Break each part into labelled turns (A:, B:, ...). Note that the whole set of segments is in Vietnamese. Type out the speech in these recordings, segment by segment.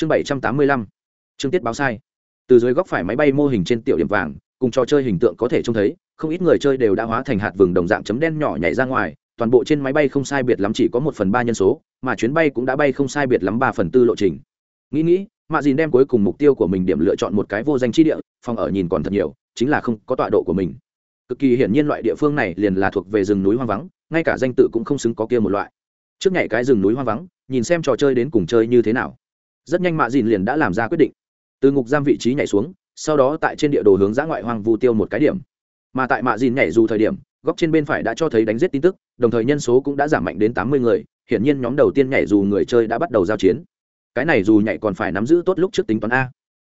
A: chương bảy trăm tám mươi lăm. Chương tiết báo sai. Từ dưới góc phải máy bay mô hình trên tiểu điểm vàng, cùng trò chơi hình tượng có thể trông thấy, không ít người chơi đều đã hóa thành hạt vừng đồng dạng chấm đen nhỏ nhảy ra ngoài, toàn bộ trên máy bay không sai biệt lắm chỉ có một phần ba nhân số, mà chuyến bay cũng đã bay không sai biệt lắm ba phần tư lộ trình. Nghĩ nghĩ, mạ dìn đem cuối cùng mục tiêu của mình điểm lựa chọn một cái vô danh chi địa, phòng ở nhìn còn thật nhiều, chính là không có tọa độ của mình. Cực kỳ hiển nhiên loại địa phương này liền là thuộc về rừng núi hoang vắng, ngay cả danh tự cũng không xứng có kia một loại. Trước nhảy cái rừng núi hoang vắng, nhìn xem trò chơi đến cùng chơi như thế nào rất nhanh mạ dìn liền đã làm ra quyết định. Từ ngục giam vị trí nhảy xuống, sau đó tại trên địa đồ hướng giã ngoại hoang vu tiêu một cái điểm. Mà tại mạ dìn nhảy dù thời điểm, góc trên bên phải đã cho thấy đánh giết tin tức, đồng thời nhân số cũng đã giảm mạnh đến tám mươi người, hiển nhiên nhóm đầu tiên nhảy dù người chơi đã bắt đầu giao chiến. Cái này dù nhảy còn phải nắm giữ tốt lúc trước tính toán a.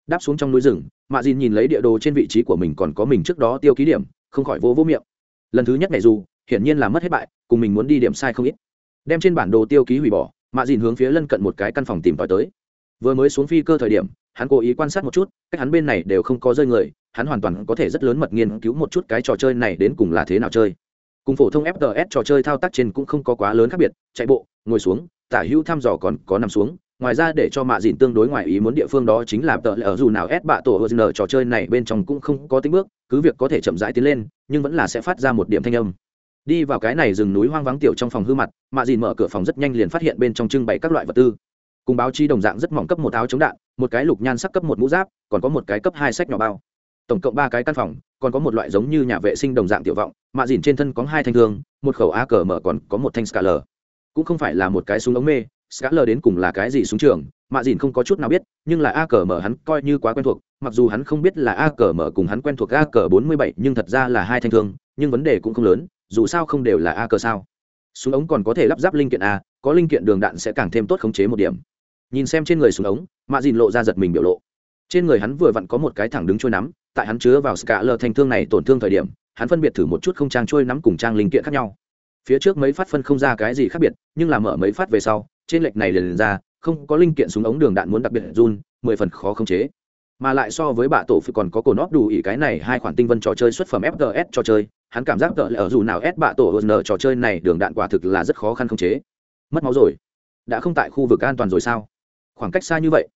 A: Đáp xuống trong núi rừng, mạ dìn nhìn lấy địa đồ trên vị trí của mình còn có mình trước đó tiêu ký điểm, không khỏi vô vô miệng. Lần thứ nhất nhảy dù, hiển nhiên là mất hết bại, cùng mình muốn đi điểm sai không ít. Đem trên bản đồ tiêu ký hủy bỏ, mạ dìn hướng phía lân cận một cái căn phòng tìm tòi tới vừa mới xuống phi cơ thời điểm, hắn cố ý quan sát một chút, cách hắn bên này đều không có rơi người, hắn hoàn toàn có thể rất lớn mật nghiên cứu một chút cái trò chơi này đến cùng là thế nào chơi. Cùng phổ thông fts trò chơi thao tác trên cũng không có quá lớn khác biệt, chạy bộ, ngồi xuống, tả hữu thăm dò còn có nằm xuống, ngoài ra để cho mạ dìn tương đối ngoài ý muốn địa phương đó chính là tờ lỡ dù nào ép bạ tổ hờ dn trò chơi này bên trong cũng không có tính bước, cứ việc có thể chậm rãi tiến lên, nhưng vẫn là sẽ phát ra một điểm thanh âm. Đi vào cái này rừng núi hoang vắng tiểu trong phòng hư mặt, mạ dìn mở cửa phòng rất nhanh liền phát hiện bên trong trưng bày các loại vật tư cùng báo chí đồng dạng rất mỏng cấp một áo chống đạn, một cái lục nhan sắc cấp một mũ giáp, còn có một cái cấp hai sách nhỏ bao. Tổng cộng ba cái căn phòng, còn có một loại giống như nhà vệ sinh đồng dạng tiểu vọng mạ dìn trên thân có hai thanh thương, một khẩu a cờ mở còn có một thanh scaler cũng không phải là một cái súng ống mê scaler đến cùng là cái gì súng trường mạ dìn không có chút nào biết, nhưng là a cờ mở hắn coi như quá quen thuộc, mặc dù hắn không biết là a cờ mở cùng hắn quen thuộc a cờ bốn mươi bảy, nhưng thật ra là hai thanh thương, nhưng vấn đề cũng không lớn, dù sao không đều là a cờ sao. Súng ống còn có thể lắp ráp linh kiện a, có linh kiện đường đạn sẽ càng thêm tốt khống chế một điểm nhìn xem trên người súng ống mạ dìn lộ ra giật mình biểu lộ. Trên người hắn vừa vặn có một cái thẳng đứng trôi nắm tại hắn chứa vào cả lờ thanh thương này tổn thương thời điểm hắn phân biệt thử một chút không trang trôi nắm cùng trang linh kiện khác nhau. Phía trước mấy phát phân không ra cái gì khác biệt nhưng là mở mấy phát về sau trên lệch này liền, liền ra không có linh kiện súng ống đường đạn muốn đặc biệt run mười phần khó khống chế. Mà lại so với bạ tổ phi còn có cổ nóp đủ ý cái này hai khoản tinh vân trò chơi xuất phẩm fts trò chơi hắn cảm giác tợ ở dù nào ép bạ tổ n trò chơi này đường đạn quả thực là rất khó khăn khống chế. Mất máu rồi. Đã không tại khu vực an toàn rồi sao? Khoảng cách xa như vậy.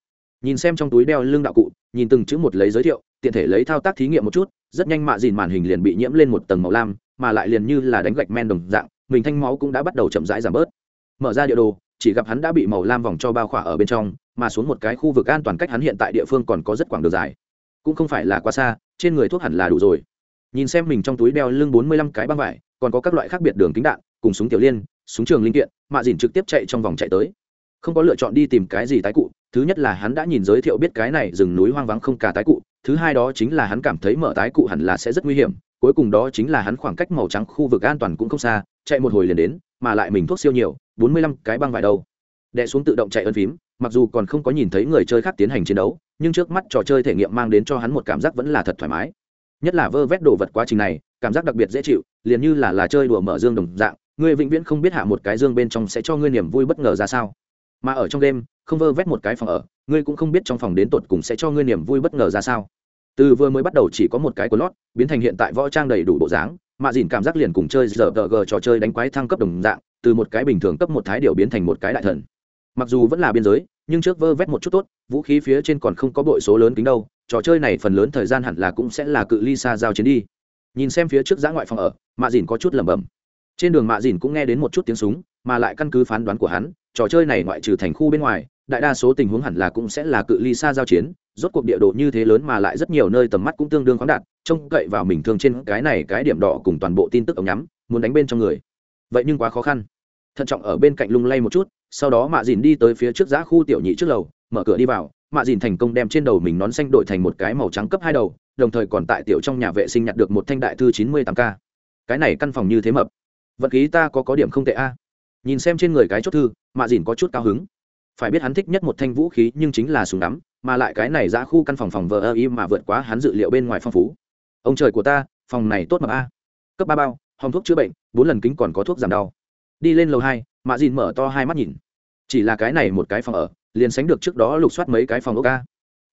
A: Nhìn xem trong túi đeo lưng đạo cụ, nhìn từng chữ một lấy giới thiệu, tiện thể lấy thao tác thí nghiệm một chút, rất nhanh mạ dìn màn hình liền bị nhiễm lên một tầng màu lam, mà lại liền như là đánh gạch men đồng dạng, mình thanh máu cũng đã bắt đầu chậm rãi giảm bớt. Mở ra địa đồ, chỉ gặp hắn đã bị màu lam vòng cho bao khỏa ở bên trong, mà xuống một cái khu vực an toàn cách hắn hiện tại địa phương còn có rất quảng đường dài. Cũng không phải là quá xa, trên người thuốc hẳn là đủ rồi. Nhìn xem mình trong túi đeo lưng bốn mươi lăm cái băng vải, còn có các loại khác biệt đường kính đạn, cùng súng tiểu liên, súng trường linh kiện, mạ dìn trực tiếp chạy trong vòng chạy tới không có lựa chọn đi tìm cái gì tái cụ, thứ nhất là hắn đã nhìn giới thiệu biết cái này rừng núi hoang vắng không cả tái cụ, thứ hai đó chính là hắn cảm thấy mở tái cụ hẳn là sẽ rất nguy hiểm, cuối cùng đó chính là hắn khoảng cách màu trắng khu vực an toàn cũng không xa, chạy một hồi liền đến, mà lại mình thuốc siêu nhiều, bốn mươi lăm cái băng vải đâu đẻ xuống tự động chạy ân phím, mặc dù còn không có nhìn thấy người chơi khác tiến hành chiến đấu, nhưng trước mắt trò chơi thể nghiệm mang đến cho hắn một cảm giác vẫn là thật thoải mái. Nhất là vơ vét đồ vật quá trình này, cảm giác đặc biệt dễ chịu, liền như là là chơi đùa mở dương đồng dạng người vĩnh viễn không biết hạ một cái dương bên trong sẽ cho ngươi niềm vui bất ngờ ra sao mà ở trong đêm, không vơ vét một cái phòng ở, ngươi cũng không biết trong phòng đến tột cùng sẽ cho ngươi niềm vui bất ngờ ra sao. Từ vừa mới bắt đầu chỉ có một cái của lót, biến thành hiện tại võ trang đầy đủ bộ dáng mạ dìn cảm giác liền cùng chơi giờ tờ gờ trò chơi đánh quái thăng cấp đồng dạng, từ một cái bình thường cấp một thái điều biến thành một cái đại thần. Mặc dù vẫn là biên giới, nhưng trước vơ vét một chút tốt, vũ khí phía trên còn không có bội số lớn kính đâu, trò chơi này phần lớn thời gian hẳn là cũng sẽ là cự ly xa giao chiến đi. Nhìn xem phía trước giã ngoại phòng ở, mạ dìn có chút lẩm bẩm. Trên đường mạ dìn cũng nghe đến một chút tiếng súng, mà lại căn cứ phán đoán của hắn trò chơi này ngoại trừ thành khu bên ngoài, đại đa số tình huống hẳn là cũng sẽ là cự ly xa giao chiến, rốt cuộc địa độ như thế lớn mà lại rất nhiều nơi tầm mắt cũng tương đương khoáng đạt, trông cậy vào mình thường trên cái này cái điểm đỏ cùng toàn bộ tin tức ống nhắm, muốn đánh bên trong người. Vậy nhưng quá khó khăn. Thận trọng ở bên cạnh lung lay một chút, sau đó mạ dìn đi tới phía trước giã khu tiểu nhị trước lầu, mở cửa đi vào, mạ dìn thành công đem trên đầu mình nón xanh đổi thành một cái màu trắng cấp hai đầu, đồng thời còn tại tiểu trong nhà vệ sinh nhặt được một thanh đại thư chín mươi tám k. Cái này căn phòng như thế mập. Vật khí ta có có điểm không tệ a nhìn xem trên người cái chốt thư, mạ dìn có chút cao hứng. Phải biết hắn thích nhất một thanh vũ khí nhưng chính là súng đắm mà lại cái này ra khu căn phòng phòng vờ ơ y mà vượt quá hắn dự liệu bên ngoài phong phú. Ông trời của ta, phòng này tốt mà a cấp ba bao hòng thuốc chữa bệnh, bốn lần kính còn có thuốc giảm đau. Đi lên lầu hai, mạ dìn mở to hai mắt nhìn. Chỉ là cái này một cái phòng ở, liền sánh được trước đó lục soát mấy cái phòng ốc ca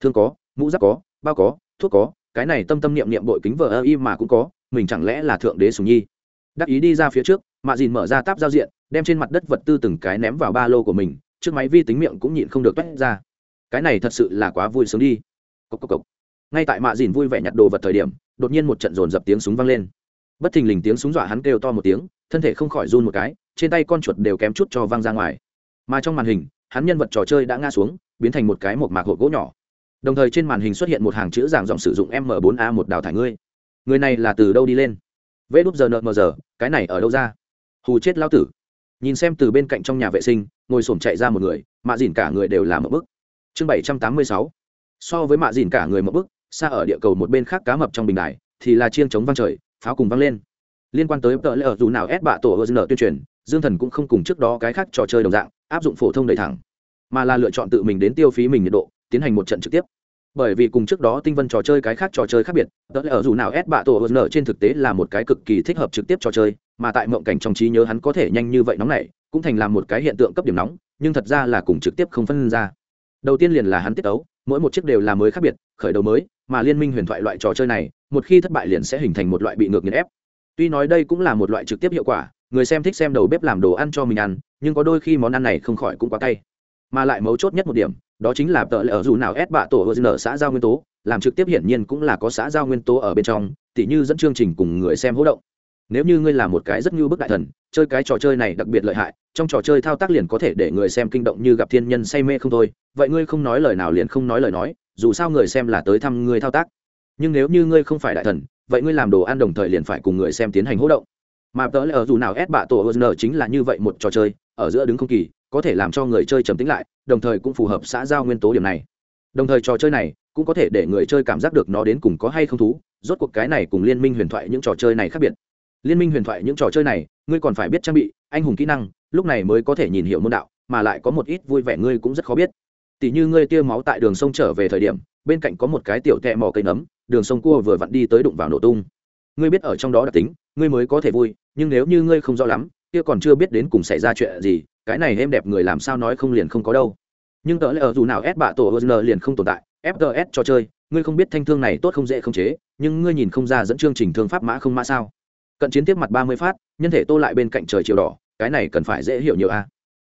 A: thương có, mũ giáp có, bao có, thuốc có, cái này tâm tâm niệm niệm bội kính vờ ơ y mà cũng có, mình chẳng lẽ là thượng đế sùng nhi? Đắc ý đi ra phía trước, mạ dìn mở ra táp giao diện đem trên mặt đất vật tư từng cái ném vào ba lô của mình, trước máy vi tính miệng cũng nhịn không được toét ra. Cái này thật sự là quá vui sướng đi. Cốc cốc cốc. ngay tại mạ dìn vui vẻ nhặt đồ vật thời điểm, đột nhiên một trận dồn dập tiếng súng vang lên. Bất thình lình tiếng súng dọa hắn kêu to một tiếng, thân thể không khỏi run một cái, trên tay con chuột đều kém chút cho văng ra ngoài. Mà trong màn hình, hắn nhân vật trò chơi đã ngã xuống, biến thành một cái một mạc hộp gỗ nhỏ. Đồng thời trên màn hình xuất hiện một hàng chữ giảng giọng sử dụng m 4 a một đào thải ngươi. Người này là từ đâu đi lên? Vê đúp giờ nợ mờ giờ, cái này ở đâu ra? Hù chết lao tử nhìn xem từ bên cạnh trong nhà vệ sinh, ngồi s ổ m chạy ra một người, mạ dìn cả người đều làm một bức. Chương bảy trăm tám mươi sáu. So với mạ dìn cả người một bức, xa ở địa cầu một bên khác cá mập trong bình đài, thì là chiêng chống văng trời, pháo cùng văng lên. Liên quan tới tờ lễ ở dù nào ép bạ tổ hờ tuyên truyền, dương thần cũng không cùng trước đó cái khác trò chơi đồng dạng, áp dụng phổ thông đầy thẳng, mà là lựa chọn tự mình đến tiêu phí mình nhiệt độ, tiến hành một trận trực tiếp. Bởi vì cùng trước đó tinh vân trò chơi cái khác trò chơi khác biệt tớ ở dù nào ép bạ tổ ở nở trên thực tế là một cái cực kỳ thích hợp trực tiếp trò chơi mà tại mộng cảnh trong trí nhớ hắn có thể nhanh như vậy nóng này cũng thành làm một cái hiện tượng cấp điểm nóng, nhưng thật ra là cùng trực tiếp không phân ra. Đầu tiên liền là hắn tiết ấu, mỗi một chiếc đều là mới khác biệt, khởi đầu mới, mà liên minh huyền thoại loại trò chơi này, một khi thất bại liền sẽ hình thành một loại bị ngược nghiền ép. Tuy nói đây cũng là một loại trực tiếp hiệu quả, người xem thích xem đầu bếp làm đồ ăn cho mình ăn, nhưng có đôi khi món ăn này không khỏi cũng quá cay. Mà lại mấu chốt nhất một điểm, đó chính là tợ lỡ ở dù nào ép bạ tổ hờ xã giao nguyên tố, làm trực tiếp hiển nhiên cũng là có xã giao nguyên tố ở bên trong, tỉ như dẫn chương trình cùng người xem hỗ động nếu như ngươi là một cái rất như bức đại thần, chơi cái trò chơi này đặc biệt lợi hại, trong trò chơi thao tác liền có thể để người xem kinh động như gặp thiên nhân say mê không thôi. Vậy ngươi không nói lời nào liền không nói lời nói, dù sao người xem là tới thăm ngươi thao tác. Nhưng nếu như ngươi không phải đại thần, vậy ngươi làm đồ ăn đồng thời liền phải cùng người xem tiến hành hỗ động. Mà tớ lỡ ở dù nào ép bạ tổ hờ chính là như vậy một trò chơi, ở giữa đứng không kỳ, có thể làm cho người chơi trầm tĩnh lại, đồng thời cũng phù hợp xã giao nguyên tố điểm này. Đồng thời trò chơi này cũng có thể để người chơi cảm giác được nó đến cùng có hay không thú, rốt cuộc cái này cùng liên minh huyền thoại những trò chơi này khác biệt liên minh huyền thoại những trò chơi này, ngươi còn phải biết trang bị, anh hùng kỹ năng, lúc này mới có thể nhìn hiểu môn đạo, mà lại có một ít vui vẻ ngươi cũng rất khó biết. Tỷ như ngươi tia máu tại đường sông trở về thời điểm, bên cạnh có một cái tiểu tẹ mò cây nấm, đường sông cua vừa vặn đi tới đụng vào nổ tung. Ngươi biết ở trong đó đặc tính, ngươi mới có thể vui, nhưng nếu như ngươi không rõ lắm, kia còn chưa biết đến cùng xảy ra chuyện gì, cái này êm đẹp người làm sao nói không liền không có đâu. Nhưng tớ lẽ ở dù nào ép bạ tổ n liền không tồn tại fts cho chơi, ngươi không biết thanh thương này tốt không dễ không chế, nhưng ngươi nhìn không ra dẫn chương trình thương pháp mã không mã sao cận chiến tiếp mặt ba mươi phát, nhân thể tô lại bên cạnh trời chiều đỏ, cái này cần phải dễ hiểu nhiều a.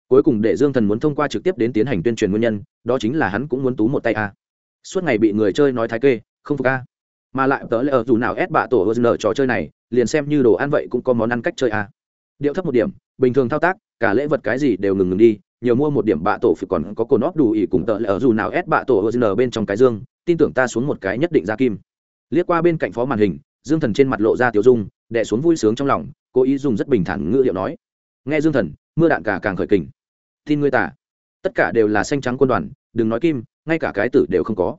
A: Cuối cùng để dương thần muốn thông qua trực tiếp đến tiến hành tuyên truyền nguyên nhân, đó chính là hắn cũng muốn tú một tay a. Suốt ngày bị người chơi nói thái kê, không phục a. Mà lại tớ lẽ ở dù nào ép bạ tổ nở trò chơi này, liền xem như đồ ăn vậy cũng có món ăn cách chơi a. Điệu thấp một điểm, bình thường thao tác, cả lễ vật cái gì đều ngừng ngừng đi, nhiều mua một điểm bạ tổ phải còn có cồn óp đủ ỉ cùng tợ lẽ ở dù nào ép bạ tổ nở bên trong cái dương, tin tưởng ta xuống một cái nhất định ra kim. Liếc qua bên cạnh phó màn hình, dương thần trên mặt lộ ra tiểu dung đẻ xuống vui sướng trong lòng, cố ý dùng rất bình thản ngữ liệu nói. Nghe dương thần, mưa đạn cả càng khởi kình. Tin ngươi tả. Tất cả đều là xanh trắng quân đoàn, đừng nói kim, ngay cả cái tử đều không có.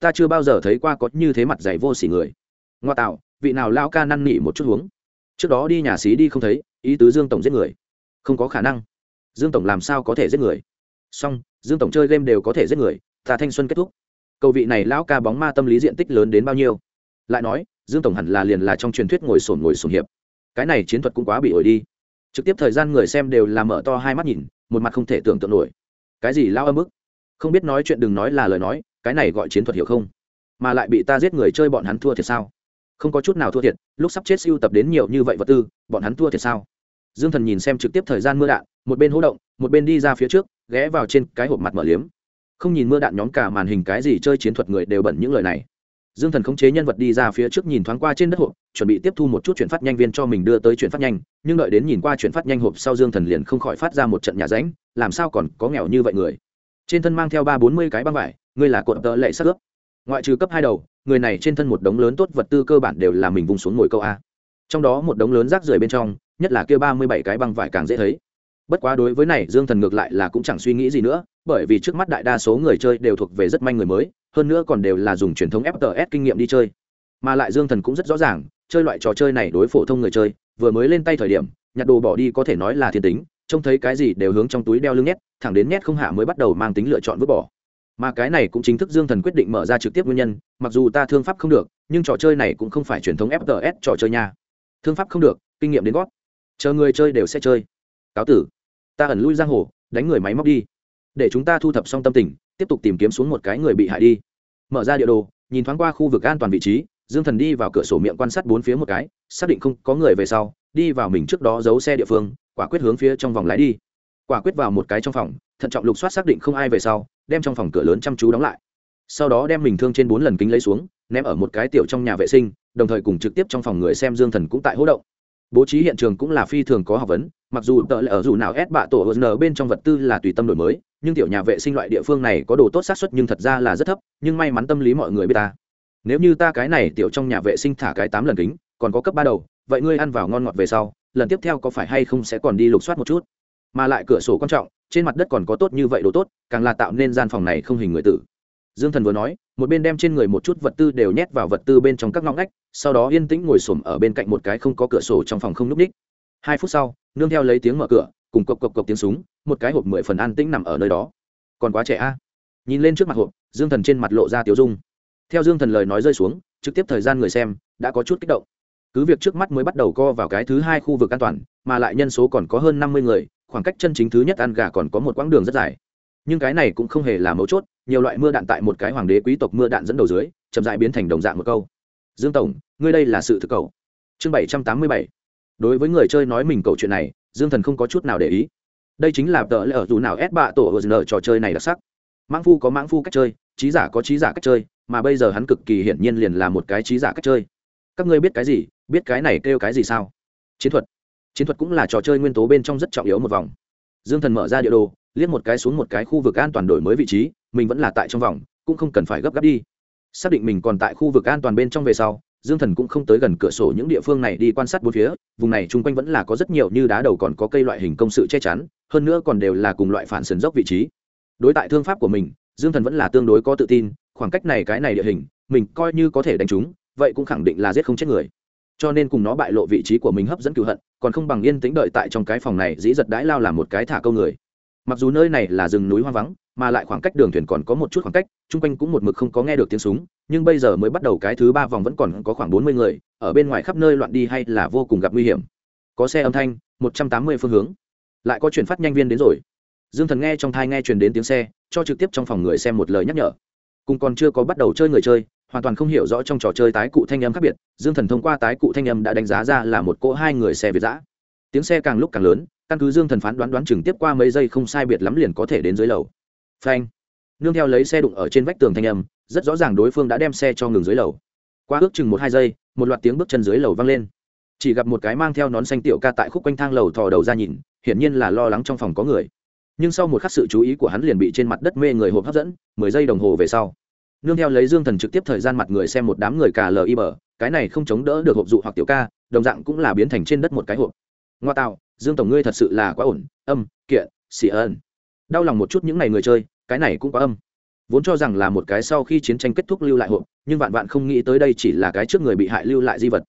A: Ta chưa bao giờ thấy qua có như thế mặt dày vô xỉ người. Ngoa tạo, vị nào lao ca năn nỉ một chút huống. Trước đó đi nhà xí đi không thấy, ý tứ dương tổng giết người. Không có khả năng. Dương tổng làm sao có thể giết người? Song dương tổng chơi game đều có thể giết người, ta thanh xuân kết thúc. Cầu vị này lão ca bóng ma tâm lý diện tích lớn đến bao nhiêu? Lại nói dương tổng hẳn là liền là trong truyền thuyết ngồi sổn ngồi sổn hiệp. Cái này chiến thuật cũng quá bị ổi đi. Trực tiếp thời gian người xem đều là mở to hai mắt nhìn, một mặt không thể tưởng tượng nổi. Cái gì lao âm ức? Không biết nói chuyện đừng nói là lời nói, cái này gọi chiến thuật hiểu không? Mà lại bị ta giết người chơi bọn hắn thua thiệt sao? Không có chút nào thua thiệt, lúc sắp chết siêu tập đến nhiều như vậy vật tư, bọn hắn thua thiệt sao? Dương thần nhìn xem trực tiếp thời gian mưa đạn, một bên hỗ động, một bên đi ra phía trước, ghé vào trên cái hộp mặt mở liếm. Không nhìn mưa đạn nhóm cả màn hình cái gì chơi chiến thuật người đều bẩn những lời này dương thần khống chế nhân vật đi ra phía trước nhìn thoáng qua trên đất hộp, chuẩn bị tiếp thu một chút chuyển phát nhanh viên cho mình đưa tới chuyển phát nhanh, nhưng đợi đến nhìn qua chuyển phát nhanh hộp sau dương thần liền không khỏi phát ra một trận nhà ránh, làm sao còn có nghèo như vậy người? Trên thân mang theo ba bốn mươi cái băng vải, ngươi là cuộn tợ lệ sắc ướp. Ngoại trừ cấp hai đầu, người này trên thân một đống lớn tốt vật tư cơ bản đều là mình vùng xuống ngồi câu a. Trong đó một đống lớn rác rưởi bên trong, nhất là kia ba mươi bảy cái băng vải càng dễ thấy. Bất quá đối với này, dương thần ngược lại là cũng chẳng suy nghĩ gì nữa, bởi vì trước mắt đại đa số người chơi đều thuộc về rất manh người mới hơn nữa còn đều là dùng truyền thống fts kinh nghiệm đi chơi. Mà lại dương thần cũng rất rõ ràng, chơi loại trò chơi này đối phổ thông người chơi, vừa mới lên tay thời điểm, nhặt đồ bỏ đi có thể nói là thiên tính, trông thấy cái gì đều hướng trong túi đeo lưng nhét, thẳng đến nhét không hạ mới bắt đầu mang tính lựa chọn vứt bỏ. Mà cái này cũng chính thức dương thần quyết định mở ra trực tiếp nguyên nhân, mặc dù ta thương pháp không được, nhưng trò chơi này cũng không phải truyền thống fts trò chơi nha. Thương pháp không được, kinh nghiệm đến gót. Chờ người chơi đều sẽ chơi. Cáo tử. Ta ẩn lui giang hồ, đánh người máy móc đi để chúng ta thu thập xong tâm tình, tiếp tục tìm kiếm xuống một cái người bị hại đi. Mở ra địa đồ, nhìn thoáng qua khu vực an toàn vị trí, dương thần đi vào cửa sổ miệng quan sát bốn phía một cái, xác định không có người về sau, đi vào mình trước đó giấu xe địa phương, quả quyết hướng phía trong vòng lái đi. Quả quyết vào một cái trong phòng, thận trọng lục soát xác định không ai về sau, đem trong phòng cửa lớn chăm chú đóng lại. Sau đó đem mình thương trên bốn lần kính lấy xuống, ném ở một cái tiểu trong nhà vệ sinh, đồng thời cùng trực tiếp trong phòng người xem dương thần cũng tại hỗ động. Bố trí hiện trường cũng là phi thường có học vấn mặc dù tợ lệ ở dù nào ép bạ tổ n bên trong vật tư là tùy tâm đổi mới, nhưng tiểu nhà vệ sinh loại địa phương này có đồ tốt xác suất nhưng thật ra là rất thấp, nhưng may mắn tâm lý mọi người biết ta. Nếu như ta cái này tiểu trong nhà vệ sinh thả cái tám lần kính, còn có cấp ba đầu, vậy ngươi ăn vào ngon ngọt về sau, lần tiếp theo có phải hay không sẽ còn đi lục soát một chút? Mà lại cửa sổ quan trọng, trên mặt đất còn có tốt như vậy đồ tốt, càng là tạo nên gian phòng này không hình người tử. Dương thần vừa nói, một bên đem trên người một chút vật tư đều nhét vào vật tư bên trong các ngõ ngách, sau đó yên tĩnh ngồi xổm ở bên cạnh một cái không có cửa sổ trong phòng không n ú c ních hai phút sau nương theo lấy tiếng mở cửa, cùng cộc cộc cộc tiếng súng, một cái hộp mười phần an tĩnh nằm ở nơi đó. Còn quá trẻ a. Nhìn lên trước mặt hộp, dương thần trên mặt lộ ra tiếu dung. Theo dương thần lời nói rơi xuống, trực tiếp thời gian người xem đã có chút kích động. Cứ việc trước mắt mới bắt đầu co vào cái thứ hai khu vực an toàn, mà lại nhân số còn có hơn năm mươi người, khoảng cách chân chính thứ nhất ăn gà còn có một quãng đường rất dài. Nhưng cái này cũng không hề là mấu chốt, nhiều loại mưa đạn tại một cái hoàng đế quý tộc mưa đạn dẫn đầu dưới, chậm dại biến thành đồng dạng một câu. Dương tổng, ngươi đây là sự thực cầu. Chương bảy trăm tám mươi bảy đối với người chơi nói mình câu chuyện này, dương thần không có chút nào để ý. Đây chính là tờ lệ ở dù nào ép bạ tổ ở trò chơi này đặc sắc. Mãng phu có mãng phu cách chơi, trí giả có trí giả cách chơi, mà bây giờ hắn cực kỳ hiển nhiên liền là một cái trí giả cách chơi. Các ngươi biết cái gì? Biết cái này kêu cái gì sao? Chiến thuật. Chiến thuật cũng là trò chơi nguyên tố bên trong rất trọng yếu một vòng. Dương thần mở ra địa đồ, liếc một cái xuống một cái khu vực an toàn đổi mới vị trí, mình vẫn là tại trong vòng, cũng không cần phải gấp gáp đi. Xác định mình còn tại khu vực an toàn bên trong về sau dương thần cũng không tới gần cửa sổ những địa phương này đi quan sát bốn phía, vùng này chung quanh vẫn là có rất nhiều như đá đầu còn có cây loại hình công sự che chắn, hơn nữa còn đều là cùng loại phản sườn dốc vị trí. Đối tại thương pháp của mình, dương thần vẫn là tương đối có tự tin, khoảng cách này cái này địa hình, mình coi như có thể đánh chúng, vậy cũng khẳng định là giết không chết người. Cho nên cùng nó bại lộ vị trí của mình hấp dẫn cựu hận, còn không bằng yên tĩnh đợi tại trong cái phòng này dĩ giật đãi lao làm một cái thả câu người mặc dù nơi này là rừng núi hoang vắng, mà lại khoảng cách đường thuyền còn có một chút khoảng cách, chung quanh cũng một mực không có nghe được tiếng súng, nhưng bây giờ mới bắt đầu cái thứ ba vòng vẫn còn có khoảng bốn mươi người, ở bên ngoài khắp nơi loạn đi hay là vô cùng gặp nguy hiểm. Có xe âm thanh, một trăm tám mươi phương hướng. Lại có chuyển phát nhanh viên đến rồi. Dương thần nghe trong thai nghe truyền đến tiếng xe, cho trực tiếp trong phòng người xem một lời nhắc nhở. Cùng còn chưa có bắt đầu chơi người chơi, hoàn toàn không hiểu rõ trong trò chơi tái cụ thanh âm khác biệt, dương thần thông qua tái cụ thanh âm đã đánh giá ra là một cỗ hai người xe việt giã tiếng xe càng lúc càng lớn căn cứ dương thần phán đoán đoán chừng tiếp qua mấy giây không sai biệt lắm liền có thể đến dưới lầu. Phanh. Nương theo lấy xe đụng ở trên vách tường thanh âm, rất rõ ràng đối phương đã đem xe cho ngừng dưới lầu. Qua ước chừng một hai giây, một loạt tiếng bước chân dưới lầu vang lên. Chỉ gặp một cái mang theo nón xanh tiểu ca tại khúc quanh thang lầu thò đầu ra nhìn, hiển nhiên là lo lắng trong phòng có người. Nhưng sau một khắc sự chú ý của hắn liền bị trên mặt đất mê người hộp hấp dẫn, mười giây đồng hồ về sau. Nương theo lấy dương thần trực tiếp thời gian mặt người xem một đám người cà lờ y bờ, cái này không chống đỡ được hộp dụ hoặc tiểu ca, đồng dạng cũng là biến thành trên đất một cái hộp ngoa tạo dương tổng ngươi thật sự là quá ổn, âm, kiện xì ân đau lòng một chút những ngày người chơi, cái này cũng quá âm. Vốn cho rằng là một cái sau khi chiến tranh kết thúc lưu lại hộp, nhưng vạn vạn không nghĩ tới đây chỉ là cái trước người bị hại lưu lại di vật.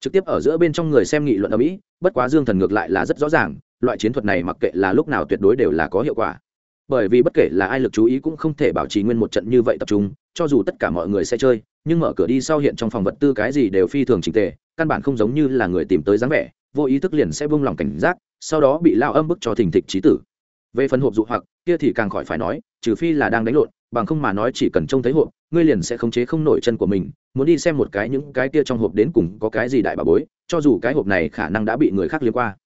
A: Trực tiếp ở giữa bên trong người xem nghị luận ở mỹ, bất quá dương thần ngược lại là rất rõ ràng, loại chiến thuật này mặc kệ là lúc nào tuyệt đối đều là có hiệu quả. Bởi vì bất kể là ai lực chú ý cũng không thể bảo trì nguyên một trận như vậy tập trung, cho dù tất cả mọi người sẽ chơi, nhưng mở cửa đi sau hiện trong phòng vật tư cái gì đều phi thường trình tề, căn bản không giống như là người tìm tới dáng vẻ vô ý thức liền sẽ buông lỏng cảnh giác, sau đó bị lao âm bức cho thình thịch trí tử. Về phần hộp dụ hoặc, kia thì càng khỏi phải nói, trừ phi là đang đánh lộn, bằng không mà nói chỉ cần trông thấy hộp, ngươi liền sẽ khống chế không nổi chân của mình, muốn đi xem một cái những cái kia trong hộp đến cùng có cái gì đại bà bối, cho dù cái hộp này khả năng đã bị người khác liên qua.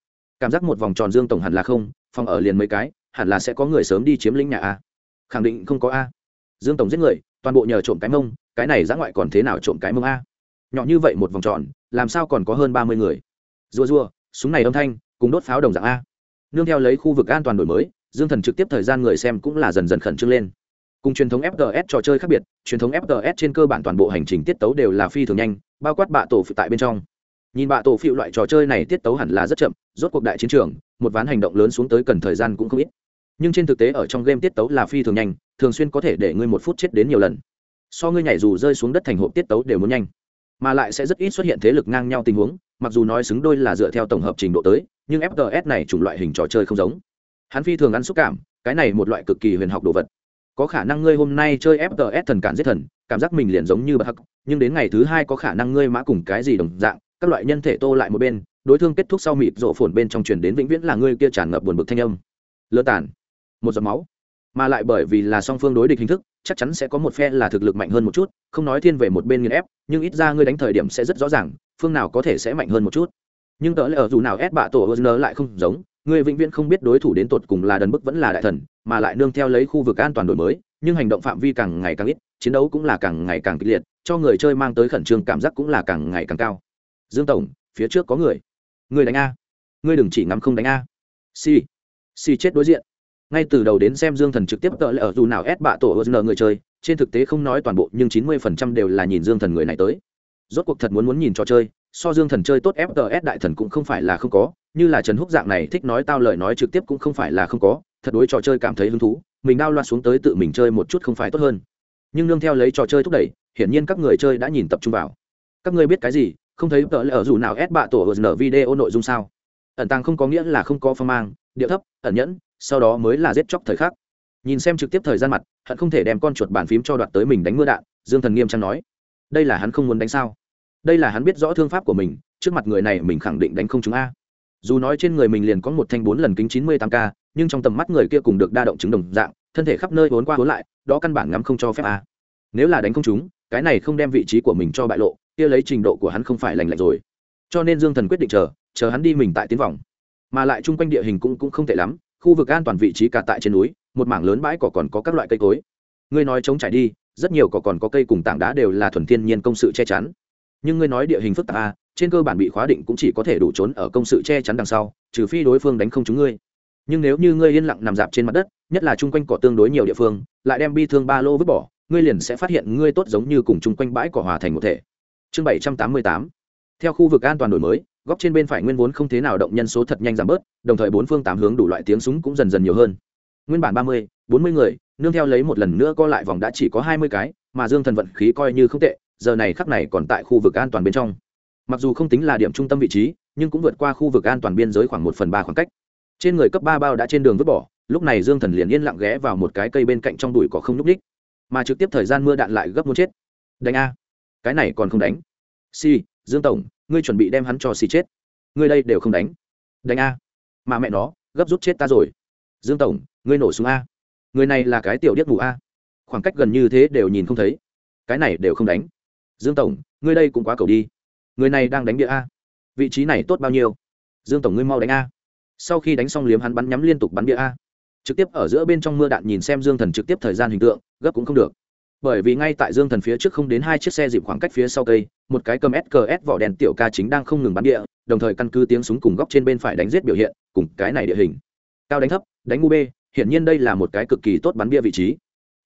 A: Cảm giác một vòng tròn dương tổng hẳn là không, phòng ở liền mấy cái, hẳn là sẽ có người sớm đi chiếm lĩnh nhà a. Khẳng định không có a. Dương tổng giết người, toàn bộ nhờ trộm cái mông, cái này giã ngoại còn thế nào trộm cái mông a? Nhỏ như vậy một vòng tròn, làm sao còn có hơn ba mươi người? Rùa rùa, súng này âm thanh, cùng đốt pháo đồng dạng a. Nương theo lấy khu vực an toàn đổi mới, dương thần trực tiếp thời gian người xem cũng là dần dần khẩn trương lên. Cùng truyền thống fts trò chơi khác biệt, truyền thống fts trên cơ bản toàn bộ hành trình tiết tấu đều là phi thường nhanh, bao quát bạ tổ phụ tại bên trong. Nhìn bạ tổ phụ loại trò chơi này tiết tấu hẳn là rất chậm, rốt cuộc đại chiến trường, một ván hành động lớn xuống tới cần thời gian cũng không ít. Nhưng trên thực tế ở trong game tiết tấu là phi thường nhanh, thường xuyên có thể để ngươi một phút chết đến nhiều lần. So ngươi nhảy dù rơi xuống đất thành hộp tiết tấu đều muốn nhanh. Mà lại sẽ rất ít xuất hiện thế lực ngang nhau tình huống mặc dù nói xứng đôi là dựa theo tổng hợp trình độ tới, nhưng fts này chủng loại hình trò chơi không giống. Hắn phi thường ăn xúc cảm, cái này một loại cực kỳ huyền học đồ vật. Có khả năng ngươi hôm nay chơi fts thần cản giết thần, cảm giác mình liền giống như bậc hắc, nhưng đến ngày thứ hai có khả năng ngươi mã cùng cái gì đồng dạng, các loại nhân thể tô lại một bên, đối thương kết thúc sau mịt rộ phồn bên trong truyền đến vĩnh viễn là ngươi kia tràn ngập buồn bực thanh âm. Lơ tàn. Một giọt máu. Mà lại bởi vì là song phương đối địch hình thức, chắc chắn sẽ có một phe là thực lực mạnh hơn một chút, không nói thiên về một bên nghiền ép, nhưng ít ra ngươi đánh thời điểm sẽ rất rõ ràng phương nào có thể sẽ mạnh hơn một chút. Nhưng tớ lại ở dù nào ép bạ tổ ơ lại không giống, người vĩnh viễn không biết đối thủ đến tột cùng là đần bức vẫn là đại thần, mà lại nương theo lấy khu vực an toàn đổi mới, nhưng hành động phạm vi càng ngày càng ít, chiến đấu cũng là càng ngày càng kịch liệt, cho người chơi mang tới khẩn trương cảm giác cũng là càng ngày càng cao. Dương tổng, phía trước có người. Người đánh a. Ngươi đừng chỉ ngắm không đánh a. Si si chết đối diện. Ngay từ đầu đến xem dương thần trực tiếp tợ lỡ dù nào ép bạ tổ ơ người chơi, trên thực tế không nói toàn bộ, nhưng chín mươi phần trăm đều là nhìn dương thần người này tới rốt cuộc thật muốn muốn nhìn trò chơi, so dương thần chơi tốt fts đại thần cũng không phải là không có, như là trần húc dạng này thích nói tao lời nói trực tiếp cũng không phải là không có, thật đối trò chơi cảm thấy hứng thú, mình đao loa xuống tới tự mình chơi một chút không phải tốt hơn. Nhưng nương theo lấy trò chơi thúc đẩy, hiển nhiên các người chơi đã nhìn tập trung vào. Các ngươi biết cái gì, không thấy tờ lỡ dù nào ép bạ tổ ở nở video nội dung sao? Ẩn tàng không có nghĩa là không có phong mang, điệu thấp, ẩn nhẫn, sau đó mới là giết chóc thời khắc. Nhìn xem trực tiếp thời gian mặt, hận không thể đem con chuột bàn phím cho đoạt tới mình đánh mưa đạn, dương thần nghiêm trang nói đây là hắn không muốn đánh sao? Đây là hắn biết rõ thương pháp của mình, trước mặt người này mình khẳng định đánh không chúng a. Dù nói trên người mình liền có một thanh bốn lần kính chín mươi tám k, nhưng trong tầm mắt người kia cùng được đa động chứng đồng dạng, thân thể khắp nơi vốn qua vốn lại, đó căn bản ngắm không cho phép a. Nếu là đánh không chúng cái này không đem vị trí của mình cho bại lộ, kia lấy trình độ của hắn không phải lành lạnh rồi. Cho nên dương thần quyết định chờ chờ hắn đi mình tại tiến vòng. Mà lại chung quanh địa hình cũng cũng không tệ lắm, khu vực an toàn vị trí cả tại trên núi, một mảng lớn bãi cỏ còn có các loại cây cối. Ngươi nói chống trải đi rất nhiều cỏ còn có cây cùng tảng đá đều là thuần thiên nhiên công sự che chắn. Nhưng ngươi nói địa hình phức tạp a trên cơ bản bị khóa định cũng chỉ có thể đủ trốn ở công sự che chắn đằng sau, trừ phi đối phương đánh không chúng ngươi. Nhưng nếu như ngươi yên lặng nằm dạp trên mặt đất, nhất là chung quanh cỏ tương đối nhiều địa phương, lại đem bi thương ba lô vứt bỏ, ngươi liền sẽ phát hiện ngươi tốt giống như cùng chung quanh bãi cỏ hòa thành một thể. Chương bảy trăm tám mươi tám. Theo khu vực an toàn đổi mới, góc trên bên phải nguyên vốn không thế nào động nhân số thật nhanh giảm bớt, đồng thời bốn phương tám hướng đủ loại tiếng súng cũng dần dần nhiều hơn nguyên bản ba mươi, bốn mươi người, nương theo lấy một lần nữa co lại vòng đã chỉ có hai mươi cái, mà dương thần vận khí coi như không tệ, giờ này khắc này còn tại khu vực an toàn bên trong. Mặc dù không tính là điểm trung tâm vị trí, nhưng cũng vượt qua khu vực an toàn biên giới khoảng một phần ba khoảng cách. Trên người cấp ba bao đã trên đường vứt bỏ, lúc này dương thần liền yên lặng ghé vào một cái cây bên cạnh trong đùi có không núp đích. Mà trực tiếp thời gian mưa đạn lại gấp muốn chết. Đánh a. Cái này còn không đánh. Si, dương tổng, ngươi chuẩn bị đem hắn cho xì chết. Ngươi đây đều không đánh. Đánh a. Mà mẹ nó, gấp rút chết ta rồi. Dương tổng ngươi nổ súng a. Người này là cái tiểu điếc mù a. Khoảng cách gần như thế đều nhìn không thấy. Cái này đều không đánh. Dương tổng, ngươi đây cũng quá cầu đi. Người này đang đánh địa a. Vị trí này tốt bao nhiêu? Dương tổng ngươi mau đánh a. Sau khi đánh xong liếm hắn bắn nhắm liên tục bắn địa a. Trực tiếp ở giữa bên trong mưa đạn nhìn xem dương thần trực tiếp thời gian hình tượng, gấp cũng không được. Bởi vì ngay tại dương thần phía trước không đến hai chiếc xe dịp khoảng cách phía sau cây, một cái cầm sqs vỏ đèn tiểu ca chính đang không ngừng bắn địa, đồng thời căn cứ tiếng súng cùng góc trên bên phải đánh giết biểu hiện, cùng cái này địa hình. Cao đánh thấp, đánh ngu bê hiển nhiên đây là một cái cực kỳ tốt bắn bia vị trí.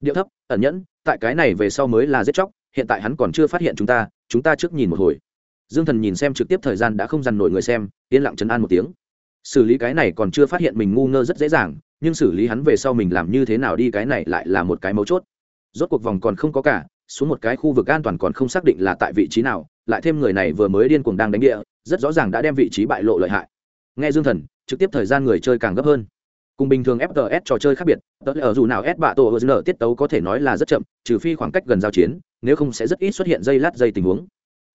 A: Điệu thấp, ẩn nhẫn, tại cái này về sau mới là giết chóc, hiện tại hắn còn chưa phát hiện chúng ta chúng ta trước nhìn một hồi. Dương thần nhìn xem trực tiếp thời gian đã không dằn nổi người xem, yên lặng chấn an một tiếng. Xử lý cái này còn chưa phát hiện mình ngu ngơ rất dễ dàng, nhưng xử lý hắn về sau mình làm như thế nào đi cái này lại là một cái mấu chốt. Rốt cuộc vòng còn không có cả, xuống một cái khu vực an toàn còn không xác định là tại vị trí nào, lại thêm người này vừa mới điên cuồng đang đánh địa, rất rõ ràng đã đem vị trí bại lộ lợi hại. Nghe dương thần, trực tiếp thời gian người chơi càng gấp hơn cùng bình thường fts trò chơi khác biệt, tớ ở dù nào s bạ tổ hờ nở tiết tấu có thể nói là rất chậm, trừ phi khoảng cách gần giao chiến, nếu không sẽ rất ít xuất hiện dây lát dây tình huống.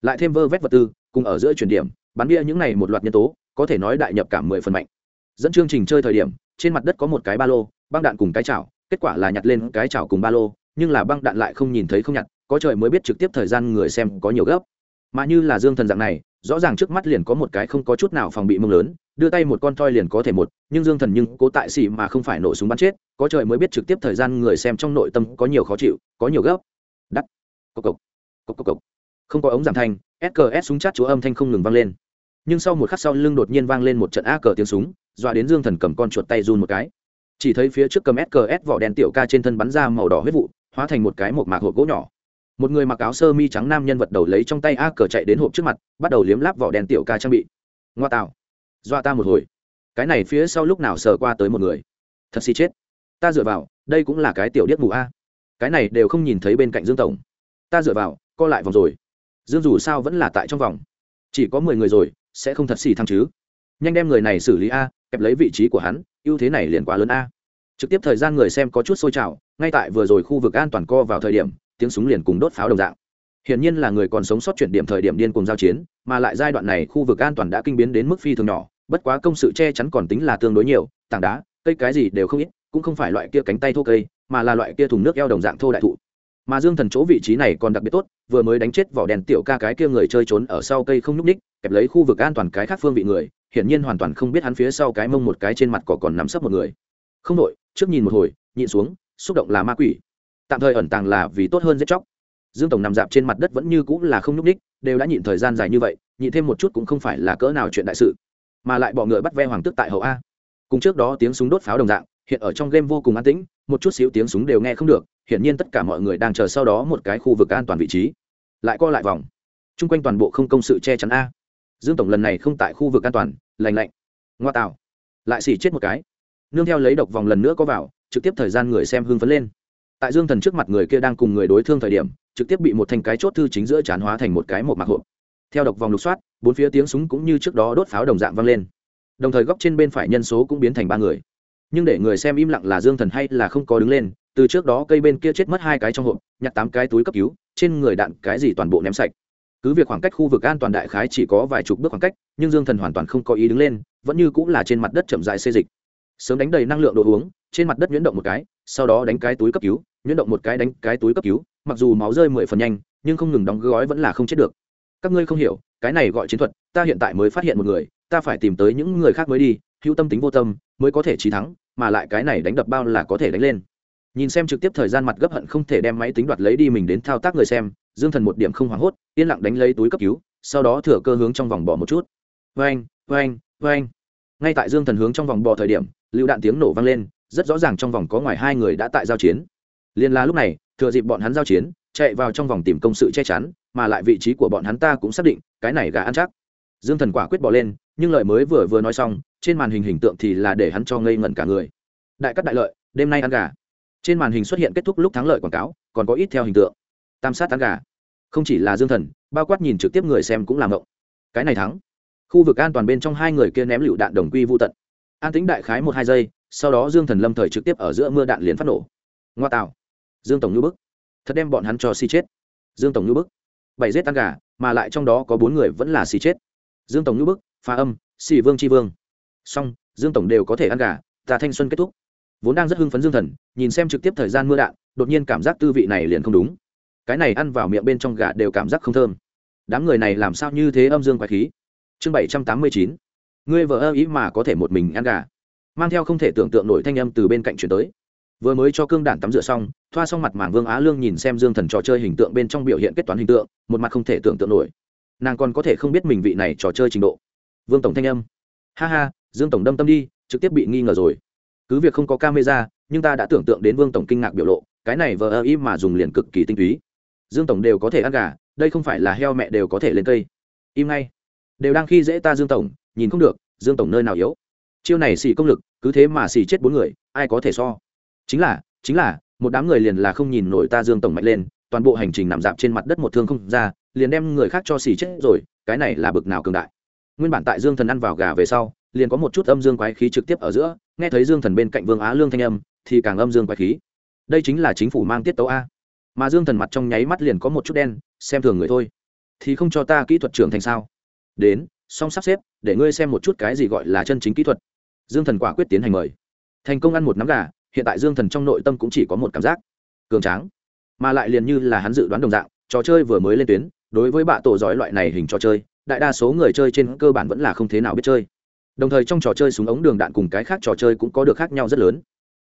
A: Lại thêm vơ vét vật tư, cùng ở giữa chuyển điểm, bắn bia những này một loạt nhân tố, có thể nói đại nhập cả mười phần mạnh. Dẫn chương trình chơi thời điểm, trên mặt đất có một cái ba lô, băng đạn cùng cái chảo, kết quả là nhặt lên cái chảo cùng ba lô, nhưng là băng đạn lại không nhìn thấy không nhặt, có trời mới biết trực tiếp thời gian người xem có nhiều gấp. Mà như là dương thần dạng này rõ ràng trước mắt liền có một cái không có chút nào phòng bị mông lớn, đưa tay một con toi liền có thể một, nhưng dương thần nhưng cố tại xì mà không phải nổ súng bắn chết, có trời mới biết trực tiếp thời gian người xem trong nội tâm có nhiều khó chịu, có nhiều gấp. Đắt. Cộc cộc. Cộc cộc cộc. Không có ống giảm thanh sks súng chát chúa âm thanh không ngừng vang lên. Nhưng sau một khắc sau lưng đột nhiên vang lên một trận a cờ tiếng súng, dọa đến dương thần cầm con chuột tay run một cái. Chỉ thấy phía trước cầm sks vỏ đen tiểu ca trên thân bắn ra màu đỏ huyết vụ, hóa thành một cái một mạc hộp gỗ nhỏ một người mặc áo sơ mi trắng nam nhân vật đầu lấy trong tay a cờ chạy đến hộp trước mặt, bắt đầu liếm láp vỏ đen tiểu ca trang bị. Ngoa tạo. Dọa ta một hồi. Cái này phía sau lúc nào sờ qua tới một người. Thật xì chết. Ta dựa vào, đây cũng là cái tiểu điếc mù a. Cái này đều không nhìn thấy bên cạnh dương tổng. Ta dựa vào, co lại vòng rồi. Dương dù sao vẫn là tại trong vòng. Chỉ có mười người rồi, sẽ không thật xì thăng chứ. Nhanh đem người này xử lý a, kẹp lấy vị trí của hắn, ưu thế này liền quá lớn a. Trực tiếp thời gian người xem có chút sôi trào, ngay tại vừa rồi khu vực an toàn co vào thời điểm tiếng súng liền cùng đốt pháo đồng dạng. Hiển nhiên là người còn sống sót chuyển điểm thời điểm điên cùng giao chiến, mà lại giai đoạn này khu vực an toàn đã kinh biến đến mức phi thường nhỏ, bất quá công sự che chắn còn tính là tương đối nhiều, tảng đá, cây cái gì đều không ít, cũng không phải loại kia cánh tay thô cây, mà là loại kia thùng nước eo đồng dạng thô đại thụ. Mà dương thần chỗ vị trí này còn đặc biệt tốt, vừa mới đánh chết vỏ đèn tiểu ca cái kia người chơi trốn ở sau cây không nhúc ních kẹp lấy khu vực an toàn cái khác phương vị người, hiển nhiên hoàn toàn không biết hắn phía sau cái mông một cái trên mặt cỏ còn nắm sấp một người. Không đội trước nhìn một hồi, nhịn xuống, xúc động là ma quỷ tạm thời ẩn tàng là vì tốt hơn giết chóc. Dương tổng nằm dạp trên mặt đất vẫn như cũng là không nhúc ních đều đã nhịn thời gian dài như vậy, nhịn thêm một chút cũng không phải là cỡ nào chuyện đại sự, mà lại bọ ngựa bắt ve hoàng tước tại hậu a. Cùng trước đó tiếng súng đốt pháo đồng dạng, hiện ở trong game vô cùng an tĩnh, một chút xíu tiếng súng đều nghe không được, hiển nhiên tất cả mọi người đang chờ sau đó một cái khu vực an toàn vị trí. Lại co lại vòng. Chung quanh toàn bộ không công sự che chắn a. Dương tổng lần này không tại khu vực an toàn lành lạnh. Ngoa tạo. Lại xỉ chết một cái. Nương theo lấy độc vòng lần nữa có vào, trực tiếp thời gian người xem hưng phấn lên tại dương thần trước mặt người kia đang cùng người đối thương thời điểm, trực tiếp bị một thanh cái chốt thư chính giữa chán hóa thành một cái một mặc hộp. Theo độc vòng lục soát, bốn phía tiếng súng cũng như trước đó đốt pháo đồng dạng vang lên. Đồng thời góc trên bên phải nhân số cũng biến thành ba người. Nhưng để người xem im lặng là dương thần hay là không có đứng lên, từ trước đó cây bên kia chết mất hai cái trong hộp, nhặt tám cái túi cấp cứu, trên người đạn cái gì toàn bộ ném sạch. Cứ việc khoảng cách khu vực an toàn đại khái chỉ có vài chục bước khoảng cách, nhưng dương thần hoàn toàn không có ý đứng lên, vẫn như cũng là trên mặt đất chậm dại xê dịch. Sớm đánh đầy năng lượng đồ uống, trên mặt đất nhuyễn động một cái, sau đó đánh cái túi cấp cứu nhuyễn động một cái đánh cái túi cấp cứu mặc dù máu rơi mười phần nhanh nhưng không ngừng đóng gói vẫn là không chết được. Các ngươi không hiểu cái này gọi chiến thuật ta hiện tại mới phát hiện một người ta phải tìm tới những người khác mới đi hữu tâm tính vô tâm mới có thể trí thắng mà lại cái này đánh đập bao là có thể đánh lên. Nhìn xem trực tiếp thời gian mặt gấp hận không thể đem máy tính đoạt lấy đi mình đến thao tác người xem dương thần một điểm không hoảng hốt yên lặng đánh lấy túi cấp cứu sau đó thừa cơ hướng trong vòng bỏ một chút. Vang, vang, vang. ngay tại dương thần hướng trong vòng bò thời điểm lựu đạn tiếng nổ vang lên rất rõ ràng trong vòng có ngoài hai người đã tại giao chiến liên la lúc này, thừa dịp bọn hắn giao chiến, chạy vào trong vòng tìm công sự che chắn, mà lại vị trí của bọn hắn ta cũng xác định, cái này gà ăn chắc. Dương thần quả quyết bỏ lên, nhưng lời mới vừa vừa nói xong, trên màn hình hình tượng thì là để hắn cho ngây ngẩn cả người. Đại cắt đại lợi, đêm nay ăn gà. Trên màn hình xuất hiện kết thúc lúc thắng lợi quảng cáo, còn có ít theo hình tượng. Tam sát ăn gà. Không chỉ là dương thần, bao quát nhìn trực tiếp người xem cũng làm động cái này thắng. Khu vực an toàn bên trong hai người kia ném lựu đạn đồng quy vô tận. An tính đại khái một hai giây, sau đó dương thần lâm thời trực tiếp ở giữa mưa đạn liền phát nổ. Ngoa tạo dương tổng như bức. Thật đem bọn hắn cho si chết. Dương tổng như bức. Bảy giết tan gà, mà lại trong đó có bốn người vẫn là si chết. Dương tổng như bức pha âm xì vương tri vương. Song dương tổng đều có thể ăn gà, ta thanh xuân kết thúc. Vốn đang rất hưng phấn dương thần, nhìn xem trực tiếp thời gian mưa đạn, đột nhiên cảm giác tư vị này liền không đúng. Cái này ăn vào miệng bên trong gà đều cảm giác không thơm. Đám người này làm sao như thế âm dương quái khí? Chương bảy trăm tám mươi chín. Ngươi vợ ơ ý mà có thể một mình ăn gà. Mang theo không thể tưởng tượng nổi thanh âm từ bên cạnh chuyển tới vừa mới cho cương đản tắm rửa xong, thoa xong mặt mảng vương á lương nhìn xem dương thần trò chơi hình tượng bên trong biểu hiện kết toán hình tượng, một mặt không thể tưởng tượng nổi. Nàng còn có thể không biết mình vị này trò chơi trình độ. Vương tổng thanh âm. Ha ha, dương tổng đâm tâm đi, trực tiếp bị nghi ngờ rồi. Cứ việc không có camera, nhưng ta đã tưởng tượng đến vương tổng kinh ngạc biểu lộ, cái này vờ ơ ý mà dùng liền cực kỳ tinh túy. Dương tổng đều có thể ăn gà, đây không phải là heo mẹ đều có thể lên cây. Im ngay. Đều đang khi dễ ta dương tổng, nhìn không được, dương tổng nơi nào yếu. Chiêu này xì công lực, cứ thế mà xì chết bốn người, ai có thể so? Chính là chính là, một đám người liền là không nhìn nổi ta dương tổng mạnh lên, toàn bộ hành trình nằm dạp trên mặt đất một thương không ra, liền đem người khác cho xì chết rồi, cái này là bực nào cường đại. Nguyên bản tại dương thần ăn vào gà về sau, liền có một chút âm dương quái khí trực tiếp ở giữa, nghe thấy dương thần bên cạnh vương á lương thanh âm, thì càng âm dương quái khí. Đây chính là chính phủ mang tiết tấu a. Mà dương thần mặt trong nháy mắt liền có một chút đen, xem thường người thôi. Thì không cho ta kỹ thuật trưởng thành sao? Đến, xong sắp xếp, để ngươi xem một chút cái gì gọi là chân chính kỹ thuật. Dương thần quả quyết tiến hành mời. Thành công ăn một nắm gà hiện tại dương thần trong nội tâm cũng chỉ có một cảm giác, cường tráng, mà lại liền như là hắn dự đoán đồng dạng, trò chơi vừa mới lên tuyến, đối với bạ tổ giỏi loại này hình trò chơi, đại đa số người chơi trên cơ bản vẫn là không thế nào biết chơi. Đồng thời trong trò chơi súng ống đường đạn cùng cái khác trò chơi cũng có được khác nhau rất lớn.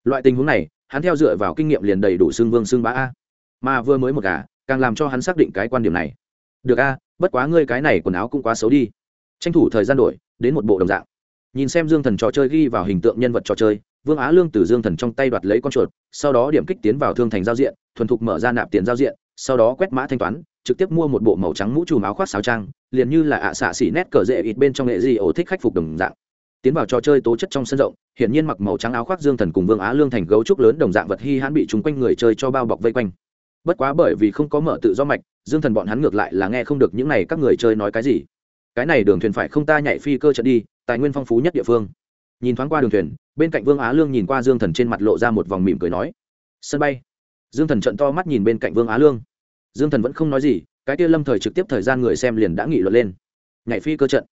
A: Loại tình huống này, hắn theo dựa vào kinh nghiệm liền đầy đủ xương vương xương bá a. Mà vừa mới một gà, càng làm cho hắn xác định cái quan điểm này. Được a, bất quá ngươi cái này quần áo cũng quá xấu đi. Tranh thủ thời gian đổi, đến một bộ đồng dạng. Nhìn xem dương thần trò chơi ghi vào hình tượng nhân vật trò chơi vương á lương từ dương thần trong tay đoạt lấy con chuột, sau đó điểm kích tiến vào thương thành giao diện, thuần thục mở ra nạp tiền giao diện, sau đó quét mã thanh toán, trực tiếp mua một bộ màu trắng mũ trùm áo khoác sáo trang, liền như là ạ xạ xỉ nét cờ rễ ít bên trong nghệ gì ổ thích khách phục đồng dạng. Tiến vào trò chơi tố chất trong sân rộng, hiển nhiên mặc màu trắng áo khoác dương thần cùng vương á lương thành gấu trúc lớn đồng dạng vật hy hãn bị chúng quanh người chơi cho bao bọc vây quanh. Bất quá bởi vì không có mở tự do mạch, dương thần bọn hắn ngược lại là nghe không được những này các người chơi nói cái gì. Cái này đường thuyền phải không ta nhảy phi cơ trận đi, tài nguyên phong phú nhất địa phương nhìn thoáng qua đường thuyền, bên cạnh vương á lương nhìn qua dương thần trên mặt lộ ra một vòng mỉm cười nói, sân bay. Dương thần trận to mắt nhìn bên cạnh vương á lương. Dương thần vẫn không nói gì, cái kia lâm thời trực tiếp thời gian người xem liền đã nghị luận lên. Nhảy phi cơ trận.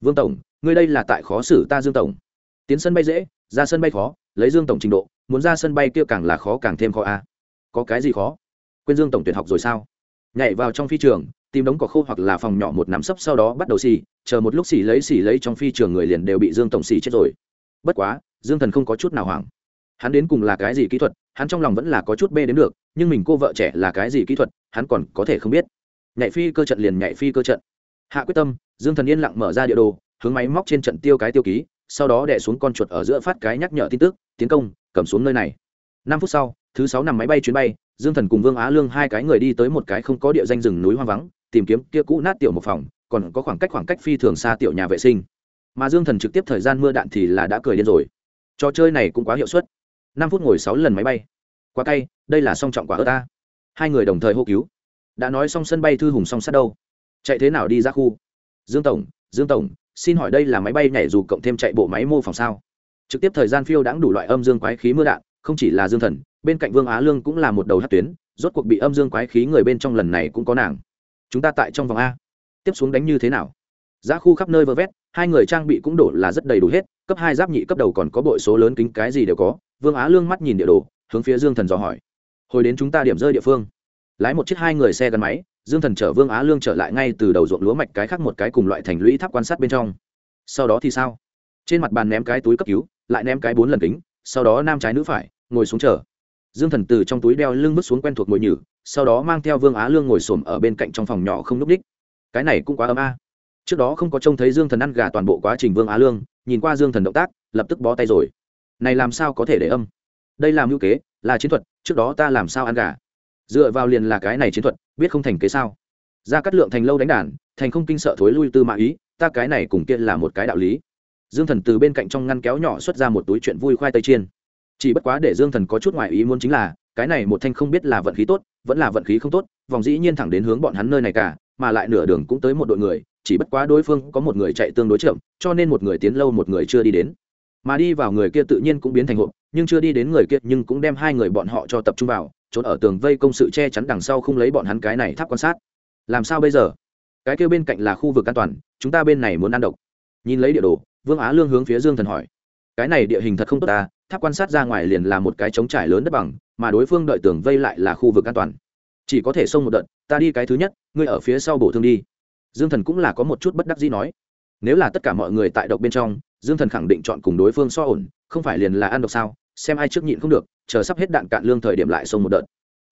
A: Vương tổng, ngươi đây là tại khó xử ta dương tổng. Tiến sân bay dễ, ra sân bay khó, lấy dương tổng trình độ, muốn ra sân bay kia càng là khó càng thêm khó a. Có cái gì khó? Quên dương tổng tuyển học rồi sao? Nhảy vào trong phi trường, tìm đống cỏ khô hoặc là phòng nhỏ một nắm sấp sau đó bắt đầu xì, chờ một lúc xì lấy xì lấy trong phi trường người liền đều bị dương tổng xì chết rồi bất quá, dương thần không có chút nào hoảng. Hắn đến cùng là cái gì kỹ thuật, hắn trong lòng vẫn là có chút bê đến được, nhưng mình cô vợ trẻ là cái gì kỹ thuật, hắn còn có thể không biết. Nhảy phi cơ trận liền nhảy phi cơ trận. Hạ quyết tâm, dương thần yên lặng mở ra địa đồ, hướng máy móc trên trận tiêu cái tiêu ký, sau đó đè xuống con chuột ở giữa phát cái nhắc nhở tin tức, tiến công, cầm xuống nơi này. Năm phút sau, thứ sáu nằm máy bay chuyến bay, dương thần cùng vương á lương hai cái người đi tới một cái không có địa danh rừng núi hoang vắng, tìm kiếm kia cũ nát tiểu một phòng, còn có khoảng cách khoảng cách phi thường xa tiểu nhà vệ sinh mà dương thần trực tiếp thời gian mưa đạn thì là đã cười điên rồi. Trò chơi này cũng quá hiệu suất. Năm phút ngồi sáu lần máy bay. Quá cay, đây là song trọng quả ớt ta. Hai người đồng thời hô cứu. Đã nói xong sân bay thư hùng song sát đâu? Chạy thế nào đi ra khu? Dương tổng dương tổng, xin hỏi đây là máy bay nhảy dù cộng thêm chạy bộ máy mô phỏng sao? Trực tiếp thời gian phiêu đãng đủ loại âm dương quái khí mưa đạn, không chỉ là dương thần, bên cạnh vương á lương cũng là một đầu hát tuyến, rốt cuộc bị âm dương quái khí người bên trong lần này cũng có nàng. Chúng ta tại trong vòng a. Tiếp xuống đánh như thế nào? Giá khu khắp nơi vơ vét, hai người trang bị cũng đổ là rất đầy đủ hết, cấp hai giáp nhị cấp đầu còn có bội số lớn kính cái gì đều có. Vương á lương mắt nhìn địa đồ, hướng phía dương thần dò hỏi. Hồi đến chúng ta điểm rơi địa phương. Lái một chiếc hai người xe gắn máy, dương thần chở vương á lương trở lại ngay từ đầu ruộng lúa mạch cái khác một cái cùng loại thành lũy tháp quan sát bên trong. Sau đó thì sao? Trên mặt bàn ném cái túi cấp cứu, lại ném cái bốn lần kính, sau đó nam trái nữ phải, ngồi xuống chờ. Dương thần từ trong túi đeo lưng bước xuống quen thuộc ngồi nhử, sau đó mang theo vương á lương ngồi xổm ở bên cạnh trong phòng nhỏ không n ú c đích cái này cũng quá ấm a trước đó không có trông thấy dương thần ăn gà toàn bộ quá trình vương á lương, nhìn qua dương thần động tác, lập tức bó tay rồi. Này làm sao có thể để âm? Đây làm ngữ kế, là chiến thuật, trước đó ta làm sao ăn gà? Dựa vào liền là cái này chiến thuật, biết không thành kế sao? Ra cắt lượng thành lâu đánh đàn, thành không kinh sợ thối lui tư mã ý, ta cái này cùng kia là một cái đạo lý. Dương thần từ bên cạnh trong ngăn kéo nhỏ xuất ra một túi chuyện vui khoai tây chiên. Chỉ bất quá để dương thần có chút ngoại ý muốn chính là, cái này một thanh không biết là vận khí tốt, vẫn là vận khí không tốt, vòng dĩ nhiên thẳng đến hướng bọn hắn nơi này cả, mà lại nửa đường cũng tới một đội người chỉ bất quá đối phương có một người chạy tương đối chậm, cho nên một người tiến lâu một người chưa đi đến. Mà đi vào người kia tự nhiên cũng biến thành hộp, nhưng chưa đi đến người kia nhưng cũng đem hai người bọn họ cho tập trung vào, trốn ở tường vây công sự che chắn đằng sau không lấy bọn hắn cái này tháp quan sát. Làm sao bây giờ? Cái kia bên cạnh là khu vực an toàn, chúng ta bên này muốn ăn độc. Nhìn lấy địa đồ, vương á lương hướng phía dương thần hỏi. Cái này địa hình thật không tốt ta, tháp quan sát ra ngoài liền là một cái trống trải lớn đất bằng, mà đối phương đợi tường vây lại là khu vực an toàn. Chỉ có thể xông một đợt, ta đi cái thứ nhất, ngươi ở phía sau bổ thương đi dương thần cũng là có một chút bất đắc dĩ nói, nếu là tất cả mọi người tại độc bên trong, dương thần khẳng định chọn cùng đối phương so ổn, không phải liền là ăn độc sao? Xem ai trước nhịn không được, chờ sắp hết đạn cạn lương thời điểm lại xông một đợt.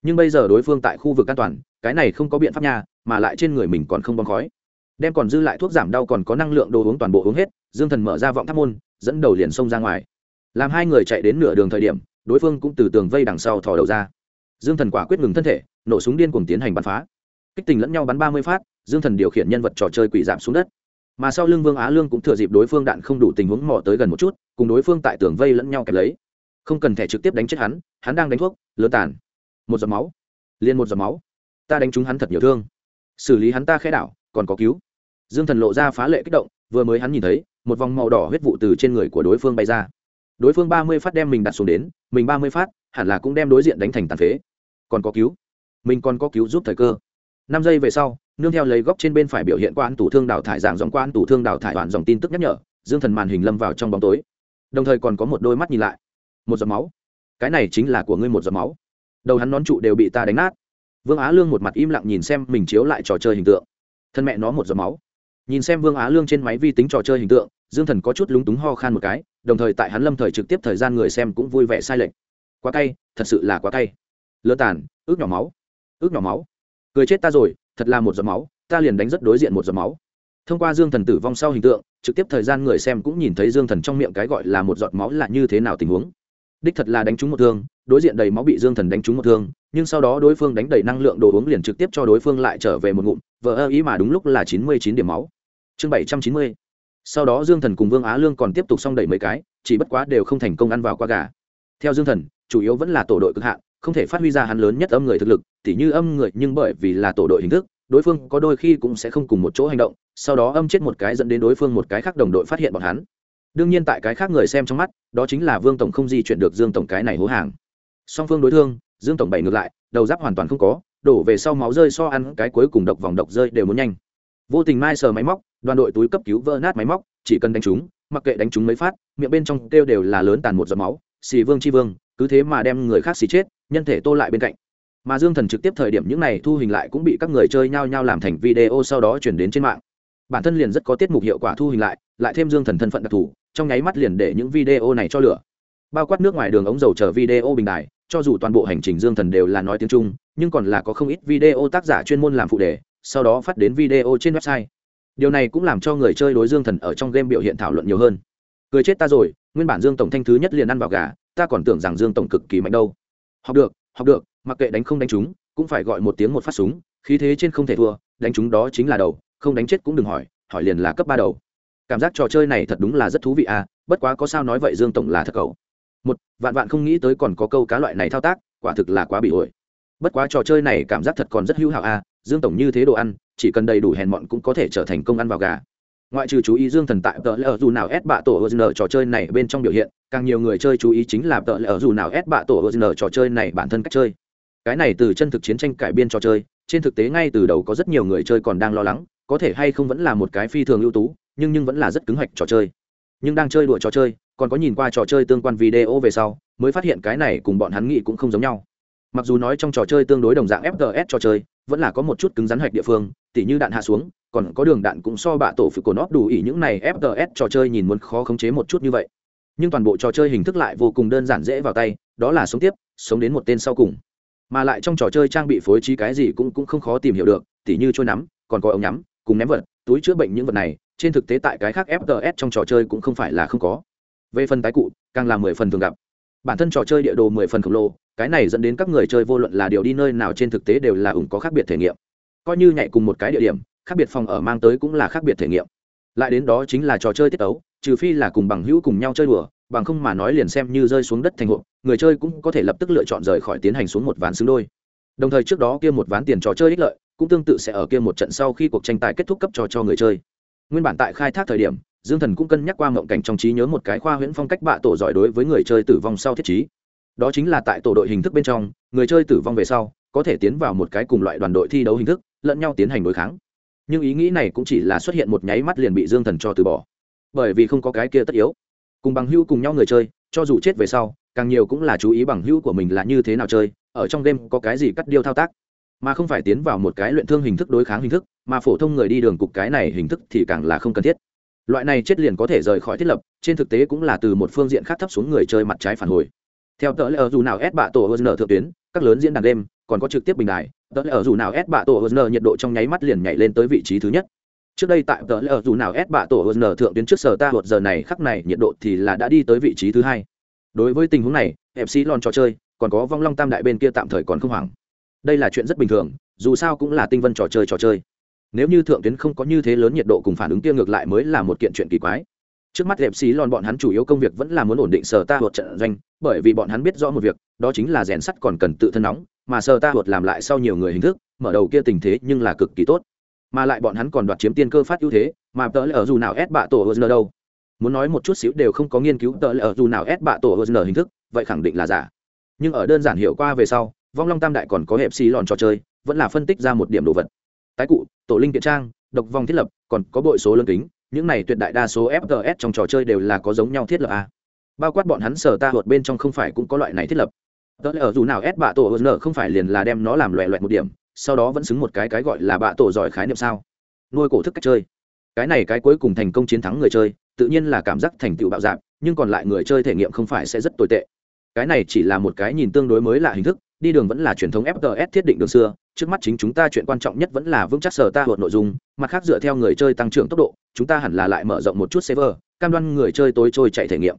A: Nhưng bây giờ đối phương tại khu vực an toàn, cái này không có biện pháp nha, mà lại trên người mình còn không bong khói. Đem còn dư lại thuốc giảm đau còn có năng lượng đồ uống toàn bộ uống hết, dương thần mở ra vọng tháp môn, dẫn đầu liền xông ra ngoài. Làm hai người chạy đến nửa đường thời điểm, đối phương cũng từ tường vây đằng sau thò đầu ra. Dương thần quả quyết ngừng thân thể, nổ súng điên cùng tiến hành bắn phá kích tình lẫn nhau bắn ba mươi phát, dương thần điều khiển nhân vật trò chơi quỷ giảm xuống đất. Mà sau lưng vương á lương cũng thừa dịp đối phương đạn không đủ tình huống mò tới gần một chút, cùng đối phương tại tường vây lẫn nhau kẹp lấy. Không cần thẻ trực tiếp đánh chết hắn hắn đang đánh thuốc, lớn tàn. Một giọt máu. Liền một giọt máu. Ta đánh trúng hắn thật nhiều thương. Xử lý hắn ta khẽ đảo, còn có cứu. Dương thần lộ ra phá lệ kích động, vừa mới hắn nhìn thấy, một vòng màu đỏ huyết vụ từ trên người của đối phương bay ra. Đối phương ba mươi phát đem mình đặt xuống đến, mình ba mươi phát, hẳn là cũng đem đối diện đánh thành tàn phế. Còn có cứu. Mình còn có cứu giúp thời cơ năm giây về sau, nương theo lấy góc trên bên phải biểu hiện quan tủ thương đào thải dạng dòng quan tủ thương đào thải đoạn dòng tin tức nhắc nhở, dương thần màn hình lâm vào trong bóng tối. Đồng thời còn có một đôi mắt nhìn lại. Một giọt máu. Cái này chính là của ngươi một giọt máu. Đầu hắn nón trụ đều bị ta đánh nát. Vương á lương một mặt im lặng nhìn xem mình chiếu lại trò chơi hình tượng. Thân mẹ nó một giọt máu. Nhìn xem vương á lương trên máy vi tính trò chơi hình tượng, dương thần có chút lúng túng ho khan một cái, đồng thời tại hắn lâm thời trực tiếp thời gian người xem cũng vui vẻ sai lệch. Quá cay, thật sự là quá cay. Lơ tàn, ước nhỏ máu, ước nhỏ máu cười chết ta rồi, thật là một giọt máu, ta liền đánh rất đối diện một giọt máu. Thông qua dương thần tử vong sau hình tượng, trực tiếp thời gian người xem cũng nhìn thấy dương thần trong miệng cái gọi là một giọt máu là như thế nào tình huống. Đích thật là đánh trúng một thương, đối diện đầy máu bị dương thần đánh trúng một thương, nhưng sau đó đối phương đánh đầy năng lượng đồ uống liền trực tiếp cho đối phương lại trở về một ngụm vợ ơ ý mà đúng lúc là chín mươi chín điểm máu. Chương bảy trăm chín mươi. Sau đó dương thần cùng vương á lương còn tiếp tục xong đẩy mấy cái, chỉ bất quá đều không thành công ăn vào qua gà. Theo dương thần, chủ yếu vẫn là tổ đội cực hạn không thể phát huy ra hắn lớn nhất âm người thực lực, tỉ như âm người nhưng bởi vì là tổ đội hình thức, đối phương có đôi khi cũng sẽ không cùng một chỗ hành động, sau đó âm chết một cái dẫn đến đối phương một cái khác đồng đội phát hiện bọn hắn. Đương nhiên tại cái khác người xem trong mắt, đó chính là vương tổng không di chuyển được dương tổng cái này hố hàng. Song phương đối thương, dương tổng bảy ngược lại, đầu giáp hoàn toàn không có, đổ về sau máu rơi so ăn cái cuối cùng độc vòng độc rơi đều muốn nhanh. Vô tình mai sờ máy móc, đoàn đội túi cấp cứu vỡ nát máy móc, chỉ cần đánh chúng mặc kệ đánh chúng mấy phát, miệng bên trong kêu đều là lớn tàn một giọt máu, xì vương chi vương, cứ thế mà đem người khác xì chết nhân thể tô lại bên cạnh. Mà dương thần trực tiếp thời điểm những này thu hình lại cũng bị các người chơi nhao nhao làm thành video sau đó chuyển đến trên mạng. Bản thân liền rất có tiết mục hiệu quả thu hình lại lại thêm dương thần thân phận đặc thù, trong nháy mắt liền để những video này cho lửa. Bao quát nước ngoài đường ống dầu chờ video bình đài, cho dù toàn bộ hành trình dương thần đều là nói tiếng trung, nhưng còn là có không ít video tác giả chuyên môn làm phụ đề, sau đó phát đến video trên website. Điều này cũng làm cho người chơi đối dương thần ở trong game biểu hiện thảo luận nhiều hơn. Cười chết ta rồi, nguyên bản dương tổng thanh thứ nhất liền ăn vào gà, ta còn tưởng rằng dương tổng cực kỳ mạnh đâu học được học được, mặc kệ đánh không đánh chúng cũng phải gọi một tiếng một phát súng, khí thế trên không thể thua, đánh chúng đó chính là đầu, không đánh chết cũng đừng hỏi hỏi liền là cấp ba đầu. Cảm giác trò chơi này thật đúng là rất thú vị à bất quá có sao nói vậy dương tổng là thật cậu. Một, vạn vạn không nghĩ tới còn có câu cá loại này thao tác, quả thực là quá bị ổi. Bất quá trò chơi này cảm giác thật còn rất hữu hảo à dương tổng như thế đồ ăn, chỉ cần đầy đủ hèn mọn cũng có thể trở thành công ăn vào gà ngoại trừ chú ý dương thần tại tờ lờ dù nào ép bạ tổ ozn trò chơi này bên trong biểu hiện, càng nhiều người chơi chú ý chính là tờ lờ dù nào ép bạ tổ ozn trò chơi này bản thân cách chơi. Cái này từ chân thực chiến tranh cải biên trò chơi, trên thực tế ngay từ đầu có rất nhiều người chơi còn đang lo lắng, có thể hay không vẫn là một cái phi thường ưu tú, nhưng nhưng vẫn là rất cứng hạch trò chơi. Nhưng đang chơi đùa trò chơi, còn có nhìn qua trò chơi tương quan video về sau, mới phát hiện cái này cùng bọn hắn nghĩ cũng không giống nhau. Mặc dù nói trong trò chơi tương đối đồng dạng fgs trò chơi, vẫn là có một chút cứng rắn hạch địa phương, tỉ như đạn hạ xuống còn có đường đạn cũng so bạ tổ phụ của nó đủ ý những này FTS trò chơi nhìn muốn khó khống chế một chút như vậy. Nhưng toàn bộ trò chơi hình thức lại vô cùng đơn giản dễ vào tay, đó là sống tiếp, sống đến một tên sau cùng. Mà lại trong trò chơi trang bị phối trí cái gì cũng cũng không khó tìm hiểu được, tỉ như trôi nắm, còn có ống nhắm, cùng ném vật, túi chữa bệnh những vật này, trên thực tế tại cái khác fts trong trò chơi cũng không phải là không có. Về phần tái cụ, càng là mười phần thường gặp. Bản thân trò chơi địa đồ mười phần khổng lồ, cái này dẫn đến các người chơi vô luận là điều đi nơi nào trên thực tế đều là ủng có khác biệt thể nghiệm. Coi như nhảy cùng một cái địa điểm khác biệt phòng ở mang tới cũng là khác biệt thể nghiệm. Lại đến đó chính là trò chơi tiết ấu trừ phi là cùng bằng hữu cùng nhau chơi đùa, bằng không mà nói liền xem như rơi xuống đất thành hộ người chơi cũng có thể lập tức lựa chọn rời khỏi tiến hành xuống một ván xứng đôi. Đồng thời trước đó kia một ván tiền trò chơi ích lợi, cũng tương tự sẽ ở kia một trận sau khi cuộc tranh tài kết thúc cấp trò cho người chơi. Nguyên bản tại khai thác thời điểm, dương thần cũng cân nhắc qua mộng cảnh trong trí nhớ một cái khoa huyễn phong cách bạ tổ giỏi đối với người chơi tử vong sau thiết trí. Đó chính là tại tổ đội hình thức bên trong, người chơi tử vong về sau, có thể tiến vào một cái cùng loại đoàn đội thi đấu hình thức, lẫn nhau tiến hành đối kháng nhưng ý nghĩ này cũng chỉ là xuất hiện một nháy mắt liền bị dương thần cho từ bỏ. Bởi vì không có cái kia tất yếu. Cùng bằng hữu cùng nhau người chơi, cho dù chết về sau, càng nhiều cũng là chú ý bằng hữu của mình là như thế nào chơi, ở trong game có cái gì cắt điêu thao tác. Mà không phải tiến vào một cái luyện thương hình thức đối kháng hình thức, mà phổ thông người đi đường cục cái này hình thức thì càng là không cần thiết. Loại này chết liền có thể rời khỏi thiết lập, trên thực tế cũng là từ một phương diện khác thấp xuống người chơi mặt trái phản hồi. Theo tờ lờ dù nào ép bạ tổ hơn thượng tuyến, các lớn diễn đàn đêm còn có trực tiếp bình đại tờ lễ ở dù nào ép bạ tổ hờn nhiệt độ trong nháy mắt liền nhảy lên tới vị trí thứ nhất. Trước đây tại tờ lễ ở dù nào ép bạ tổ hờn thượng tuyến trước sở ta một giờ này, khắc này nhiệt độ thì là đã đi tới vị trí thứ hai. Đối với tình huống này mc lon trò chơi, còn có vong long tam đại bên kia tạm thời còn không hoảng. Đây là chuyện rất bình thường, dù sao cũng là tinh vân trò chơi trò chơi. Nếu như thượng tuyến không có như thế lớn nhiệt độ cùng phản ứng kia ngược lại mới là một kiện chuyện kỳ quái. Trước mắt đẹp xí lon bọn hắn chủ yếu công việc vẫn là muốn ổn định sở ta hột trận doanh, bởi vì bọn hắn biết rõ một việc, đó chính là rèn sắt còn cần tự thân nóng mà sở ta hột làm lại sau nhiều người hình thức, mở đầu kia tình thế nhưng là cực kỳ tốt. Mà lại bọn hắn còn đoạt chiếm tiên cơ phát ưu thế, mà tớ lỡ dù nào ép bạ tổ hờ đâu? Muốn nói một chút xíu đều không có nghiên cứu tớ lỡ dù nào ép bạ tổ hờ hình thức, vậy khẳng định là giả. Nhưng ở đơn giản hiểu qua về sau, vong long tam đại còn có hẹp xì lòn trò chơi, vẫn là phân tích ra một điểm đồ vật. Tái cụ, tổ linh kiện trang, độc vong thiết lập, còn có bội số lớn kính, những này tuyệt đại đa số fts trong trò chơi đều là có giống nhau thiết lập a bao quát bọn hắn sở ta hột bên trong không phải cũng có loại này thiết lập tớ ở dù nào ép bạ tổ nợ không phải liền là đem nó làm loẹ loẹt một điểm, sau đó vẫn xứng một cái cái gọi là bạ tổ giỏi khái niệm sao? Nuôi cổ thức cách chơi. Cái này cái cuối cùng thành công chiến thắng người chơi, tự nhiên là cảm giác thành tựu bạo dạp nhưng còn lại người chơi thể nghiệm không phải sẽ rất tồi tệ. Cái này chỉ là một cái nhìn tương đối mới lạ hình thức, đi đường vẫn là truyền thống fts thiết định đường xưa, trước mắt chính chúng ta chuyện quan trọng nhất vẫn là vững chắc sở ta hột nội dung, mặt khác dựa theo người chơi tăng trưởng tốc độ, chúng ta hẳn là lại mở rộng một chút server, cam đoan người chơi tối trôi chạy thể nghiệm.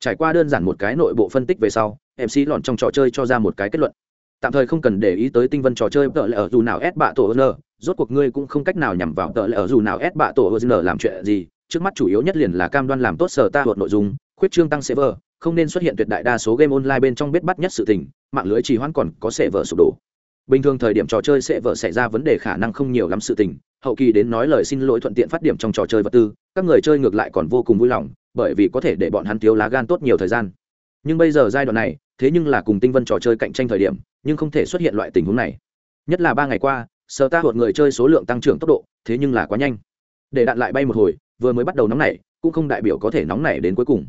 A: Trải qua đơn giản một cái nội bộ phân tích về sau mc lọn trong trò chơi cho ra một cái kết luận. Tạm thời không cần để ý tới tinh vân trò chơi tợ lệ ở dù nào ép bạ tổ n rốt cuộc ngươi cũng không cách nào nhằm vào tợ lệ ở dù nào ép bạ tổ n làm chuyện gì. Trước mắt chủ yếu nhất liền là cam đoan làm tốt sở ta luận nội dung, khuyết trương tăng server, không nên xuất hiện tuyệt đại đa số game online bên trong biết bắt nhất sự tình, mạng lưới trì hoãn còn có sẽ vỡ sụp đổ. Bình thường thời điểm trò chơi sẽ vợ xảy ra vấn đề khả năng không nhiều lắm sự tình, hậu kỳ đến nói lời xin lỗi thuận tiện phát điểm trong trò chơi vật tư, các người chơi ngược lại còn vô cùng vui lòng, bởi vì có thể để bọn hắn thiếu lá gan tốt nhiều thời gian nhưng bây giờ giai đoạn này, thế nhưng là cùng tinh vân trò chơi cạnh tranh thời điểm, nhưng không thể xuất hiện loại tình huống này. Nhất là ba ngày qua, sở ta hột người chơi số lượng tăng trưởng tốc độ, thế nhưng là quá nhanh. Để đạn lại bay một hồi, vừa mới bắt đầu nóng này cũng không đại biểu có thể nóng này đến cuối cùng.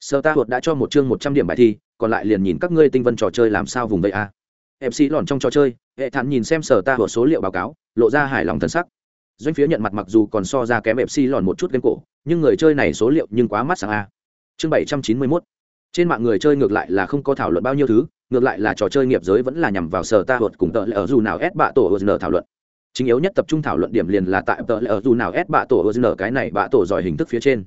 A: Sở ta hột đã cho một chương một trăm điểm bài thi, còn lại liền nhìn các ngươi tinh vân trò chơi làm sao vùng vây a. Mc lòn trong trò chơi, hệ thản nhìn xem sở ta hột số liệu báo cáo, lộ ra hài lòng thân sắc. Doanh phía nhận mặt mặc dù còn so ra kém mc lòn một chút game cổ, nhưng người chơi này số liệu nhưng quá mắt sáng a. Chương bảy trăm chín mươi mốt trên mạng người chơi ngược lại là không có thảo luận bao nhiêu thứ, ngược lại là trò chơi nghiệp giới vẫn là nhằm vào sở ta hột cùng tờ lệ ở dù nào ép bạ tổ hờ thảo luận. Chính yếu nhất tập trung thảo luận điểm liền là tại tờ lệ ở dù nào ép bạ tổ hờ cái này bạ tổ giỏi hình thức phía trên.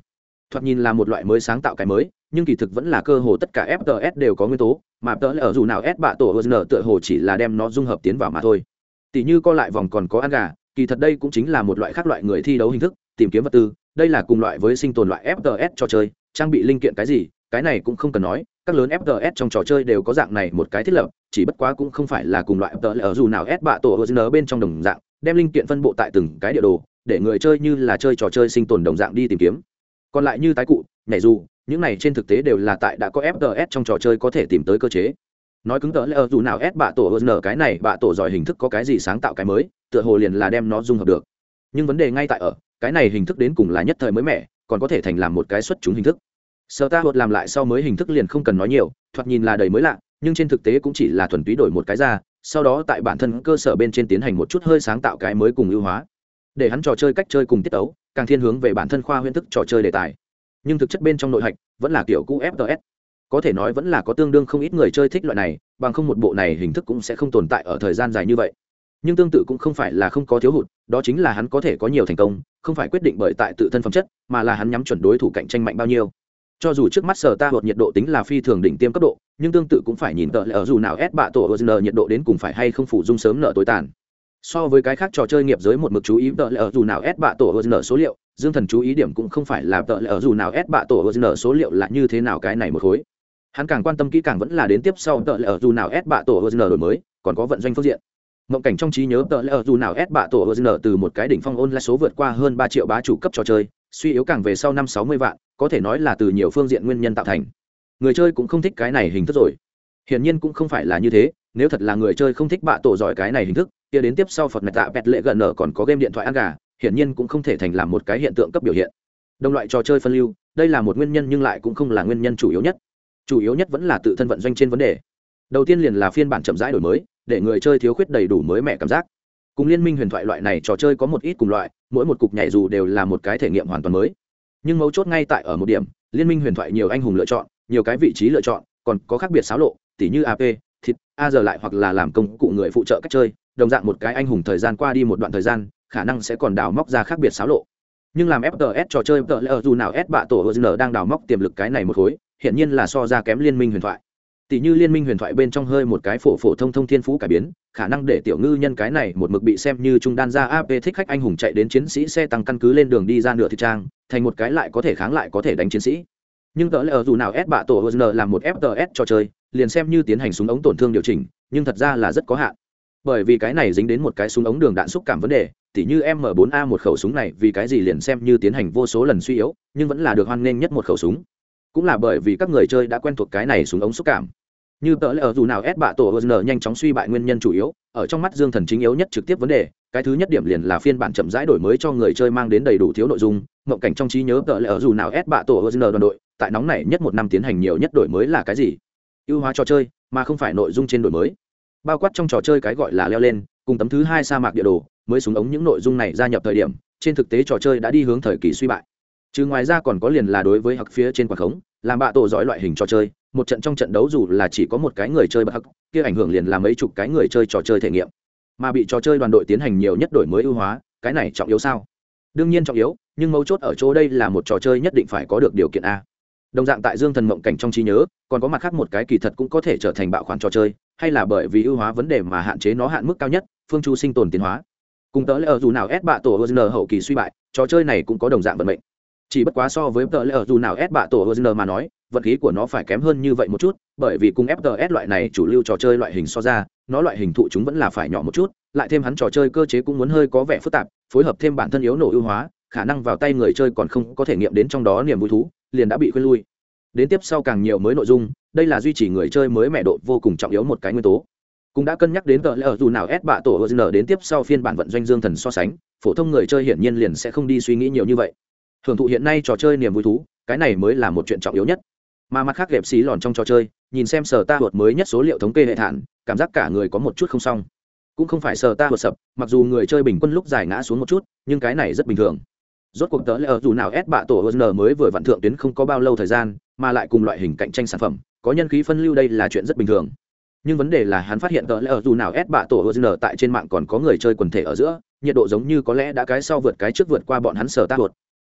A: Thoạt nhìn là một loại mới sáng tạo cái mới, nhưng kỳ thực vẫn là cơ hồ tất cả fts đều có nguyên tố, mà tờ lệ ở dù nào ép bạ tổ hờ tựa hồ chỉ là đem nó dung hợp tiến vào mà thôi. Tỷ như co lại vòng còn có ăn gà, kỳ thật đây cũng chính là một loại khác loại người thi đấu hình thức, tìm kiếm vật tư, đây là cùng loại với sinh tồn loại fts trò chơi, trang bị linh kiện cái gì cái này cũng không cần nói, các lớn fts trong trò chơi đều có dạng này một cái thiết lập, chỉ bất quá cũng không phải là cùng loại tờ ở dù nào s bạ tổ ở bên trong đồng dạng, đem linh kiện phân bộ tại từng cái địa đồ, để người chơi như là chơi trò chơi sinh tồn đồng dạng đi tìm kiếm. Còn lại như tái cụ, nhảy dù, những này trên thực tế đều là tại đã có fts trong trò chơi có thể tìm tới cơ chế. Nói cứng tờ lỡ dù nào s bạ tổ hơn cái này bạ tổ giỏi hình thức có cái gì sáng tạo cái mới, tựa hồ liền là đem nó dung hợp được. Nhưng vấn đề ngay tại ở, cái này hình thức đến cùng là nhất thời mới mẻ, còn có thể thành làm một cái xuất chúng hình thức sở ta hột làm lại sau mới hình thức liền không cần nói nhiều, thoạt nhìn là đầy mới lạ, nhưng trên thực tế cũng chỉ là thuần túy đổi một cái ra, sau đó tại bản thân cơ sở bên trên tiến hành một chút hơi sáng tạo cái mới cùng ưu hóa. Để hắn trò chơi cách chơi cùng tiết tấu, càng thiên hướng về bản thân khoa huyễn thức trò chơi đề tài. Nhưng thực chất bên trong nội hạch, vẫn là kiểu cũ fts có thể nói vẫn là có tương đương không ít người chơi thích loại này, bằng không một bộ này hình thức cũng sẽ không tồn tại ở thời gian dài như vậy. Nhưng tương tự cũng không phải là không có thiếu hụt, đó chính là hắn có thể có nhiều thành công, không phải quyết định bởi tại tự thân phẩm chất, mà là hắn nhắm chuẩn đối thủ cạnh tranh mạnh bao nhiêu cho dù trước mắt sở ta hột nhiệt độ tính là phi thường đỉnh tiêm cấp độ, nhưng tương tự cũng phải nhìn tợ ở dù nào ép bạ tổ n nhiệt độ đến cùng phải hay không phủ dung sớm nợ tối tàn. So với cái khác trò chơi nghiệp giới một mực chú ý tợ ở dù nào ép bạ tổ n số liệu, dương thần chú ý điểm cũng không phải là tợ ở dù nào ép bạ tổ n số liệu là như thế nào cái này một khối. Hắn càng quan tâm kỹ càng vẫn là đến tiếp sau tợ ở dù nào ép bạ tổ n đổi mới, còn có vận doanh phương diện. Mộng cảnh trong trí nhớ tợ lỡ dù nào ép bạ tổ n từ một cái đỉnh phong ôn là số vượt qua hơn ba triệu bá chủ cấp trò chơi, suy yếu càng về sau năm sáu mươi vạn có thể nói là từ nhiều phương diện nguyên nhân tạo thành. Người chơi cũng không thích cái này hình thức rồi. Hiển nhiên cũng không phải là như thế, nếu thật là người chơi không thích bạ tổ giỏi cái này hình thức, kia đến tiếp sau phật mẹ tạ bẹt lệ gần nở còn có game điện thoại ăn gà, hiển nhiên cũng không thể thành làm một cái hiện tượng cấp biểu hiện. Đồng loại trò chơi phân lưu, đây là một nguyên nhân nhưng lại cũng không là nguyên nhân chủ yếu nhất. Chủ yếu nhất vẫn là tự thân vận doanh trên vấn đề. Đầu tiên liền là phiên bản chậm rãi đổi mới, để người chơi thiếu khuyết đầy đủ mới mẻ cảm giác. Cùng liên minh huyền thoại loại này trò chơi có một ít cùng loại, mỗi một cục nhảy dù đều là một cái thể nghiệm hoàn toàn mới nhưng mấu chốt ngay tại ở một điểm, liên minh huyền thoại nhiều anh hùng lựa chọn, nhiều cái vị trí lựa chọn, còn có khác biệt xáo lộ, tỉ như ap thịt, a giờ lại hoặc là làm công cụ người phụ trợ cách chơi, đồng dạng một cái anh hùng thời gian qua đi một đoạn thời gian, khả năng sẽ còn đào móc ra khác biệt xáo lộ. Nhưng làm fts trò chơi tờ lỡ dù nào s bạ tổ hờ đang đào móc tiềm lực cái này một khối hiện nhiên là so ra kém liên minh huyền thoại tỷ như liên minh huyền thoại bên trong hơi một cái phổ phổ thông thông thiên phú cải biến, khả năng để tiểu ngư nhân cái này một mực bị xem như trung đan ra ap thích khách anh hùng chạy đến chiến sĩ xe tăng căn cứ lên đường đi ra nửa thị trang, thành một cái lại có thể kháng lại có thể đánh chiến sĩ. Nhưng tớ lờ dù nào s bạ tổ hn là một fts cho chơi, liền xem như tiến hành súng ống tổn thương điều chỉnh, nhưng thật ra là rất có hạn. Bởi vì cái này dính đến một cái súng ống đường đạn xúc cảm vấn đề, tỉ như m 4 a một khẩu súng này vì cái gì liền xem như tiến hành vô số lần suy yếu, nhưng vẫn là được hoan nghênh nhất một khẩu súng cũng là bởi vì các người chơi đã quen thuộc cái này xuống ống xúc cảm. Như tớ lỡ dù nào ép bạ tổ hn nhanh chóng suy bại nguyên nhân chủ yếu, ở trong mắt dương thần chính yếu nhất trực tiếp vấn đề, cái thứ nhất điểm liền là phiên bản chậm rãi đổi mới cho người chơi mang đến đầy đủ thiếu nội dung, mộng cảnh trong trí nhớ tớ lỡ dù nào ép bạ tổ hn đoàn đội, tại nóng này nhất một năm tiến hành nhiều nhất đổi mới là cái gì? Ưu hóa trò chơi, mà không phải nội dung trên đổi mới. Bao quát trong trò chơi cái gọi là leo lên, cùng tấm thứ hai sa mạc địa đồ, mới xuống ống những nội dung này gia nhập thời điểm, trên thực tế trò chơi đã đi hướng thời kỳ suy bại chứ ngoài ra còn có liền là đối với hặc phía trên quả khống, làm bạ tổ giỏi loại hình trò chơi, một trận trong trận đấu dù là chỉ có một cái người chơi bậc hắc, kia ảnh hưởng liền là mấy chục cái người chơi trò chơi thể nghiệm. Mà bị trò chơi đoàn đội tiến hành nhiều nhất đổi mới ưu hóa, cái này trọng yếu sao? Đương nhiên trọng yếu, nhưng mấu chốt ở chỗ đây là một trò chơi nhất định phải có được điều kiện a. Đồng dạng tại dương thần mộng cảnh trong trí nhớ, còn có mặt khác một cái kỳ thật cũng có thể trở thành bạo khoản trò chơi, hay là bởi vì ưu hóa vấn đề mà hạn chế nó hạn mức cao nhất, phương chu sinh tồn tiến hóa. Cùng tớ lỡ ở dù nào ép bạ tổ hờ hậu kỳ suy bại, trò chơi này cũng có đồng dạng vận mệnh chỉ bất quá so với tờ lỡ dù nào s bạ tổ hờ mà nói, vật khí của nó phải kém hơn như vậy một chút, bởi vì cùng fts loại này chủ lưu trò chơi loại hình so ra, nó loại hình thụ chúng vẫn là phải nhỏ một chút, lại thêm hắn trò chơi cơ chế cũng muốn hơi có vẻ phức tạp, phối hợp thêm bản thân yếu nổ ưu hóa, khả năng vào tay người chơi còn không có thể nghiệm đến trong đó niềm vui thú, liền đã bị khuyên lui. Đến tiếp sau càng nhiều mới nội dung, đây là duy trì người chơi mới mẹ độ vô cùng trọng yếu một cái nguyên tố. Cũng đã cân nhắc đến tờ lỡ dù nào s bạ tổ hờ đến tiếp sau phiên bản vận doanh dương thần so sánh, phổ thông người chơi hiển nhiên liền sẽ không đi suy nghĩ nhiều như vậy hưởng thụ hiện nay trò chơi niềm vui thú, cái này mới là một chuyện trọng yếu nhất. Mà mặt khác đẹp xí lòn trong trò chơi, nhìn xem sở ta hột mới nhất số liệu thống kê hệ thản, cảm giác cả người có một chút không xong. Cũng không phải sở ta hột sập, mặc dù người chơi bình quân lúc giải ngã xuống một chút, nhưng cái này rất bình thường. Rốt cuộc tớ lỡ dù nào ép bạ tổ hn mới vừa vặn thượng tuyến không có bao lâu thời gian, mà lại cùng loại hình cạnh tranh sản phẩm, có nhân khí phân lưu đây là chuyện rất bình thường. Nhưng vấn đề là hắn phát hiện tờ lẽ dù nào ép bạ tổ hờ tại trên mạng còn có người chơi quần thể ở giữa, nhiệt độ giống như có lẽ đã cái sau vượt cái trước vượt qua bọn hắn sở ta hụt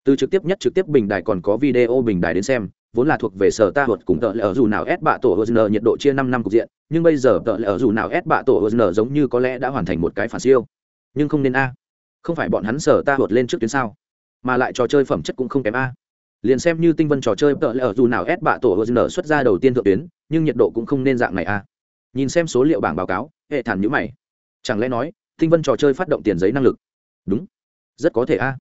A: từ trực tiếp nhất trực tiếp bình đài còn có video bình đài đến xem, vốn là thuộc về sở ta thuật cùng tờ lẽ ở dù nào ép bạ tổ hờn nhiệt độ chia năm năm cục diện, nhưng bây giờ tờ lẽ ở dù nào ép bạ tổ hờn giống như có lẽ đã hoàn thành một cái phản siêu. Nhưng không nên a. Không phải bọn hắn sở ta thuật lên trước tuyến sao? Mà lại trò chơi phẩm chất cũng không kém a. Liền xem như tinh vân trò chơi tợ lẽ ở dù nào ép bạ tổ hờn xuất ra đầu tiên thượng tuyến, nhưng nhiệt độ cũng không nên dạng này a. Nhìn xem số liệu bảng báo cáo, hệ thản nhữ mày. Chẳng lẽ nói, tinh vân trò chơi phát động tiền giấy năng lực? Đúng. Rất có thể a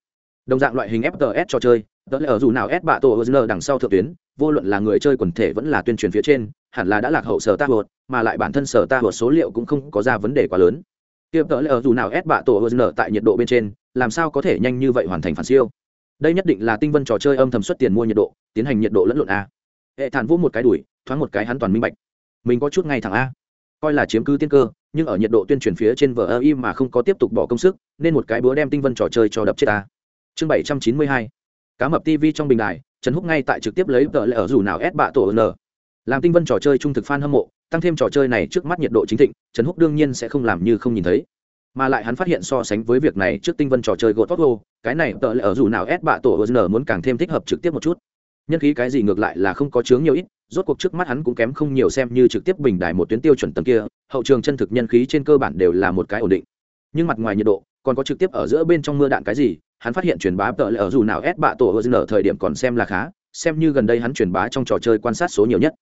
A: đồng dạng loại hình fts trò chơi tợ lẽ ở dù nào S bạ tổ hờ đằng sau thượng tuyến, vô luận là người chơi quần thể vẫn là tuyên truyền phía trên, hẳn là đã lạc hậu sở ta hột mà lại bản thân sở ta hột số liệu cũng không có ra vấn đề quá lớn. Tiếp tợ lẽ ở dù nào S bạ tổ hờ tại nhiệt độ bên trên, làm sao có thể nhanh như vậy hoàn thành phản siêu? Đây nhất định là tinh vân trò chơi âm thầm xuất tiền mua nhiệt độ, tiến hành nhiệt độ lẫn lộn a. Hệ thản vũ một cái đuổi, thoáng một cái hắn toàn minh bạch. Mình có chút ngay thẳng a. Coi là chiếm cứ tiên cơ, nhưng ở nhiệt độ tuyên truyền phía trên vờ ơ im mà không có tiếp tục bỏ công sức, nên một cái búa đem tinh vân trò chơi cho đập chết ta chương bảy trăm chín mươi hai. Cá mập tv trong bình đài, trần húc ngay tại trực tiếp lấy tờ lệ ở dù nào ép bạ tổ n. Làm tinh vân trò chơi trung thực fan hâm mộ, tăng thêm trò chơi này trước mắt nhiệt độ chính thịnh, trần húc đương nhiên sẽ không làm như không nhìn thấy. Mà lại hắn phát hiện so sánh với việc này trước tinh vân trò chơi gột tóc cái này tờ lệ ở dù nào ép bạ tổ n muốn càng thêm thích hợp trực tiếp một chút. Nhân khí cái gì ngược lại là không có chướng nhiều ít, rốt cuộc trước mắt hắn cũng kém không nhiều xem như trực tiếp bình đài một tuyến tiêu chuẩn tầng kia, hậu trường chân thực nhân khí trên cơ bản đều là một cái ổn định. Nhưng mặt ngoài nhiệt độ còn có trực tiếp ở giữa bên trong mưa đạn cái gì, hắn phát hiện truyền bá tợ lệ ở dù nào ép bạ tổ hờ ở thời điểm còn xem là khá, xem như gần đây hắn truyền bá trong trò chơi quan sát số nhiều nhất.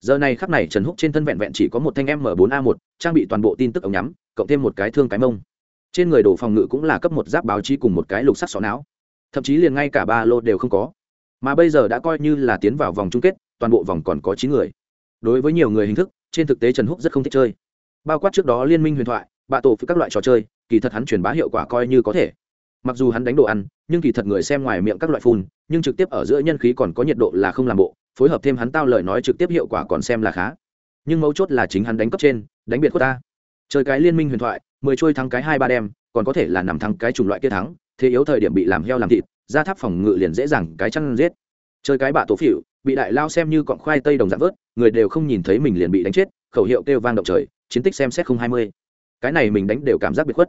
A: Giờ này khắc này trần húc trên thân vẹn vẹn chỉ có một thanh m 4 a 1 trang bị toàn bộ tin tức ống nhắm, cộng thêm một cái thương cái mông. Trên người đồ phòng ngự cũng là cấp một giáp báo chí cùng một cái lục sắt xỏ não. Thậm chí liền ngay cả ba lô đều không có. Mà bây giờ đã coi như là tiến vào vòng chung kết, toàn bộ vòng còn có chín người. Đối với nhiều người hình thức, trên thực tế trần húc rất không thích chơi. Bao quát trước đó liên minh huyền thoại, bạ tổ với các loại trò chơi kỳ thật hắn truyền bá hiệu quả coi như có thể. Mặc dù hắn đánh đồ ăn, nhưng kỳ thật người xem ngoài miệng các loại phun, nhưng trực tiếp ở giữa nhân khí còn có nhiệt độ là không làm bộ, phối hợp thêm hắn tao lời nói trực tiếp hiệu quả còn xem là khá. Nhưng mấu chốt là chính hắn đánh cấp trên, đánh biệt của ta. Chơi cái liên minh huyền thoại, mười trôi thắng cái hai ba đem, còn có thể là nằm thắng cái chủng loại kia thắng, thế yếu thời điểm bị làm heo làm thịt, ra tháp phòng ngự liền dễ dàng cái chăn giết. Chơi cái bạ tổ phỉu, bị đại lao xem như cọng khoai tây đồng dạng vớt, người đều không nhìn thấy mình liền bị đánh chết, khẩu hiệu kêu vang động trời, chiến tích xem xét không hai mươi cái này mình đánh đều cảm giác biệt khuất.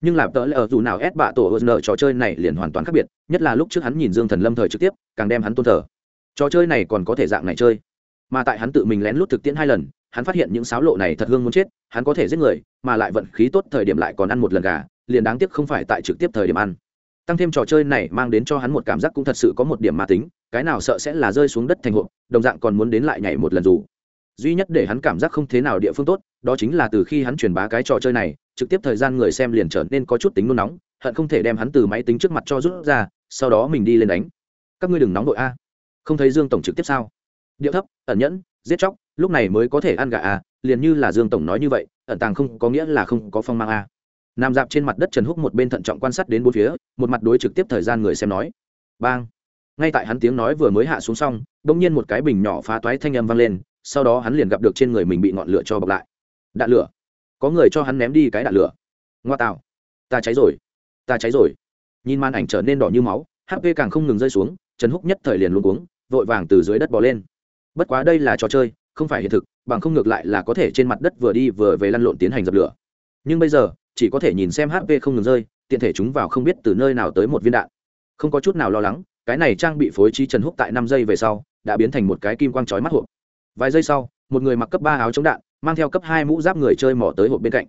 A: Nhưng làm tớ lờ dù nào ép bạ tổ ơ nợ trò chơi này liền hoàn toàn khác biệt, nhất là lúc trước hắn nhìn dương thần lâm thời trực tiếp, càng đem hắn tôn thờ. Trò chơi này còn có thể dạng này chơi. Mà tại hắn tự mình lén lút thực tiễn hai lần, hắn phát hiện những sáo lộ này thật hương muốn chết, hắn có thể giết người, mà lại vận khí tốt thời điểm lại còn ăn một lần gà, liền đáng tiếc không phải tại trực tiếp thời điểm ăn. Tăng thêm trò chơi này mang đến cho hắn một cảm giác cũng thật sự có một điểm ma tính, cái nào sợ sẽ là rơi xuống đất thành hộp, đồng dạng còn muốn đến lại nhảy một lần dù duy nhất để hắn cảm giác không thế nào địa phương tốt, đó chính là từ khi hắn truyền bá cái trò chơi này, trực tiếp thời gian người xem liền trở nên có chút tính nôn nóng, hận không thể đem hắn từ máy tính trước mặt cho rút ra, sau đó mình đi lên đánh. Các ngươi đừng nóng đội a. Không thấy dương tổng trực tiếp sao? Điệu thấp, ẩn nhẫn, giết chóc, lúc này mới có thể ăn gà a, liền như là dương tổng nói như vậy, ẩn tàng không có nghĩa là không có phong mang a. Nằm dạp trên mặt đất trần húc một bên thận trọng quan sát đến bốn phía, một mặt đối trực tiếp thời gian người xem nói. Bang. Ngay tại hắn tiếng nói vừa mới hạ xuống xong đ ỗ n g nhiên một cái bình nhỏ phá toái thanh âm vang lên sau đó hắn liền gặp được trên người mình bị ngọn lửa cho bọc lại. Đạn lửa. Có người cho hắn ném đi cái đạn lửa. Ngoa tạo. Ta cháy rồi. Ta cháy rồi. Nhìn màn ảnh trở nên đỏ như máu hp càng không ngừng rơi xuống, trần húc nhất thời liền luôn cuống, vội vàng từ dưới đất bỏ lên. Bất quá đây là trò chơi, không phải hiện thực, bằng không ngược lại là có thể trên mặt đất vừa đi vừa về lăn lộn tiến hành dập lửa. Nhưng bây giờ, chỉ có thể nhìn xem hp không ngừng rơi, tiện thể chúng vào không biết từ nơi nào tới một viên đạn. Không có chút nào lo lắng, cái này trang bị phối trí trần húc tại năm giây về sau, đã biến thành một cái kim quang chói mắt hộp vài giây sau, một người mặc cấp ba áo chống đạn, mang theo cấp hai mũ giáp người chơi mỏ tới hộp bên cạnh.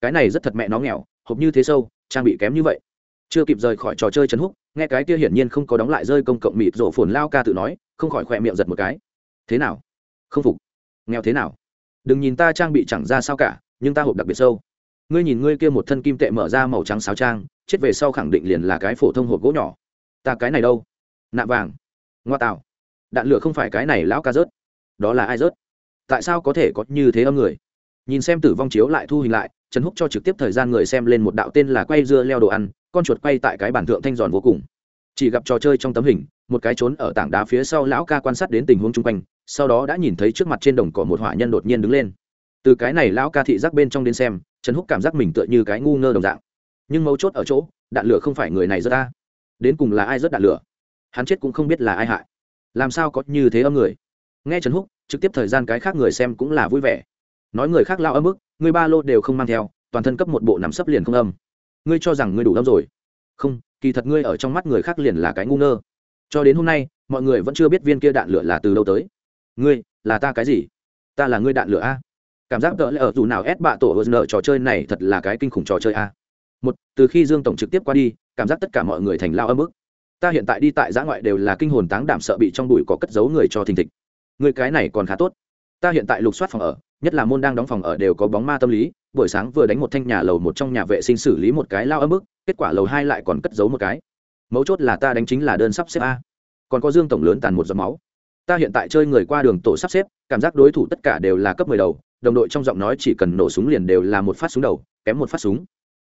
A: Cái này rất thật mẹ nó nghèo, hộp như thế sâu, trang bị kém như vậy. Chưa kịp rời khỏi trò chơi chấn húc, nghe cái kia hiển nhiên không có đóng lại rơi công cộng mịt rổ phồn lao ca tự nói, không khỏi khỏe miệng giật một cái. Thế nào? Không phục. Nghèo thế nào? Đừng nhìn ta trang bị chẳng ra sao cả, nhưng ta hộp đặc biệt sâu. Ngươi nhìn ngươi kia một thân kim tệ mở ra màu trắng sáo trang, chết về sau khẳng định liền là cái phổ thông hộp gỗ nhỏ. Ta cái này đâu? Nạ vàng. Ngoa tạo. Đạn lửa không phải cái này, lão ca rớt đó là ai rớt? Tại sao có thể có như thế âm người? Nhìn xem tử vong chiếu lại thu hình lại, trần húc cho trực tiếp thời gian người xem lên một đạo tên là quay dưa leo đồ ăn, con chuột quay tại cái bản thượng thanh giòn vô cùng. Chỉ gặp trò chơi trong tấm hình, một cái trốn ở tảng đá phía sau lão ca quan sát đến tình huống chung quanh, sau đó đã nhìn thấy trước mặt trên đồng cỏ một hỏa nhân đột nhiên đứng lên. Từ cái này lão ca thị giác bên trong đến xem, trần húc cảm giác mình tựa như cái ngu ngơ đồng dạng. Nhưng mấu chốt ở chỗ, đạn lửa không phải người này rớt ta đến cùng là ai rớt đạn lửa? Hắn chết cũng không biết là ai hại. Làm sao có như thế âm người? Nghe trần húc, trực tiếp thời gian cái khác người xem cũng là vui vẻ. Nói người khác lao âm ức, người ba lô đều không mang theo, toàn thân cấp một bộ nằm sấp liền không âm. Ngươi cho rằng ngươi đủ âm rồi? Không, kỳ thật ngươi ở trong mắt người khác liền là cái ngu ngơ. Cho đến hôm nay, mọi người vẫn chưa biết viên kia đạn lửa là từ đâu tới. Ngươi, là ta cái gì? Ta là ngươi đạn lửa a. Cảm giác đỡ ở dù nào ép bạ tổ hờ nợ trò chơi này thật là cái kinh khủng trò chơi a. Một, từ khi dương tổng trực tiếp qua đi, cảm giác tất cả mọi người thành lao âm ức. Ta hiện tại đi tại giã ngoại đều là kinh hồn táng đảm sợ bị trong bụi có cất giấu người cho thình thịch người cái này còn khá tốt. Ta hiện tại lục soát phòng ở, nhất là môn đang đóng phòng ở đều có bóng ma tâm lý, buổi sáng vừa đánh một thanh nhà lầu một trong nhà vệ sinh xử lý một cái lao âm ức kết quả lầu hai lại còn cất giấu một cái. Mấu chốt là ta đánh chính là đơn sắp xếp a. Còn có dương tổng lớn tàn một giọt máu. Ta hiện tại chơi người qua đường tổ sắp xếp, cảm giác đối thủ tất cả đều là cấp mười đầu, đồng đội trong giọng nói chỉ cần nổ súng liền đều là một phát súng đầu, kém một phát súng.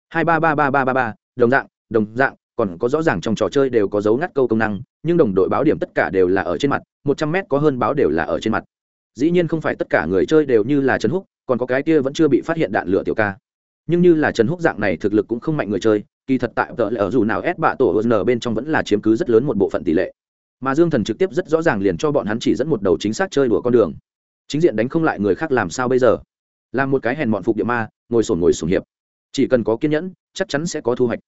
A: Hai ba ba ba ba ba ba, đồng dạng đồng dạng còn có rõ ràng trong trò chơi đều có dấu ngắt câu công năng, nhưng đồng đội báo điểm tất cả đều là ở trên mặt, một trăm mét có hơn báo đều là ở trên mặt. Dĩ nhiên không phải tất cả người chơi đều như là trần húc, còn có cái kia vẫn chưa bị phát hiện đạn lửa tiểu ca. Nhưng như là trần húc dạng này thực lực cũng không mạnh người chơi, kỳ thật tại vợ lệ ở dù nào ép bạ tổ n bên trong vẫn là chiếm cứ rất lớn một bộ phận tỷ lệ. Mà dương thần trực tiếp rất rõ ràng liền cho bọn hắn chỉ dẫn một đầu chính xác chơi đùa con đường. Chính diện đánh không lại người khác làm sao bây giờ? Làm một cái hèn bọn phục địa ma, ngồi sổn ngồi sổn hiệp. Chỉ cần có kiên nhẫn, chắc chắn sẽ có thu hoạch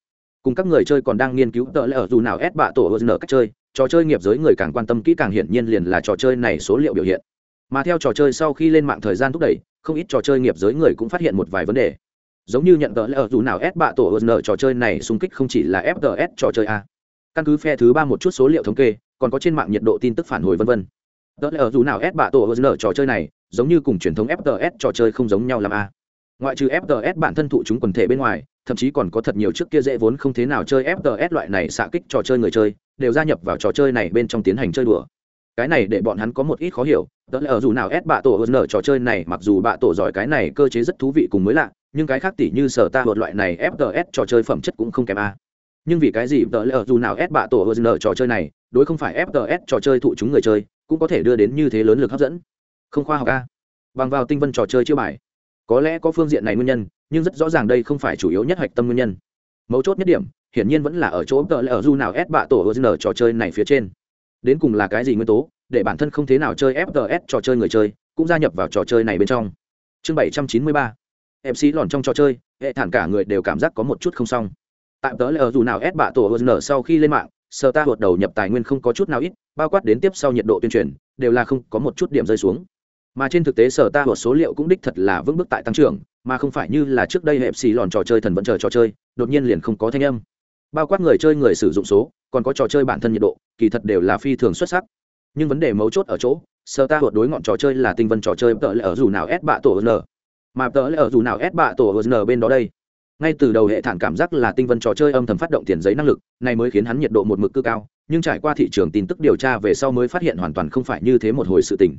A: cùng các người chơi còn đang nghiên cứu tờ lẽ ở dù nào ép bạ tổ nở cách chơi, trò chơi nghiệp giới người càng quan tâm kỹ càng hiển nhiên liền là trò chơi này số liệu biểu hiện. Mà theo trò chơi sau khi lên mạng thời gian thúc đẩy, không ít trò chơi nghiệp giới người cũng phát hiện một vài vấn đề. Giống như nhận tờ lẽ ở dù nào ép bạ tổ nở trò chơi này xung kích không chỉ là fts trò chơi a. Căn cứ phe thứ ba một chút số liệu thống kê, còn có trên mạng nhiệt độ tin tức phản hồi vân vân. Tờ lẽ ở dù nào ép bạ tổ nở trò chơi này, giống như cùng truyền thống fts trò chơi không giống nhau làm a. Ngoại trừ fts bản thân thụ chúng quần thể bên ngoài thậm chí còn có thật nhiều trước kia dễ vốn không thế nào chơi fts loại này xạ kích trò chơi người chơi, đều gia nhập vào trò chơi này bên trong tiến hành chơi đùa. Cái này để bọn hắn có một ít khó hiểu đó là ở dù nào ép bạ tổ hơn nở trò chơi này mặc dù bạ tổ giỏi cái này cơ chế rất thú vị cùng mới lạ, nhưng cái khác tỉ như sở ta một loại này fts trò chơi phẩm chất cũng không kém a. Nhưng vì cái gì đó là ở dù nào ép bạ tổ hơn nở trò chơi này, đối không phải fts trò chơi thụ chúng người chơi, cũng có thể đưa đến như thế lớn lực hấp dẫn. Không khoa học a. Bằng vào tinh vân trò chơi chưa bài. Có lẽ có phương diện này nguyên nhân nhưng rất rõ ràng đây không phải chủ yếu nhất hạch tâm nguyên nhân. Mấu chốt nhất điểm, hiển nhiên vẫn là ở chỗ tờ lờ du nào ép bạ tổ ở trò chơi này phía trên. Đến cùng là cái gì nguyên tố, để bản thân không thế nào chơi fts trò chơi người chơi, cũng gia nhập vào trò chơi này bên trong. Chương bảy trăm chín mươi ba mc lòn trong trò chơi, hệ thản cả người đều cảm giác có một chút không xong. Tại tớ lờ dù nào ép bạ tổ ở sau khi lên mạng sơ ta hột đầu nhập tài nguyên không có chút nào ít, bao quát đến tiếp sau nhiệt độ tuyên truyền, đều là không có một chút điểm rơi xuống. Mà trên thực tế sở ta hột số liệu cũng đích thật là vững bước tại tăng trưởng mà không phải như là trước đây hẹp xì lòn trò chơi thần vẫn chờ trò chơi, đột nhiên liền không có thanh âm. Bao quát người chơi người sử dụng số, còn có trò chơi bản thân nhiệt độ, kỳ thật đều là phi thường xuất sắc. Nhưng vấn đề mấu chốt ở chỗ, sở ta hột đối ngọn trò chơi là tinh vân trò chơi tợ lệ ở dù nào ép bạ tổ n mà tợ lệ ở dù nào ép bạ tổ n bên đó đây. Ngay từ đầu hệ thản cảm giác là tinh vân trò chơi âm thầm phát động tiền giấy năng lực, này mới khiến hắn nhiệt độ một mực cư cao, nhưng trải qua thị trường tin tức điều tra về sau mới phát hiện hoàn toàn không phải như thế một hồi sự tình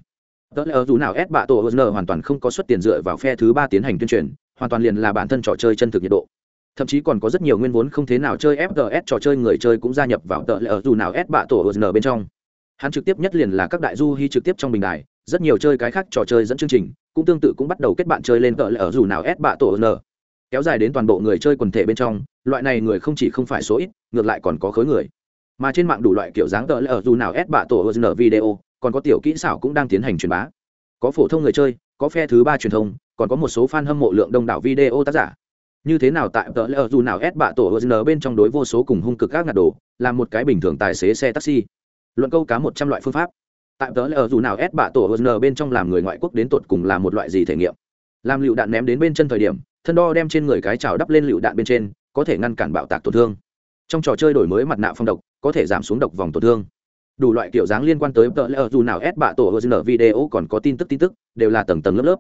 A: tớ lẽ dù nào ép bạ tổ hờ hoàn toàn không có xuất tiền dựa vào phe thứ ba tiến hành tuyên truyền, hoàn toàn liền là bản thân trò chơi chân thực nhiệt độ. Thậm chí còn có rất nhiều nguyên vốn không thế nào chơi fts trò chơi người chơi cũng gia nhập vào tờ lẽ dù nào ép bạ tổ hờ bên trong. Hắn trực tiếp nhất liền là các đại du hy trực tiếp trong bình đài, rất nhiều chơi cái khác trò chơi dẫn chương trình, cũng tương tự cũng bắt đầu kết bạn chơi lên tờ lẽ dù nào ép bạ tổ hờ kéo dài đến toàn bộ người chơi quần thể bên trong, loại này người không chỉ không phải số ít, ngược lại còn có khối người. Mà trên mạng đủ loại kiểu dáng tờ lẽ dù nào ép bạ tổ hờ video còn có tiểu kỹ xảo cũng đang tiến hành truyền bá. Có phổ thông người chơi, có phe thứ ba truyền thông, còn có một số fan hâm mộ lượng đông đảo video tác giả. Như thế nào tại tờ lờ dù nào ép bạ tổ n bên trong đối vô số cùng hung cực các ngạt đồ là một cái bình thường tài xế xe taxi. Luận câu cá một trăm loại phương pháp. Tại tờ lờ dù nào ép bạ tổ n bên trong làm người ngoại quốc đến tột cùng là một loại gì thể nghiệm? Làm lựu đạn ném đến bên chân thời điểm, thân đo đem trên người cái trào đắp lên lựu đạn bên trên, có thể ngăn cản bạo tạc tổn thương. Trong trò chơi đổi mới mặt nạ phong độc, có thể giảm xuống độc vòng tổn thương đủ loại kiểu dáng liên quan tới tờ lờ dù nào ép bạ tổ ở video còn có tin tức tin tức, đều là tầng tầng lớp lớp.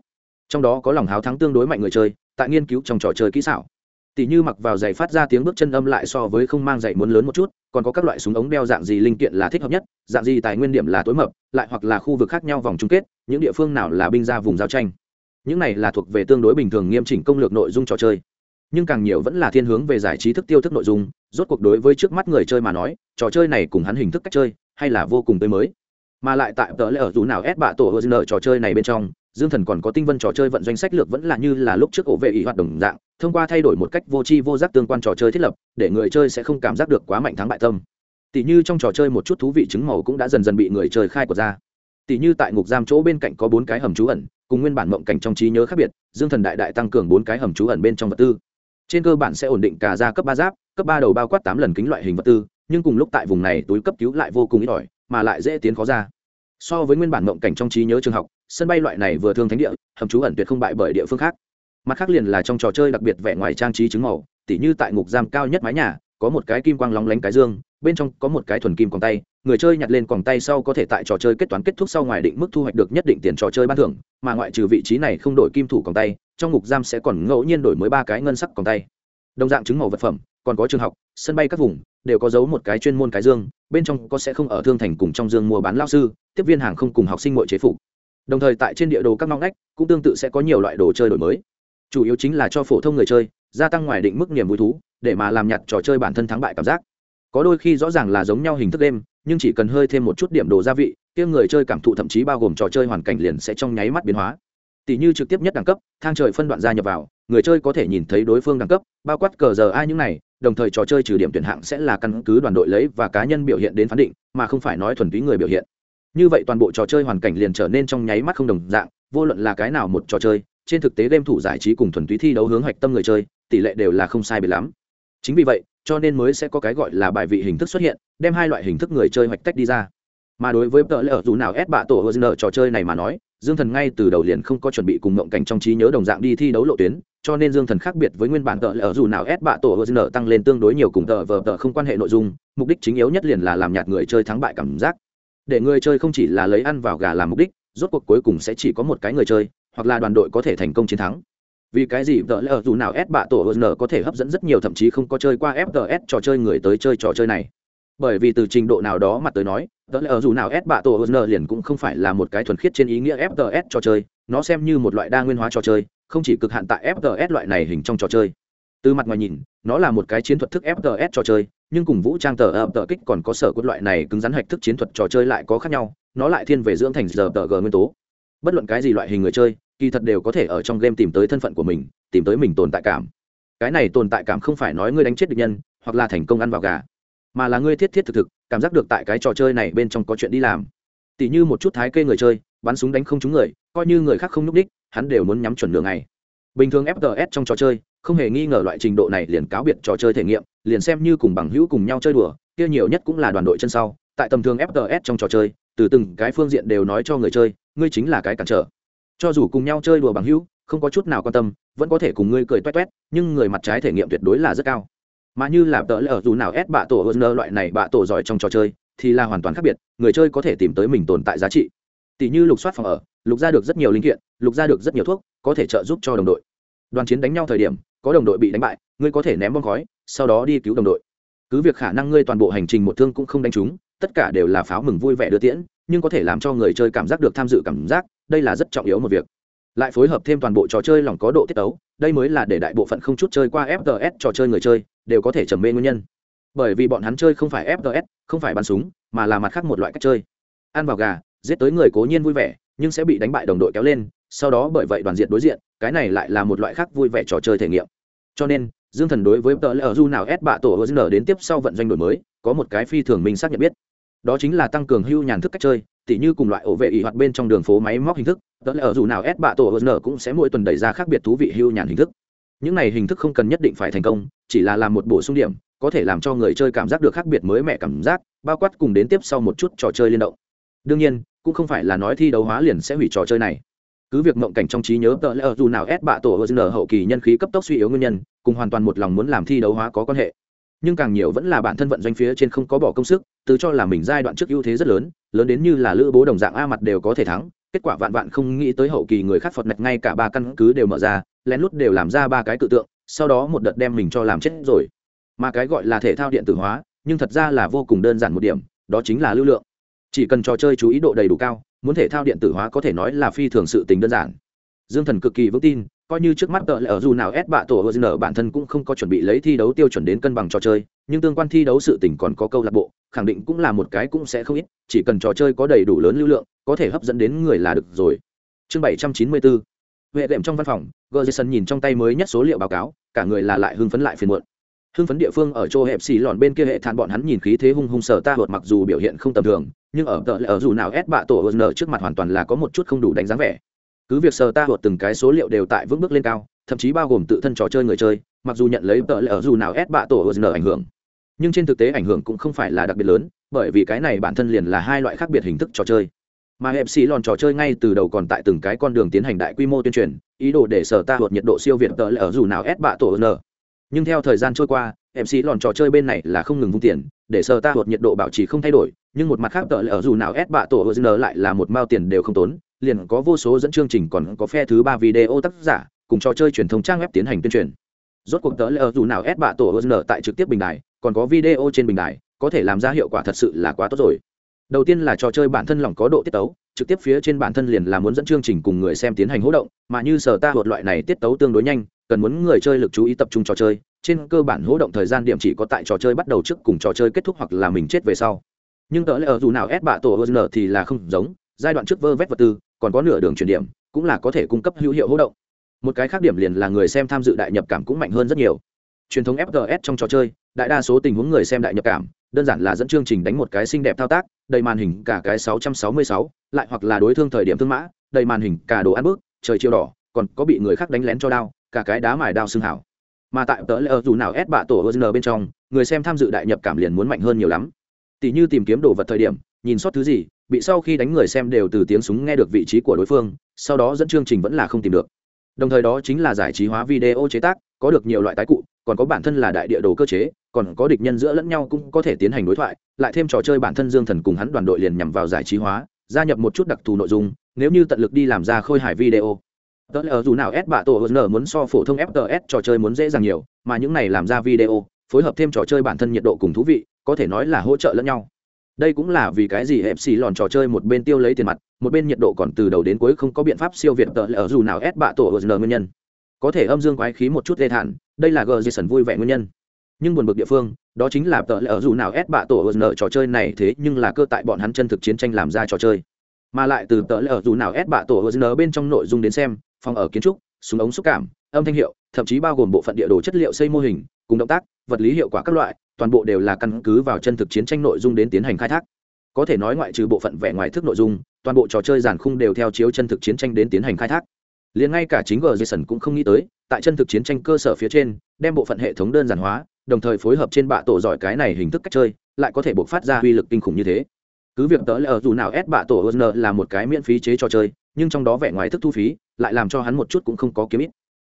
A: Trong đó có lòng háo thắng tương đối mạnh người chơi, tại nghiên cứu trong trò chơi kỹ xảo. Tỷ như mặc vào giày phát ra tiếng bước chân âm lại so với không mang giày muốn lớn một chút, còn có các loại súng ống đeo dạng gì linh kiện là thích hợp nhất, dạng gì tài nguyên điểm là tối mập, lại hoặc là khu vực khác nhau vòng chung kết, những địa phương nào là binh ra vùng giao tranh. Những này là thuộc về tương đối bình thường nghiêm chỉnh công lược nội dung trò chơi. Nhưng càng nhiều vẫn là thiên hướng về giải trí thức tiêu thức nội dung, rốt cuộc đối với trước mắt người chơi mà nói, trò chơi này cùng hắn hình thức cách chơi hay là vô cùng tươi mới. Mà lại tại tờ lễ ở dù nào ép bạ tổ hờ nợ trò chơi này bên trong, dương thần còn có tinh vân trò chơi vận doanh sách lược vẫn là như là lúc trước ổ vệ ý hoạt động dạng, thông qua thay đổi một cách vô tri vô giác tương quan trò chơi thiết lập, để người chơi sẽ không cảm giác được quá mạnh thắng bại tâm. Tỷ như trong trò chơi một chút thú vị chứng màu cũng đã dần dần bị người chơi khai quật ra. Tỷ như tại ngục giam chỗ bên cạnh có bốn cái hầm trú ẩn, cùng nguyên bản mộng cảnh trong trí nhớ khác biệt, dương thần đại đại tăng cường bốn cái hầm trú ẩn bên trong vật tư. Trên cơ bản sẽ ổn định cả ra cấp ba giáp, cấp ba đầu bao quát tám lần kính loại hình vật tư nhưng cùng lúc tại vùng này túi cấp cứu lại vô cùng ít ỏi, mà lại dễ tiến khó ra. So với nguyên bản mộng cảnh trong trí nhớ trường học, sân bay loại này vừa thương thánh địa, hầm trú ẩn tuyệt không bại bởi địa phương khác. Mặt khác liền là trong trò chơi đặc biệt vẻ ngoài trang trí trứng màu, tỉ như tại ngục giam cao nhất mái nhà, có một cái kim quang lóng lánh cái dương, bên trong có một cái thuần kim còn tay, người chơi nhặt lên còn tay sau có thể tại trò chơi kết toán kết thúc sau ngoài định mức thu hoạch được nhất định tiền trò chơi ban thưởng, mà ngoại trừ vị trí này không đổi kim thủ còn tay, trong ngục giam sẽ còn ngẫu nhiên đổi mới ba cái ngân sắc còn tay. Đồng dạng chứng màu vật phẩm, còn có trường học, sân bay các vùng đều có giấu một cái chuyên môn cái dương, bên trong có sẽ không ở thương thành cùng trong dương mua bán lao sư, tiếp viên hàng không cùng học sinh mọi chế phục. Đồng thời tại trên địa đồ các ngõ ngách, cũng tương tự sẽ có nhiều loại đồ chơi đổi mới. Chủ yếu chính là cho phổ thông người chơi, gia tăng ngoài định mức niềm vui thú, để mà làm nhặt trò chơi bản thân thắng bại cảm giác. Có đôi khi rõ ràng là giống nhau hình thức đêm, nhưng chỉ cần hơi thêm một chút điểm đồ gia vị, kia người chơi cảm thụ thậm chí bao gồm trò chơi hoàn cảnh liền sẽ trong nháy mắt biến hóa tỷ như trực tiếp nhất đẳng cấp, thang trời phân đoạn gia nhập vào, người chơi có thể nhìn thấy đối phương đẳng cấp, bao quát cờ giờ ai những này, đồng thời trò chơi trừ điểm tuyển hạng sẽ là căn cứ đoàn đội lấy và cá nhân biểu hiện đến phán định, mà không phải nói thuần túy người biểu hiện. Như vậy toàn bộ trò chơi hoàn cảnh liền trở nên trong nháy mắt không đồng dạng, vô luận là cái nào một trò chơi, trên thực tế game thủ giải trí cùng thuần túy thi đấu hướng hoạch tâm người chơi, tỷ lệ đều là không sai biệt lắm. Chính vì vậy, cho nên mới sẽ có cái gọi là bài vị hình thức xuất hiện, đem hai loại hình thức người chơi hoạch tách đi ra. Mà đối với tờ lỡ ở dù nào ép bạ tổ hờ trò chơi này mà nói dương thần ngay từ đầu liền không có chuẩn bị cùng mộng cảnh trong trí nhớ đồng dạng đi thi đấu lộ tuyến, cho nên dương thần khác biệt với nguyên bản tờ lờ ở dù nào ép bạ tổ hờ tăng lên tương đối nhiều cùng tờ vờ tờ không quan hệ nội dung, mục đích chính yếu nhất liền là làm nhạt người chơi thắng bại cảm giác. Để người chơi không chỉ là lấy ăn vào gà làm mục đích, rốt cuộc cuối cùng sẽ chỉ có một cái người chơi, hoặc là đoàn đội có thể thành công chiến thắng. Vì cái gì tờ lờ dù nào ép bạ tổ hn có thể hấp dẫn rất nhiều thậm chí không có chơi qua fts trò chơi người tới chơi trò chơi này? Bởi vì từ trình độ nào đó mặt tới nói tờ lỡ dù nào s bạ tổ n liền cũng không phải là một cái thuần khiết trên ý nghĩa fts trò chơi, nó xem như một loại đa nguyên hóa trò chơi, không chỉ cực hạn tại fts loại này hình trong trò chơi. Từ mặt ngoài nhìn, nó là một cái chiến thuật thức fts trò chơi, nhưng cùng vũ trang tờ ập tờ kích còn có sở quân loại này cứng rắn hạch thức chiến thuật trò chơi lại có khác nhau, nó lại thiên về dưỡng thành giờ tờ g nguyên tố. Bất luận cái gì loại hình người chơi, kỳ thật đều có thể ở trong game tìm tới thân phận của mình, tìm tới mình tồn tại cảm. Cái này tồn tại cảm không phải nói ngươi đánh chết địch nhân, hoặc là thành công ăn vào gà mà là ngươi thiết thiết thực thực, cảm giác được tại cái trò chơi này bên trong có chuyện đi làm. Tỉ như một chút thái kê người chơi, bắn súng đánh không trúng người, coi như người khác không nhúc đích, hắn đều muốn nhắm chuẩn đường này bình thường fts trong trò chơi, không hề nghi ngờ loại trình độ này liền cáo biệt trò chơi thể nghiệm, liền xem như cùng bằng hữu cùng nhau chơi đùa, kia nhiều nhất cũng là đoàn đội chân sau. Tại tầm thường fts trong trò chơi, từ từng cái phương diện đều nói cho người chơi, ngươi chính là cái cản trở. Cho dù cùng nhau chơi đùa bằng hữu, không có chút nào quan tâm, vẫn có thể cùng ngươi cười toét toét, nhưng người mặt trái thể nghiệm tuyệt đối là rất cao mà như là tợ lỡ dù nào ép bạ tổ hơn loại này bạ tổ giỏi trong trò chơi, thì là hoàn toàn khác biệt, người chơi có thể tìm tới mình tồn tại giá trị. Tỷ như lục soát phòng ở, lục ra được rất nhiều linh kiện, lục ra được rất nhiều thuốc, có thể trợ giúp cho đồng đội. Đoàn chiến đánh nhau thời điểm, có đồng đội bị đánh bại, ngươi có thể ném bom khói, sau đó đi cứu đồng đội. Cứ việc khả năng ngươi toàn bộ hành trình một thương cũng không đánh trúng, tất cả đều là pháo mừng vui vẻ đưa tiễn, nhưng có thể làm cho người chơi cảm giác được tham dự cảm giác, đây là rất trọng yếu một việc lại phối hợp thêm toàn bộ trò chơi lỏng có độ tiết tấu, đây mới là để đại bộ phận không chút chơi qua fts trò chơi người chơi, đều có thể trầm mê nguyên nhân. Bởi vì bọn hắn chơi không phải fts không phải bắn súng, mà là mặt khác một loại cách chơi. Ăn vào gà, giết tới người cố nhiên vui vẻ, nhưng sẽ bị đánh bại đồng đội kéo lên, sau đó bởi vậy đoàn diện đối diện, cái này lại là một loại khác vui vẻ trò chơi thể nghiệm. Cho nên, dương thần đối với tờ lờ ở du nào ép bạ tổ hờ đến tiếp sau vận doanh đổi mới, có một cái phi thường Minh xác nhận biết đó chính là tăng cường hưu nhàn thức cách chơi, tỉ như cùng loại ổ vệ ỉ hoạt bên trong đường phố máy móc hình thức, tớ lỡ dù nào ép bạ tổ hờ cũng sẽ mỗi tuần đẩy ra khác biệt thú vị hưu nhàn hình thức. Những này hình thức không cần nhất định phải thành công, chỉ là làm một bổ sung điểm, có thể làm cho người chơi cảm giác được khác biệt mới mẻ cảm giác, bao quát cùng đến tiếp sau một chút trò chơi liên động. Đương nhiên, cũng không phải là nói thi đấu hóa liền sẽ hủy trò chơi này. Cứ việc mộng cảnh trong trí nhớ tờ lỡ dù nào ép bạ tổ hờ hậu kỳ nhân khí cấp tốc suy yếu nguyên nhân, cùng hoàn toàn một lòng muốn làm thi đấu hóa có quan hệ nhưng càng nhiều vẫn là bản thân vận doanh phía trên không có bỏ công sức, từ cho là mình giai đoạn trước ưu thế rất lớn lớn đến như là lữ bố đồng dạng a mặt đều có thể thắng, kết quả vạn vạn không nghĩ tới hậu kỳ người khác phật nạch ngay cả ba căn cứ đều mở ra, lén lút đều làm ra ba cái tự tượng, sau đó một đợt đem mình cho làm chết rồi. Mà cái gọi là thể thao điện tử hóa, nhưng thật ra là vô cùng đơn giản một điểm, đó chính là lưu lượng. Chỉ cần trò chơi chú ý độ đầy đủ cao, muốn thể thao điện tử hóa có thể nói là phi thường sự tình đơn giản. Dương thần cực kỳ vững tin coi như trước mắt tợ lỡ dù nào ép bạ tổ hờ dn bản thân cũng không có chuẩn bị lấy thi đấu tiêu chuẩn đến cân bằng trò chơi, nhưng tương quan thi đấu sự tỉnh còn có câu lạc bộ, khẳng định cũng là một cái cũng sẽ không ít, chỉ cần trò chơi có đầy đủ lớn lưu lượng, có thể hấp dẫn đến người là được rồi. Chương bảy trăm chín mươi bốn huệ đệm trong văn phòng gờ nhìn trong tay mới nhất số liệu báo cáo, cả người là lại hưng phấn lại phiền muộn. Hưng phấn địa phương ở chỗ hẹp xì lòn bên kia hệ thản bọn hắn nhìn khí thế hung hung sở ta hột mặc dù biểu hiện không tầm thường, nhưng ở tờ lỡ dù nào ép bạ tổ n trước mặt hoàn toàn là có một chút không đủ đánh giá vẻ cứ việc sờ ta hột từng cái số liệu đều tại vững bước lên cao, thậm chí bao gồm tự thân trò chơi người chơi, mặc dù nhận lấy tờ ở dù nào ép bạ tổ n ảnh hưởng. Nhưng trên thực tế ảnh hưởng cũng không phải là đặc biệt lớn, bởi vì cái này bản thân liền là hai loại khác biệt hình thức trò chơi. Mà hẹp xì lòn trò chơi ngay từ đầu còn tại từng cái con đường tiến hành đại quy mô tuyên truyền, ý đồ để sở ta hột nhiệt độ siêu việt tờ ở dù nào ép bạ tổ n nhưng theo thời gian trôi qua mc lòn trò chơi bên này là không ngừng vung tiền, để sở ta hột nhiệt độ bảo trì không thay đổi, nhưng một mặt khác tờ ở dù nào ép bạ tổ n lại là một mao tiền đều không tốn liền có vô số dẫn chương trình còn có phe thứ ba video tác giả cùng trò chơi truyền thông trang web tiến hành tuyên truyền. Rốt cuộc tớ lờ dù nào ép bạ tổ n tại trực tiếp bình đài, còn có video trên bình đài, có thể làm ra hiệu quả thật sự là quá tốt rồi. Đầu tiên là trò chơi bản thân lòng có độ tiết tấu, trực tiếp phía trên bản thân liền là muốn dẫn chương trình cùng người xem tiến hành hỗ động, mà như sở ta hột loại này tiết tấu tương đối nhanh, cần muốn người chơi lực chú ý tập trung trò chơi, trên cơ bản hỗ động thời gian điểm chỉ có tại trò chơi bắt đầu trước cùng trò chơi kết thúc hoặc là mình chết về sau. Nhưng tớ lẽ ở dù nào ép bạ tổ hơn thì là không giống, giai đoạn trước vơ vét vật tư còn có nửa đường chuyển điểm cũng là có thể cung cấp hữu hiệu hỗ động. Một cái khác điểm liền là người xem tham dự đại nhập cảm cũng mạnh hơn rất nhiều. Truyền thống fgs trong trò chơi đại đa số tình huống người xem đại nhập cảm đơn giản là dẫn chương trình đánh một cái xinh đẹp thao tác đầy màn hình cả cái 666, lại hoặc là đối thương thời điểm thương mã đầy màn hình cả đồ ăn bước trời chiều đỏ còn có bị người khác đánh lén cho đao cả cái đá mài đao xương hảo. Mà tại tớ lỡ dù nào ép bạ tổ hơn bên trong người xem tham dự đại nhập cảm liền muốn mạnh hơn nhiều lắm. Tỷ như tìm kiếm đồ vật thời điểm nhìn sót thứ gì bị sau khi đánh người xem đều từ tiếng súng nghe được vị trí của đối phương, sau đó dẫn chương trình vẫn là không tìm được. Đồng thời đó chính là giải trí hóa video chế tác, có được nhiều loại tái cụ, còn có bản thân là đại địa đồ cơ chế, còn có địch nhân giữa lẫn nhau cũng có thể tiến hành đối thoại, lại thêm trò chơi bản thân dương thần cùng hắn đoàn đội liền nhằm vào giải trí hóa, gia nhập một chút đặc thù nội dung, nếu như tận lực đi làm ra khôi hài video. Tớ lờ dù nào s bạ tổ n muốn so phổ thông fts trò chơi muốn dễ dàng nhiều, mà những này làm ra video, phối hợp thêm trò chơi bản thân nhiệt độ cùng thú vị, có thể nói là hỗ trợ lẫn nhau đây cũng là vì cái gì hẹp xì lòn trò chơi một bên tiêu lấy tiền mặt, một bên nhiệt độ còn từ đầu đến cuối không có biện pháp siêu việt tờ lỡ dù nào ép bạ tổ ở nguyên nhân. Có thể âm dương quái khí một chút lê thản đây là gờ jason vui vẻ nguyên nhân. Nhưng buồn bực địa phương, đó chính là tờ lỡ dù nào ép bạ tổ n trò chơi này thế nhưng là cơ tại bọn hắn chân thực chiến tranh làm ra trò chơi. Mà lại từ tờ lỡ dù nào ép bạ tổ n bên trong nội dung đến xem, phòng ở kiến trúc, súng ống xúc cảm, âm thanh hiệu, thậm chí bao gồm bộ phận địa đồ chất liệu xây mô hình, cùng động tác, vật lý hiệu quả các loại toàn bộ đều là căn cứ vào chân thực chiến tranh nội dung đến tiến hành khai thác. Có thể nói ngoại trừ bộ phận vẻ ngoài thức nội dung, toàn bộ trò chơi giàn khung đều theo chiếu chân thực chiến tranh đến tiến hành khai thác. Liền ngay cả chính g jason cũng không nghĩ tới, tại chân thực chiến tranh cơ sở phía trên, đem bộ phận hệ thống đơn giản hóa, đồng thời phối hợp trên bạ tổ giỏi cái này hình thức cách chơi, lại có thể buộc phát ra uy lực kinh khủng như thế. Cứ việc tớ lờ dù nào ép bạ tổ hơn là một cái miễn phí chế trò chơi, nhưng trong đó vẻ ngoài thức thu phí, lại làm cho hắn một chút cũng không có kiếm ít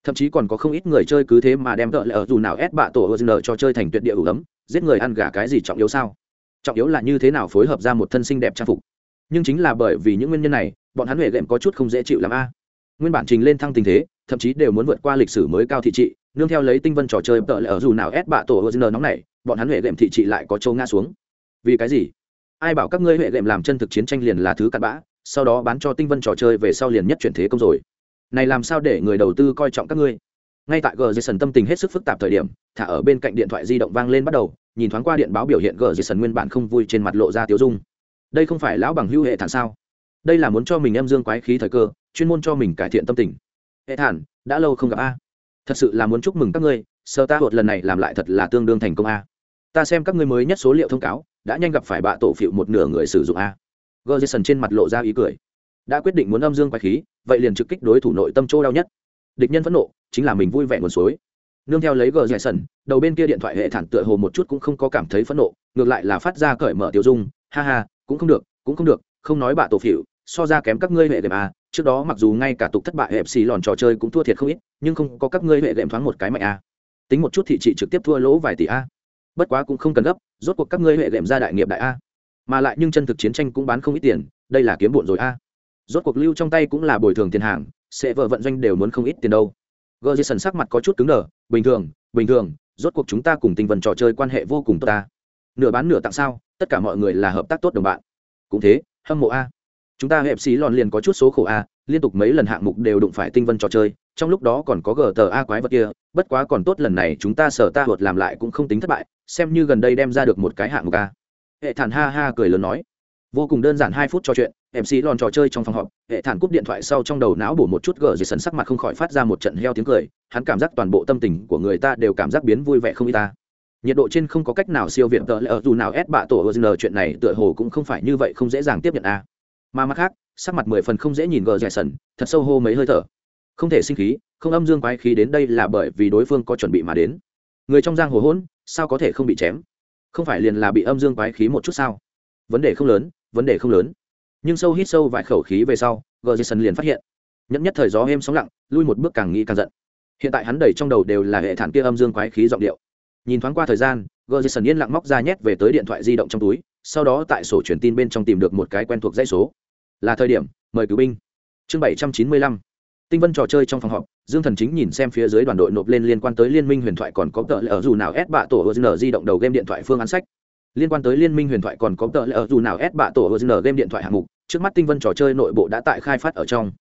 A: thậm chí còn có không ít người chơi cứ thế mà đem tợ lỡ dù nào ép bạ tổ hơn cho chơi thành tuyệt địa ủ ấm, giết người ăn gà cái gì trọng yếu sao? Trọng yếu là như thế nào phối hợp ra một thân sinh đẹp trang phục. Nhưng chính là bởi vì những nguyên nhân này, bọn hắn huệ gệm có chút không dễ chịu làm a. Nguyên bản trình lên thăng tình thế, thậm chí đều muốn vượt qua lịch sử mới cao thị trị, nương theo lấy tinh vân trò chơi tợ lỡ dù nào ép bạ tổ hơn nóng này, bọn hắn huệ gệm thị trị lại có châu ngã xuống. Vì cái gì? Ai bảo các ngươi huệ gệm làm chân thực chiến tranh liền là thứ cặn bã, sau đó bán cho tinh vân trò chơi về sau liền nhất chuyển thế công rồi này làm sao để người đầu tư coi trọng các ngươi? Ngay tại gờ jason tâm tình hết sức phức tạp thời điểm, thả ở bên cạnh điện thoại di động vang lên bắt đầu, nhìn thoáng qua điện báo biểu hiện gờ jason nguyên bản không vui trên mặt lộ ra tiếu dung. Đây không phải lão bằng hưu hệ thản sao? Đây là muốn cho mình em dương quái khí thời cơ, chuyên môn cho mình cải thiện tâm tình. Hệ thản, đã lâu không gặp a. Thật sự là muốn chúc mừng các ngươi, sơ ta hột lần này làm lại thật là tương đương thành công a. Ta xem các ngươi mới nhất số liệu thông cáo, đã nhanh gặp phải bạ tổ phịu một nửa người sử dụng a. Gờ jason trên mặt lộ ra ý cười đã quyết định muốn âm dương quái khí, vậy liền trực kích đối thủ nội tâm chỗ đau nhất. Địch nhân phẫn nộ, chính là mình vui vẻ nguồn suối. Nương theo lấy gờ giải sần, đầu bên kia điện thoại hệ thản tựa hồ một chút cũng không có cảm thấy phẫn nộ, ngược lại là phát ra cởi mở tiêu dung, ha ha, cũng không được, cũng không được, không nói bạ tổ phỉu, so ra kém các ngươi hệ đệm à trước đó mặc dù ngay cả tục thất bại hẹp xì lòn trò chơi cũng thua thiệt không ít, nhưng không có các ngươi hệ đệm thoáng một cái mạnh à. Tính một chút thị trị trực tiếp thua lỗ vài tỷ a bất quá cũng không cần gấp, rốt cuộc các ngươi hệ đệm ra đại nghiệp đại a mà lại nhưng chân thực chiến tranh cũng bán không ít tiền, đây là kiếm bổn rồi a rốt cuộc lưu trong tay cũng là bồi thường tiền hàng, sẽ vợ vận doanh đều muốn không ít tiền đâu. Gờ jason sắc mặt có chút cứng đờ, bình thường bình thường, rốt cuộc chúng ta cùng tinh vần trò chơi quan hệ vô cùng tốt ta. Nửa bán nửa tặng sao, tất cả mọi người là hợp tác tốt đồng bạn. Cũng thế, hâm mộ a. Chúng ta hẹp xí lòn liền có chút số khổ a, liên tục mấy lần hạng mục đều đụng phải tinh vân trò chơi, trong lúc đó còn có gờ tờ a quái vật kia, bất quá còn tốt lần này chúng ta sở ta hột làm lại cũng không tính thất bại, xem như gần đây đem ra được một cái hạng mục a. Hệ thản ha ha cười lớn nói vô cùng đơn giản hai phút trò chuyện mc lòn trò chơi trong phòng họp, hệ thản cúp điện thoại sau trong đầu não bổ một chút gờ dì sần sắc mặt không khỏi phát ra một trận heo tiếng cười, hắn cảm giác toàn bộ tâm tình của người ta đều cảm giác biến vui vẻ không y ta. Nhiệt độ trên không có cách nào siêu việt tờ lỡ dù nào ép bạ tổ ozn chuyện này tựa hồ cũng không phải như vậy không dễ dàng tiếp nhận a. Mà mặt khác, sắc mặt mười phần không dễ nhìn gờ dẻ sần, thật sâu hô mấy hơi thở. Không thể sinh khí, không âm dương quái khí đến đây là bởi vì đối phương có chuẩn bị mà đến. Người trong giang hồ hỗn, sao có thể không bị chém? Không phải liền là bị âm dương quái khí một chút sao? Vấn đề không lớn vấn đề không lớn. Nhưng sâu hít sâu vài khẩu khí về sau gờ dẻ sần liền phát hiện, nhẫn nhất thời gió êm sóng lặng, lui một bước càng nghĩ càng giận. Hiện tại hắn đầy trong đầu đều là hệ thản kia âm dương quái khí giọng điệu. Nhìn thoáng qua thời gian gờ dây sần yên lặng móc ra nhét về tới điện thoại di động trong túi, sau đó tại sổ truyền tin bên trong tìm được một cái quen thuộc dãy số. Là thời điểm, mời cứu binh. Chương bảy trăm chín mươi lăm. Tinh vân trò chơi trong phòng họp, dương thần chính nhìn xem phía dưới đoàn đội nộp lên liên quan tới liên minh huyền thoại còn có tợ ở dù nào ép bạ tổ ở di động đầu game điện thoại phương án sách liên quan tới liên minh huyền thoại còn có tờ lệ ở dù nào ép bạ tổ n game điện thoại hạng mục, trước mắt tinh vân trò chơi nội bộ đã tại khai phát ở trong.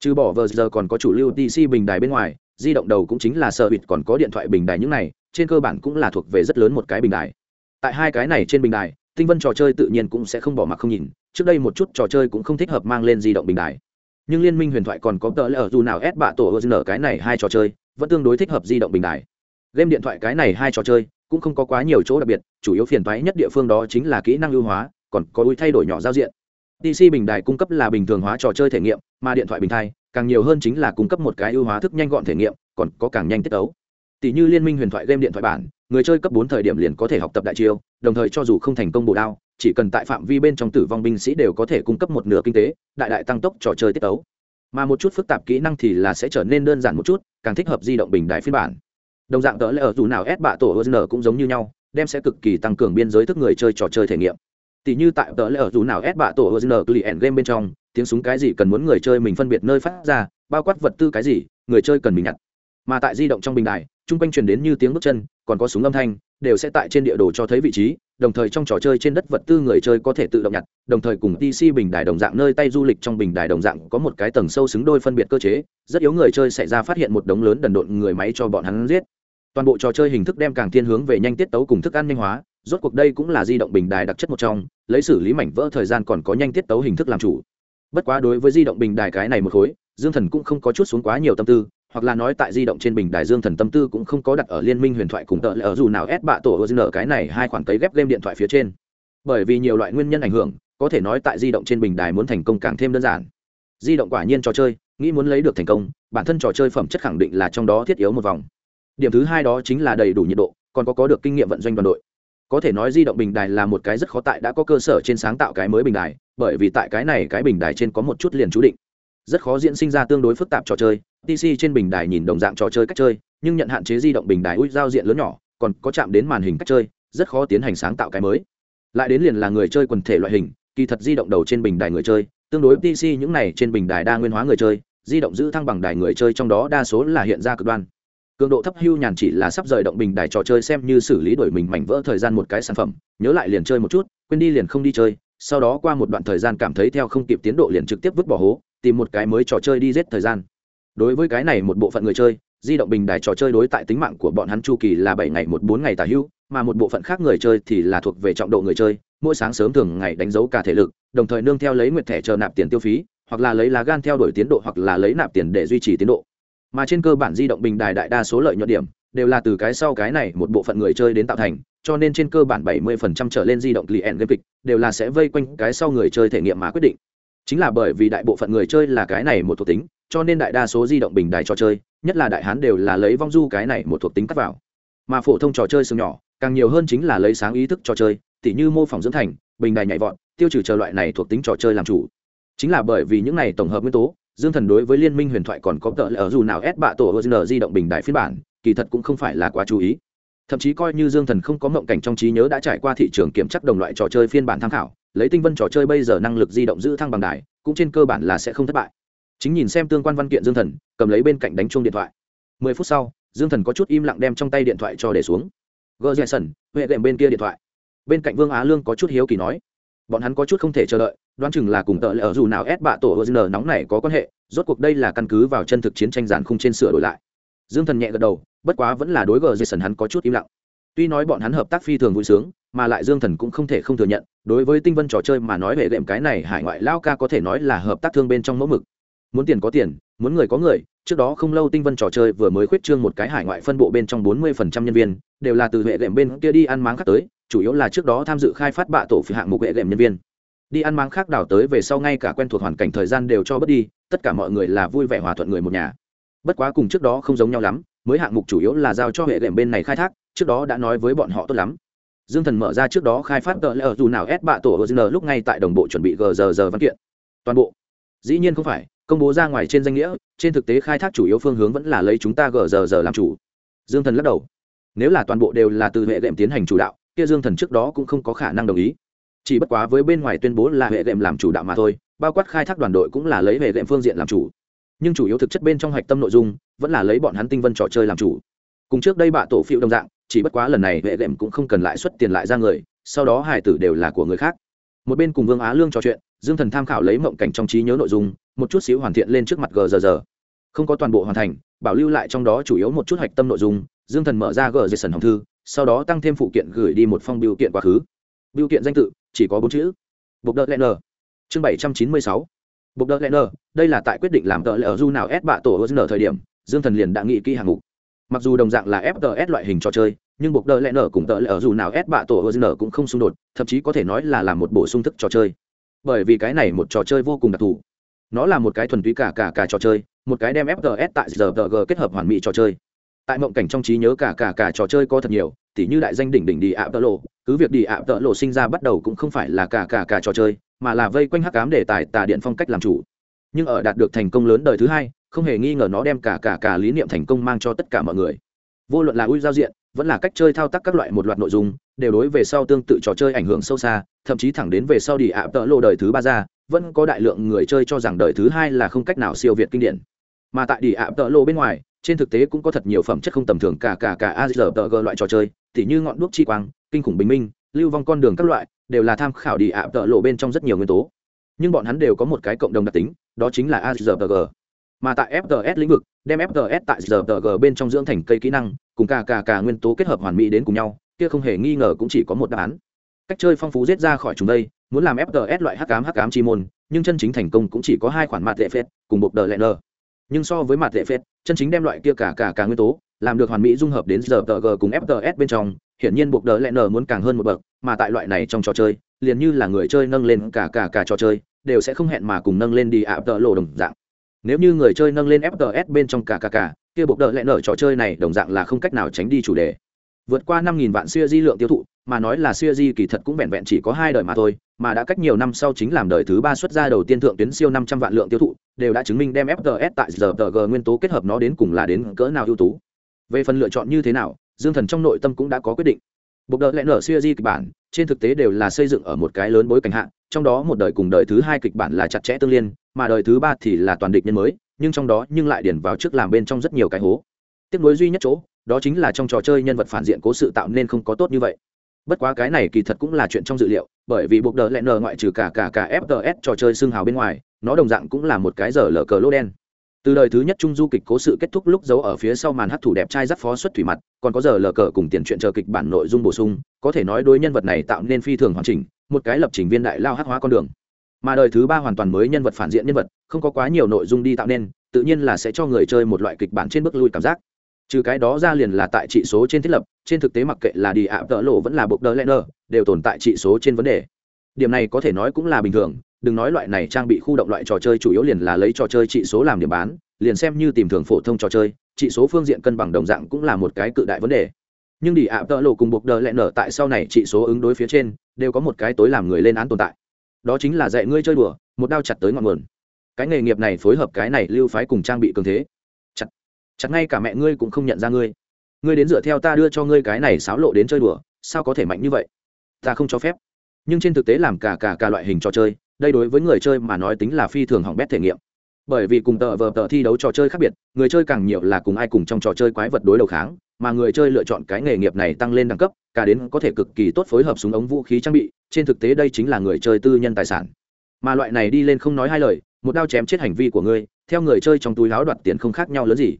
A: Trừ bỏ vờ giờ còn có chủ lưu tc bình đài bên ngoài, di động đầu cũng chính là sợ bịt còn có điện thoại bình đài những này, trên cơ bản cũng là thuộc về rất lớn một cái bình đài. Tại hai cái này trên bình đài, tinh vân trò chơi tự nhiên cũng sẽ không bỏ mặc không nhìn, trước đây một chút trò chơi cũng không thích hợp mang lên di động bình đài. Nhưng liên minh huyền thoại còn có tờ lỡ dù nào ép bạ tổ nở cái này hai trò chơi, vẫn tương đối thích hợp di động bình đài. Game điện thoại cái này hai trò chơi cũng không có quá nhiều chỗ đặc biệt chủ yếu phiền toái nhất địa phương đó chính là kỹ năng ưu hóa còn có ưu thay đổi nhỏ giao diện PC bình đài cung cấp là bình thường hóa trò chơi thể nghiệm, mà điện thoại bình thay càng nhiều hơn chính là cung cấp một cái ưu hóa thức nhanh gọn thể nghiệm, còn có càng nhanh tiết tấu. Tỷ như liên minh huyền thoại game điện thoại bản, người chơi cấp bốn thời điểm liền có thể học tập đại chiêu, đồng thời cho dù không thành công bổ đao, chỉ cần tại phạm vi bên trong tử vong binh sĩ đều có thể cung cấp một nửa kinh tế, đại đại tăng tốc trò chơi tiết tấu. Mà một chút phức tạp kỹ năng thì là sẽ trở nên đơn giản một chút, càng thích hợp di động bình đại phiên bản. Đồng dạng tớ lẽ ở dù nào ép bạ tổ HN cũng giống như nhau, đem sẽ cực kỳ tăng cường biên giới thức người chơi trò chơi thể nghiệm. Tỷ như tại tớ lễ ở dù nào ép bạ tổ original client game bên trong tiếng súng cái gì cần muốn người chơi mình phân biệt nơi phát ra bao quát vật tư cái gì người chơi cần mình nhặt. Mà tại di động trong bình đài chung quanh truyền đến như tiếng bước chân còn có súng âm thanh đều sẽ tại trên địa đồ cho thấy vị trí đồng thời trong trò chơi trên đất vật tư người chơi có thể tự động nhặt đồng thời cùng tc bình đài đồng dạng nơi tay du lịch trong bình đài đồng dạng có một cái tầng sâu xứng đôi phân biệt cơ chế rất yếu người chơi xảy ra phát hiện một đống lớn đần độn người máy cho bọn hắn giết toàn bộ trò chơi hình thức đem càng thiên hướng về nhanh tiết tấu cùng thức ăn nhanh hóa, rốt cuộc đây cũng là di động bình đài đặc chất một trong, lấy xử lý mảnh vỡ thời gian còn có nhanh tiết tấu hình thức làm chủ. Bất quá đối với di động bình đài cái này một khối, dương thần cũng không có chút xuống quá nhiều tâm tư, hoặc là nói tại di động trên bình đài dương thần tâm tư cũng không có đặt ở liên minh huyền thoại cùng tợ lỡ ở dù nào ép bạ tổ ở cái này hai khoản cấy ghép game điện thoại phía trên. Bởi vì nhiều loại nguyên nhân ảnh hưởng, có thể nói tại di động trên bình đài muốn thành công càng thêm đơn giản. Di động quả nhiên trò chơi, nghĩ muốn lấy được thành công, bản thân trò chơi phẩm chất khẳng định là trong đó thiết yếu một vòng điểm thứ hai đó chính là đầy đủ nhiệt độ, còn có có được kinh nghiệm vận doanh đoàn đội. Có thể nói di động bình đài là một cái rất khó tại đã có cơ sở trên sáng tạo cái mới bình đài, bởi vì tại cái này cái bình đài trên có một chút liền chú định. Rất khó diễn sinh ra tương đối phức tạp trò chơi tc trên bình đài nhìn đồng dạng trò chơi cách chơi, nhưng nhận hạn chế di động bình đài ui giao diện lớn nhỏ, còn có chạm đến màn hình cách chơi, rất khó tiến hành sáng tạo cái mới. Lại đến liền là người chơi quần thể loại hình, kỳ thật di động đầu trên bình đài người chơi, tương đối pc những này trên bình đài đa nguyên hóa người chơi, di động giữ thăng bằng đài người chơi trong đó đa số là hiện ra cực đoan cường độ thấp hưu nhàn chỉ là sắp rời động bình đài trò chơi xem như xử lý đổi mình mảnh vỡ thời gian một cái sản phẩm, nhớ lại liền chơi một chút, quên đi liền không đi chơi, sau đó qua một đoạn thời gian cảm thấy theo không kịp tiến độ liền trực tiếp vứt bỏ hố, tìm một cái mới trò chơi đi giết thời gian. Đối với cái này một bộ phận người chơi, di động bình đài trò chơi đối tại tính mạng của bọn hắn chu kỳ là bảy ngày một bốn ngày tả hưu, mà một bộ phận khác người chơi thì là thuộc về trọng độ người chơi, mỗi sáng sớm thường ngày đánh dấu cả thể lực, đồng thời nương theo lấy nguyệt thẻ chờ nạp tiền tiêu phí, hoặc là lấy lá gan theo đuổi tiến độ hoặc là lấy nạp tiền để duy trì tiến độ mà trên cơ bản di động bình đài đại đa số lợi nhuận điểm đều là từ cái sau cái này một bộ phận người chơi đến tạo thành, cho nên trên cơ bản 70% trở lên di động client game kịch đều là sẽ vây quanh cái sau người chơi thể nghiệm mà quyết định. Chính là bởi vì đại bộ phận người chơi là cái này một thuộc tính, cho nên đại đa số di động bình đài trò chơi, nhất là đại hán đều là lấy vong du cái này một thuộc tính cắt vào. Mà phổ thông trò chơi sừng nhỏ, càng nhiều hơn chính là lấy sáng ý thức trò chơi, tỉ như mô phỏng dưỡng thành, bình đài nhảy vọt, tiêu trừ chờ loại này thuộc tính trò chơi làm chủ. Chính là bởi vì những này tổng hợp nguyên tố dương thần đối với liên minh huyền thoại còn có tợ ở dù nào ép bạ tổ hờ di động bình đại phiên bản, kỳ thật cũng không phải là quá chú ý. Thậm chí coi như dương thần không có mộng cảnh trong trí nhớ đã trải qua thị trường kiểm chắc đồng loại trò chơi phiên bản tham khảo, lấy tinh vân trò chơi bây giờ năng lực di động giữ thăng bằng đài, cũng trên cơ bản là sẽ không thất bại. Chính nhìn xem tương quan văn kiện dương thần, cầm lấy bên cạnh đánh chuông điện thoại. Mười phút sau, dương thần có chút im lặng đem trong tay điện thoại cho để xuống. Gờ dạy sần, huệ đệm bên kia điện thoại. Bên cạnh vương á lương có chút hiếu kỳ nói. Bọn hắn có chút không thể chờ đợi đoán chừng là cùng tợ lỡ dù nào ép bạ tổ hờ nóng này có quan hệ, rốt cuộc đây là căn cứ vào chân thực chiến tranh giàn khung trên sửa đổi lại. Dương thần nhẹ gật đầu, bất quá vẫn là đối gờ dây sần hắn có chút im lặng. Tuy nói bọn hắn hợp tác phi thường vui sướng, mà lại dương thần cũng không thể không thừa nhận, đối với tinh vân trò chơi mà nói về đệm cái này hải ngoại lao ca có thể nói là hợp tác thương bên trong mẫu mực. Muốn tiền có tiền, muốn người có người, trước đó không lâu tinh vân trò chơi vừa mới khuyết trương một cái hải ngoại phân bộ bên trong bốn mươi phần trăm nhân viên, đều là từ hệ đệm bên kia đi ăn máng khác tới, chủ yếu là trước đó tham dự khai phát bạ tổ phi hạng mục hệ đệm nhân viên đi ăn máng khác đảo tới về sau ngay cả quen thuộc hoàn cảnh thời gian đều cho bớt đi, tất cả mọi người là vui vẻ hòa thuận người một nhà. Bất quá cùng trước đó không giống nhau lắm, mới hạng mục chủ yếu là giao cho hệ đệm bên này khai thác, trước đó đã nói với bọn họ tốt lắm. Dương thần mở ra trước đó khai phát tờ lờ dù nào ép bạ tổ gn lúc ngay tại đồng bộ chuẩn bị gờ văn kiện. Toàn bộ. Dĩ nhiên không phải, công bố ra ngoài trên danh nghĩa, trên thực tế khai thác chủ yếu phương hướng vẫn là lấy chúng ta gờ làm chủ. Dương thần lắc đầu. Nếu là toàn bộ đều là từ hệ đệm tiến hành chủ đạo, kia dương thần trước đó cũng không có khả năng đồng ý chỉ bất quá với bên ngoài tuyên bố là hệ đệm làm chủ đạo mà thôi, bao quát khai thác đoàn đội cũng là lấy hệ đệm phương diện làm chủ. Nhưng chủ yếu thực chất bên trong hạch tâm nội dung vẫn là lấy bọn hắn tinh vân trò chơi làm chủ. Cùng trước đây bạ tổ phiêu đồng dạng, chỉ bất quá lần này hệ đệm cũng không cần lại xuất tiền lại ra người, sau đó hải tử đều là của người khác. Một bên cùng vương á lương trò chuyện, dương thần tham khảo lấy mộng cảnh trong trí nhớ nội dung, một chút xíu hoàn thiện lên trước mặt gờ giờ giờ không có toàn bộ hoàn thành, bảo lưu lại trong đó chủ yếu một chút hạch tâm nội dung, dương thần mở ra gờ dây sần hồng thư, sau đó tăng thêm phụ kiện gửi đi một phong biểu kiện quá khứ. Biểu kiện danh tự chỉ có bốn chữ. Bục đợt ln chương bảy trăm chín mươi sáu. Bục đợt ln đây là tại quyết định làm tợ lờ du nào ép bạ tổ ở thời điểm, dương thần liền đã nghĩ kỹ hạng mục. Mặc dù đồng dạng là fts loại hình trò chơi, nhưng buộc đợt lẽ cùng tợ lờ dù nào ép bạ tổ hơ cũng không xung đột, thậm chí có thể nói là làm một bổ sung thức trò chơi. Bởi vì cái này một trò chơi vô cùng đặc thù. Nó là một cái thuần túy cả cả cả trò chơi, một cái đem fts tại giờ g kết hợp hoàn mỹ trò chơi tại mộng cảnh trong trí nhớ cả cả cả trò chơi có thật nhiều, tỉ như đại danh đỉnh đỉnh đi ạ tợ lộ, cứ việc đi ạ tợ lộ sinh ra bắt đầu cũng không phải là cả cả cả trò chơi, mà là vây quanh hắc cám để tài, tà điện phong cách làm chủ. Nhưng ở đạt được thành công lớn đời thứ hai, không hề nghi ngờ nó đem cả cả cả lý niệm thành công mang cho tất cả mọi người. Vô luận là ui giao diện, vẫn là cách chơi thao tác các loại một loạt nội dung, đều đối về sau tương tự trò chơi ảnh hưởng sâu xa, thậm chí thẳng đến về sau đi ạ tợ lộ đời thứ ba ra, vẫn có đại lượng người chơi cho rằng đời thứ hai là không cách nào siêu việt kinh điển. Mà tại đi ạ tợ lộ bên ngoài trên thực tế cũng có thật nhiều phẩm chất không tầm thường, cả cả cả a loại trò chơi, tỉ như ngọn đuốc chi quang, kinh khủng bình minh, lưu vong con đường các loại, đều là tham khảo đi ạ, tợ lộ bên trong rất nhiều nguyên tố. Nhưng bọn hắn đều có một cái cộng đồng đặc tính, đó chính là a mà tại fts lĩnh vực, đem fts tại giờ bên trong dưỡng thành cây kỹ năng, cùng cả cả cả nguyên tố kết hợp hoàn mỹ đến cùng nhau, kia không hề nghi ngờ cũng chỉ có một đáp án. Cách chơi phong phú giết ra khỏi chúng đây, muốn làm fts loại hắc ám hắc ám chi môn, nhưng chân chính thành công cũng chỉ có hai khoản mặt lệ phết, cùng một đờ lệ nơ nhưng so với mặt lệ phết, chân chính đem loại kia cả cả cả nguyên tố, làm được hoàn mỹ dung hợp đến giờ tờ g cùng fts bên trong, hiển nhiên buộc đỡ lẽ nơ muốn càng hơn một bậc, mà tại loại này trong trò chơi, liền như là người chơi nâng lên cả cả cả trò chơi, đều sẽ không hẹn mà cùng nâng lên đi ạ tờ lộ đồng dạng. Nếu như người chơi nâng lên fts bên trong cả cả cả, kia buộc đợi lẽ nở trò chơi này đồng dạng là không cách nào tránh đi chủ đề. Vượt qua năm nghìn vạn siêu di lượng tiêu thụ mà nói là siêu di kỳ thật cũng vẹn vẹn chỉ có hai đời mà thôi, mà đã cách nhiều năm sau chính làm đời thứ ba xuất ra đầu tiên thượng tuyến siêu năm trăm vạn lượng tiêu thụ, đều đã chứng minh đem fts tại giờ tờ g nguyên tố kết hợp nó đến cùng là đến cỡ nào ưu tú. Về phần lựa chọn như thế nào, dương thần trong nội tâm cũng đã có quyết định. Buộc đợi lẽ nở siêu di kịch bản, trên thực tế đều là xây dựng ở một cái lớn bối cảnh hạ, trong đó một đời cùng đời thứ hai kịch bản là chặt chẽ tương liên, mà đời thứ ba thì là toàn địch nhân mới, nhưng trong đó nhưng lại điển vào trước làm bên trong rất nhiều cái hố. Tiếc nối duy nhất chỗ, đó chính là trong trò chơi nhân vật phản diện cố sự tạo nên không có tốt như vậy bất quá cái này kỳ thật cũng là chuyện trong dự liệu, bởi vì buộc đờ lẹn nờ ngoại trừ cả cả cả fts trò chơi xương hào bên ngoài, nó đồng dạng cũng là một cái giờ lờ cờ lô đen. Từ đời thứ nhất trung du kịch cố sự kết thúc lúc giấu ở phía sau màn hát thủ đẹp trai giáp phó xuất thủy mặt, còn có giờ lờ cờ cùng tiền chuyện chờ kịch bản nội dung bổ sung, có thể nói đối nhân vật này tạo nên phi thường hoàn chỉnh, một cái lập trình viên đại lao hát hóa con đường. Mà đời thứ ba hoàn toàn mới nhân vật phản diện nhân vật, không có quá nhiều nội dung đi tạo nên, tự nhiên là sẽ cho người chơi một loại kịch bản trên bước lui cảm giác trừ cái đó ra liền là tại trị số trên thiết lập, trên thực tế mặc kệ là đi ạ, tợ lộ vẫn là bộc đơ lenner đều tồn tại trị số trên vấn đề. Điểm này có thể nói cũng là bình thường, đừng nói loại này trang bị khu động loại trò chơi chủ yếu liền là lấy trò chơi trị số làm điểm bán, liền xem như tìm thường phổ thông trò chơi, trị số phương diện cân bằng đồng dạng cũng là một cái cự đại vấn đề. Nhưng đi ạ, tợ lộ cùng buộc đờ lẹ nở tại sau này trị số ứng đối phía trên, đều có một cái tối làm người lên án tồn tại. Đó chính là dạy ngươi chơi đùa, một đao chặt tới ngọn nguồn. Cái nghề nghiệp này phối hợp cái này lưu phái cùng trang bị cường thế chặt ngay cả mẹ ngươi cũng không nhận ra ngươi. Ngươi đến dựa theo ta đưa cho ngươi cái này xáo lộ đến chơi đùa, sao có thể mạnh như vậy? Ta không cho phép. Nhưng trên thực tế làm cả cả cả loại hình trò chơi, đây đối với người chơi mà nói tính là phi thường hỏng bét thể nghiệm. Bởi vì cùng tờ vờ tờ thi đấu trò chơi khác biệt, người chơi càng nhiều là cùng ai cùng trong trò chơi quái vật đối đầu kháng, mà người chơi lựa chọn cái nghề nghiệp này tăng lên đẳng cấp, cả đến có thể cực kỳ tốt phối hợp súng ống vũ khí trang bị, trên thực tế đây chính là người chơi tư nhân tài sản. Mà loại này đi lên không nói hai lời, một đao chém chết hành vi của ngươi, theo người chơi trong túi láo đoạt tiền không khác nhau lớn gì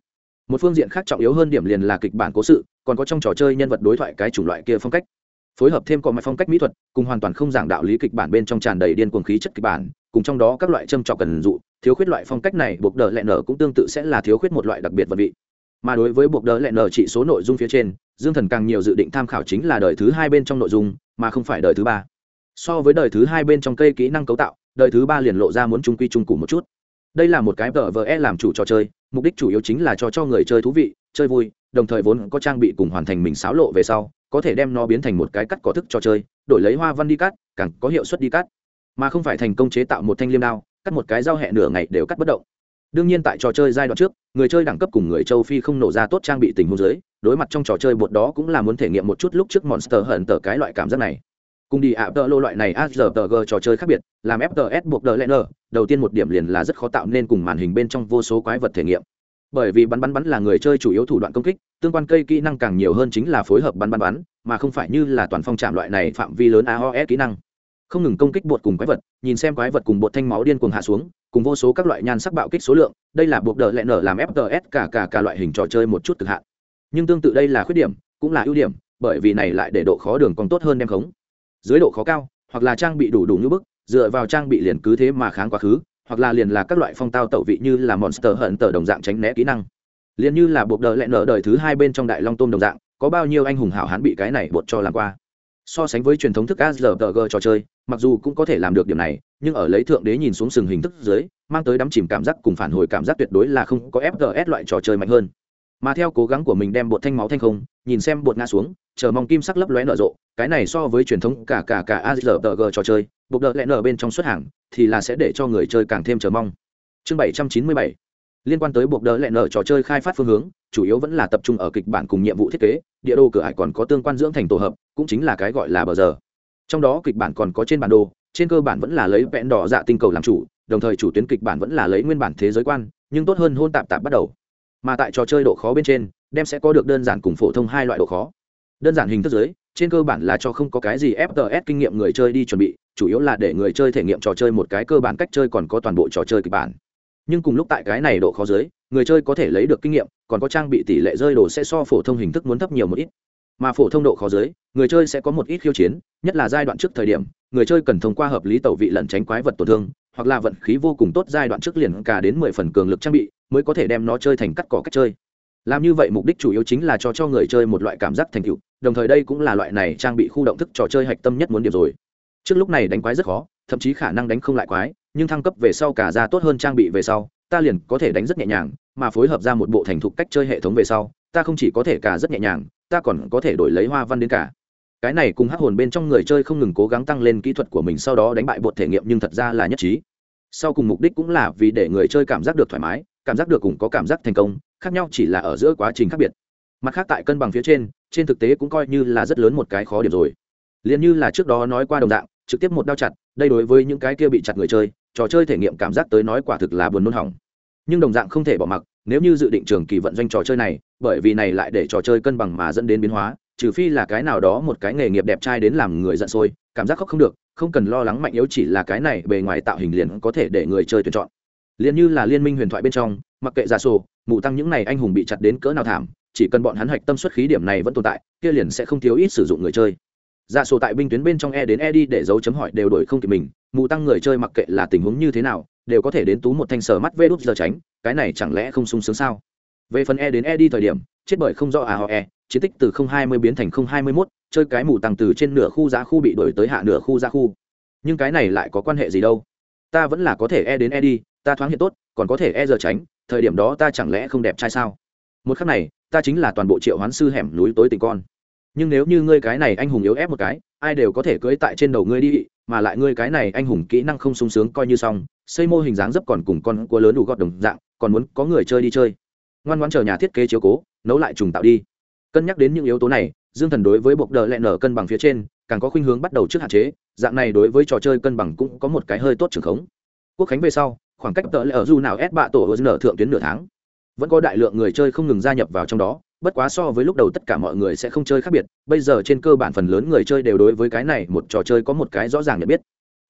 A: một phương diện khác trọng yếu hơn điểm liền là kịch bản cố sự, còn có trong trò chơi nhân vật đối thoại cái chủng loại kia phong cách. Phối hợp thêm có mạch phong cách mỹ thuật, cùng hoàn toàn không giảng đạo lý kịch bản bên trong tràn đầy điên cuồng khí chất kịch bản, cùng trong đó các loại châm trọc cần dụ, thiếu khuyết loại phong cách này buộc đờ lẹ nở cũng tương tự sẽ là thiếu khuyết một loại đặc biệt vật vị. Mà đối với buộc đờ lẹ nở chỉ số nội dung phía trên, dương thần càng nhiều dự định tham khảo chính là đời thứ hai bên trong nội dung, mà không phải đời thứ ba. So với đời thứ hai bên trong cây kỹ năng cấu tạo, đời thứ ba liền lộ ra muốn trung quy trung cụ một chút. Đây là một cái vờ vờ e làm chủ trò chơi mục đích chủ yếu chính là cho cho người chơi thú vị, chơi vui, đồng thời vốn có trang bị cùng hoàn thành mình xáo lộ về sau, có thể đem nó biến thành một cái cắt cỏ thức cho chơi, đổi lấy hoa văn đi cắt, càng có hiệu suất đi cắt. Mà không phải thành công chế tạo một thanh liêm đao, cắt một cái dao hẹ nửa ngày đều cắt bất động. Đương nhiên tại trò chơi giai đoạn trước, người chơi đẳng cấp cùng người châu phi không nổ ra tốt trang bị tình huống giới đối mặt trong trò chơi bột đó cũng là muốn thể nghiệm một chút lúc trước monster hận tờ cái loại cảm giác này cùng đi ạ tợ lô loại này azrg trò chơi khác biệt, làm fts buộc đờ lẽ đầu tiên một điểm liền là rất khó tạo nên cùng màn hình bên trong vô số quái vật thể nghiệm. Bởi vì bắn bắn bắn là người chơi chủ yếu thủ đoạn công kích, tương quan cây kỹ năng càng nhiều hơn chính là phối hợp bắn bắn bắn, mà không phải như là toàn phong trạm loại này phạm vi lớn aos kỹ năng. Không ngừng công kích bột cùng quái vật, nhìn xem quái vật cùng bột thanh máu điên cuồng hạ xuống, cùng vô số các loại nhan sắc bạo kích số lượng, đây là buộc đờ lẹ nở làm fts cả cả cả loại hình trò chơi một chút cực hạn. Nhưng tương tự đây là khuyết điểm, cũng là ưu điểm, bởi vì này lại để độ khó đường còn tốt hơn đem khống dưới độ khó cao, hoặc là trang bị đủ đủ như bức, dựa vào trang bị liền cứ thế mà kháng quá khứ, hoặc là liền là các loại phong tao tẩu vị như là monster hận tờ đồng dạng tránh né kỹ năng. Liền như là buộc đờ lẹ nở đời thứ hai bên trong đại long tôm đồng dạng, có bao nhiêu anh hùng hảo hán bị cái này bột cho làm qua. So sánh với truyền thống thức azrg trò chơi, mặc dù cũng có thể làm được điểm này, nhưng ở lấy thượng đế nhìn xuống sừng hình thức dưới, mang tới đắm chìm cảm giác cùng phản hồi cảm giác tuyệt đối là không có fgs loại trò chơi mạnh hơn. Mà theo cố gắng của mình đem bột thanh máu thanh không, nhìn xem bột ngã xuống, chờ mong kim sắc lấp lóe nở rộ cái này so với truyền thống cả cả cả ARPG trò chơi bộc đợt lẽ nở bên trong xuất hàng, thì là sẽ để cho người chơi càng thêm chờ mong. Chương bảy trăm chín mươi bảy. Liên quan tới bộc đỡ lẽ nở trò chơi khai phát phương hướng, chủ yếu vẫn là tập trung ở kịch bản cùng nhiệm vụ thiết kế, địa đồ cửa ải còn có tương quan dưỡng thành tổ hợp, cũng chính là cái gọi là bờ giờ. Trong đó kịch bản còn có trên bản đồ, trên cơ bản vẫn là lấy vẹn đỏ dạ tinh cầu làm chủ, đồng thời chủ tuyến kịch bản vẫn là lấy nguyên bản thế giới quan, nhưng tốt hơn hôn tạp tạp bắt đầu. Mà tại trò chơi độ khó bên trên, đem sẽ có được đơn giản cùng phổ thông hai loại độ khó. Đơn giản hình thức giới trên cơ bản là cho không có cái gì fts kinh nghiệm người chơi đi chuẩn bị, chủ yếu là để người chơi thể nghiệm trò chơi một cái cơ bản cách chơi còn có toàn bộ trò chơi kịch bản. Nhưng cùng lúc tại cái này độ khó dưới, người chơi có thể lấy được kinh nghiệm, còn có trang bị tỷ lệ rơi đồ sẽ so phổ thông hình thức muốn thấp nhiều một ít. Mà phổ thông độ khó dưới, người chơi sẽ có một ít khiêu chiến, nhất là giai đoạn trước thời điểm, người chơi cần thông qua hợp lý tẩu vị lẩn tránh quái vật tổn thương, hoặc là vận khí vô cùng tốt giai đoạn trước liền cả đến mười phần cường lực trang bị, mới có thể đem nó chơi thành cắt cỏ cách chơi làm như vậy mục đích chủ yếu chính là cho cho người chơi một loại cảm giác thành tựu, đồng thời đây cũng là loại này trang bị khu động thức trò chơi hạch tâm nhất muốn điểm rồi. Trước lúc này đánh quái rất khó, thậm chí khả năng đánh không lại quái, nhưng thăng cấp về sau cả ra tốt hơn trang bị về sau, ta liền có thể đánh rất nhẹ nhàng, mà phối hợp ra một bộ thành thục cách chơi hệ thống về sau, ta không chỉ có thể cả rất nhẹ nhàng, ta còn có thể đổi lấy hoa văn đến cả. Cái này cùng hắc hồn bên trong người chơi không ngừng cố gắng tăng lên kỹ thuật của mình sau đó đánh bại bột thể nghiệm nhưng thật ra là nhất trí. Sau cùng mục đích cũng là vì để người chơi cảm giác được thoải mái, cảm giác được cùng có cảm giác thành công khác nhau chỉ là ở giữa quá trình khác biệt. Mặt khác tại cân bằng phía trên trên thực tế cũng coi như là rất lớn một cái khó điểm rồi. Liền như là trước đó nói qua đồng dạng, trực tiếp một đao chặt, đây đối với những cái kia bị chặt người chơi, trò chơi thể nghiệm cảm giác tới nói quả thực là buồn nôn hỏng. Nhưng đồng dạng không thể bỏ mặc, nếu như dự định trường kỳ vận doanh trò chơi này, bởi vì này lại để trò chơi cân bằng mà dẫn đến biến hóa, trừ phi là cái nào đó một cái nghề nghiệp đẹp trai đến làm người giận sôi, cảm giác khóc không được, không cần lo lắng mạnh yếu chỉ là cái này bề ngoài tạo hình liền có thể để người chơi tuyển chọn. Liền như là liên minh huyền thoại bên trong, mặc kệ giả sổ mụ tăng những này anh hùng bị chặt đến cỡ nào thảm, chỉ cần bọn hắn hạch tâm xuất khí điểm này vẫn tồn tại, kia liền sẽ không thiếu ít sử dụng người chơi. Ra sổ tại binh tuyến bên trong e đến e đi để dấu chấm hỏi đều đổi không kịp mình, mù tăng người chơi mặc kệ là tình huống như thế nào, đều có thể đến tú một thanh sở mắt vê đút giờ tránh, cái này chẳng lẽ không sung sướng sao? Về phần e đến e đi thời điểm, chết bởi không do à họ e chiến tích từ không hai mươi biến thành không hai mươi mốt, chơi cái mù tăng từ trên nửa khu giá khu bị đổi tới hạ nửa khu giá khu. Nhưng cái này lại có quan hệ gì đâu? Ta vẫn là có thể e đến e đi, ta thoáng hiện tốt, còn có thể e giờ tránh thời điểm đó ta chẳng lẽ không đẹp trai sao? Một khắc này, ta chính là toàn bộ triệu hoán sư hẻm núi tối tình con. Nhưng nếu như ngươi cái này anh hùng yếu ép một cái, ai đều có thể cưỡi tại trên đầu ngươi đi, mà lại ngươi cái này anh hùng kỹ năng không sung sướng coi như xong, xây mô hình dáng dấp còn cùng con cua lớn đủ gọt đồng dạng, còn muốn có người chơi đi chơi. Ngoan ngoan chờ nhà thiết kế chiếu cố, nấu lại trùng tạo đi. Cân nhắc đến những yếu tố này, dương thần đối với bộc đờ lẹn nở cân bằng phía trên, càng có khuynh hướng bắt đầu trước hạn chế, dạng này đối với trò chơi cân bằng cũng có một cái hơi tốt trường khống. Quốc khánh về sau khoảng cách tờ lệ ở du nào ép bạ tổ nở thượng tuyến nửa tháng. Vẫn có đại lượng người chơi không ngừng gia nhập vào trong đó, bất quá so với lúc đầu tất cả mọi người sẽ không chơi khác biệt, bây giờ trên cơ bản phần lớn người chơi đều đối với cái này một trò chơi có một cái rõ ràng nhận biết.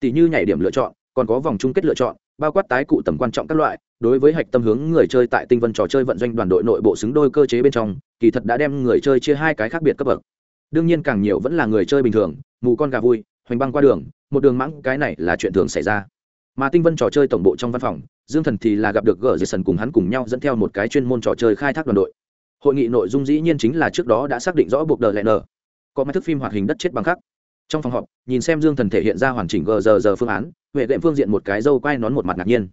A: Tỷ như nhảy điểm lựa chọn, còn có vòng chung kết lựa chọn, bao quát tái cụ tầm quan trọng các loại, đối với hạch tâm hướng người chơi tại tinh vân trò chơi vận doanh đoàn đội nội bộ xứng đôi cơ chế bên trong, kỳ thật đã đem người chơi chia hai cái khác biệt cấp bậc. Đương nhiên càng nhiều vẫn là người chơi bình thường, mù con gà vui, hoành băng qua đường, một đường mãng, cái này là chuyện thường xảy ra mà tinh vân trò chơi tổng bộ trong văn phòng, dương thần thì là gặp được gờ dây sần cùng hắn cùng nhau dẫn theo một cái chuyên môn trò chơi khai thác đoàn đội. Hội nghị nội dung dĩ nhiên chính là trước đó đã xác định rõ buộc đờ lẹ nở. Có máy thức phim hoạt hình đất chết bằng khắc. Trong phòng họp, nhìn xem dương thần thể hiện ra hoàn chỉnh gờ giờ giờ phương án, huệ đệm phương diện một cái dâu quay nón một mặt ngạc nhiên.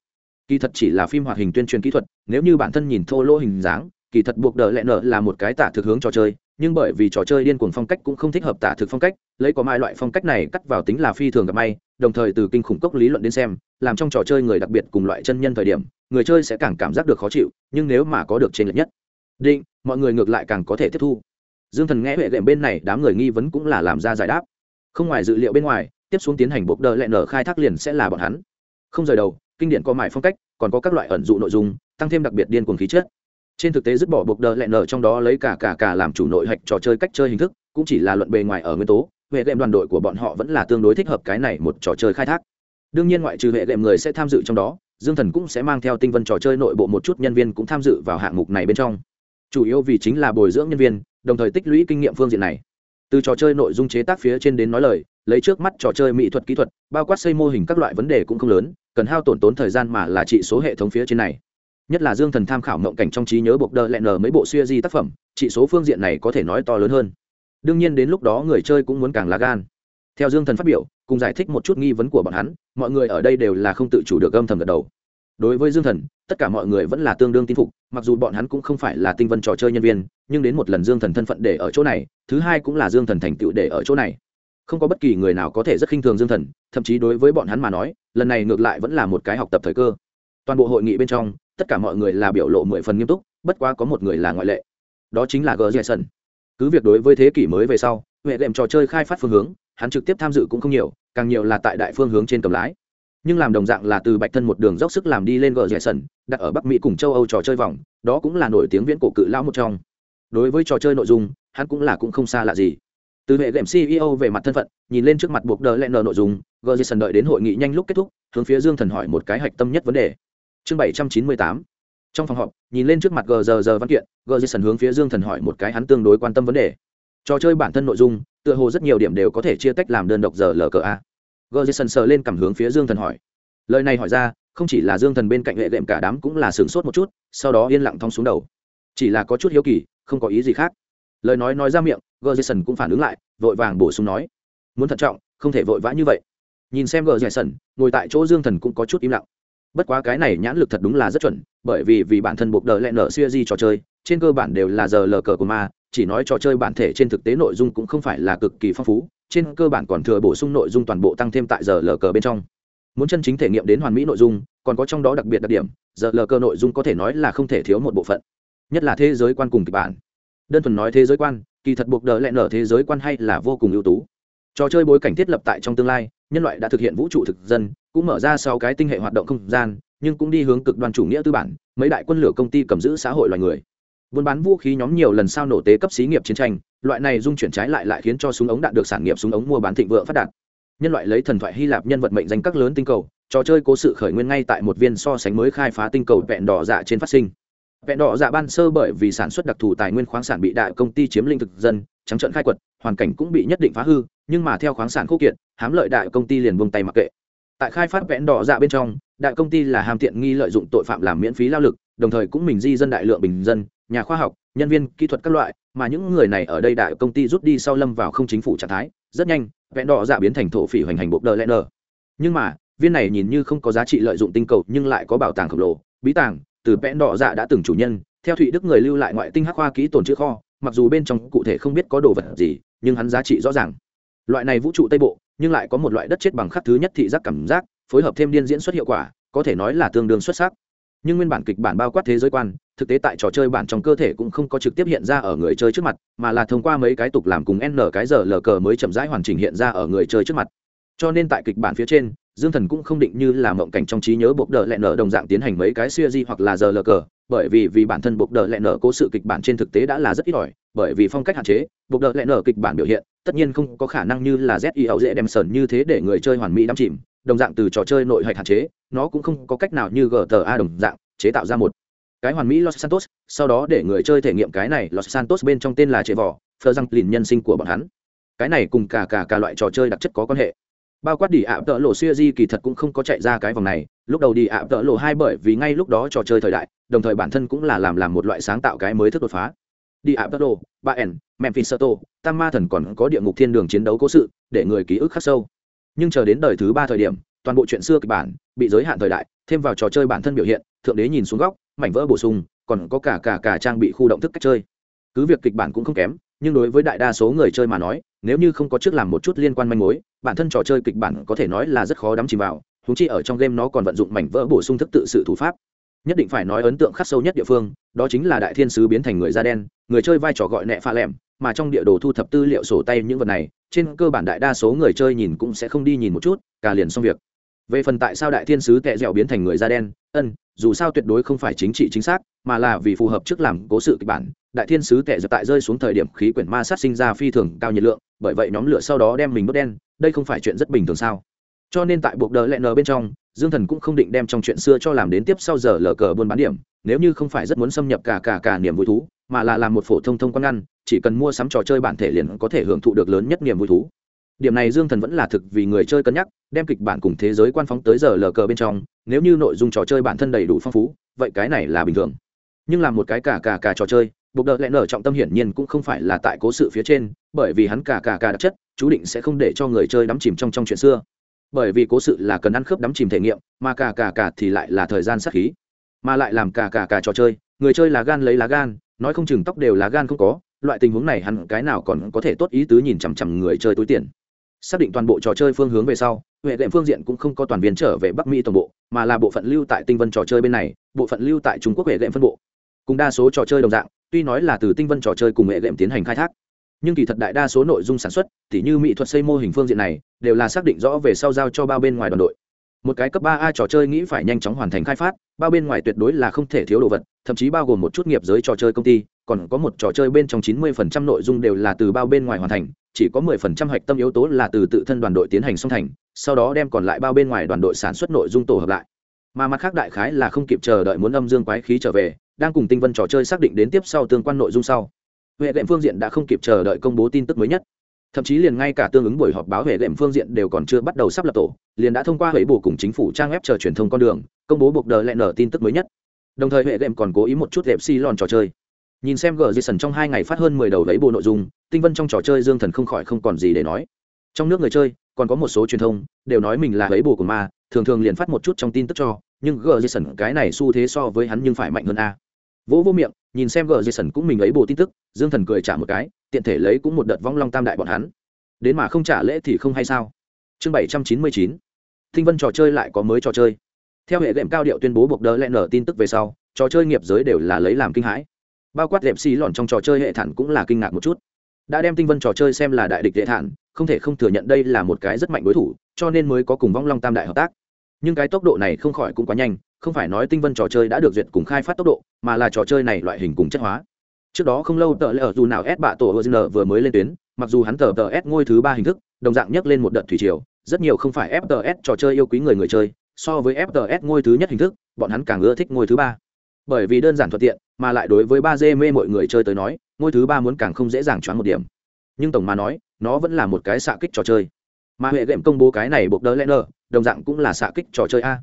A: Kỳ thật chỉ là phim hoạt hình tuyên truyền kỹ thuật, nếu như bản thân nhìn thô lỗ hình dáng, kỳ thật buộc đờ lẹ nở là một cái tả thực hướng trò chơi nhưng bởi vì trò chơi điên cuồng phong cách cũng không thích hợp tả thực phong cách, lấy có mai loại phong cách này cắt vào tính là phi thường gặp may, đồng thời từ kinh khủng cốc lý luận đến xem, làm trong trò chơi người đặc biệt cùng loại chân nhân thời điểm, người chơi sẽ càng cảm giác được khó chịu, nhưng nếu mà có được trên lệch nhất, định, mọi người ngược lại càng có thể tiếp thu. Dương thần nghe huệ lệm bên này đám người nghi vấn cũng là làm ra giải đáp. Không ngoài dự liệu bên ngoài, tiếp xuống tiến hành buộc đờ lẹ nở khai thác liền sẽ là bọn hắn. Không rời đầu, kinh điển có mải phong cách, còn có các loại ẩn dụ nội dung, tăng thêm đặc biệt điên cuồng khí chất trên thực tế dứt bỏ buộc đờ lẹn nở trong đó lấy cả cả cả làm chủ nội hạch trò chơi cách chơi hình thức, cũng chỉ là luận bề ngoài ở nguyên tố, hệ đệm đoàn đội của bọn họ vẫn là tương đối thích hợp cái này một trò chơi khai thác. Đương nhiên ngoại trừ hệ đệm người sẽ tham dự trong đó, dương thần cũng sẽ mang theo tinh vân trò chơi nội bộ một chút nhân viên cũng tham dự vào hạng mục này bên trong. Chủ yếu vì chính là bồi dưỡng nhân viên, đồng thời tích lũy kinh nghiệm phương diện này. Từ trò chơi nội dung chế tác phía trên đến nói lời, lấy trước mắt trò chơi mỹ thuật kỹ thuật, bao quát xây mô hình các loại vấn đề cũng không lớn, cần hao tổn tốn thời gian mà là trị số hệ thống phía trên này nhất là dương thần tham khảo mộng cảnh trong trí nhớ bộc đơ lẹn nở mấy bộ xuya di tác phẩm trị số phương diện này có thể nói to lớn hơn. Đương nhiên đến lúc đó người chơi cũng muốn càng lá gan. Theo dương thần phát biểu, cùng giải thích một chút nghi vấn của bọn hắn, mọi người ở đây đều là không tự chủ được âm thầm gật đầu. Đối với dương thần, tất cả mọi người vẫn là tương đương tin phục, mặc dù bọn hắn cũng không phải là tinh vân trò chơi nhân viên, nhưng đến một lần dương thần thân phận để ở chỗ này, thứ hai cũng là dương thần thành tựu để ở chỗ này. Không có bất kỳ người nào có thể rất khinh thường dương thần, thậm chí đối với bọn hắn mà nói, lần này ngược lại vẫn là một cái học tập thời cơ. Toàn bộ hội nghị bên trong tất cả mọi người là biểu lộ mười phần nghiêm túc, bất quá có một người là ngoại lệ. Đó chính là gờ jason. Cứ việc đối với thế kỷ mới về sau, huệ đệm trò chơi khai phát phương hướng, hắn trực tiếp tham dự cũng không nhiều, càng nhiều là tại đại phương hướng trên cầm lái. Nhưng làm đồng dạng là từ bạch thân một đường dốc sức làm đi lên gờ jason, đặt ở bắc mỹ cùng châu âu trò chơi vòng, đó cũng là nổi tiếng viễn cổ cự lão một trong. Đối với trò chơi nội dung, hắn cũng là cũng không xa lạ gì. Từ hệ đệm ceo về mặt thân phận, nhìn lên trước mặt buộc đờ len nội dung gờ jason đợi đến hội nghị nhanh lúc kết thúc, hướng phía dương thần hỏi một cái hạch tâm nhất vấn đề chương bảy trăm chín mươi tám trong phòng họp nhìn lên trước mặt gờ giờ giờ văn kiện gờ jason hướng phía dương thần hỏi một cái hắn tương đối quan tâm vấn đề trò chơi bản thân nội dung tựa hồ rất nhiều điểm đều có thể chia tách làm đơn độc giờ lờ cờ a gờ jason sờ lên cảm hướng phía dương thần hỏi lời này hỏi ra không chỉ là dương thần bên cạnh hệ đệm cả đám cũng là sửng sốt một chút sau đó yên lặng thong xuống đầu chỉ là có chút hiếu kỳ không có ý gì khác lời nói nói ra miệng gờ jason cũng phản ứng lại vội vàng bổ sung nói muốn thận trọng không thể vội vã như vậy nhìn xem gờ jason ngồi tại chỗ dương thần cũng có chút im lặng bất quá cái này nhãn lực thật đúng là rất chuẩn, bởi vì vì bản thân buộc đờ lẹ nở siêu di trò chơi, trên cơ bản đều là giờ lờ cờ của ma, chỉ nói trò chơi bản thể trên thực tế nội dung cũng không phải là cực kỳ phong phú, trên cơ bản còn thừa bổ sung nội dung toàn bộ tăng thêm tại giờ lờ cờ bên trong. Muốn chân chính thể nghiệm đến hoàn mỹ nội dung, còn có trong đó đặc biệt đặc điểm, giờ lờ cờ nội dung có thể nói là không thể thiếu một bộ phận. Nhất là thế giới quan cùng kịch bản. Đơn thuần nói thế giới quan, kỳ thật buộc đờ lẹ nở thế giới quan hay là vô cùng ưu tú. Trò chơi bối cảnh thiết lập tại trong tương lai nhân loại đã thực hiện vũ trụ thực dân, cũng mở ra sau cái tinh hệ hoạt động không gian, nhưng cũng đi hướng cực đoan chủ nghĩa tư bản, mấy đại quân lửa công ty cầm giữ xã hội loài người. Buôn bán vũ khí nhóm nhiều lần sao nổ tế cấp xí nghiệp chiến tranh, loại này dung chuyển trái lại lại khiến cho súng ống đạn được sản nghiệp súng ống mua bán thịnh vượng phát đạt. Nhân loại lấy thần thoại hy lạp nhân vật mệnh danh các lớn tinh cầu, trò chơi cố sự khởi nguyên ngay tại một viên so sánh mới khai phá tinh cầu vẹn đỏ dạ trên phát sinh. Vẹn đỏ dạ ban sơ bởi vì sản xuất đặc thù tài nguyên khoáng sản bị đại công ty chiếm lĩnh thực dân, trắng trợn khai quật hoàn cảnh cũng bị nhất định phá hư, nhưng mà theo khoáng sản khô kiệt, hám lợi đại công ty liền buông tay mặc kệ. Tại khai phát vẹn đỏ dạ bên trong, đại công ty là hàm tiện nghi lợi dụng tội phạm làm miễn phí lao lực, đồng thời cũng mình di dân đại lượng bình dân, nhà khoa học, nhân viên, kỹ thuật các loại, mà những người này ở đây đại công ty rút đi sau lâm vào không chính phủ trạng thái, rất nhanh, vẹn đỏ dạ biến thành thổ phỉ hoành hành bộ đờ lẽ nờ nhưng mà, viên này nhìn như không có giá trị lợi dụng tinh cầu, nhưng lại có bảo tàng khổng lồ, bí tàng, từ vẹn đỏ dạ đã từng chủ nhân, theo thụy đức người lưu lại ngoại tinh hắc hoa kỹ tồn chữ kho, mặc dù bên trong cụ thể không biết có đồ vật gì nhưng hắn giá trị rõ ràng. Loại này vũ trụ tây bộ, nhưng lại có một loại đất chết bằng khắc thứ nhất thị giác cảm giác, phối hợp thêm điên diễn xuất hiệu quả, có thể nói là tương đương xuất sắc. Nhưng nguyên bản kịch bản bao quát thế giới quan, thực tế tại trò chơi bản trong cơ thể cũng không có trực tiếp hiện ra ở người chơi trước mặt, mà là thông qua mấy cái tục làm cùng n cái giờ lờ cờ mới chậm rãi hoàn chỉnh hiện ra ở người chơi trước mặt. Cho nên tại kịch bản phía trên, dương thần cũng không định như là mộng cảnh trong trí nhớ bộc đờ lẹ nở đồng dạng tiến hành mấy cái siêu di hoặc là giờ lờ cờ, bởi vì vì bản thân bộc đờ lẹ nở cố sự kịch bản trên thực tế đã là rất ít ỏi bởi vì phong cách hạn chế, buộc đờ lẹ nở kịch bản biểu hiện, tất nhiên không có khả năng như là z y ẩu dễ đem sờn như thế để người chơi hoàn mỹ đắm chìm, đồng dạng từ trò chơi nội hạch hạn chế, nó cũng không có cách nào như gta đồng dạng, chế tạo ra một cái hoàn mỹ los santos, sau đó để người chơi thể nghiệm cái này los santos bên trong tên là chế vỏ, phờ răng lìn nhân sinh của bọn hắn. Cái này cùng cả cả cả loại trò chơi đặc chất có quan hệ. Bao quát đi ạ, tợ lộ xuya di kỳ thật cũng không có chạy ra cái vòng này, lúc đầu đi ạ, tợ lộ hai bởi vì ngay lúc đó trò chơi thời đại, đồng thời bản thân cũng là làm làm một loại sáng tạo cái mới thức đột phá đi ạ bắt đồ ba ẻn, memphis soto tam ma thần còn có địa ngục thiên đường chiến đấu cố sự, để người ký ức khắc sâu. Nhưng chờ đến đời thứ ba thời điểm, toàn bộ chuyện xưa kịch bản bị giới hạn thời đại, thêm vào trò chơi bản thân biểu hiện, thượng đế nhìn xuống góc, mảnh vỡ bổ sung, còn có cả cả cả trang bị khu động thức cách chơi. Cứ việc kịch bản cũng không kém, nhưng đối với đại đa số người chơi mà nói, nếu như không có trước làm một chút liên quan manh mối, bản thân trò chơi kịch bản có thể nói là rất khó đắm chìm vào thú chi ở trong game nó còn vận dụng mảnh vỡ bổ sung thức tự sự thủ pháp nhất định phải nói ấn tượng khắc sâu nhất địa phương, đó chính là đại thiên sứ biến thành người da đen, người chơi vai trò gọi nẹ pha lẻm, mà trong địa đồ thu thập tư liệu sổ tay những vật này, trên cơ bản đại đa số người chơi nhìn cũng sẽ không đi nhìn một chút, cả liền xong việc. Về phần tại sao đại thiên sứ tệ dẻo biến thành người da đen, ân, dù sao tuyệt đối không phải chính trị chính xác, mà là vì phù hợp trước làm cố sự kịch bản, đại thiên sứ tệ dẻo tại rơi xuống thời điểm khí quyển ma sát sinh ra phi thường cao nhiệt lượng, bởi vậy nhóm lửa sau đó đem mình đốt đen, đây không phải chuyện rất bình thường sao? Cho nên tại buộc đờ lẹ nờ bên trong, dương thần cũng không định đem trong chuyện xưa cho làm đến tiếp sau giờ lờ cờ buôn bán điểm, nếu như không phải rất muốn xâm nhập cả cả cả niềm vui thú, mà là làm một phổ thông thông quan ngăn, chỉ cần mua sắm trò chơi bản thể liền có thể hưởng thụ được lớn nhất niềm vui thú. Điểm này dương thần vẫn là thực vì người chơi cân nhắc, đem kịch bản cùng thế giới quan phóng tới giờ lờ cờ bên trong, nếu như nội dung trò chơi bản thân đầy đủ phong phú, vậy cái này là bình thường. Nhưng làm một cái cả cả cả trò chơi, buộc đợt lẽ nở trọng tâm hiển nhiên cũng không phải là tại cố sự phía trên, bởi vì hắn cả cả cả đặc chất, chú định sẽ không để cho người chơi đắm chìm trong trong chuyện xưa bởi vì cố sự là cần ăn khớp đắm chìm thể nghiệm, mà cả cả cả thì lại là thời gian sát khí. Mà lại làm cả cả cả trò chơi, người chơi là gan lấy lá gan, nói không chừng tóc đều là gan không có, loại tình huống này hẳn cái nào còn có thể tốt ý tứ nhìn chằm chằm người chơi túi tiền. Xác định toàn bộ trò chơi phương hướng về sau, huệ đệm phương diện cũng không có toàn viên trở về bắc mỹ toàn bộ, mà là bộ phận lưu tại tinh vân trò chơi bên này, bộ phận lưu tại trung quốc huệ đệm phân bộ. Cùng đa số trò chơi đồng dạng, tuy nói là từ tinh vân trò chơi cùng huệ đệm tiến hành khai thác nhưng kỳ thật đại đa số nội dung sản xuất, tỉ như mỹ thuật xây mô hình phương diện này, đều là xác định rõ về sau giao cho bao bên ngoài đoàn đội. Một cái cấp ba a trò chơi nghĩ phải nhanh chóng hoàn thành khai phát, bao bên ngoài tuyệt đối là không thể thiếu đồ vật, thậm chí bao gồm một chút nghiệp giới trò chơi công ty, còn có một trò chơi bên trong chín mươi phần trăm nội dung đều là từ bao bên ngoài hoàn thành, chỉ có mười phần trăm hạch tâm yếu tố là từ tự thân đoàn đội tiến hành song thành, sau đó đem còn lại bao bên ngoài đoàn đội sản xuất nội dung tổ hợp lại. Mà mặt khác đại khái là không kịp chờ đợi muốn âm dương quái khí trở về, đang cùng tinh vân trò chơi xác định đến tiếp sau tương quan nội dung sau huệ lệm phương diện đã không kịp chờ đợi công bố tin tức mới nhất. Thậm chí liền ngay cả tương ứng buổi họp báo huệ lệm phương diện đều còn chưa bắt đầu sắp lập tổ, liền đã thông qua huệ bổ cùng chính phủ trang web chờ truyền thông con đường, công bố buộc đờ lẹ nở tin tức mới nhất. Đồng thời huệ lệm còn cố ý một chút đẹp si lòn trò chơi. Nhìn xem gờ jason trong hai ngày phát hơn mười đầu lấy bộ nội dung, tinh vân trong trò chơi dương thần không khỏi không còn gì để nói. Trong nước người chơi, còn có một số truyền thông, đều nói mình là lấy bộ của ma, thường thường liền phát một chút trong tin tức cho, nhưng gờ jason cái này xu thế so với hắn nhưng phải mạnh hơn a vỗ vô miệng, nhìn xem gờ jason cũng mình ấy bộ tin tức, dương thần cười trả một cái, tiện thể lấy cũng một đợt vong long tam đại bọn hắn. Đến mà không trả lễ thì không hay sao? Chương bảy trăm chín mươi chín, thinh vân trò chơi lại có mới trò chơi. Theo hệ đệm cao điệu tuyên bố buộc đỡ lẽ nở tin tức về sau, trò chơi nghiệp giới đều là lấy làm kinh hãi. Bao quát đẹp xì lòn trong trò chơi hệ thản cũng là kinh ngạc một chút. Đã đem tinh vân trò chơi xem là đại địch hệ thản, không thể không thừa nhận đây là một cái rất mạnh đối thủ, cho nên mới có cùng vong long tam đại hợp tác. Nhưng cái tốc độ này không khỏi cũng quá nhanh không phải nói tinh vân trò chơi đã được duyệt cùng khai phát tốc độ, mà là trò chơi này loại hình cùng chất hóa. Trước đó không lâu tờ lễ ở dù nào s bạ tổ hờ vừa mới lên tuyến, mặc dù hắn tờ tờ s ngôi thứ ba hình thức, đồng dạng nhấc lên một đợt thủy triều, rất nhiều không phải fts trò chơi yêu quý người người chơi, so với fts ngôi thứ nhất hình thức, bọn hắn càng ưa thích ngôi thứ ba. Bởi vì đơn giản thuận tiện, mà lại đối với ba d mê mọi người chơi tới nói, ngôi thứ ba muốn càng không dễ dàng choáng một điểm. Nhưng tổng mà nói, nó vẫn là một cái xạ kích trò chơi. Mà hệ game công bố cái này buộc đỡ lẽ nơ đồng dạng cũng là xạ kích trò chơi a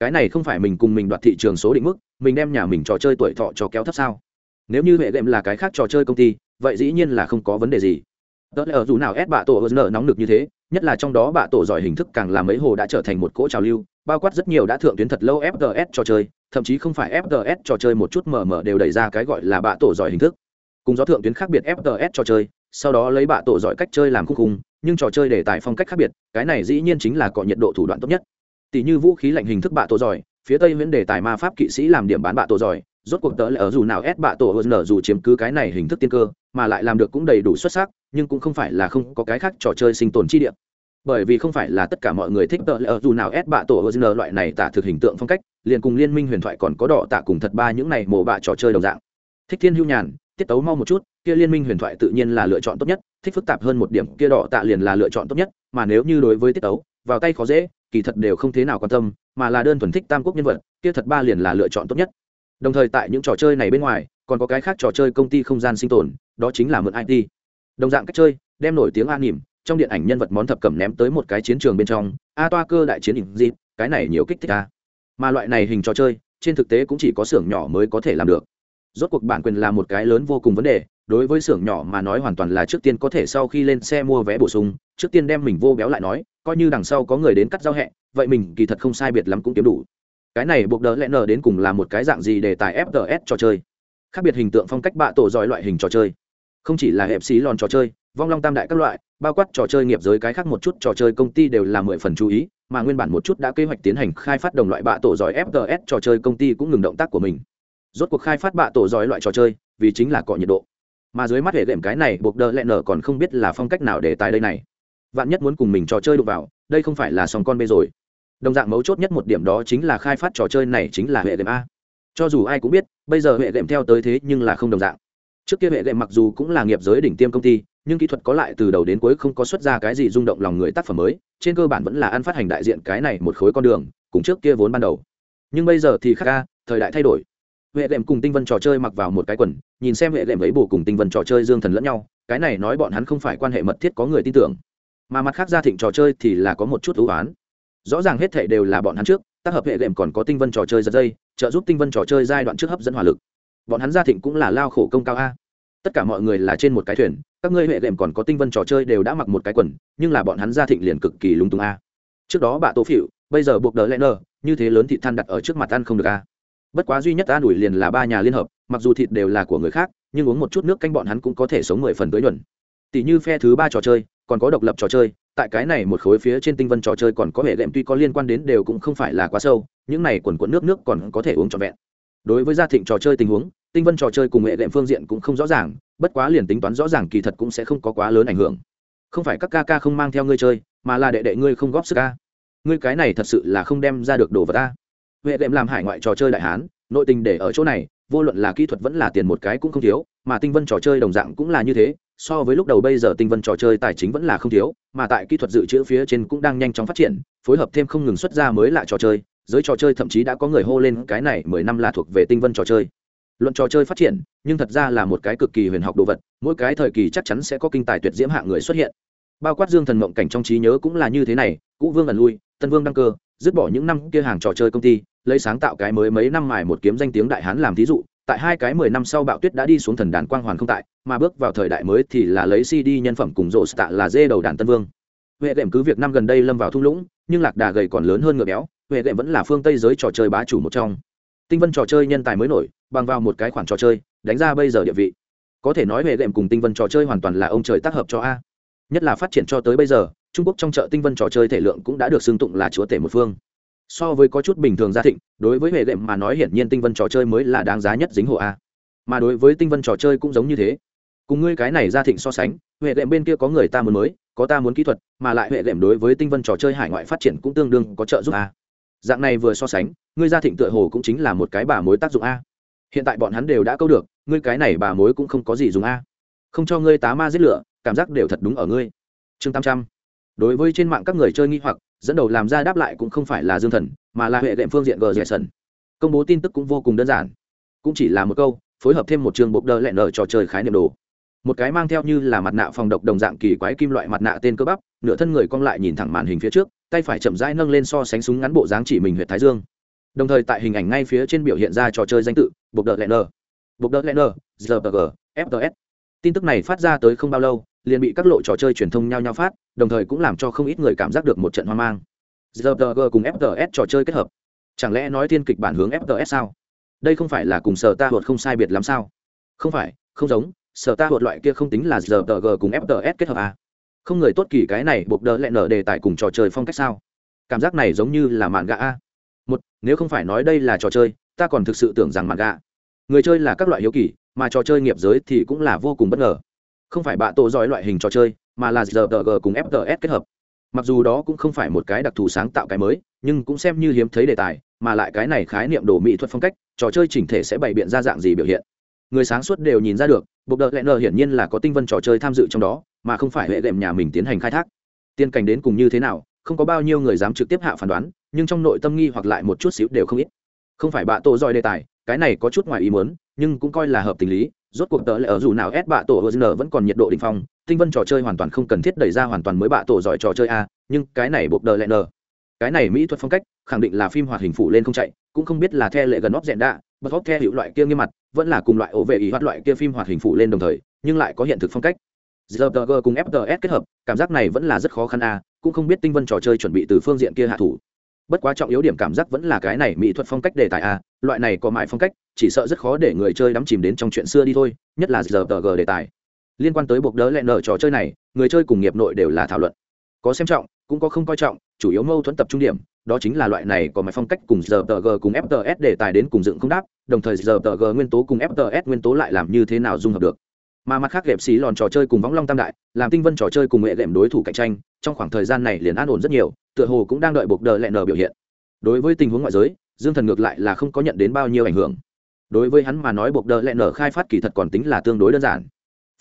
A: cái này không phải mình cùng mình đoạt thị trường số định mức, mình đem nhà mình trò chơi tuổi thọ cho kéo thấp sao? Nếu như hệ game là cái khác trò chơi công ty, vậy dĩ nhiên là không có vấn đề gì. Tớ lờ ở dù nào ép bạ tổ nở nóng được như thế, nhất là trong đó bạ tổ giỏi hình thức càng làm mấy hồ đã trở thành một cỗ trào lưu, bao quát rất nhiều đã thượng tuyến thật lâu fgs trò chơi, thậm chí không phải fgs trò chơi một chút mờ mờ đều đẩy ra cái gọi là bạ tổ giỏi hình thức. Cùng gió thượng tuyến khác biệt fgs trò chơi, sau đó lấy bạ tổ giỏi cách chơi làm khúc khung, nhưng trò chơi để tài phong cách khác biệt, cái này dĩ nhiên chính là cọ nhiệt độ thủ đoạn tốt nhất tỷ như vũ khí lạnh hình thức bạ tổ giỏi, phía tây viễn đề tài ma pháp kỵ sĩ làm điểm bán bạ tổ giỏi, rốt cuộc tớ lại ở dù nào ép bạ tổ hơn dù chiếm cứ cái này hình thức tiên cơ, mà lại làm được cũng đầy đủ xuất sắc, nhưng cũng không phải là không có cái khác trò chơi sinh tồn chi địa. Bởi vì không phải là tất cả mọi người thích tợ lỡ dù nào ép bạ tổ hơn loại này tả thực hình tượng phong cách, liền cùng liên minh huyền thoại còn có đỏ tạ cùng thật ba những này mổ bạ trò chơi đồng dạng. Thích thiên hưu nhàn, tiết tấu mau một chút, kia liên minh huyền thoại tự nhiên là lựa chọn tốt nhất, thích phức tạp hơn một điểm, kia đỏ tạ liền là lựa chọn tốt nhất, mà nếu như đối với tiết tấu, vào tay khó dễ kỳ thật đều không thế nào quan tâm, mà là đơn thuần thích tam quốc nhân vật, kia thật ba liền là lựa chọn tốt nhất. Đồng thời tại những trò chơi này bên ngoài, còn có cái khác trò chơi công ty không gian sinh tồn, đó chính là mượn it đồng dạng cách chơi, đem nổi tiếng an nỉm trong điện ảnh nhân vật món thập cẩm ném tới một cái chiến trường bên trong, a toa cơ đại chiến đỉnh dịp, cái này nhiều kích thích ta. Mà loại này hình trò chơi, trên thực tế cũng chỉ có xưởng nhỏ mới có thể làm được rốt cuộc bản quyền là một cái lớn vô cùng vấn đề, đối với xưởng nhỏ mà nói hoàn toàn là trước tiên có thể sau khi lên xe mua vé bổ sung, trước tiên đem mình vô béo lại nói, coi như đằng sau có người đến cắt giao hẹ, vậy mình kỳ thật không sai biệt lắm cũng kiếm đủ. Cái này buộc đỡ lẽ nở đến cùng là một cái dạng gì để tài fts trò chơi? Khác biệt hình tượng phong cách bạ tổ giỏi loại hình trò chơi. Không chỉ là hẹp xí lòn trò chơi, vong long tam đại các loại, bao quát trò chơi nghiệp giới cái khác một chút trò chơi công ty đều là mười phần chú ý, mà nguyên bản một chút đã kế hoạch tiến hành khai phát đồng loại bạ tổ giỏi fts trò chơi công ty cũng ngừng động tác của mình rốt cuộc khai phát bạ tổ giỏi loại trò chơi, vì chính là cọ nhiệt độ. Mà dưới mắt hệ đệm cái này buộc đờ lẹ nở còn không biết là phong cách nào để tài đây này. Vạn nhất muốn cùng mình trò chơi đụng vào, đây không phải là sòng con bê rồi. Đồng dạng mấu chốt nhất một điểm đó chính là khai phát trò chơi này chính là hệ đệm a. Cho dù ai cũng biết, bây giờ hệ đệm theo tới thế nhưng là không đồng dạng. Trước kia hệ đệm mặc dù cũng là nghiệp giới đỉnh tiêm công ty, nhưng kỹ thuật có lại từ đầu đến cuối không có xuất ra cái gì rung động lòng người tác phẩm mới, trên cơ bản vẫn là ăn phát hành đại diện cái này một khối con đường, cùng trước kia vốn ban đầu. Nhưng bây giờ thì khác ca thời đại thay đổi hệ đệm cùng tinh vân trò chơi mặc vào một cái quần, nhìn xem hệ đệm ấy bổ cùng tinh vân trò chơi dương thần lẫn nhau, cái này nói bọn hắn không phải quan hệ mật thiết có người tin tưởng. Mà mặt khác gia thịnh trò chơi thì là có một chút ưu oán rõ ràng hết thể đều là bọn hắn trước, tác hợp hệ đệm còn có tinh vân trò chơi giật dây, trợ giúp tinh vân trò chơi giai đoạn trước hấp dẫn hỏa lực. Bọn hắn gia thịnh cũng là lao khổ công cao a. Tất cả mọi người là trên một cái thuyền, các ngươi hệ đệm còn có tinh vân trò chơi đều đã mặc một cái quần, nhưng là bọn hắn gia thịnh liền cực kỳ lúng túng a. Trước đó bà tô phịu, bây giờ buộc đỡ lẽ nơ như thế lớn thị than đặt ở trước mặt ăn không được a bất quá duy nhất an ủi liền là ba nhà liên hợp, mặc dù thịt đều là của người khác, nhưng uống một chút nước canh bọn hắn cũng có thể sống mười phần tới nhuận. Tỷ như phe thứ ba trò chơi, còn có độc lập trò chơi, tại cái này một khối phía trên tinh vân trò chơi còn có hệ đệm tuy có liên quan đến đều cũng không phải là quá sâu, những này quần quận nước nước còn có thể uống trọn vẹn. Đối với gia thịnh trò chơi tình huống, tinh vân trò chơi cùng hệ đệm phương diện cũng không rõ ràng, bất quá liền tính toán rõ ràng kỳ thật cũng sẽ không có quá lớn ảnh hưởng. Không phải các ca ca không mang theo ngươi chơi, mà là đệ đệ ngươi không góp sức ca ngươi cái này thật sự là không đem ra được đồ vật ta hệ đệm làm hải ngoại trò chơi đại hán, nội tình để ở chỗ này, vô luận là kỹ thuật vẫn là tiền một cái cũng không thiếu, mà tinh vân trò chơi đồng dạng cũng là như thế, so với lúc đầu bây giờ tinh vân trò chơi tài chính vẫn là không thiếu, mà tại kỹ thuật dự trữ phía trên cũng đang nhanh chóng phát triển, phối hợp thêm không ngừng xuất ra mới lại trò chơi, giới trò chơi thậm chí đã có người hô lên cái này mười năm là thuộc về tinh vân trò chơi. Luận trò chơi phát triển, nhưng thật ra là một cái cực kỳ huyền học đồ vật, mỗi cái thời kỳ chắc chắn sẽ có kinh tài tuyệt diễm hạng người xuất hiện. Bao quát dương thần mộng cảnh trong trí nhớ cũng là như thế này, cũ vương ẩn lui, tân vương đăng cơ, dứt bỏ những năm kia hàng trò chơi công ty lấy sáng tạo cái mới mấy năm mài một kiếm danh tiếng đại hán làm thí dụ, tại hai cái mười năm sau bạo tuyết đã đi xuống thần đàn quang hoàn không tại, mà bước vào thời đại mới thì là lấy cd nhân phẩm cùng rổ tạ là dê đầu đàn tân vương. Huệ đệm cứ việc năm gần đây lâm vào thung lũng, nhưng lạc đà gầy còn lớn hơn ngựa béo, huệ đệm vẫn là phương tây giới trò chơi bá chủ một trong. Tinh vân trò chơi nhân tài mới nổi, bằng vào một cái khoản trò chơi, đánh ra bây giờ địa vị. Có thể nói huệ đệm cùng tinh vân trò chơi hoàn toàn là ông trời tác hợp cho a. Nhất là phát triển cho tới bây giờ, trung quốc trong chợ tinh vân trò chơi thể lượng cũng đã được xưng tụng là chúa tể một phương so với có chút bình thường gia thịnh, đối với hệ đệm mà nói hiển nhiên tinh vân trò chơi mới là đáng giá nhất dính hộ a. Mà đối với tinh vân trò chơi cũng giống như thế. Cùng ngươi cái này gia thịnh so sánh hệ đệm bên kia có người ta muốn mới, có ta muốn kỹ thuật, mà lại hệ đệm đối với tinh vân trò chơi hải ngoại phát triển cũng tương đương có trợ giúp a. Dạng này vừa so sánh, ngươi gia thịnh tựa hồ cũng chính là một cái bà mối tác dụng a. Hiện tại bọn hắn đều đã câu được, ngươi cái này bà mối cũng không có gì dùng a. Không cho ngươi tá ma giết lửa, cảm giác đều thật đúng ở ngươi. Chương tam trăm. Đối với trên mạng các người chơi nghi hoặc dẫn đầu làm ra đáp lại cũng không phải là dương thần, mà là huệ đệm phương diện gờ dẻ sần công bố tin tức cũng vô cùng đơn giản. Cũng chỉ là một câu, phối hợp thêm một trường bộc đơ lẹn nở trò chơi khái niệm đồ. Một cái mang theo như là mặt nạ phòng độc đồng dạng kỳ quái kim loại mặt nạ tên cơ bắp, nửa thân người cong lại nhìn thẳng màn hình phía trước, tay phải chậm rãi nâng lên so sánh súng ngắn bộ dáng chỉ mình huyện thái dương. Đồng thời tại hình ảnh ngay phía trên biểu hiện ra trò chơi danh tự, bộc đơ lẹn nở. Bộc đơ lẹn nở gg fts tin tức này phát ra tới không bao lâu liền bị các lộ trò chơi truyền thông nhau nhau phát, đồng thời cũng làm cho không ít người cảm giác được một trận hoang mang. Rpg cùng fts trò chơi kết hợp. Chẳng lẽ nói thiên kịch bản hướng fts sao? Đây không phải là cùng sở ta hột không sai biệt lắm sao? Không phải, không giống, sở ta hột loại kia không tính là rpg cùng fts kết hợp à. không người tốt kỳ cái này buộc đỡ lại nở đề tài cùng trò chơi phong cách sao? Cảm giác này giống như là mạn gạ a. Một, nếu không phải nói đây là trò chơi, ta còn thực sự tưởng rằng mạn gạ. Người chơi là các loại hiếu kỳ, mà trò chơi nghiệp giới thì cũng là vô cùng bất ngờ không phải bạ tổ giỏi loại hình trò chơi, mà là rpg cùng fts kết hợp. Mặc dù đó cũng không phải một cái đặc thù sáng tạo cái mới, nhưng cũng xem như hiếm thấy đề tài, mà lại cái này khái niệm đồ mỹ thuật phong cách, trò chơi chỉnh thể sẽ bày biện ra dạng gì biểu hiện. Người sáng suốt đều nhìn ra được Bộ đợt lẽ nờ hiển nhiên là có tinh vân trò chơi tham dự trong đó, mà không phải hệ đệm nhà mình tiến hành khai thác. Tiên cảnh đến cùng như thế nào, không có bao nhiêu người dám trực tiếp hạ phán đoán, nhưng trong nội tâm nghi hoặc lại một chút xíu đều không ít. Không phải bạ tổ giỏi đề tài, cái này có chút ngoài ý muốn, nhưng cũng coi là hợp tình lý rốt cuộc tớ lại ở dù nào ép bạ tổ hờn vẫn còn nhiệt độ đỉnh phong tinh vân trò chơi hoàn toàn không cần thiết đẩy ra hoàn toàn mới bạ tổ giỏi trò chơi a nhưng cái này buộc đờ lại nờ cái này mỹ thuật phong cách khẳng định là phim hoạt hình phụ lên không chạy cũng không biết là the lệ gần óc dẹn đạ bật óc the hiệu loại kia nghiêm mặt vẫn là cùng loại ổ vệ ý hoạt loại kia phim hoạt hình phụ lên đồng thời nhưng lại có hiện thực phong cách GTG cùng FTS kết hợp, cảm giác này vẫn là rất khó khăn a, cũng không biết tinh vân trò chơi chuẩn bị từ phương diện kia hạ thủ. Bất quá trọng yếu điểm cảm giác vẫn là cái này mỹ thuật phong cách đề tài a, loại này có mãi phong cách, chỉ sợ rất khó để người chơi đắm chìm đến trong chuyện xưa đi thôi, nhất là giờ t g đề tài. Liên quan tới buộc đỡ lẹ nở trò chơi này, người chơi cùng nghiệp nội đều là thảo luận. Có xem trọng, cũng có không coi trọng, chủ yếu mâu thuẫn tập trung điểm, đó chính là loại này có mãi phong cách cùng giờ t g cùng FTS đề tài đến cùng dựng không đáp, đồng thời giờ t g nguyên tố cùng FTS nguyên tố lại làm như thế nào dung hợp được mà mặt khác ghẹp xí lòn trò chơi cùng võng long tam đại làm tinh vân trò chơi cùng nghệ đệm đối thủ cạnh tranh trong khoảng thời gian này liền an ổn rất nhiều tựa hồ cũng đang đợi buộc đờ lẹ nờ biểu hiện. Đối với tình huống ngoại giới, dương thần ngược lại là không có nhận đến bao nhiêu ảnh hưởng. Đối với hắn mà nói, buộc đờ lẹ nở khai phát kỳ thật còn tính là tương đối đơn giản.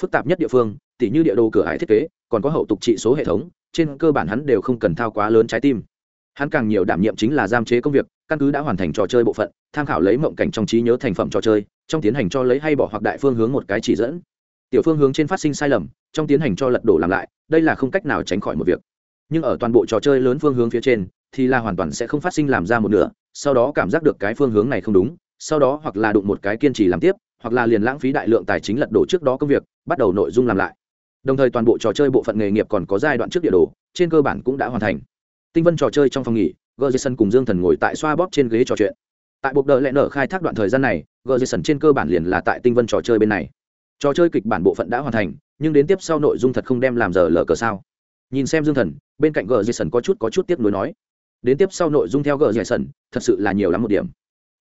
A: Phức tạp nhất địa phương, tỉ như địa đồ cửa hải thiết kế, còn có hậu tục trị số hệ thống, trên cơ bản hắn đều không cần thao quá lớn trái tim. Hắn càng nhiều đảm nhiệm chính là giam chế công việc, căn cứ đã hoàn thành trò chơi bộ phận, tham khảo lấy mộng cảnh trong trí nhớ thành phẩm trò chơi, trong tiến hành cho lấy hay bỏ hoặc đại phương hướng một cái chỉ dẫn. Tiểu phương hướng trên phát sinh sai lầm, trong tiến hành cho lật đổ làm lại, đây là không cách nào tránh khỏi một việc nhưng ở toàn bộ trò chơi lớn phương hướng phía trên, thì là hoàn toàn sẽ không phát sinh làm ra một nửa, sau đó cảm giác được cái phương hướng này không đúng, sau đó hoặc là đụng một cái kiên trì làm tiếp, hoặc là liền lãng phí đại lượng tài chính lật đổ trước đó công việc, bắt đầu nội dung làm lại. Đồng thời toàn bộ trò chơi bộ phận nghề nghiệp còn có giai đoạn trước địa đồ, trên cơ bản cũng đã hoàn thành. Tinh vân trò chơi trong phòng nghỉ gờ jason cùng dương thần ngồi tại xoa bóp trên ghế trò chuyện. Tại buộc đợi lẽ nở khai thác đoạn thời gian này gờ jason trên cơ bản liền là tại tinh vân trò chơi bên này. Trò chơi kịch bản bộ phận đã hoàn thành, nhưng đến tiếp sau nội dung thật không đem làm giờ lờ cờ sao nhìn xem dương thần, bên cạnh gờ jason có chút có chút tiếp nối nói, đến tiếp sau nội dung theo gờ jason thật sự là nhiều lắm một điểm.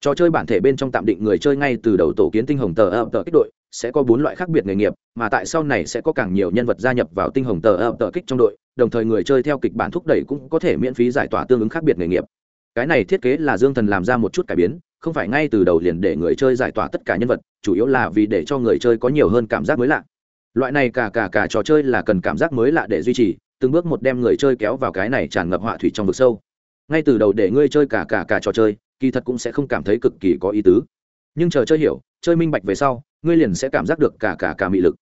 A: Trò chơi bản thể bên trong tạm định người chơi ngay từ đầu tổ kiến tinh hồng tờ ập tờ kích đội, sẽ có bốn loại khác biệt nghề nghiệp, mà tại sau này sẽ có càng nhiều nhân vật gia nhập vào tinh hồng tờ ập tờ kích trong đội, đồng thời người chơi theo kịch bản thúc đẩy cũng có thể miễn phí giải tỏa tương ứng khác biệt nghề nghiệp. Cái này thiết kế là dương thần làm ra một chút cải biến, không phải ngay từ đầu liền để người chơi giải tỏa tất cả nhân vật, chủ yếu là vì để cho người chơi có nhiều hơn cảm giác mới lạ. Loại này cả cả cả trò chơi là cần cảm giác mới lạ để duy trì từng bước một đem người chơi kéo vào cái này tràn ngập họa thủy trong vực sâu. Ngay từ đầu để ngươi chơi cả cả cả trò chơi, kỳ thật cũng sẽ không cảm thấy cực kỳ có ý tứ. Nhưng chờ chơi hiểu, chơi minh bạch về sau, ngươi liền sẽ cảm giác được cả cả cả mị lực.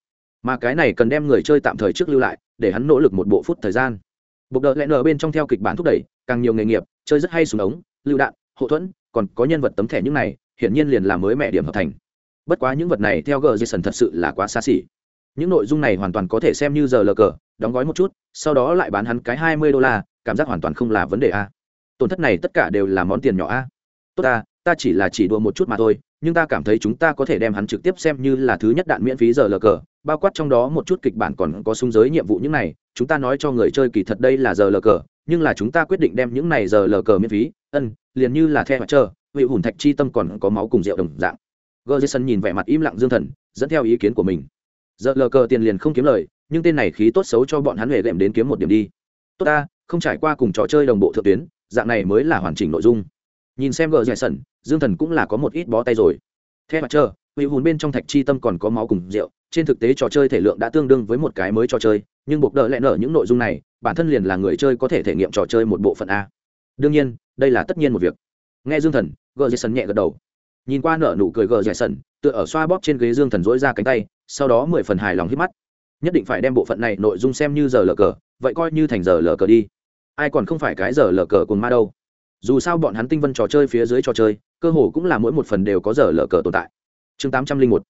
A: Mà cái này cần đem người chơi tạm thời trước lưu lại, để hắn nỗ lực một bộ phút thời gian. Bộc đợt lẽ nở bên trong theo kịch bản thúc đẩy, càng nhiều nghề nghiệp, chơi rất hay súng ống lưu đạn hậu thuẫn, còn có nhân vật tấm thẻ những này, hiển nhiên liền là mới mẹ điểm hợp thành. Bất quá những vật này theo gờ jason thật sự là quá xa xỉ những nội dung này hoàn toàn có thể xem như giờ lờ cờ, đóng gói một chút, sau đó lại bán hắn cái hai mươi đô la, cảm giác hoàn toàn không là vấn đề a. Tổn thất này tất cả đều là món tiền nhỏ a. Tốt ta ta chỉ là chỉ đùa một chút mà thôi, nhưng ta cảm thấy chúng ta có thể đem hắn trực tiếp xem như là thứ nhất đạn miễn phí giờ lờ cờ, bao quát trong đó một chút kịch bản còn có sung giới nhiệm vụ những này, chúng ta nói cho người chơi kỳ thật đây là giờ lờ cờ, nhưng là chúng ta quyết định đem những này giờ lờ cờ miễn phí, ân, liền như là the mặt trơ vị hùn thạch chi tâm còn có máu cùng rượu đồng dạng. Gờ jason nhìn vẻ mặt im lặng dương thần, dẫn theo ý kiến của mình giờ lờ cờ tiền liền không kiếm lời nhưng tên này khí tốt xấu cho bọn hắn huệ đệm đến kiếm một điểm đi. Tốt ta không trải qua cùng trò chơi đồng bộ thượng tuyến dạng này mới là hoàn chỉnh nội dung. Nhìn xem gờ giải sẩn, dương thần cũng là có một ít bó tay rồi. Theo mặt trơ vị hùn bên trong thạch chi tâm còn có máu cùng rượu trên thực tế trò chơi thể lượng đã tương đương với một cái mới trò chơi nhưng buộc đợi lẽ nở những nội dung này bản thân liền là người chơi có thể thể nghiệm trò chơi một bộ phận a. Đương nhiên đây là tất nhiên một việc. Nghe dương thần gờ giải sẩn nhẹ gật đầu nhìn qua nở nụ cười gờ giải sần, tựa ở xoa bóp trên ghế dương thần dỗi ra cánh tay, sau đó mười phần hài lòng hít mắt. Nhất định phải đem bộ phận này nội dung xem như giờ lờ cờ, vậy coi như thành giờ lờ cờ đi. Ai còn không phải cái giờ lờ cờ cùng ma đâu. Dù sao bọn hắn tinh vân trò chơi phía dưới trò chơi, cơ hồ cũng là mỗi một phần đều có giờ lờ cờ tồn tại. Chương tám trăm linh một.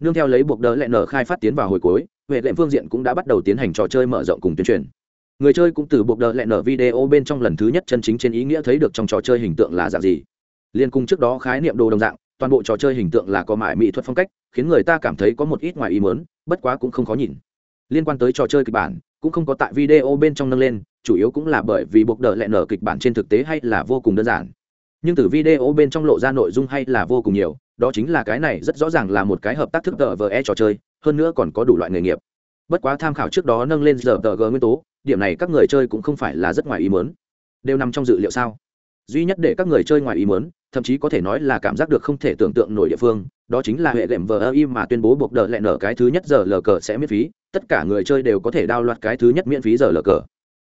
A: Nương theo lấy buộc đỡ lẹ nở khai phát tiến vào hồi cuối, huệ Lệ phương diện cũng đã bắt đầu tiến hành trò chơi mở rộng cùng tuyên truyền. Người chơi cũng từ buộc đỡ lẹ nở video bên trong lần thứ nhất chân chính trên ý nghĩa thấy được trong trò chơi hình tượng là dạng gì liên cung trước đó khái niệm đồ đồng dạng, toàn bộ trò chơi hình tượng là có mại mỹ thuật phong cách, khiến người ta cảm thấy có một ít ngoài ý mớn bất quá cũng không khó nhìn. Liên quan tới trò chơi kịch bản, cũng không có tại video bên trong nâng lên, chủ yếu cũng là bởi vì buộc đỡ lẹ nở kịch bản trên thực tế hay là vô cùng đơn giản. Nhưng từ video bên trong lộ ra nội dung hay là vô cùng nhiều, đó chính là cái này rất rõ ràng là một cái hợp tác thức tờ vờ e trò chơi, hơn nữa còn có đủ loại nghề nghiệp. Bất quá tham khảo trước đó nâng lên giờ tờ g nguyên tố, điểm này các người chơi cũng không phải là rất ngoài ý mớn đều nằm trong dự liệu sao? Duy nhất để các người chơi ngoài ý muốn, thậm chí có thể nói là cảm giác được không thể tưởng tượng nổi địa phương đó chính là hệ lệm vờ im mà tuyên bố buộc đợt lẹn nở cái thứ nhất giờ lờ cờ sẽ miễn phí tất cả người chơi đều có thể đao loạt cái thứ nhất miễn phí giờ lờ cờ.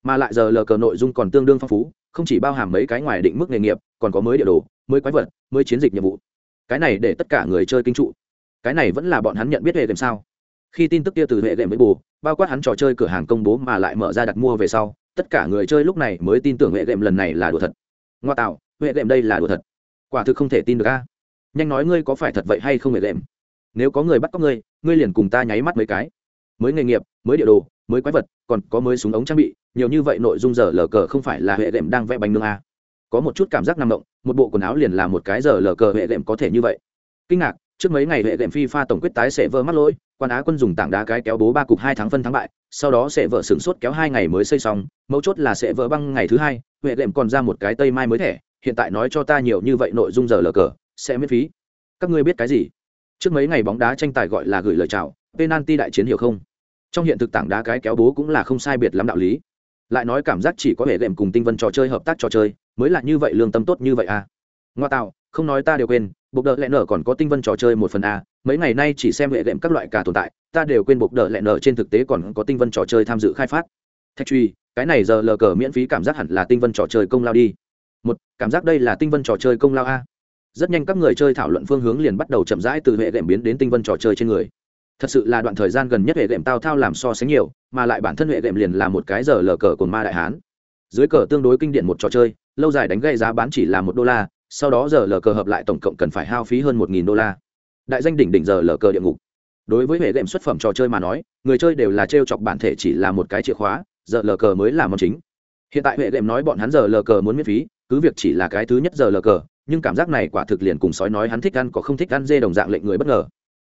A: Mà lại giờ lờ cờ nội dung còn tương đương phong phú không chỉ bao hàm mấy cái ngoài định mức nghề nghiệp còn có mới địa đồ mới quái vật mới chiến dịch nhiệm vụ. Cái này để tất cả người chơi kinh trụ. Cái này vẫn là bọn hắn nhận biết hệ lệm sao? Khi tin tức kia từ hệ lệm với bù bao quát hắn trò chơi cửa hàng công bố mà lại mở ra đặt mua về sau tất cả người chơi lúc này mới tin tưởng hệ lệm lần này là đùa thật ngoa tạo, huệ đệm đây là đùa thật. Quả thực không thể tin được a. Nhanh nói ngươi có phải thật vậy hay không huệ đệm nếu có người bắt cóc ngươi ngươi liền cùng ta nháy mắt mấy cái. Mới nghề nghiệp, mới địa đồ, mới quái vật, còn có mới súng ống trang bị, nhiều như vậy nội dung giờ lờ cờ không phải là huệ đệm đang vẽ bánh nương a. Có một chút cảm giác nằm động, một bộ quần áo liền là một cái giờ lờ cờ huệ đệm có thể như vậy. Kinh ngạc trước mấy ngày hệ đệm phi pha tổng quyết tái sẽ vỡ mắc lỗi, quan á quân dùng tảng đá cái kéo bố ba cục hai tháng phân thắng bại, sau đó sẽ vỡ sửng sốt kéo hai ngày mới xây xong, mấu chốt là sẽ vỡ băng ngày thứ hai, hệ đệm còn ra một cái tây mai mới thẻ, hiện tại nói cho ta nhiều như vậy nội dung giờ lờ cờ, sẽ miễn phí. Các ngươi biết cái gì? Trước mấy ngày bóng đá tranh tài gọi là gửi lời chào, penalty đại chiến hiểu không? Trong hiện thực tảng đá cái kéo bố cũng là không sai biệt lắm đạo lý. Lại nói cảm giác chỉ có hệ đệm cùng tinh vân trò chơi hợp tác trò chơi, mới là như vậy lương tâm tốt như vậy à? Ngoa tạo, không nói ta đều quên bộc đợt lẹ nở còn có tinh vân trò chơi một phần a, mấy ngày nay chỉ xem hệ đệm các loại cả tồn tại, ta đều quên bộc đợt lẹ nở trên thực tế còn có tinh vân trò chơi tham dự khai phát. Thạch truy, cái này giờ lờ cờ miễn phí cảm giác hẳn là tinh vân trò chơi công lao đi. Một, cảm giác đây là tinh vân trò chơi công lao a. Rất nhanh các người chơi thảo luận phương hướng liền bắt đầu chậm rãi từ hệ đệm biến đến tinh vân trò chơi trên người. Thật sự là đoạn thời gian gần nhất hệ đệm tao thao làm so sánh nhiều, mà lại bản thân hệ đệm liền là một cái giờ lờ cờ cồn ma đại hán. Dưới cờ tương đối kinh điển một trò chơi, lâu dài đánh gây giá bán chỉ là một đô la sau đó giờ lờ cờ hợp lại tổng cộng cần phải hao phí hơn một nghìn đô la. Đại danh đỉnh đỉnh giờ lờ cờ địa ngục. Đối với hệ đệm xuất phẩm trò chơi mà nói, người chơi đều là t r e o chọc bản thể chỉ là một cái chìa khóa, giờ lờ cờ mới là món chính. Hiện tại hệ đệm nói bọn hắn giờ lờ cờ muốn miễn phí, cứ việc chỉ là cái thứ nhất giờ lờ cờ, nhưng cảm giác này quả thực liền cùng sói nói hắn thích ăn có không thích ăn dê đồng dạng lệnh người bất ngờ.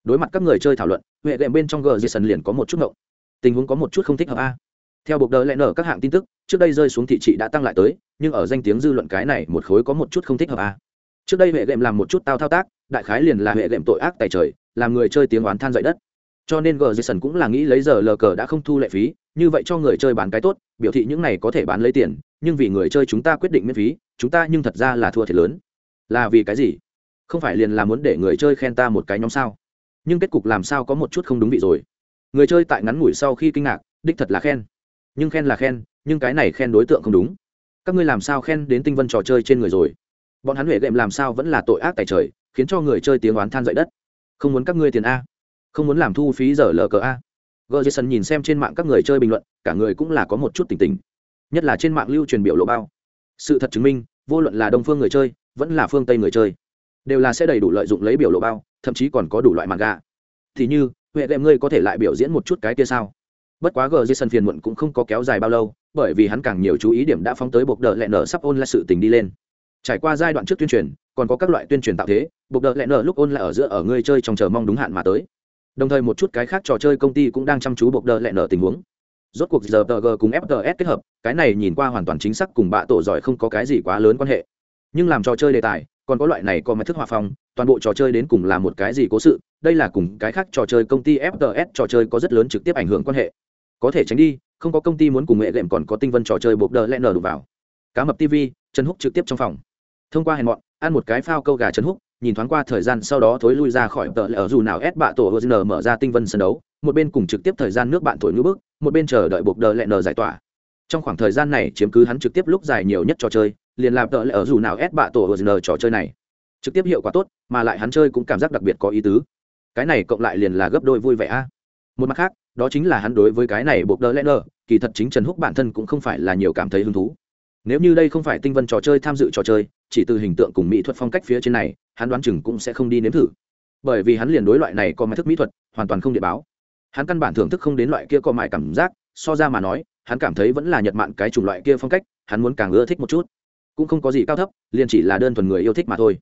A: Đối mặt các người chơi thảo luận, hệ đệm bên trong gờ jason liền có một chút ngộng. Tình huống có một chút không thích hợp a theo buộc đờ lẽ nở các hạng tin tức, trước đây rơi xuống thị trị đã tăng lại tới, nhưng ở danh tiếng dư luận cái này một khối có một chút không thích hợp à? trước đây hệ đệm làm một chút tao thao tác, đại khái liền là hệ đệm tội ác tài trời, làm người chơi tiếng oán than dậy đất. Cho nên gờ jason cũng là nghĩ lấy giờ lờ cờ đã không thu lệ phí, như vậy cho người chơi bán cái tốt, biểu thị những này có thể bán lấy tiền, nhưng vì người chơi chúng ta quyết định miễn phí, chúng ta nhưng thật ra là thua thiệt lớn. Là vì cái gì? Không phải liền là muốn để người chơi khen ta một cái nhóm sao? Nhưng kết cục làm sao có một chút không đúng vị rồi? Người chơi tại ngắn ngủi sau khi kinh ngạc, đích thật là khen nhưng khen là khen, nhưng cái này khen đối tượng không đúng. Các ngươi làm sao khen đến tinh vân trò chơi trên người rồi? Bọn hắn huệ đệm làm sao vẫn là tội ác tại trời, khiến cho người chơi tiếng oán than dậy đất. Không muốn các ngươi tiền a. Không muốn làm thu phí giờ lờ cờ a. Gờ jason nhìn xem trên mạng các người chơi bình luận, cả người cũng là có một chút tỉnh tỉnh. Nhất là trên mạng lưu truyền biểu lộ bao. Sự thật chứng minh, vô luận là đông phương người chơi, vẫn là phương tây người chơi, đều là sẽ đầy đủ lợi dụng lấy biểu lộ bao, thậm chí còn có đủ loại mặt gà thì như, huệ đệm ngươi có thể lại biểu diễn một chút cái kia sao? Bất quá gờ jason phiền muộn cũng không có kéo dài bao lâu, bởi vì hắn càng nhiều chú ý điểm đã phóng tới buộc đờ lẹ nở sắp ôn lại sự tình đi lên. Trải qua giai đoạn trước tuyên truyền, còn có các loại tuyên truyền tạo thế buộc đợt lẹ nở lúc ôn lại ở giữa ở ngươi chơi trong chờ mong đúng hạn mà tới. Đồng thời một chút cái khác trò chơi công ty cũng đang chăm chú buộc đợt lẹ nở tình huống. Rốt cuộc giờ tg cùng fts kết hợp, cái này nhìn qua hoàn toàn chính xác cùng bạ tổ giỏi không có cái gì quá lớn quan hệ. Nhưng làm trò chơi đề tài, còn có loại này có mặt thức hòa phong, toàn bộ trò chơi đến cùng là một cái gì cố sự, đây là cùng cái khác trò chơi công ty fts trò chơi có rất lớn trực tiếp ảnh hưởng quan hệ có thể tránh đi, không có công ty muốn cùng nghệ đệm còn có tinh vân trò chơi buộc đờ lẽ nở đục vào. Cá mập tv trần húc trực tiếp trong phòng. Thông qua hèn mọn, ăn một cái phao câu gà trần húc, nhìn thoáng qua thời gian sau đó thối lui ra khỏi tờ lẽ ở dù nào ép bạ tổ hờ mở ra tinh vân sân đấu, một bên cùng trực tiếp thời gian nước bạn thổi ngữ bức, một bên chờ đợi buộc đờ lẽ nở giải tỏa. Trong khoảng thời gian này chiếm cứ hắn trực tiếp lúc dài nhiều nhất trò chơi, liền làm đợi lẽ ở dù nào ép bạ tổ hờ trò chơi này. Trực tiếp hiệu quả tốt, mà lại hắn chơi cũng cảm giác đặc biệt có ý tứ. Cái này cộng lại liền là gấp đôi vui vẻ a. Một mặt khác đó chính là hắn đối với cái này buộc đỡ lẽ nơ kỳ thật chính trần húc bản thân cũng không phải là nhiều cảm thấy hứng thú. Nếu như đây không phải tinh vân trò chơi tham dự trò chơi, chỉ từ hình tượng cùng mỹ thuật phong cách phía trên này, hắn đoán chừng cũng sẽ không đi nếm thử. Bởi vì hắn liền đối loại này có mái thức mỹ thuật, hoàn toàn không địa báo. Hắn căn bản thưởng thức không đến loại kia có mại cảm giác, so ra mà nói, hắn cảm thấy vẫn là nhật mạn cái chủng loại kia phong cách, hắn muốn càng ưa thích một chút. Cũng không có gì cao thấp, liền chỉ là đơn thuần người yêu thích mà thôi.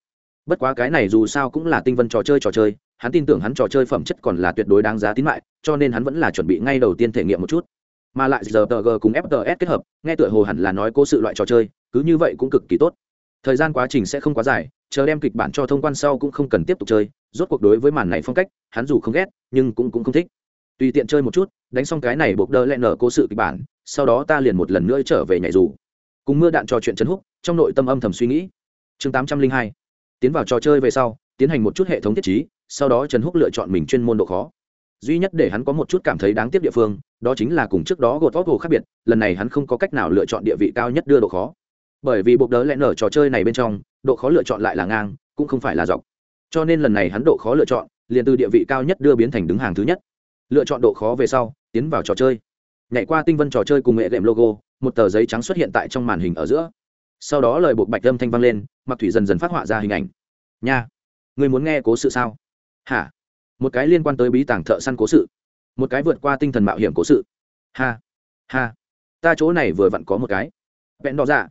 A: Bất quá cái này dù sao cũng là tinh vân trò chơi trò chơi hắn tin tưởng hắn trò chơi phẩm chất còn là tuyệt đối đáng giá tín mại, cho nên hắn vẫn là chuẩn bị ngay đầu tiên thể nghiệm một chút. Mà lại giờ tg cùng fts kết hợp, nghe tựa hồ hẳn là nói cố sự loại trò chơi, cứ như vậy cũng cực kỳ tốt. Thời gian quá trình sẽ không quá dài, chờ đem kịch bản cho thông quan sau cũng không cần tiếp tục chơi, rốt cuộc đối với màn này phong cách, hắn dù không ghét, nhưng cũng cũng không thích. Tùy tiện chơi một chút, đánh xong cái này buộc đơ lẹ nở cố sự kịch bản, sau đó ta liền một lần nữa trở về nhảy dù. Cùng mưa đạn trò chuyện chấn húc trong nội tâm âm thầm suy nghĩ. Chương tám trăm linh hai. Tiến vào trò chơi về sau, tiến hành một chút hệ thống thiết trí sau đó trần húc lựa chọn mình chuyên môn độ khó. Duy nhất để hắn có một chút cảm thấy đáng tiếc địa phương, đó chính là cùng trước đó gột vóc hồ khác biệt, lần này hắn không có cách nào lựa chọn địa vị cao nhất đưa độ khó. Bởi vì bộ đỡ lẽ nở trò chơi này bên trong, độ khó lựa chọn lại là ngang, cũng không phải là dọc. Cho nên lần này hắn độ khó lựa chọn, liền từ địa vị cao nhất đưa biến thành đứng hàng thứ nhất. Lựa chọn độ khó về sau, tiến vào trò chơi. Nhảy qua tinh vân trò chơi cùng nghệ đệm logo, một tờ giấy trắng xuất hiện tại trong màn hình ở giữa. Sau đó lời buộc bạch âm thanh vang lên mặc thủy dần dần phát họa ra hình ảnh. Nha người muốn nghe cố sự sao? Hả? Một cái liên quan tới bí tàng thợ săn cố sự. Một cái vượt qua tinh thần mạo hiểm cố sự. Ha ha. Ta chỗ này vừa vặn có một cái. Vẹn đỏ dạ.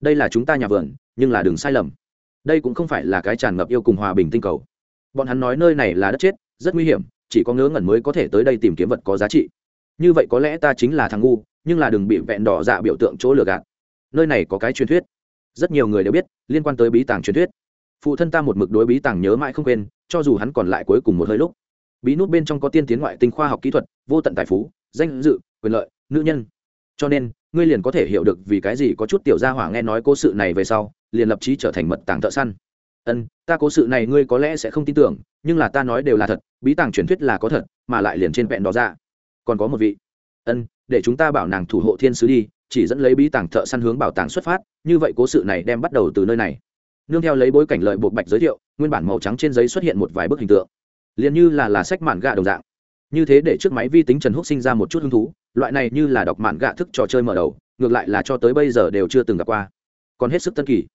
A: Đây là chúng ta nhà vườn, nhưng là đường sai lầm. Đây cũng không phải là cái tràn ngập yêu cùng hòa bình tinh cầu. Bọn hắn nói nơi này là đất chết, rất nguy hiểm, chỉ có ngớ ngẩn mới có thể tới đây tìm kiếm vật có giá trị. Như vậy có lẽ ta chính là thằng ngu, nhưng là đừng bị vẹn đỏ dạ biểu tượng chỗ lừa gạt. Nơi này có cái truyền thuyết. Rất nhiều người đều biết, liên quan tới bí tàng truyền thuyết. Phụ thân ta một mực đối bí tàng nhớ mãi không quên cho dù hắn còn lại cuối cùng một hơi lúc. Bí nút bên trong có tiên tiến ngoại tinh khoa học kỹ thuật, vô tận tài phú, danh dự, quyền lợi, nữ nhân. Cho nên, ngươi liền có thể hiểu được vì cái gì có chút tiểu gia hỏa nghe nói cố sự này về sau, liền lập trí trở thành mật tàng thợ săn. Ân, ta cố sự này ngươi có lẽ sẽ không tin tưởng, nhưng là ta nói đều là thật, bí tàng truyền thuyết là có thật, mà lại liền trên vẹn đó ra dạ. còn có một vị. Ân, để chúng ta bảo nàng thủ hộ thiên sứ đi, chỉ dẫn lấy bí tàng thợ săn hướng bảo tàng xuất phát, như vậy cố sự này đem bắt đầu từ nơi này nương theo lấy bối cảnh lợi buộc bạch giới thiệu, nguyên bản màu trắng trên giấy xuất hiện một vài bức hình tượng, liền như là là sách mạn gạ đồng dạng. Như thế để trước máy vi tính trần húc sinh ra một chút hứng thú, loại này như là đọc mạn gạ thức trò chơi mở đầu, ngược lại là cho tới bây giờ đều chưa từng gặp qua. Còn hết sức tân kỳ.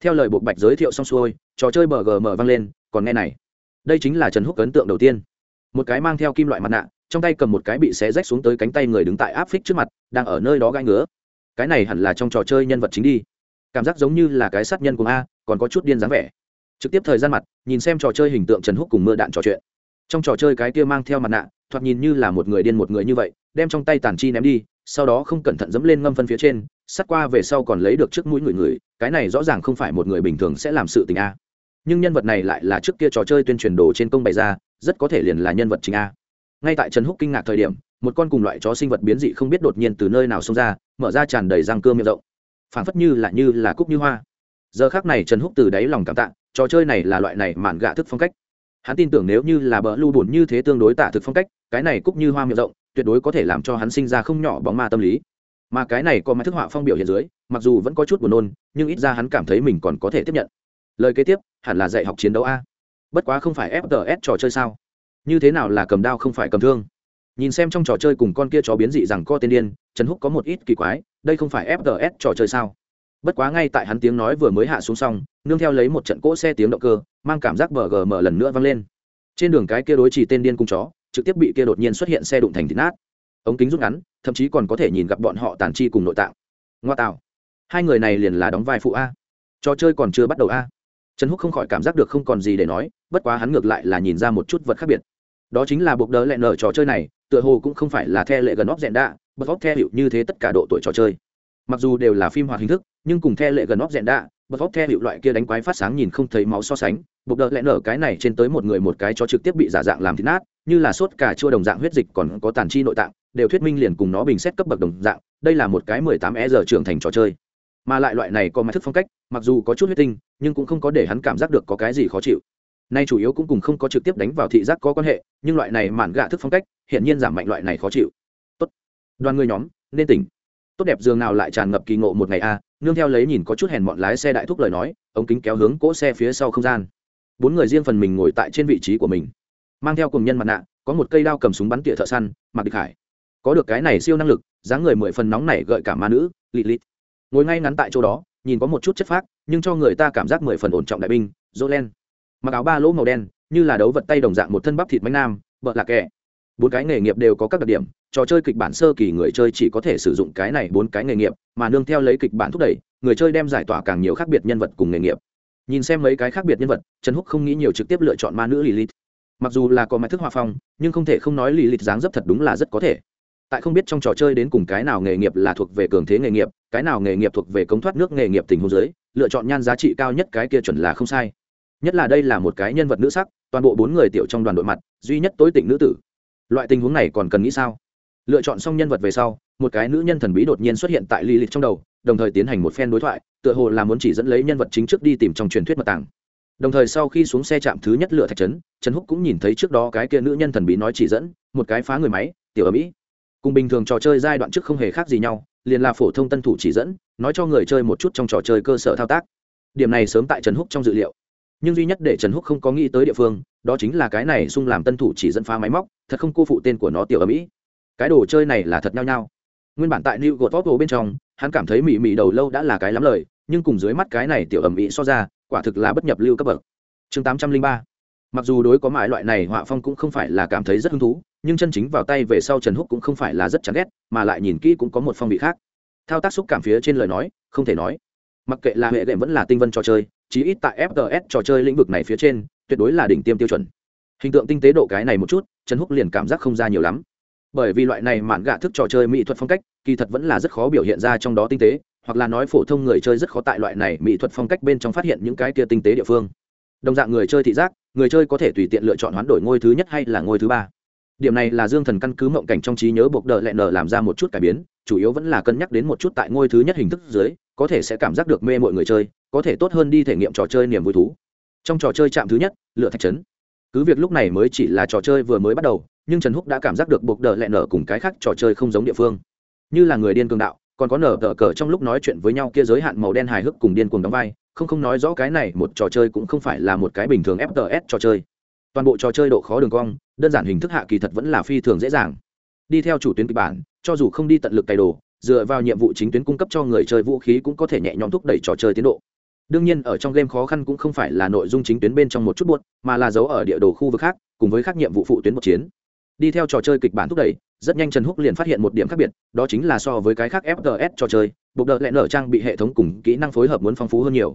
A: Theo lời buộc bạch giới thiệu xong xuôi, trò chơi bờ gm vang lên, còn nghe này. Đây chính là trần húc ấn tượng đầu tiên. Một cái mang theo kim loại mặt nạ, trong tay cầm một cái bị xé rách xuống tới cánh tay người đứng tại áp phích trước mặt, đang ở nơi đó gai ngứa. Cái này hẳn là trong trò chơi nhân vật chính đi. Cảm giác giống như là cái sát nhân của a còn có chút điên dáng vẻ. Trực tiếp thời gian mặt, nhìn xem trò chơi hình tượng trần húc cùng mưa đạn trò chuyện. Trong trò chơi cái kia mang theo mặt nạ, thoạt nhìn như là một người điên một người như vậy, đem trong tay tàn chi ném đi, sau đó không cẩn thận dẫm lên ngâm phân phía trên, sắt qua về sau còn lấy được trước mũi người người, cái này rõ ràng không phải một người bình thường sẽ làm sự tình a. Nhưng nhân vật này lại là trước kia trò chơi tuyên truyền đồ trên công bày ra, rất có thể liền là nhân vật chính a. Ngay tại trần húc kinh ngạc thời điểm, một con cùng loại chó sinh vật biến dị không biết đột nhiên từ nơi nào xông ra, mở ra tràn đầy răng cưa miệng rộng. Phảng phất như là như là cúc như hoa giờ khác này trần húc từ đáy lòng cảm tạ, trò chơi này là loại này mạn gạ thức phong cách. Hắn tin tưởng nếu như là bờ lưu bùn như thế tương đối tạ thực phong cách, cái này cúc như hoa miệng rộng, tuyệt đối có thể làm cho hắn sinh ra không nhỏ bóng ma tâm lý. Mà cái này có mái thức họa phong biểu hiện dưới, mặc dù vẫn có chút buồn nôn, nhưng ít ra hắn cảm thấy mình còn có thể tiếp nhận. Lời kế tiếp, hẳn là dạy học chiến đấu a. Bất quá không phải fts trò chơi sao? Như thế nào là cầm đao không phải cầm thương? Nhìn xem trong trò chơi cùng con kia chó biến dị rằng co tên điên, trần húc có một ít kỳ quái, đây không phải fts trò chơi sao? Bất quá ngay tại hắn tiếng nói vừa mới hạ xuống xong, nương theo lấy một trận cỗ xe tiếng động cơ, mang cảm giác bờ gờ mở lần nữa vang lên. Trên đường cái kia đối chỉ tên điên cung chó, trực tiếp bị kia đột nhiên xuất hiện xe đụng thành thịt nát. Ống kính rút ngắn, thậm chí còn có thể nhìn gặp bọn họ tàn chi cùng nội tạng. Ngoa tạo. Hai người này liền là đóng vai phụ a. Trò chơi còn chưa bắt đầu a. Trần húc không khỏi cảm giác được không còn gì để nói, bất quá hắn ngược lại là nhìn ra một chút vật khác biệt. Đó chính là buộc đỡ lẹ nở trò chơi này, tựa hồ cũng không phải là the lệ gần óc rẽn đạ, bật óc the hiệu như thế tất cả độ tuổi trò chơi. Mặc dù đều là phim hoạt hình thức nhưng cùng the lệ gần óc dẹn đạ, bật óc the hiệu loại kia đánh quái phát sáng nhìn không thấy máu so sánh, buộc đỡ lẽ nở cái này trên tới một người một cái cho trực tiếp bị giả dạng làm thịt nát, như là sốt cà chua đồng dạng huyết dịch còn có tàn chi nội tạng, đều thuyết minh liền cùng nó bình xét cấp bậc đồng dạng, đây là một cái mười tám e giờ trưởng thành trò chơi. Mà lại loại này có mặt thức phong cách, mặc dù có chút huyết tinh, nhưng cũng không có để hắn cảm giác được có cái gì khó chịu. Nay chủ yếu cũng cùng không có trực tiếp đánh vào thị giác có quan hệ, nhưng loại này mạn gạ thức phong cách hiện nhiên giảm mạnh loại này khó chịu. Tốt. Đoàn người nhóm, nên tỉnh. Tốt đẹp dường nào lại tràn ngập kỳ ngộ một ngày a nương theo lấy nhìn có chút hèn mọn lái xe đại thúc lời nói, ống kính kéo hướng cỗ xe phía sau không gian. Bốn người riêng phần mình ngồi tại trên vị trí của mình. Mang theo cùng nhân mặt nạ, có một cây đao cầm súng bắn tỉa thợ săn, mặc địch hải. Có được cái này siêu năng lực, dáng người mười phần nóng này gợi cả ma nữ lị lịt. Ngồi ngay ngắn tại chỗ đó, nhìn có một chút chất phác, nhưng cho người ta cảm giác mười phần ổn trọng đại binh dỗ len. Mặc áo ba lỗ màu đen, như là đấu vật tay đồng dạng một thân bắp thịt bánh nam vợ lạc kẹ. Bốn cái nghề nghiệp đều có các đặc điểm trò chơi kịch bản sơ kỳ người chơi chỉ có thể sử dụng cái này bốn cái nghề nghiệp, mà nương theo lấy kịch bản thúc đẩy, người chơi đem giải tỏa càng nhiều khác biệt nhân vật cùng nghề nghiệp. Nhìn xem mấy cái khác biệt nhân vật, trần húc không nghĩ nhiều trực tiếp lựa chọn ma nữ lilith. Mặc dù là có mái thức hòa phong, nhưng không thể không nói lilith dáng dấp thật đúng là rất có thể. Tại không biết trong trò chơi đến cùng cái nào nghề nghiệp là thuộc về cường thế nghề nghiệp, cái nào nghề nghiệp thuộc về cống thoát nước nghề nghiệp tình huống giới lựa chọn nhan giá trị cao nhất cái kia chuẩn là không sai. Nhất là đây là một cái nhân vật nữ sắc, toàn bộ bốn người tiểu trong đoàn đội mặt, duy nhất tối tịnh nữ tử. Loại tình huống này còn cần nghĩ sao? Lựa chọn xong nhân vật về sau, một cái nữ nhân thần bí đột nhiên xuất hiện tại ly lịch trong đầu, đồng thời tiến hành một phen đối thoại, tựa hồ là muốn chỉ dẫn lấy nhân vật chính trước đi tìm trong truyền thuyết mật tàng. Đồng thời sau khi xuống xe chạm thứ nhất lựa thạch trấn, trần húc cũng nhìn thấy trước đó cái kia nữ nhân thần bí nói chỉ dẫn, một cái phá người máy, tiểu ở mỹ cùng bình thường trò chơi giai đoạn trước không hề khác gì nhau, liền là phổ thông tân thủ chỉ dẫn, nói cho người chơi một chút trong trò chơi cơ sở thao tác. Điểm này sớm tại trần húc trong dự liệu. Nhưng duy nhất để trần húc không có nghĩ tới địa phương, đó chính là cái này xung làm tân thủ chỉ dẫn phá máy móc, thật không cô phụ tên của nó tiểu ở mỹ cái đồ chơi này là thật nhau nhau. Nguyên bản tại new gột vóc bên trong, hắn cảm thấy mị mị đầu lâu đã là cái lắm lời, nhưng cùng dưới mắt cái này tiểu ẩm mỹ so ra, quả thực là bất nhập lưu cấp bậc. Chương tám trăm linh ba. Mặc dù đối có mãi loại này họa phong cũng không phải là cảm thấy rất hứng thú, nhưng chân chính vào tay về sau trần húc cũng không phải là rất chán ghét, mà lại nhìn kỹ cũng có một phong vị khác. Thao tác xúc cảm phía trên lời nói, không thể nói. Mặc kệ là hệ đệm vẫn là tinh vân trò chơi, chí ít tại fts trò chơi lĩnh vực này phía trên, tuyệt đối là đỉnh tiêm tiêu chuẩn. Hình tượng tinh tế độ cái này một chút, trần húc liền cảm giác không ra nhiều lắm bởi vì loại này mạn gạ thức trò chơi mỹ thuật phong cách, kỳ thật vẫn là rất khó biểu hiện ra trong đó tinh tế, hoặc là nói phổ thông người chơi rất khó tại loại này mỹ thuật phong cách bên trong phát hiện những cái kia tinh tế địa phương. Đồng dạng người chơi thị giác, người chơi có thể tùy tiện lựa chọn hoán đổi ngôi thứ nhất hay là ngôi thứ ba. Điểm này là dương thần căn cứ mộng cảnh trong trí nhớ buộc đợi lẹ nở làm ra một chút cải biến, chủ yếu vẫn là cân nhắc đến một chút tại ngôi thứ nhất hình thức dưới, có thể sẽ cảm giác được mê mọi người chơi, có thể tốt hơn đi thể nghiệm trò chơi niềm vui thú. Trong trò chơi chạm thứ nhất, lựa thạch trấn cứ việc lúc này mới chỉ là trò chơi vừa mới bắt đầu nhưng trần húc đã cảm giác được buộc đờ lẹ nở cùng cái khác trò chơi không giống địa phương như là người điên cường đạo còn có nở tờ cờ trong lúc nói chuyện với nhau kia giới hạn màu đen hài hước cùng điên cuồng đóng vai không không nói rõ cái này một trò chơi cũng không phải là một cái bình thường fts trò chơi. Toàn bộ trò chơi độ khó đường cong, đơn giản hình thức hạ kỳ thật vẫn là phi thường dễ dàng. Đi theo chủ tuyến kịch bản, cho dù không đi tận lực cày đồ, dựa vào nhiệm vụ chính tuyến cung cấp cho người chơi vũ khí cũng có thể nhẹ nhõm thúc đẩy trò chơi tiến độ. Đương nhiên, ở trong game khó khăn cũng không phải là nội dung chính tuyến bên trong một chút buốt mà là giấu ở địa đồ khu vực khác, cùng với các nhiệm vụ phụ tuyến một chiến đi theo trò chơi kịch bản thúc đẩy, rất nhanh trần húc liền phát hiện một điểm khác biệt, đó chính là so với cái khác fts trò chơi, buộc đợt lẹ nở trang bị hệ thống cùng kỹ năng phối hợp muốn phong phú hơn nhiều.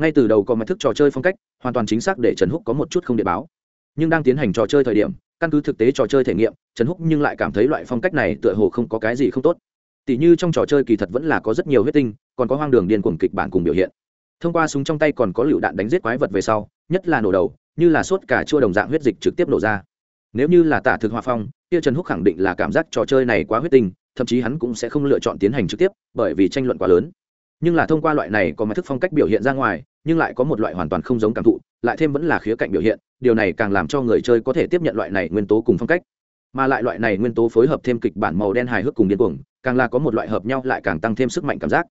A: Ngay từ đầu có mặt thức trò chơi phong cách, hoàn toàn chính xác để trần húc có một chút không để báo. Nhưng đang tiến hành trò chơi thời điểm, căn cứ thực tế trò chơi thể nghiệm, trần húc nhưng lại cảm thấy loại phong cách này tựa hồ không có cái gì không tốt. Tỷ như trong trò chơi kỳ thật vẫn là có rất nhiều huyết tinh, còn có hoang đường điên cuồng kịch bản cùng biểu hiện. Thông qua súng trong tay còn có lựu đạn đánh giết quái vật về sau, nhất là nổ đầu, như là sốt cả chua đồng dạng huyết dịch trực tiếp nổ ra nếu như là tả thực hòa phong, kia trần húc khẳng định là cảm giác trò chơi này quá huyết tinh, thậm chí hắn cũng sẽ không lựa chọn tiến hành trực tiếp, bởi vì tranh luận quá lớn. Nhưng là thông qua loại này có mặt thức phong cách biểu hiện ra ngoài, nhưng lại có một loại hoàn toàn không giống cảm thụ, lại thêm vẫn là khía cạnh biểu hiện, điều này càng làm cho người chơi có thể tiếp nhận loại này nguyên tố cùng phong cách. Mà lại loại này nguyên tố phối hợp thêm kịch bản màu đen hài hước cùng điên cuồng, càng là có một loại hợp nhau lại càng tăng thêm sức mạnh cảm giác.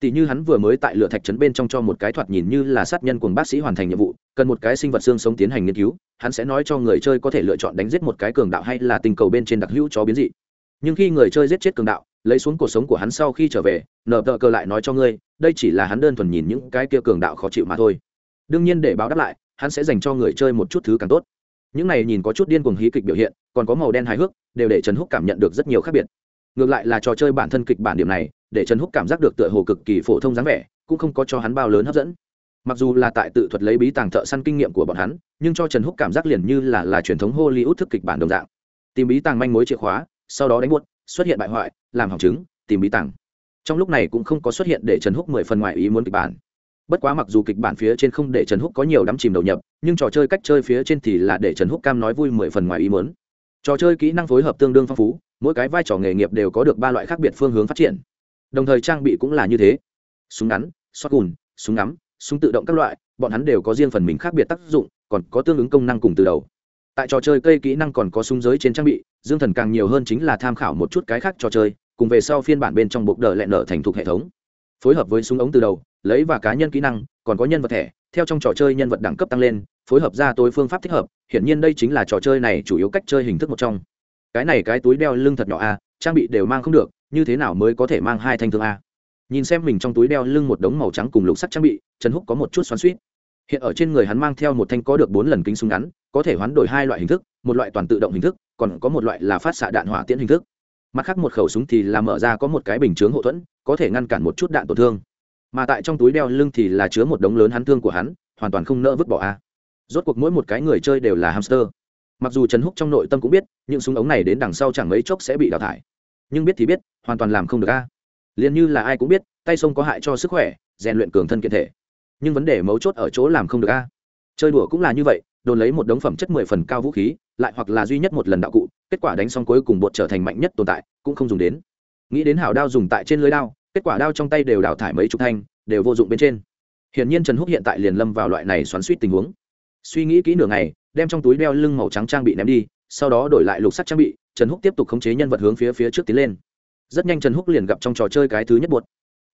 A: Tỷ như hắn vừa mới tại lửa thạch trấn bên trong cho một cái thoạt nhìn như là sát nhân cùng bác sĩ hoàn thành nhiệm vụ, cần một cái sinh vật xương sống tiến hành nghiên cứu hắn sẽ nói cho người chơi có thể lựa chọn đánh giết một cái cường đạo hay là tình cầu bên trên đặc hữu chó biến dị. Nhưng khi người chơi giết chết cường đạo, lấy xuống cuộc sống của hắn sau khi trở về nở tờ cờ lại nói cho ngươi, đây chỉ là hắn đơn thuần nhìn những cái kia cường đạo khó chịu mà thôi. Đương nhiên để báo đáp lại, hắn sẽ dành cho người chơi một chút thứ càng tốt. Những này nhìn có chút điên cuồng hí kịch biểu hiện, còn có màu đen hài hước, đều để trần húc cảm nhận được rất nhiều khác biệt. Ngược lại là trò chơi bản thân kịch bản điểm này, để trần húc cảm giác được tựa hồ cực kỳ phổ thông dáng vẻ, cũng không có cho hắn bao lớn hấp dẫn mặc dù là tại tự thuật lấy bí tàng thợ săn kinh nghiệm của bọn hắn, nhưng cho trần húc cảm giác liền như là là truyền thống hollywood thức kịch bản đồng dạng. Tìm bí tàng manh mối chìa khóa, sau đó đánh buốt, xuất hiện bại hoại, làm hỏng chứng, tìm bí tàng. Trong lúc này cũng không có xuất hiện để trần húc mười phần ngoài ý muốn kịch bản. Bất quá mặc dù kịch bản phía trên không để trần húc có nhiều đắm chìm đầu nhập, nhưng trò chơi cách chơi phía trên thì là để trần húc cam nói vui mười phần ngoài ý muốn. Trò chơi kỹ năng phối hợp tương đương phong phú, mỗi cái vai trò nghề nghiệp đều có được ba loại khác biệt phương hướng phát triển. Đồng thời trang bị cũng là như thế. Súng ngắn xoát gùn súng ngắm súng tự động các loại, bọn hắn đều có riêng phần mình khác biệt tác dụng, còn có tương ứng công năng cùng từ đầu. Tại trò chơi cây kỹ năng còn có súng giới trên trang bị, dương thần càng nhiều hơn chính là tham khảo một chút cái khác trò chơi, cùng về sau phiên bản bên trong bục đờ lẹn nở thành thục hệ thống. Phối hợp với súng ống từ đầu, lấy và cá nhân kỹ năng, còn có nhân vật thẻ, theo trong trò chơi nhân vật đẳng cấp tăng lên, phối hợp ra tối phương pháp thích hợp, hiển nhiên đây chính là trò chơi này chủ yếu cách chơi hình thức một trong. Cái này cái túi đeo lưng thật nhỏ a, trang bị đều mang không được, như thế nào mới có thể mang hai thanh thương a? Nhìn xem mình trong túi đeo lưng một đống màu trắng cùng lục sắt trang bị, trần húc có một chút xoắn suýt hiện ở trên người hắn mang theo một thanh có được bốn lần kính súng ngắn, có thể hoán đổi hai loại hình thức, một loại toàn tự động hình thức, còn có một loại là phát xạ đạn hỏa tiễn hình thức. Mặt khác một khẩu súng thì là mở ra có một cái bình chướng hậu thuẫn, có thể ngăn cản một chút đạn tổn thương. Mà tại trong túi đeo lưng thì là chứa một đống lớn hắn thương của hắn, hoàn toàn không nỡ vứt bỏ a. Rốt cuộc mỗi một cái người chơi đều là hamster. Mặc dù trần húc trong nội tâm cũng biết, những súng ống này đến đằng sau chẳng mấy chốc sẽ bị đào thải. Nhưng biết thì biết, hoàn toàn làm không được a. à liền như là ai cũng biết, tay sông có hại cho sức khỏe, rèn luyện cường thân kiện thể. Nhưng vấn đề mấu chốt ở chỗ làm không được a. Chơi đùa cũng là như vậy, đồn lấy một đống phẩm chất mười phần cao vũ khí, lại hoặc là duy nhất một lần đạo cụ, kết quả đánh xong cuối cùng bột trở thành mạnh nhất tồn tại, cũng không dùng đến. Nghĩ đến hảo đao dùng tại trên lưới đao, kết quả đao trong tay đều đào thải mấy chục thanh, đều vô dụng bên trên. Hiển nhiên trần húc hiện tại liền lâm vào loại này xoắn suýt tình huống. Suy nghĩ kỹ nửa ngày, đem trong túi đeo lưng màu trắng trang bị ném đi, sau đó đổi lại lục sắt trang bị, trần húc tiếp tục khống chế nhân vật hướng phía phía trước tiến lên rất nhanh trần húc liền gặp trong trò chơi cái thứ nhất buột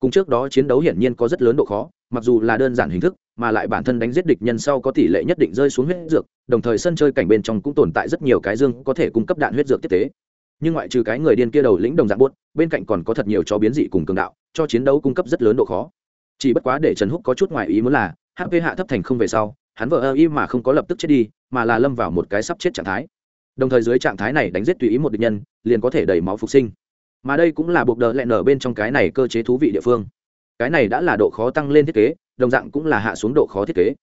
A: cùng trước đó chiến đấu hiển nhiên có rất lớn độ khó mặc dù là đơn giản hình thức mà lại bản thân đánh giết địch nhân sau có tỷ lệ nhất định rơi xuống huyết dược đồng thời sân chơi cảnh bên trong cũng tồn tại rất nhiều cái dương có thể cung cấp đạn huyết dược tiếp tế nhưng ngoại trừ cái người điên kia đầu lĩnh đồng dạng buốt bên cạnh còn có thật nhiều chó biến dị cùng cường đạo cho chiến đấu cung cấp rất lớn độ khó chỉ bất quá để trần húc có chút ngoài ý muốn là hp hạ thấp thành không về sau hắn vợ ơ y mà không có lập tức chết đi mà là lâm vào một cái sắp chết trạng thái đồng thời dưới trạng thái này đánh giết tùy ý một địch nhân liền có thể đẩy máu phục sinh mà đây cũng là buộc đờ lẹn nở bên trong cái này cơ chế thú vị địa phương. Cái này đã là độ khó tăng lên thiết kế, đồng dạng cũng là hạ xuống độ khó thiết kế.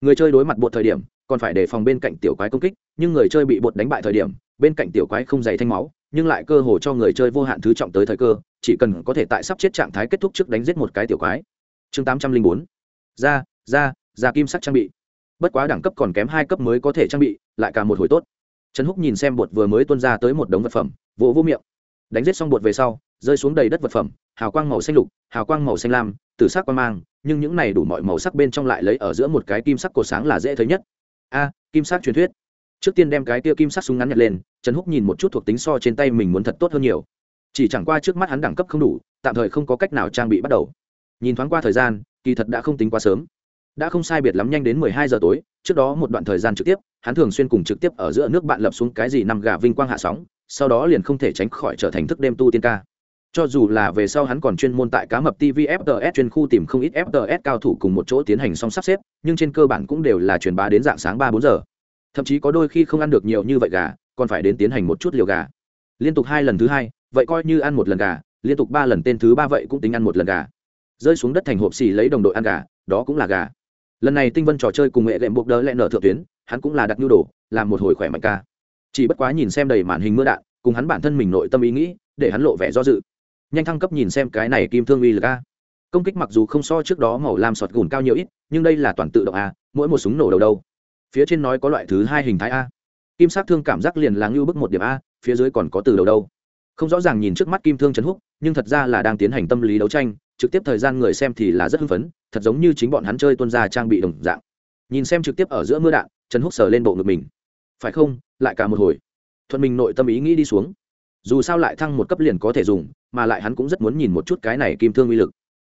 A: Người chơi đối mặt bột thời điểm, còn phải đề phòng bên cạnh tiểu quái công kích, nhưng người chơi bị bột đánh bại thời điểm, bên cạnh tiểu quái không dày thanh máu, nhưng lại cơ hồ cho người chơi vô hạn thứ trọng tới thời cơ, chỉ cần có thể tại sắp chết trạng thái kết thúc trước đánh giết một cái tiểu quái. Chương tám trăm linh bốn. Ra ra ra kim sắc trang bị. Bất quá đẳng cấp còn kém hai cấp mới có thể trang bị, lại cả một hồi tốt. Trần húc nhìn xem bột vừa mới tuân ra tới một đống vật phẩm, vỗ vô miệng đánh giết xong bột về sau, rơi xuống đầy đất vật phẩm, hào quang màu xanh lục, hào quang màu xanh lam từ sắc quang mang, nhưng những này đủ mọi màu sắc bên trong lại lấy ở giữa một cái kim sắc cột sáng là dễ thấy nhất. A, kim sắc truyền thuyết. Trước tiên đem cái tia kim sắc súng ngắn nhặt lên, trần húc nhìn một chút thuộc tính so trên tay mình muốn thật tốt hơn nhiều. Chỉ chẳng qua trước mắt hắn đẳng cấp không đủ, tạm thời không có cách nào trang bị bắt đầu. Nhìn thoáng qua thời gian, kỳ thật đã không tính quá sớm. Đã không sai biệt lắm nhanh đến mười hai giờ tối, trước đó một đoạn thời gian trực tiếp, hắn thường xuyên cùng trực tiếp ở giữa nước bạn lập xuống cái gì nằm gà vinh quang hạ sóng sau đó liền không thể tránh khỏi trở thành thức đêm tu tiên ca. Cho dù là về sau hắn còn chuyên môn tại cá mập tv fts chuyên khu tìm không ít fts cao thủ cùng một chỗ tiến hành song sắp xếp, nhưng trên cơ bản cũng đều là truyền bá đến dạng sáng ba bốn giờ. Thậm chí có đôi khi không ăn được nhiều như vậy gà, còn phải đến tiến hành một chút liều gà. Liên tục hai lần thứ hai, vậy coi như ăn một lần gà, liên tục ba lần tên thứ ba vậy cũng tính ăn một lần gà. Rơi xuống đất thành hộp xì lấy đồng đội ăn gà, đó cũng là gà. Lần này tinh vân trò chơi cùng nghệ lệm buộc đỡ lẹ nở thượng tuyến, hắn cũng là đặt nhu đồ, làm một hồi khỏe mạnh ca chỉ bất quá nhìn xem đầy màn hình mưa đạn, cùng hắn bản thân mình nội tâm ý nghĩ, để hắn lộ vẻ do dự. Nhanh thăng cấp nhìn xem cái này kim thương uy lực a. Công kích mặc dù không so trước đó màu lam sọt gùn cao nhiều ít, nhưng đây là toàn tự động a, mỗi một súng nổ đầu đâu. Phía trên nói có loại thứ hai hình thái a. Kim sát thương cảm giác liền là ngưu bức một điểm a, phía dưới còn có từ đầu đâu. Không rõ ràng nhìn trước mắt kim thương trấn húc nhưng thật ra là đang tiến hành tâm lý đấu tranh, trực tiếp thời gian người xem thì là rất hưng phấn, thật giống như chính bọn hắn chơi tuân ra trang bị đồng dạng. Nhìn xem trực tiếp ở giữa mưa đạn trần húc sờ lên bộ ngực mình phải không, lại cả một hồi. Thuận mình nội tâm ý nghĩ đi xuống. Dù sao lại thăng một cấp liền có thể dùng, mà lại hắn cũng rất muốn nhìn một chút cái này kim thương uy lực.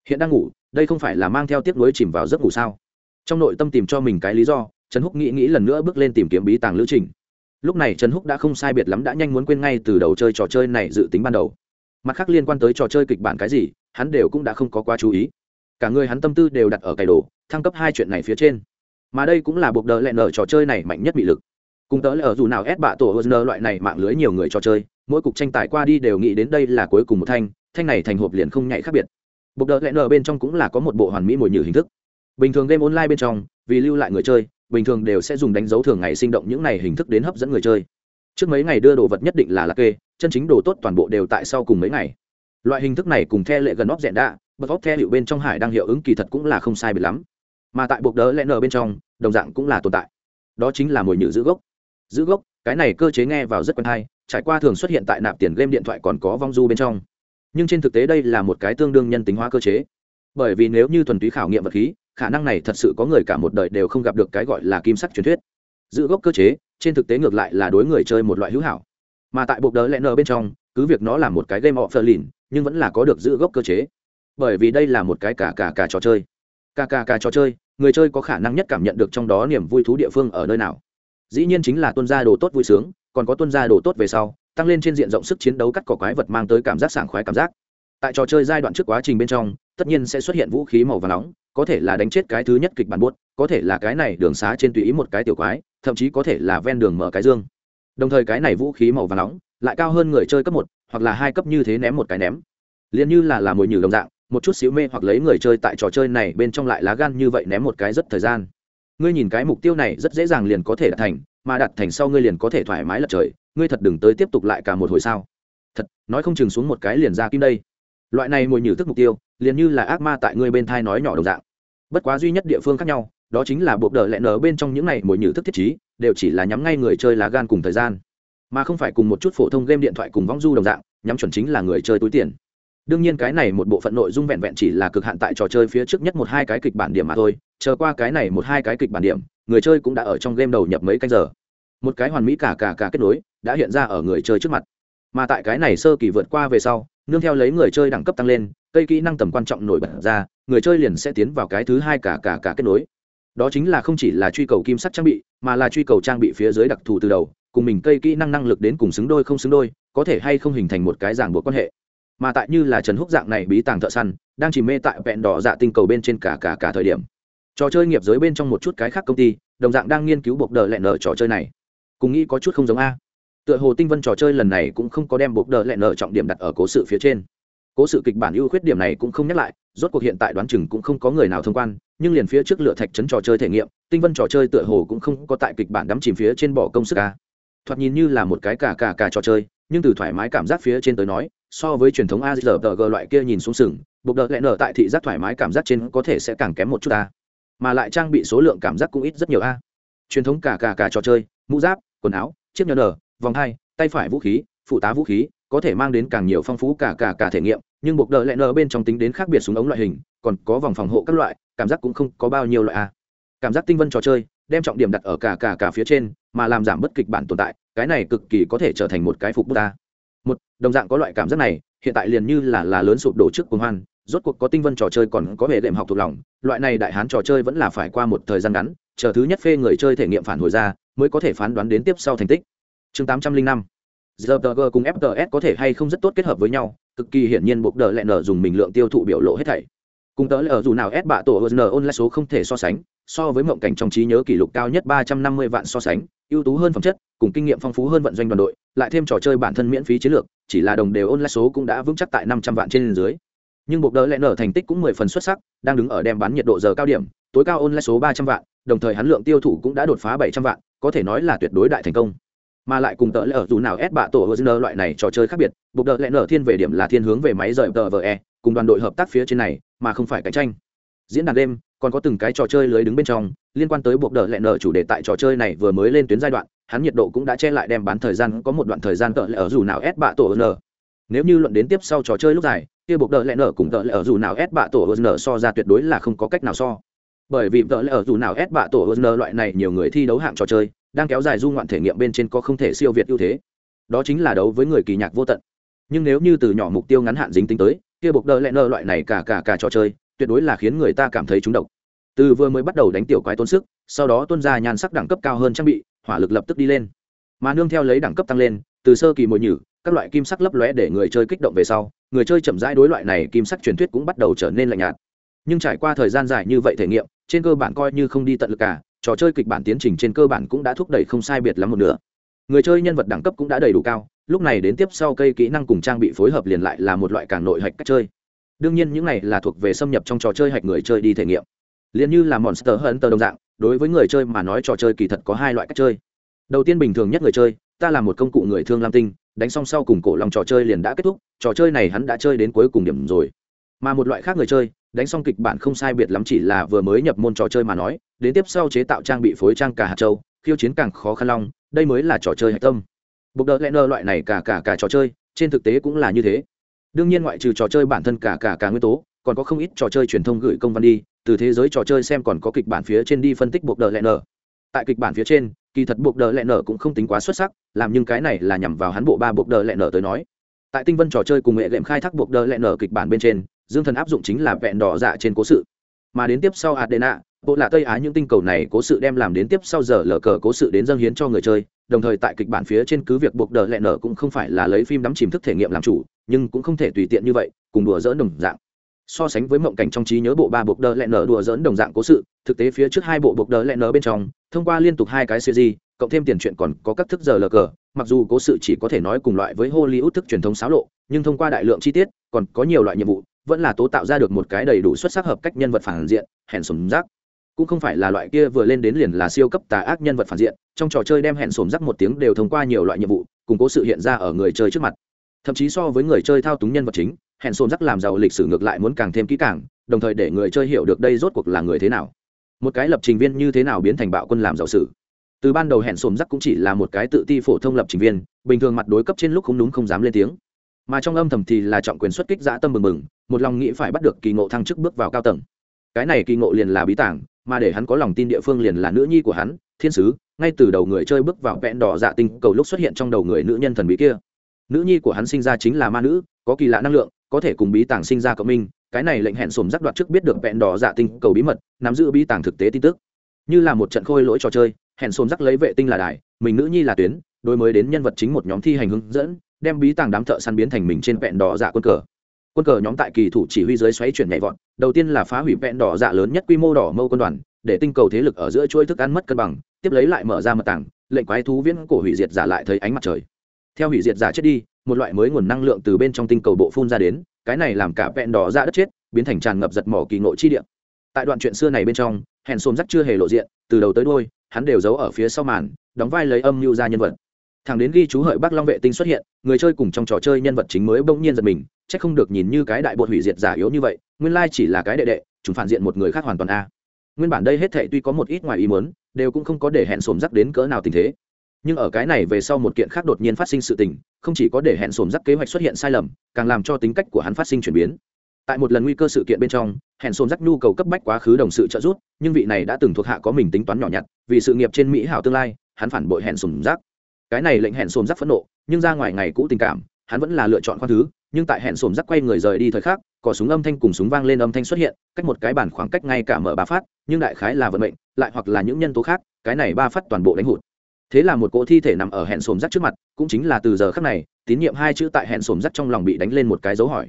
A: Hiện đang ngủ, đây không phải là mang theo tiếp nối chìm vào giấc ngủ sao? Trong nội tâm tìm cho mình cái lý do, trần húc nghĩ nghĩ lần nữa bước lên tìm kiếm bí tàng lữ trình. Lúc này trần húc đã không sai biệt lắm đã nhanh muốn quên ngay từ đầu chơi trò chơi này dự tính ban đầu. Mặt khác liên quan tới trò chơi kịch bản cái gì, hắn đều cũng đã không có quá chú ý. Cả người hắn tâm tư đều đặt ở cày đồ, thăng cấp hai chuyện này phía trên. Mà đây cũng là buộc đỡ lẹn ở trò chơi này mạnh nhất bị lực cùng tớ là ở dù nào ép bạ tổ hơn loại này mạng lưới nhiều người cho chơi, mỗi cục tranh tài qua đi đều nghĩ đến đây là cuối cùng một thanh thanh này thành hộp liền không nhạy khác biệt. Buộc đỡ lẽ nở bên trong cũng là có một bộ hoàn mỹ mồi nhử hình thức. Bình thường game online bên trong, vì lưu lại người chơi, bình thường đều sẽ dùng đánh dấu thường ngày sinh động những này hình thức đến hấp dẫn người chơi. Trước mấy ngày đưa đồ vật nhất định là lạc kê, chân chính đồ tốt toàn bộ đều tại sau cùng mấy ngày. Loại hình thức này cùng the lệ gần óc dẹn đạ, bật óc the hiệu bên trong hải đang hiệu ứng kỳ thật cũng là không sai biệt lắm. Mà tại buộc đỡ lẽ nở bên trong, đồng dạng cũng là tồn tại. Đó chính là mồi nhử giữ gốc giữ gốc, cái này cơ chế nghe vào rất quen hay, trải qua thường xuất hiện tại nạp tiền game điện thoại còn có vong du bên trong. Nhưng trên thực tế đây là một cái tương đương nhân tính hóa cơ chế. Bởi vì nếu như thuần túy khảo nghiệm vật khí, khả năng này thật sự có người cả một đời đều không gặp được cái gọi là kim sắc truyền thuyết. Giữ gốc cơ chế, trên thực tế ngược lại là đối người chơi một loại hữu hảo. Mà tại bộ đỡ lẽ nờ bên trong, cứ việc nó là một cái game offer lìn nhưng vẫn là có được giữ gốc cơ chế. Bởi vì đây là một cái cả cả cả trò chơi. Cả cả cả trò chơi, người chơi có khả năng nhất cảm nhận được trong đó niềm vui thú địa phương ở nơi nào dĩ nhiên chính là tuân gia đồ tốt vui sướng, còn có tuân gia đồ tốt về sau, tăng lên trên diện rộng sức chiến đấu cắt cỏ quái vật mang tới cảm giác sảng khoái cảm giác. Tại trò chơi giai đoạn trước quá trình bên trong, tất nhiên sẽ xuất hiện vũ khí màu và nóng, có thể là đánh chết cái thứ nhất kịch bản buốt, có thể là cái này đường xá trên tùy ý một cái tiểu quái, thậm chí có thể là ven đường mở cái dương. Đồng thời cái này vũ khí màu và nóng lại cao hơn người chơi cấp một, hoặc là hai cấp như thế ném một cái ném. Liền như là là mồi nhử đồng dạng, một chút xíu mê hoặc lấy người chơi tại trò chơi này bên trong lại lá gan như vậy ném một cái rất thời gian ngươi nhìn cái mục tiêu này rất dễ dàng liền có thể đạt thành, mà đạt thành sau ngươi liền có thể thoải mái lật trời, ngươi thật đừng tới tiếp tục lại cả một hồi sao? Thật, nói không chừng xuống một cái liền ra kim đây. Loại này mồi nhử thức mục tiêu, liền như là ác ma tại ngươi bên thai nói nhỏ đồng dạng. Bất quá duy nhất địa phương khác nhau, đó chính là buộc đỡ lẹ nở bên trong những này mồi nhử thức thiết trí, đều chỉ là nhắm ngay người chơi lá gan cùng thời gian. Mà không phải cùng một chút phổ thông game điện thoại cùng vong du đồng dạng, nhắm chuẩn chính là người chơi túi tiền đương nhiên cái này một bộ phận nội dung vẹn vẹn chỉ là cực hạn tại trò chơi phía trước nhất một hai cái kịch bản điểm mà thôi, chờ qua cái này một hai cái kịch bản điểm, người chơi cũng đã ở trong game đầu nhập mấy canh giờ. Một cái hoàn mỹ cả cả cả kết nối đã hiện ra ở người chơi trước mặt. Mà tại cái này sơ kỳ vượt qua về sau, nương theo lấy người chơi đẳng cấp tăng lên, cây kỹ năng tầm quan trọng nổi bật ra, người chơi liền sẽ tiến vào cái thứ hai cả cả cả kết nối. Đó chính là không chỉ là truy cầu kim sắc trang bị, mà là truy cầu trang bị phía dưới đặc thù từ đầu, cùng mình cây kỹ năng năng lực đến cùng xứng đôi không xứng đôi, có thể hay không hình thành một cái ràng buộc quan hệ mà tại như là trần húc dạng này bí tàng thợ săn, đang chỉ mê tại vẹn đỏ dạ tinh cầu bên trên cả cả cả thời điểm. Trò chơi nghiệp giới bên trong một chút cái khác công ty, đồng dạng đang nghiên cứu buộc đờ lẹn nở trò chơi này. Cùng nghĩ có chút không giống a. Tựa hồ tinh vân trò chơi lần này cũng không có đem buộc đờ lẹn nở trọng điểm đặt ở cố sự phía trên. Cố sự kịch bản ưu khuyết điểm này cũng không nhắc lại, rốt cuộc hiện tại đoán chừng cũng không có người nào thông quan, nhưng liền phía trước lựa thạch trấn trò chơi thể nghiệm, tinh vân trò chơi tựa hồ cũng không có tại kịch bản đắm chìm phía trên bỏ công sức ca thoạt nhìn như là một cái cả cả cả trò chơi, nhưng từ thoải mái cảm giác phía trên tới nói so với truyền thống azrg loại kia nhìn xuống sừng buộc đợt lẽ nở tại thị giác thoải mái cảm giác trên có thể sẽ càng kém một chút ta. Mà lại trang bị số lượng cảm giác cũng ít rất nhiều a. Truyền thống cả cả cả trò chơi, mũ giáp, quần áo, chiếc nhẫn nở vòng hai, tay phải vũ khí, phụ tá vũ khí, có thể mang đến càng nhiều phong phú cả cả cả thể nghiệm, nhưng buộc đợt lẽ nở bên trong tính đến khác biệt súng ống loại hình, còn có vòng phòng hộ các loại, cảm giác cũng không có bao nhiêu loại a. Cảm giác tinh vân trò chơi, đem trọng điểm đặt ở cả cả cả phía trên, mà làm giảm bất kịch bản tồn tại, cái này cực kỳ có thể trở thành một cái phục bút ta một đồng dạng có loại cảm giác này hiện tại liền như là là lớn sụp đổ trước cuồng hoan rốt cuộc có tinh vân trò chơi còn có hệ đệm học thuộc lòng loại này đại hán trò chơi vẫn là phải qua một thời gian ngắn chờ thứ nhất phê người chơi thể nghiệm phản hồi ra mới có thể phán đoán đến tiếp sau thành tích chương tám trăm linh năm ZG cùng FTS có thể hay không rất tốt kết hợp với nhau, cực kỳ hiển nhiên buộc đỡ lẹn nở dùng mình lượng tiêu thụ biểu lộ hết thảy. Cùng tớ ở dù nào ép bạ tổ N online số không thể so sánh, so với mộng cảnh trong trí nhớ kỷ lục cao nhất ba trăm năm mươi vạn so sánh, ưu tú hơn phẩm chất, cùng kinh nghiệm phong phú hơn vận doanh đoàn đội, lại thêm trò chơi bản thân miễn phí chiến lược, chỉ là đồng đều online số cũng đã vững chắc tại năm trăm vạn trên dưới. Nhưng buộc đỡ lẹ nở thành tích cũng mười phần xuất sắc, đang đứng ở đem bán nhiệt độ giờ cao điểm, tối cao online số ba trăm vạn, đồng thời hắn lượng tiêu thụ cũng đã đột phá bảy trăm vạn, có thể nói là tuyệt đối đại thành công mà lại cùng tợ lẽ ở dù nào ép bạ tổ n loại này trò chơi khác biệt buộc đợt lẽ nở thiên về điểm là thiên hướng về máy rời tờ vờ e cùng đoàn đội hợp tác phía trên này mà không phải cạnh tranh. Diễn đàn đêm, còn có từng cái trò chơi lưới đứng bên trong, liên quan tới buộc đỡ lẹ nở chủ đề tại trò chơi này vừa mới lên tuyến giai đoạn, hắn nhiệt độ cũng đã che lại đem bán thời gian có một đoạn thời gian tợ lẽ ở dù nào ép bạ tổ nở. nếu như luận đến tiếp sau trò chơi lúc dài, kia buộc đỡ lẹ nở cùng tợ lẽ ở dù nào ép bạ tổ nở so ra tuyệt đối là không có cách nào so. Bởi vì tợ lẽ ở dù nào ép bạ tổ nở loại này nhiều người thi đấu hạng trò chơi, đang kéo dài du ngoạn thể nghiệm bên trên có không thể siêu việt ưu thế. Đó chính là đấu với người kỳ nhạc vô tận. Nhưng nếu như từ nhỏ mục tiêu ngắn hạn dính tính tới kia buộc đờ lẹ nơ loại này cả cả cả trò chơi, tuyệt đối là khiến người ta cảm thấy trúng độc. Từ vừa mới bắt đầu đánh tiểu quái tốn sức, sau đó tuân ra nhan sắc đẳng cấp cao hơn trang bị, hỏa lực lập tức đi lên. Mà nương theo lấy đẳng cấp tăng lên, từ sơ kỳ mồi nhử, các loại kim sắc lấp lóe để người chơi kích động về sau, người chơi chậm rãi đối loại này kim sắc truyền thuyết cũng bắt đầu trở nên lạnh nhạt. Nhưng trải qua thời gian dài như vậy thể nghiệm, trên cơ bản coi như không đi tận lực cả, trò chơi kịch bản tiến trình trên cơ bản cũng đã thúc đẩy không sai biệt lắm một nửa. Người chơi nhân vật đẳng cấp cũng đã đầy đủ cao lúc này đến tiếp sau cây kỹ năng cùng trang bị phối hợp liền lại là một loại càng nội hạch cách chơi. Đương nhiên những này là thuộc về xâm nhập trong trò chơi hạch người chơi đi thể nghiệm. Liền như là monster hunter đồng dạng, đối với người chơi mà nói trò chơi kỳ thật có hai loại cách chơi. Đầu tiên bình thường nhất người chơi, ta là một công cụ người thương lam tinh, đánh xong sau cùng cổ lòng trò chơi liền đã kết thúc, trò chơi này hắn đã chơi đến cuối cùng điểm rồi. Mà một loại khác người chơi, đánh xong kịch bản không sai biệt lắm chỉ là vừa mới nhập môn trò chơi mà nói, đến tiếp sau chế tạo trang bị phối trang cả hạt châu, khiêu chiến càng khó khăn long, đây mới là trò chơi hạch tâm buộc đỡ lẽ nơ loại này cả cả cả trò chơi, trên thực tế cũng là như thế. Đương nhiên ngoại trừ trò chơi bản thân cả cả cả nguyên tố, còn có không ít trò chơi truyền thông gửi công văn đi, từ thế giới trò chơi xem còn có kịch bản phía trên đi phân tích buộc đỡ lẽ nở tại kịch bản phía trên, kỳ thật buộc đỡ lẽ nở cũng không tính quá xuất sắc, làm nhưng cái này là nhằm vào hắn bộ ba buộc đỡ lẽ nở tới nói. Tại tinh vân trò chơi cùng nghệ lệm khai thác buộc đỡ lẽ nở kịch bản bên trên, dương thần áp dụng chính là vẹn đỏ dạ trên cố sự. Mà đến tiếp sau adena bộ là tây á những tinh cầu này cố sự đem làm đến tiếp sau giờ lờ cờ cố sự đến dâng hiến cho người chơi, đồng thời tại kịch bản phía trên cứ việc buộc đờ lẹ nở cũng không phải là lấy phim đắm chìm thức thể nghiệm làm chủ, nhưng cũng không thể tùy tiện như vậy, cùng đùa dỡn đồng dạng. So sánh với mộng cảnh trong trí nhớ bộ ba buộc đờ lẹ nở đùa dỡn đồng dạng cố sự, thực tế phía trước hai bộ buộc đờ lẹ nở bên trong, thông qua liên tục hai cái series, cộng thêm tiền chuyện còn có các thức giờ lờ cờ, mặc dù cố sự chỉ có thể nói cùng loại với hollywood thức truyền thống xáo lộ, nhưng thông qua đại lượng chi tiết, còn có nhiều loại nhiệm vụ, vẫn là tố tạo ra được một cái đầy đủ xuất sắc hợp cách nhân vật phản diện, hèn sùng rác cũng không phải là loại kia vừa lên đến liền là siêu cấp tà ác nhân vật phản diện, trong trò chơi đem hẹn sổm rắc một tiếng đều thông qua nhiều loại nhiệm vụ củng cố sự hiện ra ở người chơi trước mặt. Thậm chí so với người chơi thao túng nhân vật chính, hẹn sổm rắc làm giàu lịch sử ngược lại muốn càng thêm kỹ càng, đồng thời để người chơi hiểu được đây rốt cuộc là người thế nào. Một cái lập trình viên như thế nào biến thành bạo quân làm giàu sử. Từ ban đầu hẹn sổm rắc cũng chỉ là một cái tự ti phổ thông lập trình viên, bình thường mặt đối cấp trên lúc không đúng không dám lên tiếng. Mà trong âm thầm thì là trọng quyền xuất kích dã tâm mừng mừng một lòng nghĩ phải bắt được kỳ ngộ thăng chức bước vào cao tầng. Cái này kỳ ngộ liền là bí tảng mà để hắn có lòng tin địa phương liền là nữ nhi của hắn, thiên sứ, ngay từ đầu người chơi bước vào vẹn đỏ dạ tinh cầu lúc xuất hiện trong đầu người nữ nhân thần bí kia. Nữ nhi của hắn sinh ra chính là ma nữ, có kỳ lạ năng lượng, có thể cùng bí tàng sinh ra cộng minh, cái này lệnh hẹn sổm giác đoạt trước biết được vẹn đỏ dạ tinh cầu bí mật, nắm giữ bí tàng thực tế tin tức. Như là một trận khôi lỗi trò chơi, hẹn sổm giác lấy vệ tinh là đài, mình nữ nhi là tuyến đôi mới đến nhân vật chính một nhóm thi hành hướng dẫn, đem bí tàng đám thợ săn biến thành mình trên vẹn đỏ dạ quân cờ quân cờ nhóm tại kỳ thủ chỉ huy dưới xoáy chuyển nhảy vọt, đầu tiên là phá hủy vẹn đỏ dạ lớn nhất quy mô đỏ mâu quân đoàn, để tinh cầu thế lực ở giữa chuỗi thức ăn mất cân bằng, tiếp lấy lại mở ra mật tảng, lệnh quái thú viễn cổ hủy diệt giả lại thấy ánh mặt trời. Theo hủy diệt giả chết đi, một loại mới nguồn năng lượng từ bên trong tinh cầu bộ phun ra đến, cái này làm cả vẹn đỏ dạ đất chết, biến thành tràn ngập giật mỏ kỳ ngộ chi địa. Tại đoạn chuyện xưa này bên trong hẹn xôm rắc chưa hề lộ diện, từ đầu tới đôi hắn đều giấu ở phía sau màn, đóng vai lấy âm mưu ra nhân vật thằng đến ghi chú hợi bắc long vệ tinh xuất hiện, người chơi cùng trong trò chơi nhân vật chính mới bỗng nhiên giật mình c h ắ c không được nhìn như cái đại bột hủy diệt giả yếu như vậy, nguyên lai chỉ là cái đệ đệ, chúng phản diện một người khác hoàn toàn a. Nguyên bản đây hết thệ tuy có một ít ngoài ý muốn, đều cũng không có để hẹn sổm rắc đến cỡ nào tình thế. Nhưng ở cái này về sau một kiện khác đột nhiên phát sinh sự tình, không chỉ có để hẹn sổm rắc kế hoạch xuất hiện sai lầm, càng làm cho tính cách của hắn phát sinh chuyển biến. Tại một lần nguy cơ sự kiện bên trong, hẹn sổm rắc nhu cầu cấp bách quá khứ đồng sự trợ giúp, nhưng vị này đã từng thuộc hạ có mình tính toán nhỏ nhặt, vì sự nghiệp trên mỹ hảo tương lai, hắn phản bội hẹn sổm rắc cái này lệnh hẹn sổm rắc phẫn nộ, nhưng ra ngoài ngày cũ tình cảm, hắn vẫn là lựa chọn khoan thứ, nhưng tại hẹn sổm rắc quay người rời đi thời khắc, có súng âm thanh cùng súng vang lên âm thanh xuất hiện, cách một cái bản khoảng cách ngay cả mở ba phát, nhưng đại khái là vận mệnh, lại hoặc là những nhân tố khác, cái này ba phát toàn bộ đánh hụt. Thế là một cỗ thi thể nằm ở hẹn sổm rắc trước mặt, cũng chính là từ giờ khắc này, tín nhiệm hai chữ tại hẹn sổm rắc trong lòng bị đánh lên một cái dấu hỏi.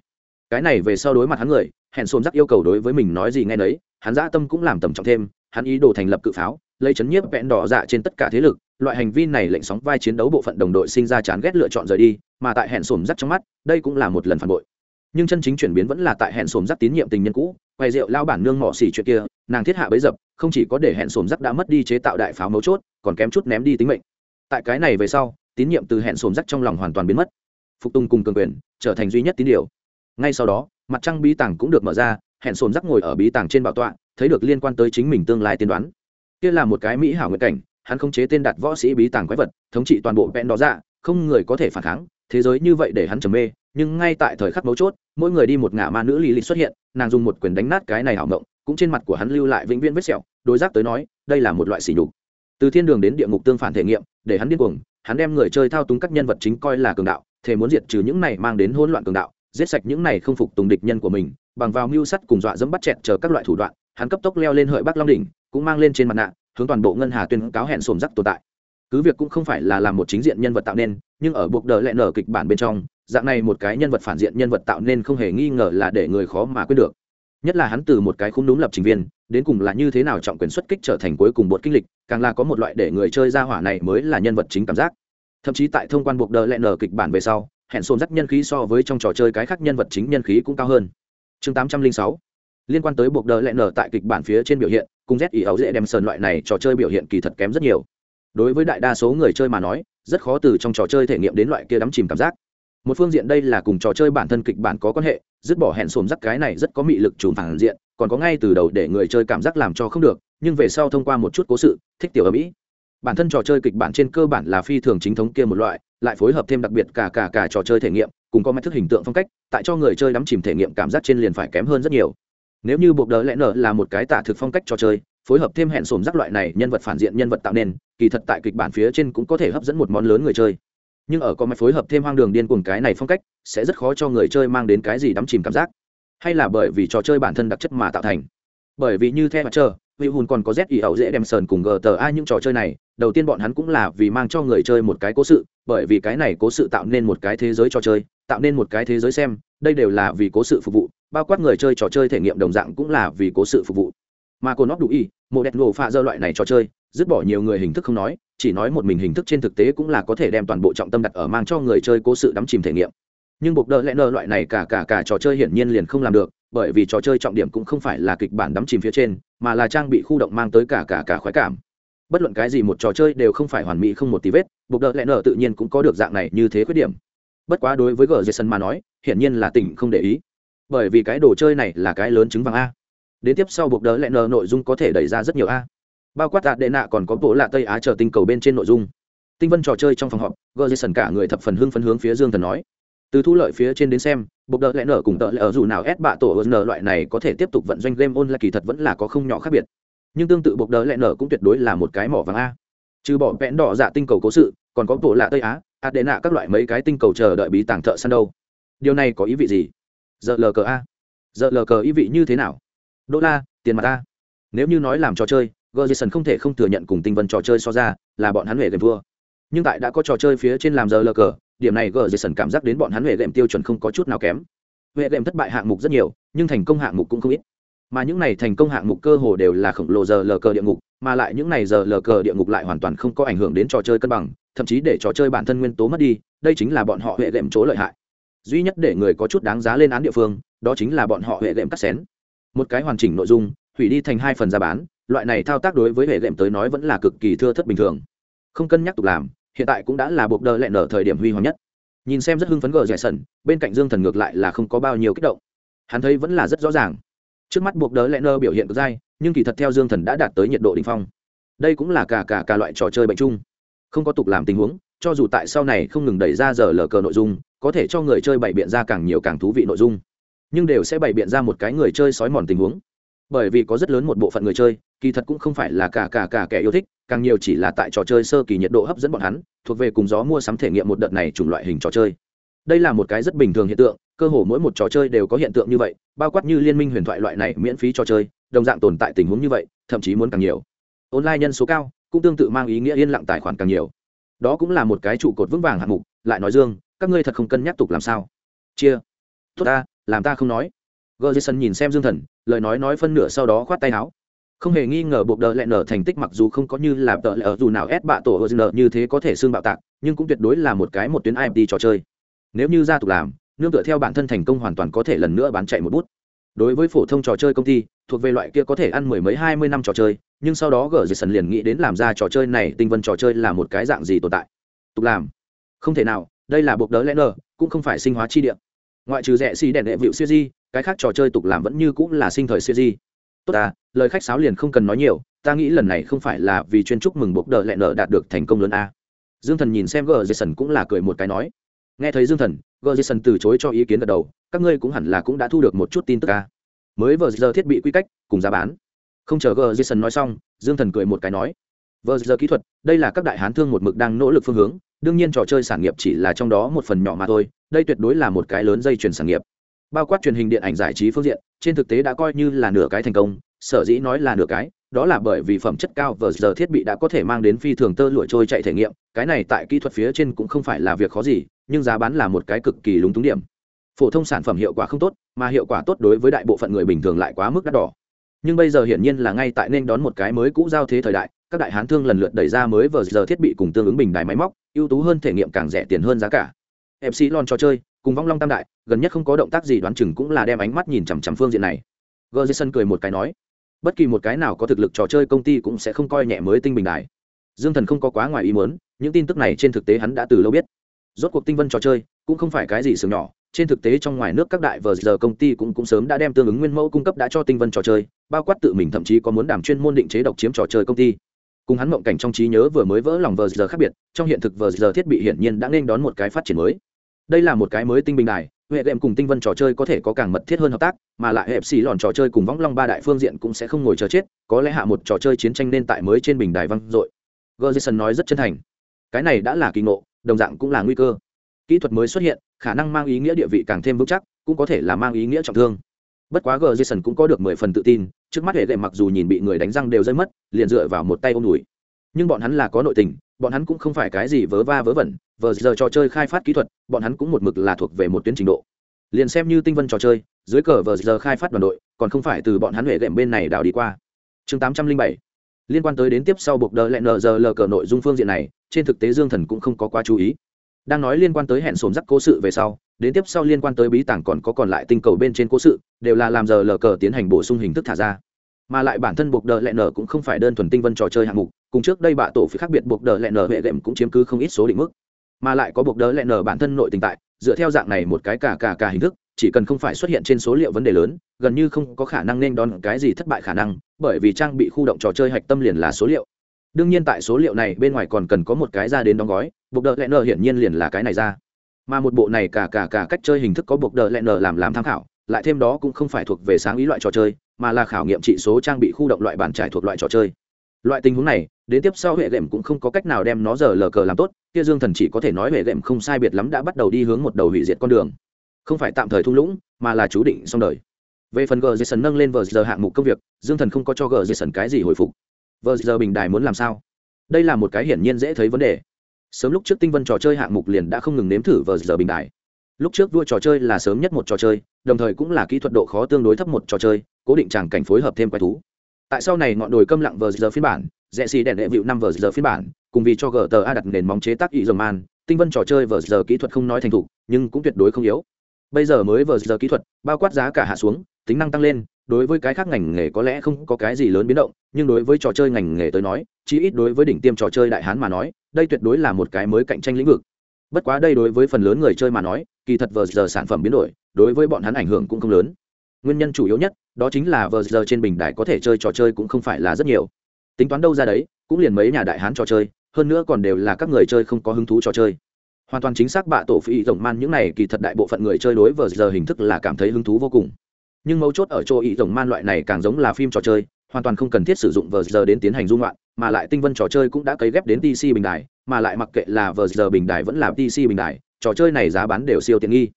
A: Cái này về sau đối mặt hắn người, hẹn sổm rắc yêu cầu đối với mình nói gì ngay đấy hắn dã tâm cũng làm tầm trọng thêm, hắn ý đồ thành lập cự pháo lấy chấn nhiếp vẹn đỏ dạ trên tất cả thế lực, loại hành vi này lệnh sóng vai chiến đấu bộ phận đồng đội sinh ra chán ghét lựa chọn rời đi, mà tại hẹn sổm rắc trong mắt, đây cũng là một lần phản bội. Nhưng chân chính chuyển biến vẫn là tại hẹn sổm rắc tín nhiệm tình nhân cũ, quay rượu lao bản nương mỏ xỉ chuyện kia, nàng thiết hạ bấy dập, không chỉ có để hẹn sổm rắc đã mất đi chế tạo đại pháo mấu chốt, còn kém chút ném đi tính mệnh. Tại cái này về sau, tín nhiệm từ hẹn sổm rắc trong lòng hoàn toàn biến mất. Phục tùng cùng cường quyền trở thành duy nhất tín điều. Ngay sau đó, mặt trăng bí tàng cũng được mở ra, hẹn sổm rắc ngồi ở bí tàng trên bảo tọa, thấy được liên quan tới chính mình tương lai tiên đoán kia là một cái mỹ hảo nguyện cảnh, hắn không chế tên đặt võ sĩ bí tàng quái vật, thống trị toàn bộ vẹn đó ra dạ, không người có thể phản kháng, thế giới như vậy để hắn trầm mê, nhưng ngay tại thời khắc mấu chốt, mỗi người đi một ngả ma nữ lý lịch xuất hiện, nàng dùng một quyền đánh nát cái này hảo mộng, cũng trên mặt của hắn lưu lại vĩnh viễn vết sẹo, đối giác tới nói, đây là một loại sỉ nhục. Từ thiên đường đến địa ngục tương phản thể nghiệm, để hắn điên cuồng, hắn đem người chơi thao túng các nhân vật chính coi là cường đạo thể muốn diệt trừ những này mang đến hỗn loạn cường đạo, giết sạch những này không phục tùng địch nhân của mình, bằng vào mưu sắt cùng dọa dẫm bắt chẹt chờ các loại thủ đoạn, hắn cấp tốc leo lên hợi bắc long đỉnh cũng mang lên trên mặt nạ, hướng toàn bộ ngân hà tuyên cáo hẹn sổm rắc tồn tại. Cứ việc cũng không phải là làm một chính diện nhân vật tạo nên, nhưng ở buộc đờ lẹ nở kịch bản bên trong, dạng này một cái nhân vật phản diện nhân vật tạo nên không hề nghi ngờ là để người khó mà quên được. Nhất là hắn từ một cái không đúng lập trình viên, đến cùng là như thế nào trọng quyền xuất kích trở thành cuối cùng bột kinh lịch, càng là có một loại để người chơi ra hỏa này mới là nhân vật chính cảm giác. Thậm chí tại thông quan buộc đờ lẹ nở kịch bản về sau, hẹn sồn rắc nhân khí so với trong trò chơi cái khác nhân vật chính nhân khí cũng cao hơn. Chương tám trăm linh sáu, liên quan tới buộc đờ lẹ nở tại kịch bản phía trên biểu hiện cùng z ý ấu dễ đem sơn loại này trò chơi biểu hiện kỳ thật kém rất nhiều. Đối với đại đa số người chơi mà nói, rất khó từ trong trò chơi thể nghiệm đến loại kia đắm chìm cảm giác. Một phương diện đây là cùng trò chơi bản thân kịch bản có quan hệ, dứt bỏ hẹn xồm rắc cái này rất có mị lực trùm phản diện, còn có ngay từ đầu để người chơi cảm giác làm cho không được, nhưng về sau thông qua một chút cố sự, thích tiểu ở mỹ bản thân trò chơi kịch bản trên cơ bản là phi thường chính thống kia một loại, lại phối hợp thêm đặc biệt cả cả cả trò chơi thể nghiệm, cùng có máy thức hình tượng phong cách, tại cho người chơi đắm chìm thể nghiệm cảm giác trên liền phải kém hơn rất nhiều nếu như buộc đỡ lẽ nở là một cái tả thực phong cách trò chơi, phối hợp thêm hẹn sổm rắc loại này nhân vật phản diện nhân vật tạo nên, kỳ thật tại kịch bản phía trên cũng có thể hấp dẫn một món lớn người chơi. Nhưng ở có máy phối hợp thêm hoang đường điên cuồng cái này phong cách, sẽ rất khó cho người chơi mang đến cái gì đắm chìm cảm giác. Hay là bởi vì trò chơi bản thân đặc chất mà tạo thành. Bởi vì như theo mặt chờ vị hùn còn có z ý ẩu dễ đem sờn cùng gta những trò chơi này, đầu tiên bọn hắn cũng là vì mang cho người chơi một cái cố sự, bởi vì cái này cố sự tạo nên một cái thế giới trò chơi, tạo nên một cái thế giới xem, đây đều là vì cố sự phục vụ, bao quát người chơi trò chơi thể nghiệm đồng dạng cũng là vì cố sự phục vụ. Mà cô nóc đủ y, một đẹp nổ pha dơ loại này trò chơi, dứt bỏ nhiều người hình thức không nói, chỉ nói một mình hình thức trên thực tế cũng là có thể đem toàn bộ trọng tâm đặt ở mang cho người chơi cố sự đắm chìm thể nghiệm. Nhưng buộc đỡ lẽ nơ loại này cả cả cả trò chơi hiển nhiên liền không làm được bởi vì trò chơi trọng điểm cũng không phải là kịch bản đắm chìm phía trên, mà là trang bị khu động mang tới cả cả cả khoái cảm. Bất luận cái gì một trò chơi đều không phải hoàn mỹ không một tí vết, buộc đợt lẽ nở tự nhiên cũng có được dạng này như thế khuyết điểm. Bất quá đối với gờ jason mà nói, hiển nhiên là tỉnh không để ý. Bởi vì cái đồ chơi này là cái lớn chứng vàng a. Đến tiếp sau buộc đỡ lẽ nở nội dung có thể đẩy ra rất nhiều a. Bao quát tạ đệ nạ còn có bộ lạ tây á chờ tinh cầu bên trên nội dung. Tinh vân trò chơi trong phòng họp gờ jason cả người thập phần hưng phấn hướng phía dương thần nói. Từ thu lợi phía trên đến xem bộ đợt lẽ nở cùng tợ lẽ ở dù nào ép bạ tổ n nở loại này có thể tiếp tục vận doanh game online kỳ thật vẫn là có không nhỏ khác biệt. Nhưng tương tự bộ đợt lẽ nở cũng tuyệt đối là một cái mỏ vàng a. Trừ bỏ vẽn đỏ dạ tinh cầu cố sự, còn có bộ lạ tây á ạt đệ nạ các loại mấy cái tinh cầu chờ đợi bí tàng thợ săn đâu. Điều này có ý vị gì? Giờ lờ cờ a. Giờ lờ cờ ý vị như thế nào? Đô la, tiền mặt a. Nếu như nói làm trò chơi gerson không thể không thừa nhận cùng tinh vân trò chơi so ra là bọn hắn huệ gần vua. Nhưng tại đã có trò chơi phía trên làm giờ lờ cờ điểm này gờ jason cảm giác đến bọn hắn huệ đệm tiêu chuẩn không có chút nào kém. Huệ đệm thất bại hạng mục rất nhiều, nhưng thành công hạng mục cũng không ít. Mà những này thành công hạng mục cơ hồ đều là khổng lồ giờ lờ cờ địa ngục, mà lại những này giờ lờ cờ địa ngục lại hoàn toàn không có ảnh hưởng đến trò chơi cân bằng, thậm chí để trò chơi bản thân nguyên tố mất đi, đây chính là bọn họ huệ đệm chỗ lợi hại. Duy nhất để người có chút đáng giá lên án địa phương, đó chính là bọn họ huệ đệm cắt xén. Một cái hoàn chỉnh nội dung, hủy đi thành hai phần ra bán, loại này thao tác đối với huệ đệm tới nói vẫn là cực kỳ thưa thất bình thường. Không cân nhắc tục làm hiện tại cũng đã là buộc đờ lẹn nở thời điểm huy hoàng nhất. Nhìn xem rất hưng phấn gờ rẻ sần, bên cạnh dương thần ngược lại là không có bao nhiêu kích động. Hắn thấy vẫn là rất rõ ràng. Trước mắt buộc đờ lẹ nơ biểu hiện cực dai, nhưng kỳ thật theo dương thần đã đạt tới nhiệt độ đình phong. Đây cũng là cả cả cả loại trò chơi bệnh chung. Không có tục làm tình huống, cho dù tại sau này không ngừng đẩy ra giờ lờ cờ nội dung, có thể cho người chơi bày biện ra càng nhiều càng thú vị nội dung. Nhưng đều sẽ bày biện ra một cái người chơi sói mòn tình huống bởi vì có rất lớn một bộ phận người chơi, kỳ thật cũng không phải là cả cả cả kẻ yêu thích, càng nhiều chỉ là tại trò chơi sơ kỳ nhiệt độ hấp dẫn bọn hắn, thuộc về cùng gió mua sắm thể nghiệm một đợt này chủng loại hình trò chơi. Đây là một cái rất bình thường hiện tượng, cơ hồ mỗi một trò chơi đều có hiện tượng như vậy, bao quát như liên minh huyền thoại loại này miễn phí trò chơi, đồng dạng tồn tại tình huống như vậy, thậm chí muốn càng nhiều. Online nhân số cao, cũng tương tự mang ý nghĩa yên lặng tài khoản càng nhiều. Đó cũng là một cái trụ cột vững vàng hạng mục, lại nói dương, các ngươi thật không cân nhắc tục làm sao? Chia. Tốt ta, làm ta không nói gờ sân nhìn xem dương thần lời nói nói phân nửa sau đó khoát tay áo. Không hề nghi ngờ buộc đỡ lẹ nở thành tích mặc dù không có như là tợ lẹ ở dù nào ép bạ tổ hờ như thế có thể xương bạo tạc nhưng cũng tuyệt đối là một cái một tuyến imt trò chơi. Nếu như ra tục làm nương tựa theo bản thân thành công hoàn toàn có thể lần nữa bán chạy một bút. Đối với phổ thông trò chơi công ty thuộc về loại kia có thể ăn mười mấy hai mươi năm trò chơi nhưng sau đó gờ dây sân liền nghĩ đến làm ra trò chơi này tinh vân trò chơi là một cái dạng gì tồn tại. Tục làm. Không thể nào đây là buộc đỡ lẽ nở, cũng không phải sinh hóa chi địa ngoại trừ rẻ xì đèn đệ vịu siêu di, cái khác trò chơi tục làm vẫn như cũng là sinh thời siêu di. Tốt ta, lời khách sáo liền không cần nói nhiều, ta nghĩ lần này không phải là vì chuyên chúc mừng buộc đờ lẹ nợ đạt được thành công lớn a. Dương thần nhìn xem gờ dây sần cũng là cười một cái nói. Nghe thấy dương thần gờ jason từ chối cho ý kiến gật đầu, các ngươi cũng hẳn là cũng đã thu được một chút tin tức a. mới vừa giờ thiết bị quy cách, cùng giá bán. Không chờ gờ jason nói xong, dương thần cười một cái nói. Vờ giờ kỹ thuật, đây là các đại hán thương một mực đang nỗ lực phương hướng, đương nhiên trò chơi sản nghiệp chỉ là trong đó một phần nhỏ mà thôi đây tuyệt đối là một cái lớn dây chuyển sản nghiệp. Bao quát truyền hình điện ảnh giải trí phương diện, trên thực tế đã coi như là nửa cái thành công, sở dĩ nói là nửa cái, đó là bởi vì phẩm chất cao vờ giờ thiết bị đã có thể mang đến phi thường tơ lụa trôi chạy thể nghiệm, cái này tại kỹ thuật phía trên cũng không phải là việc khó gì, nhưng giá bán là một cái cực kỳ lúng túng điểm. Phổ thông sản phẩm hiệu quả không tốt, mà hiệu quả tốt đối với đại bộ phận người bình thường lại quá mức đắt đỏ. Nhưng bây giờ hiển nhiên là ngay tại nên đón một cái mới cũ giao thế thời đại, các đại hán thương lần lượt đẩy ra mới vờ giờ thiết bị cùng tương ứng bình đài máy móc, ưu tú hơn thể nghiệm càng rẻ tiền hơn giá cả mc lon trò chơi, cùng vong long tam đại, gần nhất không có động tác gì đoán chừng cũng là đem ánh mắt nhìn chằm chằm phương diện này. Gờ jason cười một cái nói, bất kỳ một cái nào có thực lực trò chơi công ty cũng sẽ không coi nhẹ mới tinh bình đại dương thần không có quá ngoài ý muốn, những tin tức này trên thực tế hắn đã từ lâu biết. Rốt cuộc tinh vân trò chơi cũng không phải cái gì sừng nhỏ, trên thực tế trong ngoài nước các đại vờ giờ công ty cũng cũng sớm đã đem tương ứng nguyên mẫu cung cấp đã cho tinh vân trò chơi, bao quát tự mình thậm chí có muốn đảm chuyên môn định chế độc chiếm trò chơi công ty. Cùng hắn mộng cảnh trong trí nhớ vừa mới vỡ lòng vờ giờ khác biệt, trong hiện thực vờ giờ thiết bị hiển nhiên đã nên đón một cái phát triển mới đây là một cái mới tinh bình đài huệ đệm cùng tinh vân trò chơi có thể có càng mật thiết hơn hợp tác, mà lại hẹp xì lòn trò chơi cùng võng long ba đại phương diện cũng sẽ không ngồi chờ chết, có lẽ hạ một trò chơi chiến tranh nên tại mới trên bình đài văng dội. Gerson nói rất chân thành. Cái này đã là kỳ ngộ, đồng dạng cũng là nguy cơ. Kỹ thuật mới xuất hiện, khả năng mang ý nghĩa địa vị càng thêm vững chắc, cũng có thể là mang ý nghĩa trọng thương. Bất quá gờ jason cũng có được mười phần tự tin, trước mắt hệ gậy mặc dù nhìn bị người đánh răng đều rơi mất, liền dựa vào một tay ôm đùi. Nhưng bọn hắn là có nội tình, bọn hắn cũng không phải cái gì vớ va vớ vẩn vờ giờ trò chơi khai phát kỹ thuật, bọn hắn cũng một mực là thuộc về một tuyến trình độ. Liền xem như tinh vân trò chơi, dưới cờ vờ giờ khai phát đoàn đội, còn không phải từ bọn hắn huệ gệm bên này đào đi qua. Chương tám trăm linh bảy. Liên quan tới đến tiếp sau buộc đờ lẹn nờ giờ lờ cờ nội dung phương diện này, trên thực tế dương thần cũng không có quá chú ý. Đang nói liên quan tới hẹn sồn rắc cố sự về sau, đến tiếp sau liên quan tới bí tảng còn có còn lại tinh cầu bên trên cố sự, đều là làm giờ lờ cờ tiến hành bổ sung hình thức thả ra. Mà lại bản thân buộc đờ lẹn nở cũng không phải đơn thuần tinh vân trò chơi hạng mục, cùng trước đây bạ tổ phía khác biệt buộc đờ lẹ nở hệ đệm cũng chiếm cứ không ít số định mức mà lại có buộc đờ lẹ nở bản thân nội tình tại, dựa theo dạng này một cái cả cả cả hình thức, chỉ cần không phải xuất hiện trên số liệu vấn đề lớn, gần như không có khả năng nên đón cái gì thất bại khả năng, bởi vì trang bị khu động trò chơi hạch tâm liền là số liệu. Đương nhiên tại số liệu này bên ngoài còn cần có một cái ra đến đóng gói, buộc đờ lẹ nở hiển nhiên liền là cái này ra. Mà một bộ này cả cả cả cách chơi hình thức có buộc đờ lẹ nở làm làm tham khảo, lại thêm đó cũng không phải thuộc về sáng ý loại trò chơi, mà là khảo nghiệm trị số trang bị khu động loại bản trải thuộc loại trò chơi. Loại tình huống này đến tiếp sau hệ lệm cũng không có cách nào đem nó giờ lờ cờ làm tốt, kia dương thần chỉ có thể nói huệ lệm không sai biệt lắm đã bắt đầu đi hướng một đầu hủy diệt con đường. Không phải tạm thời thung lũng, mà là chú định xong đời. Về phần gờ jason nâng lên vờ giờ hạng mục công việc, dương thần không có cho gờ jason cái gì hồi phục. Vờ giờ bình đài muốn làm sao? Đây là một cái hiển nhiên dễ thấy vấn đề. Sớm lúc trước tinh vân trò chơi hạng mục liền đã không ngừng nếm thử vờ giờ bình đài. Lúc trước vua trò chơi là sớm nhất một trò chơi, đồng thời cũng là kỹ thuật độ khó tương đối thấp một trò chơi, cố định tràng cảnh phối hợp thêm quái thú. Tại sau này ngọn đồi câm lặng vờ giờ phiên bản rẽ xì đèn đệ vịu năm vờ giờ phiên bản, cùng vì cho gờ tờ a đặt nền móng chế tác ý dòng man, tinh vân trò chơi vờ giờ kỹ thuật không nói thành thục, nhưng cũng tuyệt đối không yếu. Bây giờ mới vờ giờ kỹ thuật, bao quát giá cả hạ xuống, tính năng tăng lên, đối với cái khác ngành nghề có lẽ không có cái gì lớn biến động, nhưng đối với trò chơi ngành nghề tới nói, chí ít đối với đỉnh tiêm trò chơi đại hán mà nói, đây tuyệt đối là một cái mới cạnh tranh lĩnh vực. Bất quá đây đối với phần lớn người chơi mà nói, kỳ thật vờ giờ sản phẩm biến đổi, đối với bọn hắn ảnh hưởng cũng không lớn. Nguyên nhân chủ yếu nhất, đó chính là vờ giờ trên bình đài có thể chơi trò chơi cũng không phải là rất nhiều tính toán đâu ra đấy, cũng liền mấy nhà đại hán trò chơi, hơn nữa còn đều là các người chơi không có hứng thú trò chơi. Hoàn toàn chính xác bạ tổ phi rộng man những này kỳ thật đại bộ phận người chơi đối vờ giờ hình thức là cảm thấy hứng thú vô cùng. Nhưng mấu chốt ở chỗ ý rộng man loại này càng giống là phim trò chơi, hoàn toàn không cần thiết sử dụng vờ giờ đến tiến hành dung loạn, mà lại tinh vân trò chơi cũng đã cấy ghép đến tc bình đài, mà lại mặc kệ là vờ giờ bình đài vẫn là tc bình đài, trò chơi này giá bán đều siêu tiện nghi.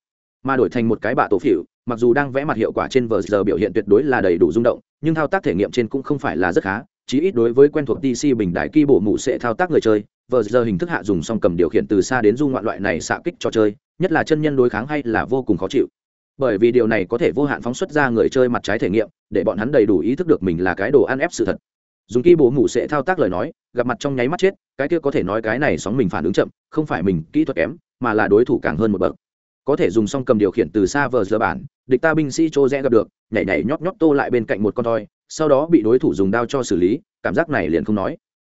A: Mà đổi thành một cái bạ tổ phỉu mặc dù đang vẽ mặt hiệu quả trên vờ giờ biểu hiện tuyệt đối là đầy đủ rung động, nhưng thao tác thể nghiệm trên cũng không phải là rất khá chí ít đối với quen thuộc TC bình đại kỳ bộ mụ sẽ thao tác người chơi, vờ giờ hình thức hạ dùng song cầm điều khiển từ xa đến du ngoạn loại này xạ kích cho chơi, nhất là chân nhân đối kháng hay là vô cùng khó chịu. Bởi vì điều này có thể vô hạn phóng xuất ra người chơi mặt trái thể nghiệm, để bọn hắn đầy đủ ý thức được mình là cái đồ ăn ép sự thật. Dùng kỹ bố mụ sẽ thao tác lời nói, gặp mặt trong nháy mắt chết, cái kia có thể nói cái này sóng mình phản ứng chậm, không phải mình kỹ thuật kém, mà là đối thủ càng hơn một bậc. Có thể dùng song cầm điều khiển từ xa vờ giờ bản, địch ta binh sĩ chô rẽ gặp được, nhảy nhảy nhót nhót tô lại bên cạnh một con toi sau đó bị đối thủ dùng đao cho xử lý, cảm giác này liền không nói.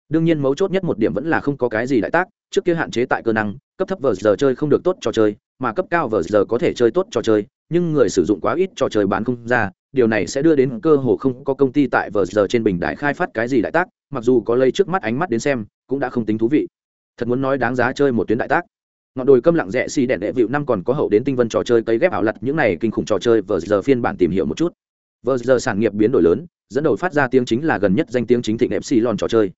A: Đương nhiên mấu chốt nhất một điểm vẫn là không có cái gì đại tác, trước kia hạn chế tại cơ năng, cấp thấp vờ giờ chơi không được tốt trò chơi, mà cấp cao vờ giờ có thể chơi tốt trò chơi, nhưng người sử dụng quá ít trò chơi bán không ra, điều này sẽ đưa đến cơ hồ không có công ty tại vờ giờ trên bình đại khai phát cái gì đại tác, mặc dù có lây trước mắt ánh mắt đến xem, cũng đã không tính thú vị. Thật muốn nói đáng giá chơi một tuyến đại tác. Ngọn đồi câm lặng rẽ xì đèn đệ vịu năm còn có hậu đến tinh vân trò chơi cấy ghép ảo lặt những này kinh khủng trò chơi vờ giờ phiên bản tìm hiểu một chút. Vờ giờ sản nghiệp biến đổi lớn dẫn đầu phát ra tiếng chính là gần nhất danh tiếng chính thịnh mc lon trò chơi.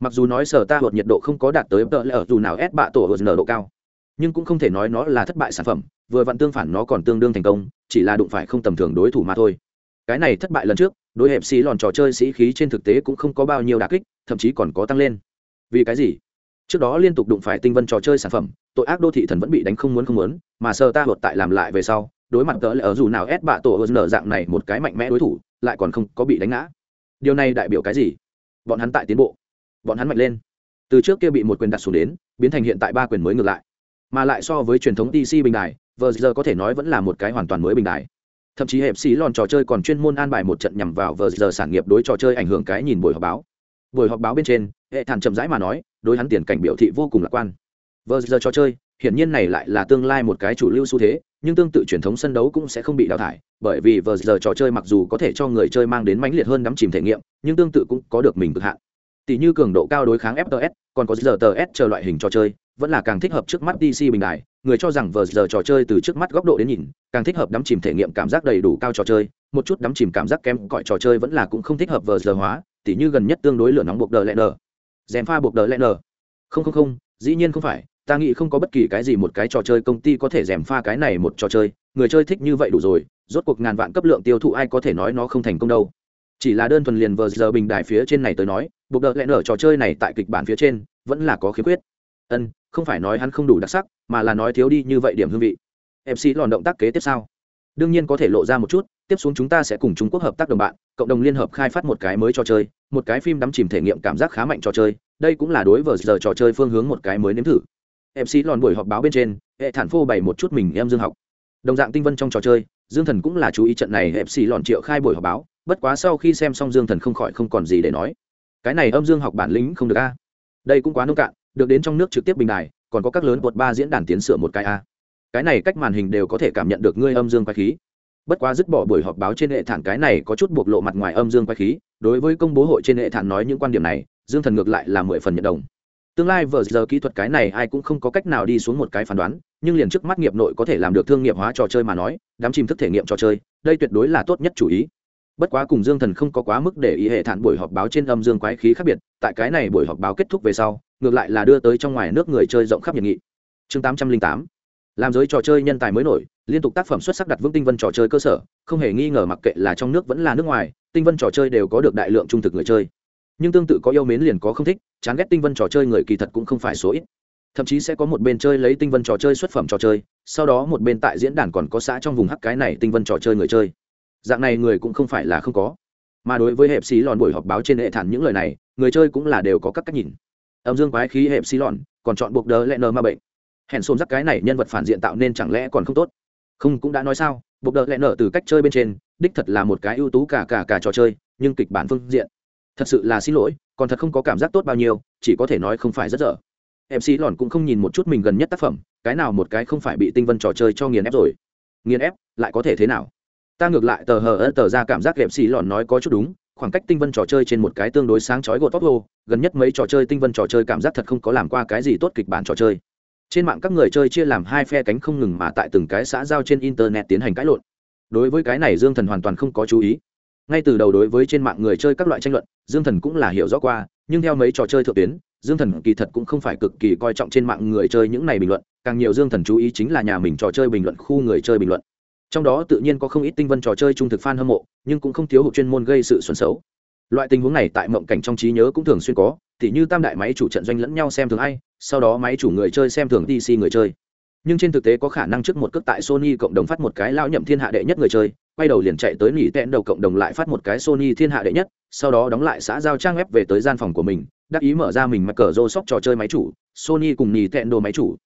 A: Mặc dù nói sở ta hột nhiệt độ không có đạt tới tờ lờ dù nào ép bạ tổ hột nở độ cao, nhưng cũng không thể nói nó là thất bại sản phẩm, vừa vặn tương phản nó còn tương đương thành công, chỉ là đụng phải không tầm thường đối thủ mà thôi. Cái này thất bại lần trước, đối hẹp xí lòn trò chơi sĩ khí trên thực tế cũng không có bao nhiêu đà kích, thậm chí còn có tăng lên. Vì cái gì? Trước đó liên tục đụng phải tinh vân trò chơi sản phẩm, tội ác đô thị thần vẫn bị đánh không muốn không muốn, mà sơ ta hột tại làm lại về sau đối mặt cỡ ở dù nào ép bạ tổ hơn nở dạng này một cái mạnh mẽ đối thủ, lại còn không có bị đánh ngã. Điều này đại biểu cái gì? Bọn hắn tại tiến bộ. Bọn hắn mạnh lên. Từ trước kia bị một quyền đặt xuống đến, biến thành hiện tại ba quyền mới ngược lại. Mà lại so với truyền thống dc bình đài vờ giờ có thể nói vẫn là một cái hoàn toàn mới bình đài. Thậm chí hẹp xí lòn trò chơi còn chuyên môn an bài một trận nhằm vào vờ giờ sản nghiệp đối trò chơi ảnh hưởng cái nhìn buổi họp báo. Buổi họp báo bên trên, hệ thản chậm rãi mà nói, đối hắn tiền cảnh biểu thị vô cùng lạc quan. Vờ giờ trò chơi, hiển nhiên này lại là tương lai một cái chủ lưu xu thế nhưng tương tự truyền thống sân đấu cũng sẽ không bị đào thải, bởi vì vờ giờ trò chơi mặc dù có thể cho người chơi mang đến mãnh liệt hơn đắm chìm thể nghiệm, nhưng tương tự cũng có được mình cực hạn. Tỷ như cường độ cao đối kháng fts còn có giờ tờ s chờ loại hình trò chơi, vẫn là càng thích hợp trước mắt dc bình đại. người cho rằng vờ giờ trò chơi từ trước mắt góc độ đến nhìn, càng thích hợp đắm chìm thể nghiệm cảm giác đầy đủ cao trò chơi, một chút đắm chìm cảm giác kém cõi trò chơi vẫn là cũng không thích hợp vờ giờ hóa, tỉ như gần nhất tương đối lửa nóng buộc đờ lẹ nờ dèm pha buộc đờ lẹ nờ không không không, dĩ nhiên không phải ta nghĩ không có bất kỳ cái gì một cái trò chơi công ty có thể dèm pha cái này một trò chơi, người chơi thích như vậy đủ rồi, rốt cuộc ngàn vạn cấp lượng tiêu thụ ai có thể nói nó không thành công đâu. Chỉ là đơn thuần liền vờ giờ bình đài phía trên này tới nói, buộc đợt lẽ nở trò chơi này tại kịch bản phía trên, vẫn là có khiếm khuyết. Ân, không phải nói hắn không đủ đặc sắc, mà là nói thiếu đi như vậy điểm hương vị. Mc lòn động tác kế tiếp sau đương nhiên có thể lộ ra một chút, tiếp xuống chúng ta sẽ cùng trung quốc hợp tác đồng bạn, cộng đồng liên hợp khai phát một cái mới trò chơi, một cái phim đắm chìm thể nghiệm cảm giác khá mạnh trò chơi, đây cũng là đối với giờ trò chơi phương hướng một cái mới nếm thử mc lòn buổi họp báo bên trên, hệ thản phô bày một chút mình em dương học. Đồng dạng tinh vân trong trò chơi, dương thần cũng là chú ý trận này mc lòn triệu khai buổi họp báo, bất quá sau khi xem xong dương thần không khỏi không còn gì để nói. Cái này âm dương học bản lĩnh không được a. Đây cũng quá nông cạn, được đến trong nước trực tiếp bình đài, còn có các lớn bột ba diễn đàn tiến sửa một cái a. Cái này cách màn hình đều có thể cảm nhận được ngươi âm dương quái khí. Bất quá dứt bỏ buổi họp báo trên hệ thản cái này có chút bộc lộ mặt ngoài âm dương quái khí, đối với công bố hội trên hệ thản nói những quan điểm này, dương thần ngược lại là mười phần nhận đồng tương lai vờ giờ kỹ thuật cái này ai cũng không có cách nào đi xuống một cái phán đoán, nhưng liền trước mắt nghiệp nội có thể làm được thương nghiệp hóa trò chơi mà nói, đám chìm thức thể nghiệm trò chơi, đây tuyệt đối là tốt nhất chủ ý. Bất quá cùng dương thần không có quá mức để ý hệ thản buổi họp báo trên âm dương quái khí khác biệt, tại cái này buổi họp báo kết thúc về sau, ngược lại là đưa tới trong ngoài nước người chơi rộng khắp nhiệt nghị. Chương tám trăm linh tám, làm giới trò chơi nhân tài mới nổi, liên tục tác phẩm xuất sắc đặt vững tinh vân trò chơi cơ sở, không hề nghi ngờ mặc kệ là trong nước vẫn là nước ngoài, tinh vân trò chơi đều có được đại lượng trung thực người chơi nhưng tương tự có yêu mến liền có không thích, chán ghét tinh vân trò chơi người kỳ thật cũng không phải số ít. Thậm chí sẽ có một bên chơi lấy tinh vân trò chơi xuất phẩm trò chơi, sau đó một bên tại diễn đàn còn có xã trong vùng hắc cái này tinh vân trò chơi người chơi. Dạng này người cũng không phải là không có. Mà đối với hẹp xí lòn buổi họp báo trên hệ thản những lời này, người chơi cũng là đều có các cách nhìn. Âm dương quái khí hẹp xí lòn, còn chọn buộc đờ lẹ nờ ma bệnh. Hẹn xôn rắc cái này nhân vật phản diện tạo nên chẳng lẽ còn không tốt? Không, cũng đã nói sao, buộc đờ lẹ nở từ cách chơi bên trên, đích thật là một cái ưu tú cả cả cả trò chơi, nhưng kịch bản phương diện thật sự là xin lỗi, còn thật không có cảm giác tốt bao nhiêu, chỉ có thể nói không phải rất dở. Mc lòn cũng không nhìn một chút mình gần nhất tác phẩm, cái nào một cái không phải bị tinh vân trò chơi cho nghiền ép rồi. Nghiền ép, lại có thể thế nào? Ta ngược lại tờ hờ ớt tờ ra cảm giác mc lòn nói có chút đúng, khoảng cách tinh vân trò chơi trên một cái tương đối sáng chói gột tóc hô gần nhất mấy trò chơi tinh vân trò chơi cảm giác thật không có làm qua cái gì tốt kịch bản trò chơi. Trên mạng các người chơi chia làm hai phe cánh không ngừng mà tại từng cái xã giao trên internet tiến hành cãi lộn. Đối với cái này dương thần hoàn toàn không có chú ý ngay từ đầu đối với trên mạng người chơi các loại tranh luận, dương thần cũng là hiểu rõ qua, nhưng theo mấy trò chơi thượng tuyến, dương thần kỳ thật cũng không phải cực kỳ coi trọng trên mạng người chơi những này bình luận, càng nhiều dương thần chú ý chính là nhà mình trò chơi bình luận khu người chơi bình luận. Trong đó tự nhiên có không ít tinh vân trò chơi trung thực fan hâm mộ, nhưng cũng không thiếu hụt chuyên môn gây sự xuẩn xấu. Loại tình huống này tại mộng cảnh trong trí nhớ cũng thường xuyên có, tỉ như tam đại máy chủ trận doanh lẫn nhau xem thường ai, sau đó máy chủ người chơi xem thường dc người chơi. Nhưng trên thực tế có khả năng trước một cước tại sony cộng đồng phát một cái lao nhậm thiên hạ đệ nhất người chơi quay đầu liền chạy tới nỉ tẹn đầu cộng đồng lại phát một cái sony thiên hạ đệ nhất, sau đó đóng lại xã giao trang web về tới gian phòng của mình, đắc ý mở ra mình mặc cờ rô sóc trò chơi máy chủ, sony cùng nỉ tẹn đồ máy chủ.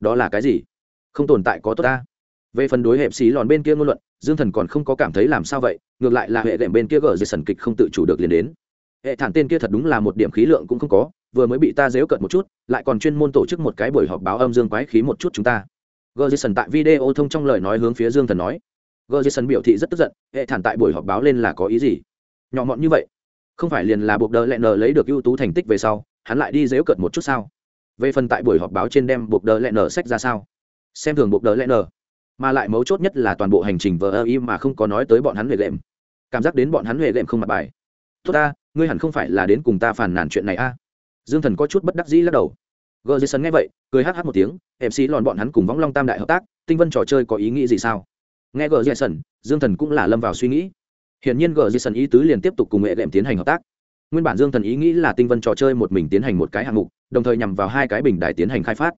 A: Đó là cái gì? Không tồn tại có tốt ta. Về phần đối hẹp xí lòn bên kia ngôn luận, dương thần còn không có cảm thấy làm sao vậy, ngược lại là hệ đệm bên kia gờ dây sần kịch không tự chủ được liền đến. Hệ thản tên kia thật đúng là một điểm khí lượng cũng không có, vừa mới bị ta dếu cợt một chút, lại còn chuyên môn tổ chức một cái buổi họp báo âm dương quái khí một chút chúng ta. Gờ dây sần tại video thông trong lời nói hướng phía dương thần nói gờ dây sần biểu thị rất tức giận, hệ thản tại buổi họp báo lên là có ý gì? Nhỏ mọn như vậy, không phải liền là buộc đờ lẹ nờ lấy được ưu tú thành tích về sau, hắn lại đi dếu cợt một chút sao? Về phần tại buổi họp báo trên đem buộc đờ lẹ nờ sách ra sao? Xem thường buộc đờ lẹ nờ, mà lại mấu chốt nhất là toàn bộ hành trình vờ ơ im mà không có nói tới bọn hắn huệ lệm. Cảm giác đến bọn hắn huệ lệm không mặt bài. Tốt ta, ngươi hẳn không phải là đến cùng ta phàn nàn chuyện này a. Dương thần có chút bất đắc dĩ lắc đầu. Gờ dây sân nghe vậy, cười hh một tiếng, em lòn bọn hắn cùng võng long tam đại hợp tác, tinh vân trò chơi có ý nghĩ gì sao? Nghe gờ dây sần, dương thần cũng là lâm vào suy nghĩ. Hiển nhiên gờ dây sần ý tứ liền tiếp tục cùng nghệ đệm tiến hành hợp tác. Nguyên bản dương thần ý nghĩ là tinh vân trò chơi một mình tiến hành một cái hạng mục, đồng thời nhằm vào hai cái bình đài tiến hành khai phát.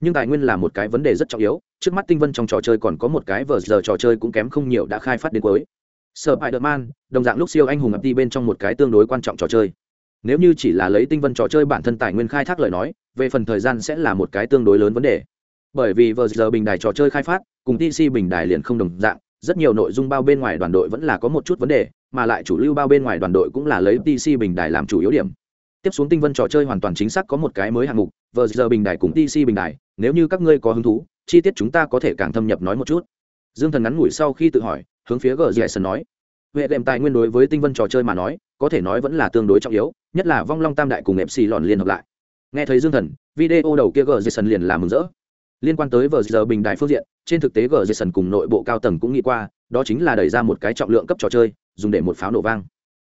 A: Nhưng tài nguyên là một cái vấn đề rất trọng yếu, trước mắt tinh vân trong trò chơi còn có một cái vờ giờ trò chơi cũng kém không nhiều đã khai phát đến cuối. Sợ bại đợt man đồng dạng lúc siêu anh hùng ập đi bên trong một cái tương đối quan trọng trò chơi. Nếu như chỉ là lấy tinh vân trò chơi bản thân tài nguyên khai thác lời nói, về phần thời gian sẽ là một cái tương đối lớn vấn đề. Bởi vì vờ giờ bình đài trò chơi khai phát cùng tc bình đài liền không đồng dạng, rất nhiều nội dung bao bên ngoài đoàn đội vẫn là có một chút vấn đề, mà lại chủ lưu bao bên ngoài đoàn đội cũng là lấy tc bình đài làm chủ yếu điểm. Tiếp xuống tinh vân trò chơi hoàn toàn chính xác có một cái mới hạng mục, Vừa giờ bình đài cùng tc bình đài, nếu như các ngươi có hứng thú, chi tiết chúng ta có thể càng thâm nhập nói một chút. Dương thần ngắn ngủi sau khi tự hỏi, hướng phía Gerson nói. Huệ đệm tài nguyên đối với tinh vân trò chơi mà nói, có thể nói vẫn là tương đối trọng yếu, nhất là vong long tam đại cùng mc lòn liên hợp lại. Nghe thấy dương thần, video đầu kia gờ dì liền làm mừng rỡ liên quan tới vờ giờ bình đại phương diện, trên thực tế gờ sần cùng nội bộ cao tầng cũng nghĩ qua, đó chính là đẩy ra một cái trọng lượng cấp trò chơi, dùng để một pháo nổ vang.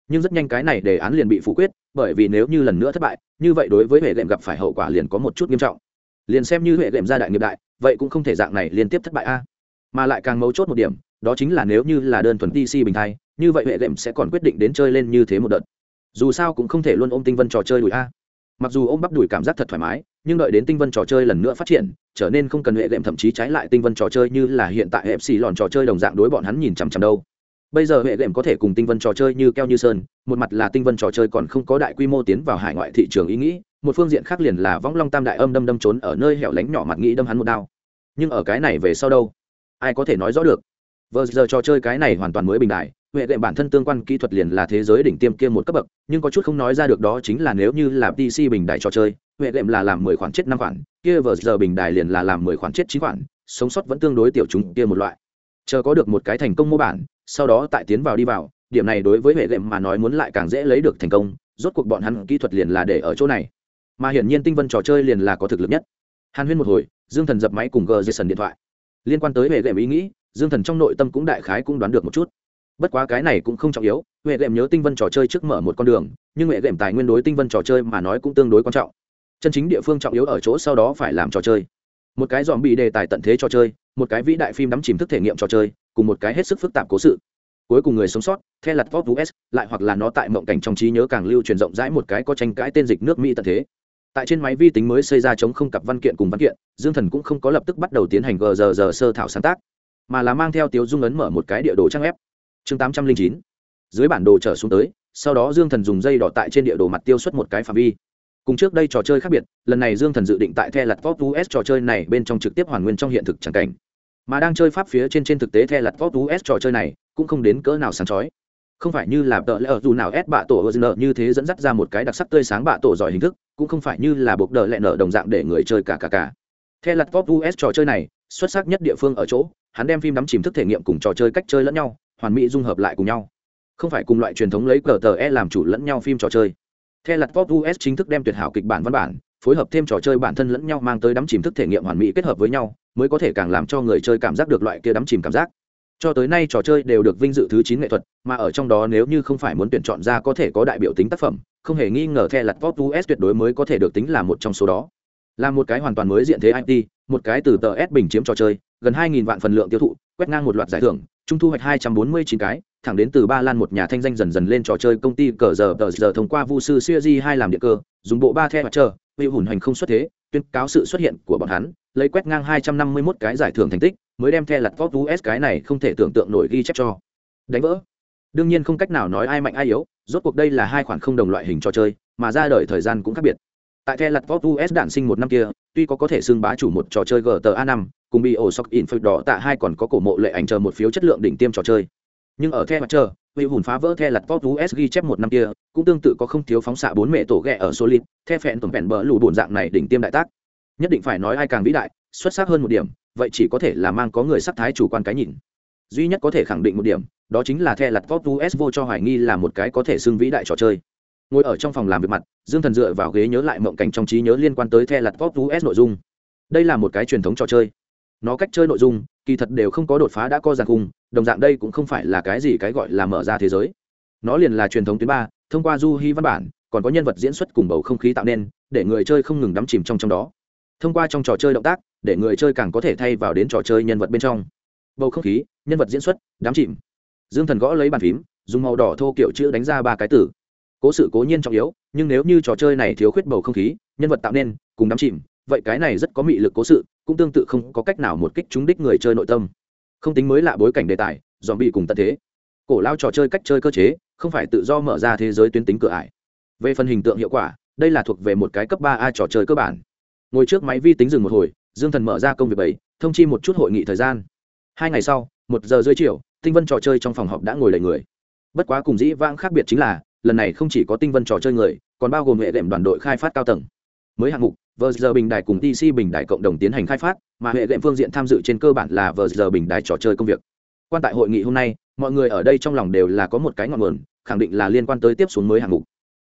A: Nhưng rất nhanh cái này đề án liền bị phủ quyết, bởi vì nếu như lần nữa thất bại, như vậy đối với hệ lệm gặp phải hậu quả liền có một chút nghiêm trọng. Liền xem như hệ lệm gia đại nghiệp đại, vậy cũng không thể dạng này liên tiếp thất bại a. Mà lại càng mấu chốt một điểm, đó chính là nếu như là đơn thuần tc bình thay như vậy hệ lệm sẽ còn quyết định đến chơi lên như thế một đợt. Dù sao cũng không thể luôn ôm tinh vân trò chơi đùi a. Mặc dù ôm bắp đùi cảm giác thật thoải mái nhưng đợi đến tinh vân trò chơi lần nữa phát triển, trở nên không cần hệ lệm, thậm chí trái lại tinh vân trò chơi như là hiện tại hẹp xì lòn trò chơi đồng dạng đối bọn hắn nhìn chằm chằm đâu. Bây giờ hệ lệm có thể cùng tinh vân trò chơi như keo như sơn, một mặt là tinh vân trò chơi còn không có đại quy mô tiến vào hải ngoại thị trường ý nghĩ, một phương diện khác liền là võng long tam đại âm đâm đâm trốn ở nơi hẻo lánh nhỏ mặt nghĩ đâm hắn một đao. Nhưng ở cái này về sau đâu? Ai có thể nói rõ được? Vờ giờ trò chơi cái này hoàn toàn mới bình đại huệ đệm bản thân tương quan kỹ thuật liền là thế giới đỉnh tiêm kia một cấp bậc, nhưng có chút không nói ra được đó chính là nếu như là pc bình đại trò chơi, huệ đệm là làm mười khoản chết năm khoản, kia vờ giờ bình đại liền là làm mười khoản chết chín khoản, sống sót vẫn tương đối tiểu chúng kia một loại. Chờ có được một cái thành công mô bản, sau đó tại tiến vào đi vào, điểm này đối với huệ đệm mà nói muốn lại càng dễ lấy được thành công, rốt cuộc bọn hắn kỹ thuật liền là để ở chỗ này. Mà hiển nhiên tinh vân trò chơi liền là có thực lực nhất. Hàn huyên một hồi, dương thần dập máy cùng g jason điện thoại. Liên quan tới hệ đệm ý nghĩ, dương thần trong nội tâm cũng đại khái cũng đoán được một chút bất quá cái này cũng không trọng yếu, huệ đệm nhớ tinh vân trò chơi trước mở một con đường, nhưng huệ đệm tài nguyên đối tinh vân trò chơi mà nói cũng tương đối quan trọng. Chân chính địa phương trọng yếu ở chỗ sau đó phải làm trò chơi. Một cái dòm bị đề tài tận thế trò chơi, một cái vĩ đại phim đắm chìm thức thể nghiệm trò chơi, cùng một cái hết sức phức tạp cố sự. Cuối cùng người sống sót theo lặt pop us, lại hoặc là nó tại mộng cảnh trong trí nhớ càng lưu truyền rộng rãi một cái có tranh cãi tên dịch nước mỹ tận thế. Tại trên máy vi tính mới xây ra chống không cặp văn kiện cùng văn kiện, dương thần cũng không có lập tức bắt đầu tiến hành gờ giờ giờ sơ thảo sáng tác, mà là mang theo tiếu dung ấn mở một cái địa đồ trang web chương tám trăm linh chín. Dưới bản đồ trở xuống tới, sau đó dương thần dùng dây đỏ tại trên địa đồ mặt tiêu xuất một cái phạm vi. Cùng trước đây trò chơi khác biệt, lần này dương thần dự định tại the lặt vót us trò chơi này bên trong trực tiếp hoàn nguyên trong hiện thực chẳng cảnh. Mà đang chơi pháp phía trên trên thực tế the lặt vót us trò chơi này cũng không đến cỡ nào sáng chói. Không phải như là tợ lẽ ở dù nào ép bạ tổ ở như thế dẫn dắt ra một cái đặc sắc tươi sáng bạ tổ giỏi hình thức, cũng không phải như là buộc đờ lẹ nợ đồng dạng để người chơi cả cả cả. Theo lặt pop us trò chơi này, xuất sắc nhất địa phương ở chỗ, hắn đem phim đắm chìm thức thể nghiệm cùng trò chơi cách chơi lẫn nhau hoàn mỹ dung hợp lại cùng nhau. Không phải cùng loại truyền thống lấy cờ tờ e làm chủ lẫn nhau phim trò chơi. The lặt pop us chính thức đem tuyệt hảo kịch bản văn bản, phối hợp thêm trò chơi bản thân lẫn nhau mang tới đắm chìm thức thể nghiệm hoàn mỹ kết hợp với nhau, mới có thể càng làm cho người chơi cảm giác được loại kia đắm chìm cảm giác. Cho tới nay trò chơi đều được vinh dự thứ chín nghệ thuật, mà ở trong đó nếu như không phải muốn tuyển chọn ra có thể có đại biểu tính tác phẩm, không hề nghi ngờ the lặt pop us tuyệt đối mới có thể được tính là một trong số đó. Là một cái hoàn toàn mới diện thế it một cái từ tờ s bình chiếm trò chơi, gần hai nghìn vạn phần lượng tiêu thụ, quét ngang một loạt giải thưởng trung thu hoạch hai trăm bốn mươi chín cái, thẳng đến từ ba lan một nhà thanh danh dần dần lên trò chơi công ty cờ giờ, tờ giờ thông qua vu sư siêu di hai làm địa cơ, dùng bộ ba the mặt chờ, bị hùn hành không xuất thế, tuyên cáo sự xuất hiện của bọn hắn, lấy quét ngang hai trăm năm mươi 251 cái giải thưởng thành tích, mới đem the lặt pop us cái này không thể tưởng tượng nổi ghi chép cho. Đánh vỡ. Đương nhiên không cách nào nói ai mạnh ai yếu, rốt cuộc đây là hai khoản không đồng loại hình trò chơi, mà ra đời thời gian cũng khác biệt. Tại the lặt vót us đản sinh một năm kia, tuy có có thể xưng bá chủ một trò chơi gta năm cùng bị ổ sóc in phật đỏ tạ hai còn có cổ mộ lệ ảnh chờ một phiếu chất lượng đỉnh tiêm trò chơi. Nhưng ở the mặt chờ vị hùn phá vỡ the lặt pop us ghi chép một năm kia, cũng tương tự có không thiếu phóng xạ bốn mẹ tổ ghẹ ở solid, the phẹn tổng phẹn bỡ lù bổn dạng này đỉnh tiêm đại tác. Nhất định phải nói ai càng vĩ đại, xuất sắc hơn một điểm, vậy chỉ có thể là mang có người sắc thái chủ quan cái nhìn. Duy nhất có thể khẳng định một điểm, đó chính là the lặt pop us vô cho hoài nghi là một cái có thể xưng vĩ đại trò chơi. Ngồi ở trong phòng làm việc mặt, dương thần dựa vào ghế nhớ lại mộng cảnh trong trí nhớ liên quan tới the lặt pop us nội dung. Đây là một cái truyền thống trò chơi nó cách chơi nội dung, kỳ thật đều không có đột phá đã co giàn khung, đồng dạng đây cũng không phải là cái gì cái gọi là mở ra thế giới. Nó liền là truyền thống tuyến ba, thông qua du hy văn bản, còn có nhân vật diễn xuất cùng bầu không khí tạo nên, để người chơi không ngừng đắm chìm trong trong đó. Thông qua trong trò chơi động tác, để người chơi càng có thể thay vào đến trò chơi nhân vật bên trong. Bầu không khí, nhân vật diễn xuất đám chìm. Dương thần gõ lấy bàn phím, dùng màu đỏ thô kiểu chữ đánh ra ba cái tử cố sự cố nhiên trọng yếu, nhưng nếu như trò chơi này thiếu khuyết bầu không khí, nhân vật tạo nên, cùng đám chìm vậy cái này rất có mị lực cố sự, cũng tương tự không có cách nào một kích trúng đích người chơi nội tâm. Không tính mới lạ bối cảnh đề tài dòm bị cùng tận thế. Cổ lao trò chơi cách chơi cơ chế, không phải tự do mở ra thế giới tuyến tính cửa ải. Về phần hình tượng hiệu quả, đây là thuộc về một cái cấp ba a trò chơi cơ bản. Ngồi trước máy vi tính dừng một hồi, dương thần mở ra công việc bảy, thông chi một chút hội nghị thời gian. Hai ngày sau, một giờ rưỡi chiều, tinh vân trò chơi trong phòng họp đã ngồi đầy người. Bất quá cùng dĩ vãng khác biệt chính là, lần này không chỉ có tinh vân trò chơi người, còn bao gồm hệ đệm đoàn đội khai phát cao tầng. Mới hạng mục vờ giờ bình đài cùng tc bình đài cộng đồng tiến hành khai phát, mà hệ đệm phương diện tham dự trên cơ bản là vờ giờ bình đài trò chơi công việc. Quan tại hội nghị hôm nay, mọi người ở đây trong lòng đều là có một cái ngọn nguồn, khẳng định là liên quan tới tiếp xuống mới hạng mục.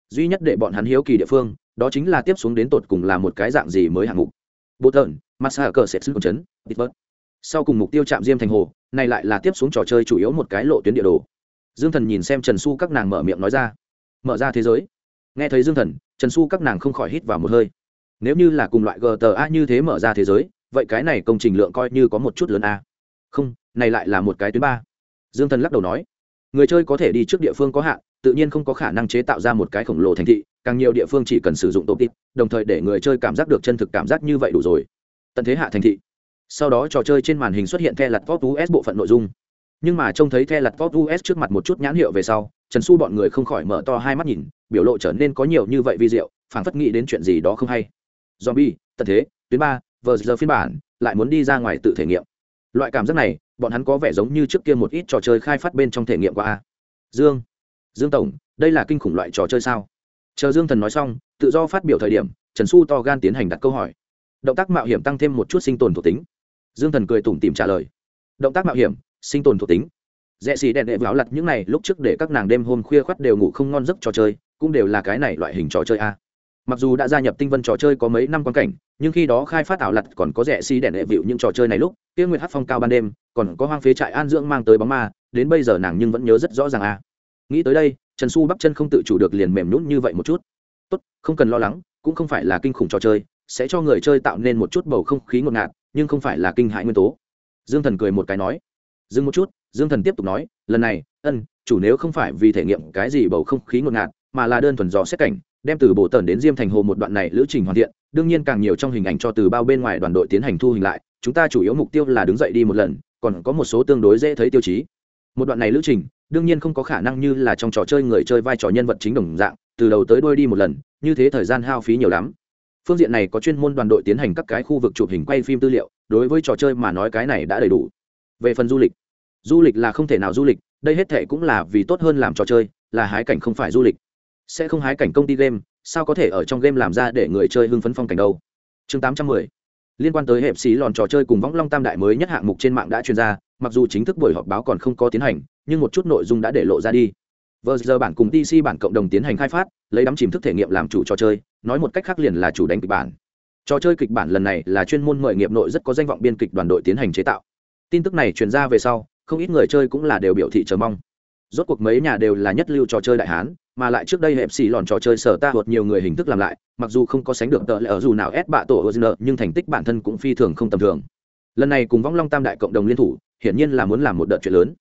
A: Duy nhất để bọn hắn hiếu kỳ địa phương, đó chính là tiếp xuống đến tột cùng là một cái dạng gì mới hạng mục. Bộ tợn massa cờ sẽ sức chấn, pittsburgh. Sau cùng mục tiêu chạm diêm thành hồ, này lại là tiếp xuống trò chơi chủ yếu một cái lộ tuyến địa đồ. Dương thần nhìn xem trần su các nàng mở miệng nói ra. Mở ra thế giới. Nghe thấy dương thần, trần su các nàng không khỏi hít vào một hơi nếu như là cùng loại gta như thế mở ra thế giới, vậy cái này công trình lượng coi như có một chút lớn a. Không, này lại là một cái tuyến ba. Dương thần lắc đầu nói, người chơi có thể đi trước địa phương có hạn, tự nhiên không có khả năng chế tạo ra một cái khổng lồ thành thị, càng nhiều địa phương chỉ cần sử dụng tổ tít đồng thời để người chơi cảm giác được chân thực cảm giác như vậy đủ rồi. Tận thế hạ thành thị. Sau đó trò chơi trên màn hình xuất hiện the lặt pop us bộ phận nội dung. Nhưng mà trông thấy the lặt pop us trước mặt một chút nhãn hiệu về sau, trần su bọn người không khỏi mở to hai mắt nhìn, biểu lộ trở nên có nhiều như vậy vi diệu, phảng phất nghĩ đến chuyện gì đó không hay zombie, tận thế, tuyến ba vờ giờ phiên bản, lại muốn đi ra ngoài tự thể nghiệm. Loại cảm giác này, bọn hắn có vẻ giống như trước kia một ít trò chơi khai phát bên trong thể nghiệm qua a. Dương. Dương tổng, đây là kinh khủng loại trò chơi sao? Chờ dương thần nói xong, tự do phát biểu thời điểm, trần su to gan tiến hành đặt câu hỏi. Động tác mạo hiểm tăng thêm một chút sinh tồn thuộc tính. Dương thần cười tủm tỉm trả lời. Động tác mạo hiểm, sinh tồn thuộc tính. Rẽ xì đèn đệ váo lặt những này, lúc trước để các nàng đêm hôm khuya khoắt đều ngủ không ngon giấc trò chơi, cũng đều là cái này loại hình trò chơi a mặc dù đã gia nhập tinh vân trò chơi có mấy năm quan cảnh, nhưng khi đó khai phát ảo lặt còn có rẻ xi、si、đèn đèn vịu những trò chơi này lúc, tiêu nguyệt hát phong cao ban đêm, còn có hoang phế trại an dưỡng mang tới bóng ma, đến bây giờ nàng nhưng vẫn nhớ rất rõ ràng a. Nghĩ tới đây, trần su bắp chân không tự chủ được liền mềm nhún như vậy một chút. Tốt, không cần lo lắng, cũng không phải là kinh khủng trò chơi, sẽ cho người chơi tạo nên một chút bầu không khí ngột ngạt, nhưng không phải là kinh hại nguyên tố. Dương thần cười một cái nói. Dừng một chút, dương thần tiếp tục nói, lần này, ân, chủ nếu không phải vì thể nghiệm cái gì bầu không khí ngột ngạt, mà là đơn thuần dò xét cảnh đem từ bộ tần đến diêm thành hồ một đoạn này lữ trình hoàn thiện, đương nhiên càng nhiều trong hình ảnh cho từ bao bên ngoài đoàn đội tiến hành thu hình lại, chúng ta chủ yếu mục tiêu là đứng dậy đi một lần, còn có một số tương đối dễ thấy tiêu chí. Một đoạn này lữ trình, đương nhiên không có khả năng như là trong trò chơi người chơi vai trò nhân vật chính đồng dạng, từ đầu tới đuôi đi một lần, như thế thời gian hao phí nhiều lắm. Phương diện này có chuyên môn đoàn đội tiến hành các cái khu vực chụp hình quay phim tư liệu, đối với trò chơi mà nói cái này đã đầy đủ. Về phần du lịch du lịch là không thể nào du lịch, đây hết thệ cũng là vì tốt hơn làm trò chơi, là hái cảnh không phải du lịch sẽ không hái cảnh công ty game, sao có thể ở trong game làm ra để người chơi hưng phấn phong cảnh đâu? Chương 810 liên quan tới hẹp xí lòn trò chơi cùng võng long tam đại mới nhất hạng mục trên mạng đã truyền ra, mặc dù chính thức buổi họp báo còn không có tiến hành, nhưng một chút nội dung đã để lộ ra đi. Vờ giờ bản cùng tc bản cộng đồng tiến hành khai phát, lấy đắm chìm thức thể nghiệm làm chủ trò chơi, nói một cách khác liền là chủ đánh kịch bản. Trò chơi kịch bản lần này là chuyên môn mời nghiệp nội rất có danh vọng biên kịch đoàn đội tiến hành chế tạo. Tin tức này truyền ra về sau, không ít người chơi cũng là đều biểu thị chờ mong. Rốt cuộc mấy nhà đều là nhất lưu trò chơi đại hán mà lại trước đây hẹp xì lòn trò chơi sở ta hột nhiều người hình thức làm lại, mặc dù không có sánh được tợ lẽ ở dù nào ép bạ tổ ozn nhưng thành tích bản thân cũng phi thường không tầm thường. Lần này cùng võng long tam đại cộng đồng liên thủ, hiển nhiên là muốn làm một đợt chuyện lớn.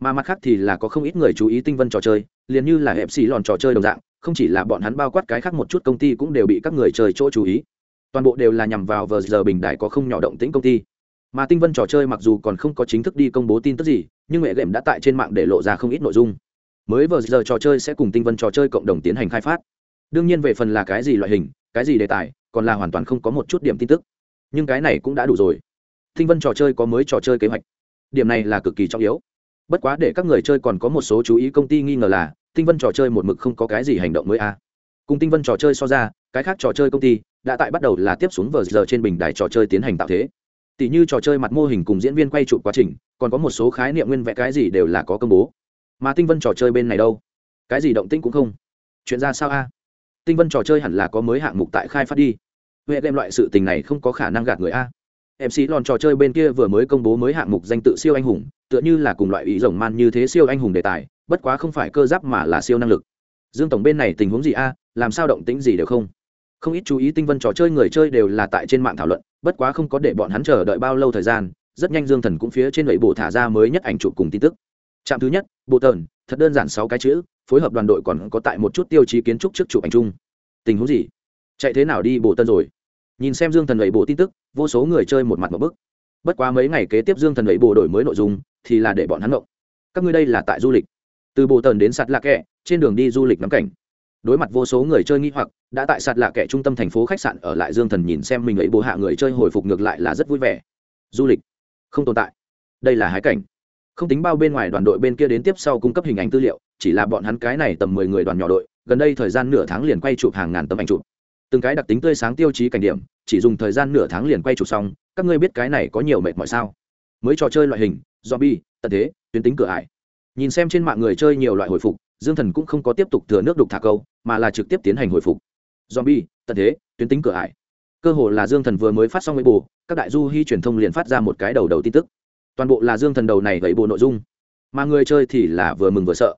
A: Mà mặt khác thì là có không ít người chú ý tinh vân trò chơi, liền như là hẹp xì lòn trò chơi đồng dạng, không chỉ là bọn hắn bao quát cái khác một chút công ty cũng đều bị các người chơi chỗ chú ý. Toàn bộ đều là nhằm vào vờ giờ bình đại có không nhỏ động tĩnh công ty. Mà tinh vân trò chơi mặc dù còn không có chính thức đi công bố tin tức gì, nhưng mẹ game đã tại trên mạng để lộ ra không ít nội dung mới vừa giờ trò chơi sẽ cùng tinh vân trò chơi cộng đồng tiến hành khai phát. Đương nhiên về phần là cái gì loại hình, cái gì đề tài, còn là hoàn toàn không có một chút điểm tin tức. Nhưng cái này cũng đã đủ rồi. Tinh vân trò chơi có mới trò chơi kế hoạch. Điểm này là cực kỳ trọng yếu. Bất quá để các người chơi còn có một số chú ý công ty nghi ngờ là, tinh vân trò chơi một mực không có cái gì hành động mới a. Cùng tinh vân trò chơi so ra, cái khác trò chơi công ty đã tại bắt đầu là tiếp xuống vờ giờ trên bình đài trò chơi tiến hành tạo thế. Tỷ như trò chơi mặt mô hình cùng diễn viên quay trụ quá trình, còn có một số khái niệm nguyên vẽ cái gì đều là có công bố mà tinh vân trò chơi bên này đâu? Cái gì động tĩnh cũng không. Chuyện ra sao a? Tinh vân trò chơi hẳn là có mới hạng mục tại khai phát đi. Huệ đem loại sự tình này không có khả năng gạt người a. Mc lòn trò chơi bên kia vừa mới công bố mới hạng mục danh tự siêu anh hùng, tựa như là cùng loại ý rồng man như thế siêu anh hùng đề tài, bất quá không phải cơ giáp mà là siêu năng lực. Dương tổng bên này tình huống gì a? Làm sao động tĩnh gì đều không? Không ít chú ý tinh vân trò chơi người chơi đều là tại trên mạng thảo luận, bất quá không có để bọn hắn chờ đợi bao lâu thời gian, rất nhanh dương thần cũng phía trên lưỡi bộ thả ra mới nhất ảnh chụp cùng tin tức. Trạm thứ nhất bộ tần thật đơn giản sáu cái chữ, phối hợp đoàn đội còn có tại một chút tiêu chí kiến trúc trước chụp ảnh chung. Tình huống gì? Chạy thế nào đi bộ tân rồi? Nhìn xem dương thần lẩy bộ tin tức, vô số người chơi một mặt một bức. Bất quá mấy ngày kế tiếp dương thần lẩy bộ đổi mới nội dung, thì là để bọn hắn động các ngươi đây là tại du lịch. Từ bộ tần đến sạt lạ kẹ trên đường đi du lịch ngắm cảnh. Đối mặt vô số người chơi nghi hoặc, đã tại sạt lạ kẹ trung tâm thành phố khách sạn ở lại dương thần nhìn xem mình ấy bộ hạ người chơi hồi phục ngược lại là rất vui vẻ. Du lịch. Không tồn tại. Đây là hái cảnh không tính bao bên ngoài đoàn đội bên kia đến tiếp sau cung cấp hình ảnh tư liệu, chỉ là bọn hắn cái này tầm mười người đoàn nhỏ đội, gần đây thời gian nửa tháng liền quay chụp hàng ngàn tấm ảnh chụp. Từng cái đặc tính tươi sáng tiêu chí cảnh điểm, chỉ dùng thời gian nửa tháng liền quay chụp xong, các ngươi biết cái này có nhiều mệt mỏi sao? Mới trò chơi loại hình, zombie, tận thế, tuyến tính cửa ải. Nhìn xem trên mạng người chơi nhiều loại hồi phục, dương thần cũng không có tiếp tục thừa nước đục thả câu, mà là trực tiếp tiến hành hồi phục. Zombie, tận thế, tuyến tính cửa ải. Cơ hồ là dương thần vừa mới phát xong với bù các đại du hy truyền thông liền phát ra một cái đầu đầu tin tức toàn bộ là dương thần đầu này gậy bộ nội dung. Mà người chơi thì là vừa mừng vừa sợ.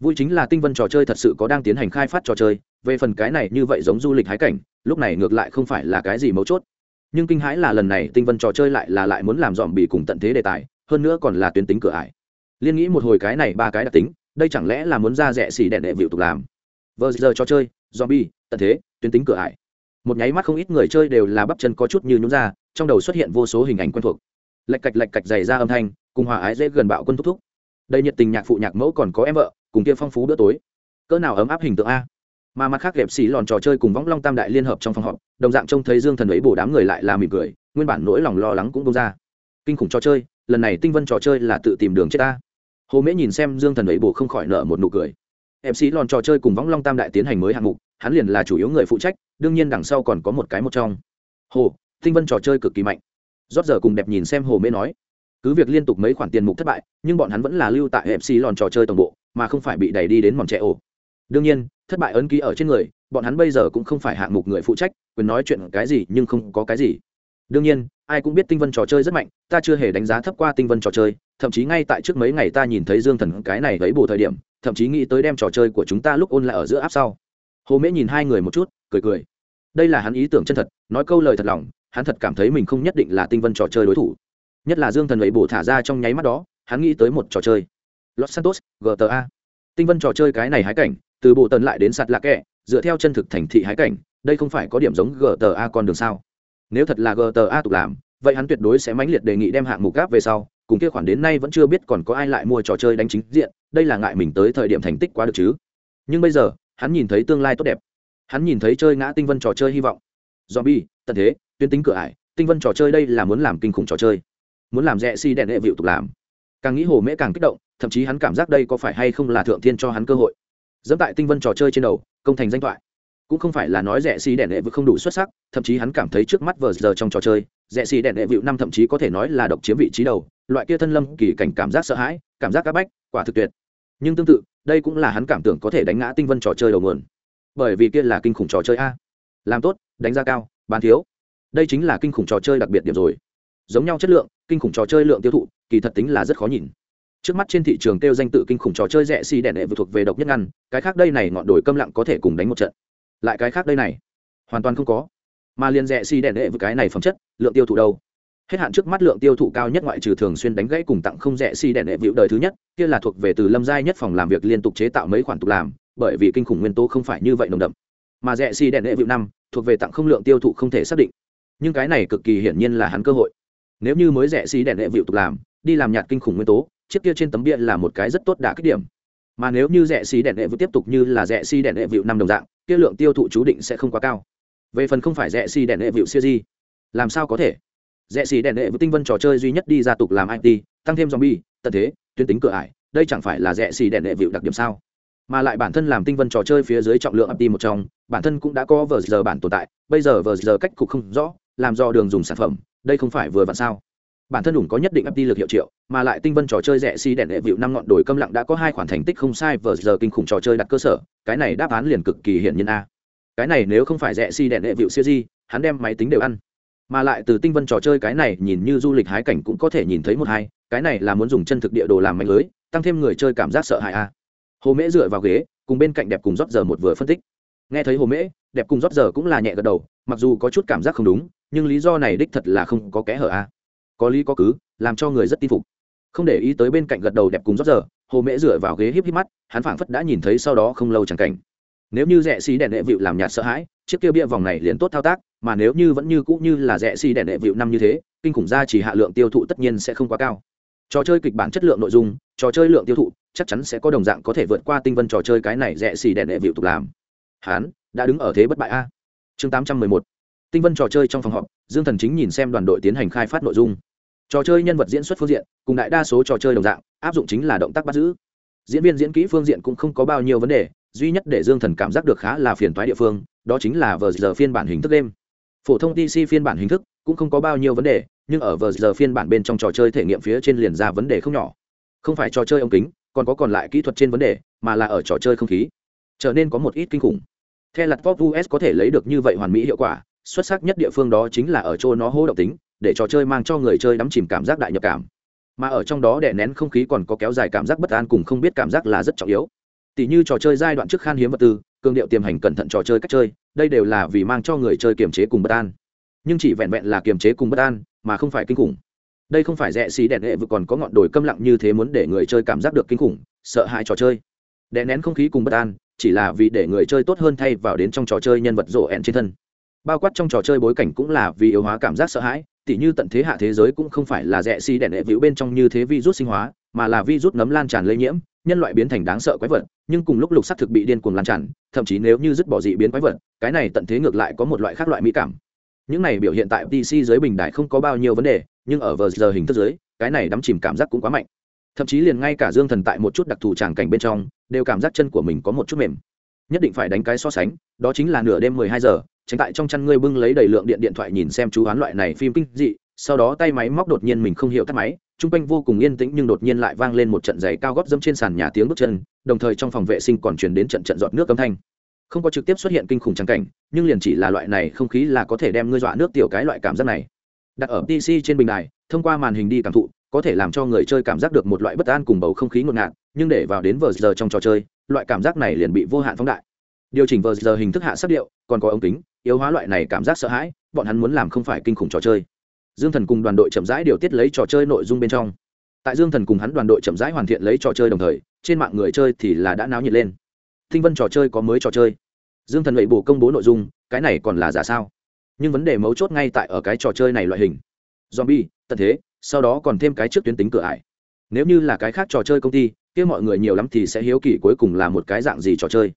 A: Vui chính là tinh vân trò chơi thật sự có đang tiến hành khai phát trò chơi, về phần cái này như vậy giống du lịch hái cảnh, lúc này ngược lại không phải là cái gì mấu chốt. Nhưng kinh hãi là lần này tinh vân trò chơi lại là lại muốn làm dòm bị cùng tận thế đề tài, hơn nữa còn là tuyến tính cửa ải. Liên nghĩ một hồi cái này ba cái đặc tính, đây chẳng lẽ là muốn ra rẻ xì đèn đệ vịu tục làm? Vờ giờ trò chơi, zombie, tận thế, tuyến tính cửa ải. Một nháy mắt không ít người chơi đều là bắp chân có chút như nhún ra, trong đầu xuất hiện vô số hình ảnh quen thuộc lạch cạch lạch cạch dày ra âm thanh, cùng hòa ái dễ gần bạo quân thúc thúc. Đây nhiệt tình nhạc phụ nhạc mẫu còn có em vợ, cùng kia phong phú bữa tối. Cỡ nào ấm áp hình tượng a. Mà mặt khác đẹp xì lòn trò chơi cùng võng long tam đại liên hợp trong phòng họp, đồng dạng trông thấy dương thần ấy bổ đám người lại là mỉm cười, nguyên bản nỗi lòng lo lắng cũng bông ra. Kinh khủng trò chơi, lần này tinh vân trò chơi là tự tìm đường chết ta. Hồ mễ nhìn xem dương thần ấy bổ không khỏi nợ một nụ cười. Em xí lòn trò chơi cùng võng long tam đại tiến hành mới hạng mục, hắn liền là chủ yếu người phụ trách, đương nhiên đằng sau còn có một cái một trong. Hồ, tinh vân trò chơi cực kỳ mạnh rót giờ cùng đẹp nhìn xem hồ mê nói, cứ việc liên tục mấy khoản tiền mục thất bại, nhưng bọn hắn vẫn là lưu tại mc xì lòn trò chơi tổng bộ, mà không phải bị đẩy đi đến mòn trẻ ổ. Đương nhiên, thất bại ấn ký ở trên người, bọn hắn bây giờ cũng không phải hạng mục người phụ trách, quyền nói chuyện cái gì nhưng không có cái gì. Đương nhiên, ai cũng biết tinh vân trò chơi rất mạnh, ta chưa hề đánh giá thấp qua tinh vân trò chơi, thậm chí ngay tại trước mấy ngày ta nhìn thấy dương thần cái này lấy bù thời điểm, thậm chí nghĩ tới đem trò chơi của chúng ta lúc ôn lại ở giữa áp sau. Hồ mễ nhìn hai người một chút, cười cười. Đây là hắn ý tưởng chân thật, nói câu lời thật lòng hắn thật cảm thấy mình không nhất định là tinh vân trò chơi đối thủ. Nhất là dương thần ấy bổ thả ra trong nháy mắt đó, hắn nghĩ tới một trò chơi. Los santos gta tinh vân trò chơi cái này hái cảnh, từ bộ tần lại đến sạt lạc kẹ, dựa theo chân thực thành thị hái cảnh, đây không phải có điểm giống gta con đường sao? Nếu thật là gta tục làm, vậy hắn tuyệt đối sẽ mãnh liệt đề nghị đem hạng mục gáp về sau, cùng kia khoản đến nay vẫn chưa biết còn có ai lại mua trò chơi đánh chính diện, đây là ngại mình tới thời điểm thành tích quá được chứ. Nhưng bây giờ, hắn nhìn thấy tương lai tốt đẹp. Hắn nhìn thấy chơi ngã tinh vân trò chơi hy vọng. Zombie, tận thế tuyến tính cửa ải, tinh vân trò chơi đây là muốn làm kinh khủng trò chơi, muốn làm rẻ si đèn hệ vịu tục làm. Càng nghĩ hồ mễ càng kích động, thậm chí hắn cảm giác đây có phải hay không là thượng thiên cho hắn cơ hội. Dẫm tại tinh vân trò chơi trên đầu, công thành danh thoại. Cũng không phải là nói rẻ xì đèn đệ vự không đủ xuất sắc, thậm chí hắn cảm thấy trước mắt vờ giờ trong trò chơi, rẻ xì đèn đệ vự năm thậm chí có thể nói là độc chiếm vị trí đầu, loại kia thân lâm kỳ cảnh cảm giác sợ hãi, cảm giác áp bách, quả thực tuyệt. Nhưng tương tự, đây cũng là hắn cảm tưởng có thể đánh ngã tinh vân trò chơi đầu nguồn. Bởi vì kia là kinh khủng trò chơi a. Làm tốt, đánh giá cao, bán thiếu đây chính là kinh khủng trò chơi đặc biệt điểm rồi. Giống nhau chất lượng, kinh khủng trò chơi lượng tiêu thụ, kỳ thật tính là rất khó nhìn. Trước mắt trên thị trường kêu danh tự kinh khủng trò chơi rẻ xì đèn đệ vừa thuộc về độc nhất ngăn, cái khác đây này ngọn đồi câm lặng có thể cùng đánh một trận. Lại cái khác đây này, hoàn toàn không có. Mà liền rẻ xì đèn đệ với cái này phẩm chất, lượng tiêu thụ đâu? Hết hạn trước mắt lượng tiêu thụ cao nhất ngoại trừ thường xuyên đánh gãy cùng tặng không rẻ xi đèn đệ vịu đời thứ nhất, kia là thuộc về từ lâm giai nhất phòng làm việc liên tục chế tạo mấy khoản tục làm, bởi vì kinh khủng nguyên tố không phải như vậy nồng đậm. Mà rẻ xi đèn đệ vịu năm, thuộc về tặng không lượng tiêu thụ không thể xác định nhưng cái này cực kỳ hiển nhiên là hắn cơ hội. Nếu như mới rẻ xí đèn hệ vịu tục làm, đi làm nhạt kinh khủng nguyên tố, chiếc kia trên tấm bia là một cái rất tốt đả kích điểm. Mà nếu như rẻ xí đèn hệ vịu tiếp tục như là rẻ xí đèn hệ vịu năm đồng dạng, kia lượng tiêu thụ chú định sẽ không quá cao. Về phần không phải rẻ xí đèn hệ vịu siêu di, làm sao có thể? Rẻ xì đèn hệ vịu tinh vân trò chơi duy nhất đi ra tục làm it tăng thêm zombie, tận thế, tuyến tính cửa ải, đây chẳng phải là rẻ xì đèn đệ vịu đặc điểm sao? Mà lại bản thân làm tinh vân trò chơi phía dưới trọng lượng it một trong, bản thân cũng đã có vờ giờ bản tồn tại, bây giờ vờ giờ cách cục không rõ làm do đường dùng sản phẩm, đây không phải vừa vặn sao? Bản thân đủng có nhất định it lực hiệu triệu, mà lại tinh vân trò chơi rẻ xi đèn đệ vịu năm ngọn đồi câm lặng đã có hai khoản thành tích không sai vờ giờ kinh khủng trò chơi đặt cơ sở, cái này đáp án liền cực kỳ hiển nhiên a. Cái này nếu không phải rẻ xi đèn đệ vịu siêu di, hắn đem máy tính đều ăn. Mà lại từ tinh vân trò chơi cái này nhìn như du lịch hái cảnh cũng có thể nhìn thấy một hai, cái này là muốn dùng chân thực địa đồ làm mạnh lưới, tăng thêm người chơi cảm giác sợ hãi a. Hồ mễ dựa vào ghế, cùng bên cạnh đẹp cùng rót giờ một vừa phân tích. Nghe thấy hồ mễ, đẹp cùng rót giờ cũng là nhẹ gật đầu, mặc dù có chút cảm giác không đúng nhưng lý do này đích thật là không có kẽ hở a có lý có cứ, làm cho người rất tin phục. Không để ý tới bên cạnh gật đầu đẹp cùng rót giờ, hồ mễ dựa vào ghế híp híp mắt, hắn phảng phất đã nhìn thấy sau đó không lâu chẳng cảnh. Nếu như rẻ xí đèn đệ vịu làm nhạt sợ hãi, chiếc kia bia vòng này liền tốt thao tác, mà nếu như vẫn như cũ như là rẻ xi đèn đệ vịu năm như thế, kinh khủng ra chỉ hạ lượng tiêu thụ tất nhiên sẽ không quá cao. Trò chơi kịch bản chất lượng nội dung, trò chơi lượng tiêu thụ, chắc chắn sẽ có đồng dạng có thể vượt qua tinh vân trò chơi cái này rẻ xì đèn đệ vịu tục làm. Hán đã đứng ở thế bất bại a. Chương tám trăm mười một tinh vân trò chơi trong phòng họp, dương thần chính nhìn xem đoàn đội tiến hành khai phát nội dung. Trò chơi nhân vật diễn xuất phương diện, cùng đại đa số trò chơi đồng dạng, áp dụng chính là động tác bắt giữ. Diễn viên diễn kỹ phương diện cũng không có bao nhiêu vấn đề, duy nhất để dương thần cảm giác được khá là phiền toái địa phương, đó chính là vờ giờ phiên bản hình thức đêm phổ thông tc phiên bản hình thức cũng không có bao nhiêu vấn đề, nhưng ở vờ giờ phiên bản bên trong trò chơi thể nghiệm phía trên liền ra vấn đề không nhỏ. Không phải trò chơi ống kính, còn có còn lại kỹ thuật trên vấn đề, mà là ở trò chơi không khí. Trở nên có một ít kinh khủng. Theo lặt pop us có thể lấy được như vậy hoàn mỹ hiệu quả xuất sắc nhất địa phương đó chính là ở chỗ nó hô động tính, để trò chơi mang cho người chơi đắm chìm cảm giác đại nhập cảm. Mà ở trong đó đè nén không khí còn có kéo dài cảm giác bất an cùng không biết cảm giác là rất trọng yếu. Tỷ như trò chơi giai đoạn trước khan hiếm vật tư, cường điệu tiềm hành cẩn thận trò chơi cách chơi, đây đều là vì mang cho người chơi kiềm chế cùng bất an. Nhưng chỉ vẹn vẹn là kiềm chế cùng bất an, mà không phải kinh khủng. Đây không phải rẽ xí đèn hệ vừa còn có ngọn đồi câm lặng như thế muốn để người chơi cảm giác được kinh khủng, sợ hãi trò chơi. Đè nén không khí cùng bất an, chỉ là vì để người chơi tốt hơn thay vào đến trong trò chơi nhân vật rộ ẹn trên thân bao quát trong trò chơi bối cảnh cũng là vì yếu hóa cảm giác sợ hãi, tỉ như tận thế hạ thế giới cũng không phải là rẽ xi đèn hệ vĩu bên trong như thế virus sinh hóa, mà là virus nấm lan tràn lây nhiễm, nhân loại biến thành đáng sợ quái vật, nhưng cùng lúc lục sắc thực bị điên cuồng lan tràn, thậm chí nếu như dứt bỏ dị biến quái vật, cái này tận thế ngược lại có một loại khác loại mỹ cảm. Những này biểu hiện tại pc dưới bình đại không có bao nhiêu vấn đề, nhưng ở vờ giờ hình thức dưới cái này đắm chìm cảm giác cũng quá mạnh. Thậm chí liền ngay cả dương thần tại một chút đặc thù tràng cảnh bên trong, đều cảm giác chân của mình có một chút mềm. Nhất định phải đánh cái so sánh, đó chính là nửa đêm mười hai giờ tránh tại trong chăn ngươi bưng lấy đầy lượng điện điện thoại nhìn xem chú hoán loại này phim kinh dị, sau đó tay máy móc đột nhiên mình không hiểu tắt máy t r u n g quanh vô cùng yên tĩnh nhưng đột nhiên lại vang lên một trận giày cao góp dẫm trên sàn nhà tiếng bước chân, đồng thời trong phòng vệ sinh còn chuyển đến trận trận giọt nước âm thanh. Không có trực tiếp xuất hiện kinh khủng trắng cảnh, nhưng liền chỉ là loại này không khí là có thể đem ngươi dọa nước tiểu cái loại cảm giác này. Đặt ở pc trên bình đài, thông qua màn hình đi cảm thụ, có thể làm cho người chơi cảm giác được một loại bất an cùng bầu không khí ngột ngạt, nhưng để vào đến vờ giờ trong trò chơi, loại cảm giác này liền bị vô hạn phóng đại điều chỉnh vờ giờ hình thức hạ sắc điệu, còn có ống kính, yếu hóa loại này cảm giác sợ hãi, bọn hắn muốn làm không phải kinh khủng trò chơi. Dương thần cùng đoàn đội chậm rãi điều tiết lấy trò chơi nội dung bên trong. Tại dương thần cùng hắn đoàn đội chậm rãi hoàn thiện lấy trò chơi đồng thời, trên mạng người chơi thì là đã náo nhiệt lên. Thinh vân trò chơi có mới trò chơi. Dương thần lệ bổ công bố nội dung, cái này còn là giả sao? Nhưng vấn đề mấu chốt ngay tại ở cái trò chơi này loại hình. Zombie, tận thế, sau đó còn thêm cái trước tuyến tính cửa ải. Nếu như là cái khác trò chơi công ty, kia mọi người nhiều lắm thì sẽ hiếu kỳ cuối cùng là một cái dạng gì trò chơi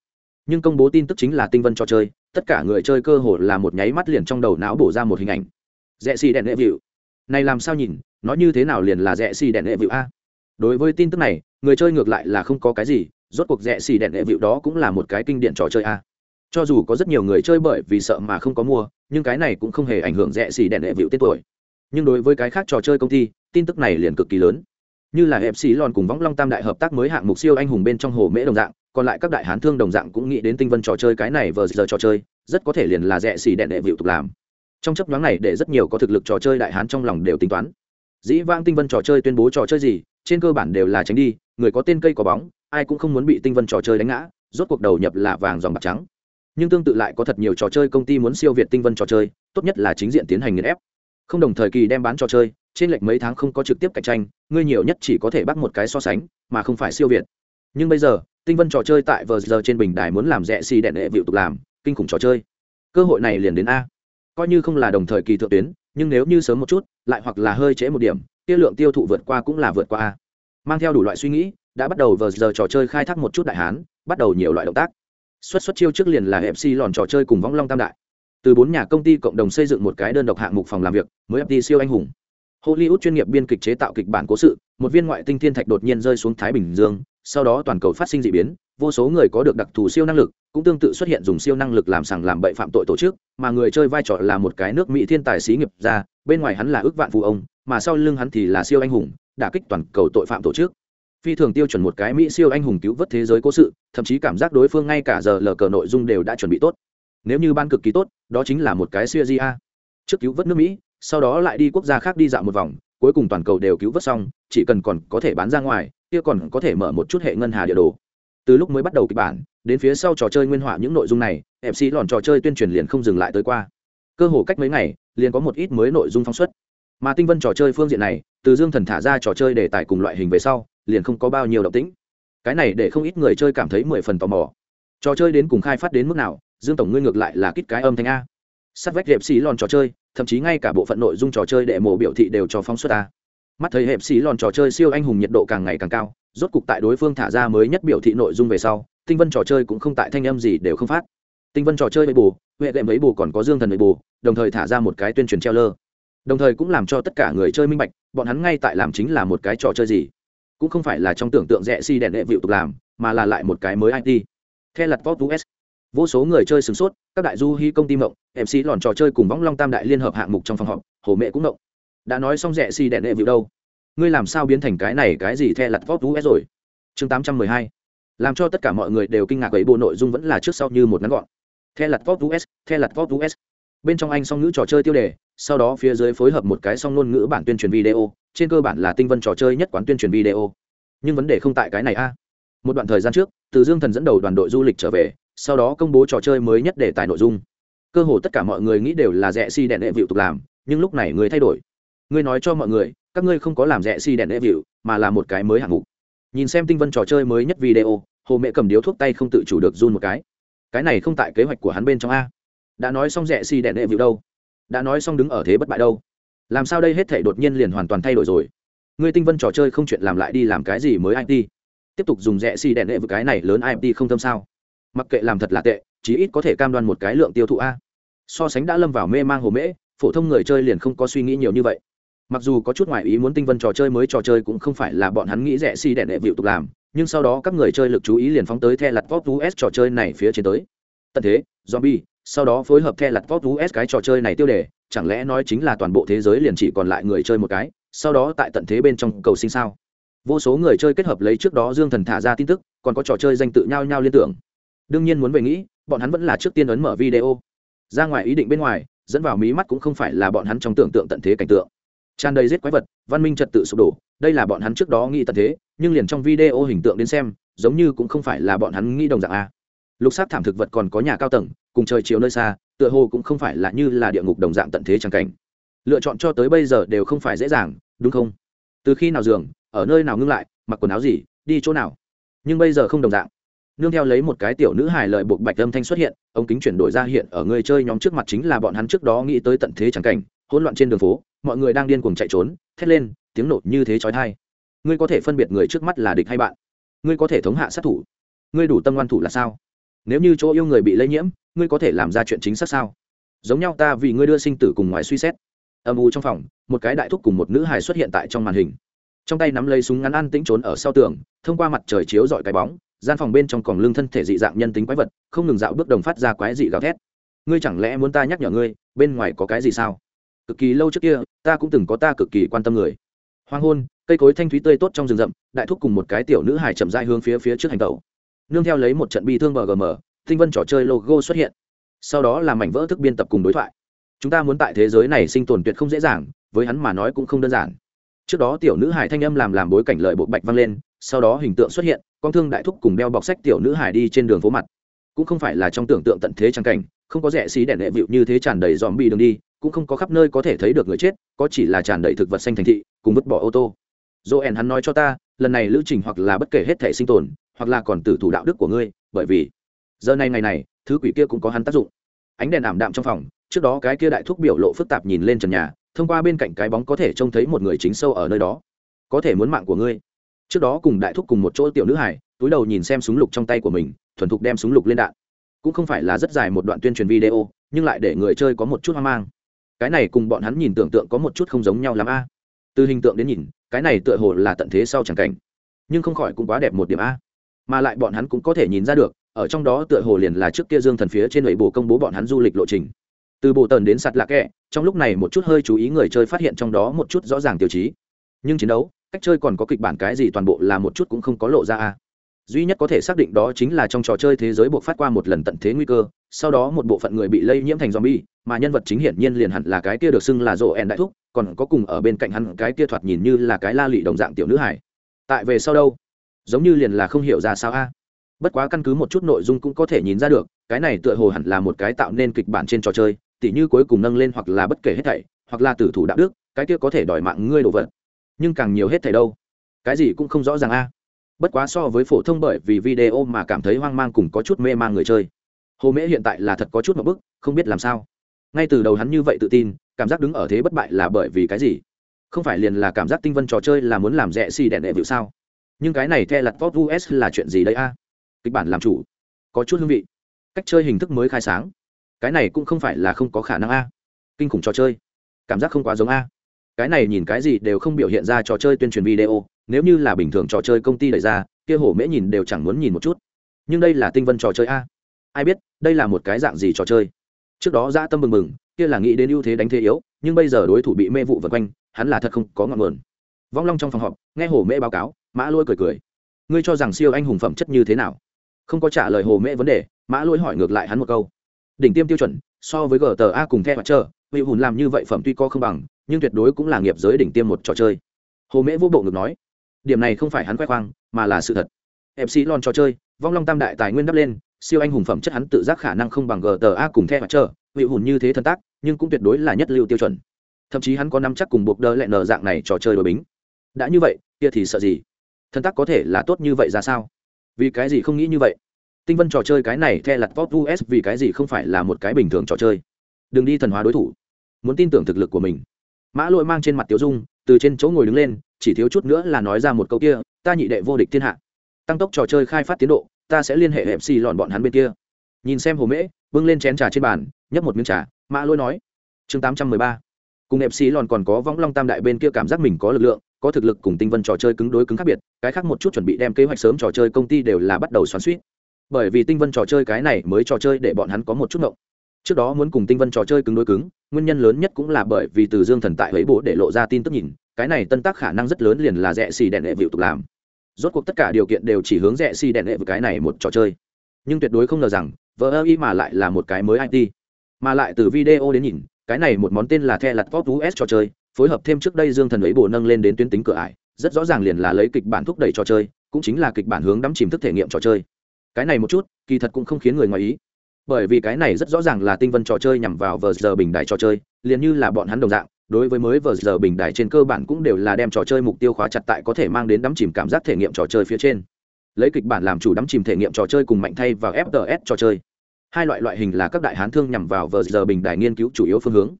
A: nhưng công bố tin tức chính là tinh vân trò chơi, tất cả người chơi cơ hồ là một nháy mắt liền trong đầu não bổ ra một hình ảnh. Rẽ xì đèn lệ vịu. Này làm sao nhìn nói như thế nào liền là rẽ xì đèn lệ vịu a? Đối với tin tức này, người chơi ngược lại là không có cái gì, rốt cuộc rẽ xì đèn lệ vịu đó cũng là một cái kinh điển trò chơi a. Cho dù có rất nhiều người chơi bởi vì sợ mà không có mua, nhưng cái này cũng không hề ảnh hưởng rẽ xì đèn lệ vịu tên tuổi. Nhưng đối với cái khác trò chơi công ty, tin tức này liền cực kỳ lớn. Như là hẹp xì lòn cùng võng long tam đại hợp tác mới hạng mục siêu anh hùng bên trong hồ mễ đồng dạng còn lại các đại hán thương đồng dạng cũng nghĩ đến tinh vân trò chơi cái này vừa giờ trò chơi, rất có thể liền là rẻ xì đèn đệ vịu tục làm. Trong chấp nhoáng này để rất nhiều có thực lực trò chơi đại hán trong lòng đều tính toán. Dĩ vãng tinh vân trò chơi tuyên bố trò chơi gì, trên cơ bản đều là tránh đi, người có tên cây có bóng, ai cũng không muốn bị tinh vân trò chơi đánh ngã, rốt cuộc đầu nhập là vàng dòng bạc trắng. Nhưng tương tự lại có thật nhiều trò chơi công ty muốn siêu việt tinh vân trò chơi, tốt nhất là chính diện tiến hành nghiền ép. Không đồng thời kỳ đem bán trò chơi, trên lệch mấy tháng không có trực tiếp cạnh tranh, ngươi nhiều nhất chỉ có thể bắt một cái so sánh, mà không phải siêu việt. Nhưng bây giờ tinh vân trò chơi tại vờ giờ trên bình đài muốn làm rẻ xì đèn hệ vịu tục làm, kinh khủng trò chơi. Cơ hội này liền đến a. Coi như không là đồng thời kỳ thượng tuyến, nhưng nếu như sớm một chút, lại hoặc là hơi trễ một điểm tiêu lượng tiêu thụ vượt qua cũng là vượt qua a. Mang theo đủ loại suy nghĩ, đã bắt đầu vờ giờ trò chơi khai thác một chút đại hán, bắt đầu nhiều loại động tác. Xuất xuất chiêu trước liền là fc lòn trò chơi cùng võng long tam đại. Từ bốn nhà công ty cộng đồng xây dựng một cái đơn độc hạng mục phòng làm việc, mới fd siêu anh hùng. Hollywood chuyên nghiệp biên kịch chế tạo kịch bản cố sự, một viên ngoại tinh thiên thạch đột nhiên rơi xuống thái bình dương sau đó toàn cầu phát sinh d ị biến, vô số người có được đặc thù siêu năng lực, cũng tương tự xuất hiện dùng siêu năng lực làm sàng làm bậy phạm tội tổ chức, mà người chơi vai trò là một cái nước mỹ thiên tài xí nghiệp ra bên ngoài hắn là ước vạn phụ ông, mà sau lưng hắn thì là siêu anh hùng, đả kích toàn cầu tội phạm tổ chức. Phi thường tiêu chuẩn một cái mỹ siêu anh hùng cứu vớt thế giới cố sự, thậm chí cảm giác đối phương ngay cả giờ lờ cờ nội dung đều đã chuẩn bị tốt. Nếu như ban cực kỳ tốt, đó chính là một cái siêu gia trước cứu vớt nước mỹ, sau đó lại đi quốc gia khác đi dạo một vòng, cuối cùng toàn cầu đều cứu vớt xong, chỉ cần còn có thể bán ra ngoài kia còn có thể mở một chút hệ ngân hà địa đồ. Từ lúc mới bắt đầu kịch bản, đến phía sau trò chơi nguyên họa những nội dung này mc lòn trò chơi tuyên truyền liền không dừng lại tới qua. Cơ hồ cách mấy ngày, liền có một ít mới nội dung phóng xuất. Mà tinh vân trò chơi phương diện này, từ dương thần thả ra trò chơi để tài cùng loại hình về sau, liền không có bao nhiêu động tĩnh. Cái này để không ít người chơi cảm thấy mười phần tò mò. Trò chơi đến cùng khai phát đến mức nào, dương tổng ngươi ngược lại là kít cái âm thanh a. Sắt vách đẹp xì lòn trò chơi, thậm chí ngay cả bộ phận nội dung trò chơi đệ mộ biểu thị đều cho phóng xuất ta mắt thấy hẹp xì lòn trò chơi siêu anh hùng nhiệt độ càng ngày càng cao, rốt cục tại đối phương thả ra mới nhất biểu thị nội dung về sau, tinh vân trò chơi cũng không tại thanh âm gì đều không phát. Tinh vân trò chơi với bù huệ đệm với bù còn có dương thần với bù đồng thời thả ra một cái tuyên truyền treo lơ đồng thời cũng làm cho tất cả người chơi minh bạch, bọn hắn ngay tại làm chính là một cái trò chơi gì. Cũng không phải là trong tưởng tượng rẻ si đèn đệ vịu tục làm, mà là lại một cái mới it theo lặt vót us vô số người chơi sửng sốt, các đại du hy công ty mộng mc lòn trò chơi cùng võng long tam đại liên hợp hạng mục trong phòng họp, hồ mẹ cũng mộng đã nói xong rẻ xì đèn đệ vịu đâu. Ngươi làm sao biến thành cái này, cái gì theo lặt pop s rồi? Chương tám trăm mười hai. Làm cho tất cả mọi người đều kinh ngạc ấy, bộ nội dung vẫn là trước sau như một ngắn gọn. Theo lặt ú s theo lặt ú s bên trong anh song ngữ trò chơi tiêu đề, sau đó phía dưới phối hợp một cái song ngôn ngữ bản tuyên truyền video, trên cơ bản là tinh vân trò chơi nhất quán tuyên truyền video. Nhưng vấn đề không tại cái này a. Một đoạn thời gian trước, từ dương thần dẫn đầu đoàn đội du lịch trở về, sau đó công bố trò chơi mới nhất để tài nội dung. Cơ hồ tất cả mọi người nghĩ đều là rẻ si đèn đệ vịu tục làm, nhưng lúc này người thay đổi ngươi nói cho mọi người, các ngươi không có làm rẻ si đèn đệ vịu mà là một cái mới hạng mục. Nhìn xem tinh vân trò chơi mới nhất video, hồ mẹ cầm điếu thuốc tay không tự chủ được run một cái. Cái này không tại kế hoạch của hắn bên trong a. Đã nói xong rẻ si đèn đệ vịu đâu? Đã nói xong đứng ở thế bất bại đâu? Làm sao đây hết thể đột nhiên liền hoàn toàn thay đổi rồi? Ngươi tinh vân trò chơi không chuyện làm lại đi làm cái gì mới it tiếp tục dùng rẻ xì đèn đệ vịu cái này lớn it không tâm sao? Mặc kệ làm thật là tệ, chí ít có thể cam đoan một cái lượng tiêu thụ a. So sánh đã lâm vào mê mang hồ mễ, phổ thông người chơi liền không có suy nghĩ nhiều như vậy mặc dù có chút ngoại ý muốn tinh vân trò chơi mới trò chơi cũng không phải là bọn hắn nghĩ rẻ xi si đẻ đệ vịu tục làm, nhưng sau đó các người chơi lực chú ý liền phóng tới the lặt vót us trò chơi này phía trên tới. Tận thế, zombie, sau đó phối hợp the lặt vót us cái trò chơi này tiêu đề, chẳng lẽ nói chính là toàn bộ thế giới liền chỉ còn lại người chơi một cái, sau đó tại tận thế bên trong cầu sinh sao? Vô số người chơi kết hợp lấy trước đó dương thần thả ra tin tức, còn có trò chơi danh tự nhau nhau liên tưởng. Đương nhiên muốn về nghĩ, bọn hắn vẫn là trước tiên ấn mở video. Ra ngoài ý định bên ngoài, dẫn vào mí mắt cũng không phải là bọn hắn trong tưởng tượng tận thế cảnh tượng tràn đầy giết quái vật, văn minh trật tự sụp đổ, đây là bọn hắn trước đó nghĩ tận thế, nhưng liền trong video hình tượng đến xem, giống như cũng không phải là bọn hắn nghĩ đồng dạng a. Lục sát thảm thực vật còn có nhà cao tầng, cùng trời chiều nơi xa, tựa hồ cũng không phải là như là địa ngục đồng dạng tận thế trang cảnh. Lựa chọn cho tới bây giờ đều không phải dễ dàng, đúng không? Từ khi nào giường, ở nơi nào ngưng lại, mặc quần áo gì, đi chỗ nào? Nhưng bây giờ không đồng dạng nương theo lấy một cái tiểu nữ hài lợi buộc bạch âm thanh xuất hiện ống kính chuyển đổi ra hiện ở người chơi nhóm trước mặt chính là bọn hắn trước đó nghĩ tới tận thế chẳng cảnh, hỗn loạn trên đường phố, mọi người đang điên cuồng chạy trốn, thét lên, tiếng nổ như thế chói tai. Ngươi có thể phân biệt người trước mắt là địch hay bạn? Ngươi có thể thống hạ sát thủ? Ngươi đủ tâm ngoan thủ là sao? Nếu như chỗ yêu người bị lây nhiễm, ngươi có thể làm ra chuyện chính xác sao? Giống nhau ta vì ngươi đưa sinh tử cùng ngoài suy xét. Âm u trong phòng, một cái đại thúc cùng một nữ hài xuất hiện tại trong màn hình. Trong tay nắm lấy súng ngắn ăn tĩnh trốn ở sau tường, thông qua mặt trời chiếu dọi cái bóng gian phòng bên trong còn lưng thân thể dị dạng nhân tính quái vật, không ngừng dạo bước đồng phát ra quái dị gào thét. Ngươi chẳng lẽ muốn ta nhắc nhở ngươi, bên ngoài có cái gì sao? Cực kỳ lâu trước kia, ta cũng từng có ta cực kỳ quan tâm người. Hoang hôn, cây cối thanh thúy tươi tốt trong rừng rậm, đại thúc cùng một cái tiểu nữ hài chậm dai hướng phía phía trước hành tàu nương theo lấy một trận bi thương bgm tinh vân trò chơi logo xuất hiện. Sau đó là mảnh vỡ thức biên tập cùng đối thoại. Chúng ta muốn tại thế giới này sinh tồn tuyệt không dễ dàng, với hắn mà nói cũng không đơn giản. Trước đó tiểu nữ hải thanh âm làm làm bối cảnh lợi bộ bạch vang lên, sau đó hình tượng xuất hiện con thương đại thúc cùng đeo bọc sách tiểu nữ hải đi trên đường phố mặt. Cũng không phải là trong tưởng tượng tận thế trang cảnh, không có rẻ xí đèn đệ vịu như thế tràn đầy dòm bị đường đi, cũng không có khắp nơi có thể thấy được người chết, có chỉ là tràn đầy thực vật xanh thành thị, cùng vứt bỏ ô tô. Joel hắn nói cho ta, lần này lữ trình hoặc là bất kể hết thể sinh tồn, hoặc là còn tử thủ đạo đức của ngươi, bởi vì giờ này ngày này, thứ quỷ kia cũng có hắn tác dụng. Ánh đèn ảm đạm trong phòng, trước đó cái kia đại thúc biểu lộ phức tạp nhìn lên trần nhà, thông qua bên cạnh cái bóng có thể trông thấy một người chính sâu ở nơi đó. Có thể muốn mạng của ngươi trước đó cùng đại thúc cùng một chỗ tiểu nữ hải túi đầu nhìn xem súng lục trong tay của mình, thuần thục đem súng lục lên đạn. Cũng không phải là rất dài một đoạn tuyên truyền video, nhưng lại để người chơi có một chút hoang mang. Cái này cùng bọn hắn nhìn tưởng tượng có một chút không giống nhau l a. Từ hình tượng đến nhìn, cái này tựa hồ là tận thế sau chẳng cảnh. Nhưng không khỏi cũng quá đẹp một điểm a. Mà lại bọn hắn cũng có thể nhìn ra được, ở trong đó tựa hồ liền là trước kia dương thần phía trên nội bộ công bố bọn hắn du lịch lộ trình. Từ bộ tần đến sạt lạc kẹ, trong lúc này một chút hơi chú ý người chơi phát hiện trong đó một chút rõ ràng tiêu chí. Nhưng chiến đấu cách chơi còn có kịch bản cái gì toàn bộ là một chút cũng không có lộ ra a duy nhất có thể xác định đó chính là trong trò chơi thế giới buộc phát qua một lần tận thế nguy cơ, sau đó một bộ phận người bị lây nhiễm thành zombie, mà nhân vật chính hiển nhiên liền hẳn là cái kia được xưng là rộ en đại thúc, còn có cùng ở bên cạnh hắn cái kia thoạt nhìn như là cái la lị đồng dạng tiểu nữ hải tại về sau đâu? Giống như liền là không hiểu ra sao a. Bất quá căn cứ một chút nội dung cũng có thể nhìn ra được, cái này tựa hồ hẳn là một cái tạo nên kịch bản trên trò chơi, tỉ như cuối cùng nâng lên hoặc là bất kể hết thảy, hoặc là tử thủ đạo đức, cái kia có thể đòi mạng ngươi đồ vật nhưng càng nhiều hết thảy đâu? Cái gì cũng không rõ ràng a. Bất quá so với phổ thông bởi vì video mà cảm thấy hoang mang cùng có chút mê man người chơi. Hồ mễ hiện tại là thật có chút một bức, không biết làm sao. Ngay từ đầu hắn như vậy tự tin, cảm giác đứng ở thế bất bại là bởi vì cái gì? Không phải liền là cảm giác tinh vân trò chơi là muốn làm rẻ xì đèn đệ vịu sao? Nhưng cái này theo lặt top us là chuyện gì đấy a? Kịch bản làm chủ, có chút hương vị, cách chơi hình thức mới khai sáng. Cái này cũng không phải là không có khả năng a. Kinh khủng trò chơi, cảm giác không quá giống a cái này nhìn cái gì đều không biểu hiện ra trò chơi tuyên truyền video, nếu như là bình thường trò chơi công ty đẩy ra, kia hổ mễ nhìn đều chẳng muốn nhìn một chút. Nhưng đây là tinh vân trò chơi a. Ai biết, đây là một cái dạng gì trò chơi? Trước đó dã tâm mừng mừng, kia là nghĩ đến ưu thế đánh thế yếu, nhưng bây giờ đối thủ bị mê vụ vật quanh, hắn là thật không có ngọn nguồn. Vong long trong phòng họp, nghe hồ mễ báo cáo, mã lôi cười cười. Ngươi cho rằng siêu anh hùng phẩm chất như thế nào? Không có trả lời hồ mễ vấn đề, mã lôi hỏi ngược lại hắn một câu. Đỉnh tiêm tiêu chuẩn so với gta cùng theo mặt trơ vị hùn làm như vậy phẩm tuy có không bằng, nhưng tuyệt đối cũng là nghiệp giới đỉnh tiêm một trò chơi. Hồ mễ vô bộ ngực nói, điểm này không phải hắn khoe khoang, mà là sự thật. Mc lon trò chơi, vong long tam đại tài nguyên đắp lên, siêu anh hùng phẩm chất hắn tự giác khả năng không bằng gta cùng theo mặt trơ vị hùn như thế thân tác, nhưng cũng tuyệt đối là nhất lưu tiêu chuẩn. Thậm chí hắn có năm chắc cùng buộc đơ lại nở dạng này trò chơi đối bính. Đã như vậy, kia thì sợ gì? Thân tác có thể là tốt như vậy ra sao? Vì cái gì không nghĩ như vậy? Tinh vân trò chơi cái này theo lặt pop us vì cái gì không phải là một cái bình thường trò chơi? Đừng đi thần hóa đối thủ. Muốn tin tưởng thực lực của mình. Mã lội mang trên mặt tiểu dung, từ trên chỗ ngồi đứng lên, chỉ thiếu chút nữa là nói ra một câu kia, ta nhị đệ vô địch thiên hạ. Tăng tốc trò chơi khai phát tiến độ, ta sẽ liên hệ hẹp xì lọn bọn hắn bên kia. Nhìn xem hồ mễ, bưng lên chén trà trên bàn, nhấp một miếng trà, mã lôi nói, chương tám trăm mười ba. Cùng hẹp xì lọn còn có võng long tam đại bên kia cảm giác mình có lực lượng, có thực lực cùng tinh vân trò chơi cứng đối cứng khác biệt, cái khác một chút chuẩn bị đem kế hoạch sớm trò chơi công ty đều là bắt đầu xoắn suýt bởi vì tinh vân trò chơi cái này mới trò chơi để bọn hắn có một chút động. trước đó muốn cùng tinh vân trò chơi cứng đối cứng, nguyên nhân lớn nhất cũng là bởi vì từ dương thần tại ấy bộ để lộ ra tin tức nhìn, cái này tân tác khả năng rất lớn liền là rẻ xì đèn đệ vịu tục làm. Rốt cuộc tất cả điều kiện đều chỉ hướng rẻ xì đèn đệ với cái này một trò chơi. Nhưng tuyệt đối không ngờ rằng vợ ơ y mà lại là một cái mới it mà lại từ video đến nhìn, cái này một món tên là the lặt pop us trò chơi, phối hợp thêm trước đây dương thần ấy bộ nâng lên đến tuyến tính cửa ải, rất rõ ràng liền là lấy kịch bản thúc đẩy trò chơi, cũng chính là kịch bản hướng đắm chìm thức thể nghiệm trò chơi cái này một chút, kỳ thật cũng không khiến người ngoài ý. Bởi vì cái này rất rõ ràng là tinh vân trò chơi nhằm vào vờ giờ bình đại trò chơi, liền như là bọn hắn đồng dạng, đối với mới vờ giờ bình Đại trên cơ bản cũng đều là đem trò chơi mục tiêu khóa chặt tại có thể mang đến đắm chìm cảm giác thể nghiệm trò chơi phía trên. Lấy kịch bản làm chủ đắm chìm thể nghiệm trò chơi cùng mạnh thay vào fts trò chơi. Hai loại loại hình là các đại hán thương nhằm vào vờ giờ bình đại nghiên cứu chủ yếu phương hướng.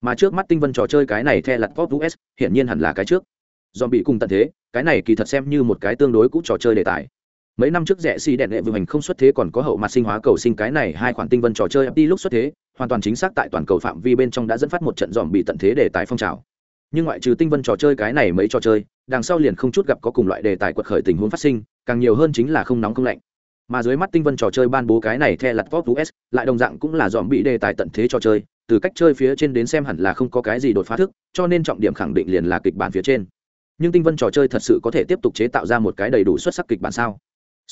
A: Mà trước mắt tinh vân trò chơi cái này the lặt pop us, hiển nhiên hẳn là cái trước. Do bị cùng tận thế, cái này kỳ thật xem như một cái tương đối cũ trò chơi đề tài mấy năm trước rẻ xì đèn đệ vừa hành không xuất thế còn có hậu mặt sinh hóa cầu sinh cái này hai khoản tinh vân trò chơi đi lúc xuất thế, hoàn toàn chính xác tại toàn cầu phạm vi bên trong đã dẫn phát một trận dòm bị tận thế đề tài phong trào. Nhưng ngoại trừ tinh vân trò chơi cái này mấy trò chơi, đằng sau liền không chút gặp có cùng loại đề tài quật khởi tình huống phát sinh, càng nhiều hơn chính là không nóng không lạnh. Mà dưới mắt tinh vân trò chơi ban bố cái này theo lặt pop us, lại đồng dạng cũng là dòm bị đề tài tận thế trò chơi, từ cách chơi phía trên đến xem hẳn là không có cái gì đột phá thức, cho nên trọng điểm khẳng định liền là kịch bản phía trên. Nhưng tinh vân trò chơi thật sự có thể tiếp tục chế tạo ra một cái đầy đủ xuất sắc kịch bản sao?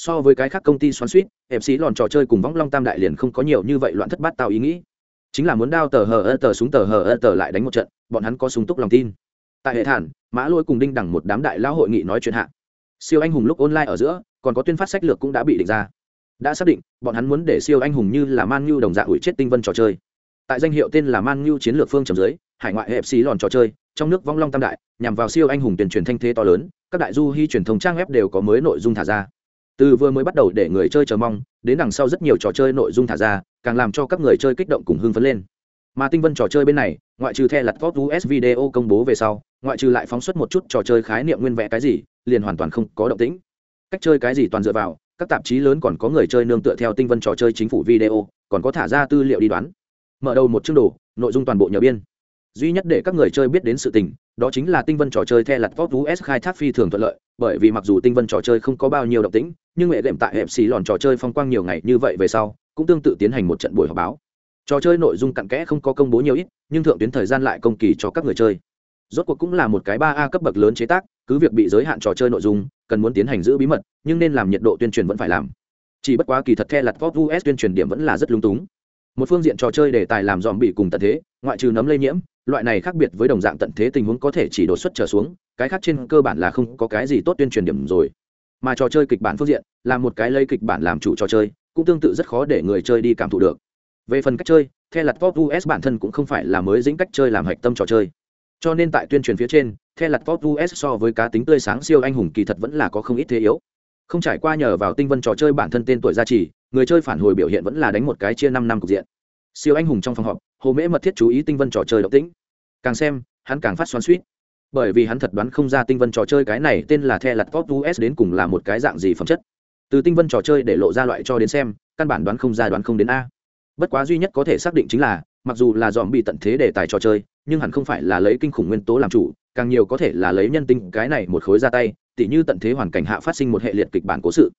A: So với cái khác công ty xoắn suýt em xí lòn trò chơi cùng võng long tam đại liền không có nhiều như vậy loạn thất bát tạo ý nghĩ. Chính là muốn đao tờ hờ ơ tờ súng tờ hờ ơ tờ lại đánh một trận, bọn hắn có súng túc lòng tin. Tại hệ thản, mã lôi cùng đinh đẳng một đám đại lão hội nghị nói chuyện hạ. Siêu anh hùng lúc online ở giữa, còn có tuyên phát sách lược cũng đã bị định ra. Đã xác định, bọn hắn muốn để siêu anh hùng như là man nhu đồng dạng ủi chết tinh vân trò chơi. Tại danh hiệu tên là man nhu chiến lược phương trầm dưới, hải ngoại hệ xí lòn trò chơi, trong nước vong long tam đại, nhằm vào siêu anh hùng tuyển truyền thanh thế to lớn, các đại du hy truyền thông trang web đều có mới nội dung thả ra từ vừa mới bắt đầu để người chơi chờ mong, đến đằng sau rất nhiều trò chơi nội dung thả ra, càng làm cho các người chơi kích động cùng hưng phấn lên. Mà tinh vân trò chơi bên này, ngoại trừ the lặt vót us video công bố về sau, ngoại trừ lại phóng xuất một chút trò chơi khái niệm nguyên vẽ cái gì, liền hoàn toàn không có động tĩnh. Cách chơi cái gì toàn dựa vào, các tạp chí lớn còn có người chơi nương tựa theo tinh vân trò chơi chính phủ video, còn có thả ra tư liệu đi đoán. Mở đầu một chương đồ, nội dung toàn bộ nhờ biên. Duy nhất để các người chơi biết đến sự tình, đó chính là tinh vân trò chơi the lặt vót us khai thác phi thường thuận lợi bởi vì mặc dù tinh vân trò chơi không có bao nhiêu động tĩnh, nhưng nghệ đệm tại hẹp xì lòn trò chơi phong quang nhiều ngày như vậy về sau, cũng tương tự tiến hành một trận buổi họp báo. Trò chơi nội dung cặn kẽ không có công bố nhiều ít, nhưng thượng tuyến thời gian lại công kỳ cho các người chơi. Rốt cuộc cũng là một cái ba a cấp bậc lớn chế tác, cứ việc bị giới hạn trò chơi nội dung, cần muốn tiến hành giữ bí mật, nhưng nên làm nhiệt độ tuyên truyền vẫn phải làm. Chỉ bất quá kỳ thật the lặt vót us tuyên truyền điểm vẫn là rất lung túng. Một phương diện trò chơi đề tài làm dòm bị cùng tận thế, ngoại trừ nấm lây nhiễm loại này khác biệt với đồng dạng tận thế tình huống có thể chỉ đột xuất trở xuống, cái khác trên cơ bản là không có cái gì tốt tuyên truyền điểm rồi. Mà trò chơi kịch bản phương diện, là một cái lấy kịch bản làm chủ trò chơi, cũng tương tự rất khó để người chơi đi cảm thụ được. Về phần cách chơi, the lặt pop us bản thân cũng không phải là mới dính cách chơi làm hạch tâm trò chơi. Cho nên tại tuyên truyền phía trên, the lặt pop us so với cá tính tươi sáng siêu anh hùng kỳ thật vẫn là có không ít thế yếu. Không trải qua nhờ vào tinh vân trò chơi bản thân tên tuổi gia trì, người chơi phản hồi biểu hiện vẫn là đánh một cái chia năm năm cục diện. Siêu anh hùng trong phòng họp hồ mễ mật thiết chú ý tinh vân trò chơi động tĩnh. Càng xem, hắn càng phát xoắn suýt bởi vì hắn thật đoán không ra tinh vân trò chơi cái này tên là the lặt pop us đến cùng là một cái dạng gì phẩm chất. Từ tinh vân trò chơi để lộ ra loại cho đến xem, căn bản đoán không ra đoán không đến a. Bất quá duy nhất có thể xác định chính là, mặc dù là dòm bị tận thế để tài trò chơi, nhưng hẳn không phải là lấy kinh khủng nguyên tố làm chủ, càng nhiều có thể là lấy nhân tinh cái này một khối ra tay, tỉ như tận thế hoàn cảnh hạ phát sinh một hệ liệt kịch bản cố sự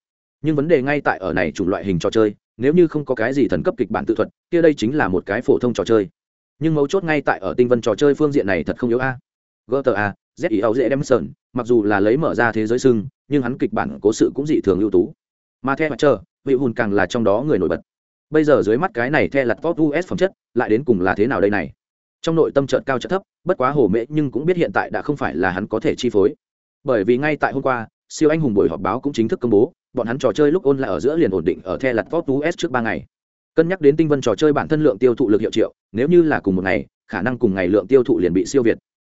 A: nhưng vấn đề ngay tại ở này chủng loại hình trò chơi, nếu như không có cái gì thần cấp kịch bản tự thuật, kia đây chính là một cái phổ thông trò chơi. Nhưng mấu chốt ngay tại ở tinh vân trò chơi phương diện này thật không yếu a. Gta z ý âu dễ đem sơn mặc dù là lấy mở ra thế giới sưng nhưng hắn kịch bản cố sự cũng dị thường ưu tú. Mà theo mặt chờ vị hùn càng là trong đó người nổi bật. Bây giờ dưới mắt cái này theo lặt vót us phẩm chất, lại đến cùng là thế nào đây này? Trong nội tâm trợt cao trợt thấp, bất quá hồ mễ nhưng cũng biết hiện tại đã không phải là hắn có thể chi phối. Bởi vì ngay tại hôm qua siêu anh hùng buổi họp báo cũng chính thức công bố, bọn hắn trò chơi lúc ôn lại ở giữa liền ổn định ở the lặt vót us trước ba ngày. Cân nhắc đến tinh vân trò chơi bản thân lượng tiêu thụ lực hiệu triệu, nếu như là cùng một ngày, khả năng cùng ngày lượng tiêu thụ liền bị siêu việt.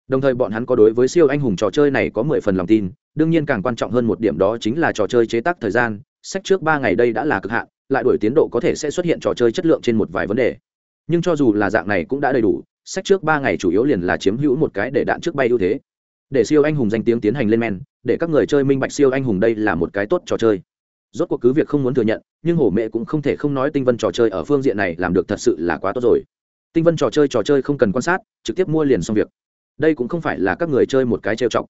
A: Đồng thời bọn hắn có đối với siêu anh hùng trò chơi này có mười phần lòng tin, đương nhiên càng quan trọng hơn một điểm đó chính là trò chơi chế tác thời gian, sách trước ba ngày đây đã là cực hạn, lại đổi tiến độ có thể sẽ xuất hiện trò chơi chất lượng trên một vài vấn đề. Nhưng cho dù là dạng này cũng đã đầy đủ, sách trước ba ngày chủ yếu liền là chiếm hữu một cái để đạn trước bay ưu thế để siêu anh hùng danh tiếng tiến hành lên men, để các người chơi minh bạch siêu anh hùng đây là một cái tốt trò chơi. Rốt cuộc cứ việc không muốn thừa nhận, nhưng hổ mẹ cũng không thể không nói tinh vân trò chơi ở phương diện này làm được thật sự là quá tốt rồi. Tinh vân trò chơi trò chơi không cần quan sát, trực tiếp mua liền xong việc. Đây cũng không phải là các người chơi một cái trêu chọc.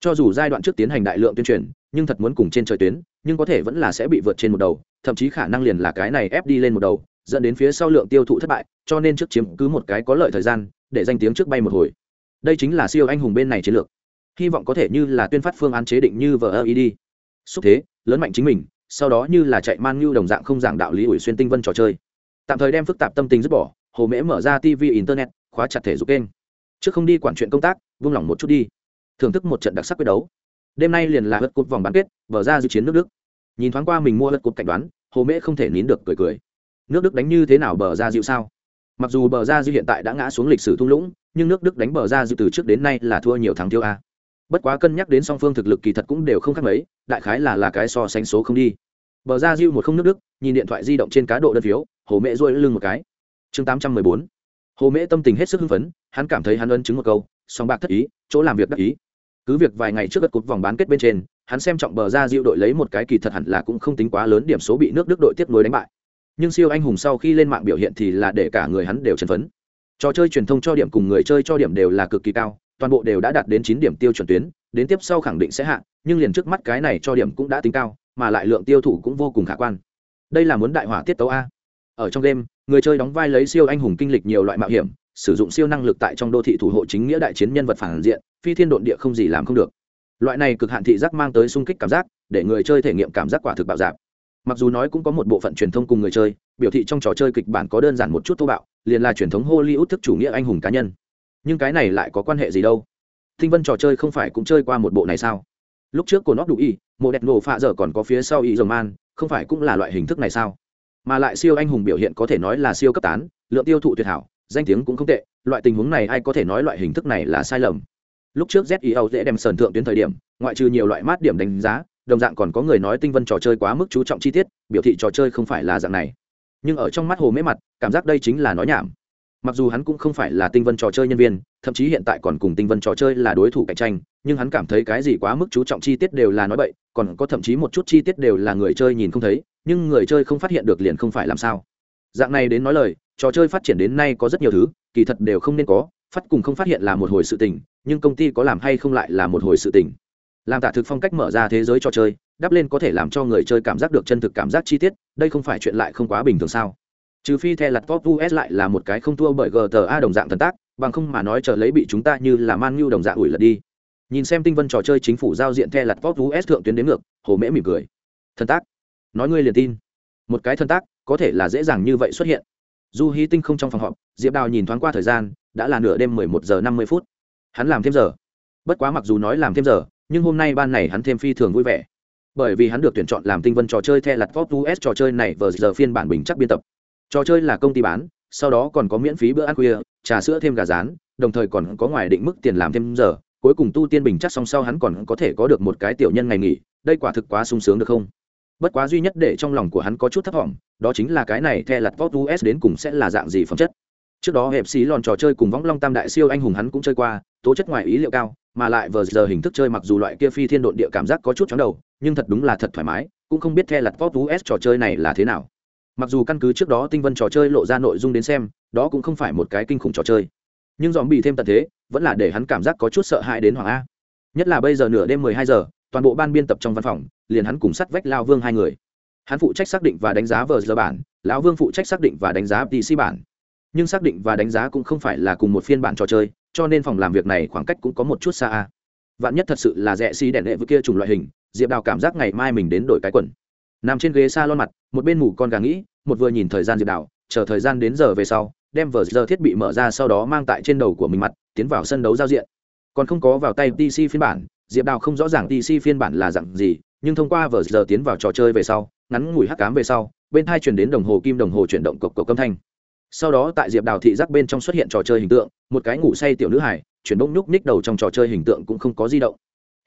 A: Cho dù giai đoạn trước tiến hành đại lượng tuyên truyền, nhưng thật muốn cùng trên trời tuyến, nhưng có thể vẫn là sẽ bị vượt trên một đầu, thậm chí khả năng liền là cái này ép đi lên một đầu, dẫn đến phía sau lượng tiêu thụ thất bại, cho nên trước chiếm cứ một cái có lợi thời gian, để danh tiếng trước bay một hồi. Đây chính là siêu anh hùng bên này chiến lược hy vọng có thể như là tuyên phát phương án chế định như vred xúc thế, lớn mạnh chính mình, sau đó như là chạy man như đồng dạng không giảng đạo lý ủi xuyên tinh vân trò chơi. Tạm thời đem phức tạp tâm tình dứt bỏ, hồ mễ mở ra tv internet, khóa chặt thể dục kênh. Trước không đi quản chuyện công tác vung lòng một chút đi. Thưởng thức một trận đặc sắc quyết đấu. Đêm nay liền là hất cột vòng bán kết vở ra dự chiến nước đức. Nhìn thoáng qua mình mua hất cột cảnh đoán, hồ mễ không thể nín được cười cười. Nước đức đánh như thế nào bờ ra dịu sao? Mặc dù bờ ra dịu hiện tại đã ngã xuống lịch sử thung lũng, nhưng nước đức đánh bờ ra dịu từ trước đến nay là thua nhiều thắng tiêu a bất quá cân nhắc đến song phương thực lực kỳ thật cũng đều không khác mấy, đại khái là là cái so sánh số không đi. Bờ ra diêu một không nước đức, nhìn điện thoại di động trên cá độ đơn phiếu, hồ mễ rôi lưng một cái. Chương tám trăm mười bốn. Hồ mễ tâm tình hết sức hưng phấn, hắn cảm thấy hắn ân chứng một câu, song bạc thất ý, chỗ làm việc đắc ý. Cứ việc vài ngày trước đất cột vòng bán kết bên trên, hắn xem trọng bờ ra diêu đội lấy một cái kỳ thật hẳn là cũng không tính quá lớn điểm số bị nước đức đội tiếp nối đánh bại. Nhưng siêu anh hùng sau khi lên mạng biểu hiện thì là để cả người hắn đều chấn phấn. Trò chơi truyền thông cho điểm cùng người chơi cho điểm đều là cực kỳ cao toàn bộ đều đã đạt đến chín điểm tiêu chuẩn tuyến, đến tiếp sau khẳng định sẽ hạ, nhưng liền trước mắt cái này cho điểm cũng đã tính cao, mà lại lượng tiêu thụ cũng vô cùng khả quan. Đây là muốn đại hỏa tiết tấu a. Ở trong đêm người chơi đóng vai lấy siêu anh hùng kinh lịch nhiều loại mạo hiểm, sử dụng siêu năng lực tại trong đô thị thủ hộ chính nghĩa đại chiến nhân vật phản diện, phi thiên độn địa không gì làm không được. Loại này cực hạn thị giác mang tới sung kích cảm giác, để người chơi thể nghiệm cảm giác quả thực bạo dạp mặc dù nói cũng có một bộ phận truyền thông cùng người chơi, biểu thị trong trò chơi kịch bản có đơn giản một chút thô bạo, liền là truyền thống hollywood thức chủ nghĩa anh hùng cá nhân nhưng cái này lại có quan hệ gì đâu? Thinh vân trò chơi không phải cũng chơi qua một bộ này sao? Lúc trước của nó đủ y, mộ đẹp nổ phạ giờ còn có phía sau y dầu man, không phải cũng là loại hình thức này sao? Mà lại siêu anh hùng biểu hiện có thể nói là siêu cấp tán, lượng tiêu thụ tuyệt hảo, danh tiếng cũng không tệ, loại tình huống này ai có thể nói loại hình thức này là sai lầm. Lúc trước zio dễ đem sờn thượng tuyến thời điểm, ngoại trừ nhiều loại mát điểm đánh giá, đồng dạng còn có người nói tinh vân trò chơi quá mức chú trọng chi tiết, biểu thị trò chơi không phải là dạng này. Nhưng ở trong mắt hồ mễ mặt, cảm giác đây chính là nói nhảm mặc dù hắn cũng không phải là tinh vân trò chơi nhân viên, thậm chí hiện tại còn cùng tinh vân trò chơi là đối thủ cạnh tranh, nhưng hắn cảm thấy cái gì quá mức chú trọng chi tiết đều là nói bậy, còn có thậm chí một chút chi tiết đều là người chơi nhìn không thấy, nhưng người chơi không phát hiện được liền không phải làm sao. Dạng này đến nói lời, trò chơi phát triển đến nay có rất nhiều thứ, kỳ thật đều không nên có, phát cùng không phát hiện là một hồi sự tình, nhưng công ty có làm hay không lại là một hồi sự tình. Làm tả thực phong cách mở ra thế giới trò chơi, đắp lên có thể làm cho người chơi cảm giác được chân thực cảm giác chi tiết, đây không phải chuyện lại không quá bình thường sao? Trừ phi the lặt pop us lại là một cái không thua bởi gta đồng dạng thần tác, bằng không mà nói chờ lấy bị chúng ta như là man nhu đồng dạng ủi lật đi. Nhìn xem tinh vân trò chơi chính phủ giao diện the lặt pop us thượng tuyến đến ngược, hồ mễ mỉm cười. Thần tác. Nói ngươi liền tin. Một cái thần tác, có thể là dễ dàng như vậy xuất hiện. Du hí tinh không trong phòng họp, diệp đào nhìn thoáng qua thời gian, đã là nửa đêm mười một giờ năm mươi phút. Hắn làm thêm giờ. Bất quá mặc dù nói làm thêm giờ, nhưng hôm nay ban này hắn thêm phi thường vui vẻ. Bởi vì hắn được tuyển chọn làm tinh vân trò chơi the lặt pop us trò chơi này vừa giờ phiên bản bình chắc biên tập trò chơi là công ty bán, sau đó còn có miễn phí bữa ăn khuya, trà sữa thêm gà rán, đồng thời còn có ngoài định mức tiền làm thêm giờ. Cuối cùng tu tiên bình chắc song sau hắn còn có thể có được một cái tiểu nhân ngày nghỉ, đây quả thực quá sung sướng được không? Bất quá duy nhất để trong lòng của hắn có chút thấp thỏm đó chính là cái này the lặt vót us đến cùng sẽ là dạng gì phẩm chất. Trước đó hẹp xí lòn trò chơi cùng võng long tam đại siêu anh hùng hắn cũng chơi qua, tố chất ngoài ý liệu cao, mà lại vừa giờ hình thức chơi mặc dù loại kia phi thiên độn địa cảm giác có chút chóng đầu, nhưng thật đúng là thật thoải mái, cũng không biết the lặt vót us trò chơi này là thế nào mặc dù căn cứ trước đó tinh vân trò chơi lộ ra nội dung đến xem, đó cũng không phải một cái kinh khủng trò chơi. Nhưng dòm bị thêm tận thế, vẫn là để hắn cảm giác có chút sợ hãi đến hoàng a. Nhất là bây giờ nửa đêm mười hai giờ, toàn bộ ban biên tập trong văn phòng, liền hắn cùng sắt vách lao vương hai người. Hắn phụ trách xác định và đánh giá vờ giờ bản, lão vương phụ trách xác định và đánh giá pc bản. Nhưng xác định và đánh giá cũng không phải là cùng một phiên bản trò chơi, cho nên phòng làm việc này khoảng cách cũng có một chút xa a. Vạn nhất thật sự là rẽ xi đèn lệ với kia chủng loại hình, diệp đào cảm giác ngày mai mình đến đổi cái quần nằm trên ghế s a lon mặt, một bên ngủ con gà nghĩ, một vừa nhìn thời gian diệp đào, chờ thời gian đến giờ về sau, đem vờ giờ thiết bị mở ra sau đó mang tại trên đầu của mình mặt, tiến vào sân đấu giao diện. Còn không có vào tay pc phiên bản, diệp đào không rõ ràng pc phiên bản là dặn gì, nhưng thông qua vờ giờ tiến vào trò chơi về sau, ngắn ngủi hắc cám về sau, bên hai truyền đến đồng hồ kim đồng hồ chuyển động cộc cộc âm thanh. Sau đó tại diệp đào thị giác bên trong xuất hiện trò chơi hình tượng, một cái ngủ say tiểu nữ hải chuyển bông nhúc ních đầu trong trò chơi hình tượng cũng không có di động.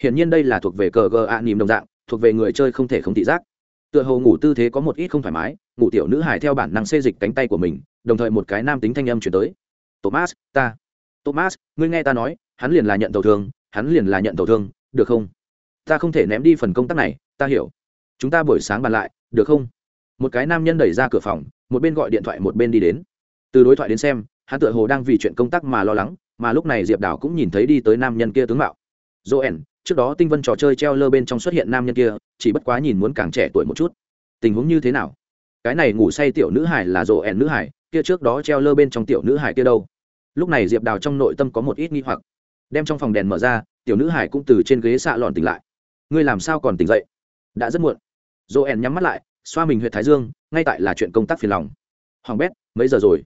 A: Hiển nhiên đây là thuộc về cờ gờ ạ nìm đồng dạng, thuộc về người chơi không thể không thị giác tựa hồ ngủ tư thế có một ít không thoải mái, ngủ tiểu nữ hải theo bản năng xê dịch cánh tay của mình, đồng thời một cái nam tính thanh âm chuyển tới. Thomas, ta. Thomas, ngươi nghe ta nói, hắn liền là nhận tàu thương, hắn liền là nhận tàu thương, được không? Ta không thể ném đi phần công tác này, ta hiểu. Chúng ta buổi sáng bàn lại, được không? Một cái nam nhân đẩy ra cửa phòng, một bên gọi điện thoại một bên đi đến. Từ đối thoại đến xem, hắn tựa hồ đang vì chuyện công tác mà lo lắng, mà lúc này diệp đảo cũng nhìn thấy đi tới nam nhân kia tướng mạo. Joel trước đó tinh vân trò chơi treo lơ bên trong xuất hiện nam nhân kia, chỉ bất quá nhìn muốn càng trẻ tuổi một chút. Tình huống như thế nào? Cái này ngủ say tiểu nữ hải là joel nữ hải kia trước đó treo lơ bên trong tiểu nữ hải kia đâu? Lúc này diệp đào trong nội tâm có một ít nghi hoặc. Đem trong phòng đèn mở ra, tiểu nữ hải cũng từ trên ghế xạ lòn tỉnh lại. Ngươi làm sao còn tỉnh dậy? Đã rất muộn. Joel nhắm mắt lại, xoa mình huyện thái dương, ngay tại là chuyện công tác phiền lòng. Hoàng bét, mấy giờ rồi?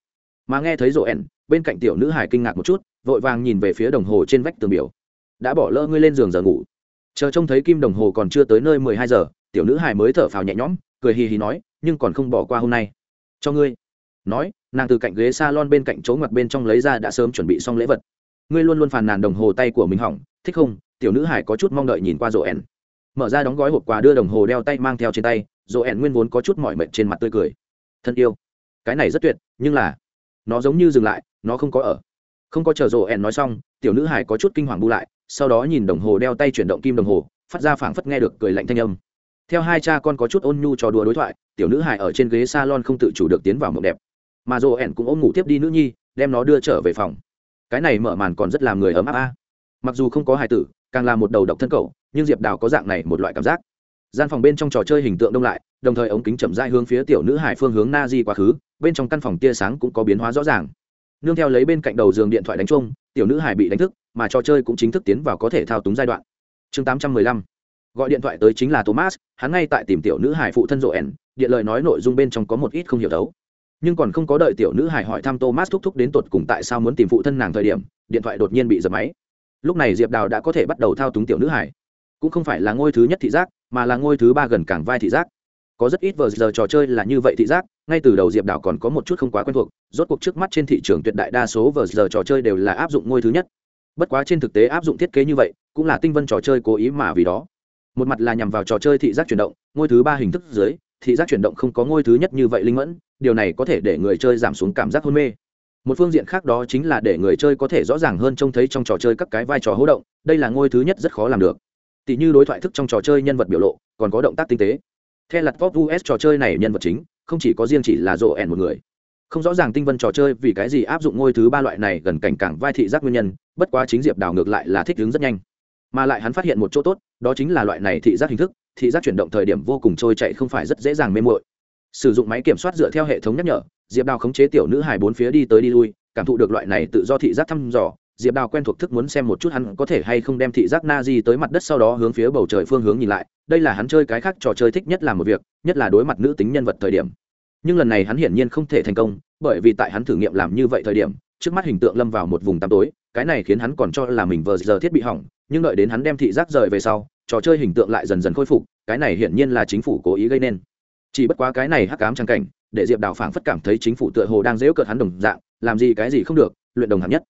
A: Mà nghe thấy joel bên cạnh tiểu nữ hải kinh ngạc một chút, vội vàng nhìn về phía đồng hồ trên vách tường biểu đã bỏ lỡ ngươi lên giường giờ ngủ. Chờ trông thấy kim đồng hồ còn chưa tới nơi mười hai giờ, tiểu nữ hải mới thở phào nhẹ nhõm, cười hì hì nói, nhưng còn không bỏ qua hôm nay. Cho ngươi. Nói, nàng từ cạnh ghế s a lon bên cạnh chỗ ngoặt bên trong lấy ra đã sớm chuẩn bị xong lễ vật. Ngươi luôn luôn phàn nàn đồng hồ tay của mình hỏng, thích không? Tiểu nữ hải có chút mong đợi nhìn qua rộ ẻn mở ra đóng gói hộp quà đưa đồng hồ đeo tay mang theo trên tay rộ ẻn nguyên vốn có chút mỏi mệt trên mặt tươi cười. Thân yêu. Cái này rất tuyệt, nhưng là, nó giống như dừng lại, nó không có ở. Không có chờ rộ ẻn nói xong, tiểu nữ hải có chút kinh hoàng bu lại sau đó nhìn đồng hồ đeo tay chuyển động kim đồng hồ, phát ra phảng phất nghe được cười lạnh thanh âm. Theo hai cha con có chút ôn nhu trò đùa đối thoại, tiểu nữ hải ở trên ghế s a lon không tự chủ được tiến vào mộng đẹp. Mà dồ ẻn cũng ôm ngủ tiếp đi nữ nhi, đem nó đưa trở về phòng. Cái này mở màn còn rất làm người ấm áp a. Mặc dù không có hài tử, càng là một đầu độc thân cậu, nhưng diệp đào có dạng này một loại cảm giác. Gian phòng bên trong trò chơi hình tượng đông lại, đồng thời ống kính chậm dai hướng phía tiểu nữ hải phương hướng na di quá khứ, bên trong căn phòng tia sáng cũng có biến hóa rõ ràng. Nương theo lấy bên cạnh đầu giường điện thoại đánh chung tiểu nữ hải bị đánh thức, mà trò chơi cũng chính thức tiến vào có thể thao túng giai đoạn. Chương tám trăm mười lăm, gọi điện thoại tới chính là thomas, hắn ngay tại tìm tiểu nữ hải phụ thân ẻn điện lời nói nội dung bên trong có một ít không hiểu đấu nhưng còn không có đợi tiểu nữ hải hỏi thăm thomas thúc thúc đến tột cùng tại sao muốn tìm phụ thân nàng thời điểm, điện thoại đột nhiên bị dập máy. Lúc này diệp đào đã có thể bắt đầu thao túng tiểu nữ hải. Cũng không phải là ngôi thứ nhất thị giác, mà là ngôi thứ ba gần cảng vai thị giác có rất ít vờ giờ trò chơi là như vậy thị giác, ngay từ đầu diệp đảo còn có một chút không quá quen thuộc, rốt cuộc trước mắt trên thị trường tuyệt đại đa số vờ giờ trò chơi đều là áp dụng ngôi thứ nhất. Bất quá trên thực tế áp dụng thiết kế như vậy, cũng là tinh vân trò chơi cố ý mà vì đó. Một mặt là nhằm vào trò chơi thị giác chuyển động, ngôi thứ ba hình thức dưới, thị giác chuyển động không có ngôi thứ nhất như vậy linh mẫn, điều này có thể để người chơi giảm xuống cảm giác hôn mê. Một phương diện khác đó chính là để người chơi có thể rõ ràng hơn trông thấy trong trò chơi các cái vai trò hỗ động, đây là ngôi thứ nhất rất khó làm được. Tỷ như đối thoại thức trong trò chơi nhân vật biểu lộ, còn có động tác tinh tế theo lặt pop us trò chơi này nhân vật chính, không chỉ có riêng chỉ là rộ ẻn một người. Không rõ ràng tinh vân trò chơi vì cái gì áp dụng ngôi thứ ba loại này gần cảnh cảng vai thị giác nguyên nhân, bất quá chính diệp đào ngược lại là thích ứng rất nhanh. Mà lại hắn phát hiện một chỗ tốt, đó chính là loại này thị giác hình thức, thị giác chuyển động thời điểm vô cùng trôi chạy không phải rất dễ dàng mê mội sử dụng máy kiểm soát dựa theo hệ thống nhắc nhở, diệp đào khống chế tiểu nữ hài bốn phía đi tới đi lui, cảm thụ được loại này tự do thị giác thăm dò diệp đào quen thuộc thức muốn xem một chút hắn có thể hay không đem thị giác na di tới mặt đất sau đó hướng phía bầu trời phương hướng nhìn lại. Đây là hắn chơi cái khác trò chơi thích nhất là một việc, nhất là đối mặt nữ tính nhân vật thời điểm. Nhưng lần này hắn hiển nhiên không thể thành công, bởi vì tại hắn thử nghiệm làm như vậy thời điểm, trước mắt hình tượng lâm vào một vùng tăm tối, cái này khiến hắn còn cho là mình vờ giờ thiết bị hỏng, nhưng đợi đến hắn đem thị giác rời về sau, trò chơi hình tượng lại dần dần khôi phục, cái này hiển nhiên là chính phủ cố ý gây nên. Chỉ bất quá cái này hắc cám trang cảnh, để diệp đào phảng phất cảm thấy chính phủ tựa hồ đang dễu cợt hắn đồng dạng, làm gì cái gì không được, luyện đồng hạng nhất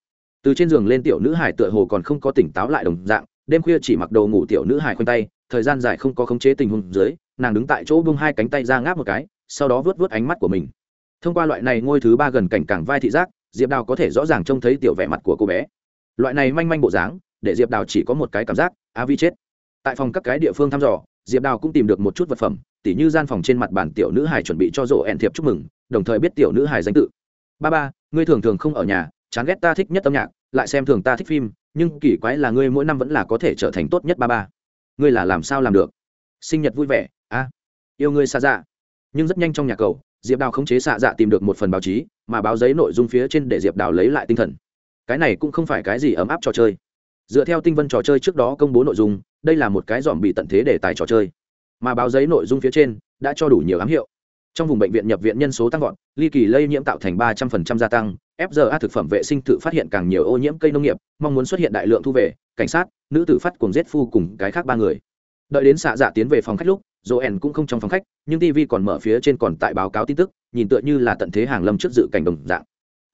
A: từ trên giường lên tiểu nữ hải tựa hồ còn không có tỉnh táo lại đồng dạng, đêm khuya chỉ mặc đồ ngủ tiểu nữ hải khoanh tay, thời gian dài không có khống chế tình huống dưới, nàng đứng tại chỗ bung hai cánh tay ra ngáp một cái, sau đó vớt vớt ánh mắt của mình. Thông qua loại này ngôi thứ ba gần cảnh cảng vai thị giác, diệp đào có thể rõ ràng trông thấy tiểu vẻ mặt của cô bé. Loại này manh manh bộ dáng, để diệp đào chỉ có một cái cảm giác, a vi chết. Tại phòng các cái địa phương thăm dò, diệp đào cũng tìm được một chút vật phẩm, tỉ như gian phòng trên mặt bàn tiểu nữ hải chuẩn bị cho rộ ẹn thiệp chúc mừng, đồng thời biết tiểu nữ hải danh tự. Ba ba, ngươi thường thường không ở nhà chán ghét ta thích nhất âm nhạc, lại xem thường ta thích phim, nhưng kỳ quái là ngươi mỗi năm vẫn là có thể trở thành tốt nhất ba ba. Ngươi là làm sao làm được? Sinh nhật vui vẻ, a. Yêu ngươi xa dạ. Nhưng rất nhanh trong nhà cầu, diệp đào khống chế xạ dạ tìm được một phần báo chí, mà báo giấy nội dung phía trên để diệp đào lấy lại tinh thần. Cái này cũng không phải cái gì ấm áp trò chơi. Dựa theo tinh vân trò chơi trước đó công bố nội dung, đây là một cái dòm bị tận thế để tài trò chơi. Mà báo giấy nội dung phía trên đã cho đủ nhiều ám hiệu. Trong vùng bệnh viện nhập viện nhân số tăng vọt, ly kỳ lây nhiễm tạo thành ba trăm linh gia tăng FZA thực phẩm vệ sinh tự phát hiện càng nhiều ô nhiễm cây nông nghiệp, mong muốn xuất hiện đại lượng thu về, cảnh sát, nữ tử phát cùng giết phu cùng cái khác ba người. Đợi đến xạ dạ tiến về phòng khách lúc joel cũng không trong phòng khách, nhưng tv còn mở phía trên còn tại báo cáo tin tức, nhìn tựa như là tận thế hàng lâm trước dự cảnh đồng dạng.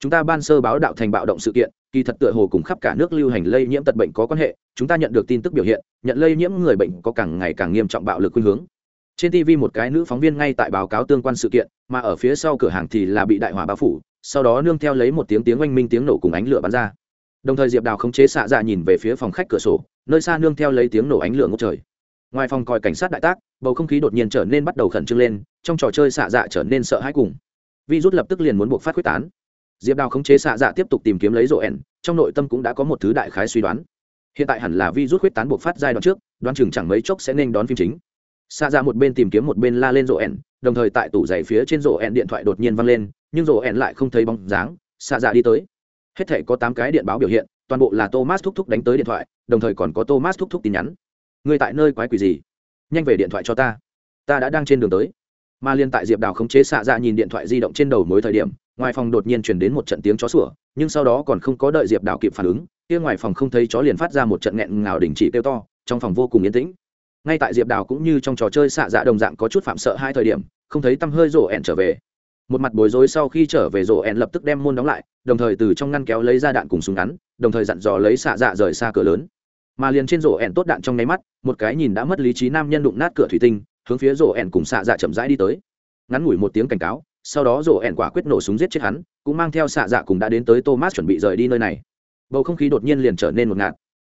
A: Chúng ta ban sơ báo đạo thành bạo động sự kiện, kỳ thật tựa hồ cùng khắp cả nước lưu hành lây nhiễm tật bệnh có quan hệ, chúng ta nhận được tin tức biểu hiện, nhận lây nhiễm người bệnh có càng ngày càng nghiêm trọng bạo lực khuynh hướng. Trên tv một cái nữ phóng viên ngay tại báo cáo tương quan sự kiện, mà ở phía sau cửa hàng thì là bị đại hỏa bao phủ sau đó nương theo lấy một tiếng tiếng oanh minh tiếng nổ cùng ánh lửa bắn ra. Đồng thời diệp đào khống chế xạ dạ nhìn về phía phòng khách cửa sổ, nơi xa nương theo lấy tiếng nổ ánh lửa ngốc trời. Ngoài phòng còi cảnh sát đại tác, bầu không khí đột nhiên trở nên bắt đầu khẩn trương lên, trong trò chơi xạ dạ trở nên sợ hãi cùng. Vi rút lập tức liền muốn buộc phát quyết tán. Diệp đào khống chế xạ dạ tiếp tục tìm kiếm lấy rộ ẻn trong nội tâm cũng đã có một thứ đại khái suy đoán. Hiện tại hẳn là vi rút quyết tán buộc phát giai đoạn trước, đoán chừng chẳng mấy chốc sẽ nên đón phim chính. Xạ dạ một bên tìm kiếm một bên la lên rộ ẻn đồng thời tại tủ giày phía trên rộ ẻn điện thoại đột nhiên văng lên nhưng rổ ẻn lại không thấy bóng dáng, xạ dạ đi tới. Hết thể có tám cái điện báo biểu hiện, toàn bộ là thomas thúc thúc đánh tới điện thoại, đồng thời còn có thomas thúc thúc tin nhắn. Người tại nơi quái quỷ gì? Nhanh về điện thoại cho ta. Ta đã đang trên đường tới. Mà liên tại diệp đào khống chế xạ dạ nhìn điện thoại di động trên đầu mối thời điểm, ngoài phòng đột nhiên chuyển đến một trận tiếng chó sủa, nhưng sau đó còn không có đợi diệp đào kịp phản ứng, kia ngoài phòng không thấy chó liền phát ra một trận nghẹn ngào đình chỉ kêu to, trong phòng vô cùng yên tĩnh. Ngay tại diệp đào cũng như trong trò chơi xạ dạ đồng dạng có chút phạm sợ hai thời điểm, không thấy tăm hơi rổ ẹn trở về một mặt bối rối sau khi trở về rổ ẹn lập tức đem môn đóng lại, đồng thời từ trong ngăn kéo lấy ra đạn cùng súng ngắn, đồng thời dặn dò lấy xạ dạ rời xa cửa lớn. Mà liền trên rổ ẹn tốt đạn trong nháy mắt, một cái nhìn đã mất lý trí nam nhân đụng nát cửa thủy tinh, hướng phía rổ ẹn cùng xạ dạ chậm rãi đi tới. Ngắn ngủi một tiếng cảnh cáo, sau đó rổ ẹn quả quyết nổ súng giết chết hắn, cũng mang theo xạ dạ cùng đã đến tới thomas chuẩn bị rời đi nơi này. Bầu không khí đột nhiên liền trở nên một ngạt.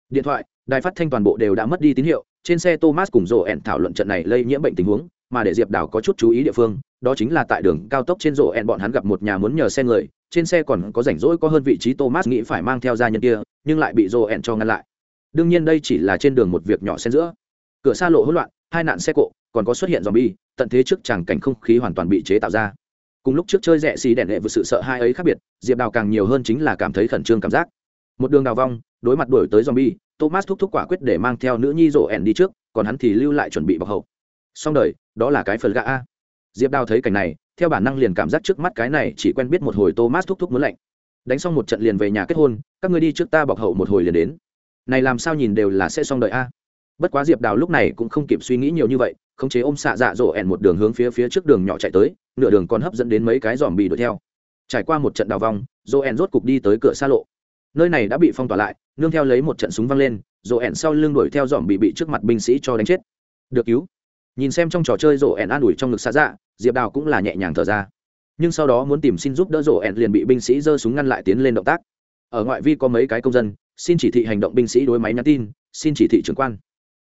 A: Điện thoại, đài phát thanh toàn bộ đều đã mất đi tín hiệu, trên xe thomas cùng rổ ẹn thảo luận trận này lây nhiễm bệnh tình huống mà để diệp đào có chút chú ý địa phương, đó chính là tại đường cao tốc trên rộ ẹn bọn hắn gặp một nhà muốn nhờ xe người, trên xe còn có rảnh rỗi có hơn vị trí thomas nghĩ phải mang theo gia nhân kia, nhưng lại bị rộ ẹn cho ngăn lại. Đương nhiên đây chỉ là trên đường một việc nhỏ xen giữa. Cửa xa lộ hỗn loạn, hai nạn xe cộ, còn có xuất hiện dòm bi tận thế trước chẳng cảnh không khí hoàn toàn bị chế tạo ra. Cùng lúc trước chơi rẻ xì đèn hệ vượt sự sợ hai ấy khác biệt, diệp đào càng nhiều hơn chính là cảm thấy khẩn trương cảm giác. Một đường đào vong, đối mặt đổi tới zombie, thomas thúc thúc quả quyết để mang theo nữ nhi rộ ẹn đi trước, còn hắn thì lưu lại chuẩn bị bọc hậu. Xong đời đó là cái phần gã a. Diệp đào thấy cảnh này, theo bản năng liền cảm giác trước mắt cái này chỉ quen biết một hồi thomas thúc thúc muốn lạnh. Đánh xong một trận liền về nhà kết hôn, các người đi trước ta bọc hậu một hồi liền đến. Này làm sao nhìn đều là sẽ xong đời a. Bất quá diệp đào lúc này cũng không kịp suy nghĩ nhiều như vậy khống chế ôm xạ dạ dỗ ẻn một đường hướng phía phía trước đường nhỏ chạy tới, nửa đường còn hấp dẫn đến mấy cái dòm bị đuổi theo. Trải qua một trận đào vòng dỗ ẻn rốt cục đi tới cửa xa lộ. Nơi này đã bị phong tỏa lại, nương theo lấy một trận súng văng lên dỗ ẻn sau lưng đuổi theo dòm bị bị trước mặt binh sĩ cho đánh chết. Được cứu nhìn xem trong trò chơi rổ ẻn an ủi trong ngực xa dạ diệp đào cũng là nhẹ nhàng thở ra. Nhưng sau đó muốn tìm xin giúp đỡ rổ ẻn liền bị binh sĩ giơ súng ngăn lại tiến lên động tác. Ở ngoại vi có mấy cái công dân, xin chỉ thị hành động binh sĩ đối máy nhắn tin, xin chỉ thị trưởng quan.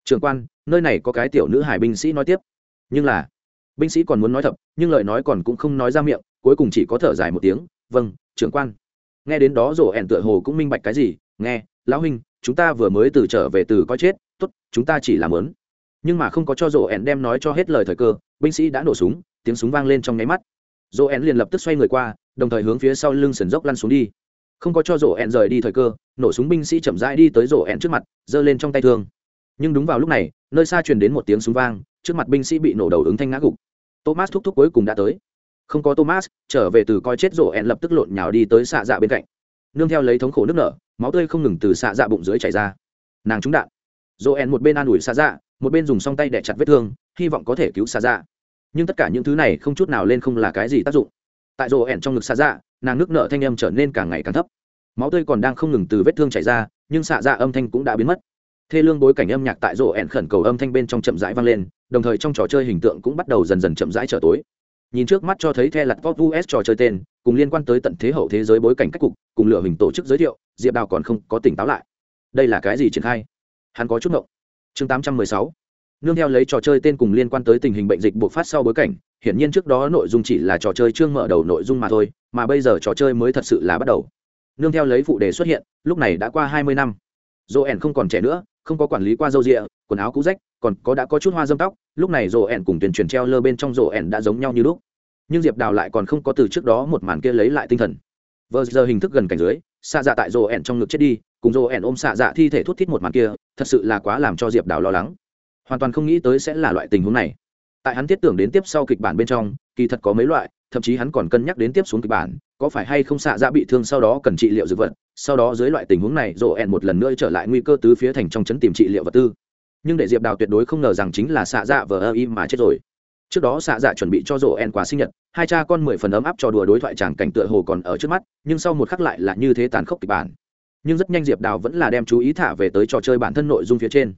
A: Trưởng quan, nơi này có cái tiểu nữ hải binh sĩ nói tiếp. Nhưng là, binh sĩ còn muốn nói thật nhưng lời nói còn cũng không nói ra miệng, cuối cùng chỉ có thở dài một tiếng vâng trưởng quan. Nghe đến đó rổ ẻn tựa hồ cũng minh bạch cái gì, nghe, lão huynh, chúng ta vừa mới từ trở về từ coi chết, tốt, chúng ta chỉ làm lớn nhưng mà không có cho rổ ẹn đem nói cho hết lời thời cơ, binh sĩ đã nổ súng, tiếng súng vang lên trong nháy mắt. Rổ ẹn liền lập tức xoay người qua, đồng thời hướng phía sau lưng sườn dốc lăn xuống đi. Không có cho rổ ẹn rời đi thời cơ, nổ súng binh sĩ chậm rãi đi tới rổ ẹn trước mặt, giơ lên trong tay thương. Nhưng đúng vào lúc này, nơi xa truyền đến một tiếng súng vang, trước mặt binh sĩ bị nổ đầu ứng thanh ngã gục. Thomas thúc thúc cuối cùng đã tới. Không có thomas, trở về từ coi chết rổ ẹn lập tức lộn nhào đi tới xạ dạ bên cạnh. Nương theo lấy thống khổ nước nở, máu tươi không ngừng từ xạ dạ bụng dưới chảy ra. Nàng trúng đạn rổ ẹn một bên an ủi xa dạ một bên dùng song tay để chặt vết thương, hy vọng có thể cứu xa dạ. Nhưng tất cả những thứ này không chút nào lên không là cái gì tác dụng. Tại rổ ẹn trong ngực xa dạ nàng nước nở thanh âm trở nên càng ngày càng thấp. Máu tươi còn đang không ngừng từ vết thương chảy ra, nhưng xạ dạ âm thanh cũng đã biến mất. Thê lương bối cảnh âm nhạc tại rộ ẹn khẩn cầu âm thanh bên trong chậm rãi vang lên, đồng thời trong trò chơi hình tượng cũng bắt đầu dần dần chậm rãi trở tối. Nhìn trước mắt cho thấy the lặt pop us trò chơi tên, cùng liên quan tới tận thế hậu thế giới bối cảnh cách cục, cùng lựa hình tổ chức giới thiệu, diệp đào còn không có tỉnh táo lại. Đây là cái gì triển khai? Hắn có chút ngộng. Chương 816 nương theo lấy trò chơi tên cùng liên quan tới tình hình bệnh dịch bộc phát sau bối cảnh, hiển nhiên trước đó nội dung chỉ là trò chơi chương mở đầu nội dung mà thôi, mà bây giờ trò chơi mới thật sự là bắt đầu. Nương theo lấy phụ đề xuất hiện, lúc này đã qua hai mươi năm. Joel không còn trẻ nữa, không có quản lý qua dâu rịa, quần áo cũ rách, còn có đã có chút hoa dâm tóc, lúc này rổ ẻn cùng tuyển truyền treo lơ bên trong rổ ẻn đã giống nhau như lúc. Nhưng diệp đào lại còn không có từ trước đó một màn kia lấy lại tinh thần. Vờ giờ hình thức gần cảnh dưới, xa dạ tại rổ ẻn trong ngực chết đi cùng rô ẻn ôm xạ dạ thi thể thút thít một màn kia, thật sự là quá làm cho diệp đào lo lắng. Hoàn toàn không nghĩ tới sẽ là loại tình huống này. Tại hắn thiết tưởng đến tiếp sau kịch bản bên trong, kỳ thật có mấy loại, thậm chí hắn còn cân nhắc đến tiếp xuống kịch bản, có phải hay không xạ dạ bị thương sau đó cần trị liệu dược vật, sau đó dưới loại tình huống này rô ẻn một lần nữa trở lại nguy cơ tứ phía thành trong chấn tìm trị liệu vật tư. Nhưng để diệp đào tuyệt đối không ngờ rằng chính là xạ dạ vờ ơ im mà chết rồi. Trước đó xạ dạ chuẩn bị cho rổ en quà sinh nhật, hai cha con mười phần ấm áp cho đùa đối thoại chàng cảnh tựa hồ còn ở trước mắt, nhưng sau một khắc lại là như thế tàn khốc kịch bản nhưng rất nhanh diệp đào vẫn là đem chú ý thả về tới trò chơi bản thân nội dung phía trên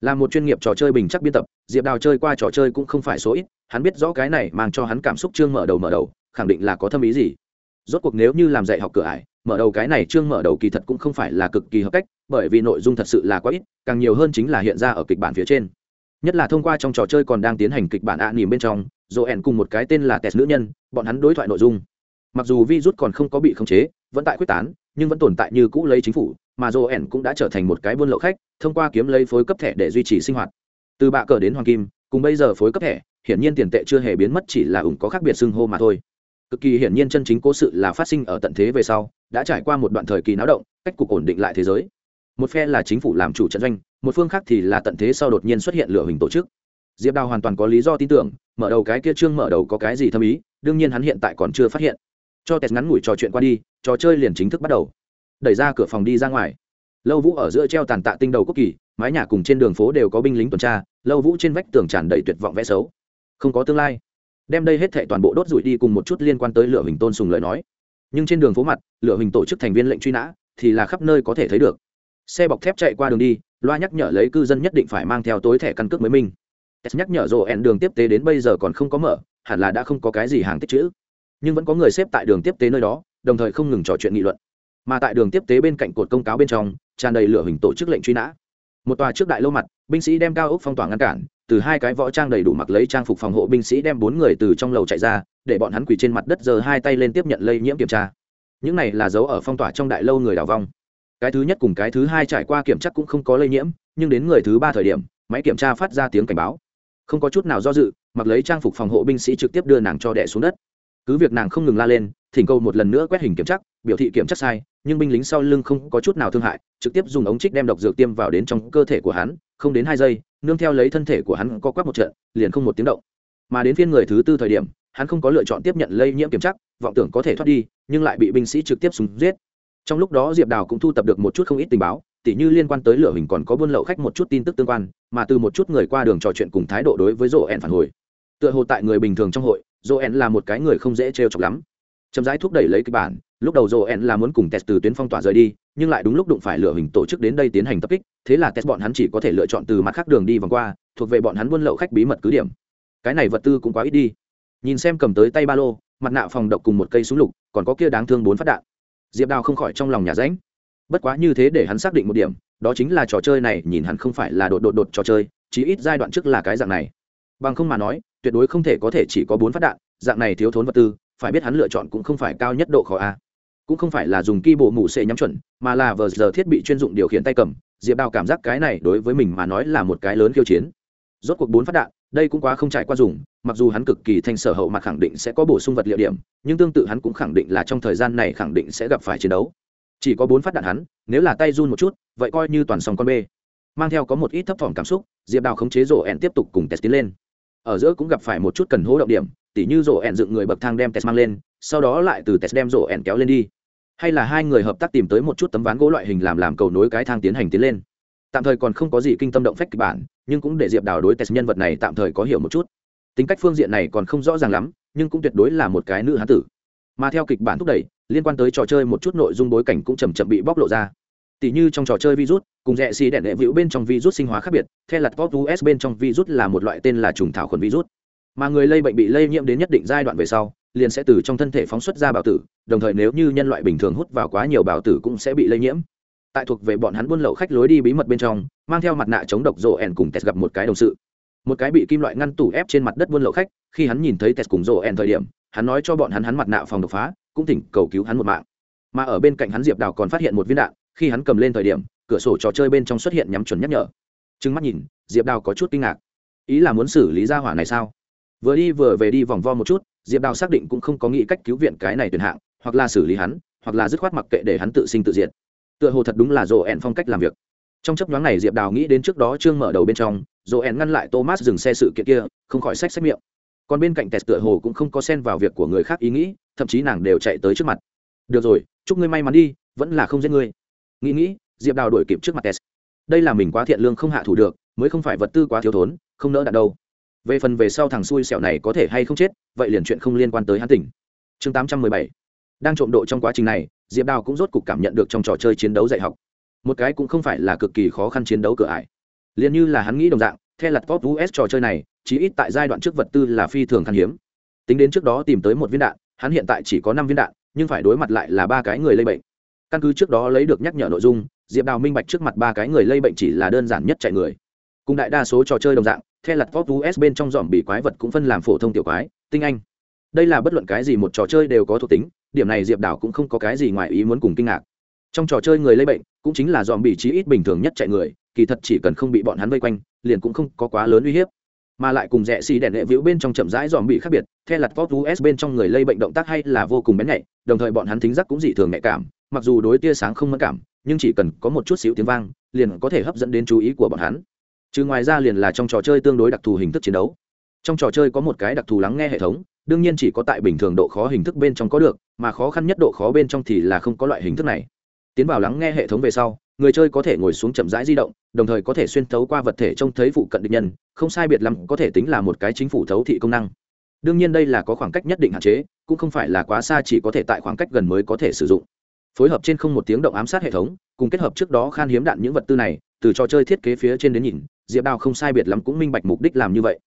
A: là một chuyên nghiệp trò chơi bình chắc biên tập diệp đào chơi qua trò chơi cũng không phải số ít hắn biết rõ cái này mang cho hắn cảm xúc chương mở đầu mở đầu khẳng định là có thâm ý gì rốt cuộc nếu như làm dạy học cửa ải mở đầu cái này chương mở đầu kỳ thật cũng không phải là cực kỳ hợp cách bởi vì nội dung thật sự là quá ít càng nhiều hơn chính là hiện ra ở kịch bản phía trên nhất là thông qua trong trò chơi còn đang tiến hành kịch bản ạ à nỉm bên trong dỗ ẻn cùng một cái tên là tes nữ nhân bọn hắn đối thoại nội dung mặc dù virus còn không có bị khống chế vẫn tại quyết tán nhưng vẫn tồn tại như cũ lấy chính phủ, mà dồ ẻn cũng đã trở thành một cái buôn lậu khách, thông qua kiếm lấy phối cấp thẻ để duy trì sinh hoạt. Từ bạ cờ đến hoàng kim, cùng bây giờ phối cấp thẻ, hiển nhiên tiền tệ chưa hề biến mất chỉ là ủng có khác biệt xưng hô mà thôi. Cực kỳ hiển nhiên chân chính cố sự là phát sinh ở tận thế về sau, đã trải qua một đoạn thời kỳ náo động, cách cục ổn định lại thế giới. Một phe là chính phủ làm chủ trận doanh, một phương khác thì là tận thế sau đột nhiên xuất hiện lửa hình tổ chức. Diệp đào hoàn toàn có lý do tin tưởng, mở đầu cái kia trương mở đầu có cái gì thâm ý, đương nhiên hắn hiện tại còn chưa phát hiện cho tẹt ngắn ngủi trò chuyện qua đi, trò chơi liền chính thức bắt đầu. Đẩy ra cửa phòng đi ra ngoài. Lâu vũ ở giữa treo tàn tạ tinh đầu quốc kỳ, mái nhà cùng trên đường phố đều có binh lính tuần tra, lâu vũ trên vách tường tràn đầy tuyệt vọng vẽ xấu. Không có tương lai. Đem đây hết thệ toàn bộ đốt rủi đi cùng một chút liên quan tới lửa hình tôn sùng lời nói. Nhưng trên đường phố mặt, lửa hình tổ chức thành viên lệnh truy nã, thì là khắp nơi có thể thấy được. Xe bọc thép chạy qua đường đi, loa nhắc nhở lấy cư dân nhất định phải mang theo tối thẻ căn cước mới minh nhắc nhở rộ ẹn đường tiếp tế đến bây giờ còn không có mở, hẳn là đã không có cái gì hàng tích chữ nhưng vẫn có người xếp tại đường tiếp tế nơi đó, đồng thời không ngừng trò chuyện nghị luận. Mà tại đường tiếp tế bên cạnh cột công cáo bên trong, tràn đầy lửa hình tổ chức lệnh truy nã. Một tòa trước đại lâu mặt, binh sĩ đem cao ốc phong tỏa ngăn cản, từ hai cái võ trang đầy đủ mặc lấy trang phục phòng hộ binh sĩ đem bốn người từ trong lầu chạy ra, để bọn hắn quỳ trên mặt đất giờ hai tay lên tiếp nhận lây nhiễm kiểm tra. Những này là dấu ở phong tỏa trong đại lâu người đào vong. Cái thứ nhất cùng cái thứ hai trải qua kiểm tra cũng không có lây nhiễm, nhưng đến người thứ ba thời điểm, máy kiểm tra phát ra tiếng cảnh báo. Không có chút nào do dự, mặc lấy trang phục phòng hộ binh sĩ trực tiếp đưa nàng cho đẻ xuống đất cứ việc nàng không ngừng la lên, thỉnh cầu một lần nữa quét hình kiểm tra, biểu thị kiểm tra sai, nhưng binh lính sau lưng không có chút nào thương hại, trực tiếp dùng ống trích đem độc dược tiêm vào đến trong cơ thể của hắn, không đến hai giây, nương theo lấy thân thể của hắn có quắc một trận, liền không một tiếng động. Mà đến phiên người thứ tư thời điểm, hắn không có lựa chọn tiếp nhận lây nhiễm kiểm tra, vọng tưởng có thể thoát đi, nhưng lại bị binh sĩ trực tiếp súng giết. Trong lúc đó diệp đào cũng thu tập được một chút không ít tình báo, tỉ như liên quan tới lửa hình còn có buôn lậu khách một chút tin tức tương quan, mà từ một chút người qua đường trò chuyện cùng thái độ đối với rộ ẹn phản hồi. Tựa hồ tại người bình thường trong hội joen là một cái người không dễ trêu chọc lắm. Chậm rãi thúc đẩy lấy kịch bản, lúc đầu joen là muốn cùng test từ tuyến phong tỏa rời đi, nhưng lại đúng lúc đụng phải lửa hình tổ chức đến đây tiến hành tập kích, thế là test bọn hắn chỉ có thể lựa chọn từ mặt khác đường đi vòng qua, thuộc về bọn hắn buôn lậu khách bí mật cứ điểm. Cái này vật tư cũng quá ít đi. Nhìn xem cầm tới tay ba lô, mặt nạ phòng độc cùng một cây súng lục, còn có kia đáng thương bốn phát đạn. Diệp đào không khỏi trong lòng nhà ránh. Bất quá như thế để hắn xác định một điểm, đó chính là trò chơi này, nhìn hắn không phải là đột đột đột trò chơi, chí ít giai đoạn trước là cái dạng này bằng không mà nói, tuyệt đối không thể có thể chỉ có bốn phát đạn, dạng này thiếu thốn vật tư, phải biết hắn lựa chọn cũng không phải cao nhất độ khó a. Cũng không phải là dùng ki bộ mù sệ nhắm chuẩn, mà là vờ giờ thiết bị chuyên dụng điều khiển tay cầm. Diệp đào cảm giác cái này đối với mình mà nói là một cái lớn khiêu chiến. Rốt cuộc bốn phát đạn, đây cũng quá không trải qua dùng, mặc dù hắn cực kỳ thanh sở hậu mặt khẳng định sẽ có bổ sung vật liệu điểm, nhưng tương tự hắn cũng khẳng định là trong thời gian này khẳng định sẽ gặp phải chiến đấu. Chỉ có bốn phát đạn hắn, nếu là tay run một chút, vậy coi như toàn sòng con bê. Mang theo có một ít thấp thỏm cảm xúc, diệp đào khống chế rổ ẹn tiếp tục cùng test tiến lên ở giữa cũng gặp phải một chút cần hố động điểm, tỉ như rổ ẹn dựng người bậc thang đem test mang lên, sau đó lại từ test đem rổ ẹn kéo lên đi. Hay là hai người hợp tác tìm tới một chút tấm ván gỗ loại hình làm làm cầu nối cái thang tiến hành tiến lên. Tạm thời còn không có gì kinh tâm động phách kịch bản, nhưng cũng để diệp đào đối test nhân vật này tạm thời có hiểu một chút. Tính cách phương diện này còn không rõ ràng lắm, nhưng cũng tuyệt đối là một cái nữ hán tử. Mà theo kịch bản thúc đẩy, liên quan tới trò chơi một chút nội dung bối cảnh cũng chầm chậm bị bóc lộ ra tỷ như trong trò chơi virus, cùng rẻ xì đèn đệ vĩu bên trong virus sinh hóa khác biệt theo lặt pop us bên trong virus là một loại tên là trùng thảo khuẩn virus. Mà người lây bệnh bị lây nhiễm đến nhất định giai đoạn về sau, liền sẽ từ trong thân thể phóng xuất ra bào tử, đồng thời nếu như nhân loại bình thường hút vào quá nhiều bào tử cũng sẽ bị lây nhiễm. Tại thuộc về bọn hắn buôn lậu khách lối đi bí mật bên trong, mang theo mặt nạ chống độc rồ ẻn cùng Tess gặp một cái đồng sự. Một cái bị kim loại ngăn tủ ép trên mặt đất buôn lậu khách, khi hắn nhìn thấy Tess cùng rồ ẻn thời điểm, hắn nói cho bọn hắn hắn mặt nạ phòng độc phá, cũng thỉnh cầu cứu hắn một mạng. Mà ở bên cạnh hắn diệp đào còn phát hiện một viên đạn khi hắn cầm lên thời điểm, cửa sổ trò chơi bên trong xuất hiện nhắm chuẩn nhắc nhở. Trừng mắt nhìn, diệp đào có chút kinh ngạc. Ý là muốn xử lý ra hỏa này sao? Vừa đi vừa về đi vòng vo một chút, diệp đào xác định cũng không có nghĩ cách cứu viện cái này tuyển hạng, hoặc là xử lý hắn, hoặc là dứt khoát mặc kệ để hắn tự sinh tự diệt. Tựa hồ thật đúng là rộ ẹn phong cách làm việc. Trong chấp nhoáng này diệp đào nghĩ đến trước đó trương mở đầu bên trong rộ ẹn ngăn lại thomas dừng xe sự kiện kia, không khỏi sách sách miệng. Còn bên cạnh tes tựa hồ cũng không có xen vào việc của người khác ý nghĩ, thậm chí nàng đều chạy tới trước mặt. Được rồi, chúc ngươi may mắn đi, vẫn là không giết ngươi nghĩ nghĩ, diệp đào đổi kịp trước mặt tes đây là mình quá thiện lương không hạ thủ được, mới không phải vật tư quá thiếu thốn, không nỡ đạn đâu. Về phần về sau thằng xui xẻo này có thể hay không chết, vậy liền chuyện không liên quan tới hắn tỉnh. Chương tám trăm mười bảy. Đang trộm độ trong quá trình này, diệp đào cũng rốt cục cảm nhận được trong trò chơi chiến đấu dạy học. Một cái cũng không phải là cực kỳ khó khăn chiến đấu cửa ải. Liền như là hắn nghĩ đồng dạng theo lặt pop us trò chơi này chỉ ít tại giai đoạn trước vật tư là phi thường khan hiếm. Tính đến trước đó tìm tới một viên đạn, hắn hiện tại chỉ có năm viên đạn, nhưng phải đối mặt lại là ba cái người lây bệnh căn cứ trước đó lấy được nhắc nhở nội dung, diệp đào minh bạch trước mặt ba cái người lây bệnh chỉ là đơn giản nhất chạy người. Cùng đại đa số trò chơi đồng dạng theo lặt vót us bên trong dòm bị quái vật cũng phân làm phổ thông tiểu quái, tinh anh. Đây là bất luận cái gì một trò chơi đều có thuộc tính, điểm này diệp đảo cũng không có cái gì ngoài ý muốn cùng kinh ngạc. Trong trò chơi người lây bệnh, cũng chính là dòm bị trí ít bình thường nhất chạy người, kỳ thật chỉ cần không bị bọn hắn vây quanh, liền cũng không có quá lớn uy hiếp. Mà lại cùng rẽ xì đèn đệ vĩu bên trong chậm rãi dòm bị khác biệt theo lặt vót us bên trong người lây bệnh động tác hay là vô cùng bén nhạy, đồng thời bọn hắn thính giác cũng dị thường nhạy cảm mặc dù đối tia sáng không mất cảm, nhưng chỉ cần có một chút xíu tiếng vang, liền có thể hấp dẫn đến chú ý của bọn hắn. Chứ ngoài ra liền là trong trò chơi tương đối đặc thù hình thức chiến đấu. Trong trò chơi có một cái đặc thù lắng nghe hệ thống, đương nhiên chỉ có tại bình thường độ khó hình thức bên trong có được, mà khó khăn nhất độ khó bên trong thì là không có loại hình thức này. Tiến vào lắng nghe hệ thống về sau, người chơi có thể ngồi xuống chậm rãi di động, đồng thời có thể xuyên thấu qua vật thể trông thấy phụ cận địch nhân, không sai biệt lắm có thể tính là một cái chính phủ thấu thị công năng. Đương nhiên đây là có khoảng cách nhất định hạn chế, cũng không phải là quá xa chỉ có thể tại khoảng cách gần mới có thể sử dụng phối hợp trên không một tiếng động ám sát hệ thống, cùng kết hợp trước đó khan hiếm đạn những vật tư này, từ trò chơi thiết kế phía trên đến nhìn, diệp đào không sai biệt lắm cũng minh bạch mục đích làm như vậy.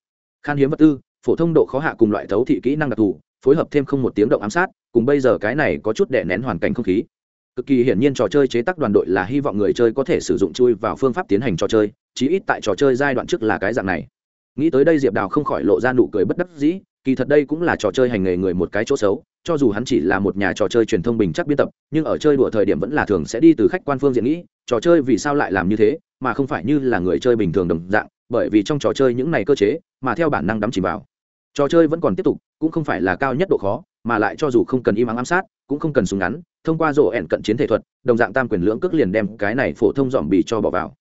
A: Khan hiếm vật tư, phổ thông độ khó hạ cùng loại thấu thị kỹ năng đặc thù, phối hợp thêm không một tiếng động ám sát, cùng bây giờ cái này có chút đè nén hoàn cảnh không khí. Cực kỳ hiển nhiên trò chơi chế tác đoàn đội là hy vọng người chơi có thể sử dụng chui vào phương pháp tiến hành trò chơi, chí ít tại trò chơi giai đoạn trước là cái dạng này. Nghĩ tới đây diệp đào không khỏi lộ ra nụ cười bất đắc dĩ kỳ thật đây cũng là trò chơi hành nghề người một cái chỗ xấu, cho dù hắn chỉ là một nhà trò chơi truyền thông bình chắc biên tập, nhưng ở chơi đùa thời điểm vẫn là thường sẽ đi từ khách quan phương diện nghĩ, trò chơi vì sao lại làm như thế, mà không phải như là người chơi bình thường đồng dạng, bởi vì trong trò chơi những này cơ chế, mà theo bản năng đắm chìm vào. Trò chơi vẫn còn tiếp tục, cũng không phải là cao nhất độ khó, mà lại cho dù không cần im ắng ám sát, cũng không cần súng ngắn, thông qua rổ ẹn cận chiến thể thuật, đồng dạng tam quyền lưỡng cước liền đem cái này phổ thông dòm bì cho bỏ vào.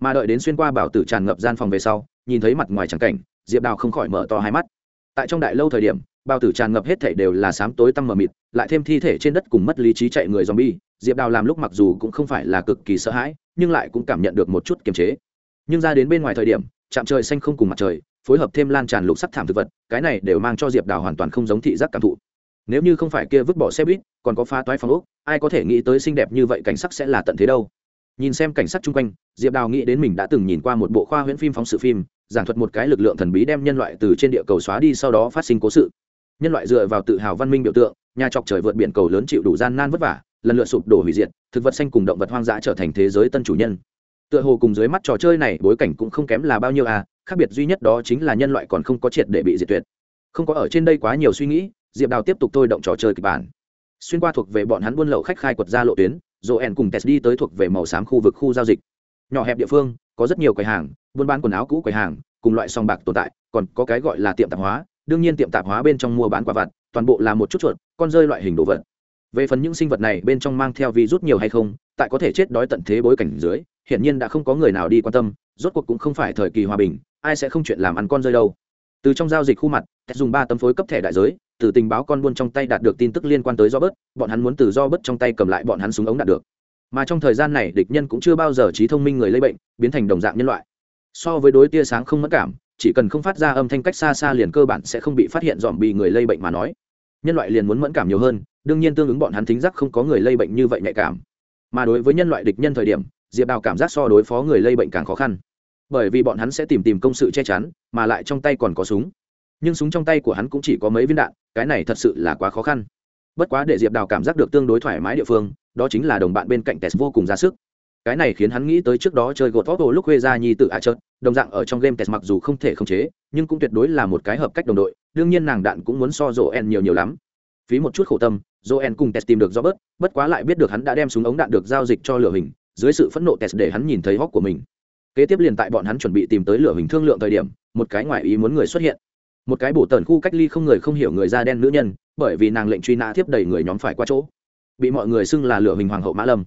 A: Mà đợi đến xuyên qua bảo tử tràn ngập gian phòng về sau, nhìn thấy mặt ngoài trắng cảnh, diệp đào không khỏi mở to hai mắt tại trong đại lâu thời điểm, bao tử tràn ngập hết thể đều là sám tối tăm mờ mịt, lại thêm thi thể trên đất cùng mất lý trí chạy người zombie, diệp đào làm lúc mặc dù cũng không phải là cực kỳ sợ hãi, nhưng lại cũng cảm nhận được một chút kiềm chế. Nhưng ra đến bên ngoài thời điểm chạm trời xanh không cùng mặt trời, phối hợp thêm lan tràn lục sắc thảm thực vật, cái này đều mang cho diệp đào hoàn toàn không giống thị giác cảm thụ. Nếu như không phải kia vứt bỏ xe buýt, còn có pha toái phong ốc, ai có thể nghĩ tới xinh đẹp như vậy cảnh sắc sẽ là tận thế đâu? Nhìn xem cảnh sát chung quanh, diệp đào nghĩ đến mình đã từng nhìn qua một bộ khoa huyễn phim phóng sự phim, giảng thuật một cái lực lượng thần bí đem nhân loại từ trên địa cầu xóa đi sau đó phát sinh cố sự. Nhân loại dựa vào tự hào văn minh biểu tượng, nhà chọc trời vượt biển cầu lớn chịu đủ gian nan vất vả, lần lượt sụp đổ hủy diệt, thực vật xanh cùng động vật hoang dã trở thành thế giới tân chủ nhân. Tựa hồ cùng dưới mắt trò chơi này bối cảnh cũng không kém là bao nhiêu à khác biệt duy nhất đó chính là nhân loại còn không có triệt để bị diệt tuyệt. Không có ở trên đây quá nhiều suy nghĩ, diệp đào tiếp tục thôi động trò chơi kịch bản. Xuyên qua thuộc về bọn hắn buôn lậu khách khai quật ra lộ tuyến joel cùng tes đi tới thuộc về màu xám khu vực khu giao dịch. Nhỏ hẹp địa phương, có rất nhiều quầy hàng, buôn bán quần áo cũ quầy hàng, cùng loại song bạc tồn tại, còn có cái gọi là tiệm tạp hóa. Đương nhiên tiệm tạp hóa bên trong mua bán quả vặt, toàn bộ là một chút chuột, con rơi loại hình đồ vật. Về phần những sinh vật này bên trong mang theo virus nhiều hay không, tại có thể chết đói tận thế bối cảnh dưới, hiển nhiên đã không có người nào đi quan tâm, rốt cuộc cũng không phải thời kỳ hòa bình, ai sẽ không chuyện làm ăn con rơi đâu. Từ trong giao dịch khu mặt dùng ba tấm phối cấp thẻ đại giới từ tình báo con buôn trong tay đạt được tin tức liên quan tới do bớt bọn hắn muốn từ do bớt trong tay cầm lại bọn hắn súng ống đạt được. Mà trong thời gian này, địch nhân cũng chưa bao giờ trí thông minh người lây bệnh, biến thành đồng dạng nhân loại. So với đối tia sáng không mất cảm, chỉ cần không phát ra âm thanh cách xa xa liền cơ bản sẽ không bị phát hiện dòm bị người lây bệnh mà nói. Nhân loại liền muốn mẫn cảm nhiều hơn, đương nhiên tương ứng bọn hắn thính giác không có người lây bệnh như vậy nhạy cảm. Mà đối với nhân loại địch nhân thời điểm, diệp đào cảm giác so đối phó người lây bệnh càng khó khăn. Bởi vì bọn hắn sẽ tìm tìm công sự che chắn, mà lại trong tay còn có súng nhưng súng trong tay của hắn cũng chỉ có mấy viên đạn, cái này thật sự là quá khó khăn. Bất quá để diệp đào cảm giác được tương đối thoải mái địa phương, đó chính là đồng bạn bên cạnh tes vô cùng ra sức. Cái này khiến hắn nghĩ tới trước đó chơi gột vóc hồ lúc huê ra nhi tự ạ trợt đồng dạng ở trong game tes mặc dù không thể khống chế, nhưng cũng tuyệt đối là một cái hợp cách đồng đội, đương nhiên nàng đạn cũng muốn so rộ en nhiều nhiều lắm. Phí một chút khổ tâm, Joen cùng tes tìm được do bớt bất quá lại biết được hắn đã đem súng ống đạn được giao dịch cho lửa hình, dưới sự phẫn nộ tes để hắn nhìn thấy hóc của mình. Kế tiếp liền tại bọn hắn chuẩn bị tìm tới lửa hình thương lượng thời điểm, một cái ngoài ý muốn người xuất hiện một cái bổ tần khu cách ly không người không hiểu người da đen nữ nhân, bởi vì nàng lệnh truy nã tiếp đầy người nhóm phải qua chỗ. Bị mọi người xưng là lửa hình hoàng hậu mã lâm.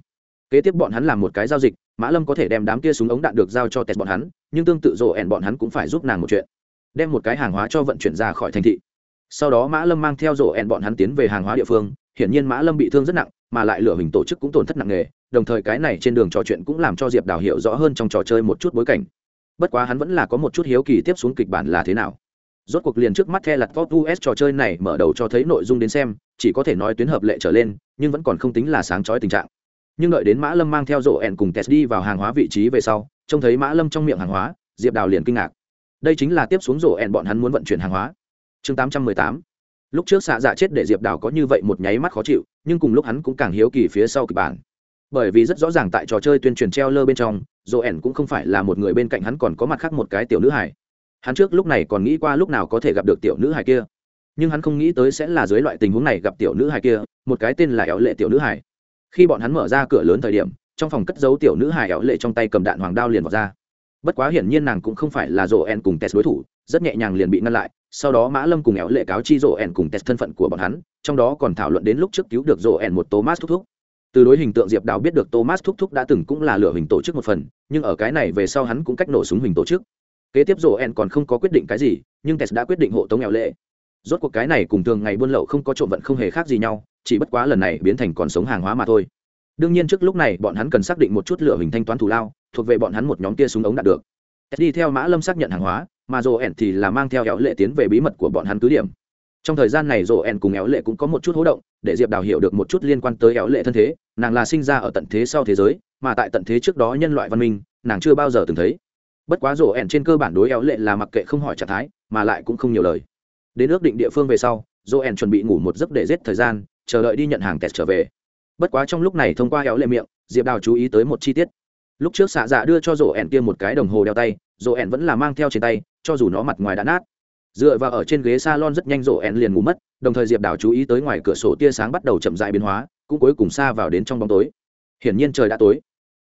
A: Kế tiếp bọn hắn làm một cái giao dịch, mã lâm có thể đem đám kia súng ống đạn được giao cho tẹt bọn hắn, nhưng tương tự rộ ẻn bọn hắn cũng phải giúp nàng một chuyện. Đem một cái hàng hóa cho vận chuyển ra khỏi thành thị. Sau đó mã lâm mang theo rộ ẻn bọn hắn tiến về hàng hóa địa phương, hiển nhiên mã lâm bị thương rất nặng, mà lại lửa hình tổ chức cũng tổn thất nặng nề, đồng thời cái này trên đường trò chuyện cũng làm cho diệp đào hiểu rõ hơn trong trò chơi một chút bối cảnh. Bất quá hắn vẫn là có một chút hiếu kỳ tiếp xuống kịch bản là thế nào rốt cuộc liền trước mắt the lặt top us trò chơi này mở đầu cho thấy nội dung đến xem, chỉ có thể nói tuyến hợp lệ trở lên, nhưng vẫn còn không tính là sáng chói tình trạng. Nhưng đợi đến mã lâm mang theo rộ ẻn cùng tes đi vào hàng hóa vị trí về sau, trông thấy mã lâm trong miệng hàng hóa, diệp đào liền kinh ngạc. Đây chính là tiếp xuống rộ ẹn bọn hắn muốn vận chuyển hàng hóa. Chương tám trăm mười tám. Lúc trước xạ dạ chết để diệp đào có như vậy một nháy mắt khó chịu, nhưng cùng lúc hắn cũng càng hiếu kỳ phía sau kịch bản. Bởi vì rất rõ ràng tại trò chơi tuyên truyền treo lơ bên trong, rộ ẹn cũng không phải là một người bên cạnh hắn còn có mặt khác một cái tiểu nữ hải hắn trước lúc này còn nghĩ qua lúc nào có thể gặp được tiểu nữ hải kia. Nhưng hắn không nghĩ tới sẽ là dưới loại tình huống này gặp tiểu nữ hải kia, một cái tên là éo lệ tiểu nữ hải khi bọn hắn mở ra cửa lớn thời điểm, trong phòng cất giấu tiểu nữ hải éo lệ trong tay cầm đạn hoàng đao liền vào ra. Bất quá hiển nhiên nàng cũng không phải là rổ en cùng tes đối thủ, rất nhẹ nhàng liền bị ngăn lại, sau đó mã lâm cùng éo lệ cáo chi rổ en cùng tes thân phận của bọn hắn, trong đó còn thảo luận đến lúc trước cứu được rổ en một thomas thúc thúc. Từ đối hình tượng diệp đào biết được thomas thúc thúc đã từng cũng là lửa hình tổ chức một phần, nhưng ở cái này về sau hắn cũng cách nổ súng hình tổ chức kế tiếp rổ en còn không có quyết định cái gì, nhưng tes đã quyết định hộ tống nghèo lệ. Rốt cuộc cái này cùng thường ngày buôn lậu không có trộm vận không hề khác gì nhau, chỉ bất quá lần này biến thành còn sống hàng hóa mà thôi. Đương nhiên trước lúc này bọn hắn cần xác định một chút lựa hình thanh toán thù lao, thuộc về bọn hắn một nhóm kia súng ống đạt được. Đi theo mã lâm xác nhận hàng hóa, mà rổ en thì là mang theo nghèo lệ tiến về bí mật của bọn hắn cứ điểm. Trong thời gian này rổ en cùng éo lệ cũng có một chút hố động, để diệp đào hiểu được một chút liên quan tới éo lệ thân thế, nàng là sinh ra ở tận thế sau thế giới, mà tại tận thế trước đó nhân loại văn minh, nàng chưa bao giờ từng thấy bất quá rổ ẻn trên cơ bản đối éo lệ là mặc kệ không hỏi trạng thái, mà lại cũng không nhiều lời. Đến ước định địa phương về sau, rổ ẻn chuẩn bị ngủ một giấc để giết thời gian, chờ đợi đi nhận hàng test trở về. Bất quá trong lúc này thông qua éo lệ miệng, diệp đào chú ý tới một chi tiết. Lúc trước xạ dạ đưa cho rổ ẻn kia một cái đồng hồ đeo tay, rổ ẻn vẫn là mang theo trên tay, cho dù nó mặt ngoài đã nát. Dựa vào ở trên ghế salon rất nhanh rổ ẻn liền ngủ mất, đồng thời diệp đào chú ý tới ngoài cửa sổ tia sáng bắt đầu chậm dại biến hóa, cũng cuối cùng xa vào đến trong bóng tối. Hiển nhiên trời đã tối.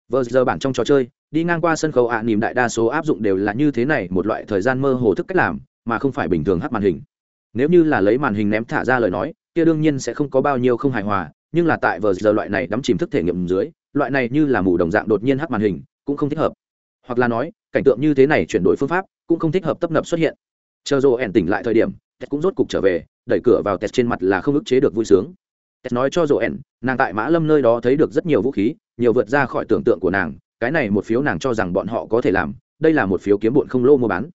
A: Vờ giờ bản trong trò chơi đi ngang qua sân khấu ạ à, nỉm đại đa số áp dụng đều là như thế này một loại thời gian mơ hồ thức cách làm mà không phải bình thường hát màn hình. Nếu như là lấy màn hình ném thả ra lời nói kia đương nhiên sẽ không có bao nhiêu không hài hòa nhưng là tại vờ giờ loại này đắm chìm thức thể nghiệm dưới loại này như là mù đồng dạng đột nhiên hát màn hình cũng không thích hợp. Hoặc là nói cảnh tượng như thế này chuyển đổi phương pháp cũng không thích hợp tấp nập xuất hiện. Chờ rộ ẻn tỉnh lại thời điểm ted cũng rốt cục trở về đẩy cửa vào ted trên mặt là không ức chế được vui sướng. Ted nói cho rộ ẻn nàng tại mã lâm nơi đó thấy được rất nhiều vũ khí nhiều vượt ra khỏi tưởng tượng của nàng cái này một phiếu nàng cho rằng bọn họ có thể làm, đây là một phiếu kiếm bụn không lô mua bán.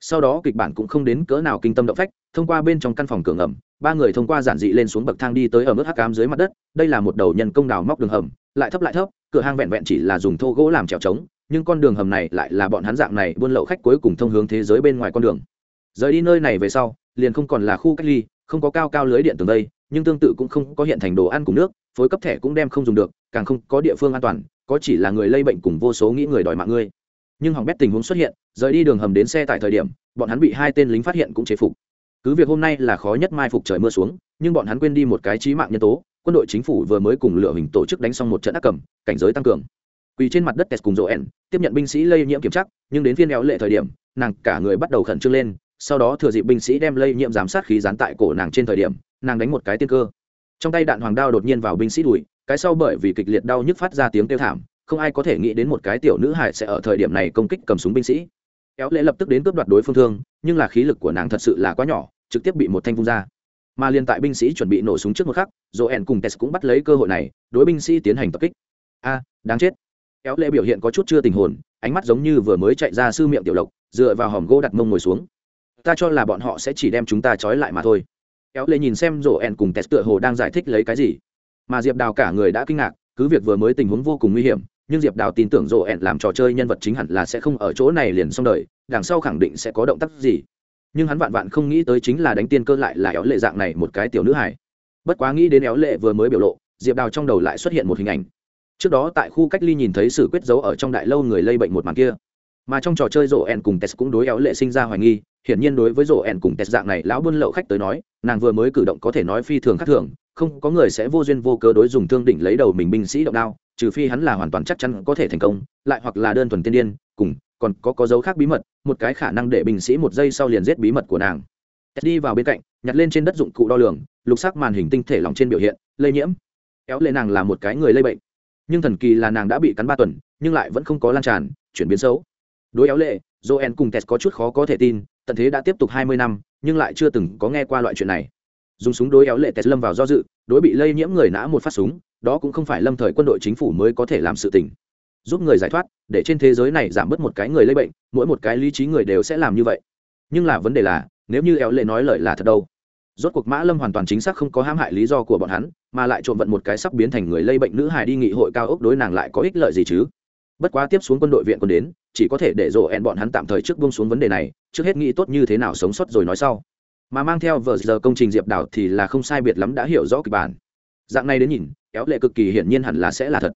A: Sau đó kịch bản cũng không đến cỡ nào kinh tâm động phách, thông qua bên trong căn phòng cửa ngầm, ba người thông qua giản dị lên xuống bậc thang đi tới ở mức hắc cám dưới mặt đất, đây là một đầu nhân công đào móc đường hầm, lại thấp lại thấp, cửa hang vẹn vẹn chỉ là dùng thô gỗ làm trèo trống, nhưng con đường hầm này lại là bọn hắn dạng này buôn lậu khách cuối cùng thông hướng thế giới bên ngoài con đường. Rời đi nơi này về sau, liền không còn là khu cách ly, không có cao cao lưới điện tường đây, nhưng tương tự cũng không có hiện thành đồ ăn cùng nước, phối cấp thẻ cũng đem không dùng được, càng không có địa phương an toàn có chỉ là người lây bệnh cùng vô số nghĩ người đòi mạng ngươi. Nhưng hỏng bét tình huống xuất hiện, rời đi đường hầm đến xe tại thời điểm, bọn hắn bị hai tên lính phát hiện cũng chế phục. Cứ việc hôm nay là khó nhất mai phục trời mưa xuống, nhưng bọn hắn quên đi một cái trí mạng nhân tố, quân đội chính phủ vừa mới cùng lựa hình tổ chức đánh xong một trận ác cầm, cảnh giới tăng cường. Quỳ trên mặt đất tes cùng rộ ẻn tiếp nhận binh sĩ lây nhiễm kiểm chắc nhưng đến phiên éo lệ thời điểm, nàng cả người bắt đầu khẩn trương lên, sau đó thừa dịp binh sĩ đem lây nhiễm giám sát khí dán tại cổ nàng trên thời điểm, nàng đánh một cái tiên cơ. Trong tay đạn hoàng đao đột nhiên vào binh sĩ đùi cái sau bởi vì kịch liệt đau nhức phát ra tiếng kêu thảm, không ai có thể nghĩ đến một cái tiểu nữ hải sẽ ở thời điểm này công kích cầm súng binh sĩ. Kéo lệ lập tức đến cướp đoạt đối phương thương, nhưng là khí lực của nàng thật sự là quá nhỏ, trực tiếp bị một thanh vung ra. Mà liên tại binh sĩ chuẩn bị nổ súng trước một khắc, joel cùng tes cũng bắt lấy cơ hội này, đối binh sĩ tiến hành tập kích. A, đáng chết. Kéo lệ biểu hiện có chút chưa tình hồn, ánh mắt giống như vừa mới chạy ra sư miệng tiểu lộc, dựa vào hòm gỗ đặt mông ngồi xuống. Ta cho là bọn họ sẽ chỉ đem chúng ta trói lại mà thôi. Kéo lệ nhìn xem rổ ẻn cùng tes tựa hồ đang giải thích lấy cái gì mà diệp đào cả người đã kinh ngạc, cứ việc vừa mới tình huống vô cùng nguy hiểm, nhưng diệp đào tin tưởng rộ ẹn làm trò chơi nhân vật chính hẳn là sẽ không ở chỗ này liền xong đời, đằng sau khẳng định sẽ có động tác gì. Nhưng hắn vạn vạn không nghĩ tới chính là đánh tiên cơ lại là éo lệ dạng này một cái tiểu nữ hải bất quá nghĩ đến éo lệ vừa mới biểu lộ, diệp đào trong đầu lại xuất hiện một hình ảnh. Trước đó tại khu cách ly nhìn thấy sự quyết giấu ở trong đại lâu người lây bệnh một màn kia. Mà trong trò chơi rộ ẹn cùng tes cũng đối éo lệ sinh ra hoài nghi, hiển nhiên đối với rộ ẹn cùng tes dạng này lão buôn lậu khách tới nói, nàng vừa mới cử động có thể nói phi thường khác thường không có người sẽ vô duyên vô cớ đối dùng thương đỉnh lấy đầu mình binh sĩ động đao, trừ phi hắn là hoàn toàn chắc chắn có thể thành công, lại hoặc là đơn thuần tiên điên, cùng, còn có có dấu khác bí mật, một cái khả năng để binh sĩ một giây sau liền giết bí mật của nàng. Đi vào bên cạnh, nhặt lên trên đất dụng cụ đo lường, lục sắc màn hình tinh thể lỏng trên biểu hiện, lây nhiễm. Kéo lệ nàng là một cái người lây bệnh. Nhưng thần kỳ là nàng đã bị cắn ba tuần, nhưng lại vẫn không có lan tràn, chuyển biến xấu. Đối éo lệ, joel cùng tes có chút khó có thể tin, tận thế đã tiếp tục hai mươi năm, nhưng lại chưa từng có nghe qua loại chuyện này dùng súng đối éo lệ tes lâm vào do dự, đối bị lây nhiễm người nã một phát súng, đó cũng không phải lâm thời quân đội chính phủ mới có thể làm sự tình. Giúp người giải thoát, để trên thế giới này giảm bớt một cái người lây bệnh, mỗi một cái lý trí người đều sẽ làm như vậy. Nhưng là vấn đề là, nếu như éo lệ nói lời là thật đâu? Rốt cuộc mã lâm hoàn toàn chính xác không có hãm hại lý do của bọn hắn, mà lại trộm vận một cái sắp biến thành người lây bệnh nữ hài đi nghị hội cao ốc đối nàng lại có ích lợi gì chứ? Bất quá tiếp xuống quân đội viện còn đến, chỉ có thể để rộ ẹn bọn hắn tạm thời trước bông xuống vấn đề này, trước hết nghĩ tốt như thế nào sống sót rồi nói sau mà mang theo vờ giờ công trình diệp đảo thì là không sai biệt lắm đã hiểu rõ kịch bản. Dạng này đến nhìn, éo lệ cực kỳ hiển nhiên hẳn là sẽ là thật.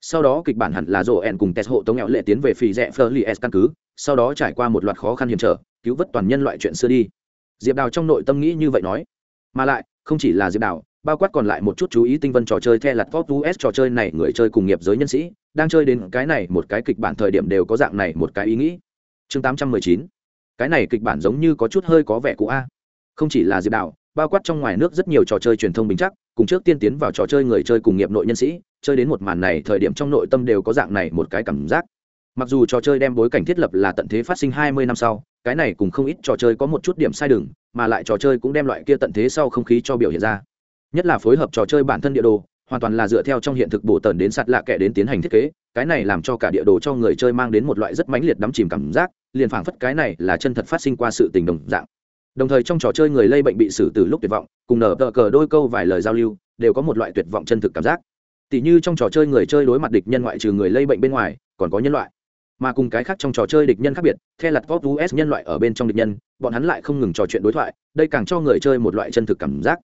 A: Sau đó kịch bản hẳn là rổ ẹn cùng tes hộ tống éo lệ tiến về phì rẽ phơ li s căn cứ, sau đó trải qua một loạt khó khăn hiểm trở, cứu vớt toàn nhân loại chuyện xưa đi. Diệp đào trong nội tâm nghĩ như vậy nói. Mà lại, không chỉ là diệp đào, bao quát còn lại một chút chú ý tinh vân trò chơi the lặt pop us trò chơi này người chơi cùng nghiệp giới nhân sĩ, đang chơi đến cái này một cái kịch bản thời điểm đều có dạng này một cái ý nghĩ. Chương tám trăm mười chín. Cái này kịch bản giống như có chút hơi có vẻ cũ a không chỉ là diệp đạo, bao quát trong ngoài nước rất nhiều trò chơi truyền thông bình chắc cùng trước tiên tiến vào trò chơi người chơi cùng nghiệp nội nhân sĩ chơi đến một màn này thời điểm trong nội tâm đều có dạng này một cái cảm giác. Mặc dù trò chơi đem bối cảnh thiết lập là tận thế phát sinh hai mươi năm sau cái này cùng không ít trò chơi có một chút điểm sai đường mà lại trò chơi cũng đem loại kia tận thế sau không khí cho biểu hiện ra. Nhất là phối hợp trò chơi bản thân địa đồ hoàn toàn là dựa theo trong hiện thực bổ tần đến sạt lạ kẻ đến tiến hành thiết kế cái này làm cho cả địa đồ cho người chơi mang đến một loại rất mãnh liệt đắm chìm cảm giác liền phảng phất cái này là chân thật phát sinh qua sự tình đồng dạng đồng thời trong trò chơi người lây bệnh bị xử từ lúc tuyệt vọng, cùng nở tờ cờ đôi câu vài lời giao lưu, đều có một loại tuyệt vọng chân thực cảm giác. Tỉ như trong trò chơi người chơi đối mặt địch nhân ngoại trừ người lây bệnh bên ngoài, còn có nhân loại. Mà cùng cái khác trong trò chơi địch nhân khác biệt theo lặt pop us nhân loại ở bên trong địch nhân, bọn hắn lại không ngừng trò chuyện đối thoại, đây càng cho người chơi một loại chân thực cảm giác.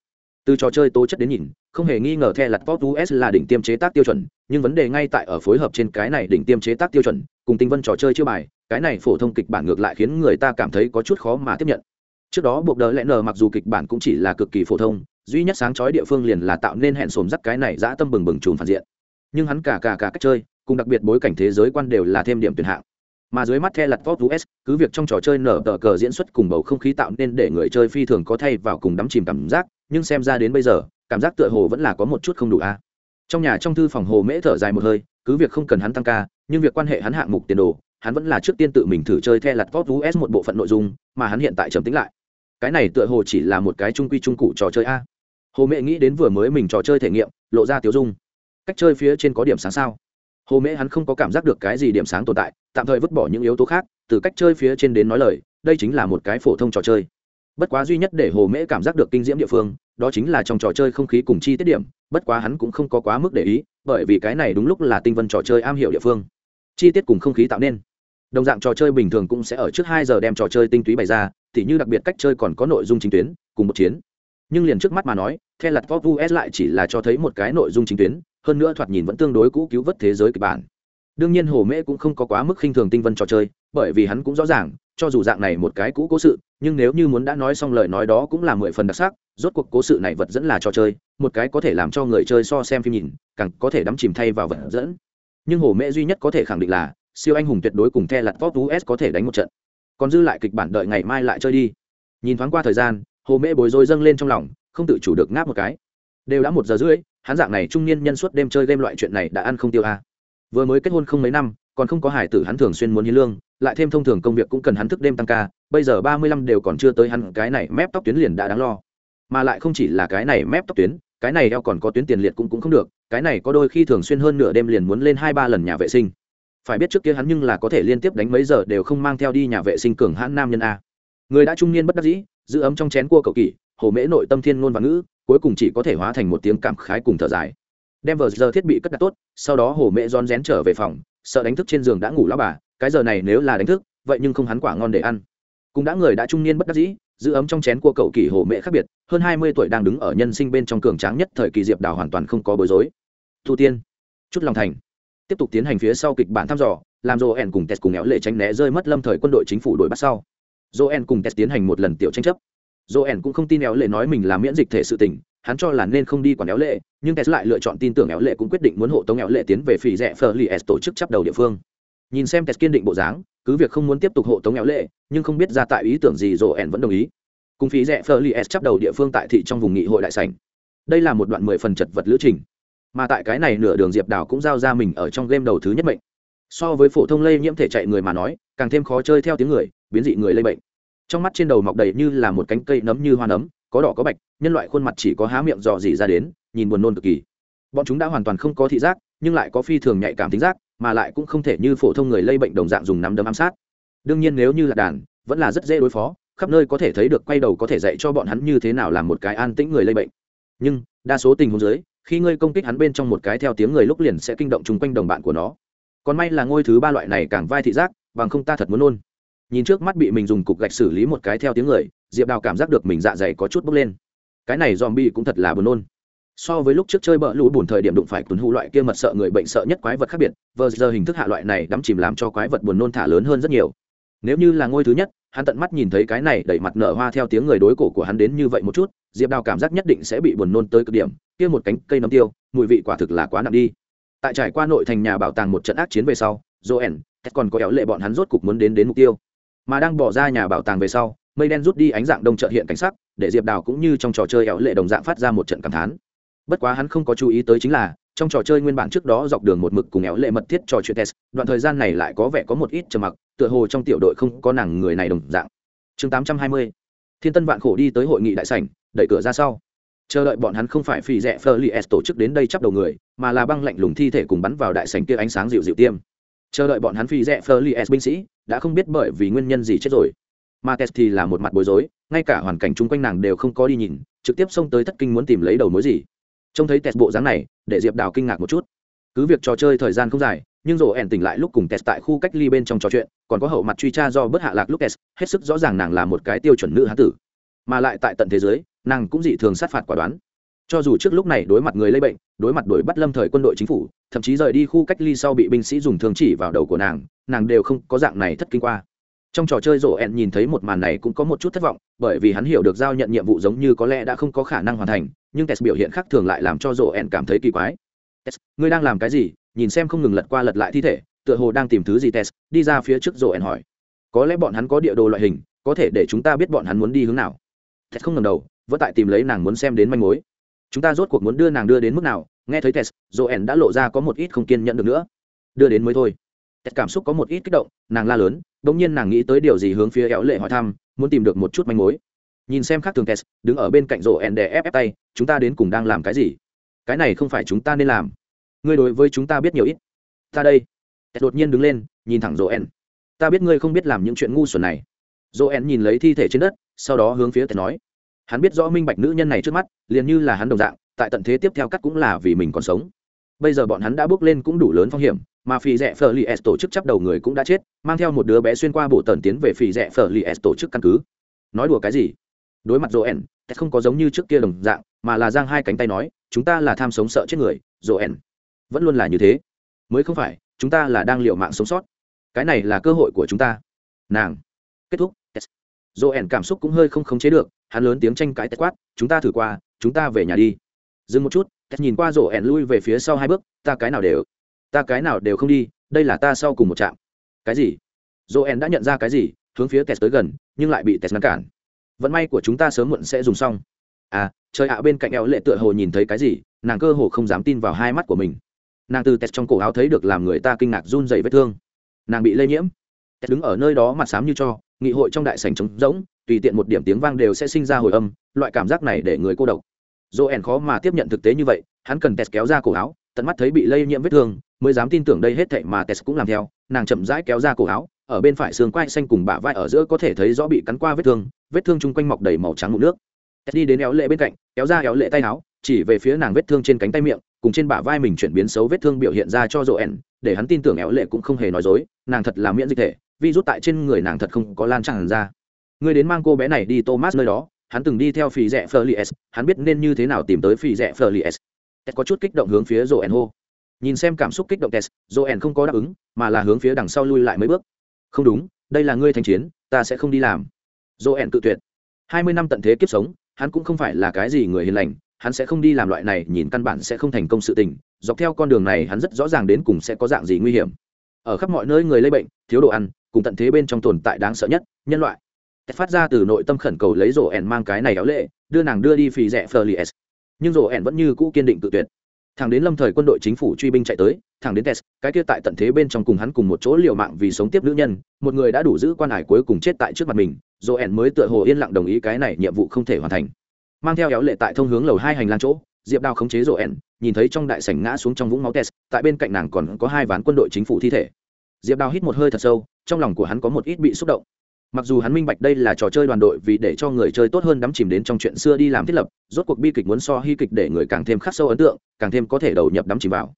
A: Từ trò chơi tố chất đến nhìn, không hề nghi ngờ theo lặt pop us là đỉnh tiêm chế tác tiêu chuẩn, nhưng vấn đề ngay tại ở phối hợp trên cái này đỉnh tiêm chế tác tiêu chuẩn, cùng tinh vân trò chơi chưa bài, cái này phổ thông kịch bản ngược lại khiến người ta cảm thấy có chút khó mà tiếp nhận trước đó buộc đỡ lẽ nờ mặc dù kịch bản cũng chỉ là cực kỳ phổ thông, duy nhất sáng chói địa phương liền là tạo nên hẹn sồn dắt cái này dã tâm bừng bừng trùn phản diện. Nhưng hắn cả cả cả cách chơi, cùng đặc biệt bối cảnh thế giới quan đều là thêm điểm tuyển hạng. Mà dưới mắt the lặt top us, cứ việc trong trò chơi nở tờ cờ diễn xuất cùng bầu không khí tạo nên để người chơi phi thường có thay vào cùng đắm chìm cảm giác, nhưng xem ra đến bây giờ, cảm giác tựa hồ vẫn là có một chút không đủ a. À. Trong nhà trong thư phòng hồ mễ thở dài một hơi, cứ việc không cần hắn tăng ca, nhưng việc quan hệ hắn hạng mục tiền đồ, hắn vẫn là trước tiên tự mình thử chơi the lặt top us một bộ phận nội dung, mà hắn hiện tại trầm tính lại cái này tựa hồ chỉ là một cái trung quy trung cụ trò chơi a. Hồ mẹ nghĩ đến vừa mới mình trò chơi thể nghiệm, lộ ra tiêu dung. Cách chơi phía trên có điểm sáng sao? Hồ mễ hắn không có cảm giác được cái gì điểm sáng tồn tại, tạm thời vứt bỏ những yếu tố khác, từ cách chơi phía trên đến nói lời, đây chính là một cái phổ thông trò chơi. Bất quá duy nhất để hồ mễ cảm giác được kinh diễm địa phương, đó chính là trong trò chơi không khí cùng chi tiết điểm, bất quá hắn cũng không có quá mức để ý, bởi vì cái này đúng lúc là tinh vân trò chơi am hiểu địa phương. Chi tiết cùng không khí tạo nên. Đồng dạng trò chơi bình thường cũng sẽ ở trước hai giờ đem trò chơi tinh túy bày ra thì như đặc biệt cách chơi còn có nội dung chính tuyến, cùng một chiến. Nhưng liền trước mắt mà nói theo lặt pop us lại chỉ là cho thấy một cái nội dung chính tuyến, hơn nữa thoạt nhìn vẫn tương đối cũ cứu vớt thế giới kịch bản. Đương nhiên hồ mễ cũng không có quá mức khinh thường tinh vân trò chơi, bởi vì hắn cũng rõ ràng, cho dù dạng này một cái cũ cố sự, nhưng nếu như muốn đã nói xong lời nói đó cũng là mười phần đặc sắc, rốt cuộc cố sự này vật dẫn là trò chơi, một cái có thể làm cho người chơi so xem phim nhìn, càng có thể đắm chìm thay vào vật dẫn. Nhưng hồ mễ duy nhất có thể khẳng định là, siêu anh hùng tuyệt đối cùng the lặt pop us có thể đánh một trận còn dư lại kịch bản đợi ngày mai lại chơi đi. Nhìn thoáng qua thời gian, hồ mễ bối rối dâng lên trong lòng, không tự chủ được ngáp một cái. Đều đã một giờ rưỡi, hắn dạng này trung niên nhân suốt đêm chơi game loại chuyện này đã ăn không tiêu a à. vừa mới kết hôn không mấy năm, còn không có hải tử hắn thường xuyên muốn hiến lương, lại thêm thông thường công việc cũng cần hắn thức đêm tăng ca, bây giờ ba mươi lăm đều còn chưa tới hắn, cái này mép tóc tuyến liền đã đáng lo. Mà lại không chỉ là cái này mép tóc tuyến, cái này eo còn có tuyến tiền liệt cũng cũng không được, cái này có đôi khi thường xuyên hơn nửa đêm liền muốn lên hai ba lần nhà vệ sinh phải biết trước kia hắn nhưng là có thể liên tiếp đánh mấy giờ đều không mang theo đi nhà vệ sinh cường hãn nam nhân a. Người đã trung niên bất đắc dĩ, giữ ấm trong chén cua cậu kỷ, hồ mễ nội tâm thiên ngôn và ngữ, cuối cùng chỉ có thể hóa thành một tiếng cảm khái cùng thở dài. Đem vờ giờ thiết bị cất đặt tốt, sau đó hồ mễ rón rén trở về phòng, sợ đánh thức trên giường đã ngủ lão bà, cái giờ này nếu là đánh thức, vậy nhưng không hắn quả ngon để ăn. Cũng đã người đã trung niên bất đắc dĩ, giữ ấm trong chén của cậu kỳ hồ mễ khác biệt, hơn hai mươi tuổi đang đứng ở nhân sinh bên trong cường tráng nhất thời kỳ diệp đào hoàn toàn không có bối rối. Thu tiên, chút lòng thành tiếp tục tiến hành phía sau kịch bản thăm dò, làm joel cùng tes cùng éo lệ tránh né rơi mất lâm thời quân đội chính phủ đuổi bắt sau. Joel cùng tes tiến hành một lần tiểu tranh chấp. Joel cũng không tin éo lệ nói mình là miễn dịch thể sự tình, hắn cho là nên không đi quản éo lệ, nhưng tes lại lựa chọn tin tưởng éo lệ cũng quyết định muốn hộ tống éo lệ tiến về phỉ rẽ phờ li s tổ chức chấp đầu địa phương. Nhìn xem tes kiên định bộ dáng, cứ việc không muốn tiếp tục hộ tống éo lệ, nhưng không biết ra tại ý tưởng gì joel vẫn đồng ý. Cùng phí rẽ phờ li s chấp đầu địa phương tại thị trong vùng nghị hội đại sảnh. Đây là một đoạn mười phần chật vật lữ trình mà tại cái này nửa đường diệp đào cũng giao ra mình ở trong game đầu thứ nhất mệnh. So với phổ thông lây nhiễm thể chạy người mà nói, càng thêm khó chơi theo tiếng người, biến dị người lây bệnh. Trong mắt trên đầu mọc đầy như là một cánh cây nấm như hoa nấm, có đỏ có bạch, nhân loại khuôn mặt chỉ có há miệng dò dỉ ra đến, nhìn buồn nôn cực kỳ. Bọn chúng đã hoàn toàn không có thị giác, nhưng lại có phi thường nhạy cảm tính giác, mà lại cũng không thể như phổ thông người lây bệnh đồng dạng dùng nắm đấm ám sát. Đương nhiên nếu như là đàn, vẫn là rất dễ đối phó, khắp nơi có thể thấy được quay đầu có thể dạy cho bọn hắn như thế nào làm một cái an tĩnh người lây bệnh. Nhưng, đa số tình huống dưới khi ngươi công kích hắn bên trong một cái theo tiếng người lúc liền sẽ kinh động chung quanh đồng bạn của nó. Còn may là ngôi thứ ba loại này càng vai thị giác, bằng không ta thật muốn nôn. Nhìn trước mắt bị mình dùng cục gạch xử lý một cái theo tiếng người, diệp đào cảm giác được mình dạ dày có chút bốc lên. Cái này dòm bi cũng thật là buồn nôn. So với lúc trước chơi bỡ lũ bùn thời điểm đụng phải tuần hụ loại kia mật sợ người bệnh sợ nhất quái vật khác biệt, vờ giờ hình thức hạ loại này đắm chìm làm cho quái vật buồn nôn thả lớn hơn rất nhiều. Nếu như là ngôi thứ nhất, hắn tận mắt nhìn thấy cái này đẩy mặt nở hoa theo tiếng người đối cổ của hắn đến như vậy một chút diệp đào cảm giác nhất định sẽ bị buồn nôn tới cực điểm, kia một cánh cây nấm tiêu, mùi vị quả thực là quá nặng đi. Tại trải qua nội thành nhà bảo tàng một trận ác chiến về sau joel còn có éo lệ bọn hắn rốt cục muốn đến đến mục tiêu. Mà đang bỏ ra nhà bảo tàng về sau, mây đen rút đi ánh dạng đông trợ hiện cảnh sắc, để diệp đào cũng như trong trò chơi éo lệ đồng dạng phát ra một trận cảm thán. Bất quá hắn không có chú ý tới chính là, trong trò chơi nguyên bản trước đó dọc đường một mực cùng éo lệ mật thiết trò chuyện test, đoạn thời gian này lại có vẻ có một ít trầm mặc, tựa hồ trong tiểu đội không có nàng người này đồng dạng. Chương tám trăm hai mươi thiên tân vạn khổ đi tới hội nghị đại sảnh, đẩy cửa ra sau. Chờ đợi bọn hắn không phải phi rẽ phơ li s tổ chức đến đây chắp đầu người, mà là băng lạnh lùng thi thể cùng bắn vào đại sảnh kia ánh sáng dịu dịu tiêm. Chờ đợi bọn hắn phi rẽ phơ li s binh sĩ, đã không biết bởi vì nguyên nhân gì chết rồi. Mà tes thì là một mặt bối rối, ngay cả hoàn cảnh chung quanh nàng đều không có đi nhìn, trực tiếp xông tới thất kinh muốn tìm lấy đầu mối gì. Trông thấy tes bộ dáng này, để diệp đào kinh ngạc một chút. Cứ việc trò chơi thời gian không dài nhưng rổ ẻn tỉnh lại lúc cùng tes tại khu cách ly bên trong trò chuyện, còn có hậu mặt truy tra do bớt hạ lạc lúc tes hết sức rõ ràng nàng là một cái tiêu chuẩn nữ hán tử. Mà lại tại tận thế giới, nàng cũng dị thường sát phạt quả đoán. Cho dù trước lúc này đối mặt người lây bệnh, đối mặt đuổi bắt lâm thời quân đội chính phủ, thậm chí rời đi khu cách ly sau bị binh sĩ dùng thương chỉ vào đầu của nàng nàng đều không có dạng này thất kinh qua. Trong trò chơi rổ ẹn nhìn thấy một màn này cũng có một chút thất vọng, bởi vì hắn hiểu được giao nhận nhiệm vụ giống như có lẽ đã không có khả năng hoàn thành, nhưng tes biểu hiện khác thường lại làm cho rổ ẹn cảm thấy kỳ quái. Tes ngươi đang làm cái gì? Nhìn xem không ngừng lật qua lật lại thi thể tựa hồ đang tìm thứ gì test. đi ra phía trước rổ ẹn hỏi. Có lẽ bọn hắn có địa đồ loại hình có thể để chúng ta biết bọn hắn muốn đi hướng nào. Test không ngầm đầu vẫn tại tìm lấy nàng muốn xem đến manh mối. Chúng ta rốt cuộc muốn đưa nàng đưa đến mức nào nghe thấy test, rổ đã lộ ra có một ít không kiên nhận được nữa. Đưa đến mới thôi. Test cảm xúc có một ít kích động nàng la lớn đ ỗ n g nhiên nàng nghĩ tới điều gì hướng phía éo lệ hỏi thăm muốn tìm được một chút manh mối. Nhìn xem khác thường test, đứng ở bên cạnh rổ đè ép ép tay chúng ta đến cùng đang làm cái gì? Cái này không phải chúng ta nên làm ngươi đối với chúng ta biết nhiều ít. Ta đây. Đột nhiên đứng lên, nhìn thẳng rổ ta biết ngươi không biết làm những chuyện ngu xuẩn này. Rổ nhìn lấy thi thể trên đất, sau đó hướng phía tẹt nói. Hắn biết rõ minh bạch nữ nhân này trước mắt, liền như là hắn đồng dạng, tại tận thế tiếp theo cắt cũng là vì mình còn sống. Bây giờ bọn hắn đã bước lên cũng đủ lớn phong hiểm, mà phi rẽ phở li s tổ chức chấp đầu người cũng đã chết, mang theo một đứa bé xuyên qua bộ tần tiến về phi rẽ phở li s tổ chức căn cứ. Nói đùa cái gì? Đối mặt joel không có giống như trước kia đồng dạng, mà là giang hai cánh tay nói, chúng ta là tham sống sợ chết người joel vẫn luôn là như thế. Mới không phải, chúng ta là đang liệu mạng sống sót. Cái này là cơ hội của chúng ta. Nàng. Kết thúc. Joel cảm xúc cũng hơi không khống chế được, hắn lớn tiếng tranh cãi tét quát, chúng ta thử qua, chúng ta về nhà đi. Dừng một chút tét nhìn qua rổ ẻn lui về phía sau hai bước, ta cái nào đều, ta cái nào đều không đi, đây là ta sau cùng một trạm. Cái gì? Rổ ẻn đã nhận ra cái gì, hướng phía tét tới gần, nhưng lại bị tét ngăn cản. Vận may của chúng ta sớm muộn sẽ dùng xong. À trời ạ, bên cạnh eo lệ tựa hồ nhìn thấy cái gì, nàng cơ hồ không dám tin vào hai mắt của mình nàng từ tét trong cổ áo thấy được làm người ta kinh ngạc run dày vết thương. Nàng bị lây nhiễm. Tét đứng ở nơi đó mặt xám như cho, nghị hội trong đại sảnh trống rỗng, tùy tiện một điểm tiếng vang đều sẽ sinh ra hồi âm, loại cảm giác này để người cô độc. Joel khó mà tiếp nhận thực tế như vậy, hắn cần tét kéo ra cổ áo, tận mắt thấy bị lây nhiễm vết thương, mới dám tin tưởng đây hết thảy mà tét cũng làm theo. Nàng chậm rãi kéo ra cổ áo, ở bên phải xương quai xanh cùng bả vai ở giữa có thể thấy rõ bị cắn qua vết thương vết thương chung quanh mọc đầy màu trắng mụn nước. Tét đi đến éo lệ bên cạnh, kéo ra éo lệ tay áo chỉ về phía nàng vết thương trên cánh tay miệng cùng trên bả vai mình chuyển biến xấu vết thương biểu hiện ra cho joel để hắn tin tưởng éo lệ cũng không hề nói dối nàng thật là miễn dịch thể vi rút tại trên người nàng thật không có lan tràn ra người đến mang cô bé này đi thomas nơi đó hắn từng đi theo phì rẽ Furlies, hắn biết nên như thế nào tìm tới phì rẽ Furlies. Ted có chút kích động hướng phía Joen hô. Nhìn xem cảm xúc kích động Ted, Joen không có đáp ứng, mà là hướng phía đằng sau lui lại mấy bước. Không đúng, đây là ngươi thành chiến, ta sẽ không đi làm. Joen tự tuyệt. Hai mươi năm tận thế kiếp sống, hắn cũng không phải là cái gì người hiền lành, hắn sẽ không đi làm loại này, nhìn căn bản sẽ không thành công sự tình. Dọc theo con đường này hắn rất rõ ràng đến cùng sẽ có dạng gì nguy hiểm. Ở khắp mọi nơi người lây bệnh, thiếu đồ ăn, cùng tận thế bên trong tồn tại đáng sợ nhất, nhân loại phát ra từ nội tâm khẩn cầu lấy rổ ẻn mang cái này áo lệ đưa nàng đưa đi phì rẽ s nhưng rổ ẻn vẫn như cũ kiên định tự tuyệt thẳng đến lâm thời quân đội chính phủ truy binh chạy tới thẳng đến tes cái kia tại tận thế bên trong cùng hắn cùng một chỗ liều mạng vì sống tiếp nữ nhân một người đã đủ giữ quan hải cuối cùng chết tại trước mặt mình rổ ẻn mới tựa hồ yên lặng đồng ý cái này nhiệm vụ không thể hoàn thành mang theo éo lệ tại thông hướng lầu hai hành lang chỗ, diệp đao khống chế rổ ẻn nhìn thấy trong đại sảnh ngã xuống trong vũng máu tes tại bên cạnh nàng còn có hai ván quân đội chính phủ thi thể. Diệp đao hít một hơi thật sâu, trong lòng của hắn có một ít bị xúc động. Mặc dù hắn minh bạch đây là trò chơi đoàn đội vì để cho người chơi tốt hơn đắm chìm đến trong chuyện xưa đi làm thiết lập, rốt cuộc bi kịch muốn so hy kịch để người càng thêm khắc sâu ấn tượng, càng thêm có thể đầu nhập đắm chìm vào.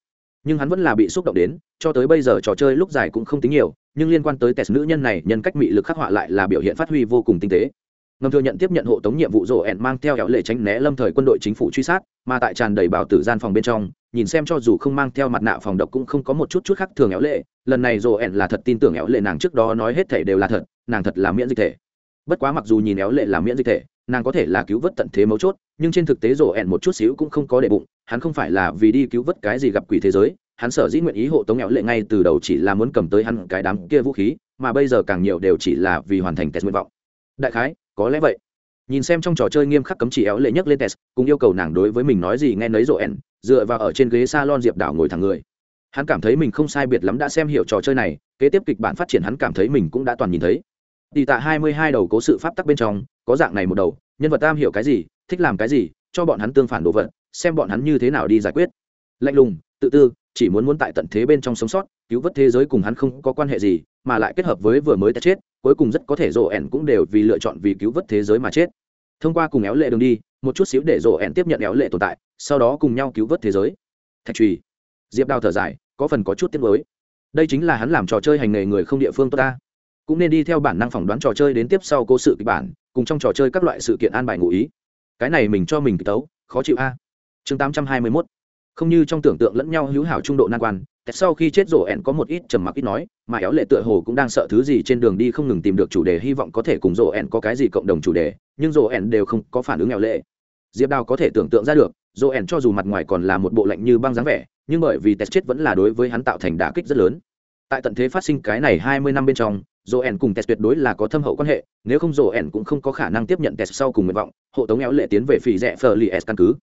A: Nhưng hắn vẫn là bị xúc động đến, cho tới bây giờ trò chơi lúc dài cũng không tính nhiều, nhưng liên quan tới tes nữ nhân này, nhân cách mị lực khắc họa lại là biểu hiện phát huy vô cùng tinh tế ngầm thừa nhận tiếp nhận hộ tống nhiệm vụ rổ ẹn mang theo kéo lệ tránh né lâm thời quân đội chính phủ truy sát, mà tại tràn đầy bảo tử gian phòng bên trong, nhìn xem cho dù không mang theo mặt nạ phòng độc cũng không có một chút chút khác thường éo lệ. Lần này rổ ẹn là thật tin tưởng éo lệ nàng trước đó nói hết thể đều là thật, nàng thật là miễn dịch thể. Bất quá mặc dù nhìn éo lệ là miễn dịch thể, nàng có thể là cứu vớt tận thế mấu chốt, nhưng trên thực tế rổ ẹn một chút xíu cũng không có để bụng, hắn không phải là vì đi cứu vớt cái gì gặp quỷ thế giới, hắn sở dĩ nguyện ý hộ tống éo lệ ngay từ đầu chỉ là muốn cầm tới hắn cái đám kia vũ khí, mà bây giờ càng nhiều đều chỉ là vì hoàn thành test nguyện vọng. Đại khái có lẽ vậy. Nhìn xem trong trò chơi nghiêm khắc cấm chỉ éo lệ nhấc lên test, cùng yêu cầu nàng đối với mình nói gì nghe nấy rộ ẻn, dựa vào ở trên ghế s a lon diệp đảo ngồi thẳng người. Hắn cảm thấy mình không sai biệt lắm đã xem hiểu trò chơi này, kế tiếp kịch bản phát triển hắn cảm thấy mình cũng đã toàn nhìn thấy. Tỷ tạ hai mươi hai đầu cố sự pháp tắc bên trong, có dạng này một đầu, nhân vật tam hiểu cái gì, thích làm cái gì, cho bọn hắn tương phản đồ vật, xem bọn hắn như thế nào đi giải quyết. Lạnh lùng, tự tư, chỉ muốn muốn tại tận thế bên trong sống sót, cứu vớt thế giới cùng hắn không có quan hệ gì, mà lại kết hợp với vừa mới tết chết cuối cùng rất có thể rổ ẻn cũng đều vì lựa chọn vì cứu vớt thế giới mà chết. Thông qua cùng éo lệ đường đi, một chút xíu để rổ ẻn tiếp nhận éo lệ tồn tại, sau đó cùng nhau cứu vớt thế giới. Thạch trùy. Diệp đào thở dài, có phần có chút tiếc mới đây chính là hắn làm trò chơi hành nghề người không địa phương tốt ta. Cũng nên đi theo bản năng phỏng đoán trò chơi đến tiếp sau cố sự kịch bản, cùng trong trò chơi các loại sự kiện an bài ngụ ý. Cái này mình cho mình kịch tấu, khó chịu a. Chương tám trăm hai mươi mốt. Không như trong tưởng tượng lẫn nhau hữu hảo trung độ nan quan Tẹt sau khi chết rổ ẹn có một ít trầm mặc ít nói, mà éo lệ tựa hồ cũng đang sợ thứ gì trên đường đi không ngừng tìm được chủ đề, hy vọng có thể cùng rổ ẹn có cái gì cộng đồng chủ đề, nhưng rổ ẹn đều không có phản ứng éo lệ. Diệp đào có thể tưởng tượng ra được, rổ ẹn cho dù mặt ngoài còn là một bộ lạnh như băng dáng vẻ, nhưng bởi vì Tẹt chết vẫn là đối với hắn tạo thành đả kích rất lớn. Tại tận thế phát sinh cái này hai mươi năm bên trong, rổ ẹn cùng Tẹt tuyệt đối là có thâm hậu quan hệ, nếu không rổ ẹn cũng không có khả năng tiếp nhận Tẹt sau cùng nguyện vọng, hộ tống éo lệ tiến về phỉ rẽ phờ li s căn cứ.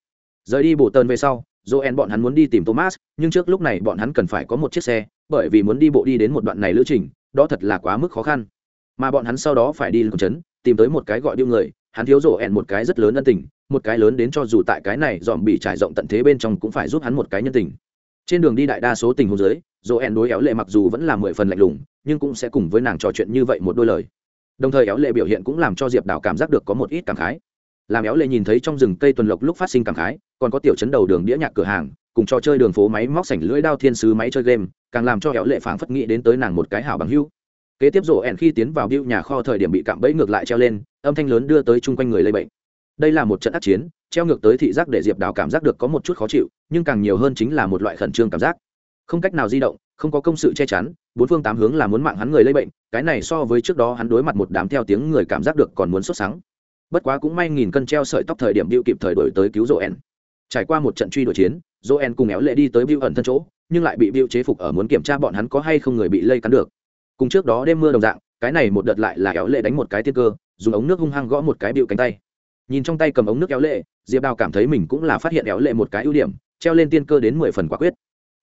A: Rời đi bổ tơn về sau joel bọn hắn muốn đi tìm thomas, nhưng trước lúc này bọn hắn cần phải có một chiếc xe, bởi vì muốn đi bộ đi đến một đoạn này lữ trình, đó thật là quá mức khó khăn. Mà bọn hắn sau đó phải đi lồng trấn tìm tới một cái gọi điêu người, hắn thiếu joel một cái rất lớn ân tình, một cái lớn đến cho dù tại cái này dòm bị trải rộng tận thế bên trong cũng phải giúp hắn một cái nhân tình. Trên đường đi đại đa số tình huống dưới, joel đối éo lệ mặc dù vẫn là mười phần lạnh lùng, nhưng cũng sẽ cùng với nàng trò chuyện như vậy một đôi lời. Đồng thời éo lệ biểu hiện cũng làm cho diệp đào cảm giác được có một ít cảm khái làm éo lệ nhìn thấy trong rừng cây tuần lộc lúc phát sinh cảm khái, còn có tiểu chấn đầu đường đĩa nhạc cửa hàng, cùng trò chơi đường phố máy móc sảnh lưỡi đao thiên sứ máy chơi game, càng làm cho éo lệ phảng phất nghĩ đến tới nàng một cái hảo bằng hưu kế tiếp rổ ẹn khi tiến vào biêu nhà kho thời điểm bị cạm bẫy ngược lại treo lên, âm thanh lớn đưa tới chung quanh người lây bệnh. Đây là một trận ác chiến, treo ngược tới thị giác để diệp đào cảm giác được có một chút khó chịu, nhưng càng nhiều hơn chính là một loại khẩn trương cảm giác. Không cách nào di động, không có công sự che chắn, bốn phương tám hướng là muốn mạng hắn người lây bệnh, cái này so với trước đó hắn đối mặt một đám theo tiếng người cảm giác được còn muốn sốt sáng bất quá cũng may nghìn cân treo sợi tóc thời điểm bưu kịp thời đổi tới cứu Joen Trải qua một trận truy đuổi chiến, Joen cùng éo lệ đi tới bưu ẩn thân chỗ, nhưng lại bị bưu chế phục ở muốn kiểm tra bọn hắn có hay không người bị lây cắn được. Cùng trước đó đêm mưa đồng dạng, cái này một đợt lại là éo lệ đánh một cái tiên cơ, dùng ống nước hung hăng gõ một cái Bill cánh tay. Nhìn trong tay cầm ống nước éo lệ, Diệp Đào cảm thấy mình cũng là phát hiện éo lệ một cái ưu điểm, treo lên tiên cơ đến mười phần quả quyết.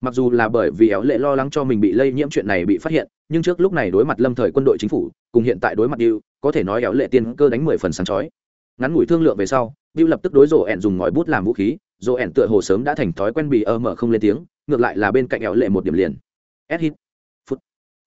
A: Mặc dù là bởi vì éo lệ lo lắng cho mình bị lây nhiễm chuyện này bị phát hiện, nhưng trước lúc này đối mặt lâm thời quân đội chính phủ, cùng hiện tại đối mặt Bill, có thể nói éo lệ tiên cơ đánh mười phần sáng chói. Ngắn ngủi thương lượng về sau bill lập tức đối rổ ẹn dùng ngòi bút làm vũ khí rổ ẹn tựa hồ sớm đã thành thói quen bị ơ mở không lên tiếng ngược lại là bên cạnh éo lệ một điểm liền. S phút.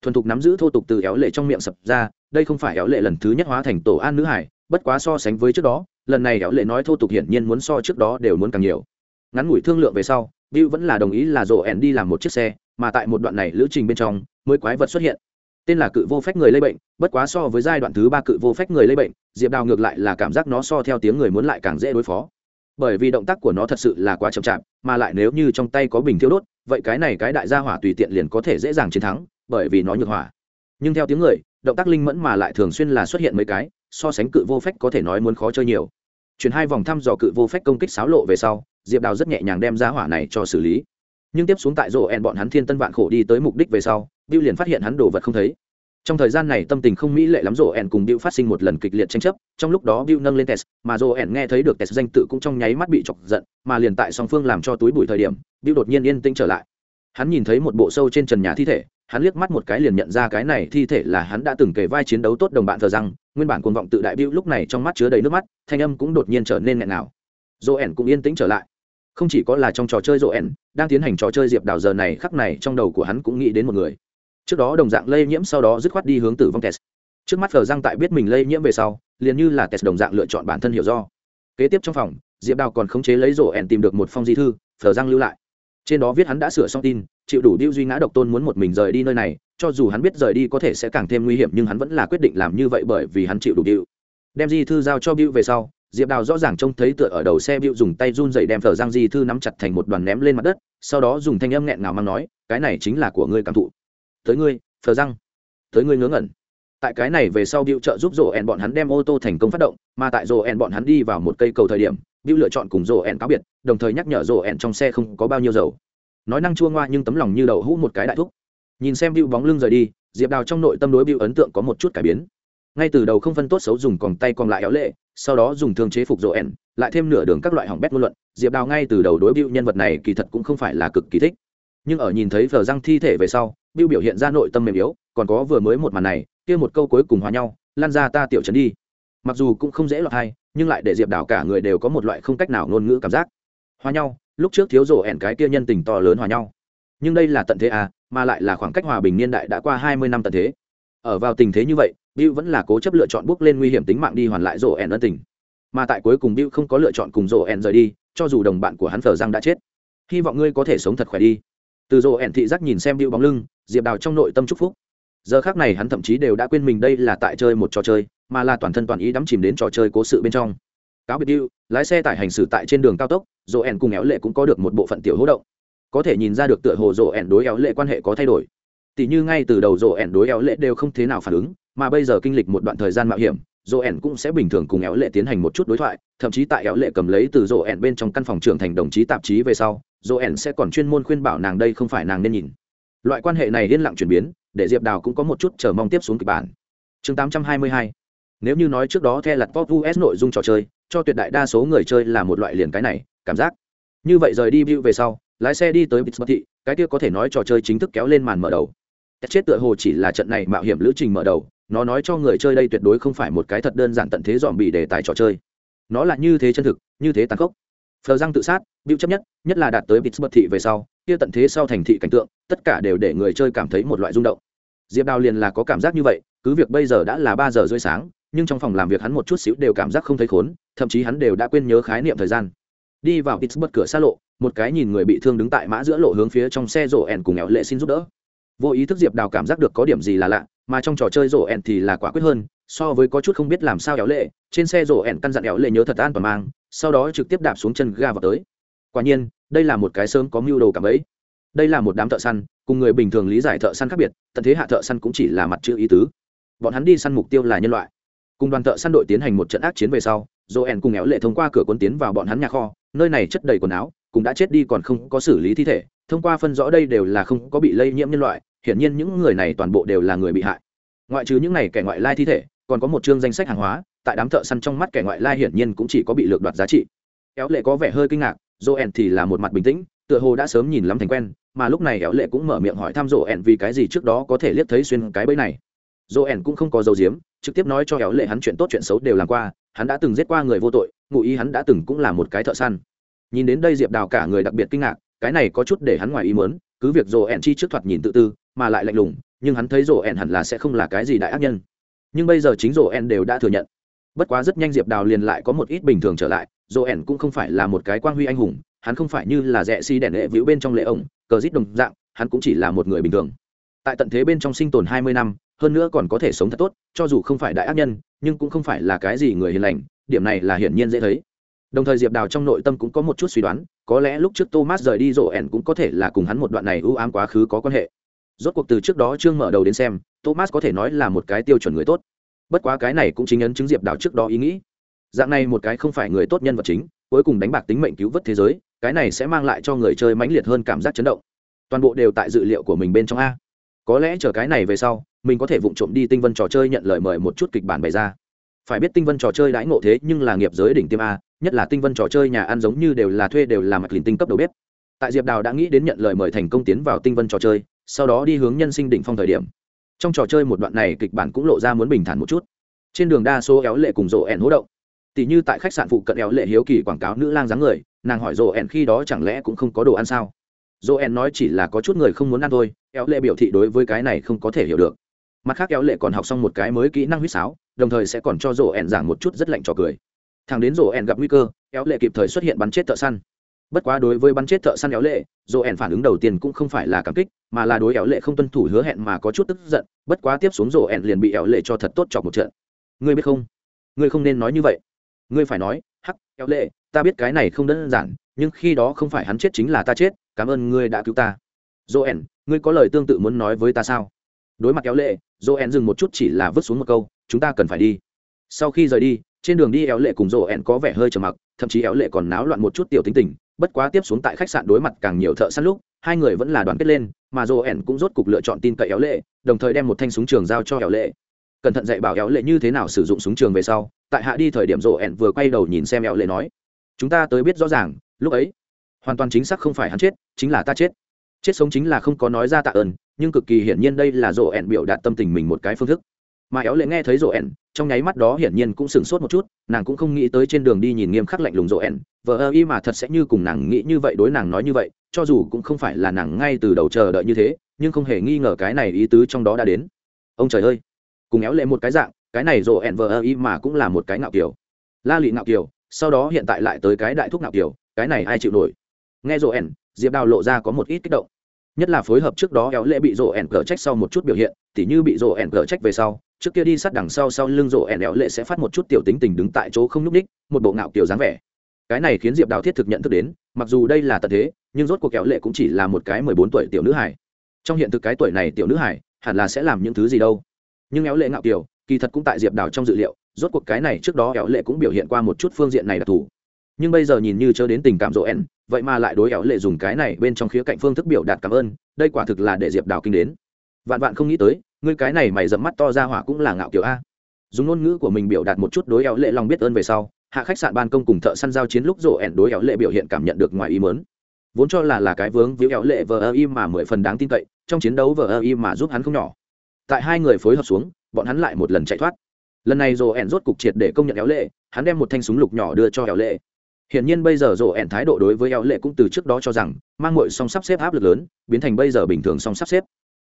A: Thuần thục nắm giữ thô tục từ éo lệ trong miệng sập ra đây không phải éo lệ lần thứ nhất hóa thành tổ an nữ hải bất quá so sánh với trước đó lần này éo lệ nói thô tục hiển nhiên muốn so trước đó đều muốn càng nhiều. Ngắn ngủi thương lượng về sau bill vẫn là đồng ý là rồ ẻn đi làm một chiếc xe, mà tại một đoạn này lữ trình bên trong mới quái vật xuất hiện. Tên là cự vô phách người lây bệnh, bất quá so với giai đoạn thứ ba cự vô phách người lây bệnh, diệp đào ngược lại là cảm giác nó so theo tiếng người muốn lại càng dễ đối phó. Bởi vì động tác của nó thật sự là quá chậm chạp, mà lại nếu như trong tay có bình thiêu đốt, vậy cái này cái đại gia hỏa tùy tiện liền có thể dễ dàng chiến thắng, bởi vì nó nhược hỏa. Nhưng theo tiếng người, động tác linh mẫn mà lại thường xuyên là xuất hiện mấy cái, so sánh cự vô phách có thể nói muốn khó chơi nhiều. Chuyển hai vòng thăm dò cự vô phách công kích xáo lộ về sau diệp đào rất nhẹ nhàng đem ra hỏa này cho xử lý nhưng tiếp xuống tại rộ ẹn bọn hắn thiên tân vạn khổ đi tới mục đích về sau Bill liền phát hiện hắn đồ vật không thấy. Trong thời gian này tâm tình không mỹ lệ lắm rồ ẹn cùng Bill phát sinh một lần kịch liệt tranh chấp, trong lúc đó Bill nâng lên Tess, mà rồ ẹn nghe thấy được Tess danh tự cũng trong nháy mắt bị chọc giận, mà liền tại song phương làm cho túi bụi thời điểm, Bill đột nhiên yên tĩnh trở lại. Hắn nhìn thấy một bộ sâu trên trần nhà thi thể, hắn liếc mắt một cái liền nhận ra cái này thi thể là hắn đã từng kể vai chiến đấu tốt đồng bạn thờ rằng, nguyên bản cuồng vọng tự đại Bill lúc này trong mắt chứa đầy nước mắt, thanh âm cũng đột nhiên trở nên nghẹn ngào. Joen cũng yên tĩnh trở lại. Không chỉ có là trong trò chơi Joen, đang tiến hành trò chơi diệp đào giờ này khắc này trong đầu của hắn cũng nghĩ đến một người. Trước đó đồng dạng lây nhiễm sau đó dứt khoát đi hướng tử vong test trước mắt phờ răng tại biết mình lây nhiễm về sau liền như là test đồng dạng lựa chọn bản thân hiểu do. Kế tiếp trong phòng diệp đào còn khống chế lấy rổ ẻn tìm được một phong di thư phờ răng lưu lại. Trên đó viết hắn đã sửa xong tin chịu đủ điêu duy ngã độc tôn muốn một mình rời đi nơi này cho dù hắn biết rời đi có thể sẽ càng thêm nguy hiểm nhưng hắn vẫn là quyết định làm như vậy bởi vì hắn chịu đủ điêu. Đem di thư giao cho bill về sau diệp đào rõ ràng trông thấy tựa ở đầu xe bịu dùng tay run dậy đem thờ giang di thư nắm chặt thành một đoàn ném lên mặt đất sau đó dùng thanh âm nghẹn ngào mang nói cái này chính là của ngươi cảm thụ tới ngươi thờ răng tới ngươi ngớ ngẩn tại cái này về sau bịu trợ giúp rổ ẹn bọn hắn đem ô tô thành công phát động, mà tại rổ ẹn bọn hắn đi vào một cây cầu thời điểm, bịu lựa chọn cùng rổ ẹn cáo biệt, đồng thời nhắc nhở rổ ẹn trong xe không có bao nhiêu dầu. Nói năng chua ngoa nhưng tấm lòng như đậu hũ một cái đại thúc. Nhìn xem bịu bóng lưng rời đi, Diệp Đào trong nội tâm đối bịu ấn tượng có một chút cải biến. Ngay từ đầu không phân tốt xấu dùng còn tay còn lại éo lệ, sau đó dùng thương chế phục rộ ẻn lại thêm nửa đường các loại hỏng bét ngôn luận, Diệp Đào ngay từ đầu đối biểu nhân vật này kỳ thật cũng không phải là cực kỳ thích. Nhưng ở nhìn thấy phở răng thi thể về sau, biểu biểu hiện ra nội tâm mềm yếu, còn có vừa mới một màn này, kia một câu cuối cùng hòa nhau, lan ra ta tiểu trấn đi. Mặc dù cũng không dễ lọt hay, nhưng lại để Diệp Đào cả người đều có một loại không cách nào ngôn ngữ cảm giác. Hòa nhau, lúc trước thiếu rổ ẻn cái kia nhân tình to lớn hòa nhau. Nhưng đây là tận thế à, mà lại là khoảng cách hòa bình niên đại đã qua hai mươi năm tận thế. Ở vào tình thế như vậy, bill vẫn là cố chấp lựa chọn bước lên nguy hiểm tính mạng đi hoàn lại rổ ân tình. Mà tại cuối cùng bill không có lựa chọn cùng rổ rời đi cho dù đồng bạn của hắn Phở Giang đã chết. Hy vọng ngươi có thể sống thật khỏe đi. Từ rổ thị giác nhìn xem bill bóng lưng diệp đào trong nội tâm chúc phúc. Giờ khắc này hắn thậm chí đều đã quên mình đây là tại chơi một trò chơi mà là toàn thân toàn ý đắm chìm đến trò chơi cố sự bên trong. Cáo biệt Bill, lái xe tải hành xử tại trên đường cao tốc dỗ cùng éo lệ cũng có được một bộ phận tiểu hô động. Có thể nhìn ra được tựa hồ dỗ đối éo lệ quan hệ có thay đổi. Tỷ như ngay từ đầu dỗ đối éo lệ đều không thế nào phản ứng mà bây giờ kinh lịch một đoạn thời gian mạo hiểm, dỗ ẻn cũng sẽ bình thường cùng éo lệ tiến hành một chút đối thoại, thậm chí tại éo lệ cầm lấy từ dỗ ẻn bên trong căn phòng trưởng thành đồng chí tạp chí về sau, dỗ ẻn sẽ còn chuyên môn khuyên bảo nàng đây không phải nàng nên nhìn. Loại quan hệ này yên lặng chuyển biến, để diệp đào cũng có một chút chờ mong tiếp xuống kịch bản. Chương 822 nếu như nói trước đó the lặt pop us nội dung trò chơi, cho tuyệt đại đa số người chơi là một loại liền cái này, cảm giác. Như vậy rời đi view về sau, lái xe đi tới Pittsburgh thị, cái kia có thể nói trò chơi chính thức kéo lên màn mở đầu. Chết tựa hồ chỉ là trận này mạo hiểm lữ trình mở đầu nó nói cho người chơi đây tuyệt đối không phải một cái thật đơn giản tận thế dòm bị đề tài trò chơi. Nó là như thế chân thực, như thế tàn khốc. Phờ răng tự sát, bịu chấp nhất nhất là đạt tới Pittsburgh thị về sau, kia tận thế sau thành thị cảnh tượng, tất cả đều để người chơi cảm thấy một loại rung động. Diệp đào liền là có cảm giác như vậy, cứ việc bây giờ đã là ba giờ rưỡi sáng, nhưng trong phòng làm việc hắn một chút xíu đều cảm giác không thấy khốn, thậm chí hắn đều đã quên nhớ khái niệm thời gian. Đi vào pittsburgh cửa xa lộ, một cái nhìn người bị thương đứng tại mã giữa lộ hướng phía trong xe rổ ẻn cùng éo lệ xin giúp đỡ. Vô ý thức diệp đào cảm giác được có điểm gì là lạ mà trong trò chơi rổ ẹn thì là quả quyết hơn, so với có chút không biết làm sao éo lệ, trên xe rổ ẹn căn dặn éo lệ nhớ thật an toàn mang, sau đó trực tiếp đạp xuống chân ga vào tới. Quả nhiên, đây là một cái sớm có mưu đồ cảm ấy. Đây là một đám thợ săn, cùng người bình thường lý giải thợ săn khác biệt, tận thế hạ thợ săn cũng chỉ là mặt chữ ý tứ. Bọn hắn đi săn mục tiêu là nhân loại. Cùng đoàn thợ săn đội tiến hành một trận ác chiến về sau joel cùng éo lệ thông qua cửa quân tiến vào bọn hắn nhà kho, nơi này chất đầy quần áo, cũng đã chết đi còn không có xử lý thi thể, thông qua phân rõ đây đều là không có bị lây nhiễm nhân loại hiển nhiên những người này toàn bộ đều là người bị hại. Ngoại trừ những này kẻ ngoại lai thi thể còn có một chương danh sách hàng hóa tại đám thợ săn trong mắt kẻ ngoại lai hiển nhiên cũng chỉ có bị lược đoạt giá trị. Éo lệ có vẻ hơi kinh ngạc joel thì là một mặt bình tĩnh tựa hồ đã sớm nhìn lắm thành quen mà lúc này éo lệ cũng mở miệng hỏi thăm joel vì cái gì trước đó có thể liếc thấy xuyên cái bẫy này. Joel cũng không có dấu diếm trực tiếp nói cho éo lệ hắn chuyện tốt chuyện xấu đều làm qua hắn đã từng giết qua người vô tội ngụ ý hắn đã từng cũng là một cái thợ săn. Nhìn đến đây diệp đào cả người đặc biệt kinh ngạc cái này có chút để hắn ngoài ý muốn, cứ việc rồ chi trước thoạt nhìn tự tư mà lại lạnh lùng, nhưng hắn thấy rồ ẻn hẳn là sẽ không là cái gì đại ác nhân. Nhưng bây giờ chính rồ ẻn đều đã thừa nhận. Bất quá rất nhanh diệp đào liền lại có một ít bình thường trở lại rồ ẻn cũng không phải là một cái quang huy anh hùng, hắn không phải như là rẽ si đèn lệ vĩu bên trong lệ ổng, cờ rít đồng dạng, hắn cũng chỉ là một người bình thường. Tại tận thế bên trong sinh tồn hai mươi năm, hơn nữa còn có thể sống thật tốt, cho dù không phải đại ác nhân, nhưng cũng không phải là cái gì người hiền lành, điểm này là hiển nhiên dễ thấy. Đồng thời diệp đào trong nội tâm cũng có một chút suy đoán, có lẽ lúc trước thomas rời đi rộ ẻn cũng có thể là cùng hắn một đoạn này ưu ám quá khứ có quan hệ rốt cuộc từ trước đó trương mở đầu đến xem, thomas có thể nói là một cái tiêu chuẩn người tốt. Bất quá cái này cũng chính ấn chứng diệp đào trước đó ý nghĩ. Dạng này một cái không phải người tốt nhân vật chính, cuối cùng đánh bạc tính mệnh cứu vớt thế giới, cái này sẽ mang lại cho người chơi mãnh liệt hơn cảm giác chấn động. Toàn bộ đều tại dự liệu của mình bên trong a. Có lẽ chờ cái này về sau, mình có thể vụng trộm đi tinh vân trò chơi nhận lời mời một chút kịch bản bày ra. Phải biết tinh vân trò chơi đãi ngộ thế nhưng là nghiệp giới đỉnh tiêm a, nhất là tinh vân trò chơi nhà ăn giống như đều là thuê đều là mặt lìn tinh cấp đầu bếp. Tại diệp đào đã nghĩ đến nhận lời mời thành công tiến vào tinh vân trò chơi sau đó đi hướng nhân sinh đỉnh phong thời điểm. Trong trò chơi một đoạn này kịch bản cũng lộ ra muốn bình thản một chút. Trên đường đa số éo lệ cùng rộ ẻn hỗ động. Tỷ như tại khách sạn phụ cận éo lệ hiếu kỳ quảng cáo nữ lang dáng người, nàng hỏi rộ ẻn khi đó chẳng lẽ cũng không có đồ ăn sao? Joel nói chỉ là có chút người không muốn ăn thôi, éo lệ biểu thị đối với cái này không có thể hiểu được. Mặt khác éo lệ còn học xong một cái mới kỹ năng huýt sáo, đồng thời sẽ còn cho joel giảng một chút rất lạnh trò cười. Thằng đến joel gặp nguy cơ, éo lệ kịp thời xuất hiện bắn chết thợ săn bất quá đối với bắn chết thợ săn éo lệ joel phản ứng đầu tiên cũng không phải là cảm kích, mà là đối éo lệ không tuân thủ hứa hẹn mà có chút tức giận, bất quá tiếp xuống joel liền bị éo lệ cho thật tốt chọc một trận. Ngươi biết không? Ngươi không nên nói như vậy. Ngươi phải nói, hắc, éo lệ, ta biết cái này không đơn giản, nhưng khi đó không phải hắn chết chính là ta chết, cảm ơn ngươi đã cứu ta. Joel ngươi có lời tương tự muốn nói với ta sao? Đối mặt kéo lệ joel dừng một chút chỉ là vứt xuống một câu, chúng ta cần phải đi. Sau khi rời đi, trên đường đi éo lệ cùng joel có vẻ hơi trầm mặc, thậm chí éo lệ còn náo loạn một chút tiểu tính tình bất quá tiếp xuống tại khách sạn đối mặt càng nhiều thợ săn lúc, hai người vẫn là đoàn kết lên, mà joel cũng rốt cục lựa chọn tin cậy éo lệ, đồng thời đem một thanh súng trường giao cho éo lệ. Cẩn thận dạy bảo éo lệ như thế nào sử dụng súng trường về sau, tại hạ đi thời điểm joel vừa quay đầu nhìn xem éo lệ nói, chúng ta tới biết rõ ràng, lúc ấy, hoàn toàn chính xác không phải hắn chết, chính là ta chết. Chết sống chính là không có nói ra tạ ơn, nhưng cực kỳ hiển nhiên đây là dồ ẻn biểu đạt tâm tình mình một cái phương thức mà éo lệ nghe thấy rộ ẻn, trong nháy mắt đó hiển nhiên cũng sửng sốt một chút, nàng cũng không nghĩ tới trên đường đi nhìn nghiêm khắc lạnh lùng rộ ẻn, vờ ơ y mà thật sẽ như cùng nàng nghĩ như vậy, đối nàng nói như vậy, cho dù cũng không phải là nàng ngay từ đầu chờ đợi như thế, nhưng không hề nghi ngờ cái này ý tứ trong đó đã đến. Ông trời ơi! Cùng éo lệ một cái dạng, cái này rộ ẹn vờ ơ y mà cũng là một cái ngạo kiều la lị ngạo kiều sau đó hiện tại lại tới cái đại thúc ngạo kiều cái này ai chịu nổi? Nghe rộ ẹn diệp đào lộ ra có một ít kích động. Nhất là phối hợp trước đó éo lệ bị rộ ẹn cờ trách sau một chút biểu hiện, tỉ như bị rộ ẹn cờ trách về sau trước kia đi sát đằng sau sau lưng rộ ẻn éo lệ sẽ phát một chút tiểu tính tình đứng tại chỗ không n ú c ních một bộ ngạo kiểu dáng vẻ. Cái này khiến diệp đào thiết thực nhận thức đến, mặc dù đây là tật thế, nhưng rốt cuộc kéo lệ cũng chỉ là một cái mười bốn tuổi tiểu nữ hải trong hiện thực cái tuổi này tiểu nữ hải hẳn là sẽ làm những thứ gì đâu. Nhưng éo lệ ngạo kiểu, kỳ thật cũng tại diệp đào trong dự liệu, rốt cuộc cái này trước đó éo lệ cũng biểu hiện qua một chút phương diện này đặc thù nhưng bây giờ nhìn như chớ đến tình cảm rộ ẻn, vậy mà lại đối éo lệ dùng cái này bên trong khía cạnh phương thức biểu đạt cảm ơn, đây quả thực là để diệp đào kinh đến. Vạn vạn không nghĩ tới ngươi cái này mày dẫm mắt to ra hỏa cũng là ngạo kiểu a. Dùng ngôn ngữ của mình biểu đạt một chút đối éo lệ lòng biết ơn về sau hạ khách sạn ban công cùng thợ săn giao chiến lúc rổ ẻn đối éo lệ biểu hiện cảm nhận được ngoài ý mớn vốn cho là là cái vướng víu éo lệ vờ ơ im mà mười phần đáng tin cậy trong chiến đấu vờ ơ im mà giúp hắn không nhỏ. Tại hai người phối hợp xuống bọn hắn lại một lần chạy thoát. Lần này rổ ẻn rốt cục triệt để công nhận éo lệ hắn đem một thanh súng lục nhỏ đưa cho éo lệ. Hiển nhiên bây giờ rổ ẻn thái độ đối với eo lệ cũng từ trước đó cho rằng mang muội song sắp xếp áp lực lớn, biến thành bây giờ bình thường song sắp xếp.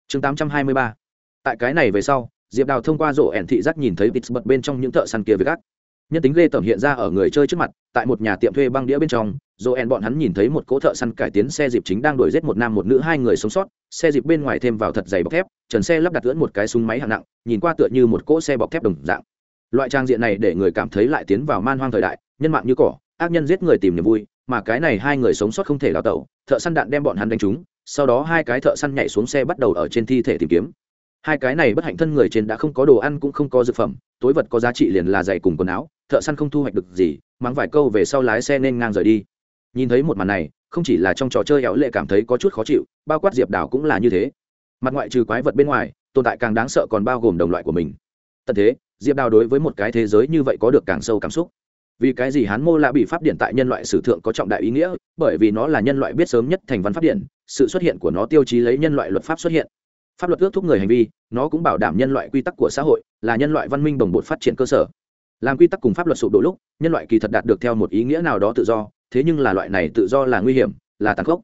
A: Chương 823 tại cái này về sau, diệp đào thông qua rổ ẻn thị giác nhìn thấy vịt bật bên trong những thợ săn kia với gác. Nhân tính ghê tởm hiện ra ở người chơi trước mặt, tại một nhà tiệm thuê băng đĩa bên trong joel bọn hắn nhìn thấy một cỗ thợ săn cải tiến xe dịp chính đang đuổi giết một nam một nữ hai người sống sót, xe dịp bên ngoài thêm vào thật dày bọc thép, trần xe lắp đặt lưỡn một cái súng máy hạng nặng, nhìn qua tựa như một cỗ xe bọc thép đồng dạng. Loại trang diện này để người cảm thấy lại tiến vào man hoang thời đại, nhân mạng như cỏ, ác nhân giết người tìm niềm vui, mà cái này hai người sống sót không thể đào tẩu, thợ săn đạn đem bọn hắn đánh trúng, sau đó hai cái thợ săn nhảy xuống xe bắt đầu ở trên thi thể tìm kiếm hai cái này bất hạnh thân người trên đã không có đồ ăn cũng không có dược phẩm, tối vật có giá trị liền là giày cùng quần áo, thợ săn không thu hoạch được gì, mắng vài câu về sau lái xe nên ngang rời đi. Nhìn thấy một màn này, không chỉ là trong trò chơi éo lệ cảm thấy có chút khó chịu, bao quát diệp đảo cũng là như thế. Mặt ngoại trừ quái vật bên ngoài, tồn tại càng đáng sợ còn bao gồm đồng loại của mình. Tận thế, diệp đào đối với một cái thế giới như vậy có được càng sâu cảm xúc. Vì cái gì hán mô lạ bị pháp điện tại nhân loại sử thượng có trọng đại ý nghĩa? Bởi vì nó là nhân loại biết sớm nhất thành văn pháp điện, sự xuất hiện của nó tiêu chí lấy nhân loại luật pháp xuất hiện pháp luật ước thúc người hành vi, nó cũng bảo đảm nhân loại quy tắc của xã hội là nhân loại văn minh đồng bộ phát triển cơ sở. Làm quy tắc cùng pháp luật sụp đổ lúc, nhân loại kỳ thật đạt được theo một ý nghĩa nào đó tự do, thế nhưng là loại này tự do là nguy hiểm, là tàn khốc.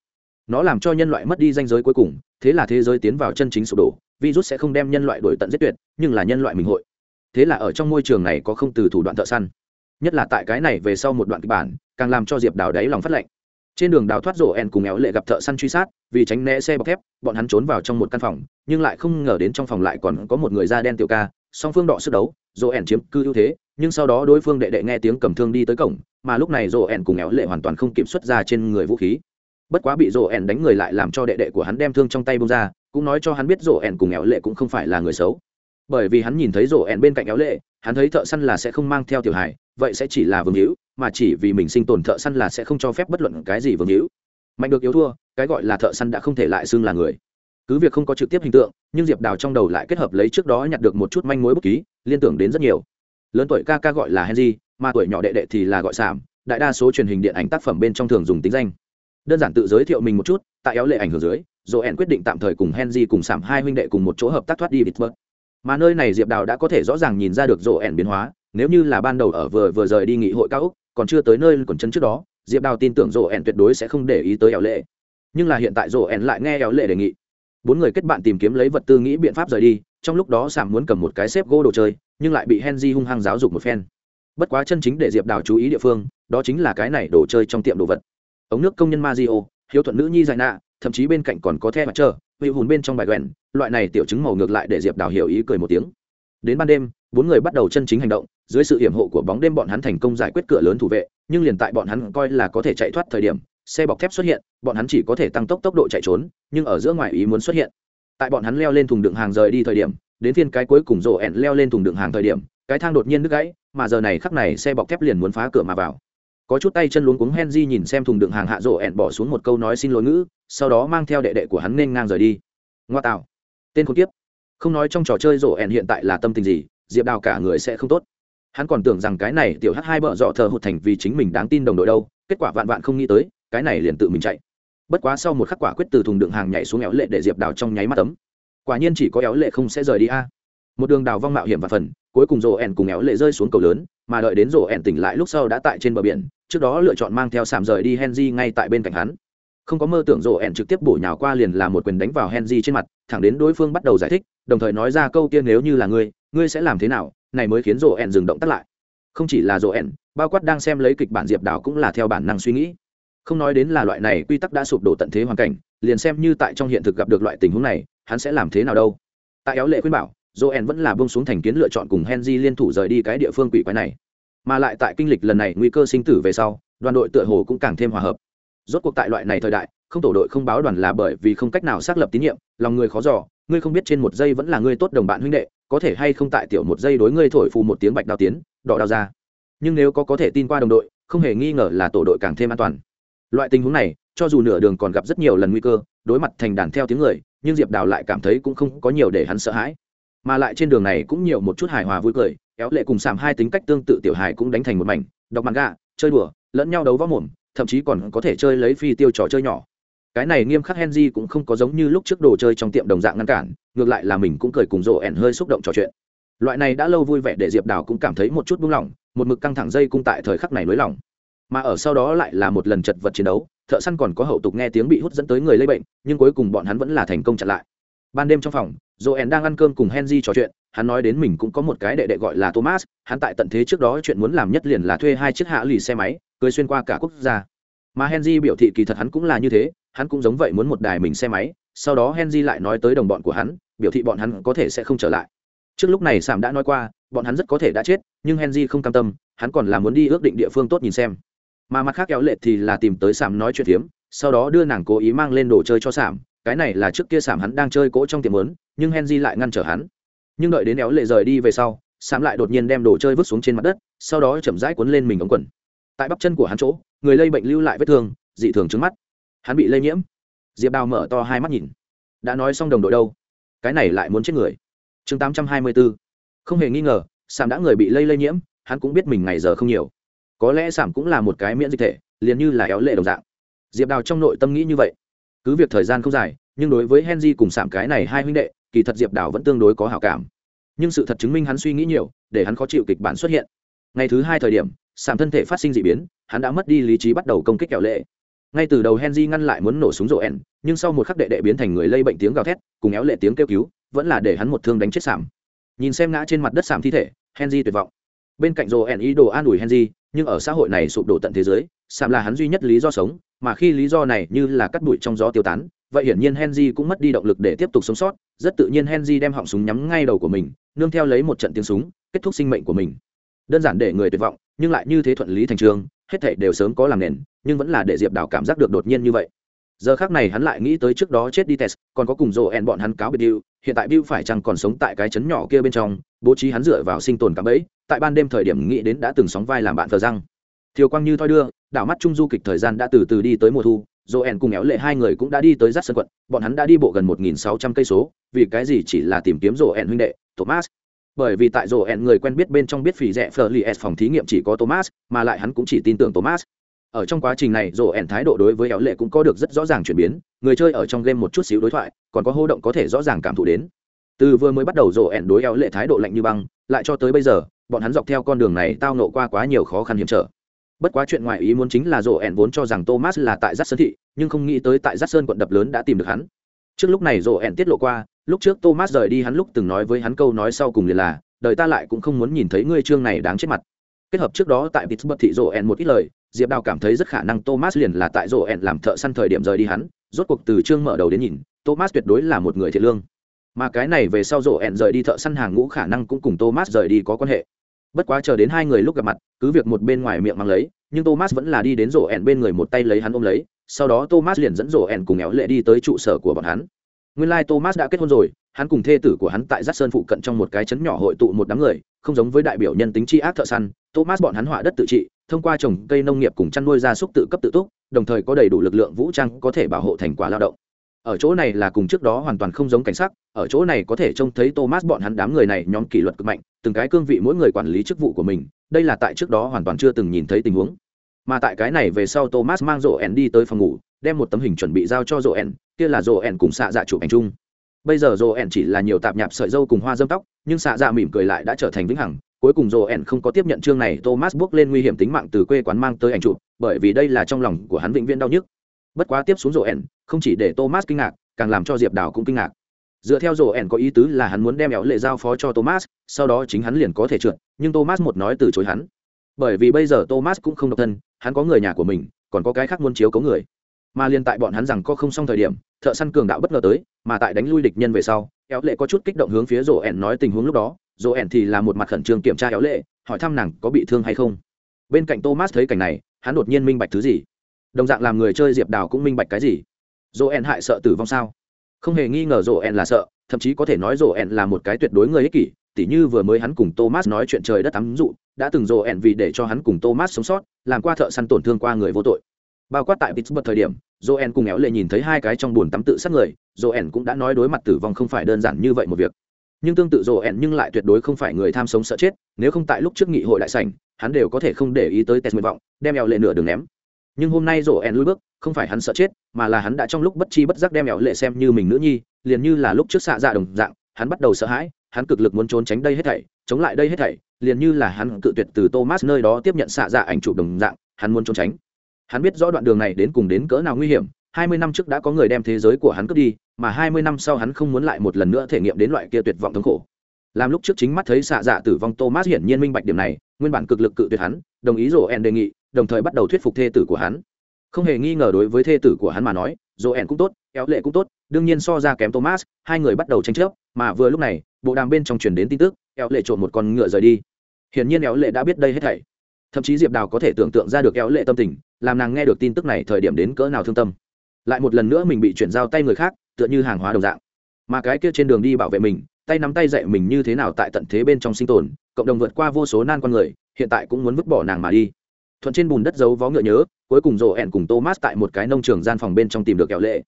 A: Nó làm cho nhân loại mất đi danh giới cuối cùng, thế là thế giới tiến vào chân chính sụp đổ, virus sẽ không đem nhân loại đổi tận giết tuyệt, nhưng là nhân loại mình hội. Thế là ở trong môi trường này có không từ thủ đoạn thợ săn. Nhất là tại cái này về sau một đoạn kịch bản, càng làm cho diệp đào đáy lòng phát lệnh trên đường đào thoát rổ en cùng éo lệ gặp thợ săn truy sát, vì tránh né xe bọc thép, bọn hắn trốn vào trong một căn phòng, nhưng lại không ngờ đến trong phòng lại còn có một người da đen tiểu ca, song phương đọ sức đấu, rổ en chiếm cư ưu thế, nhưng sau đó đối phương đệ đệ nghe tiếng cầm thương đi tới cổng, mà lúc này rổ en cùng éo lệ hoàn toàn không kiểm xuất ra trên người vũ khí. Bất quá bị rổ en đánh người lại làm cho đệ đệ của hắn đem thương trong tay bông ra, cũng nói cho hắn biết rổ en cùng éo lệ cũng không phải là người xấu. Bởi vì hắn nhìn thấy rổ en bên cạnh éo lệ, hắn thấy thợ săn là sẽ không mang theo tiểu hài, vậy sẽ chỉ là vương hữu mà chỉ vì mình sinh tồn thợ săn là sẽ không cho phép bất luận cái gì vương hữu. Mạnh được yếu thua, cái gọi là thợ săn đã không thể lại xưng là người. Cứ việc không có trực tiếp hình tượng, nhưng diệp đào trong đầu lại kết hợp lấy trước đó nhặt được một chút manh mối bút ký, liên tưởng đến rất nhiều. Lớn tuổi ca ca gọi là henry, mà tuổi nhỏ đệ đệ thì là gọi sảm đại đa số truyền hình điện ảnh tác phẩm bên trong thường dùng tính danh. Đơn giản tự giới thiệu mình một chút, tại éo lệ ảnh hưởng dưới joel quyết định tạm thời cùng henry cùng sảm hai huynh đệ cùng một chỗ hợp tác thoát đi pittsburgh. Mà nơi này diệp đào đã có thể rõ ràng nhìn ra được joel biến hóa, nếu như là ban đầu ở vừa vừa rời đi nghị hội cao úc còn chưa tới nơi quần chân trước đó, diệp đào tin tưởng joel tuyệt đối sẽ không để ý tới éo lệ. Nhưng là hiện tại joel lại nghe éo lệ đề nghị. Bốn người kết bạn tìm kiếm lấy vật tư nghĩ biện pháp rời đi, trong lúc đó sảm muốn cầm một cái xếp gỗ đồ chơi, nhưng lại bị henry hung hăng giáo dục một phen. Bất quá chân chính để diệp đào chú ý địa phương, đó chính là cái này đồ chơi trong tiệm đồ vật. Ống nước công nhân mazio hiếu thuận nữ nhi dài nạ thậm chí bên cạnh còn có the mặt trơ hữu hùn bên trong bài quèn loại này tiểu chứng màu ngược lại để diệp đào hiểu ý cười một tiếng đến ban đêm, bốn người bắt đầu chân chính hành động, dưới sự hiểm hộ của bóng đêm bọn hắn thành công giải quyết cửa lớn thủ vệ, nhưng liền tại bọn hắn coi là có thể chạy thoát thời điểm, xe bọc thép xuất hiện, bọn hắn chỉ có thể tăng tốc tốc độ chạy trốn, nhưng ở giữa ngoài ý muốn xuất hiện. Tại bọn hắn leo lên thùng đựng hàng rời đi thời điểm, đến phiên cái cuối cùng rổ ẹn leo lên thùng đựng hàng thời điểm, cái thang đột nhiên đứt gãy, mà giờ này khắc này xe bọc thép liền muốn phá cửa mà vào. Có chút tay chân luống cuống henry nhìn xem thùng đựng hàng hạ rổ ẹn bỏ xuống một câu nói xin lỗi ngữ, sau đó mang theo đệ đệ của hắn nên ngang rời đi. Ngoa tạo. Tên khốn kiếp không nói trong trò chơi rổ ẹn hiện tại là tâm tình gì, diệp đào cả người sẽ không tốt. Hắn còn tưởng rằng cái này tiểu h hai bợ dọ thờ hụt thành vì chính mình đáng tin đồng đội đâu, kết quả vạn vạn không nghĩ tới, cái này liền tự mình chạy. Bất quá sau một khắc quả quyết từ thùng đựng hàng nhảy xuống éo lệ để diệp đào trong nháy mắt tấm quả nhiên chỉ có éo lệ không sẽ rời đi a. Một đường đào vong mạo hiểm và phần, cuối cùng rổ ẹn cùng éo lệ rơi xuống cầu lớn, mà đợi đến rổ ẹn tỉnh lại lúc sau đã tại trên bờ biển, trước đó lựa chọn mang theo sàm rời đi henry ngay tại bên cạnh hắn không có mơ tưởng rổ ẹn trực tiếp bổ nhào qua liền là một quyền đánh vào henry trên mặt, thẳng đến đối phương bắt đầu giải thích, đồng thời nói ra câu tiên nếu như là ngươi ngươi sẽ làm thế nào, này mới khiến rộ ẹn dừng động tắt lại. Không chỉ là rộ ẹn, bao quát đang xem lấy kịch bản diệp đảo cũng là theo bản năng suy nghĩ. Không nói đến là loại này quy tắc đã sụp đổ tận thế hoàn cảnh, liền xem như tại trong hiện thực gặp được loại tình huống này, hắn sẽ làm thế nào đâu. Tại éo lệ khuyên bảo joel vẫn là bông xuống thành kiến lựa chọn cùng henry liên thủ rời đi cái địa phương quỷ quái này. Mà lại tại kinh lịch lần này nguy cơ sinh tử về sau, đoàn đội tựa hồ cũng càng thêm hòa hợp rốt cuộc tại loại này thời đại, không tổ đội không báo đoàn là bởi vì không cách nào xác lập tín nhiệm, lòng người khó dò, ngươi không biết trên một giây vẫn là ngươi tốt đồng bạn huynh đệ, có thể hay không tại tiểu một giây đối ngươi thổi phù một tiếng bạch đào tiến, đỏ đào ra. Nhưng nếu có có thể tin qua đồng đội, không hề nghi ngờ là tổ đội càng thêm an toàn. Loại tình huống này, cho dù nửa đường còn gặp rất nhiều lần nguy cơ, đối mặt thành đàn theo tiếng người, nhưng diệp đào lại cảm thấy cũng không có nhiều để hắn sợ hãi. Mà lại trên đường này cũng nhiều một chút hài hòa vui cười kéo lệ cùng sảm hai tính cách tương tự tiểu hài cũng đánh thành một mảnh, đọc mặt gà chơi đùa, lẫn nhau đấu võ mồm thậm chí còn có thể chơi lấy phi tiêu trò chơi nhỏ. Cái này nghiêm khắc henry cũng không có giống như lúc trước đồ chơi trong tiệm đồng dạng ngăn cản, ngược lại là mình cũng cười cùng rộ ẻn hơi xúc động trò chuyện. Loại này đã lâu vui vẻ để diệp đào cũng cảm thấy một chút buông lỏng, một mực căng thẳng dây cung tại thời khắc này nới lỏng mà ở sau đó lại là một lần chật vật chiến đấu, thợ săn còn có hậu tục nghe tiếng bị hút dẫn tới người lây bệnh, nhưng cuối cùng bọn hắn vẫn là thành công chặn lại. Ban đêm trong phòng joel đang ăn cơm cùng henry trò chuyện, hắn nói đến mình cũng có một cái đệ đệ gọi là thomas, hắn tại tận thế trước đó chuyện muốn làm nhất liền là thuê hai chiếc hạ lì xe máy cưới xuyên qua cả quốc gia. Mà henry biểu thị kỳ thật hắn cũng là như thế, hắn cũng giống vậy muốn một đài mình xe máy, sau đó henry lại nói tới đồng bọn của hắn, biểu thị bọn hắn có thể sẽ không trở lại. Trước lúc này sam đã nói qua, bọn hắn rất có thể đã chết, nhưng henry không cam tâm, hắn còn là muốn đi ước định địa phương tốt nhìn xem. Mà mặt khác kéo lệ thì là tìm tới sảm nói chuyện phiếm sau đó đưa nàng cố ý mang lên đồ chơi cho sảm cái này là trước kia sảm hắn đang chơi cỗ trong tiệm lớn, nhưng henry lại ngăn trở hắn. Nhưng đợi đến éo lệ rời đi về sau sảm lại đột nhiên đem đồ chơi vứt xuống trên mặt đất, sau đó chậm rãi cuốn lên mình ống quần tại bắp chân của hắn chỗ, người lây bệnh lưu lại vết thương, dị thường trứng mắt. Hắn bị lây nhiễm. Diệp đào mở to hai mắt nhìn. Đã nói xong đồng đội đâu? Cái này lại muốn chết người. Chương tám trăm hai mươi bốn không hề nghi ngờ, sảm đã người bị lây lây nhiễm, hắn cũng biết mình ngày giờ không nhiều. Có lẽ sảm cũng là một cái miễn dịch thể, liền như là éo lệ đồng dạng. Diệp đào trong nội tâm nghĩ như vậy. Cứ việc thời gian không dài, nhưng đối với henry cùng sảm cái này hai huynh đệ, kỳ thật diệp đào vẫn tương đối có hảo cảm. Nhưng sự thật chứng minh hắn suy nghĩ nhiều, để hắn khó chịu kịch bản xuất hiện. Ngày thứ hai thời điểm Sản thân thể phát sinh d ị biến, hắn đã mất đi lý trí bắt đầu công kích kẹo lệ. Ngay từ đầu henry ngăn lại muốn nổ súng rộ ẻn nhưng sau một khắc đệ đệ biến thành người lây bệnh tiếng gào thét, cùng éo lệ tiếng kêu cứu, vẫn là để hắn một thương đánh chết sảm nhìn xem ngã trên mặt đất sản thi thể, henry tuyệt vọng. Bên cạnh rộ ẻn ý đồ an ủi henry, nhưng ở xã hội này sụp đổ tận thế giới sảm là hắn duy nhất lý do sống, mà khi lý do này như là cắt bụi trong gió tiêu tán, vậy hiển nhiên henry cũng mất đi động lực để tiếp tục sống sót. Rất tự nhiên henry đem họng súng nhắm ngay đầu của mình, nương theo lấy một trận tiếng súng, kết thúc sinh mệnh của mình đơn giản để người tuyệt vọng, nhưng lại như thế thuận lý thành trường, hết thảy đều sớm có làm nền, nhưng vẫn là để diệp đào cảm giác được đột nhiên như vậy. Giờ khác này hắn lại nghĩ tới trước đó chết đi test còn có cùng rộ ẹn bọn hắn cáo biệt điệu hiện tại bill phải chăng còn sống tại cái chấn nhỏ kia bên trong, bố trí hắn dựa vào sinh tồn cảm ấy, tại ban đêm thời điểm nghĩ đến đã từng sóng vai làm bạn thờ răng. Thiều quang như thoi đưa, đảo mắt trung du kịch thời gian đã từ từ đi tới mùa thu joel cùng éo lệ hai người cũng đã đi tới rắt sân quận, bọn hắn đã đi bộ gần một nghìn sáu trăm cây số, vì cái gì chỉ là tìm kiếm joel huynh đệ, thomas? Bởi vì tại joel người quen biết bên trong biết phỉ rẻ phờ li phòng thí nghiệm chỉ có thomas, mà lại hắn cũng chỉ tin tưởng thomas. Ở trong quá trình này joel thái độ đối với éo lệ cũng có được rất rõ ràng chuyển biến. Người chơi ở trong game một chút xíu đối thoại, còn có hô động có thể rõ ràng cảm thụ đến. Từ vừa mới bắt đầu joel đối éo lệ thái độ lạnh như băng, lại cho tới bây giờ, bọn hắn dọc theo con đường này tao nộ qua quá nhiều khó khăn hiểm trở. Bất quá chuyện ngoại ý muốn chính là rổ ẹn vốn cho rằng thomas là tại giắt sơn thị nhưng không nghĩ tới tại giắt sơn quận đập lớn đã tìm được hắn. Trước lúc này, rổ ẹn tiết lộ qua lúc trước thomas rời đi hắn lúc từng nói với hắn câu nói sau cùng liền là, đời ta lại cũng không muốn nhìn thấy ngươi trương này đáng chết mặt. Kết hợp trước đó tại pittsburgh thị rộ ẹn một ít lời, diệp đào cảm thấy rất khả năng thomas liền là tại rộ ẹn làm thợ săn thời điểm rời đi hắn, rốt cuộc từ trương mở đầu đến nhìn, thomas tuyệt đối là một người thiệt lương. Mà cái này về sau rộ ẹn rời đi thợ săn hàng ngũ khả năng cũng cùng thomas rời đi có quan hệ. Bất quá chờ đến hai người lúc gặp mặt, cứ việc một bên ngoài miệng mang lấy, nhưng thomas vẫn là đi đến rổ ẹn bên người một tay lấy hắn ôm lấy, sau đó thomas liền dẫn rổ ẹn cùng éo lệ đi tới trụ sở của bọn hắn nguyên lai、like、thomas đã kết hôn rồi, hắn cùng thê tử của hắn tại giác sơn phụ cận trong một cái chấn nhỏ hội tụ một đám người, không giống với đại biểu nhân tính tri ác thợ săn. Thomas bọn hắn họa đất tự trị, thông qua trồng cây nông nghiệp cùng chăn nuôi gia súc tự cấp tự túc, đồng thời có đầy đủ lực lượng vũ trang có thể bảo hộ thành quả lao động. Ở chỗ này là cùng trước đó hoàn toàn không giống cảnh sắc, ở chỗ này có thể trông thấy thomas bọn hắn đám người này nhóm kỷ luật cực mạnh, từng cái cương vị mỗi người quản lý chức vụ của mình, đây là tại trước đó hoàn toàn chưa từng nhìn thấy tình huống mà tại cái này về sau thomas mang rổ ẻn đi tới phòng ngủ, đem một tấm hình chuẩn bị giao cho rổ ẻn kia là rổ ẻn cùng xạ dạ chụp ảnh chung. Bây giờ rổ ẻn chỉ là nhiều tạp nhạp sợi dâu cùng hoa dâm tóc, nhưng xạ dạ mỉm cười lại đã trở thành vĩnh hằng. Cuối cùng rổ ẻn không có tiếp nhận chương này, thomas bước lên nguy hiểm tính mạng từ quê quán mang tới ảnh chụp, bởi vì đây là trong lòng của hắn vĩnh viễn đau nhức. Bất quá tiếp xuống rổ ẻn không chỉ để thomas kinh ngạc, càng làm cho diệp đào cũng kinh ngạc. Dựa theo rổ ẻn có ý tứ là hắn muốn đem éo lệ giao phó cho thomas, sau đó chính hắn liền có thể trượt, nhưng thomas một nói từ chối hắn. Bởi vì bây giờ thomas cũng không độc thân hắn có người nhà của mình, còn có cái khác muốn chiếu có người. Mà liên tại bọn hắn rằng có không xong thời điểm, thợ săn cường đạo bất ngờ tới, mà tại đánh lui địch nhân về sau, éo lệ có chút kích động hướng phía rổ ẻn nói tình huống lúc đó. Rổ ẻn thì là một mặt khẩn trương kiểm tra éo lệ, hỏi thăm nàng có bị thương hay không. Bên cạnh thomas thấy cảnh này, hắn đột nhiên minh bạch thứ gì. Đồng dạng làm người chơi diệp đào cũng minh bạch cái gì. Rổ ẻn hại sợ tử vong sao? Không hề nghi ngờ rổ ẻn là sợ, thậm chí có thể nói rổ ẻn là một cái tuyệt đối người ích kỷ, tỉ như vừa mới hắn cùng thomas nói chuyện trời đất tắm dụ đã từng rồ ẻn vì để cho hắn cùng thomas sống sót, làm qua thợ săn tổn thương qua người vô tội. Bao quát tại pittsburgh thời điểm joel cùng éo lệ nhìn thấy hai cái trong bồn tắm tự sát người joel cũng đã nói đối mặt tử vong không phải đơn giản như vậy một việc. Nhưng tương tự joel nhưng lại tuyệt đối không phải người tham sống sợ chết, nếu không tại lúc trước nghị hội đại sảnh, hắn đều có thể không để ý tới test nguyện vọng, đem éo lệ nửa đường ném. Nhưng hôm nay joel lui bước, không phải hắn sợ chết, mà là hắn đã trong lúc bất chi bất giác đem éo lệ xem như mình nữ nhi, liền như là lúc trước xạ dạ đồng dạng, hắn bắt đầu sợ hãi hắn cực lực muốn trốn tránh đây hết thảy, chống lại đây hết thảy, liền như là hắn cự tuyệt từ thomas nơi đó tiếp nhận xạ dạ ảnh chụp đồng dạng, hắn muốn trốn tránh. Hắn biết rõ đoạn đường này đến cùng đến cỡ nào nguy hiểm, hai mươi năm trước đã có người đem thế giới của hắn cướp đi, mà hai mươi năm sau hắn không muốn lại một lần nữa thể nghiệm đến loại kia tuyệt vọng thống khổ. Làm lúc trước chính mắt thấy xạ dạ tử vong thomas hiển nhiên minh bạch điểm này, nguyên bản cực lực cự tuyệt hắn, đồng ý rổ en đề nghị, đồng thời bắt đầu thuyết phục thê tử của hắn. Không hề nghi ngờ đối với thê tử của hắn mà nói rổ en cũng tốt kéo lệ cũng tốt, đương nhiên so ra kém thomas, hai người bắt đầu tranh chấp, mà vừa lúc này bộ đàm bên trong truyền đến tin tức kéo lệ trộm một con ngựa rời đi. Hiển nhiên kéo lệ đã biết đây hết thảy. Thậm chí diệp đào có thể tưởng tượng ra được kéo lệ tâm tình, làm nàng nghe được tin tức này thời điểm đến cỡ nào thương tâm. Lại một lần nữa mình bị chuyển giao tay người khác, tựa như hàng hóa đồng dạng. Mà cái kia trên đường đi bảo vệ mình, tay nắm tay dạy mình như thế nào tại tận thế bên trong sinh tồn, cộng đồng vượt qua vô số nan con người, hiện tại cũng muốn vứt bỏ nàng mà đi. Thuận trên bùn đất giấu vó ngựa nhớ, cuối cùng rộ ẹn cùng thomas tại một cái nông trường gian phòng bên trong tìm được kéo lệ.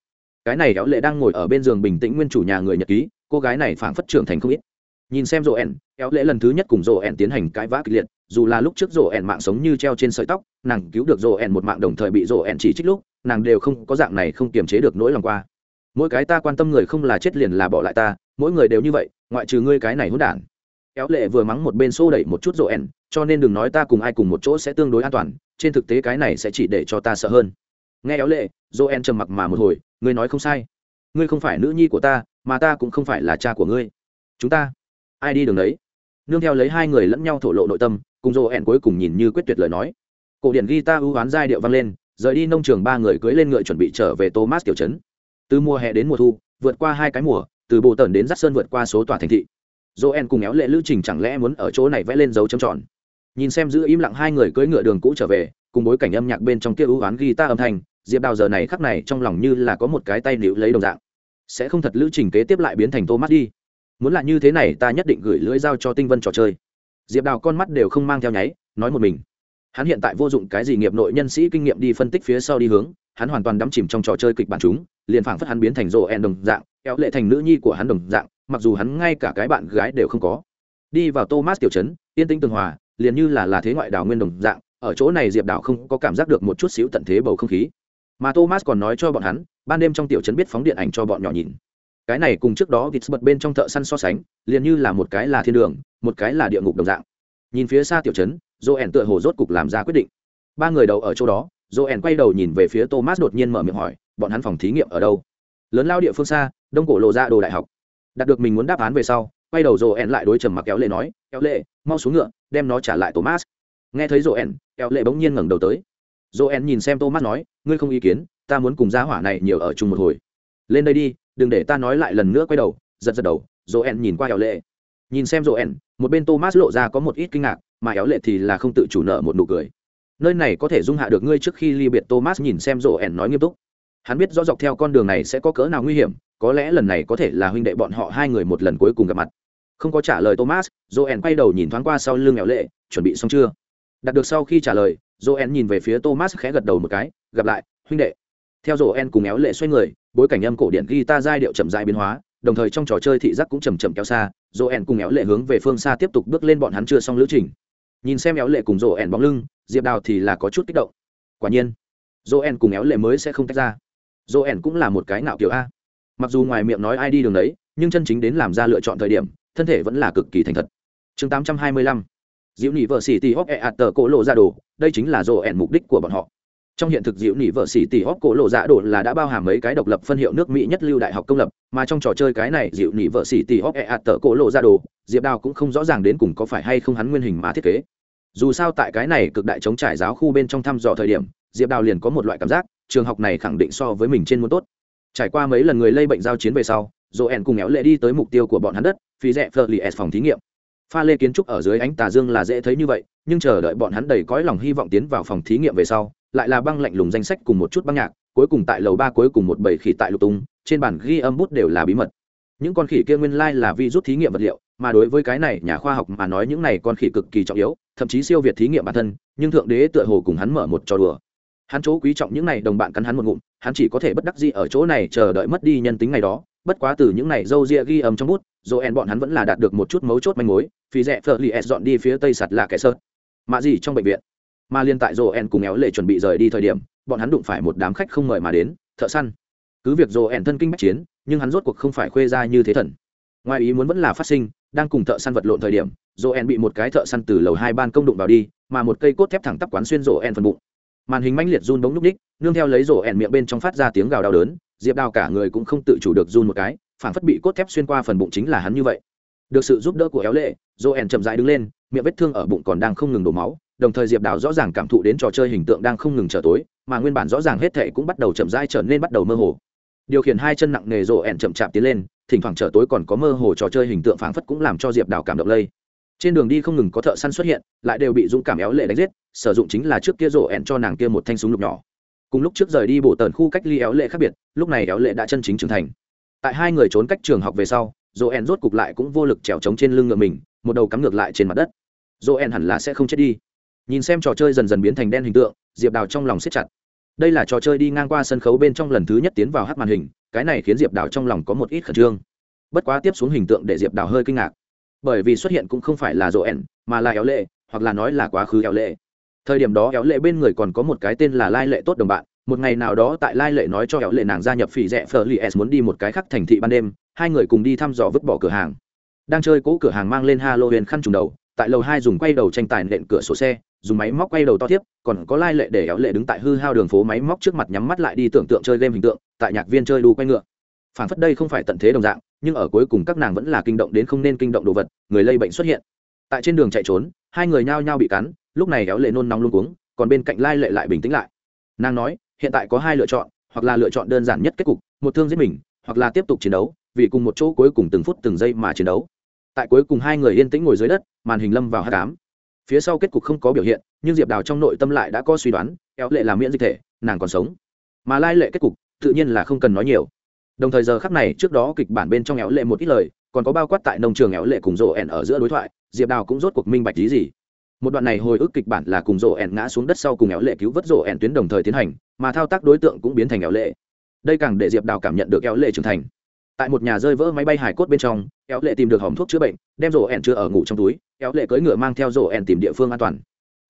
A: Cái này kéo lệ đang ngồi ở bên giường bình tĩnh nguyên chủ nhà người nhật ký cô gái này phảng phất trưởng thành không ít. Nhìn xem rộ ẻn Éo lễ lần thứ nhất cùng rộ ẻn tiến hành cãi vã kịch liệt, dù là lúc trước rộ ẻn mạng sống như treo trên sợi tóc, nàng cứu được rộ ẻn một mạng đồng thời bị rộ ẻn chỉ trích lúc, nàng đều không có dạng này không kiềm chế được nỗi lòng qua. Mỗi cái ta quan tâm người không là chết liền là bỏ lại ta, mỗi người đều như vậy, ngoại trừ ngươi cái này hỗn đản. Éo lệ vừa mắng một bên xô đẩy một chút rộ ẻn, cho nên đừng nói ta cùng ai cùng một chỗ sẽ tương đối an toàn, trên thực tế cái này sẽ chỉ để cho ta sợ hơn. Nghe Éo lệ rộ ẻn trầm mặc mà một hồi, ngươi nói không sai. Ngươi không phải nữ nhi của ta mà ta cũng không phải là cha của ngươi. Chúng ta, ai đi đường đấy? Nương theo lấy hai người lẫn nhau thổ lộ nội tâm, cùng rô ẹn cuối cùng nhìn như quyết tuyệt lời nói. Cổ điển ghi ta ưu oán giai điệu vang lên, rời đi nông trường ba người cưới lên ngựa chuẩn bị trở về thomas tiểu trấn. Từ mùa hè đến mùa thu, vượt qua hai cái mùa, từ bộ tần đến dắt sơn vượt qua số tòa thành thị. Joel cùng éo lệ lữ trình chẳng lẽ muốn ở chỗ này vẽ lên dấu chấm tròn? Nhìn xem giữ im lặng hai người cưỡi ngựa đường cũ trở về, cùng bối cảnh âm nhạc bên trong kia ưu oán ghi ta âm thanh, diệp đào giờ này khắc này trong lòng như là có một cái tay níu lấy đồng dạng sẽ không thật lữ trình kế tiếp lại biến thành thomas đi. Muốn là như thế này, ta nhất định gửi lưỡi dao cho tinh vân trò chơi. Diệp đào con mắt đều không mang theo nháy, nói một mình. Hắn hiện tại vô dụng cái gì nghiệp nội nhân sĩ kinh nghiệm đi phân tích phía sau đi hướng, hắn hoàn toàn đắm chìm trong trò chơi kịch bản chúng, liền phảng phất hắn biến thành rộ en đồng dạng, kéo lệ thành nữ nhi của hắn đồng dạng, mặc dù hắn ngay cả cái bạn gái đều không có. Đi vào thomas tiểu trấn, yên tĩnh tường hòa, liền như là là thế ngoại đảo nguyên đồng dạng, ở chỗ này diệp Đào không có cảm giác được một chút xíu tận thế bầu không khí mà thomas còn nói cho bọn hắn, ban đêm trong tiểu trấn biết phóng điện ảnh cho bọn nhỏ nhìn. cái này cùng trước đó vịt bật bên trong thợ săn so sánh, liền như là một cái là thiên đường, một cái là địa ngục đồng dạng. nhìn phía xa tiểu trấn dô ẻn tựa hồ rốt cục làm ra quyết định. ba người đầu ở chỗ đó dô ẻn quay đầu nhìn về phía thomas đột nhiên mở miệng hỏi, bọn hắn phòng thí nghiệm ở đâu? lớn lao địa phương xa, đông cổ lộ ra đồ đại học. đạt được mình muốn đáp án về sau, quay đầu dô ẻn lại đối trầm mặc kéo lệ nói, kéo lệ, mau xuống ngựa, đem nó trả lại thomas. nghe thấy dô ẻn kéo lệ bỗng nhiên ngẩng đầu tới dô En nhìn xem thomas nói, ngươi không ý kiến, ta muốn cùng gia hỏa này nhiều ở chung một hồi. Lên đây đi, đừng để ta nói lại lần nữa quay đầu. Giật giật đầu, joel nhìn qua éo lệ nhìn xem joel, một bên thomas lộ ra có một ít kinh ngạc, mà éo lệ thì là không tự chủ nợ một nụ cười. Nơi này có thể dung hạ được ngươi trước khi ly biệt, thomas nhìn xem joel nói nghiêm túc. Hắn biết rõ dọc theo con đường này sẽ có cỡ nào nguy hiểm, có lẽ lần này có thể là huynh đệ bọn họ hai người một lần cuối cùng gặp mặt. Không có trả lời thomas, joel quay đầu nhìn thoáng qua sau lưng éo lệ chuẩn bị xong chưa? Đạt được sau khi trả lời Joen nhìn về phía thomas khẽ gật đầu một cái, gặp lại, huynh đệ. Theo Joen cùng éo lệ xoay người, bối cảnh âm cổ điển guitar giai điệu chậm rãi biến hóa, đồng thời trong trò chơi thị giác cũng chậm chậm kéo xa, Joen cùng éo lệ hướng về phương xa tiếp tục bước lên bọn hắn chưa xong lữ trình. Nhìn xem éo lệ cùng Joen bóng lưng, diệp đào thì là có chút kích động. Quả nhiên, Joen cùng éo lệ mới sẽ không tách ra. Joen cũng là một cái ngạo kiểu a. Mặc dù ngoài miệng nói ai đi đường đấy, nhưng chân chính đến làm ra lựa chọn thời điểm, thân thể vẫn là cực kỳ thành thật. Chương 825 diễu nhị vợ xỉ tì hóc ẹ e ạt tờ cổ lộ ra đồ đây chính là joel mục đích của bọn họ. Trong hiện thực, diệu nỉ vợ xỉ tỷ hóc cổ lộ dạ đồ là đã bao hàm mấy cái độc lập phân hiệu nước mỹ nhất lưu đại học công lập, mà trong trò chơi cái này, diệu nỉ vợ xỉ tỷ hóc e ạt tờ cổ lộ dạ đồ diệp đào cũng không rõ ràng đến cùng có phải hay không hắn nguyên hình mà thiết kế. Dù sao tại cái này cực đại chống trải giáo khu bên trong thăm dò thời điểm, diệp đào liền có một loại cảm giác, trường học này khẳng định so với mình trên muốn tốt. Trải qua mấy lần người lây bệnh giao chiến về sau dồ ẻn cùng éo lệ đi tới mục tiêu của bọn hắn đất phí rẽ phờ lì s phòng thí nghiệm pha lê kiến trúc ở dưới ánh tà dương là dễ thấy như vậy, nhưng chờ đợi bọn hắn đầy cõi lòng hy vọng tiến vào phòng thí nghiệm về sau, lại là băng lạnh lùng danh sách cùng một chút băng nhạc, cuối cùng tại lầu ba cuối cùng một bầy khỉ tại lục tung, trên bản ghi âm bút đều là bí mật. Những con khỉ kia nguyên lai là vi rút thí nghiệm vật liệu, mà đối với cái này nhà khoa học mà nói những này con khỉ cực kỳ trọng yếu, thậm chí siêu việt thí nghiệm bản thân, nhưng thượng đế tựa hồ cùng hắn mở một trò đùa. Hắn chỗ quý trọng những này đồng bạn cắn hắn một ngụm, hắn chỉ có thể bất đắc gì ở chỗ này chờ đợi mất đi nhân tính ngày đó bất quá từ những này dâu ria ghi âm trong bút en bọn hắn vẫn là đạt được một chút mấu chốt manh mối phí rẽ phở li s dọn đi phía tây sạt là kẻ sơn, mạ gì trong bệnh viện? Mà liên tại joel cùng éo lệ chuẩn bị rời đi thời điểm bọn hắn đụng phải một đám khách không mời mà đến thợ săn. Cứ việc joel thân kinh bách chiến nhưng hắn rốt cuộc không phải khuê ra như thế thần. Ngoài ý muốn vẫn là phát sinh đang cùng thợ săn vật lộn thời điểm joel bị một cái thợ săn từ lầu hai ban công đụng vào đi mà một cây cốt thép thẳng tắp quán xuyên joel phần bụng. Màn hình mãnh liệt run bóng núp ních nương theo lấy rổ ẻn miệng bên trong phát ra tiếng gào đau đớn diệp đào cả người cũng không tự chủ được run một cái phản phất bị cốt thép xuyên qua phần bụng chính là hắn như vậy. Được sự giúp đỡ của éo lệ rổ ẻn chậm rãi đứng lên, miệng vết thương ở bụng còn đang không ngừng đổ máu, đồng thời diệp đào rõ ràng cảm thụ đến trò chơi hình tượng đang không ngừng trở tối, mà nguyên bản rõ ràng hết thệ cũng bắt đầu chậm rãi trở nên bắt đầu mơ hồ. Điều khiển hai chân nặng nề rổ ẻn chậm chạp tiến lên, thỉnh thoảng trở tối còn có mơ hồ trò chơi hình tượng phảng phất cũng làm cho diệp đào cảm động lây. Trên đường đi không ngừng có thợ săn xuất hiện, lại đều bị dũng cảm éo lệ đánh giết, sử dụng chính là trước kia rổ ẹn cho nàng kia một thanh súng lục nhỏ cùng lúc trước rời đi bổ tần khu cách ly éo lệ khác biệt, lúc này éo lệ đã chân chính trưởng thành. Tại hai người trốn cách trường học về sau dỗ en rốt cục lại cũng vô lực trèo trống trên lưng ngựa mình, một đầu cắm ngược lại trên mặt đất. Dỗ en hẳn là sẽ không chết đi. Nhìn xem trò chơi dần dần biến thành đen hình tượng, diệp đào trong lòng siết chặt. Đây là trò chơi đi ngang qua sân khấu bên trong lần thứ nhất tiến vào hát màn hình, cái này khiến diệp đào trong lòng có một ít khẩn trương. Bất quá tiếp xuống hình tượng để diệp đào hơi kinh ngạc. Bởi vì xuất hiện cũng không phải là dỗ en mà là éo lệ, hoặc là nói là quá khứ éo lệ thời điểm đó éo lệ bên người còn có một cái tên là lai lệ tốt đồng bạn. Một ngày nào đó tại lai lệ nói cho éo lệ nàng gia nhập phỉ rẽ phở li s muốn đi một cái khác thành thị ban đêm, hai người cùng đi thăm dò vứt bỏ cửa hàng. Đang chơi cỗ cửa hàng mang lên halloween khăn trùng đầu, tại lầu hai dùng quay đầu tranh tài nện cửa sổ xe, dùng máy móc quay đầu to tiếp, còn có lai lệ để éo lệ đứng tại hư hao đường phố máy móc trước mặt nhắm mắt lại đi tưởng tượng chơi game hình tượng, tại nhạc viên chơi đu quay ngựa. Phản phất đây không phải tận thế đồng dạng, nhưng ở cuối cùng các nàng vẫn là kinh động đến không nên kinh động đồ vật, người lây bệnh xuất hiện. Tại trên đường chạy trốn, hai người nhao nhao bị cắn lúc này éo lệ nôn nóng luôn cuống, còn bên cạnh lai lệ lại bình tĩnh lại. Nàng nói, hiện tại có hai lựa chọn, hoặc là lựa chọn đơn giản nhất kết cục, một thương giết mình, hoặc là tiếp tục chiến đấu, vì cùng một chỗ cuối cùng từng phút từng giây mà chiến đấu. Tại cuối cùng hai người yên tĩnh ngồi dưới đất, màn hình lâm vào hát cám phía sau kết cục không có biểu hiện, nhưng diệp đào trong nội tâm lại đã có suy đoán, éo lệ là miễn dịch thể, nàng còn sống. Mà lai lệ kết cục, tự nhiên là không cần nói nhiều. Đồng thời giờ khắc này, trước đó kịch bản bên trong éo lệ một ít lời, còn có bao quát tại nông trường éo lệ cùng rộ ẻn ở giữa đối thoại, diệp đào cũng rốt cuộc minh bạch lý gì một đoạn này hồi ức kịch bản là cùng rổ ẻn ngã xuống đất sau cùng éo lệ cứu vớt rổ ẻn tuyến đồng thời tiến hành, mà thao tác đối tượng cũng biến thành éo lệ. Đây càng để diệp đào cảm nhận được éo lệ trưởng thành. Tại một nhà rơi vỡ máy bay hải cốt bên trong éo lệ tìm được hòm thuốc chữa bệnh, đem rổ ẻn chưa ở ngủ trong túi éo lệ cưỡi ngựa mang theo rổ ẻn tìm địa phương an toàn.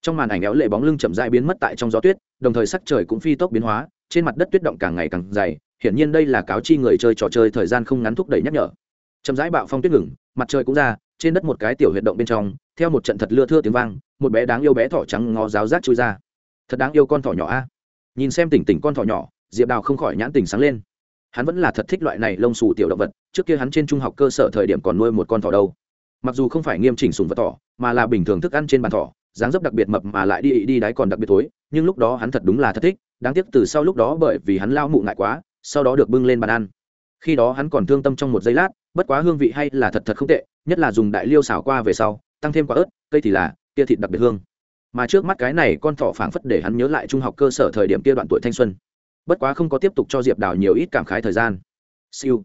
A: Trong màn ảnh éo lệ bóng lưng chậm dại biến mất tại trong gió tuyết, đồng thời sắc trời cũng phi tốc biến hóa, trên mặt đất tuyết động càng ngày càng dày, hiển nhiên đây là cáo chi người chơi trò chơi thời gian không ngắn thúc đẩy nhắc nhở. Chậm rãi bạo phong tuyết ngừng, mặt trời cũng ra trên đất một cái tiểu huyệt động bên trong, theo một trận thật lưa thưa tiếng vang, một bé đáng yêu bé thỏ trắng ngó giáo rác chui ra. Thật đáng yêu con thỏ nhỏ a. Nhìn xem tỉnh tỉnh con thỏ nhỏ, diệp đào không khỏi nhãn tỉnh sáng lên. Hắn vẫn là thật thích loại này lông xù tiểu động vật, trước kia hắn trên trung học cơ sở thời điểm còn nuôi một con thỏ đâu. Mặc dù không phải nghiêm chỉnh sùng vật thỏ, mà là bình thường thức ăn trên bàn thỏ, dáng dấp đặc biệt mập mà lại đi đi đáy còn đặc biệt thối, nhưng lúc đó hắn thật đúng là thật thích, đáng tiếc từ sau lúc đó bởi vì hắn lao mụ ngại quá, sau đó được bưng lên bàn ăn. Khi đó hắn còn thương tâm trong một giây lát bất quá hương vị hay là thật thật không tệ, nhất là dùng đại liêu xào qua về sau, tăng thêm quả ớt, cây thì là kia thịt đặc biệt hương. Mà trước mắt cái này con thỏ phảng phất để hắn nhớ lại trung học cơ sở thời điểm kia đoạn tuổi thanh xuân. Bất quá không có tiếp tục cho diệp đào nhiều ít cảm khái thời gian. Siêu.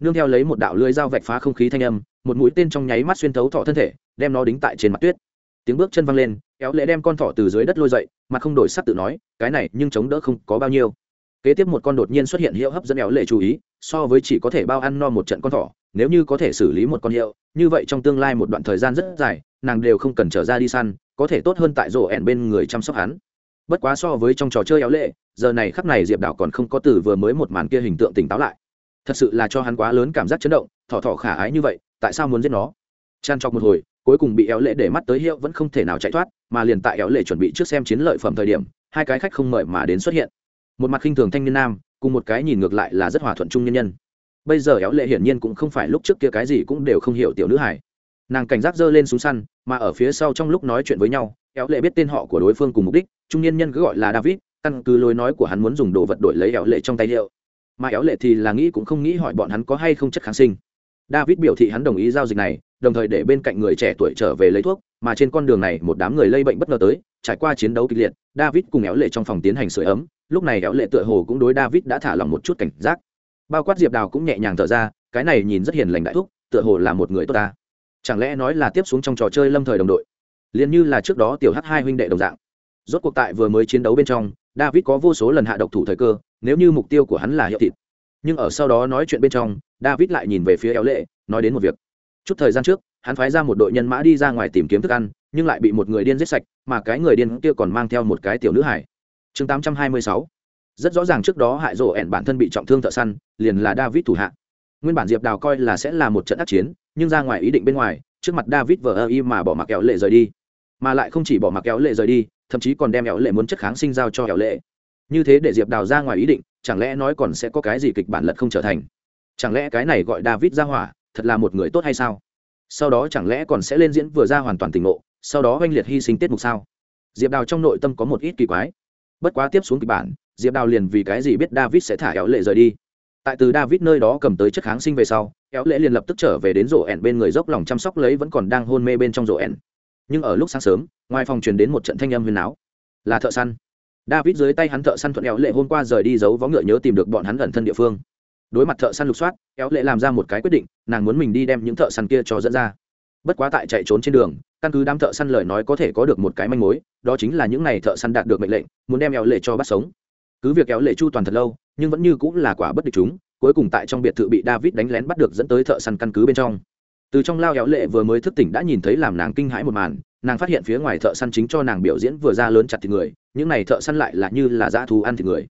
A: Nương theo lấy một đạo lưới dao vạch phá không khí thanh âm, một mũi tên trong nháy mắt xuyên thấu thọ thân thể, đem nó đính tại trên mặt tuyết. Tiếng bước chân văng lên, kéo lệ đem con thỏ từ dưới đất lôi dậy, mặt không đổi sắc tự nói, cái này nhưng chống đỡ không có bao nhiêu. Kế tiếp một con đột nhiên xuất hiện hiệu hấp dẫn éo lệ chú ý, so với chỉ có thể bao ăn no một trận con thỏ nếu như có thể xử lý một con hiệu, như vậy trong tương lai một đoạn thời gian rất dài, nàng đều không cần trở ra đi săn, có thể tốt hơn tại rổ ẻn bên người chăm sóc hắn. Bất quá so với trong trò chơi éo lệ, giờ này khắc này diệp đảo còn không có từ vừa mới một màn kia hình tượng tỉnh táo lại. Thật sự là cho hắn quá lớn cảm giác chấn động, thỏ thỏ khả ái như vậy, tại sao muốn giết nó? Chăn chọc một hồi, cuối cùng bị éo lệ để mắt tới hiệu vẫn không thể nào chạy thoát, mà liền tại éo lệ chuẩn bị trước xem chiến lợi phẩm thời điểm, hai cái khách không mời mà đến xuất hiện. Một mặt khinh thường thanh niên nam, cùng một cái nhìn ngược lại là rất hòa thuận trung nhân nhân bây giờ éo lệ hiển nhiên cũng không phải lúc trước kia cái gì cũng đều không hiểu tiểu nữ hải nàng cảnh giác giơ lên súng săn, mà ở phía sau trong lúc nói chuyện với nhau, éo lệ biết tên họ của đối phương cùng mục đích, trung niên nhân cứ gọi là david, căn cứ lối nói của hắn muốn dùng đồ vật đổi lấy éo lệ trong tay liệu mà éo lệ thì là nghĩ cũng không nghĩ hỏi bọn hắn có hay không chất kháng sinh. David biểu thị hắn đồng ý giao dịch này, đồng thời để bên cạnh người trẻ tuổi trở về lấy thuốc, mà trên con đường này một đám người lây bệnh bất ngờ tới, trải qua chiến đấu kịch liệt, david cùng éo lệ trong phòng tiến hành sửa ấm. Lúc này éo lệ tựa hồ cũng đối david đã thả lòng một chút cảnh giác bao quát diệp đào cũng nhẹ nhàng thở ra, cái này nhìn rất hiền lành đại thúc, tựa hồ là một người tốt ta. Chẳng lẽ nói là tiếp xuống trong trò chơi lâm thời đồng đội? Liền như là trước đó tiểu h hai huynh đệ đồng dạng. Rốt cuộc tại vừa mới chiến đấu bên trong, david có vô số lần hạ độc thủ thời cơ, nếu như mục tiêu của hắn là hiệu thịt. Nhưng ở sau đó nói chuyện bên trong, david lại nhìn về phía éo lệ, nói đến một việc. Chút thời gian trước, hắn phái ra một đội nhân mã đi ra ngoài tìm kiếm thức ăn, nhưng lại bị một người điên giết sạch, mà cái người điên kia còn mang theo một cái tiểu nữ hải. Chương 826 rất rõ ràng trước đó hại rổ ẻn bản thân bị trọng thương thợ săn, liền là david thủ hạ. Nguyên bản diệp đào coi là sẽ là một trận ác chiến, nhưng ra ngoài ý định bên ngoài, trước mặt david vờ ơ y mà bỏ mặc kéo lệ rời đi. Mà lại không chỉ bỏ mặc kéo lệ rời đi, thậm chí còn đem kéo lệ muốn chất kháng sinh giao cho kéo lệ. Như thế để diệp đào ra ngoài ý định, chẳng lẽ nói còn sẽ có cái gì kịch bản lật không trở thành? Chẳng lẽ cái này gọi david ra hỏa, thật là một người tốt hay sao? Sau đó chẳng lẽ còn sẽ lên diễn vừa ra hoàn toàn tỉnh ngộ, sau đó oanh liệt hy sinh tiết mục sao? Diệp đào trong nội tâm có một ít kỳ quái bất quá tiếp xuống kịch bản, diệp đào liền vì cái gì biết david sẽ thả éo lệ rời đi? Tại từ david nơi đó cầm tới chất kháng sinh về sau, éo lệ liền lập tức trở về đến rổ ẻn bên người dốc lòng chăm sóc lấy vẫn còn đang hôn mê bên trong rổ ẻn. Nhưng ở lúc sáng sớm, ngoài phòng truyền đến một trận thanh âm huyền áo là thợ săn. David dưới tay hắn thợ săn thuận éo lệ hôm qua rời đi giấu vó ngựa nhớ tìm được bọn hắn ẩn thân địa phương. Đối mặt thợ săn lục soát, éo lệ làm ra một cái quyết định, nàng muốn mình đi đem những thợ săn kia cho dẫn ra. Bất quá tại chạy trốn trên đường căn cứ đám thợ săn lời nói có thể có được một cái manh mối, đó chính là những n à y thợ săn đạt được mệnh lệnh, muốn đem éo lệ cho bắt sống. Cứ việc éo lệ chu toàn thật lâu, nhưng vẫn như cũng là quả bất địch chúng, cuối cùng tại trong biệt thự bị david đánh lén bắt được dẫn tới thợ săn căn cứ bên trong. Từ trong lao éo lệ vừa mới thức tỉnh đã nhìn thấy làm nàng kinh hãi một màn, nàng phát hiện phía ngoài thợ săn chính cho nàng biểu diễn vừa ra lớn chặt thịt người, những này thợ săn lại là như là dã thú ăn thịt người.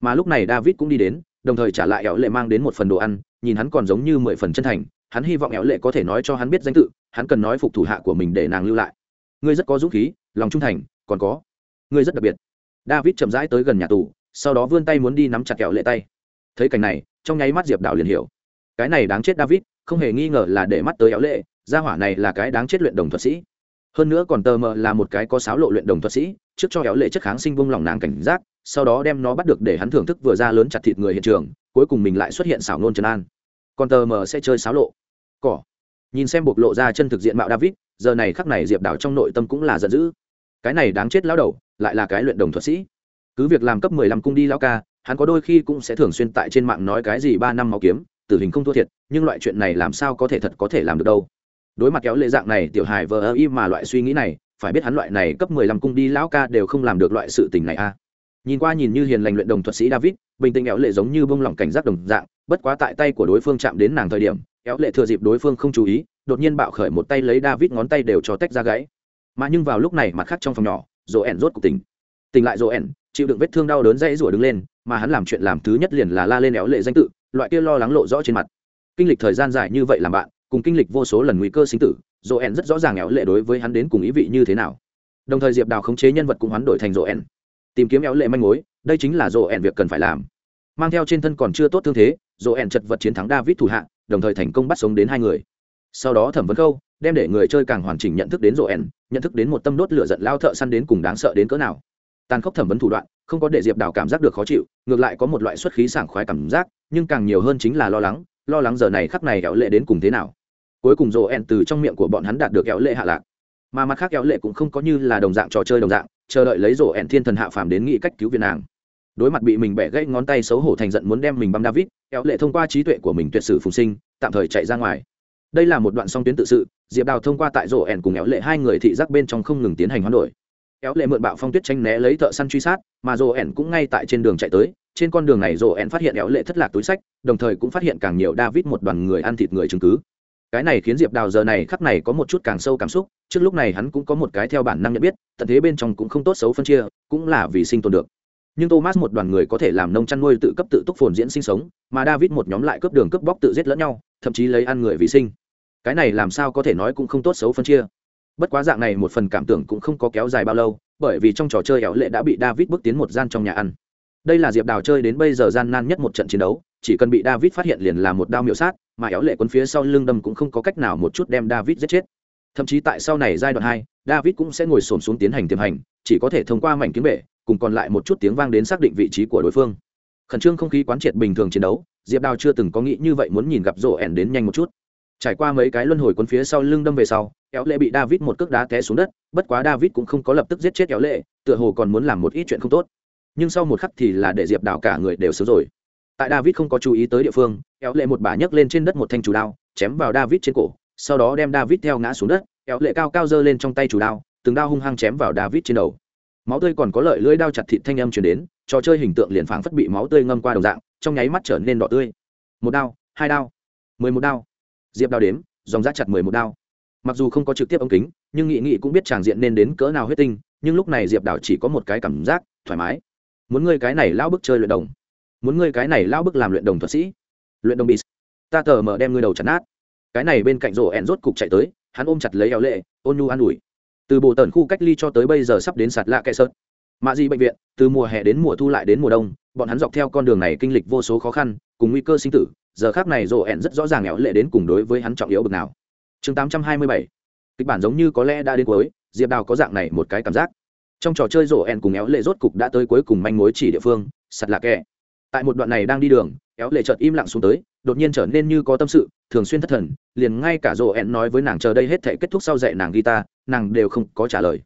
A: Mà lúc này david cũng đi đến, đồng thời trả lại éo lệ mang đến một phần đồ ăn, nhìn hắn còn giống như mười phần chân thành hắn hy vọng éo lệ có thể nói cho hắn biết danh tự, hắn cần nói phục thủ hạ của mình để nàng lưu lại. Ngươi rất có dũng khí, lòng trung thành, còn có, ngươi rất đặc biệt. David chậm rãi tới gần nhà tù, sau đó vươn tay muốn đi nắm chặt kẹo lệ tay. Thấy cảnh này, trong nháy mắt diệp đảo liền hiểu. Cái này đáng chết david, không hề nghi ngờ là để mắt tới éo lệ, gia hỏa này là cái đáng chết luyện đồng thuật sĩ. Hơn nữa còn tờ mờ là một cái có sáo lộ luyện đồng thuật sĩ, trước cho éo lệ chất kháng sinh vung lòng nàng cảnh giác, sau đó đem nó bắt được để hắn thưởng thức vừa ra lớn chặt thịt người hiện trường, cuối cùng mình lại xuất hiện xảo nôn trần an còn tờ mờ sẽ chơi sáo lộ. Cỏ. Nhìn xem bộc lộ ra chân thực diện mạo david, giờ này khắc này diệp đảo trong nội tâm cũng là giận dữ. Cái này đáng chết lao đầu, lại là cái luyện đồng thuật sĩ. Cứ việc làm cấp mười lăm cung đi lao ca, hắn có đôi khi cũng sẽ thường xuyên tại trên mạng nói cái gì ba năm máu kiếm, tử hình không thua thiệt, nhưng loại chuyện này làm sao có thể thật có thể làm được đâu. Đối mặt kéo lệ dạng này, tiểu hài vờ ơ y mà loại suy nghĩ này, phải biết hắn loại này cấp mười lăm cung đi lão ca đều không làm được loại sự tình này a nhìn qua nhìn như hiền lành luyện đồng thuật sĩ david, bình tĩnh éo lệ giống như bông lỏng cảnh giác đồng dạng, bất quá tại tay của đối phương chạm đến nàng thời điểm, éo lệ thừa dịp đối phương không chú ý, đột nhiên bạo khởi một tay lấy david ngón tay đều cho tách ra gãy. Mà nhưng vào lúc này mặt khác trong phòng nhỏ rỗ ẻn rốt cuộc tỉnh. Tỉnh lại rỗ ẻn chịu đựng vết thương đau đớn dãy rủa đứng lên, mà hắn làm chuyện làm thứ nhất liền là la lên éo lệ danh tự, loại kia lo lắng lộ rõ trên mặt. Kinh lịch thời gian dài như vậy làm bạn, cùng kinh lịch vô số lần nguy cơ sinh tử rỗ ẻn rất rõ ràng éo lệ đối với hắn đến cùng ý vị như thế nào. Đồng thời diệp đào khống chế nhân vật cũng hoán đổi thành rỗ ẻn tìm kiếm éo lệ manh mối, đây chính là rộ ẹn việc cần phải làm. Mang theo trên thân còn chưa tốt thương thế rộ ẹn chật vật chiến thắng david thủ hạ, đồng thời thành công bắt sống đến hai người. Sau đó thẩm vấn câu đem để người chơi càng hoàn chỉnh nhận thức đến rộ ẹn, nhận thức đến một tâm đốt lửa giận lao thợ săn đến cùng đáng sợ đến cỡ nào. Tàn khốc thẩm vấn thủ đoạn, không có để diệp đào cảm giác được khó chịu, ngược lại có một loại xuất khí sảng khoái cảm giác, nhưng càng nhiều hơn chính là lo lắng lo lắng giờ này khắc này éo lệ đến cùng thế nào. Cuối cùng rộ ẹn từ trong miệng của bọn hắn đạt được éo lệ hạ lạc. Mà mặt khác éo lệ cũng không có như là đồng dạng trò chơi đồng dạng chờ đợi lấy rổ ẻn thiên thần hạ phàm đến nghĩ cách cứu viện nàng. Đối mặt bị mình bẻ gãy ngón tay xấu hổ thành giận muốn đem mình băm david, kéo lệ thông qua trí tuệ của mình tuyệt sử phùng sinh, tạm thời chạy ra ngoài. Đây là một đoạn song tuyến tự sự, diệp đào thông qua tại rổ ẻn cùng kéo lệ hai người thị giác bên trong không ngừng tiến hành hoán đổi. Kéo lệ mượn bạo phong tuyết tranh né lấy thợ săn truy sát, mà rổ ẻn cũng ngay tại trên đường chạy tới, trên con đường này rổ ẻn phát hiện kéo lệ thất lạc túi sách, đồng thời cũng phát hiện càng nhiều david một đoàn người ăn thịt người chứng cứ cái này khiến diệp đào giờ này khắc này có một chút càng sâu cảm xúc, trước lúc này hắn cũng có một cái theo bản năng nhận biết, tận thế bên trong cũng không tốt xấu phân chia, cũng là vì sinh tồn được. Nhưng thomas một đoàn người có thể làm nông chăn nuôi tự cấp tự túc phồn diễn sinh sống, mà david một nhóm lại cướp đường cướp bóc tự giết lẫn nhau, thậm chí lấy ăn người vì sinh. Cái này làm sao có thể nói cũng không tốt xấu phân chia. Bất quá dạng này một phần cảm tưởng cũng không có kéo dài bao lâu, bởi vì trong trò chơi éo lệ đã bị david bước tiến một gian trong nhà ăn. Đây là diệp đào chơi đến bây giờ gian nan nhất một trận chiến đấu chỉ cần bị david phát hiện liền là một đao miệu sát, mà éo lệ quân phía sau lưng đâm cũng không có cách nào một chút đem david giết chết. Thậm chí tại sau này giai đoạn hai, david cũng sẽ ngồi xổm xuống tiến hành tiềm hành, chỉ có thể thông qua mảnh kiếm bể, cùng còn lại một chút tiếng vang đến xác định vị trí của đối phương. Khẩn trương không khí quán triệt bình thường chiến đấu, diệp đào chưa từng có nghĩ như vậy muốn nhìn gặp rồ ẻn đến nhanh một chút. Trải qua mấy cái luân hồi quân phía sau lưng đâm về sau, éo lệ bị david một cước đá té xuống đất, bất quá david cũng không có lập tức giết chết éo lệ, tựa hồ còn muốn làm một ít chuyện không tốt. Nhưng sau một khắc thì là để diệp đào cả người đều sớm rồi tại david không có chú ý tới địa phương éo lệ một bà nhấc lên trên đất một thanh chủ đao, chém vào david trên cổ, sau đó đem david theo ngã xuống đất éo lệ cao cao giơ lên trong tay chủ đao, từng đao hung hăng chém vào david trên đầu. Máu tươi còn có lợi lưỡi đao chặt thịt thanh âm chuyển đến, trò chơi hình tượng liền phảng phất bị máu tươi ngâm qua đồng dạng, trong nháy mắt trở nên đỏ tươi. Một đao, hai đao, mười một đao. Diệp đao đếm, dòng rác chặt mười một đao. Mặc dù không có trực tiếp ống kính, nhưng nghị nghị cũng biết tràng diện nên đến cỡ nào huyết tinh, nhưng lúc này diệp đào chỉ có một cái cảm giác thoải mái. Muốn ngươi cái này lão bức chơi luyện đồng muốn ngươi cái này lao bức làm luyện đồng thuật sĩ. Luyện đồng bị ta tờ mở đem ngươi đầu chặt nát. Cái này bên cạnh rổ ẹn rốt cục chạy tới, hắn ôm chặt lấy eo lệ, ôn nhu an ủi. Từ bộ tần khu cách ly cho tới bây giờ sắp đến sạt lạ kệ sợt. Mạ di bệnh viện, từ mùa hè đến mùa thu lại đến mùa đông, bọn hắn dọc theo con đường này kinh lịch vô số khó khăn, cùng nguy cơ sinh tử, giờ khác này rổ ẹn rất rõ ràng éo lệ đến cùng đối với hắn trọng yếu bực nào. Chương tám trăm hai mươi bảy. Kịch bản giống như có lẽ đã đến cuối, diệp đào có dạng này một cái cảm giác. Trong trò chơi rổ ẹn cùng éo lệ rốt cục đã tới cuối cùng manh mối chỉ địa phương, sạt lạc kẹ tại một đoạn này đang đi đường, éo lệ chợt im lặng xuống tới, đột nhiên trở nên như có tâm sự, thường xuyên thất thần, liền ngay cả rộ ẹn nói với nàng chờ đây hết thể kết thúc sau dạy nàng guitar, nàng đều không có trả lời.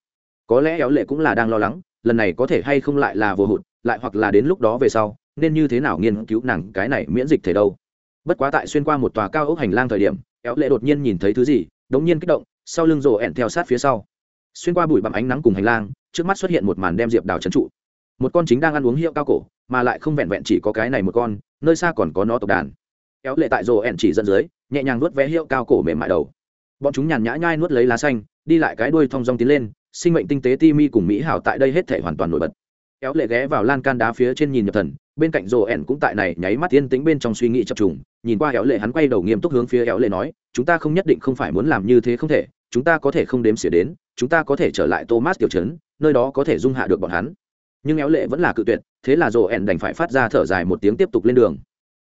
A: Có lẽ éo lệ cũng là đang lo lắng, lần này có thể hay không lại là vô hụt, lại hoặc là đến lúc đó về sau, nên như thế nào nghiên cứu nàng cái này miễn dịch thể đâu. Bất quá tại xuyên qua một tòa cao ốc hành lang thời điểm, éo lệ đột nhiên nhìn thấy thứ gì, đống nhiên kích động, sau lưng rộ ẹn theo sát phía sau. Xuyên qua bụi bặm ánh nắng cùng hành lang, trước mắt xuất hiện một màn đem diệp đào trấn trụ. Một con chính đang ăn uống hiệu cao cổ mà lại không vẹn vẹn chỉ có cái này một con, nơi xa còn có nó tộc đàn. Éo lệ tại rồ ẹn chỉ dẫn dưới, nhẹ nhàng nuốt vé hiệu cao cổ mềm mại đầu. Bọn chúng nhàn nhã nhai nuốt lấy lá xanh, đi lại cái đuôi thong dong tiến lên, sinh mệnh tinh tế ti mi cùng mỹ hảo tại đây hết thể hoàn toàn nổi bật. Éo lệ ghé vào lan can đá phía trên nhìn nhập thần, bên cạnh rồ ẻn cũng tại này nháy mắt yên tĩnh bên trong suy nghĩ chập trùng, nhìn qua éo lệ hắn quay đầu nghiêm túc hướng phía éo lệ nói, chúng ta không nhất định không phải muốn làm như thế không thể, chúng ta có thể không đếm xỉa đến, chúng ta có thể trở lại thomas tiểu trấn, nơi đó có thể dung hạ được bọn hắn. Nhưng éo lệ vẫn là cự tuyệt thế là rồ ẹn đành phải phát ra thở dài một tiếng tiếp tục lên đường.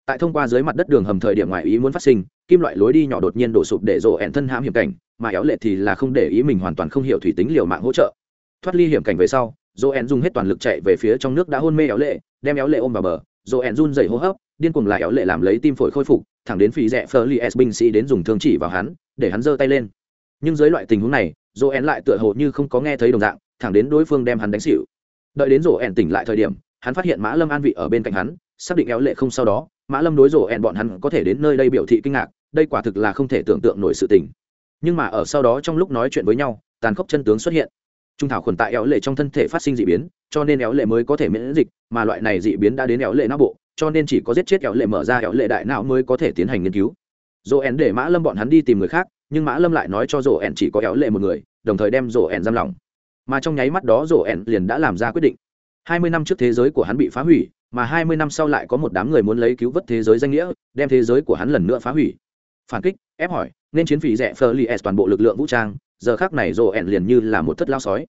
A: Tại thông qua dưới mặt đất đường hầm thời điểm ngoài ý muốn phát sinh, kim loại lối đi nhỏ đột nhiên đổ sụp để rồ ẹn thân hãm hiểm cảnh, mà éo lệ thì là không để ý mình hoàn toàn không hiểu thủy tính liều mạng hỗ trợ. Thoát ly hiểm cảnh về sau joel dùng hết toàn lực chạy về phía trong nước đã hôn mê éo lệ, đem éo lệ ôm vào bờ joel run dày hô hấp, điên cuồng lại éo lệ làm lấy tim phổi khôi phục, thẳng đến phí rẽ phờ li s binh sĩ đến dùng thương chỉ vào hắn, để hắn giơ tay lên. Nhưng dưới loại tình huống này joel lại tựa hồ như không có nghe thấy đồng dạng, thẳng đến đối phương đem hắn đánh xỉu. Đợi đến joel tỉnh lại thời điểm hắn phát hiện mã lâm an vị ở bên cạnh hắn, xác định éo lệ không sau đó, mã lâm đối joel bọn hắn có thể đến nơi đây biểu thị kinh ngạc, đây quả thực là không thể tưởng tượng nổi sự tình. Nhưng mà ở sau đó trong lúc nói chuyện với nhau, tàn khốc chân tướng xuất hiện. Trung thảo khuẩn tại éo lệ trong thân thể phát sinh d ị biến, cho nên éo lệ mới có thể miễn dịch, mà loại này d ị biến đã đến éo lệ não bộ, cho nên chỉ có giết chết éo lệ mở ra éo lệ đại não mới có thể tiến hành nghiên cứu. Dỗ ẻn để mã lâm bọn hắn đi tìm người khác, nhưng mã lâm lại nói cho dỗ ẻn chỉ có éo lệ một người, đồng thời đem dỗ ẻn giam lỏng. Mà trong nháy mắt đó dỗ ẻn liền đã làm ra quyết định hai mươi năm trước thế giới của hắn bị phá hủy, mà hai mươi năm sau lại có một đám người muốn lấy cứu vớt thế giới danh nghĩa, đem thế giới của hắn lần nữa phá hủy. Phản kích, ép hỏi, nên chiến phí rẻ phờ li s toàn bộ lực lượng vũ trang, giờ khác này rộ ẹn liền như là một thất lao sói.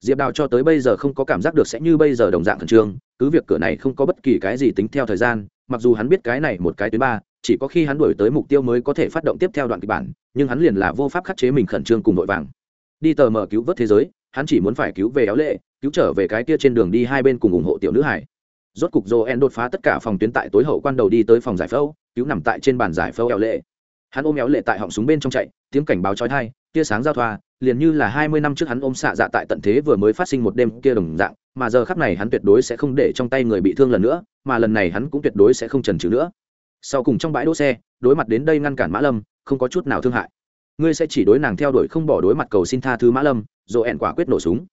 A: Diệp đào cho tới bây giờ không có cảm giác được sẽ như bây giờ đồng dạng khẩn trương, cứ việc cửa này không có bất kỳ cái gì tính theo thời gian, mặc dù hắn biết cái này một cái tuyến ba, chỉ có khi hắn đổi tới mục tiêu mới có thể phát động tiếp theo đoạn kịch bản, nhưng hắn liền là vô pháp khắc chế mình khẩn trương cùng vội vàng. Đi tờ mở cứu vớt thế giới, hắn chỉ muốn phải cứu về éo lệ cứu trở về cái kia trên đường đi hai bên cùng ủng hộ tiểu nữ hải. Rốt cục joel đột phá tất cả phòng tuyến tại tối hậu quan đầu đi tới phòng giải phẫu, cứu nằm tại trên bàn giải phẫu éo lệ. Hắn ôm éo lệ tại họng súng bên trong chạy, tiếng cảnh báo trói thai tia sáng giao thoa, liền như là hai mươi năm trước hắn ôm xạ dạ tại tận thế vừa mới phát sinh một đêm kia đồng dạng, mà giờ khắc này hắn tuyệt đối sẽ không để trong tay người bị thương lần nữa, mà lần này hắn cũng tuyệt đối sẽ không trần trừ nữa. Sau cùng trong bãi đỗ xe, đối mặt đến đây ngăn cản mã lâm, không có chút nào thương hại. Ngươi sẽ chỉ đối nàng theo đuổi không bỏ đối mặt cầu xin tha thứ mã lâm rồi ẹn quả quyết nổ súng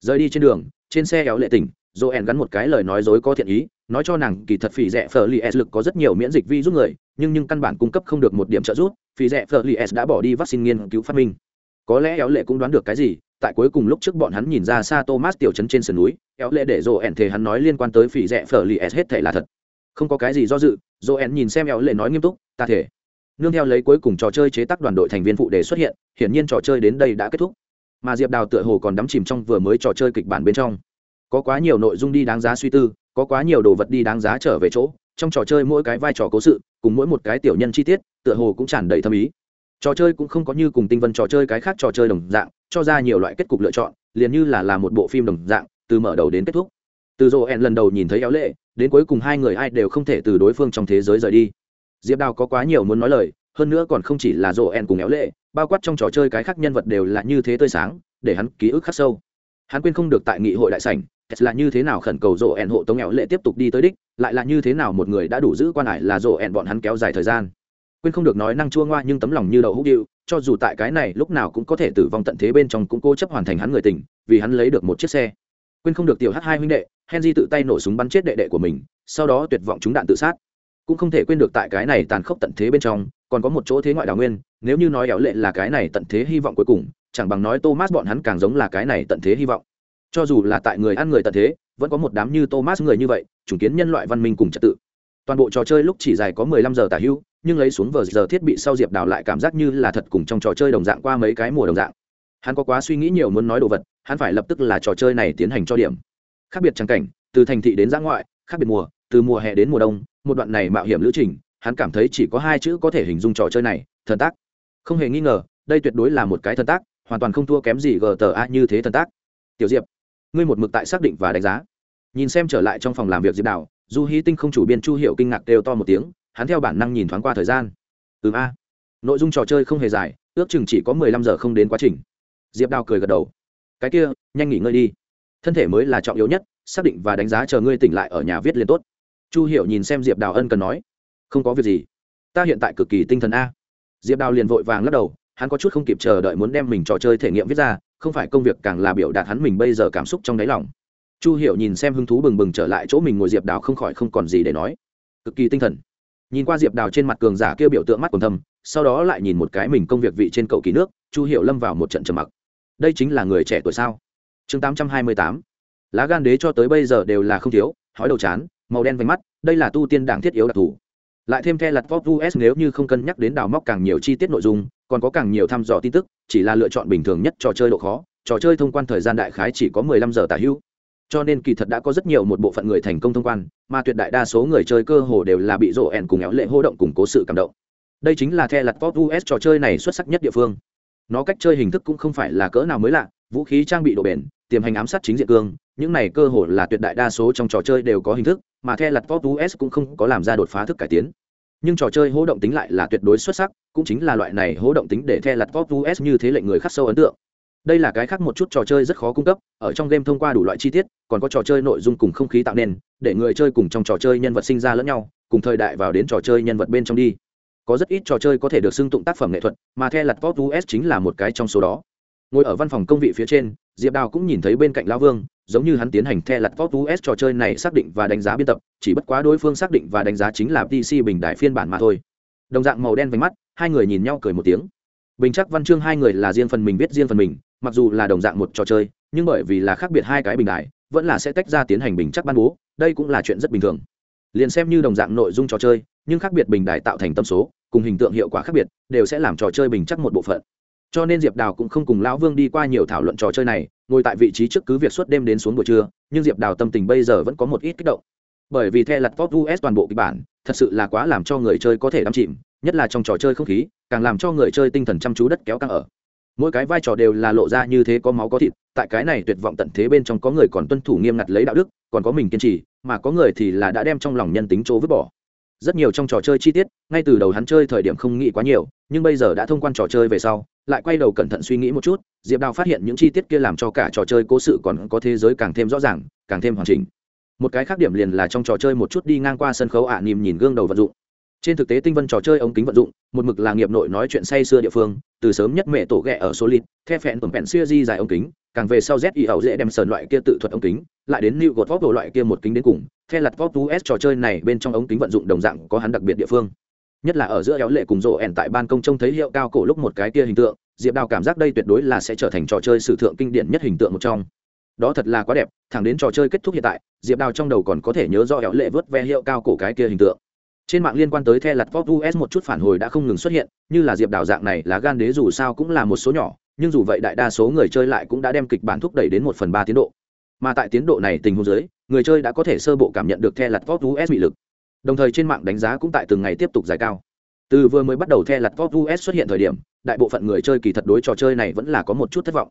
A: rời đi trên đường, trên xe éo lệ tỉnh dỗ ẹn gắn một cái lời nói dối có thiện ý, nói cho nàng kỳ thật phỉ rẻ phở li s lực có rất nhiều miễn dịch vi giúp người, nhưng nhưng căn bản cung cấp không được một điểm trợ giúp, phỉ rẻ phở li s đã bỏ đi vaccine nghiên cứu phát minh. Có lẽ éo lệ cũng đoán được cái gì, tại cuối cùng lúc trước bọn hắn nhìn ra xa thomas tiểu trấn trên sườn núi, éo lệ để dỗ ẻn thề hắn nói liên quan tới phỉ rẻ phở li s hết thể là thật. Không có cái gì do dự dỗ ẻn nhìn xem éo lệ nói nghiêm túc, ta thể nương theo lấy cuối cùng trò chơi chế tác đoàn đội thành viên phụ đề xuất hiện, hiển nhiên trò chơi đến đây đã kết thúc mà diệp đào tựa hồ còn đắm chìm trong vừa mới trò chơi kịch bản bên trong. Có quá nhiều nội dung đi đáng giá suy tư, có quá nhiều đồ vật đi đáng giá trở về chỗ, trong trò chơi mỗi cái vai trò cố sự, cùng mỗi một cái tiểu nhân chi tiết, tựa hồ cũng tràn đầy thâm ý. Trò chơi cũng không có như cùng tinh vân trò chơi cái khác trò chơi đồng dạng, cho ra nhiều loại kết cục lựa chọn, liền như là là một bộ phim đồng dạng, từ mở đầu đến kết thúc. Từ rộ ẹn lần đầu nhìn thấy éo lệ, đến cuối cùng hai người ai đều không thể từ đối phương trong thế giới rời đi. Diệp đào có quá nhiều muốn nói lời, hơn nữa còn không chỉ là rộ ẹn cùng éo lệ bao quát trong trò chơi cái khác nhân vật đều là như thế tươi sáng, để hắn ký ức khắc sâu. Hắn quên không được tại nghị hội đại sảnh là như thế nào khẩn cầu rộ ẹn hộ tống nghèo lệ tiếp tục đi tới đích, lại là như thế nào một người đã đủ giữ quan hải là rộ ẹn bọn hắn kéo dài thời gian. Quên không được nói năng chua ngoa nhưng tấm lòng như đậu hút điệu, cho dù tại cái này lúc nào cũng có thể tử vong tận thế bên trong cũng cố chấp hoàn thành hắn người tình, vì hắn lấy được một chiếc xe. Quên không được tiểu h hai huynh đệ, henry tự tay nổ súng bắn chết đệ đệ của mình, sau đó tuyệt vọng chúng đạn tự sát. Cũng không thể quên được tại cái này tàn khốc tận thế bên trong, còn có một chỗ thế ngoại đào nguyên nếu như nói éo lệ là cái này tận thế hy vọng cuối cùng, chẳng bằng nói thomas bọn hắn càng giống là cái này tận thế hy vọng. Cho dù là tại người ăn người tận thế, vẫn có một đám như thomas người như vậy, chủng kiến nhân loại văn minh cùng trật tự. Toàn bộ trò chơi lúc chỉ dài có mười lăm giờ tả hữu nhưng lấy xuống vờ giờ thiết bị sau diệp đào lại cảm giác như là thật cùng trong trò chơi đồng dạng qua mấy cái mùa đồng dạng. Hắn có quá suy nghĩ nhiều muốn nói đồ vật, hắn phải lập tức là trò chơi này tiến hành cho điểm. Khác biệt trang cảnh, từ thành thị đến giã ngoại, khác biệt mùa, từ mùa hè đến mùa đông, một đoạn này mạo hiểm lữ trình, hắn cảm thấy chỉ có hai chữ có thể hình dung trò chơi này, thần tác không hề nghi ngờ, đây tuyệt đối là một cái thần tác, hoàn toàn không thua kém gì gta như thế thần tác. Tiểu diệp, ngươi một mực tại xác định và đánh giá. Nhìn xem trở lại trong phòng làm việc diệp đào, du hy tinh không chủ biên chu hiệu kinh ngạc đều to một tiếng, hắn theo bản năng nhìn thoáng qua thời gian. Ừm a. Nội dung trò chơi không hề dài, ước chừng chỉ có mười lăm giờ không đến quá trình. Diệp đào cười gật đầu. Cái kia, nhanh nghỉ ngơi đi. Thân thể mới là trọng yếu nhất, xác định và đánh giá chờ ngươi tỉnh lại ở nhà viết liền tốt. Chu hiểu nhìn xem diệp đào ân cần nói. Không có việc gì. Ta hiện tại cực kỳ tinh thần a diệp đào liền vội vàng lắc đầu, hắn có chút không kịp chờ đợi muốn đem mình trò chơi thể nghiệm viết ra, không phải công việc càng là biểu đạt hắn mình bây giờ cảm xúc trong đáy lòng. Chu hiểu nhìn xem hứng thú bừng bừng trở lại chỗ mình ngồi diệp đào không khỏi không còn gì để nói. Cực kỳ tinh thần. Nhìn qua diệp đào trên mặt cường giả kia biểu tượng mắt còn thâm, sau đó lại nhìn một cái mình công việc vị trên cầu kỳ nước, chu hiểu lâm vào một trận trầm mặc. Đây chính là người trẻ tuổi sao? Chương tám trăm hai mươi tám. Lá gan đế cho tới bây giờ đều là không thiếu, hói đầu chán, màu đen vánh mắt, đây là tu tiên đảng thiết yếu đặc thù lại thêm the lặt pop us nếu như không cân nhắc đến đào móc càng nhiều chi tiết nội dung, còn có càng nhiều thăm dò tin tức, chỉ là lựa chọn bình thường nhất trò chơi độ khó, trò chơi thông quan thời gian đại khái chỉ có mười lăm giờ tả hữu. Cho nên kỳ thật đã có rất nhiều một bộ phận người thành công thông quan, mà tuyệt đại đa số người chơi cơ hồ đều là bị rộ ẻn cùng éo lệ hô động củng cố sự cảm động. Đây chính là the lặt pop us trò chơi này xuất sắc nhất địa phương. Nó cách chơi hình thức cũng không phải là cỡ nào mới lạ, vũ khí trang bị độ bền tiềm hành ám sát chính diện cương, những này cơ hội là tuyệt đại đa số trong trò chơi đều có hình thức, mà the lặt pop us cũng không có làm ra đột phá thức cải tiến. Nhưng trò chơi hỗ động tính lại là tuyệt đối xuất sắc, cũng chính là loại này hỗ động tính để the lặt pop us như thế lệnh người khắc sâu ấn tượng. Đây là cái khác một chút trò chơi rất khó cung cấp, ở trong game thông qua đủ loại chi tiết, còn có trò chơi nội dung cùng không khí tạo nên, để người chơi cùng trong trò chơi nhân vật sinh ra lẫn nhau, cùng thời đại vào đến trò chơi nhân vật bên trong đi. Có rất ít trò chơi có thể được xưng tụng tác phẩm nghệ thuật, mà the lặt pop us chính là một cái trong số đó ngồi ở văn phòng công vị phía trên, diệp đào cũng nhìn thấy bên cạnh lão vương, giống như hắn tiến hành the lặt vót us trò chơi này xác định và đánh giá biên tập, chỉ bất quá đối phương xác định và đánh giá chính là pc bình đại phiên bản mà thôi. Đồng dạng màu đen vánh mắt, hai người nhìn nhau cười một tiếng. Bình chắc văn chương hai người là riêng phần mình viết riêng phần mình, mặc dù là đồng dạng một trò chơi, nhưng bởi vì là khác biệt hai cái bình đại, vẫn là sẽ tách ra tiến hành bình chắc ban bố, đây cũng là chuyện rất bình thường. Liền xem như đồng dạng nội dung trò chơi, nhưng khác biệt bình đại tạo thành tâm số, cùng hình tượng hiệu quả khác biệt, đều sẽ làm trò chơi bình chắc một bộ phận cho nên diệp đào cũng không cùng lão vương đi qua nhiều thảo luận trò chơi này, ngồi tại vị trí trước cứ việc suốt đêm đến xuống buổi trưa, nhưng diệp đào tâm tình bây giờ vẫn có một ít kích động. Bởi vì the lặt pop us toàn bộ kịch bản, thật sự là quá làm cho người chơi có thể đắm chìm, nhất là trong trò chơi không khí, càng làm cho người chơi tinh thần chăm chú đất kéo căng ở. Mỗi cái vai trò đều là lộ ra như thế có máu có thịt, tại cái này tuyệt vọng tận thế bên trong có người còn tuân thủ nghiêm ngặt lấy đạo đức, còn có mình kiên trì, mà có người thì là đã đem trong lòng nhân tính chỗ vứt bỏ rất nhiều trong trò chơi chi tiết ngay từ đầu hắn chơi thời điểm không nghĩ quá nhiều nhưng bây giờ đã thông quan trò chơi về sau lại quay đầu cẩn thận suy nghĩ một chút diệp đào phát hiện những chi tiết kia làm cho cả trò chơi cố sự còn có thế giới càng thêm rõ ràng càng thêm hoàn chỉnh. Một cái khác điểm liền là trong trò chơi một chút đi ngang qua sân khấu ạ à, nìm nhìn gương đầu vận dụng. Trên thực tế tinh vân trò chơi ống kính vận dụng một mực là nghiệp nội nói chuyện say xưa địa phương từ sớm nhất mẹ tổ ghẹ ở số lít the phẹn tuần phẹn xưa di dài ống kính càng về sau z y ẩu dễ đem sờn loại kia tự thuật ống kính lại đến new gột vóc loại kia một kính đến cùng the lặt vóc s trò chơi này bên trong ống kính vận dụng đồng dạng có hắn đặc biệt địa phương. Nhất là ở giữa éo lệ cùng rộ ẻn tại ban công trông thấy hiệu cao cổ lúc một cái kia hình tượng, diệp đào cảm giác đây tuyệt đối là sẽ trở thành trò chơi sử thượng kinh điển nhất hình tượng một trong. Đó thật là quá đẹp, thẳng đến trò chơi kết thúc hiện tại, diệp đào trong đầu còn có thể nhớ do éo lệ vớt ve hiệu cao cổ cái kia hình tượng. Trên mạng liên quan tới the lặt vóc us một chút phản hồi đã không ngừng xuất hiện, như là diệp đào dạng này là gan đế dù sao cũng là một số nhỏ, nhưng dù vậy đại đa số người chơi lại cũng đã đem kịch bản thúc đẩy đến một phần ba tiến độ. Mà tại tiến độ này tình huống dưới người chơi đã có thể sơ bộ cảm nhận được the lặt vót us bị lực. Đồng thời trên mạng đánh giá cũng tại từng ngày tiếp tục giải cao. Từ vừa mới bắt đầu the lặt vót us xuất hiện thời điểm, đại bộ phận người chơi kỳ thật đối trò chơi này vẫn là có một chút thất vọng.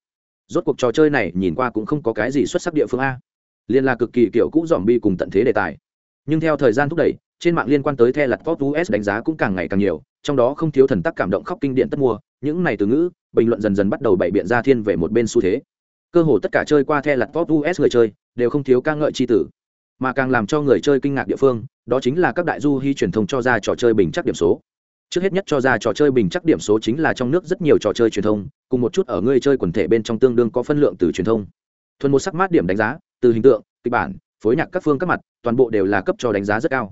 A: Rốt cuộc trò chơi này nhìn qua cũng không có cái gì xuất sắc địa phương a. Liên là cực kỳ kiểu cũ dòm bi cùng tận thế đề tài. Nhưng theo thời gian thúc đẩy, trên mạng liên quan tới the lặt vót us đánh giá cũng càng ngày càng nhiều, trong đó không thiếu thần tắc cảm động khóc kinh điện tất mua những này từ ngữ, bình luận dần dần bắt đầu bày biện ra thiên về một bên xu thế. Cơ hồ tất cả chơi qua the lặt top us người chơi đều không thiếu ca ngợi c h i tử. Mà càng làm cho người chơi kinh ngạc địa phương, đó chính là các đại du hy truyền thông cho ra trò chơi bình chắc điểm số. Trước hết nhất cho ra trò chơi bình chắc điểm số chính là trong nước rất nhiều trò chơi truyền thông, cùng một chút ở người chơi quần thể bên trong tương đương có phân lượng từ truyền thông. Thuần một sắc mát điểm đánh giá, từ hình tượng, kịch bản, phối nhạc các phương các mặt, toàn bộ đều là cấp cho đánh giá rất cao.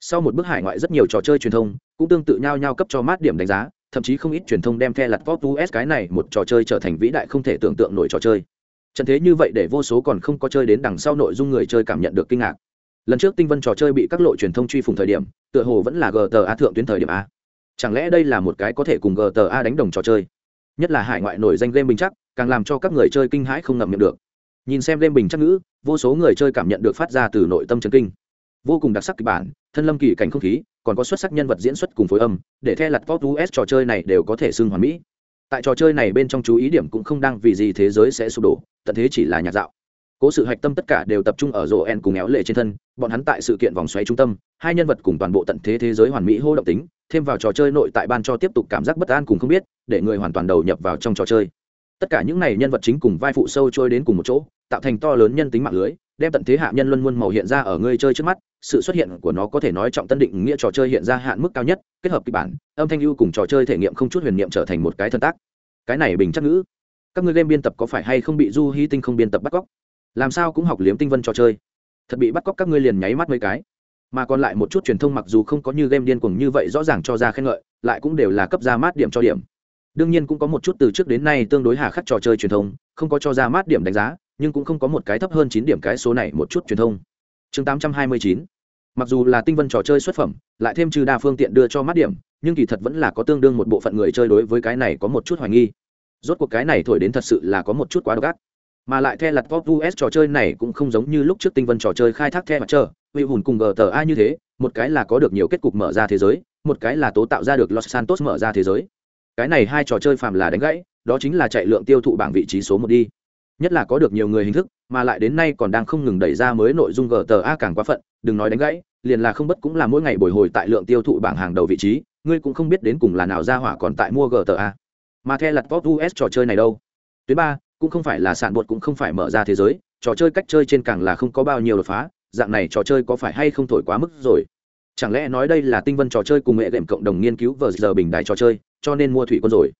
A: Sau một bước hải ngoại rất nhiều trò chơi truyền thông, cũng tương tự nhau nhau cấp cho mát điểm đánh giá, thậm chí không ít truyền thông đem the lặt pop us cái này một trò chơi trở thành vĩ đại không thể tưởng tượng nổi trò chơi trận thế như vậy để vô số còn không có chơi đến đằng sau nội dung người chơi cảm nhận được kinh ngạc. Lần trước tinh vân trò chơi bị các lộ truyền thông truy phùng thời điểm, tựa hồ vẫn là gta thượng tuyến thời điểm a. Chẳng lẽ đây là một cái có thể cùng gta đánh đồng trò chơi? Nhất là hải ngoại nổi danh game bình chắc, càng làm cho các người chơi kinh hãi không ngậm miệng được. Nhìn xem game bình chắc ngữ, vô số người chơi cảm nhận được phát ra từ nội tâm trấn kinh. Vô cùng đặc sắc kịch bản, thân lâm kỳ cảnh không khí, còn có xuất sắc nhân vật diễn xuất cùng phối âm, để theo lặt pop us trò chơi này đều có thể xưng hoàn mỹ tại trò chơi này bên trong chú ý điểm cũng không đang vì gì thế giới sẽ sụp đổ, tận thế chỉ là nhạc dạo. Cố sự hạch tâm tất cả đều tập trung ở rổ en cùng éo lệ trên thân, bọn hắn tại sự kiện vòng xoáy trung tâm, hai nhân vật cùng toàn bộ tận thế thế giới hoàn mỹ hô động tính, thêm vào trò chơi nội tại ban cho tiếp tục cảm giác bất an cùng không biết, để người hoàn toàn đầu nhập vào trong trò chơi. Tất cả những này nhân vật chính cùng vai phụ sâu trôi đến cùng một chỗ, tạo thành to lớn nhân tính mạng lưới đem tận thế hạ nhân luân muôn màu hiện ra ở ngươi chơi trước mắt, sự xuất hiện của nó có thể nói trọng tân định nghĩa trò chơi hiện ra hạn mức cao nhất, kết hợp kịch bản, âm thanh ưu cùng trò chơi thể nghiệm không chút huyền niệm trở thành một cái thân tác. Cái này bình chắc ngữ. Các ngươi game biên tập có phải hay không bị du hy tinh không biên tập bắt cóc? Làm sao cũng học liếm tinh vân trò chơi. Thật bị bắt cóc các ngươi liền nháy mắt mấy cái. Mà còn lại một chút truyền thông mặc dù không có như game điên cuồng như vậy rõ ràng cho ra khen ngợi, lại cũng đều là cấp ra mát điểm cho điểm. Đương nhiên cũng có một chút từ trước đến nay tương đối hà khắc trò chơi truyền thông, không có cho ra mát điểm đánh giá nhưng cũng không có một cái thấp hơn chín điểm cái số này một chút truyền thông. Chương tám trăm hai mươi chín. Mặc dù là tinh vân trò chơi xuất phẩm, lại thêm trừ đa phương tiện đưa cho mát điểm, nhưng kỳ thật vẫn là có tương đương một bộ phận người chơi đối với cái này có một chút hoài nghi. Rốt cuộc cái này thổi đến thật sự là có một chút quá độc ác. Mà lại theo lặt pop us trò chơi này cũng không giống như lúc trước tinh vân trò chơi khai thác theo mặt trơ vì hùn cùng gờ tờ ai như thế, một cái là có được nhiều kết cục mở ra thế giới, một cái là tố tạo ra được los santos mở ra thế giới. Cái này hai trò chơi phàm là đánh gãy, đó chính là chạy lượng tiêu thụ bảng vị trí số một đi nhất là có được nhiều người hình thức, mà lại đến nay còn đang không ngừng đẩy ra mới nội dung gta càng quá phận, đừng nói đánh gãy, liền là không bất cũng là mỗi ngày bồi hồi tại lượng tiêu thụ bảng hàng đầu vị trí, ngươi cũng không biết đến cùng là nào ra hỏa còn tại mua gta mà theo lặt pop us trò chơi này đâu? Tuyến ba, cũng không phải là sản bột cũng không phải mở ra thế giới, trò chơi cách chơi trên càng là không có bao nhiêu đột phá, dạng này trò chơi có phải hay không thổi quá mức rồi? Chẳng lẽ nói đây là tinh vân trò chơi cùng nghệ đệm cộng đồng nghiên cứu vờ giờ bình đại trò chơi, cho nên mua thủy quân rồi?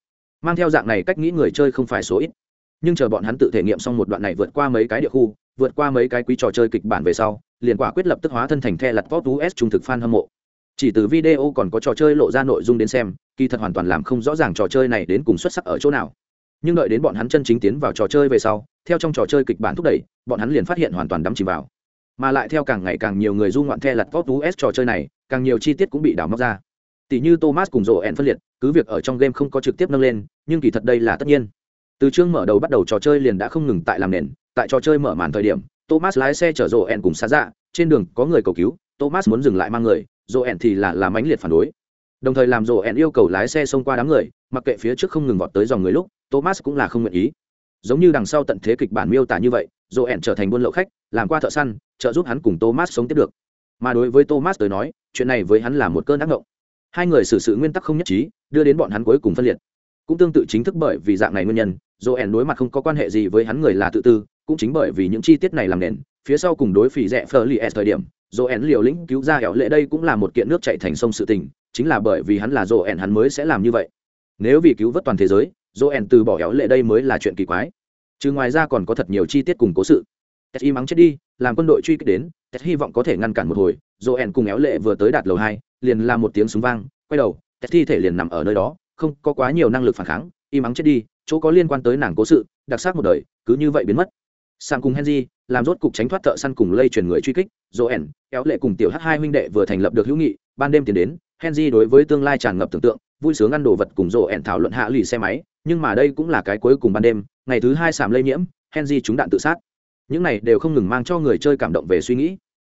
A: Mang theo dạng này cách nghĩ người chơi không phải số ít nhưng chờ bọn hắn tự thể nghiệm xong một đoạn này vượt qua mấy cái địa khu, vượt qua mấy cái quý trò chơi kịch bản về sau, liền quả quyết lập tức hóa thân thành the lặt pop us trung thực fan hâm mộ. Chỉ từ video còn có trò chơi lộ ra nội dung đến xem, kỳ thật hoàn toàn làm không rõ ràng trò chơi này đến cùng xuất sắc ở chỗ nào. Nhưng đợi đến bọn hắn chân chính tiến vào trò chơi về sau, theo trong trò chơi kịch bản thúc đẩy, bọn hắn liền phát hiện hoàn toàn đắm chìm vào. Mà lại theo càng ngày càng nhiều người du ngoạn the lặt pop us trò chơi này, càng nhiều chi tiết cũng bị đảo móc ra. Tỷ như thomas cùng rộ ẹn phân liệt, cứ việc ở trong game không có trực tiếp nâng lên, nhưng kỳ thật đây là tất nhiên từ chương mở đầu bắt đầu trò chơi liền đã không ngừng tại làm nền, tại trò chơi mở màn thời điểm, thomas lái xe chở rộ ẹn cùng xa dạ trên đường có người cầu cứu, thomas muốn dừng lại mang người rộ ẹn thì là làm ánh liệt phản đối. Đồng thời làm rộ ẹn yêu cầu lái xe xông qua đám người, mặc kệ phía trước không ngừng vọt tới dòng người lúc, thomas cũng là không nguyện ý. Giống như đằng sau tận thế kịch bản miêu tả như vậy rộ ẹn trở thành buôn lậu khách, làm qua thợ săn, trợ giúp hắn cùng thomas sống tiếp được. Mà đối với thomas tới nói, chuyện này với hắn là một cơn ác ngộng hai người xử sự nguyên tắc không nhất trí, đưa đến bọn hắn cuối cùng phân liệt cũng tương tự chính thức bởi vì dạng này nguyên nhân joel đối mặt không có quan hệ gì với hắn người là tự tư, cũng chính bởi vì những chi tiết này làm nền, phía sau cùng đối phỉ rẻ phờ li thời điểm joel liều lĩnh cứu ra hẻo lệ đây cũng là một kiện nước chạy thành sông sự tình, chính là bởi vì hắn là joel hắn mới sẽ làm như vậy. Nếu vì cứu vớt toàn thế giới joel từ bỏ hẻo lệ đây mới là chuyện kỳ quái. Chứ ngoài ra còn có thật nhiều chi tiết cùng cố sự. Ted y mắng chết đi, làm quân đội truy kích đến ted hy vọng có thể ngăn cản một hồi joel cùng éo lệ vừa tới đạt lầu hai, liền làm một tiếng súng vang, quay đầu ted thi thể liền nằm ở nơi đó không có quá nhiều năng lực phản kháng, im ắng chết đi, chỗ có liên quan tới nàng cố sự, đặc sắc một đời, cứ như vậy biến mất. Sang cùng henry làm rốt cục tránh thoát thợ săn cùng lây truyền người truy kích joel éo lệ cùng tiểu h hai huynh đệ vừa thành lập được hữu nghị, ban đêm tiến đến, henry đối với tương lai tràn ngập tưởng tượng, vui sướng ăn đồ vật cùng joel thảo luận hạ lì xe máy, nhưng mà đây cũng là cái cuối cùng ban đêm, ngày thứ hai sàm lây nhiễm, henry trúng đạn tự sát. Những này đều không ngừng mang cho người chơi cảm động về suy nghĩ.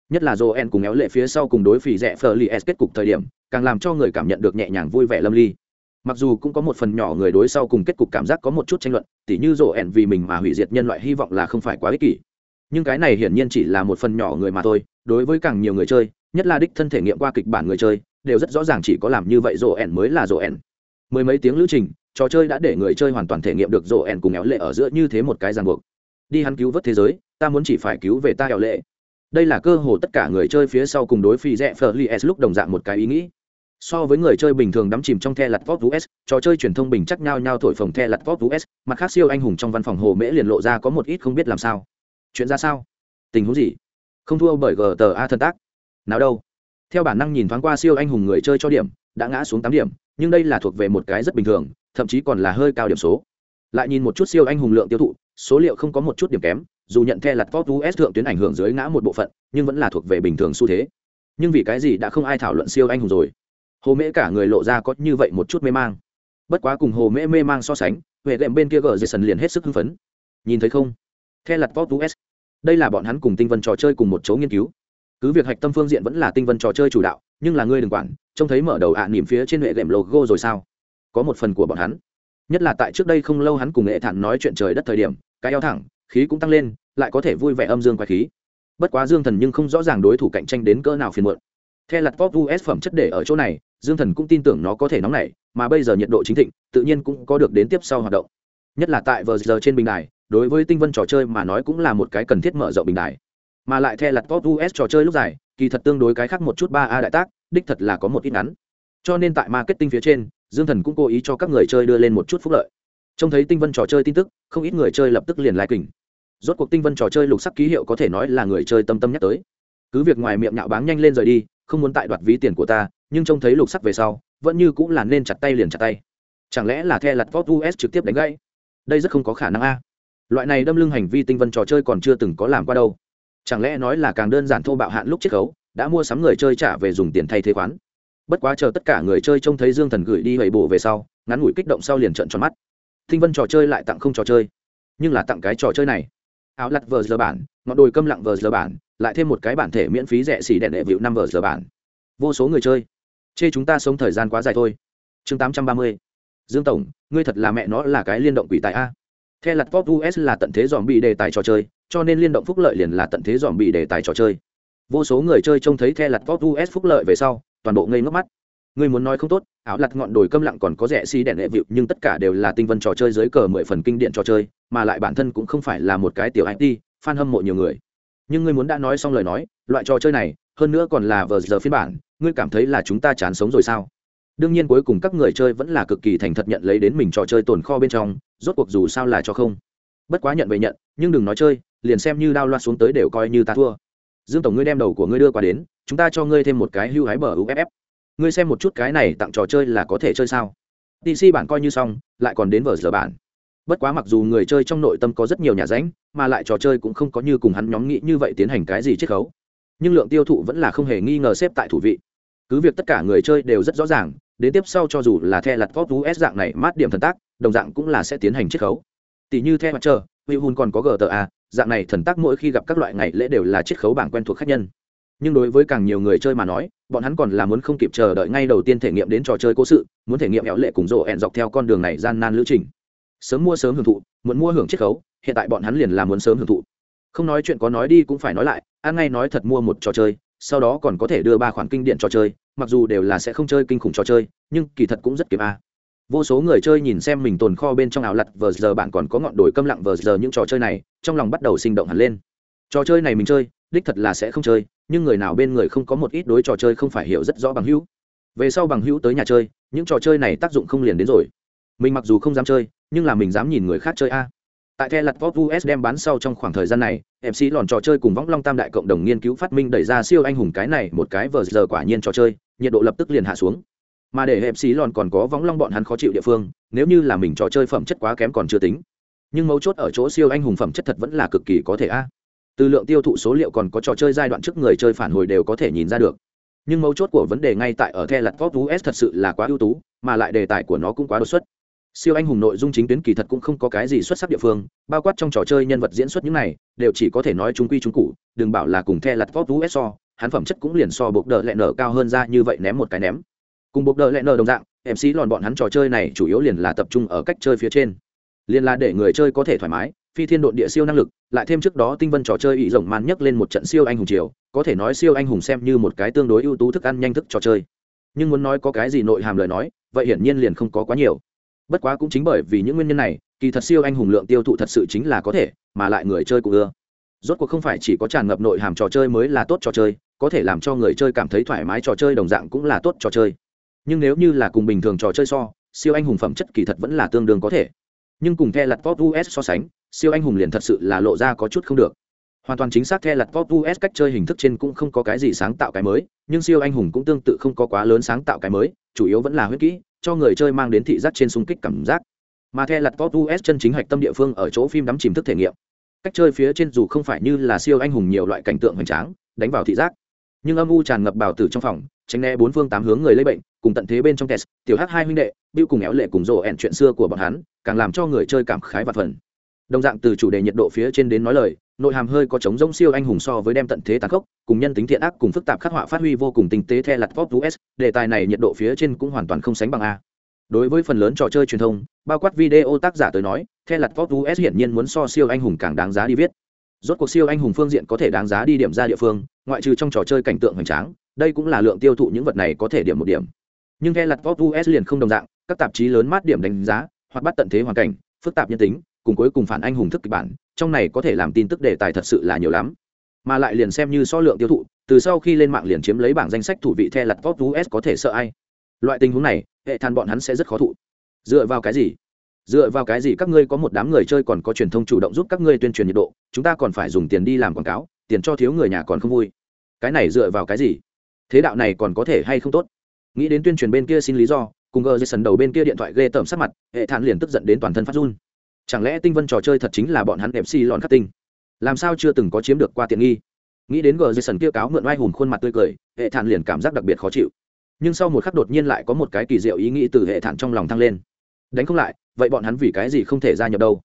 A: Nhất là Joen cùng éo lệ phía sau cùng đối phỉ rẻ phờ li s kết cục thời điểm, càng làm cho người cảm nhận được nhẹ nhàng vui vẻ lâm ly mặc dù cũng có một phần nhỏ người đối sau cùng kết cục cảm giác có một chút tranh luận, tỉ như joel vì mình mà hủy diệt nhân loại hy vọng là không phải quá ích kỷ. Nhưng cái này hiển nhiên chỉ là một phần nhỏ người mà thôi, đối với càng nhiều người chơi, nhất là đích thân thể nghiệm qua kịch bản người chơi, đều rất rõ ràng chỉ có làm như vậy rổ ẻn mới là rổ ẻn mười mấy tiếng lữ trình, trò chơi đã để người chơi hoàn toàn thể nghiệm được rổ ẻn cùng éo lệ ở giữa như thế một cái ràng buộc. Đi hắn cứu vớt thế giới, ta muốn chỉ phải cứu về ta éo lệ. Đây là cơ hồ tất cả người chơi phía sau cùng đối phi rẽ phờ li s lúc đồng dạng một cái ý nghĩ so với người chơi bình thường đắm chìm trong the lặt vót vs s trò chơi truyền thông bình chắc nhau nhau thổi phồng the lặt vót vs s mặt khác siêu anh hùng trong văn phòng hồ mễ liền lộ ra có một ít không biết làm sao. Chuyện ra sao? Tình huống gì? Không thua bởi gta thân tác. Nào đâu? Theo bản năng nhìn thoáng qua siêu anh hùng người chơi cho điểm, đã ngã xuống tám điểm, nhưng đây là thuộc về một cái rất bình thường, thậm chí còn là hơi cao điểm số. Lại nhìn một chút siêu anh hùng lượng tiêu thụ, số liệu không có một chút điểm kém, dù nhận the lặt vót us thượng tuyến ảnh hưởng dưới ngã một bộ phận, nhưng vẫn là thuộc về bình thường xu thế. Nhưng vì cái gì đã không ai thảo luận siêu anh hùng rồi? Hồ mễ cả người lộ ra có như vậy một chút mê mang. Bất quá cùng hồ mễ mê mang so sánh huệ đệm bên kia gờ sần liền hết sức hưng phấn. Nhìn thấy không? The lặt vót us đây là bọn hắn cùng tinh vân trò chơi cùng một chỗ nghiên cứu. Cứ việc hạch tâm phương diện vẫn là tinh vân trò chơi chủ đạo nhưng là ngươi đừng quản trông thấy mở đầu ạ à, nỉm phía trên huệ đệm logo rồi sao? Có một phần của bọn hắn. Nhất là tại trước đây không lâu hắn cùng nghệ thản nói chuyện trời đất thời điểm cái eo thẳng khí cũng tăng lên lại có thể vui vẻ âm dương quái khí. Bất quá dương thần nhưng không rõ ràng đối thủ cạnh tranh đến cỡ nào phiền muộn. Theo lặt pop us phẩm chất để ở chỗ này dương thần cũng tin tưởng nó có thể nóng nảy, mà bây giờ nhiệt độ chính thịnh, tự nhiên cũng có được đến tiếp sau hoạt động. Nhất là tại vờ giờ trên bình đài, đối với tinh vân trò chơi mà nói cũng là một cái cần thiết mở rộng bình đài. Mà lại theo lặt pop us trò chơi lúc dài, kỳ thật tương đối cái khác một chút ba a đại tác, đích thật là có một ít ngắn. Cho nên tại marketing phía trên, dương thần cũng cố ý cho các người chơi đưa lên một chút phúc lợi. Trông thấy tinh vân trò chơi tin tức, không ít người chơi lập tức liền lai kình. Rốt cuộc tinh vân trò chơi lục sắc ký hiệu có thể nói là người chơi tâm tâm nhắc tới. Cứ việc ngoài miệng nhạo báng nhanh lên rời đi, không muốn tại đoạt ví tiền của ta nhưng trông thấy lục sắc về sau, vẫn như cũng là nên chặt tay liền chặt tay. Chẳng lẽ là the lặt vót us trực tiếp đánh gãy? Đây rất không có khả năng a. Loại này đâm lưng hành vi tinh vân trò chơi còn chưa từng có làm qua đâu. Chẳng lẽ nói là càng đơn giản thô bạo hạn lúc chiết khấu, đã mua sắm người chơi trả về dùng tiền thay thế khoán. Bất quá chờ tất cả người chơi trông thấy dương thần gửi đi hầy bổ về sau, ngắn ngủi kích động sau liền trận tròn mắt. Tinh vân trò chơi lại tặng không trò chơi. Nhưng là tặng cái trò chơi này. Áo lặt vờ giờ bản, ngọn đồi câm lặng vờ giờ bản, lại thêm một cái bản thể miễn phí rẻ xỉ đèn đệ vịu năm vờ giờ bản. Vô số người chơi chê chúng ta sống thời gian quá dài thôi. Chương tám trăm ba mươi. Dương tổng, ngươi thật là mẹ nó là cái liên động quỷ tài a. Theo lặt pop us là tận thế dòm bị đề tài trò chơi, cho nên liên động phúc lợi liền là tận thế dòm bị đề tài trò chơi. Vô số người chơi trông thấy theo lặt pop us phúc lợi về sau, toàn bộ ngây ngốc mắt. Ngươi muốn nói không tốt, áo lặt ngọn đồi câm lặng còn có rẻ xi đèn lệ vịu, nhưng tất cả đều là tinh vân trò chơi dưới cờ mười phần kinh điện trò chơi, mà lại bản thân cũng không phải là một cái tiểu it fan hâm mộ nhiều người. Nhưng ngươi muốn đã nói xong lời nói, loại trò chơi này, hơn nữa còn là vờ giờ phiên bản ngươi cảm thấy là chúng ta chán sống rồi sao? Đương nhiên cuối cùng các người chơi vẫn là cực kỳ thành thật nhận lấy đến mình trò chơi tồn kho bên trong, rốt cuộc dù sao là cho không. Bất quá nhận về nhận, nhưng đừng nói chơi, liền xem như đao loa xuống tới đều coi như ta thua. Dương tổng ngươi đem đầu của ngươi đưa qua đến, chúng ta cho ngươi thêm một cái hưu hái bờ uff ngươi xem một chút cái này tặng trò chơi là có thể chơi sao? Tc bản coi như xong, lại còn đến vở giờ bản. Bất quá mặc dù người chơi trong nội tâm có rất nhiều nhà ránh, mà lại trò chơi cũng không có như cùng hắn nhóm nghĩ như vậy tiến hành cái gì chiết khấu. Nhưng lượng tiêu thụ vẫn là không hề nghi ngờ xếp tại thủ vị cứ việc tất cả người chơi đều rất rõ ràng, đến tiếp sau cho dù là the lặt pop us dạng này mát điểm thần tác, đồng dạng cũng là sẽ tiến hành chiết khấu. Tỷ như the mặt trời huy hun còn có gta dạng này thần tác mỗi khi gặp các loại ngày lễ đều là chiết khấu bảng quen thuộc khách nhân. Nhưng đối với càng nhiều người chơi mà nói, bọn hắn còn là muốn không kịp chờ đợi ngay đầu tiên thể nghiệm đến trò chơi cố sự, muốn thể nghiệm éo lệ cùng rộ ẹn dọc theo con đường này gian nan lữ trình. Sớm mua sớm hưởng thụ, muốn mua hưởng chiết khấu, hiện tại bọn hắn liền là muốn sớm hưởng thụ. Không nói chuyện có nói đi cũng phải nói lại, ăn ngay nói thật mua một trò chơi sau đó còn có thể đưa ba khoản kinh điện trò chơi, mặc dù đều là sẽ không chơi kinh khủng trò chơi, nhưng kỳ thật cũng rất kiếm a. Vô số người chơi nhìn xem mình tồn kho bên trong ảo lặt vờ giờ bạn còn có ngọn đồi câm lặng vờ giờ những trò chơi này, trong lòng bắt đầu sinh động hẳn lên. Trò chơi này mình chơi, đích thật là sẽ không chơi, nhưng người nào bên người không có một ít đối trò chơi không phải hiểu rất rõ bằng hữu. Về sau bằng hữu tới nhà chơi, những trò chơi này tác dụng không liền đến rồi. Mình mặc dù không dám chơi, nhưng là mình dám nhìn người khác chơi a tại the lặt pop us đem bán sau trong khoảng thời gian này mc lòn trò chơi cùng võng long tam đại cộng đồng nghiên cứu phát minh đẩy ra siêu anh hùng cái này một cái vờ giờ quả nhiên trò chơi, nhiệt độ lập tức liền hạ xuống. Mà để mc lòn còn có võng long bọn hắn khó chịu địa phương, nếu như là mình trò chơi phẩm chất quá kém còn chưa tính. Nhưng mấu chốt ở chỗ siêu anh hùng phẩm chất thật vẫn là cực kỳ có thể a. Từ lượng tiêu thụ số liệu còn có trò chơi giai đoạn trước người chơi phản hồi đều có thể nhìn ra được. Nhưng mấu chốt của vấn đề ngay tại ở the lặt pop us thật sự là quá ưu tú, mà lại đề tài của nó cũng quá đột xuất siêu anh hùng nội dung chính tuyến kỳ thật cũng không có cái gì xuất sắc địa phương, bao quát trong trò chơi nhân vật diễn xuất những này, đều chỉ có thể nói chúng quy chúng cụ đừng bảo là cùng the lặt vót vú so, hắn phẩm chất cũng liền so buộc đờ lẹ nở cao hơn ra như vậy ném một cái ném. Cùng buộc đờ lẹ nở đồng dạng mc lòn bọn hắn trò chơi này chủ yếu liền là tập trung ở cách chơi phía trên. Liền là để người chơi có thể thoải mái, phi thiên độn địa siêu năng lực, lại thêm trước đó tinh vân trò chơi ý rồng man nhấc lên một trận siêu anh hùng chiều có thể nói siêu anh hùng xem như một cái tương đối ưu tú thức ăn nhanh thức trò chơi. Nhưng muốn nói có cái gì nội hàm lời nói, vậy hiển nhiên liền không có quá nhiều bất quá cũng chính bởi vì những nguyên nhân này, kỳ thật siêu anh hùng lượng tiêu thụ thật sự chính là có thể, mà lại người chơi cũng ưa. Rốt cuộc không phải chỉ có tràn ngập nội hàm trò chơi mới là tốt trò chơi, có thể làm cho người chơi cảm thấy thoải mái trò chơi đồng dạng cũng là tốt trò chơi. Nhưng nếu như là cùng bình thường trò chơi so, siêu anh hùng phẩm chất kỳ thật vẫn là tương đương có thể. Nhưng cùng the lặt pop us so sánh, siêu anh hùng liền thật sự là lộ ra có chút không được. Hoàn toàn chính xác the lặt pop us cách chơi hình thức trên cũng không có cái gì sáng tạo cái mới, nhưng siêu anh hùng cũng tương tự không có quá lớn sáng tạo cái mới chủ yếu vẫn là huyết kỹ, cho người chơi mang đến thị giác trên xung kích cảm giác. Mà the lặt pop us chân chính hạch tâm địa phương ở chỗ phim đắm chìm thức thể nghiệm. Cách chơi phía trên dù không phải như là siêu anh hùng nhiều loại cảnh tượng hoành tráng, đánh vào thị giác. Nhưng âm u tràn ngập bảo tử trong phòng, tránh né bốn phương tám hướng người lây bệnh, cùng tận thế bên trong test, tiểu h hai huynh đệ bưu cùng éo lệ cùng rộ ẹn chuyện xưa của bọn hắn, càng làm cho người chơi cảm khái và phần đồng dạng từ chủ đề nhiệt độ phía trên đến nói lời, nội hàm hơi có chống rông siêu anh hùng so với đem tận thế tàn khốc, cùng nhân tính thiện ác cùng phức tạp khắc họa phát huy vô cùng tinh tế theo lặt vóc us đề tài này nhiệt độ phía trên cũng hoàn toàn không sánh bằng a. Đối với phần lớn trò chơi truyền thông, bao quát video tác giả tới nói theo lặt vóc us hiển nhiên muốn so siêu anh hùng càng đáng giá đi viết. Rốt cuộc siêu anh hùng phương diện có thể đáng giá đi điểm ra địa phương, ngoại trừ trong trò chơi cảnh tượng hoành tráng, đây cũng là lượng tiêu thụ những vật này có thể điểm một điểm. Nhưng theo lặt vóc us liền không đồng dạng, các tạp chí lớn mát điểm đánh giá, hoặc bắt tận thế hoàn cảnh, phức tạp nhân tính cùng cuối cùng phản anh hùng thức kịch bản, trong này có thể làm tin tức đề tài thật sự là nhiều lắm. Mà lại liền xem như so lượng tiêu thụ, từ sau khi lên mạng liền chiếm lấy bảng danh sách thủ vị the lặt top us có thể sợ ai. Loại tình huống này, hệ than bọn hắn sẽ rất khó thụ. Dựa vào cái gì? Dựa vào cái gì các ngươi có một đám người chơi còn có truyền thông chủ động giúp các ngươi tuyên truyền nhiệt độ, chúng ta còn phải dùng tiền đi làm quảng cáo, tiền cho thiếu người nhà còn không vui. Cái này dựa vào cái gì? Thế đạo này còn có thể hay không tốt? Nghĩ đến tuyên truyền bên kia xin lý do, cùng gờ dây sần đầu bên kia điện thoại ghê tởm sát mặt, hệ thản liền tức giận đến toàn thân phát run chẳng lẽ tinh vân trò chơi thật chính là bọn hắn đẹp xi lọn khắc tinh? Làm sao chưa từng có chiếm được qua tiện nghi? Nghĩ đến gờ dây sần kia cáo mượn oai hùng khuôn mặt tươi cười, hệ thản liền cảm giác đặc biệt khó chịu. Nhưng sau một khắc đột nhiên lại có một cái kỳ diệu ý nghĩ từ hệ thản trong lòng thăng lên. Đánh không lại, vậy bọn hắn vì cái gì không thể gia nhập đâu?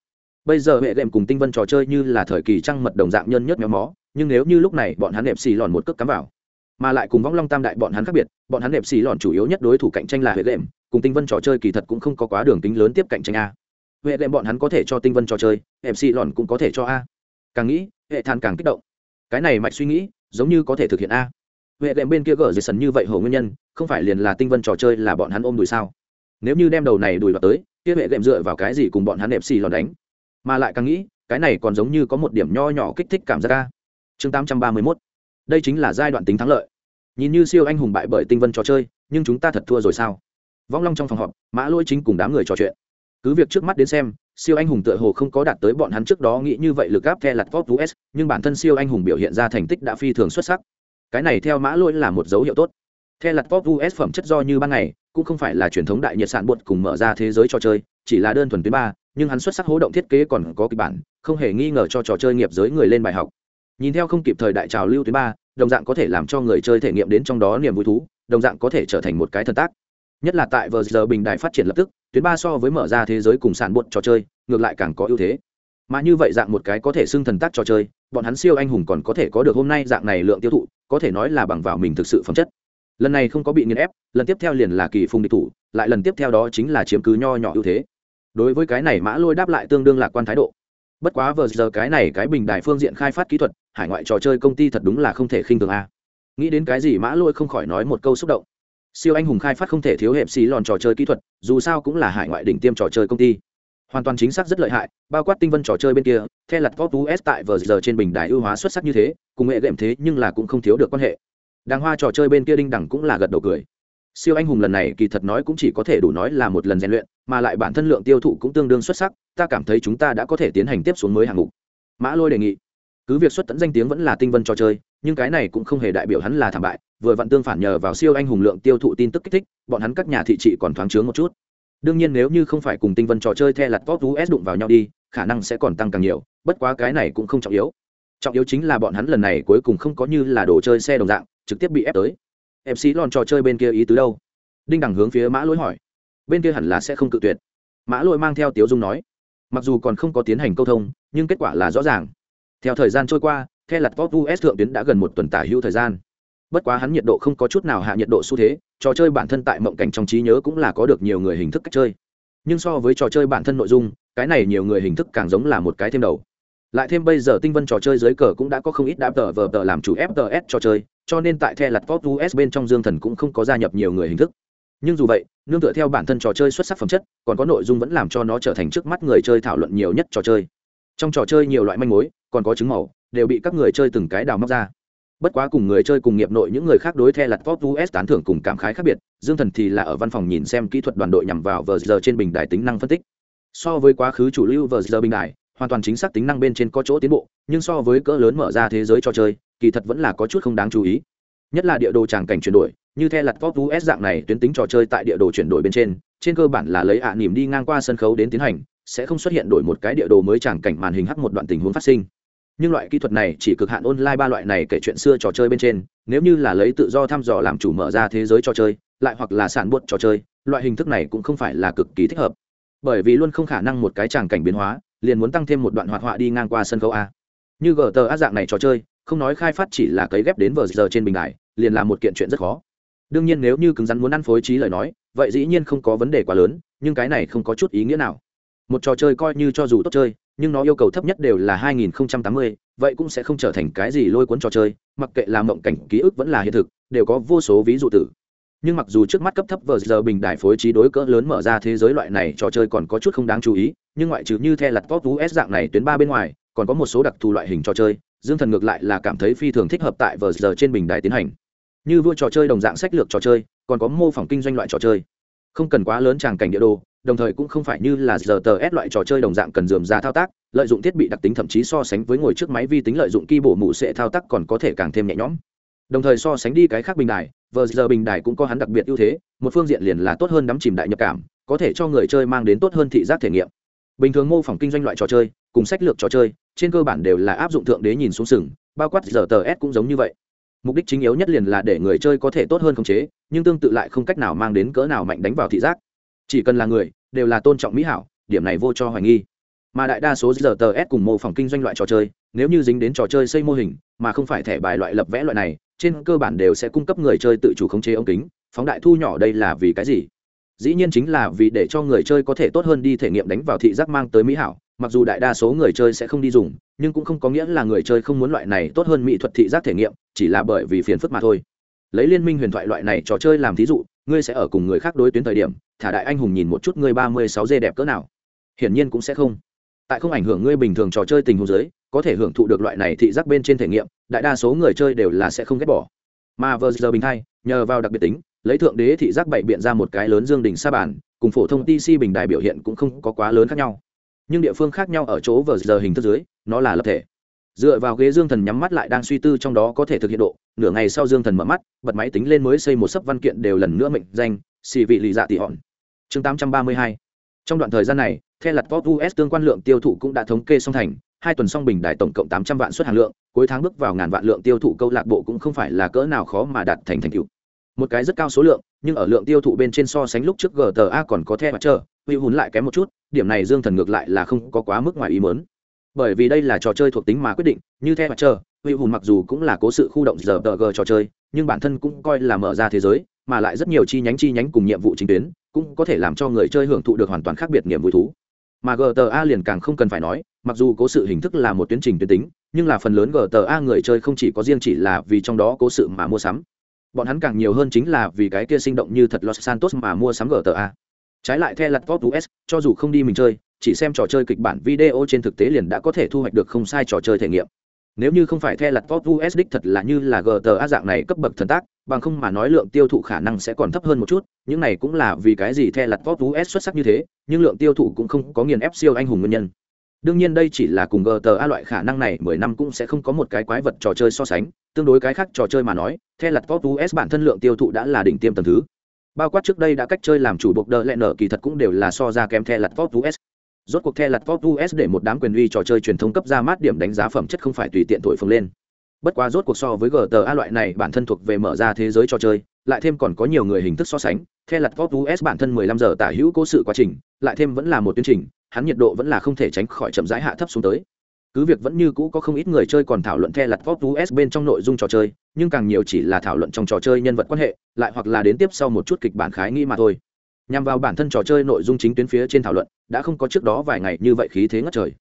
A: Bây giờ hệ đệm cùng tinh vân trò chơi như là thời kỳ trăng mật đồng dạng nhân nhất méo mó, nhưng nếu như lúc này bọn hắn đẹp xì lòn một cước cắm vào, mà lại cùng võng long tam đại bọn hắn khác biệt, bọn hắn đẹp xì lòn chủ yếu nhất đối thủ cạnh tranh là hệ đệm cùng tinh vân trò chơi kỳ thật cũng không có quá đường tính lớn tiếp cạnh tranh a huệ đệm bọn hắn có thể cho tinh vân trò chơi mc lòn cũng có thể cho a. Càng nghĩ, hệ than càng kích động. Cái này mạch suy nghĩ, giống như có thể thực hiện a. Huệ đệm bên kia gờ dây sần như vậy hầu nguyên nhân, không phải liền là tinh vân trò chơi là bọn hắn ôm đùi sao? Nếu như đem đầu này đùi vào tới, kia huệ đệm dựa vào cái gì cùng bọn hắn mc lòn đánh? Mà lại càng nghĩ, cái này còn giống như có một điểm nho nhỏ kích thích cảm giác a. Chương tám trăm ba mươi 831 đây chính là giai đoạn tính thắng lợi. Nhìn như siêu anh hùng bại bởi tinh vân trò chơi, nhưng chúng ta thật thua rồi sao? Vong long trong phòng họp, mã lôi chính cùng đám người trò chuyện cứ việc trước mắt đến xem, siêu anh hùng tựa hồ không có đạt tới bọn hắn trước đó nghĩ như vậy lực gáp the lặt vót us nhưng bản thân siêu anh hùng biểu hiện ra thành tích đã phi thường xuất sắc. Cái này theo mã lỗi là một dấu hiệu tốt. The lặt vót us phẩm chất do như ban ngày, cũng không phải là truyền thống đại nhiệt sản bột cùng mở ra thế giới trò chơi, chỉ là đơn thuần tuyến ba, nhưng hắn xuất sắc hố động thiết kế còn có kịch bản, không hề nghi ngờ cho trò chơi nghiệp giới người lên bài học. Nhìn theo không kịp thời đại trào lưu tuyến ba, đồng dạng có thể làm cho người chơi thể nghiệm đến trong đó niềm vui thú, đồng dạng có thể trở thành một cái thần tác nhất là tại vờ giờ bình đại phát triển lập tức, tuyến ba so với mở ra thế giới cùng sản bột trò chơi, ngược lại càng có ưu thế. Mà như vậy dạng một cái có thể xưng thần tác trò chơi, bọn hắn siêu anh hùng còn có thể có được hôm nay dạng này lượng tiêu thụ, có thể nói là bằng vào mình thực sự phẩm chất. Lần này không có bị nghiền ép, lần tiếp theo liền là kỳ phùng địch thủ, lại lần tiếp theo đó chính là chiếm cứ nho nhỏ ưu thế. Đối với cái này mã lôi đáp lại tương đương lạc quan thái độ. Bất quá vờ giờ cái này cái bình đài phương diện khai phát kỹ thuật, hải ngoại trò chơi công ty thật đúng là không thể khinh thường a. Nghĩ đến cái gì mã lôi không khỏi nói một câu xúc động siêu anh hùng khai phát không thể thiếu hẹp xì lòn trò chơi kỹ thuật, dù sao cũng là hải ngoại đỉnh tiêm trò chơi công ty. Hoàn toàn chính xác rất lợi hại, bao quát tinh vân trò chơi bên kia theo lặt pop us tại vờ giờ trên bình đài ưu hóa xuất sắc như thế, cùng nghệ đệm thế nhưng là cũng không thiếu được quan hệ. Đàng hoa trò chơi bên kia đinh đẳng cũng là gật đầu cười. Siêu anh hùng lần này kỳ thật nói cũng chỉ có thể đủ nói là một lần rèn luyện, mà lại bản thân lượng tiêu thụ cũng tương đương xuất sắc, ta cảm thấy chúng ta đã có thể tiến hành tiếp xuống mới hạng mục. Mã lôi đề nghị, cứ việc xuất tận danh tiếng vẫn là tinh vân trò chơi, nhưng cái này cũng không hề đại biểu hắn là thảm bại vừa vặn tương phản nhờ vào siêu anh hùng lượng tiêu thụ tin tức kích thích, bọn hắn các nhà thị trị còn thoáng chướng một chút. Đương nhiên nếu như không phải cùng tinh vân trò chơi the lặt top us đụng vào nhau đi, khả năng sẽ còn tăng càng nhiều, bất quá cái này cũng không trọng yếu. Trọng yếu chính là bọn hắn lần này cuối cùng không có như là đồ chơi xe đồng dạng, trực tiếp bị ép tới. Mc lòn trò chơi bên kia ý tứ đâu? Đinh đẳng hướng phía mã lỗi hỏi. Bên kia hẳn là sẽ không cự tuyệt. Mã lôi mang theo tiếu dung nói. Mặc dù còn không có tiến hành câu thông, nhưng kết quả là rõ ràng. Theo thời gian trôi qua, the lặt top us thượng tuyến đã gần một tuần tả hữu thời gian bất quá hắn nhiệt độ không có chút nào hạ nhiệt độ xu thế, trò chơi bản thân tại mộng cảnh trong trí nhớ cũng là có được nhiều người hình thức cách chơi. Nhưng so với trò chơi bản thân nội dung, cái này nhiều người hình thức càng giống là một cái thêm đầu. Lại thêm bây giờ tinh vân trò chơi dưới cờ cũng đã có không ít đáp tờ vờ tờ làm chủ fts trò chơi, cho nên tại the lặt pop us bên trong dương thần cũng không có gia nhập nhiều người hình thức. Nhưng dù vậy, nương tựa theo bản thân trò chơi xuất sắc phẩm chất, còn có nội dung vẫn làm cho nó trở thành trước mắt người chơi thảo luận nhiều nhất trò chơi. Trong trò chơi nhiều loại manh mối, còn có chứng màu, đều bị các người chơi từng cái đào móc ra bất quá cùng người chơi cùng nghiệp nội những người khác đối theo lặt pop us tán thưởng cùng cảm khái khác biệt, dương thần thì là ở văn phòng nhìn xem kỹ thuật đoàn đội nhằm vào vờ giờ trên bình đài tính năng phân tích. So với quá khứ chủ lưu vờ giờ bình đài, hoàn toàn chính xác tính năng bên trên có chỗ tiến bộ, nhưng so với cỡ lớn mở ra thế giới trò chơi, kỳ thật vẫn là có chút không đáng chú ý. Nhất là địa đồ tràng cảnh chuyển đổi, như theo lặt pop us dạng này tuyến tính trò chơi tại địa đồ chuyển đổi bên trên trên cơ bản là lấy ạ à nỉm đi ngang qua sân khấu đến tiến hành, sẽ không xuất hiện đổi một cái địa đồ mới tràng cảnh màn hình h một đoạn tình huống phát sinh nhưng loại kỹ thuật này chỉ cực hạn online ba loại này kể chuyện xưa trò chơi bên trên. Nếu như là lấy tự do thăm dò làm chủ mở ra thế giới trò chơi, lại hoặc là sản buốt trò chơi, loại hình thức này cũng không phải là cực kỳ thích hợp. Bởi vì luôn không khả năng một cái tràng cảnh biến hóa, liền muốn tăng thêm một đoạn hoạt họa đi ngang qua sân khấu a. Như gờ tờ á dạng này trò chơi, không nói khai phát chỉ là cấy ghép đến vờ giờ trên bình đại liền là một kiện chuyện rất khó. Đương nhiên nếu như cứng rắn muốn ăn phối trí lời nói, vậy dĩ nhiên không có vấn đề quá lớn, nhưng cái này không có chút ý nghĩa nào. Một trò chơi coi như cho dù tốt chơi nhưng nó yêu cầu thấp nhất đều là 2080, vậy cũng sẽ không trở thành cái gì lôi cuốn trò chơi mặc kệ là mộng cảnh ký ức vẫn là hiện thực đều có vô số ví dụ tử. Nhưng mặc dù trước mắt cấp thấp vở giờ bình đại phối trí đối cỡ lớn mở ra thế giới loại này trò chơi còn có chút không đáng chú ý nhưng ngoại trừ như the Lật pop us dạng này tuyến ba bên ngoài còn có một số đặc thù loại hình trò chơi dương thần ngược lại là cảm thấy phi thường thích hợp tại vở giờ trên bình đài tiến hành. Như vua trò chơi đồng dạng sách lược trò chơi còn có mô phỏng kinh doanh loại trò chơi không cần quá lớn tràng cảnh địa đồ, đồng thời cũng không phải như là giờ tờ s loại trò chơi đồng dạng cần dườm ra thao tác, lợi dụng thiết bị đặc tính thậm chí so sánh với ngồi trước máy vi tính lợi dụng ki bổ mụ sẽ thao tác còn có thể càng thêm nhẹ nhõm. Đồng thời so sánh đi cái khác bình đài, vờ giờ bình đài cũng có hắn đặc biệt ưu thế, một phương diện liền là tốt hơn đắm chìm đại nhập cảm, có thể cho người chơi mang đến tốt hơn thị giác thể nghiệm. Bình thường mô phỏng kinh doanh loại trò chơi, cùng sách lược trò chơi, trên cơ bản đều là áp dụng thượng đế nhìn xuống sừng, bao quát giờ tờ s cũng giống như vậy mục đích chính yếu nhất liền là để người chơi có thể tốt hơn khống chế, nhưng tương tự lại không cách nào mang đến cỡ nào mạnh đánh vào thị giác. Chỉ cần là người, đều là tôn trọng mỹ hảo, điểm này vô cho hoài nghi. Mà đại đa số giờ tờ s cùng mô phỏng kinh doanh loại trò chơi, nếu như dính đến trò chơi xây mô hình, mà không phải thẻ bài loại lập vẽ loại này, trên cơ bản đều sẽ cung cấp người chơi tự chủ khống chế ống kính, phóng đại thu nhỏ đây là vì cái gì? Dĩ nhiên chính là vì để cho người chơi có thể tốt hơn đi thể nghiệm đánh vào thị giác mang tới mỹ hảo mặc dù đại đa số người chơi sẽ không đi dùng, nhưng cũng không có nghĩa là người chơi không muốn loại này tốt hơn mỹ thuật thị giác thể nghiệm, chỉ là bởi vì phiền phức mà thôi. Lấy liên minh huyền thoại loại này trò chơi làm thí dụ, ngươi sẽ ở cùng người khác đối tuyến thời điểm, thả đại anh hùng nhìn một chút ngươi ba mươi sáu dê đẹp cỡ nào. Hiển nhiên cũng sẽ không. Tại không ảnh hưởng ngươi bình thường trò chơi tình huống giới có thể hưởng thụ được loại này thị giác bên trên thể nghiệm, đại đa số người chơi đều là sẽ không ghét bỏ. Mà vờ giờ bình thay nhờ vào đặc biệt tính, lấy thượng đế thị giác bậy biện ra một cái lớn dương đỉnh sa bản cùng phổ thông tc bình đài biểu hiện cũng không có quá lớn khác nhau nhưng địa phương khác nhau ở chỗ vờ giờ hình thức dưới, nó là lập thể. Dựa vào ghế dương thần nhắm mắt lại đang suy tư trong đó có thể thực hiện độ, nửa ngày sau dương thần mở mắt, bật máy tính lên mới xây một sấp văn kiện đều lần nữa mệnh danh, xì vị lì dạ tị hòn. Chương tám trăm ba mươi hai. Trong đoạn thời gian này theo lặt pop us tương quan lượng tiêu thụ cũng đã thống kê xong thành, hai tuần song bình đại tổng cộng tám trăm vạn suất hàng lượng, cuối tháng bước vào ngàn vạn lượng tiêu thụ câu lạc bộ cũng không phải là cỡ nào khó mà đạt thành thành tựu một cái rất cao số lượng, nhưng ở lượng tiêu thụ bên trên so sánh lúc trước gta còn có the mặt chờ hữu hùn lại kém một chút, điểm này dương thần ngược lại là không có quá mức ngoài ý mớn bởi vì đây là trò chơi thuộc tính mà quyết định, như the mặt chờ hữu hùn mặc dù cũng là cố sự khu động giờ tờ g trò chơi, nhưng bản thân cũng coi là mở ra thế giới, mà lại rất nhiều chi nhánh chi nhánh cùng nhiệm vụ chính tuyến, cũng có thể làm cho người chơi hưởng thụ được hoàn toàn khác biệt niềm vui thú. Mà gta liền càng không cần phải nói, mặc dù cố sự hình thức là một tuyến trình tuyến tính, nhưng là phần lớn gta người chơi không chỉ có riêng chỉ là vì trong đó cố sự mà mua sắm bọn hắn càng nhiều hơn chính là vì cái kia sinh động như thật los santos mà mua sắm gta trái lại theo lặt of us cho dù không đi mình chơi, chỉ xem trò chơi kịch bản video trên thực tế liền đã có thể thu hoạch được không sai trò chơi thể nghiệm. Nếu như không phải theo lặt of us đích thật là như là gta dạng này cấp bậc thần tác, bằng không mà nói lượng tiêu thụ khả năng sẽ còn thấp hơn một chút, những này cũng là vì cái gì theo lặt of us xuất sắc như thế, nhưng lượng tiêu thụ cũng không có nghiền ép siêu anh hùng nguyên nhân. Đương nhiên đây chỉ là cùng gta loại khả năng này mười năm cũng sẽ không có một cái quái vật trò chơi so sánh, tương đối cái khác trò chơi mà nói the lặt pop us bản thân lượng tiêu thụ đã là đỉnh tiêm tầm thứ. Bao quát trước đây đã cách chơi làm chủ buộc đờ lẹ nở kỳ thật cũng đều là so ra kém the lặt pop us rốt cuộc the lặt pop us để một đám quyền uy trò chơi truyền thông cấp ra mát điểm đánh giá phẩm chất không phải tùy tiện thổi phồng lên. Bất quá rốt cuộc so với gta loại này bản thân thuộc về mở ra thế giới trò chơi, lại thêm còn có nhiều người hình thức so sánh the lặt pop us bản thân 15 giờ tả hữu cố sự quá trình, lại thêm vẫn là một tiến trình, hắn nhiệt độ vẫn là không thể tránh khỏi chậm rãi hạ thấp xuống tới cứ việc vẫn như cũ có không ít người chơi còn thảo luận the lặt vóc us bên trong nội dung trò chơi, nhưng càng nhiều chỉ là thảo luận trong trò chơi nhân vật quan hệ, lại hoặc là đến tiếp sau một chút kịch bản khái nghĩ mà thôi. Nhằm vào bản thân trò chơi nội dung chính tuyến phía trên thảo luận, đã không có trước đó vài ngày như vậy khí thế ngất trời.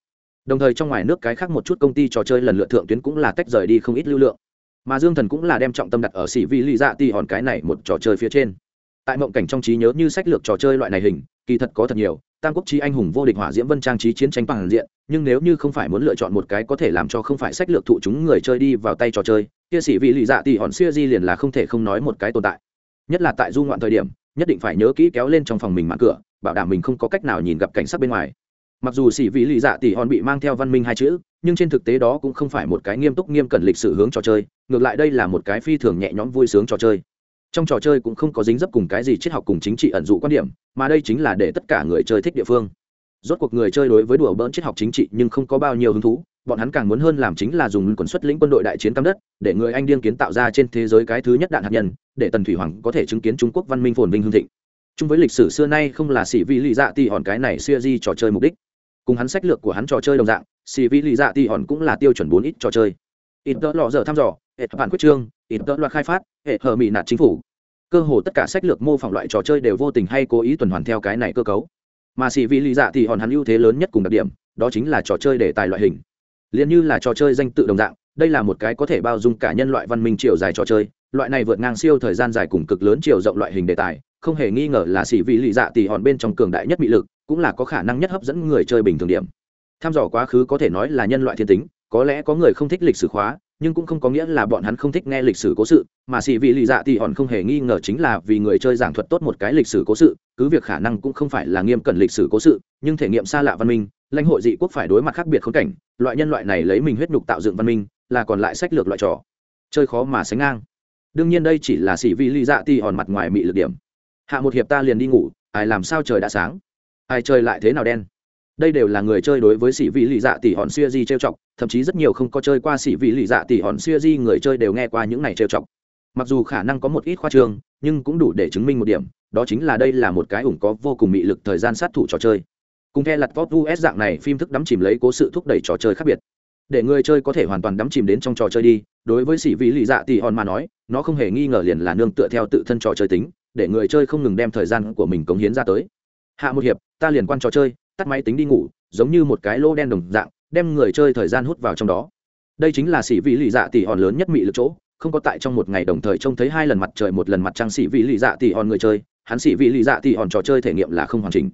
A: Đồng thời trong ngoài nước cái khác một chút công ty trò chơi lần lượt thượng tuyến cũng là tách rời đi không ít lưu lượng. Mà dương thần cũng là đem trọng tâm đặt ở xỉ vi lì dạ ti hòn cái này một trò chơi phía trên. Tại mộng cảnh trong trí nhớ như sách lược trò chơi loại này hình, kỳ thật có thật nhiều tam quốc trí anh hùng vô địch hỏa diễm vân trang trí chiến tranh bằng diện, nhưng nếu như không phải muốn lựa chọn một cái có thể làm cho không phải sách lược thụ chúng người chơi đi vào tay trò chơi, kia sĩ vị lì dạ thì hòn xuya di liền là không thể không nói một cái tồn tại. Nhất là tại du ngoạn thời điểm, nhất định phải nhớ kỹ kéo lên trong phòng mình mạng cửa, bảo đảm mình không có cách nào nhìn gặp cảnh sắc bên ngoài. Mặc dù sĩ vị lì dạ tỷ hòn bị mang theo văn minh hai chữ, nhưng trên thực tế đó cũng không phải một cái nghiêm túc nghiêm cẩn lịch sử hướng trò chơi, ngược lại đây là một cái phi thường nhẹ nhõm vui sướng trò chơi trong trò chơi cũng không có dính dấp cùng cái gì triết học cùng chính trị ẩn dụ quan điểm, mà đây chính là để tất cả người chơi thích địa phương. Rốt cuộc người chơi đối với đùa bỡn triết học chính trị nhưng không có bao nhiêu hứng thú, bọn hắn càng muốn hơn làm chính là dùng quần xuất lĩnh quân đội đại chiến cam đất, để người anh điên kiến tạo ra trên thế giới cái thứ nhất đạn hạt nhân, để tần thủy hoàng có thể chứng kiến trung quốc văn minh phồn vinh hương thịnh. Chung với lịch sử xưa nay không là xỉ vi lì dạ thì hòn cái này xưa di trò chơi mục đích. Cùng hắn sách lược của hắn trò chơi đồng dạng, xỉ vi lì dạ thì hòn cũng là tiêu chuẩn bốn ít trò chơi. Ít đỡ lọ giờ thăm dò hệ bản quyết trương ít tớ loạt khai phát, hệ hờ mỹ nạt chính phủ. Cơ hồ tất cả sách lược mô phỏng loại trò chơi đều vô tình hay cố ý tuần hoàn theo cái này cơ cấu. Mà xì vị lý dạ thì hòn hắn ưu thế lớn nhất cùng đặc điểm, đó chính là trò chơi đề tài loại hình. Liền như là trò chơi danh tự đồng dạng, đây là một cái có thể bao dung cả nhân loại văn minh chiều dài trò chơi, loại này vượt ngang siêu thời gian dài cùng cực lớn chiều rộng loại hình đề tài, không hề nghi ngờ là xì vị lý dạ thì hòn bên trong cường đại nhất bị lực, cũng là có khả năng nhất hấp dẫn người chơi bình thường điểm. Tham dò quá khứ có thể nói là nhân loại thiên tính, có lẽ có người không thích lịch sử khóa nhưng cũng không có nghĩa là bọn hắn không thích nghe lịch sử cố sự, mà xì vị lì dạ thì hòn không hề nghi ngờ chính là vì người chơi giảng thuật tốt một cái lịch sử cố sự, cứ việc khả năng cũng không phải là nghiêm cẩn lịch sử cố sự, nhưng thể nghiệm xa lạ văn minh, lãnh hội dị quốc phải đối mặt khác biệt khốn cảnh, loại nhân loại này lấy mình huyết nhục tạo dựng văn minh, là còn lại sách lược loại trò. Chơi khó mà sánh ngang. Đương nhiên đây chỉ là xì vị lì dạ thì hòn mặt ngoài mị lực điểm. Hạ một hiệp ta liền đi ngủ, ai làm sao trời đã sáng? Ai chơi lại thế nào đen? Đây đều là người chơi đối với sĩ vị lì dạ tỷ hòn xuya di trêu chọc, thậm chí rất nhiều không có chơi qua sĩ vị lì dạ tỷ hòn xuya di người chơi đều nghe qua những này trêu chọc. Mặc dù khả năng có một ít khoa trương, nhưng cũng đủ để chứng minh một điểm, đó chính là đây là một cái ủng có vô cùng mị lực thời gian sát thủ trò chơi. Cùng theo lặt vót us dạng này, phim thức đắm chìm lấy cố sự thúc đẩy trò chơi khác biệt. Để người chơi có thể hoàn toàn đắm chìm đến trong trò chơi đi, đối với sĩ vị lì dạ tỷ hòn mà nói, nó không hề nghi ngờ liền là nương tựa theo tự thân trò chơi tính, để người chơi không ngừng đem thời gian của mình cống hiến ra tới. Hạ một hiệp, ta liền quan trò chơi tắt máy tính đi ngủ, giống như một cái lô đen đồng dạng, đem người chơi thời gian hút vào trong đó. Đây chính là sĩ vị lì dạ tỷ hòn lớn nhất mị lực chỗ, không có tại trong một ngày đồng thời trông thấy hai lần mặt trời, một lần mặt trăng sĩ vị lì dạ tỷ hòn người chơi, hắn sĩ vị lì dạ tỷ hòn trò chơi thể nghiệm là không hoàn chỉnh.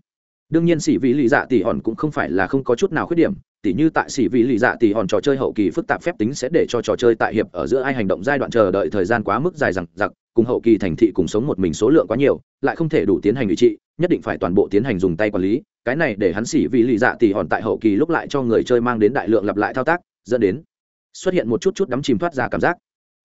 A: Đương nhiên sĩ vị lì dạ tỷ hòn cũng không phải là không có chút nào khuyết điểm, tỉ như tại sĩ vị lì dạ tỷ hòn trò chơi hậu kỳ phức tạp phép tính sẽ để cho trò chơi tại hiệp ở giữa ai hành động giai đoạn chờ đợi thời gian quá mức dài rằng giặc cùng hậu kỳ thành thị cùng sống một mình số lượng quá nhiều, lại không thể đủ tiến hành ủy trị nhất định phải toàn bộ tiến hành dùng tay quản lý, cái này để hắn xỉ vì lì dạ tỉ hòn tại hậu kỳ lúc lại cho người chơi mang đến đại lượng lặp lại thao tác, dẫn đến xuất hiện một chút chút đắm chìm thoát ra cảm giác.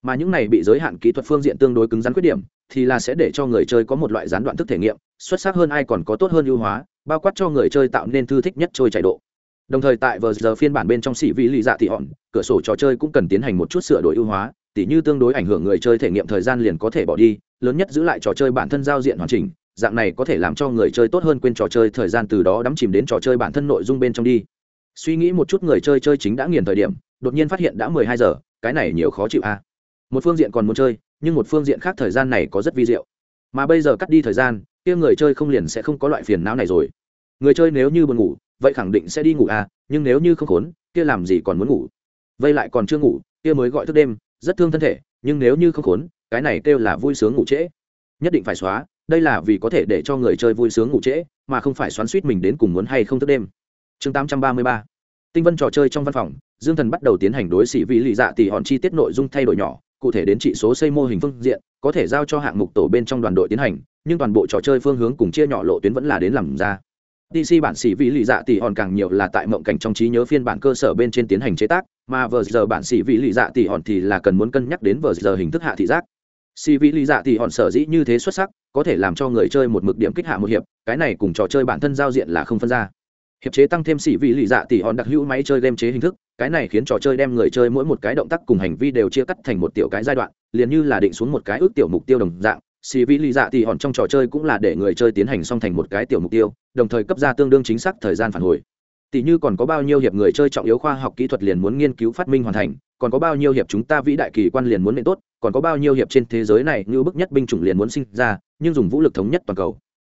A: Mà những này bị giới hạn kỹ thuật phương diện tương đối cứng rắn khuyết điểm, thì là sẽ để cho người chơi có một loại gián đoạn thức thể nghiệm, xuất sắc hơn ai còn có tốt hơn ưu hóa, bao quát cho người chơi tạo nên thư thích nhất trôi chạy độ. Đồng thời tại vờ giờ phiên bản bên trong xỉ vị lì dạ thị hòn, cửa sổ trò chơi cũng cần tiến hành một chút sửa đổi ưu hóa, tỉ như tương đối ảnh hưởng người chơi thể nghiệm thời gian liền có thể bỏ đi, lớn nhất giữ lại trò chơi bản thân giao diện hoàn chỉnh dạng này có thể làm cho người chơi tốt hơn quên trò chơi thời gian từ đó đắm chìm đến trò chơi bản thân nội dung bên trong đi. Suy nghĩ một chút người chơi chơi chính đã nghiền thời điểm, đột nhiên phát hiện đã mười hai giờ, cái này nhiều khó chịu a à. một phương diện còn muốn chơi, nhưng một phương diện khác thời gian này có rất vi diệu. Mà bây giờ cắt đi thời gian, kia người chơi không liền sẽ không có loại phiền não này rồi. Người chơi nếu như buồn ngủ, vậy khẳng định sẽ đi ngủ à nhưng nếu như không khốn, kia làm gì còn muốn ngủ? Vây lại còn chưa ngủ, kia mới gọi thức đêm, rất thương thân thể, nhưng nếu như không khốn, cái này kêu là vui sướng ngủ trễ. Nhất định phải xóa đây là vì có thể để cho người chơi vui sướng ngủ trễ mà không phải xoắn suýt mình đến cùng muốn hay không thức đêm. Chương 833 tinh vân trò chơi trong văn phòng dương thần bắt đầu tiến hành đối xỉ vị lì dạ tỷ hòn chi tiết nội dung thay đổi nhỏ cụ thể đến trị số xây mô hình phương diện có thể giao cho hạng mục tổ bên trong đoàn đội tiến hành nhưng toàn bộ trò chơi phương hướng cùng chia nhỏ lộ tuyến vẫn là đến làm ra. DC bản xỉ vị lì dạ tỷ hòn càng nhiều là tại mộng cảnh trong trí nhớ phiên bản cơ sở bên trên tiến hành chế tác, mà vờ giờ bản xỉ vị lì dạ tỷ hòn thì là cần muốn cân nhắc đến vờ giờ hình thức hạ thị giác si vị lì dạ tỷ hòn sở dĩ như thế xuất sắc, có thể làm cho người chơi một mực điểm kích hạ một hiệp, cái này cùng trò chơi bản thân giao diện là không phân ra. Hiệp chế tăng thêm xỉ vị lì dạ tỷ hòn đặc hữu máy chơi game chế hình thức, cái này khiến trò chơi đem người chơi mỗi một cái động tác cùng hành vi đều chia cắt thành một tiểu cái giai đoạn, liền như là định xuống một cái ước tiểu mục tiêu đồng dạng, sĩ vị lì dạ tỉ hòn trong trò chơi cũng là để người chơi tiến hành xong thành một cái tiểu mục tiêu đồng thời cấp ra tương đương chính xác thời gian phản hồi tỷ như còn có bao nhiêu hiệp người chơi trọng yếu khoa học kỹ thuật liền muốn nghiên cứu phát minh hoàn thành, còn có bao nhiêu hiệp chúng ta vĩ đại kỳ quan liền muốn nện tốt, còn có bao nhiêu hiệp trên thế giới này như bức nhất binh chủng liền muốn sinh ra, nhưng dùng vũ lực thống nhất toàn cầu.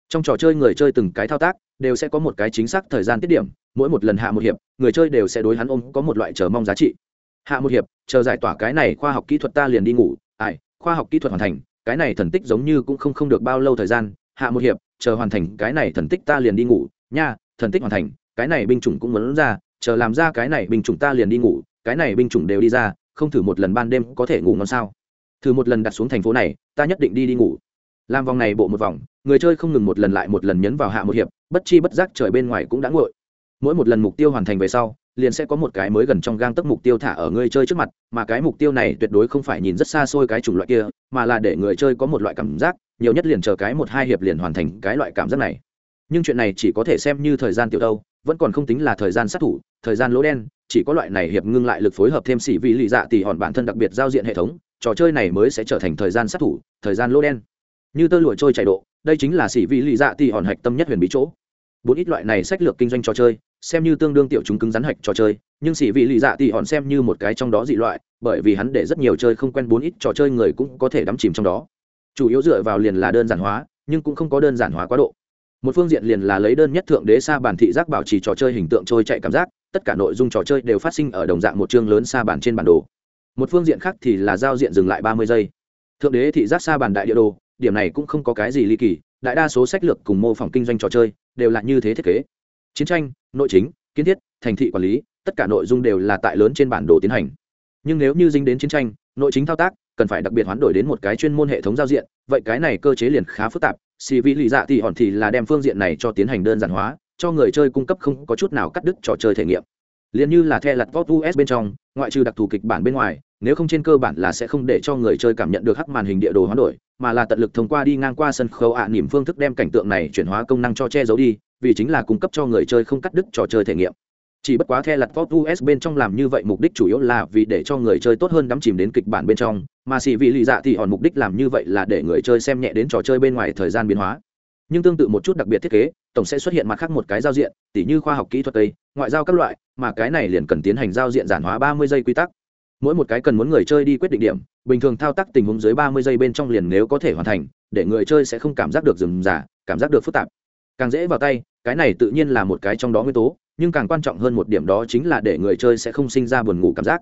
A: Trong trò chơi người chơi từng cái thao tác, đều sẽ có một cái chính xác thời gian tiết điểm, mỗi một lần hạ một hiệp, người chơi đều sẽ đối hắn ôm có một loại chờ mong giá trị. Hạ một hiệp, chờ giải tỏa cái này khoa học kỹ thuật ta liền đi ngủ, ai, khoa học kỹ thuật hoàn thành, cái này thần tích giống như cũng không không được bao lâu thời gian, hạ một hiệp, chờ hoàn thành cái này thần tích ta liền đi ngủ, nha, thần tích hoàn thành cái này binh chủng cũng muốn ra, chờ làm ra cái này binh chủng ta liền đi ngủ, cái này binh chủng đều đi ra, không thử một lần ban đêm có thể ngủ ngon sao? Thử một lần đặt xuống thành phố này, ta nhất định đi đi ngủ. Làm vòng này bộ một vòng, người chơi không ngừng một lần lại một lần nhấn vào hạ một hiệp, bất chi bất giác trời bên ngoài cũng đã nguội. Mỗi một lần mục tiêu hoàn thành về sau, liền sẽ có một cái mới gần trong gang tấc mục tiêu thả ở người chơi trước mặt, mà cái mục tiêu này tuyệt đối không phải nhìn rất xa xôi cái chủng loại kia, mà là để người chơi có một loại cảm giác, nhiều nhất liền chờ cái một hai hiệp liền hoàn thành cái loại cảm giác này nhưng chuyện này chỉ có thể xem như thời gian tiểu đâu, vẫn còn không tính là thời gian sát thủ, thời gian lỗ đen, chỉ có loại này hiệp ngưng lại lực phối hợp thêm xỉ vị lì dạ tỉ hòn bản thân đặc biệt giao diện hệ thống, trò chơi này mới sẽ trở thành thời gian sát thủ, thời gian lỗ đen. Như tơ lụa trôi chạy độ, đây chính là xỉ vị lì dạ tỉ hòn hạch tâm nhất huyền bí chỗ. Bốn ít loại này sách lược kinh doanh trò chơi, xem như tương đương tiểu chúng cứng rắn hạch trò chơi, nhưng xỉ vị lì dạ tỉ hòn xem như một cái trong đó dị loại, bởi vì hắn để rất nhiều chơi không quen bốn ít trò chơi người cũng có thể đắm chìm trong đó. Chủ yếu dựa vào liền là đơn giản hóa, nhưng cũng không có đơn giản hóa quá độ một phương diện liền là lấy đơn nhất thượng đế xa bản thị giác bảo trì trò chơi hình tượng trôi chạy cảm giác, tất cả nội dung trò chơi đều phát sinh ở đồng dạng một chương lớn xa bản trên bản đồ. Một phương diện khác thì là giao diện dừng lại ba mươi giây. Thượng đế thị giác xa bản đại địa đồ, điểm này cũng không có cái gì ly kỳ, đại đa số sách lược cùng mô phỏng kinh doanh trò chơi đều là như thế thiết kế. Chiến tranh, nội chính, kiến thiết, thành thị quản lý, tất cả nội dung đều là tại lớn trên bản đồ tiến hành. Nhưng nếu như dính đến chiến tranh, nội chính thao tác, cần phải đặc biệt hoán đổi đến một cái chuyên môn hệ thống giao diện, vậy cái này cơ chế liền khá phức tạp xì vị lì dạ thì hòn thì là đem phương diện này cho tiến hành đơn giản hóa cho người chơi cung cấp không có chút nào cắt đứt trò chơi thể nghiệm. Liền như là the lặt vót us bên trong ngoại trừ đặc thù kịch bản bên ngoài nếu không trên cơ bản là sẽ không để cho người chơi cảm nhận được hắc màn hình địa đồ hoán đổi mà là tận lực thông qua đi ngang qua sân khấu ạ à, niềm phương thức đem cảnh tượng này chuyển hóa công năng cho che giấu đi vì chính là cung cấp cho người chơi không cắt đứt trò chơi thể nghiệm chỉ bất quá theo lặt vót us bên trong làm như vậy mục đích chủ yếu là vì để cho người chơi tốt hơn đắm chìm đến kịch bản bên trong, mà xì vị lì dạ thì hòn mục đích làm như vậy là để người chơi xem nhẹ đến trò chơi bên ngoài thời gian biến hóa. Nhưng tương tự một chút đặc biệt thiết kế, tổng sẽ xuất hiện mặt khác một cái giao diện, tỉ như khoa học kỹ thuật tây ngoại giao các loại, mà cái này liền cần tiến hành giao diện giản hóa ba mươi giây quy tắc. Mỗi một cái cần muốn người chơi đi quyết định điểm, bình thường thao tác tình huống dưới ba mươi giây bên trong liền nếu có thể hoàn thành, để người chơi sẽ không cảm giác được dừng giả cảm giác được phức tạp. Càng dễ vào tay, cái này tự nhiên là một cái trong đó nguyên tố nhưng càng quan trọng hơn một điểm đó chính là để người chơi sẽ không sinh ra buồn ngủ cảm giác.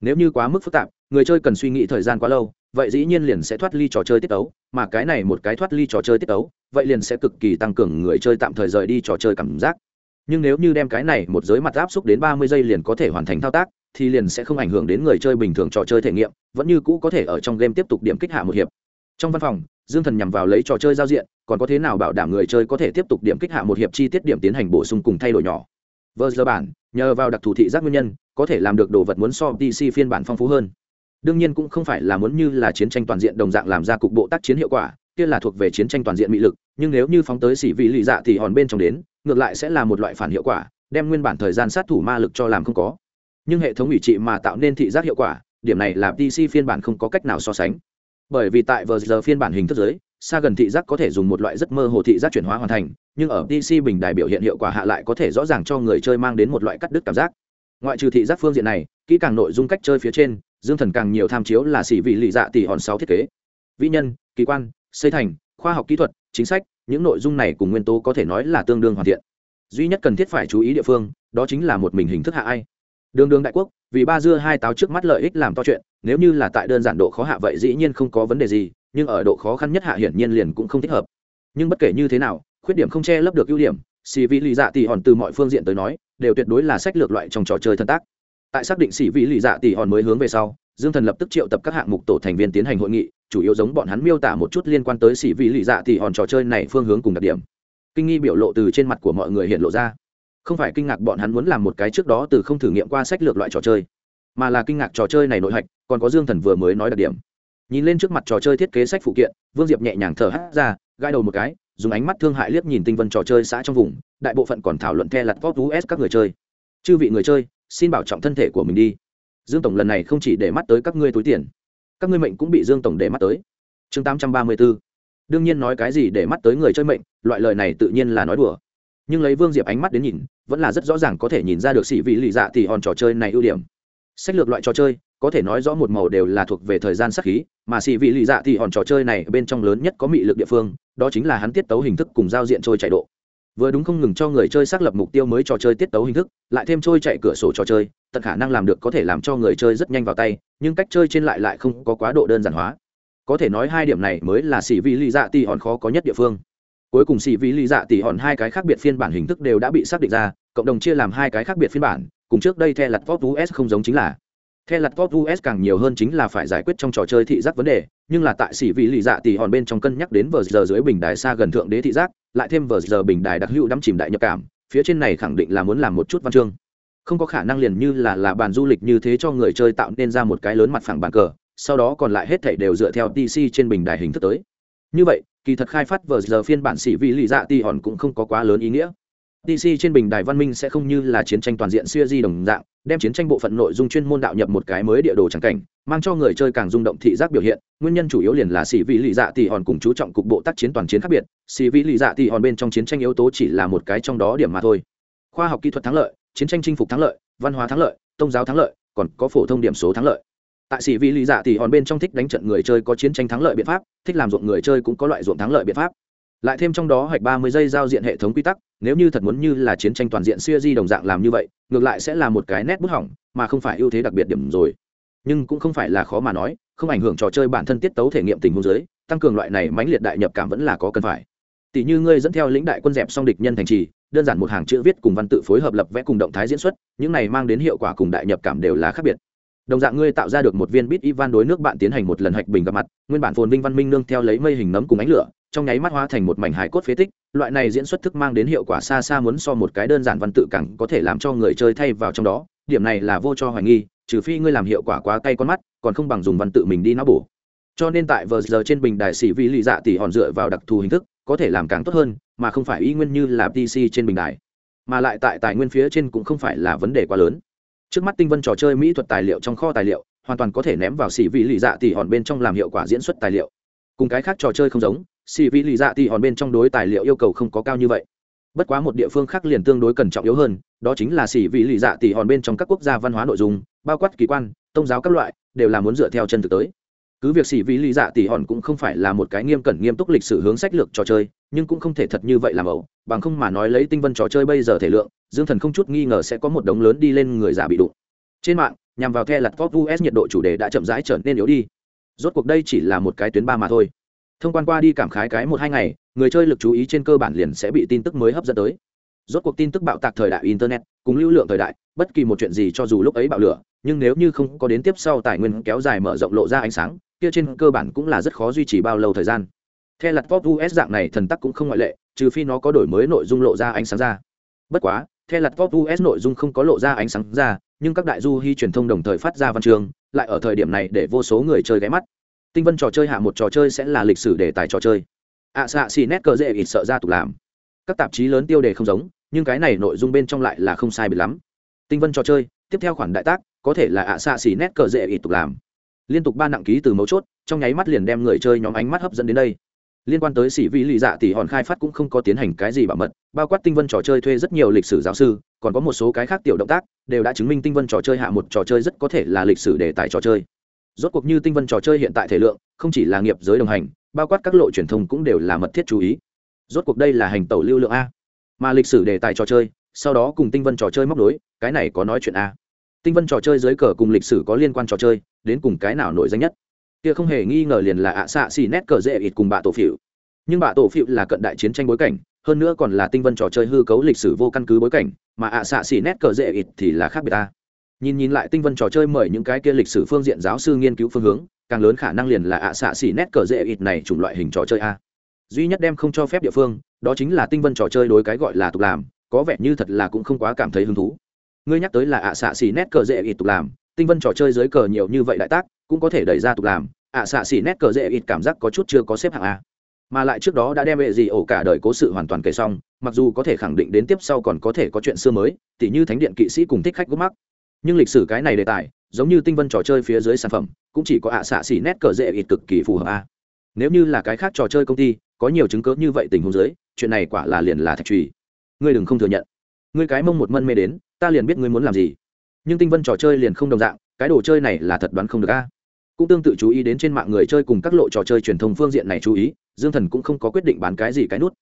A: Nếu như quá mức phức tạp, người chơi cần suy nghĩ thời gian quá lâu, vậy dĩ nhiên liền sẽ thoát ly trò chơi tiết tấu, mà cái này một cái thoát ly trò chơi tiết tấu, vậy liền sẽ cực kỳ tăng cường người chơi tạm thời rời đi trò chơi cảm giác. Nhưng nếu như đem cái này một giới mặt áp xúc đến ba mươi giây liền có thể hoàn thành thao tác, thì liền sẽ không ảnh hưởng đến người chơi bình thường trò chơi thể nghiệm, vẫn như cũ có thể ở trong game tiếp tục điểm kích hạ một hiệp. Trong văn phòng, dương thần nhằm vào lấy trò chơi giao diện, còn có thế nào bảo đảm người chơi có thể tiếp tục điểm kích hạ một hiệp chi tiết điểm tiến hành bổ sung cùng thay đổi nhỏ vờ giờ bản, nhờ vào đặc thù thị giác nguyên nhân, có thể làm được đồ vật muốn so pc phiên bản phong phú hơn. Đương nhiên cũng không phải là muốn như là chiến tranh toàn diện đồng dạng làm ra cục bộ tác chiến hiệu quả, kia là thuộc về chiến tranh toàn diện mỹ lực, nhưng nếu như phóng tới xỉ vị lì dạ thì hòn bên trong đến, ngược lại sẽ là một loại phản hiệu quả, đem nguyên bản thời gian sát thủ ma lực cho làm không có. Nhưng hệ thống ủy trị mà tạo nên thị giác hiệu quả, điểm này là pc phiên bản không có cách nào so sánh. Bởi vì tại vờ giờ phiên bản hình thức giới xa gần thị giác có thể dùng một loại rất mơ hồ thị giác chuyển hóa hoàn thành, nhưng ở pc bình đài biểu hiện hiệu quả hạ lại có thể rõ ràng cho người chơi mang đến một loại cắt đứt cảm giác. Ngoại trừ thị giác phương diện này, kỹ càng nội dung cách chơi phía trên, dương thần càng nhiều tham chiếu là xỉ vị lì dạ tỷ hòn sáu thiết kế. Vĩ nhân, kỳ quan, xây thành, khoa học kỹ thuật, chính sách, những nội dung này cùng nguyên tố có thể nói là tương đương hoàn thiện. Duy nhất cần thiết phải chú ý địa phương, đó chính là một mình hình thức hạ ai. Đường đường đại quốc, vì ba dưa hai táo trước mắt lợi ích làm to chuyện, nếu như là tại đơn giản độ khó hạ vậy dĩ nhiên không có vấn đề gì nhưng ở độ khó khăn nhất hạ hiển nhiên liền cũng không thích hợp. Nhưng bất kể như thế nào, khuyết điểm không che lấp được ưu điểm, xì vị lì dạ tỉ hòn từ mọi phương diện tới nói, đều tuyệt đối là sách lược loại trong trò chơi thân tác. Tại xác định xì vị lì dạ tỉ hòn mới hướng về sau, dương thần lập tức triệu tập các hạng mục tổ thành viên tiến hành hội nghị, chủ yếu giống bọn hắn miêu tả một chút liên quan tới xì vị lì dạ tỉ hòn trò chơi này phương hướng cùng đặc điểm. Kinh nghi biểu lộ từ trên mặt của mọi người hiện lộ ra. Không phải kinh ngạc bọn hắn muốn làm một cái trước đó từ không thử nghiệm qua sách lược loại trò chơi, mà là kinh ngạc trò chơi này nội hạch, còn có dương thần vừa mới nói đặc điểm nhìn lên trước mặt trò chơi thiết kế sách phụ kiện, vương diệp nhẹ nhàng thở hắt ra gai đầu một cái, dùng ánh mắt thương hại liếc nhìn tinh vân trò chơi xã trong vùng, đại bộ phận còn thảo luận the lặt pop us các người chơi. Chư vị người chơi, xin bảo trọng thân thể của mình đi. Dương tổng lần này không chỉ để mắt tới các ngươi túi tiền, các ngươi mệnh cũng bị dương tổng để mắt tới. Chương tám trăm ba mươi 834 đương nhiên nói cái gì để mắt tới người chơi mệnh, loại lời này tự nhiên là nói đùa. Nhưng lấy vương diệp ánh mắt đến nhìn, vẫn là rất rõ ràng có thể nhìn ra được sĩ vị lì dạ thì hòn trò chơi này ưu điểm. Sách lược loại trò chơi có thể nói rõ một màu đều là thuộc về thời gian sắc khí, mà xì vị lì dạ thì hòn trò chơi này bên trong lớn nhất có mị lực địa phương, đó chính là hắn tiết tấu hình thức cùng giao diện trôi chạy độ. Vừa đúng không ngừng cho người chơi xác lập mục tiêu mới trò chơi tiết tấu hình thức, lại thêm trôi chạy cửa sổ trò chơi, tận khả năng làm được có thể làm cho người chơi rất nhanh vào tay, nhưng cách chơi trên lại lại không có quá độ đơn giản hóa. Có thể nói hai điểm này mới là xì vị lì dạ tỷ hòn khó có nhất địa phương. Cuối cùng xì vị lì dạ tỷ hòn hai cái khác biệt phiên bản hình thức đều đã bị xác định ra, cộng đồng chia làm hai cái khác biệt phiên bản, cùng trước đây the lặt pop us không giống chính là the lặt top us càng nhiều hơn chính là phải giải quyết trong trò chơi thị giác vấn đề nhưng là tại xỉ vị lý dạ tỷ hòn bên trong cân nhắc đến vờ giờ dưới bình đài xa gần thượng đế thị giác lại thêm vờ giờ bình đài đặc hữu đắm chìm đại nhập cảm phía trên này khẳng định là muốn làm một chút văn chương không có khả năng liền như là là bàn du lịch như thế cho người chơi tạo nên ra một cái lớn mặt phẳng bàn cờ sau đó còn lại hết thảy đều dựa theo TC trên bình đài hình thức tới. Như vậy, kỳ thật khai phát vở giờ phiên bản sĩ vị lý dạ ti hòn cũng không có quá lớn ý nghĩa. DC trên bình đài văn minh sẽ không như là chiến tranh toàn diện xưa di đồng dạng, đem chiến tranh bộ phận nội dung chuyên môn đạo nhập một cái mới địa đồ chẳng cảnh, mang cho người chơi càng rung động thị giác biểu hiện. Nguyên nhân chủ yếu liền là sĩ vị lý dạ tỷ hòn cùng chú trọng cục bộ tác chiến toàn chiến khác biệt, sĩ vị lý dạ tỷ hòn bên trong chiến tranh yếu tố chỉ là một cái trong đó điểm mà thôi. Khoa học kỹ thuật thắng lợi, chiến tranh chinh phục thắng lợi, văn hóa thắng lợi, tôn giáo thắng lợi, còn có phổ thông điểm số thắng lợi tại sĩ vị lý dạ tỷ hòn bên trong thích đánh trận người chơi có chiến tranh thắng lợi biện pháp thích làm ruộng người chơi cũng có loại ruộng thắng lợi biện pháp lại thêm trong đó hoạch ba mươi giây giao diện hệ thống quy tắc, nếu như thật muốn như là chiến tranh toàn diện siêu di đồng dạng làm như vậy, ngược lại sẽ là một cái nét bút hỏng, mà không phải ưu thế đặc biệt điểm rồi. Nhưng cũng không phải là khó mà nói, không ảnh hưởng trò chơi bản thân tiết tấu thể nghiệm tình huống giới tăng cường loại này mãnh liệt đại nhập cảm vẫn là có cần phải. Tỷ như ngươi dẫn theo lĩnh đại quân dẹp song địch nhân thành trì, đơn giản một hàng chữ viết cùng văn tự phối hợp lập vẽ cùng động thái diễn xuất, những này mang đến hiệu quả cùng đại nhập cảm đều là khác biệt. Đồng dạng ngươi tạo ra được một viên bit ivan đối nước bạn tiến hành một lần hạch bình gặp mặt, nguyên bản phồn vinh văn minh nương theo lấy mây hình nấm cùng ánh lửa trong nháy mắt hóa thành một mảnh hải cốt phế tích, loại này diễn xuất thức mang đến hiệu quả xa xa muốn so một cái đơn giản văn tự càng có thể làm cho người chơi thay vào trong đó, điểm này là vô cho hoài nghi, trừ phi ngươi làm hiệu quả quá cay con mắt, còn không bằng dùng văn tự mình đi não bổ. Cho nên tại vờ giờ trên bình đài xỉ vi lì dạ tỷ hòn dựa vào đặc thù hình thức, có thể làm càng tốt hơn, mà không phải y nguyên như là pc trên bình đài. Mà lại tại tài nguyên phía trên cũng không phải là vấn đề quá lớn. Trước mắt tinh vân trò chơi mỹ thuật tài liệu trong kho tài liệu, hoàn toàn có thể ném vào xỉ vị lì dạ tỉ hòn bên trong làm hiệu quả diễn xuất tài liệu. Cùng cái khác trò chơi không giống xì vị lì dạ tỉ hòn bên trong đối tài liệu yêu cầu không có cao như vậy. Bất quá một địa phương khác liền tương đối cần trọng yếu hơn, đó chính là xì vị lì dạ tỉ hòn bên trong các quốc gia văn hóa nội dung, bao quát kỳ quan, tôn giáo các loại, đều là muốn dựa theo chân thực tới. Cứ việc xỉ vị lì dạ tỉ hòn cũng không phải là một cái nghiêm cẩn nghiêm túc lịch sử hướng sách lược trò chơi, nhưng cũng không thể thật như vậy làm ẩu, bằng không mà nói lấy tinh vân trò chơi bây giờ thể lượng, dương thần không chút nghi ngờ sẽ có một đống lớn đi lên người giả bị đụng. Trên mạng, nhằm vào the lặt top us nhiệt độ chủ đề đã chậm rãi trở nên yếu đi. Rốt cuộc đây chỉ là một cái tuyến ba mà thôi thông quan qua đi cảm khái cái một hai ngày, người chơi lực chú ý trên cơ bản liền sẽ bị tin tức mới hấp dẫn tới. Rốt cuộc tin tức bạo tạc thời đại internet, cùng lưu lượng thời đại, bất kỳ một chuyện gì cho dù lúc ấy bạo lửa, nhưng nếu như không có đến tiếp sau tài nguyên kéo dài mở rộng lộ ra ánh sáng, kia trên cơ bản cũng là rất khó duy trì bao lâu thời gian. Theo lặt pop us dạng này thần tắc cũng không ngoại lệ, trừ phi nó có đổi mới nội dung lộ ra ánh sáng ra. Bất quá, theo lặt pop us nội dung không có lộ ra ánh sáng ra, nhưng các đại du hy truyền thông đồng thời phát ra văn chương, lại ở thời điểm này để vô số người chơi ghé mắt tinh vân trò chơi hạ một trò chơi sẽ là lịch sử đề tài trò chơi. Ạ xạ xì nét cờ dễ ít sợ ra tục làm. Các tạp chí lớn tiêu đề không giống, nhưng cái này nội dung bên trong lại là không sai biệt lắm. Tinh vân trò chơi, tiếp theo khoản đại tác, có thể là ạ xạ xì nét cờ dễ ít tục làm. Liên tục ba nặng ký từ mấu chốt, trong nháy mắt liền đem người chơi nhóm ánh mắt hấp dẫn đến đây. Liên quan tới sĩ vi lì dạ tỷ hòn khai phát cũng không có tiến hành cái gì bảo mật, bao quát tinh vân trò chơi thuê rất nhiều lịch sử giáo sư, còn có một số cái khác tiểu động tác, đều đã chứng minh tinh vân trò chơi hạ một trò chơi rất có thể là lịch sử đề tài trò chơi rốt cuộc như tinh vân trò chơi hiện tại thể lượng, không chỉ là nghiệp giới đồng hành, bao quát các lộ truyền thông cũng đều là mật thiết chú ý. Rốt cuộc đây là hành tẩu lưu lượng a. Mà lịch sử đề tài trò chơi, sau đó cùng tinh vân trò chơi móc đối cái này có nói chuyện a. Tinh vân trò chơi dưới cờ cùng lịch sử có liên quan trò chơi, đến cùng cái nào nổi danh nhất? Kia không hề nghi ngờ liền là ạ xạ xì nét cờ dễ ít cùng bạ tổ phịu. Nhưng bạ tổ phịu là cận đại chiến tranh bối cảnh, hơn nữa còn là tinh vân trò chơi hư cấu lịch sử vô căn cứ bối cảnh, mà ạ xạ xì nét cờ dễ ít thì là khác biệt ta nhìn nhìn lại tinh vân trò chơi mời những cái kia lịch sử phương diện giáo sư nghiên cứu phương hướng, càng lớn khả năng liền là ạ xạ xì nét cờ dễ ít này chủng loại hình trò chơi a. Duy nhất đem không cho phép địa phương, đó chính là tinh vân trò chơi đối cái gọi là tục làm, có vẻ như thật là cũng không quá cảm thấy hứng thú. Ngươi nhắc tới là ạ xạ xì nét cờ dễ ít tục làm, tinh vân trò chơi dưới cờ nhiều như vậy đại tác, cũng có thể đẩy ra tục làm, ạ xạ xì nét cờ dễ ít cảm giác có chút chưa có xếp hạng a. Mà lại trước đó đã đem hệ gì ổ cả đời cố sự hoàn toàn kể xong, mặc dù có thể khẳng định đến tiếp sau còn có thể có chuyện xưa mới, tỉ như thánh điện kỵ sĩ cùng thích khách gốc mắc nhưng lịch sử cái này đề tài, giống như tinh vân trò chơi phía dưới sản phẩm, cũng chỉ có ạ xạ xỉ nét cờ dễ ít cực kỳ phù hợp a. Nếu như là cái khác trò chơi công ty, có nhiều chứng cớ như vậy tình huống dưới, chuyện này quả là liền là thạch trùy ngươi đừng không thừa nhận. Ngươi cái mông một mân mê đến, ta liền biết ngươi muốn làm gì. Nhưng tinh vân trò chơi liền không đồng dạng, cái đồ chơi này là thật đoán không được a. Cũng tương tự chú ý đến trên mạng người chơi cùng các lộ trò chơi truyền thông phương diện này chú ý, dương thần cũng không có quyết định bán cái gì cái nút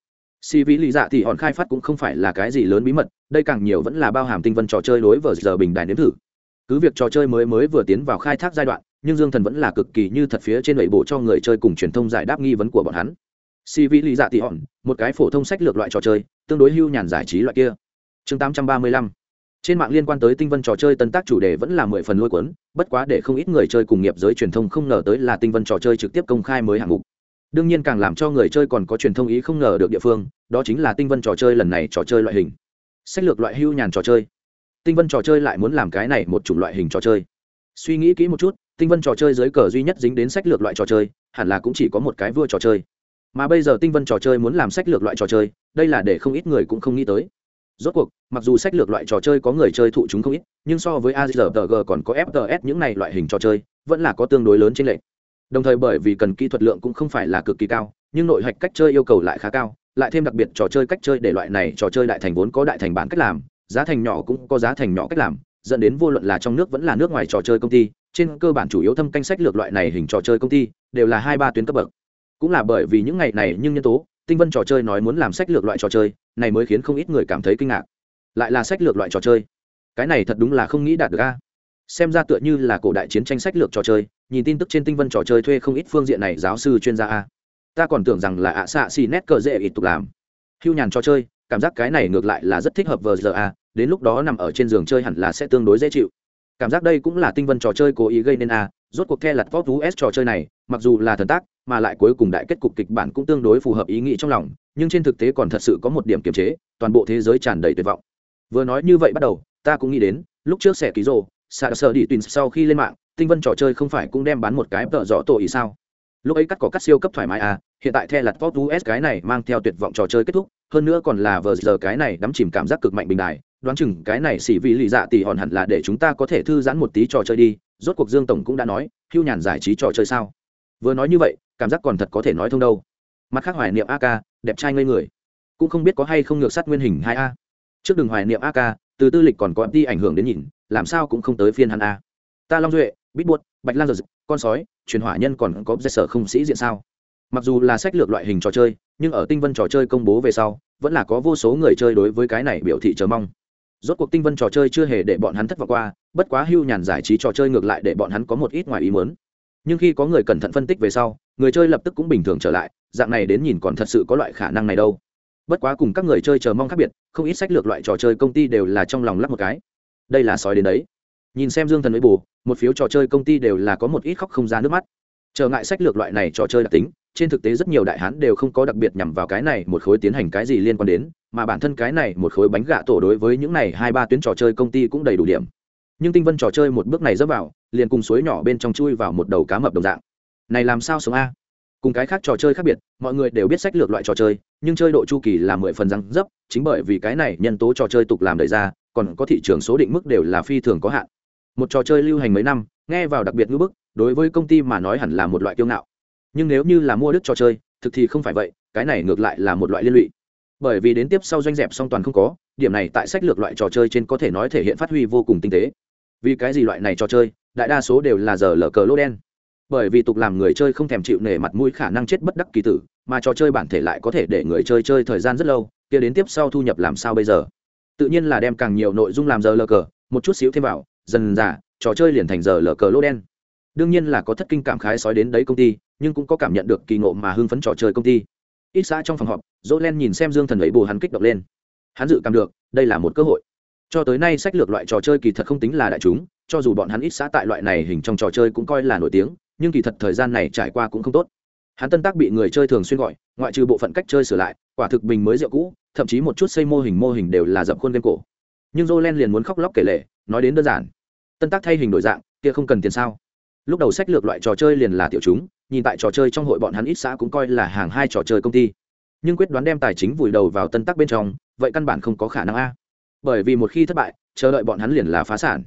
A: si vĩ lý dạ thì hòn khai phát cũng không phải là cái gì lớn bí mật, đây càng nhiều vẫn là bao hàm tinh vân trò chơi đối với giờ bình đài nếm thử. Cứ việc trò chơi mới mới vừa tiến vào khai thác giai đoạn, nhưng dương thần vẫn là cực kỳ như thật phía trên lệ bộ cho người chơi cùng truyền thông giải đáp nghi vấn của bọn hắn. Si vĩ lý dạ thì hòn, một cái phổ thông sách lược loại trò chơi, tương đối hưu nhàn giải trí loại kia. Chương tám trăm ba mươi lăm. Trên mạng liên quan tới tinh vân trò chơi tân tác chủ đề vẫn là mười phần lôi cuốn, bất quá để không ít người chơi cùng nghiệp giới truyền thông không ngờ tới là tinh vân trò chơi trực tiếp công khai mới hạng mục đương nhiên càng làm cho người chơi còn có truyền thông ý không ngờ được địa phương, đó chính là tinh vân trò chơi lần này trò chơi loại hình. Sách lược loại hưu nhàn trò chơi. Tinh vân trò chơi lại muốn làm cái này một chủng loại hình trò chơi. Suy nghĩ kỹ một chút, tinh vân trò chơi dưới cờ duy nhất dính đến sách lược loại trò chơi, hẳn là cũng chỉ có một cái vua trò chơi. Mà bây giờ tinh vân trò chơi muốn làm sách lược loại trò chơi, đây là để không ít người cũng không nghĩ tới. Rốt cuộc, mặc dù sách lược loại trò chơi có người chơi thụ chúng không ít, nhưng so với azrg còn có fts những này loại hình trò chơi, vẫn là có tương đối lớn trên lệ đồng thời bởi vì cần kỹ thuật lượng cũng không phải là cực kỳ cao, nhưng nội hạch cách chơi yêu cầu lại khá cao, lại thêm đặc biệt trò chơi cách chơi để loại này trò chơi đại thành vốn có đại thành bản cách làm, giá thành nhỏ cũng có giá thành nhỏ cách làm, dẫn đến vô luận là trong nước vẫn là nước ngoài trò chơi công ty, trên cơ bản chủ yếu thâm canh sách lược loại này hình trò chơi công ty, đều là hai ba tuyến cấp bậc. Cũng là bởi vì những ngày này nhưng nhân tố, tinh vân trò chơi nói muốn làm sách lược loại trò chơi, này mới khiến không ít người cảm thấy kinh ngạc. Lại là sách lược loại trò chơi. Cái này thật đúng là không nghĩ đạt được a. Xem ra tựa như là cổ đại chiến tranh sách lược trò chơi nhìn tin tức trên tinh vân trò chơi thuê không ít phương diện này giáo sư chuyên gia a. Ta còn tưởng rằng là ạ xạ xì nét cờ dễ ít tục làm. Hưu nhàn trò chơi, cảm giác cái này ngược lại là rất thích hợp vờ giờ a, đến lúc đó nằm ở trên giường chơi hẳn là sẽ tương đối dễ chịu. Cảm giác đây cũng là tinh vân trò chơi cố ý gây nên a, rốt cuộc the lặt vót s trò chơi này, mặc dù là thần tác, mà lại cuối cùng đại kết cục kịch bản cũng tương đối phù hợp ý nghĩ trong lòng, nhưng trên thực tế còn thật sự có một điểm kiềm chế, toàn bộ thế giới tràn đầy tuyệt vọng. Vừa nói như vậy bắt đầu, ta cũng nghĩ đến, lúc trước sẽ ký rồ xạ sợ đi tùy sau khi lên mạng tinh vân trò chơi không phải cũng đem bán một cái tợ rõ tổ ý sao? Lúc ấy cắt có cắt siêu cấp thoải mái à hiện tại the lặt top us cái này mang theo tuyệt vọng trò chơi kết thúc, hơn nữa còn là vờ giờ cái này đắm chìm cảm giác cực mạnh bình đài đoán chừng cái này xỉ vì lì dạ tỷ hòn hẳn là để chúng ta có thể thư giãn một tí trò chơi đi, rốt cuộc dương tổng cũng đã nói, hưu nhàn giải trí trò chơi sao? Vừa nói như vậy, cảm giác còn thật có thể nói thông đâu. Mặt khác hoài niệm a ca, đẹp trai ngây người. Cũng không biết có hay không ngược sắt nguyên hình hai a. Trước đường hoài niệm a ca, từ tư lịch còn có đi ảnh hưởng đến nhìn, làm sao cũng không tới phiên hắn a. Ta long duệ bít buốt, bạch lan giật con sói, truyền hỏa nhân còn có dây sở không sĩ diện sao? Mặc dù là sách lược loại hình trò chơi, nhưng ở tinh vân trò chơi công bố về sau, vẫn là có vô số người chơi đối với cái này biểu thị chờ mong. Rốt cuộc tinh vân trò chơi chưa hề để bọn hắn thất vọng qua, bất quá hưu nhàn giải trí trò chơi ngược lại để bọn hắn có một ít ngoài ý muốn. Nhưng khi có người cẩn thận phân tích về sau, người chơi lập tức cũng bình thường trở lại, dạng này đến nhìn còn thật sự có loại khả năng này đâu. Bất quá cùng các người chơi chờ mong khác biệt, không ít sách lược loại trò chơi công ty đều là trong lòng lắp một cái. Đây là sói đến đấy nhìn xem dương thần với bù, một phiếu trò chơi công ty đều là có một ít khóc không ra nước mắt. Trở ngại sách lược loại này trò chơi đặc tính, trên thực tế rất nhiều đại hán đều không có đặc biệt nhằm vào cái này một khối tiến hành cái gì liên quan đến, mà bản thân cái này một khối bánh gạ tổ đối với những này hai ba tuyến trò chơi công ty cũng đầy đủ điểm. Nhưng tinh vân trò chơi một bước này dấp vào, liền cùng suối nhỏ bên trong chui vào một đầu cá mập đồng dạng. Này làm sao sống a? Cùng cái khác trò chơi khác biệt, mọi người đều biết sách lược loại trò chơi, nhưng chơi độ chu kỳ là mười phần răng dấp, chính bởi vì cái này nhân tố trò chơi tục làm đầy ra, còn có thị trường số định mức đều là phi thường có hạn một trò chơi lưu hành mấy năm, nghe vào đặc biệt ngữ bức, đối với công ty mà nói hẳn là một loại kiêu ngạo. Nhưng nếu như là mua đức trò chơi, thực thì không phải vậy, cái này ngược lại là một loại liên lụy. Bởi vì đến tiếp sau doanh dẹp song toàn không có, điểm này tại sách lược loại trò chơi trên có thể nói thể hiện phát huy vô cùng tinh tế. Vì cái gì loại này trò chơi, đại đa số đều là giờ lờ cờ lô đen. Bởi vì tục làm người chơi không thèm chịu nể mặt mũi khả năng chết bất đắc kỳ tử, mà trò chơi bản thể lại có thể để người chơi chơi thời gian rất lâu, kia đến tiếp sau thu nhập làm sao bây giờ? Tự nhiên là đem càng nhiều nội dung làm giờ lờ cờ, một chút xíu thêm vào dần dà, trò chơi liền thành giờ lờ cờ lô đen. Đương nhiên là có thất kinh cảm khái sói đến đấy công ty, nhưng cũng có cảm nhận được kỳ ngộ mà hưng phấn trò chơi công ty. Ít xã trong phòng họp, dỗ len nhìn xem dương thần ấy bù hắn kích động lên. Hắn dự cảm được, đây là một cơ hội. Cho tới nay sách lược loại trò chơi kỳ thật không tính là đại chúng, cho dù bọn hắn ít xã tại loại này hình trong trò chơi cũng coi là nổi tiếng, nhưng kỳ thật thời gian này trải qua cũng không tốt. Hắn tân tác bị người chơi thường xuyên gọi, ngoại trừ bộ phận cách chơi sửa lại, quả thực bình mới rượu cũ, thậm chí một chút xây mô hình mô hình đều là dập khuôn game cổ. Nhưng jolen liền muốn khóc lóc kể lể nói đến đơn giản. Tân tác thay hình đổi dạng, kia không cần tiền sao? Lúc đầu sách lược loại trò chơi liền là tiểu chúng, nhìn tại trò chơi trong hội bọn hắn ít xã cũng coi là hàng hai trò chơi công ty. Nhưng quyết đoán đem tài chính vùi đầu vào tân tắc bên trong, vậy căn bản không có khả năng a. Bởi vì một khi thất bại, chờ đợi bọn hắn liền là phá sản.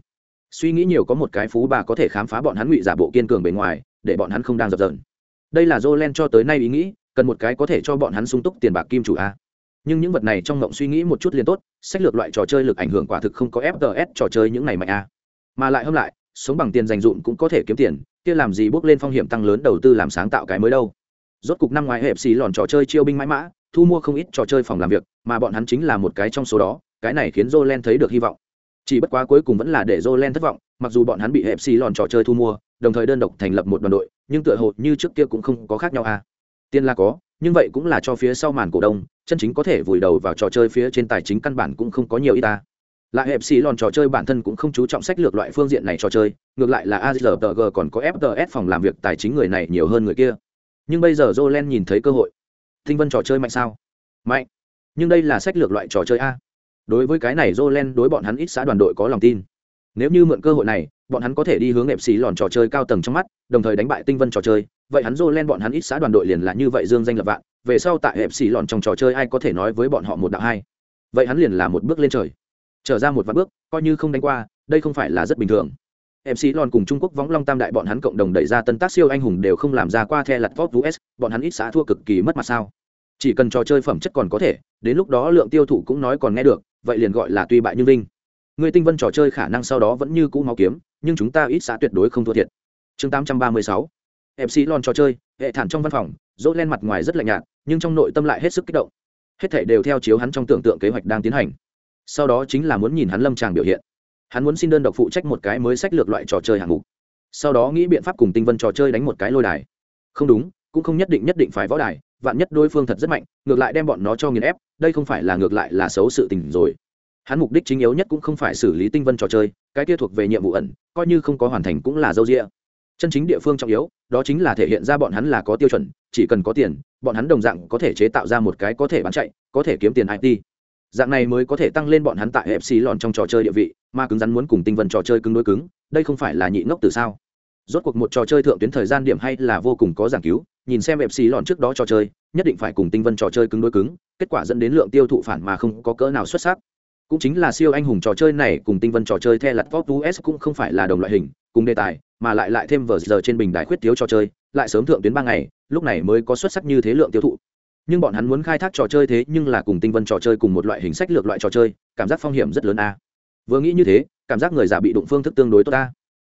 A: Suy nghĩ nhiều có một cái phú bà có thể khám phá bọn hắn ngụy giả bộ kiên cường bề ngoài, để bọn hắn không đang dập dờn. Đây là jolen cho tới nay ý nghĩ, cần một cái có thể cho bọn hắn sung túc tiền bạc kim chủ a nhưng những vật này trong ngộng suy nghĩ một chút liền tốt, sách lược loại trò chơi lực ảnh hưởng quả thực không có fts trò chơi những này mạnh a mà lại hôm lại, sống bằng tiền dành dụm cũng có thể kiếm tiền, kia làm gì bước lên phong hiểm tăng lớn đầu tư làm sáng tạo cái mới đâu. Rốt cục năm ngoài hẹp xì lòn trò chơi chiêu binh mãi mã, thu mua không ít trò chơi phòng làm việc, mà bọn hắn chính là một cái trong số đó, cái này khiến jolen thấy được hy vọng. Chỉ bất quá cuối cùng vẫn là để jolen thất vọng, mặc dù bọn hắn bị hẹp xì lòn trò chơi thu mua, đồng thời đơn độc thành lập một đoàn đội, nhưng tựa hồ như trước kia cũng không có khác nhau à. Tiền là có nhưng vậy cũng là cho phía sau màn cổ đông, chân chính có thể vùi đầu vào trò chơi phía trên tài chính căn bản cũng không có nhiều y ta. Lại hẹp xì lòn trò chơi bản thân cũng không chú trọng sách lược loại phương diện này trò chơi, ngược lại là azrg còn có fts phòng làm việc tài chính người này nhiều hơn người kia. Nhưng bây giờ jolen nhìn thấy cơ hội. Tinh vân trò chơi mạnh sao? Mạnh. Nhưng đây là sách lược loại trò chơi a. Đối với cái này jolen đối bọn hắn ít xã đoàn đội có lòng tin. Nếu như mượn cơ hội này, bọn hắn có thể đi hướng hẹp xì lòn trò chơi cao tầng trong mắt, đồng thời đánh bại tinh vân trò chơi vậy hắn jolen bọn hắn ít xã đoàn đội liền là như vậy dương danh lập vạn về sau tại hẹp xì lòn trong trò chơi ai có thể nói với bọn họ một đạo hai vậy hắn liền là một bước lên trời trở ra một vạn bước coi như không đánh qua đây không phải là rất bình thường MC Lon cùng Trung Quốc võng long tam đại bọn hắn cộng đồng đẩy ra tân tác siêu anh hùng đều không làm ra qua the lật top US, bọn hắn ít xã thua cực kỳ mất mặt sao? Chỉ cần trò chơi phẩm chất còn có thể, đến lúc đó lượng tiêu thụ cũng nói còn nghe được, vậy liền gọi là tuy bại nhưng vinh. Người tinh vân trò chơi khả năng sau đó vẫn như cũ máu kiếm, nhưng chúng ta ít xã tuyệt đối không thua thiệt. Chương 836. MC Lon trò chơi, hệ thản trong văn phòng, dỗ lên mặt ngoài rất lạnh nhạt, nhưng trong nội tâm lại hết sức kích động. Hết thảy đều theo chiếu hắn trong tưởng tượng kế hoạch đang tiến hành. Sau đó chính là muốn nhìn hắn lâm tràng biểu hiện. Hắn muốn xin đơn độc phụ trách một cái mới sách lược loại trò chơi hạng mục. Sau đó nghĩ biện pháp cùng tinh vân trò chơi đánh một cái lôi đài. Không đúng cũng không nhất định nhất định phải võ đài vạn nhất đối phương thật rất mạnh ngược lại đem bọn nó cho nghiền ép đây không phải là ngược lại là xấu sự tình rồi. Hắn mục đích chính yếu nhất cũng không phải xử lý tinh vân trò chơi cái kia thuộc về nhiệm vụ ẩn coi như không có hoàn thành cũng là dâu rĩa chân chính địa phương trọng yếu, đó chính là thể hiện ra bọn hắn là có tiêu chuẩn, chỉ cần có tiền, bọn hắn đồng dạng có thể chế tạo ra một cái có thể bán chạy, có thể kiếm tiền it dạng này mới có thể tăng lên bọn hắn tại hẹp xì lòn trong trò chơi địa vị, mà cứng rắn muốn cùng tinh vân trò chơi cứng đối cứng, đây không phải là nhị ngốc từ sao? Rốt cuộc một trò chơi thượng tuyến thời gian điểm hay là vô cùng có giảng cứu, nhìn xem hẹp xì lòn trước đó trò chơi, nhất định phải cùng tinh vân trò chơi cứng đối cứng, kết quả dẫn đến lượng tiêu thụ phản mà không có cỡ nào xuất sắc. Cũng chính là siêu anh hùng trò chơi này cùng tinh vân trò chơi theo lặt vóc us cũng không phải là đồng loại hình, cùng đề tài mà lại lại thêm vờ giờ trên bình đài khuyết thiếu trò chơi, lại sớm thượng tuyến ba ngày, lúc này mới có xuất sắc như thế lượng tiêu thụ. Nhưng bọn hắn muốn khai thác trò chơi thế nhưng là cùng tinh vân trò chơi cùng một loại hình sách lược loại trò chơi, cảm giác phong hiểm rất lớn a. Vừa nghĩ như thế, cảm giác người già bị đụng phương thức tương đối tốt a.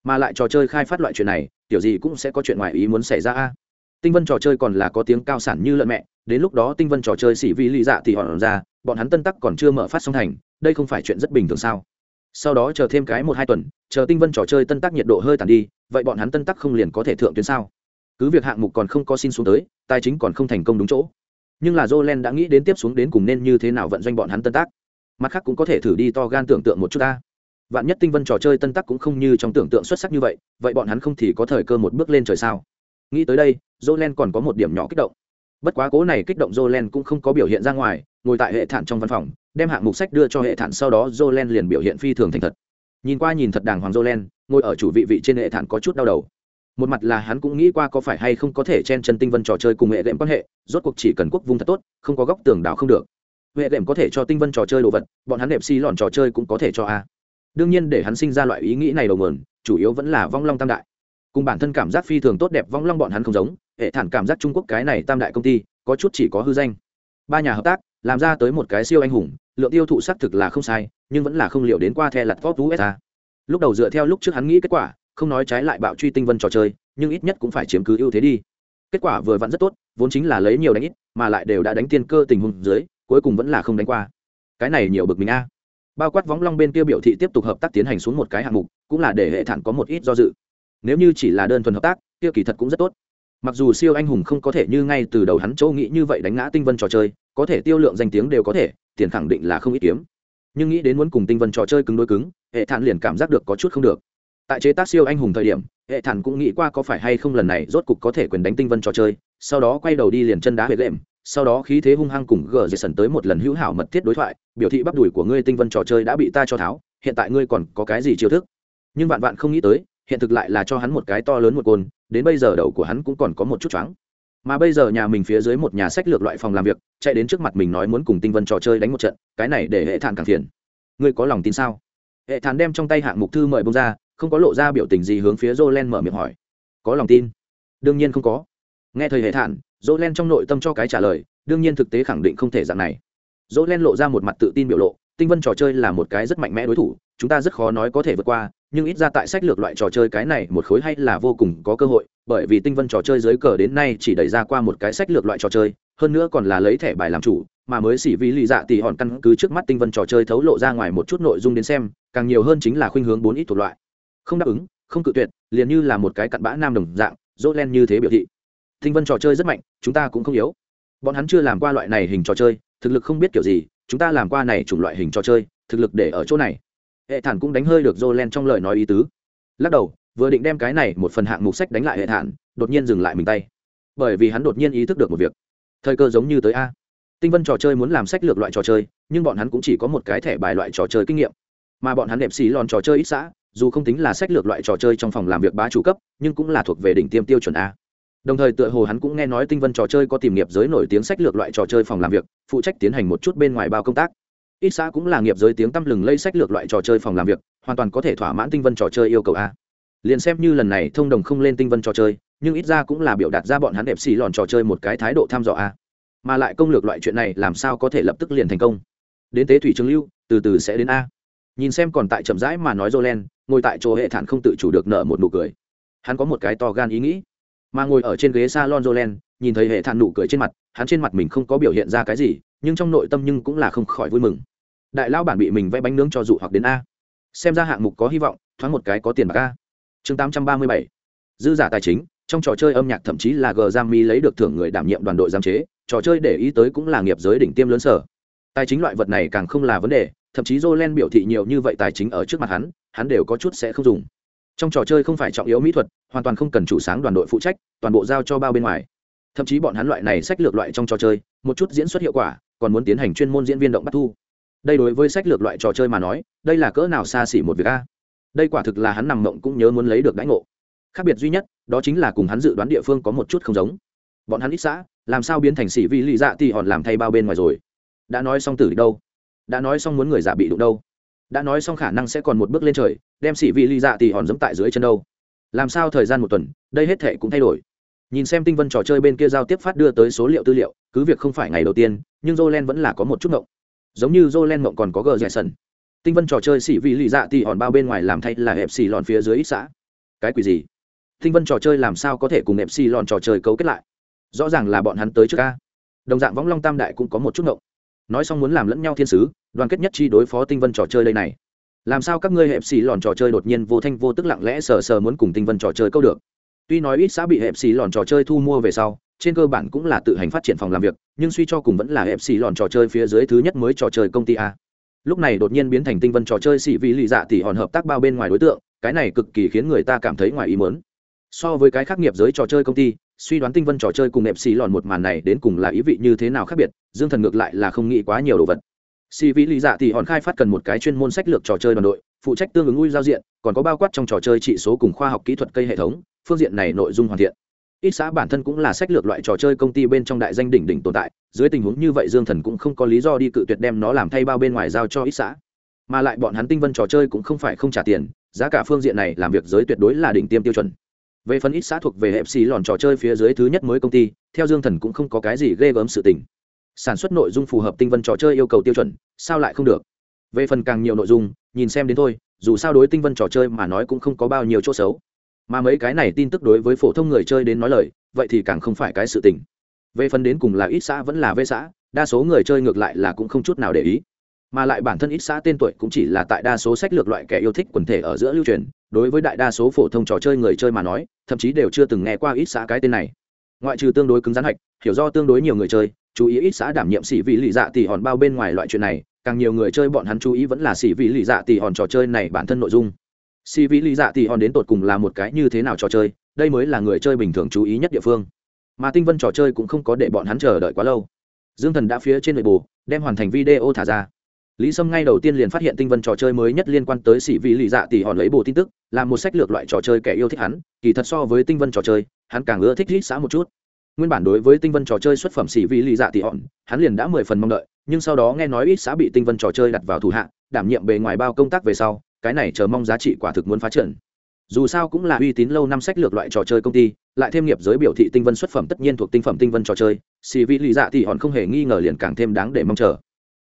A: Mà lại trò chơi khai phát loại chuyện này kiểu gì cũng sẽ có chuyện ngoài ý muốn xảy ra a. Tinh vân trò chơi còn là có tiếng cao sản như lợn mẹ, đến lúc đó tinh vân trò chơi xỉ vi lý dạ thì họ ra, bọn hắn tân tắc còn chưa mở phát song thành, đây không phải chuyện rất bình thường sao? Sau đó chờ thêm cái một hai tuần, chờ tinh vân trò chơi tân tắc nhiệt độ hơi tàn đi, vậy bọn hắn tân tắc không liền có thể thượng tuyến sao? Cứ việc hạng mục còn không có xin xuống tới, tài chính còn không thành công đúng chỗ. Nhưng là Jolene đã nghĩ đến tiếp xuống đến cùng nên như thế nào vận doanh bọn hắn tân tác. Mặt khác cũng có thể thử đi to gan tưởng tượng một chút ta. Vạn nhất tinh vân trò chơi tân tác cũng không như trong tưởng tượng xuất sắc như vậy vậy bọn hắn không thì có thời cơ một bước lên trời sao? Nghĩ tới đây Jolene còn có một điểm nhỏ kích động. Bất quá cố này kích động Jolene cũng không có biểu hiện ra ngoài, ngồi tại hệ thản trong văn phòng đem hạng mục sách đưa cho hệ thản sau đó Jolen liền biểu hiện phi thường thành thật. Nhìn qua nhìn thật đàng hoàng Jolen, ngồi ở chủ vị vị trên hệ thản có chút đau đầu. Một mặt là hắn cũng nghĩ qua có phải hay không có thể chen chân tinh vân trò chơi cùng hệ đệm quan hệ rốt cuộc chỉ cần quốc vung thật tốt không có góc tường đảo không được. Hệ đệm có thể cho tinh vân trò chơi đồ vật bọn hắn đẹp xi si lòn trò chơi cũng có thể cho a. Đương nhiên để hắn sinh ra loại ý nghĩ này đầu nguồn chủ yếu vẫn là vong long tam đại. Cùng bản thân cảm giác phi thường tốt đẹp vong long bọn hắn không giống hệ thản cảm giác trung quốc cái này tam đại công ty có chút chỉ có hư danh. Ba nhà hợp tác làm ra tới một cái siêu anh hùng, lượng tiêu thụ xác thực là không sai, nhưng vẫn là không liệu đến qua the lặt vót usa à. lúc đầu dựa theo lúc trước hắn nghĩ kết quả, không nói trái lại bạo truy tinh vân trò chơi, nhưng ít nhất cũng phải chiếm cứ ưu thế đi. Kết quả vừa vặn rất tốt, vốn chính là lấy nhiều đánh ít, mà lại đều đã đánh tiên cơ tình huống dưới, cuối cùng vẫn là không đánh qua. Cái này nhiều bực mình a bao quát võng long bên kia biểu thị tiếp tục hợp tác tiến hành xuống một cái hạng mục, cũng là để hệ thản có một ít do dự. Nếu như chỉ là đơn thuần hợp tác, kia kỳ thật cũng rất tốt. Mặc dù siêu anh hùng không có thể như ngay từ đầu hắn chỗ nghĩ như vậy đánh ngã tinh vân trò chơi có thể tiêu lượng danh tiếng đều có thể, tiền khẳng định là không ít kiếm. Nhưng nghĩ đến muốn cùng tinh vân trò chơi cứng đối cứng, hệ thản liền cảm giác được có chút không được. Tại chế tác siêu anh hùng thời điểm, hệ thản cũng nghĩ qua có phải hay không lần này rốt cục có thể quyền đánh tinh vân trò chơi, sau đó quay đầu đi liền chân đá huệ lệm, sau đó khí thế hung hăng cùng gờ dây sần tới một lần hữu hảo mật thiết đối thoại, biểu thị bắp đùi của ngươi tinh vân trò chơi đã bị ta cho tháo, hiện tại ngươi còn có cái gì chiêu thức? Nhưng vạn vạn không nghĩ tới, hiện thực lại là cho hắn một cái to lớn một côn, đến bây giờ đầu của hắn cũng còn có một chút choáng mà bây giờ nhà mình phía dưới một nhà sách lược loại phòng làm việc, chạy đến trước mặt mình nói muốn cùng tinh vân trò chơi đánh một trận, cái này để hệ thản càng phiền ngươi có lòng tin sao hệ thản đem trong tay hạng mục thư mời bông ra, không có lộ ra biểu tình gì hướng phía Jolen mở miệng hỏi. Có lòng tin? Đương nhiên không có. nghe thầy hệ thản jolen trong nội tâm cho cái trả lời, đương nhiên thực tế khẳng định không thể dạng này jolen lộ ra một mặt tự tin biểu lộ, tinh vân trò chơi là một cái rất mạnh mẽ đối thủ, chúng ta rất khó nói có thể vượt qua, nhưng ít ra tại sách lược loại trò chơi cái này một khối hay là vô cùng có cơ hội bởi vì tinh vân trò chơi dưới cờ đến nay chỉ đẩy ra qua một cái sách lược loại trò chơi, hơn nữa còn là lấy thẻ bài làm chủ, mà mới xỉ vì lì dạ thì hòn căn cứ trước mắt tinh vân trò chơi thấu lộ ra ngoài một chút nội dung đến xem, càng nhiều hơn chính là khuynh hướng bốn ít thuộc loại. Không đáp ứng, không cự tuyệt, liền như là một cái cặn bã nam đồng dạng dỗ len như thế biểu thị. Tinh vân trò chơi rất mạnh, chúng ta cũng không yếu. Bọn hắn chưa làm qua loại này hình trò chơi, thực lực không biết kiểu gì, chúng ta làm qua này chủng loại hình trò chơi, thực lực để ở chỗ này. Hệ thản cũng đánh hơi được dỗ len trong lời nói ý tứ. Lắc đầu vừa định đem cái này một phần hạng mục sách đánh lại hệ thản, đột nhiên dừng lại mình tay. Bởi vì hắn đột nhiên ý thức được một việc. Thời cơ giống như tới a. Tinh vân trò chơi muốn làm sách lược loại trò chơi, nhưng bọn hắn cũng chỉ có một cái thẻ bài loại trò chơi kinh nghiệm. Mà bọn hắn đẹp xì lòn trò chơi ít xã, dù không tính là sách lược loại trò chơi trong phòng làm việc bá chủ cấp, nhưng cũng là thuộc về đỉnh tiêm tiêu chuẩn a. Đồng thời tựa hồ hắn cũng nghe nói tinh vân trò chơi có tìm nghiệp giới nổi tiếng sách lược loại trò chơi phòng làm việc, phụ trách tiến hành một chút bên ngoài bao công tác. Ít xã cũng là nghiệp giới tiếng tăm lừng lây sách lược loại trò chơi phòng làm việc, hoàn toàn có thể thỏa mãn tinh vân trò chơi yêu cầu a liền xem như lần này thông đồng không lên tinh vân trò chơi, nhưng ít ra cũng là biểu đạt ra bọn hắn đẹp xì lòn trò chơi một cái thái độ tham dò a. Mà lại công lược loại chuyện này làm sao có thể lập tức liền thành công? Đến tế thủy trường lưu, từ từ sẽ đến a. Nhìn xem còn tại chậm rãi mà nói jolen ngồi tại chỗ hệ thản không tự chủ được nợ một nụ cười. Hắn có một cái to gan ý nghĩ. Mà ngồi ở trên ghế s a lon jolen nhìn thấy hệ thản nụ cười trên mặt, hắn trên mặt mình không có biểu hiện ra cái gì, nhưng trong nội tâm nhưng cũng là không khỏi vui mừng. Đại lao bản bị mình vẽ bánh nướng cho dụ hoặc đến a. Xem ra hạng mục có hy vọng, thoáng một cái có tiền bạc a chương tám trăm ba mươi bảy dư giả tài chính trong trò chơi âm nhạc thậm chí là g lấy được thưởng người đảm nhiệm đoàn đội giám chế trò chơi để ý tới cũng là nghiệp giới đỉnh tiêm lớn sở tài chính loại vật này càng không là vấn đề thậm chí Jolene biểu thị nhiều như vậy tài chính ở trước mặt hắn, hắn đều có chút sẽ không dùng. Trong trò chơi không phải trọng yếu mỹ thuật, hoàn toàn không cần chủ sáng đoàn đội phụ trách, toàn bộ giao cho bao bên ngoài. Thậm chí bọn hắn loại này sách lược loại trong trò chơi, một chút diễn xuất hiệu quả, còn muốn tiến hành chuyên môn diễn viên động bắt thu. Đây đối với sách lược loại trò chơi mà nói, đây là cỡ nào xa xỉ một việc a. Đây quả thực là hắn nằm mộng cũng nhớ muốn lấy được đãi ngộ. Khác biệt duy nhất, đó chính là cùng hắn dự đoán địa phương có một chút không giống. Bọn hắn ít xã, làm sao biến thành sĩ vi lì dạ thì hòn làm thay bao bên ngoài rồi. Đã nói xong tử đâu? đã nói xong muốn người giả bị đụng đâu đã nói xong khả năng sẽ còn một bước lên trời đem sĩ vị lì dạ thì hòn dẫm tại dưới chân đâu làm sao thời gian một tuần đây hết thệ cũng thay đổi nhìn xem tinh vân trò chơi bên kia giao tiếp phát đưa tới số liệu tư liệu cứ việc không phải ngày đầu tiên nhưng jolen vẫn là có một chút ngộng giống như jolen ngộng còn có gờ dẻ sần tinh vân trò chơi xỉ vị lì dạ thì hòn bao bên ngoài làm thay là hẹp xì lòn phía dưới ít xã cái quỷ gì? Tinh vân trò chơi làm sao có thể cùng hẹp xì lòn trò chơi cấu kết lại? Rõ ràng là bọn hắn tới trước ca đồng dạng võng long tam đại cũng có một chút ngộng. Nói xong muốn làm lẫn nhau thiên sứ, đoàn kết nhất chi đối phó tinh vân trò chơi đây này. Làm sao các ngươi hẹp xì lòn trò chơi đột nhiên vô thanh vô tức lặng lẽ sờ sờ muốn cùng tinh vân trò chơi câu được? Tuy nói ít xã bị hẹp xì lòn trò chơi thu mua về sau, trên cơ bản cũng là tự hành phát triển phòng làm việc, nhưng suy cho cùng vẫn là hẹp xì lòn trò chơi phía dưới thứ nhất mới trò chơi công ty a lúc này đột nhiên biến thành tinh vân trò chơi xỉ vì lì dạ thì hòn hợp tác bao bên ngoài đối tượng, cái này cực kỳ khiến người ta cảm thấy ngoài ý mớn so với cái khác nghiệp giới trò chơi công ty, suy đoán tinh vân trò chơi cùng nệm xì lòn một màn này đến cùng là ý vị như thế nào khác biệt, dương thần ngược lại là không nghĩ quá nhiều đồ vật. Xì vĩ lý dạ thì hòn khai phát cần một cái chuyên môn sách lược trò chơi đoàn đội, phụ trách tương ứng ui giao diện, còn có bao quát trong trò chơi trị số cùng khoa học kỹ thuật cây hệ thống, phương diện này nội dung hoàn thiện ít xã bản thân cũng là sách lược loại trò chơi công ty bên trong đại danh đỉnh đỉnh tồn tại, dưới tình huống như vậy dương thần cũng không có lý do đi cự tuyệt đem nó làm thay bao bên ngoài giao cho ít xã. Mà lại bọn hắn tinh vân trò chơi cũng không phải không trả tiền, giá cả phương diện này làm việc giới tuyệt đối là đỉnh tiêm tiêu chuẩn. Về phần ít xã thuộc về hệ xì lòn trò chơi phía dưới thứ nhất mới công ty, theo dương thần cũng không có cái gì ghê gớm sự tình. Sản xuất nội dung phù hợp tinh vân trò chơi yêu cầu tiêu chuẩn, sao lại không được? Về phần càng nhiều nội dung, nhìn xem đến thôi, dù sao đối tinh vân trò chơi mà nói cũng không có bao nhiêu chỗ xấu mà mấy cái này tin tức đối với phổ thông người chơi đến nói lời, vậy thì càng không phải cái sự tình. Về phần đến cùng là ít xã vẫn là vê xã, đa số người chơi ngược lại là cũng không chút nào để ý. Mà lại bản thân ít xã tên tuổi cũng chỉ là tại đa số sách lược loại kẻ yêu thích quần thể ở giữa lưu truyền, đối với đại đa số phổ thông trò chơi người chơi mà nói, thậm chí đều chưa từng nghe qua ít xã cái tên này. Ngoại trừ tương đối cứng rắn hạch, hiểu do tương đối nhiều người chơi, chú ý ít xã đảm nhiệm sĩ vị lì dạ tỷ hòn bao bên ngoài loại chuyện này, càng nhiều người chơi bọn hắn chú ý vẫn là sĩ vị lì dạ tỷ hòn trò chơi này bản thân nội dung si vị Lý dạ tỷ hòn đến tột cùng là một cái như thế nào trò chơi, đây mới là người chơi bình thường chú ý nhất địa phương. Mà tinh vân trò chơi cũng không có để bọn hắn chờ đợi quá lâu. Dương thần đã phía trên nội bù đem hoàn thành video thả ra. Lý sâm ngay đầu tiên liền phát hiện tinh vân trò chơi mới nhất liên quan tới sĩ vị lì dạ tỷ hòn lấy bộ tin tức, là một sách lược loại trò chơi kẻ yêu thích hắn, kỳ thật so với tinh vân trò chơi, hắn càng ưa thích ít xã một chút. Nguyên bản đối với tinh vân trò chơi xuất phẩm sĩ vị lì dạ tỷ hòn, hắn liền đã mười phần mong đợi, nhưng sau đó nghe nói ít xã bị tinh vân trò chơi đặt vào thủ hạ, đảm nhiệm bề ngoài bao công tác về sau cái này chờ mong giá trị quả thực muốn phá trận. Dù sao cũng là uy tín lâu năm sách lược loại trò chơi công ty, lại thêm nghiệp giới biểu thị tinh vân xuất phẩm tất nhiên thuộc tinh phẩm tinh vân trò chơi, xì vị lý dạ thì hòn không hề nghi ngờ liền càng thêm đáng để mong chờ.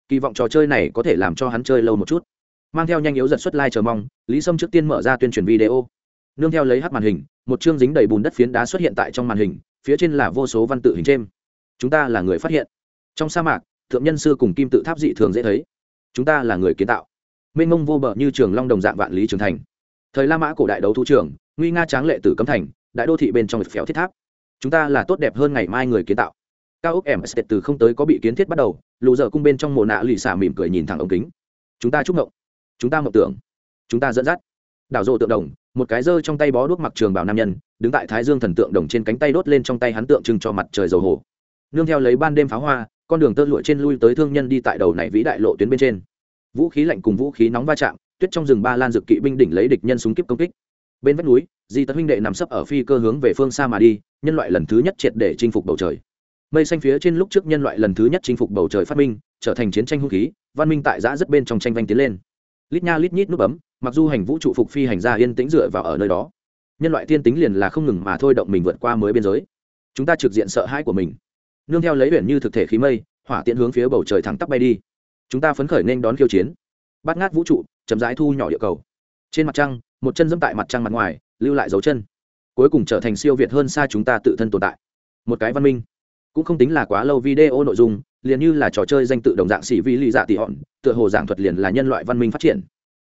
A: Kỳ vọng trò chơi này có thể làm cho hắn chơi lâu một chút. Mang theo nhanh yếu giật xuất lai、like、chờ mong, lý sâm trước tiên mở ra tuyên truyền video. Nương theo lấy hát màn hình, một chương dính đầy bùn đất phiến đá xuất hiện tại trong màn hình, phía trên là vô số văn tự hình trên. Chúng ta là người phát hiện. Trong sa mạc, thượng nhân sư cùng kim tự tháp dị thường dễ thấy. Chúng ta là người kiến tạo mênh mông vô bờ như trường long đồng dạng vạn lý trường thành. Thời la mã cổ đại đấu thu trường, nguy nga tráng lệ tử cấm thành, đại đô thị bên trong phéo thiết tháp. Chúng ta là tốt đẹp hơn ngày mai người kiến tạo. Cao ốc em stet từ không tới có bị kiến thiết bắt đầu lụ dở cung bên trong mồ nạ lì xả mỉm cười nhìn thẳng ống kính. Chúng ta chúc ngộng chúng ta ngộng tưởng. Chúng ta dẫn dắt. Đảo rộ tượng đồng, một cái dơ trong tay bó đuốc mặc trường bảo nam nhân, đứng tại thái dương thần tượng đồng trên cánh tay đốt lên trong tay hắn tượng trưng cho mặt trời dầu hồ nương theo lấy ban đêm pháo hoa, con đường tơ lụa trên lui tới thương nhân đi tại đầu này vĩ đại lộ tuyến bên trên vũ khí lạnh cùng vũ khí nóng va chạm, tuyết trong rừng ba lan dực kỵ binh đỉnh lấy địch nhân súng kíp công kích. Bên vách núi, di tật huynh đệ nằm sấp ở phi cơ hướng về phương xa mà đi, nhân loại lần thứ nhất triệt để chinh phục bầu trời. Mây xanh phía trên lúc trước nhân loại lần thứ nhất chinh phục bầu trời phát minh, trở thành chiến tranh hung khí, văn minh tại giã rất bên trong tranh vanh tiến lên. Lít nha lít nhít nút bấm mặc dù hành vũ trụ phục phi hành gia yên tĩnh dựa vào ở nơi đó, nhân loại tiên tính liền là không ngừng mà thôi động mình vượt qua mới biên giới. Chúng ta trực diện sợ hãi của mình. Nương theo lấy biển như thực thể khí mây, hỏa tiễn hướng phía bầu trời thẳng tắp bay đi chúng ta phấn khởi nên đón khiêu chiến. Bắt ngát vũ trụ, chậm rãi thu nhỏ địa cầu. Trên mặt trăng, một chân dẫm tại mặt trăng mặt ngoài, lưu lại dấu chân. Cuối cùng trở thành siêu việt hơn xa chúng ta tự thân tồn tại. Một cái văn minh. Cũng không tính là quá lâu video nội dung, liền như là trò chơi danh tự đồng dạng xỉ vi lý dạ tỉ hòn, tựa hồ giảng thuật liền là nhân loại văn minh phát triển.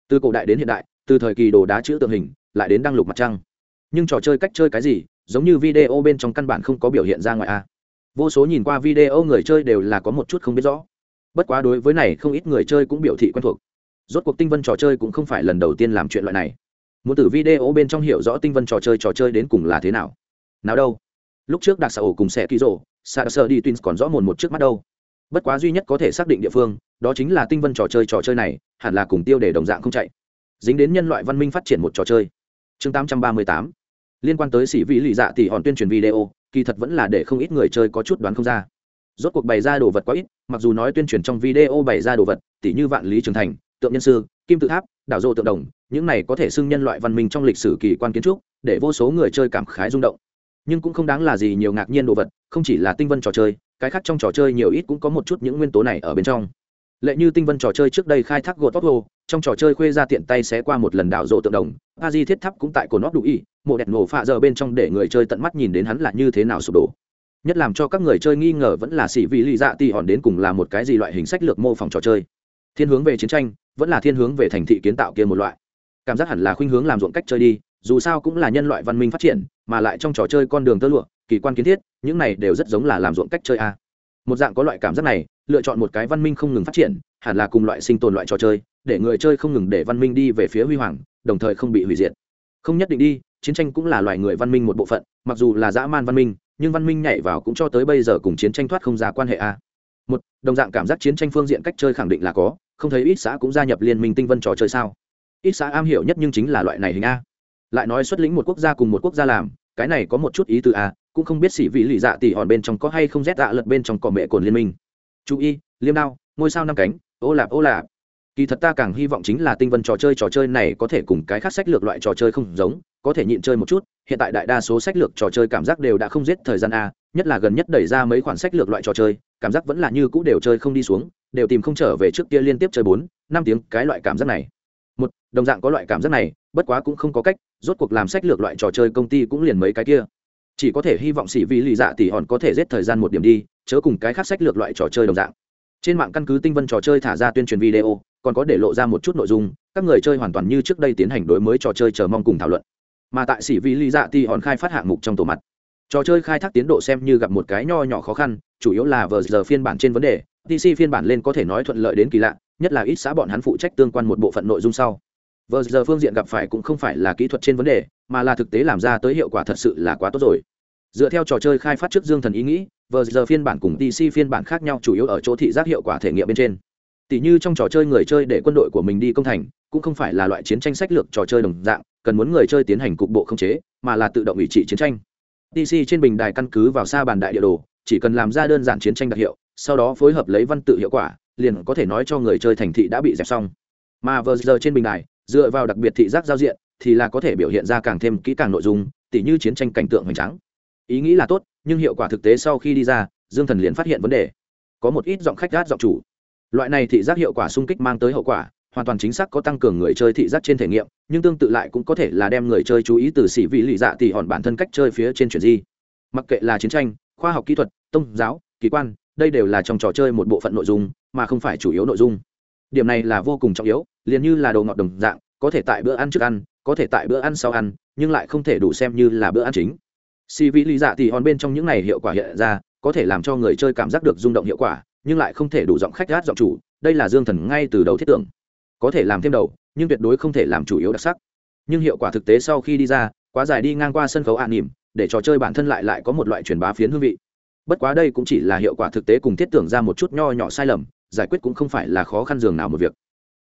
A: Từ cổ đại đến hiện đại, từ thời kỳ đồ đá chữ tượng hình, lại đến đăng lục mặt trăng. Nhưng trò chơi cách chơi cái gì, giống như video bên trong căn bản không có biểu hiện ra ngoài a vô số nhìn qua video người chơi đều là có một chút không biết rõ bất quá đối với này không ít người chơi cũng biểu thị quen thuộc. Rốt cuộc tinh vân trò chơi cũng không phải lần đầu tiên làm chuyện loại này. Muốn từ video bên trong hiểu rõ tinh vân trò chơi trò chơi đến cùng là thế nào. Nào đâu. Lúc trước đặc xã ổ cùng xe ký rộ xa sơ đi twins còn rõ mồn một trước mắt đâu. Bất quá duy nhất có thể xác định địa phương, đó chính là tinh vân trò chơi trò chơi này, hẳn là cùng tiêu để đồng dạng không chạy. Dính đến nhân loại văn minh phát triển một trò chơi. Chương 838 liên quan tới sĩ vị lì dạ tỷ hòn tuyên truyền video, kỳ thật vẫn là để không ít người chơi có chút đoán không ra rốt cuộc bày ra đồ vật quá ít, mặc dù nói tuyên truyền trong video bày ra đồ vật tỷ như vạn lý trường thành, tượng nhân sư, kim tự tháp, đảo rộ tượng đồng, những này có thể xưng nhân loại văn minh trong lịch sử kỳ quan kiến trúc, để vô số người chơi cảm khái rung động. Nhưng cũng không đáng là gì nhiều ngạc nhiên đồ vật, không chỉ là tinh vân trò chơi, cái khác trong trò chơi nhiều ít cũng có một chút những nguyên tố này ở bên trong. Lệ như tinh vân trò chơi trước đây khai thác gột tóc hồ, trong trò chơi khuê ra tiện tay sẽ qua một lần đảo rộ tượng đồng, a di thiết tháp cũng tại cồn óc đủ y, mộ đẹp nổ phạ giờ bên trong để người chơi tận mắt nhìn đến hắn là như thế nào sụp đổ nhất làm cho các người chơi nghi ngờ vẫn là xỉ vị lì dạ tỉ hòn đến cùng là một cái gì loại hình sách lược mô phỏng trò chơi. Thiên hướng về chiến tranh, vẫn là thiên hướng về thành thị kiến tạo kia một loại. Cảm giác hẳn là khuynh hướng làm ruộng cách chơi đi, dù sao cũng là nhân loại văn minh phát triển, mà lại trong trò chơi con đường tơ lụa, kỳ quan kiến thiết, những này đều rất giống là làm ruộng cách chơi a. Một dạng có loại cảm giác này, lựa chọn một cái văn minh không ngừng phát triển, hẳn là cùng loại sinh tồn loại trò chơi, để người chơi không ngừng để văn minh đi về phía huy hoàng, đồng thời không bị hủy diệt. Không nhất định đi, chiến tranh cũng là loài người văn minh một bộ phận, mặc dù là dã man văn minh nhưng văn minh nhảy vào cũng cho tới bây giờ cùng chiến tranh thoát không ra quan hệ a. Một, đồng dạng cảm giác chiến tranh phương diện cách chơi khẳng định là có, không thấy ít xã cũng gia nhập liên minh tinh vân trò chơi sao? Ít xã am hiểu nhất nhưng chính là loại này hình a. Lại nói xuất lĩnh một quốc gia cùng một quốc gia làm, cái này có một chút ý từ a, cũng không biết xỉ vị lì dạ tỉ hòn bên trong có hay không rét dạ lật bên trong cỏ mẹ cồn liên minh. Chú y liêm đao, ngôi sao năm cánh, ô lạp ô lạp kỳ thật ta càng hy vọng chính là tinh vân trò chơi trò chơi này có thể cùng cái khác sách lược loại trò chơi không giống, có thể nhịn chơi một chút. Hiện tại đại đa số sách lược trò chơi cảm giác đều đã không giết thời gian a, nhất là gần nhất đẩy ra mấy khoản sách lược loại trò chơi, cảm giác vẫn là như cũ đều chơi không đi xuống, đều tìm không trở về trước kia liên tiếp chơi bốn, năm tiếng, cái loại cảm giác này. Một, đồng dạng có loại cảm giác này, bất quá cũng không có cách, rốt cuộc làm sách lược loại trò chơi công ty cũng liền mấy cái kia. Chỉ có thể hy vọng xỉ vì lì dạ thì hòn có thể giết thời gian một điểm đi, chớ cùng cái khác sách lược loại trò chơi đồng dạng. Trên mạng căn cứ tinh vân trò chơi thả ra tuyên truyền video còn có để lộ ra một chút nội dung, các người chơi hoàn toàn như trước đây tiến hành đổi mới trò chơi chờ mong cùng thảo luận. Mà tại sĩ vi lý dạ ti hòn khai phát hạng mục trong tổ mặt. Trò chơi khai thác tiến độ xem như gặp một cái nho nhỏ khó khăn, chủ yếu là vờ giờ phiên bản trên vấn đề dc phiên bản lên có thể nói thuận lợi đến kỳ lạ, nhất là ít xã bọn hắn phụ trách tương quan một bộ phận nội dung sau. Vờ giờ phương diện gặp phải cũng không phải là kỹ thuật trên vấn đề, mà là thực tế làm ra tới hiệu quả thật sự là quá tốt rồi. Dựa theo trò chơi khai phát trước dương thần ý nghĩ vờ giờ phiên bản cùng dc phiên bản khác nhau chủ yếu ở chỗ thị giác hiệu quả thể nghiệm bên trên tỷ như trong trò chơi người chơi để quân đội của mình đi công thành, cũng không phải là loại chiến tranh sách lược trò chơi đồng dạng, cần muốn người chơi tiến hành cục bộ không chế, mà là tự động ủy trị chiến tranh. Dc trên bình đài căn cứ vào xa bàn đại địa đồ, chỉ cần làm ra đơn giản chiến tranh đặc hiệu, sau đó phối hợp lấy văn tự hiệu quả, liền có thể nói cho người chơi thành thị đã bị dẹp xong. Mà vờ giờ trên bình đài, dựa vào đặc biệt thị giác giao diện, thì là có thể biểu hiện ra càng thêm kỹ càng nội dung, tỉ như chiến tranh cảnh tượng hoành tráng. Ý nghĩ là tốt, nhưng hiệu quả thực tế sau khi đi ra, dương thần liền phát hiện vấn đề. Có một ít giọng khách gát giọng chủ loại này thị giác hiệu quả sung kích mang tới hậu quả, hoàn toàn chính xác có tăng cường người chơi thị giác trên thể nghiệm, nhưng tương tự lại cũng có thể là đem người chơi chú ý từ xỉ vị lì dạ tỉ hòn bản thân cách chơi phía trên chuyển di. Mặc kệ là chiến tranh, khoa học kỹ thuật, tôn giáo, kỳ quan, đây đều là trong trò chơi một bộ phận nội dung, mà không phải chủ yếu nội dung. Điểm này là vô cùng trọng yếu, liền như là đồ ngọt đồng dạng, có thể tại bữa ăn trước ăn, có thể tại bữa ăn sau ăn, nhưng lại không thể đủ xem như là bữa ăn chính. Si vị lý dạ thì hòn bên trong những này hiệu quả hiện ra, có thể làm cho người chơi cảm giác được rung động hiệu quả nhưng lại không thể đủ giọng khách gát giọng chủ, đây là dương thần ngay từ đầu thiết tưởng. Có thể làm thêm đầu, nhưng tuyệt đối không thể làm chủ yếu đặc sắc. Nhưng hiệu quả thực tế sau khi đi ra, quá dài đi ngang qua sân khấu an nỉm, để trò chơi bản thân lại lại có một loại truyền bá phiến hương vị. Bất quá đây cũng chỉ là hiệu quả thực tế cùng thiết tưởng ra một chút nho nhỏ sai lầm, giải quyết cũng không phải là khó khăn dường nào một việc.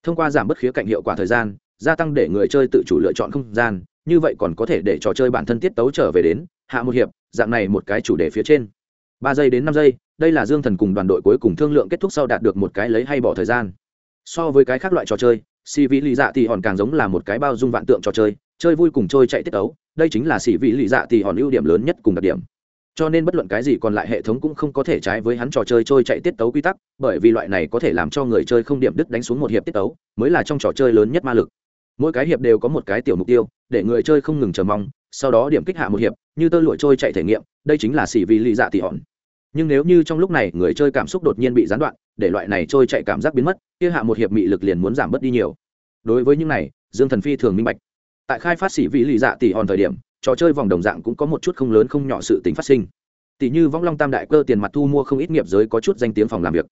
A: Thông qua giảm bất khía cạnh hiệu quả thời gian, gia tăng để người chơi tự chủ lựa chọn không gian, như vậy còn có thể để trò chơi bản thân tiết tấu trở về đến, hạ một hiệp, dạng này một cái chủ đề phía trên. Ba giây đến năm giây đây là dương thần cùng đoàn đội cuối cùng thương lượng kết thúc sau đạt được một cái lấy hay bỏ thời gian. So với cái khác loại trò chơi, xì vị lì dạ thì hòn càng giống là một cái bao dung vạn tượng trò chơi chơi vui cùng trôi chạy tiết tấu, đây chính là xì vị lì dạ thì hòn ưu điểm lớn nhất cùng đặc điểm. Cho nên bất luận cái gì còn lại hệ thống cũng không có thể trái với hắn trò chơi trôi chạy tiết tấu quy tắc, bởi vì loại này có thể làm cho người chơi không điểm đứt đánh xuống một hiệp tiết tấu, mới là trong trò chơi lớn nhất ma lực. Mỗi cái hiệp đều có một cái tiểu mục tiêu, để người chơi không ngừng chờ mong, sau đó điểm kích hạ một hiệp, như tơ lụa trôi chạy thể nghiệm, đây chính là xỉ vì lì dạ tỉ hòn nhưng nếu như trong lúc này người chơi cảm xúc đột nhiên bị gián đoạn, để loại này trôi chạy cảm giác biến mất, kia hạ một hiệp mị lực liền muốn giảm bớt đi nhiều. Đối với những này, dương thần phi thường minh bạch. Tại khai phát xỉ vị lì dạ tỉ hòn thời điểm, trò chơi vòng đồng dạng cũng có một chút không lớn không nhỏ sự tính phát sinh. Tỷ như võng long tam đại cơ tiền mặt thu mua không ít nghiệp giới có chút danh tiếng phòng làm việc.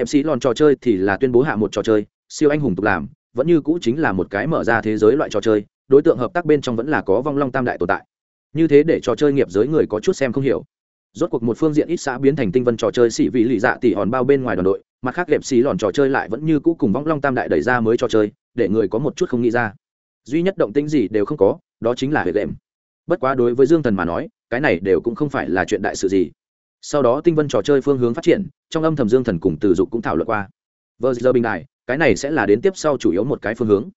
A: Mc lòn trò chơi thì là tuyên bố hạ một trò chơi, siêu anh hùng tục làm, vẫn như cũ chính là một cái mở ra thế giới loại trò chơi, đối tượng hợp tác bên trong vẫn là có vong long tam đại tồn tại. Như thế để trò chơi nghiệp giới người có chút xem không hiểu rốt cuộc một phương diện ít xã biến thành tinh vân trò chơi xỉ vị lì dạ tỉ hòn bao bên ngoài đoàn đội, mặt khác đẹp xì lòn trò chơi lại vẫn như cũ cùng vong long tam đại đẩy ra mới trò chơi, để người có một chút không nghĩ ra. Duy nhất động tĩnh gì đều không có, đó chính là hệ đệm bất quá đối với dương thần mà nói, cái này đều cũng không phải là chuyện đại sự gì. Sau đó tinh vân trò chơi phương hướng phát triển, trong âm thầm dương thần cùng từ dục cũng thảo luận qua. Vờ giờ bình đài, cái này sẽ là đến tiếp sau chủ yếu một cái phương hướng.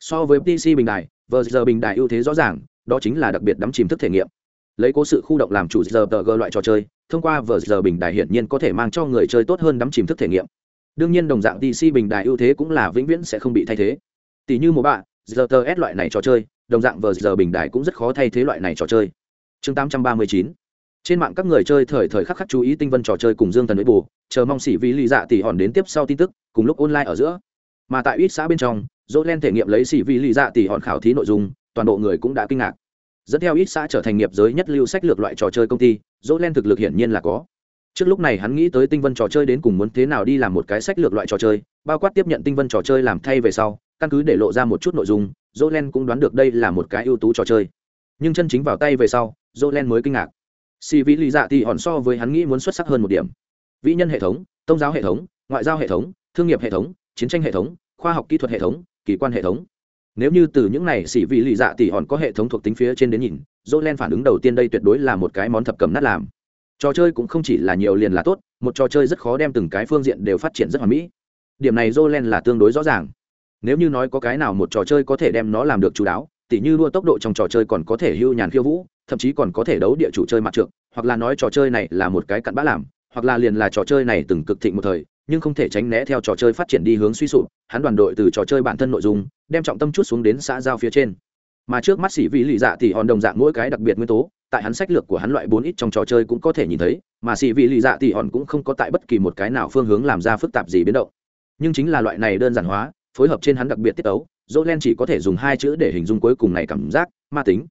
A: So với pc bình đài, vờ giờ bình đài ưu thế rõ ràng, đó chính là đặc biệt đắm chìm thức thể nghiệm lấy cố sự khu động làm chủ giờ tờ gờ loại trò chơi, thông qua vờ giờ bình đài hiển nhiên có thể mang cho người chơi tốt hơn đắm chìm thức thể nghiệm. Đương nhiên đồng dạng DC bình đài ưu thế cũng là vĩnh viễn sẽ không bị thay thế. Tỷ như một bạn giờ tờ s loại này trò chơi, đồng dạng vờ giờ bình đài cũng rất khó thay thế loại này trò chơi. Chương 839 trên mạng các người chơi thời thời khắc khắc chú ý tinh vân trò chơi cùng dương thần với bù, chờ mong xỉ vi lì dạ tỷ hòn đến tiếp sau tin tức, cùng lúc online ở giữa. Mà tại ít xã bên trong, dỗ len thể nghiệm lấy xỉ vi lì dạ tỷ hòn khảo thí nội dung, toàn bộ người cũng đã kinh ngạc dẫn theo ít xã trở thành nghiệp giới nhất lưu sách lược loại trò chơi công ty, dỗ len thực lực hiển nhiên là có. Trước lúc này hắn nghĩ tới tinh vân trò chơi đến cùng muốn thế nào đi làm một cái sách lược loại trò chơi, bao quát tiếp nhận tinh vân trò chơi làm thay về sau, căn cứ để lộ ra một chút nội dung, dỗ len cũng đoán được đây là một cái ưu tú trò chơi. Nhưng chân chính vào tay về sau, dỗ len mới kinh ngạc. Xì vĩ lý dạ thì hòn so với hắn nghĩ muốn xuất sắc hơn một điểm. Vĩ nhân hệ thống, tôn giáo hệ thống, ngoại giao hệ thống, thương nghiệp hệ thống, chiến tranh hệ thống, khoa học kỹ thuật hệ thống, kỳ quan hệ thống nếu như từ những này xỉ vị lì dạ tỉ hòn có hệ thống thuộc tính phía trên đến nhìn dỗ len phản ứng đầu tiên đây tuyệt đối là một cái món thập cầm nát làm. Trò chơi cũng không chỉ là nhiều liền là tốt, một trò chơi rất khó đem từng cái phương diện đều phát triển rất hoàn mỹ. Điểm này dỗ len là tương đối rõ ràng. Nếu như nói có cái nào một trò chơi có thể đem nó làm được chú đáo, tỉ như đua tốc độ trong trò chơi còn có thể hưu nhàn khiêu vũ, thậm chí còn có thể đấu địa chủ chơi mặt trượng, hoặc là nói trò chơi này là một cái cặn bã làm, hoặc là liền là trò chơi này từng cực thịnh một thời nhưng không thể tránh né theo trò chơi phát triển đi hướng suy sụp, hắn đoàn đội từ trò chơi bản thân nội dung, đem trọng tâm chút xuống đến xã giao phía trên. Mà trước mắt xỉ vị lì dạ thì hòn đồng dạng mỗi cái đặc biệt nguyên tố, tại hắn sách lược của hắn loại bốn ít trong trò chơi cũng có thể nhìn thấy, mà xỉ vị lì dạ thì hòn cũng không có tại bất kỳ một cái nào phương hướng làm ra phức tạp gì biến động. Nhưng chính là loại này đơn giản hóa, phối hợp trên hắn đặc biệt tiết ấu dỗ len chỉ có thể dùng hai chữ để hình dung cuối cùng này cảm giác, ma tính.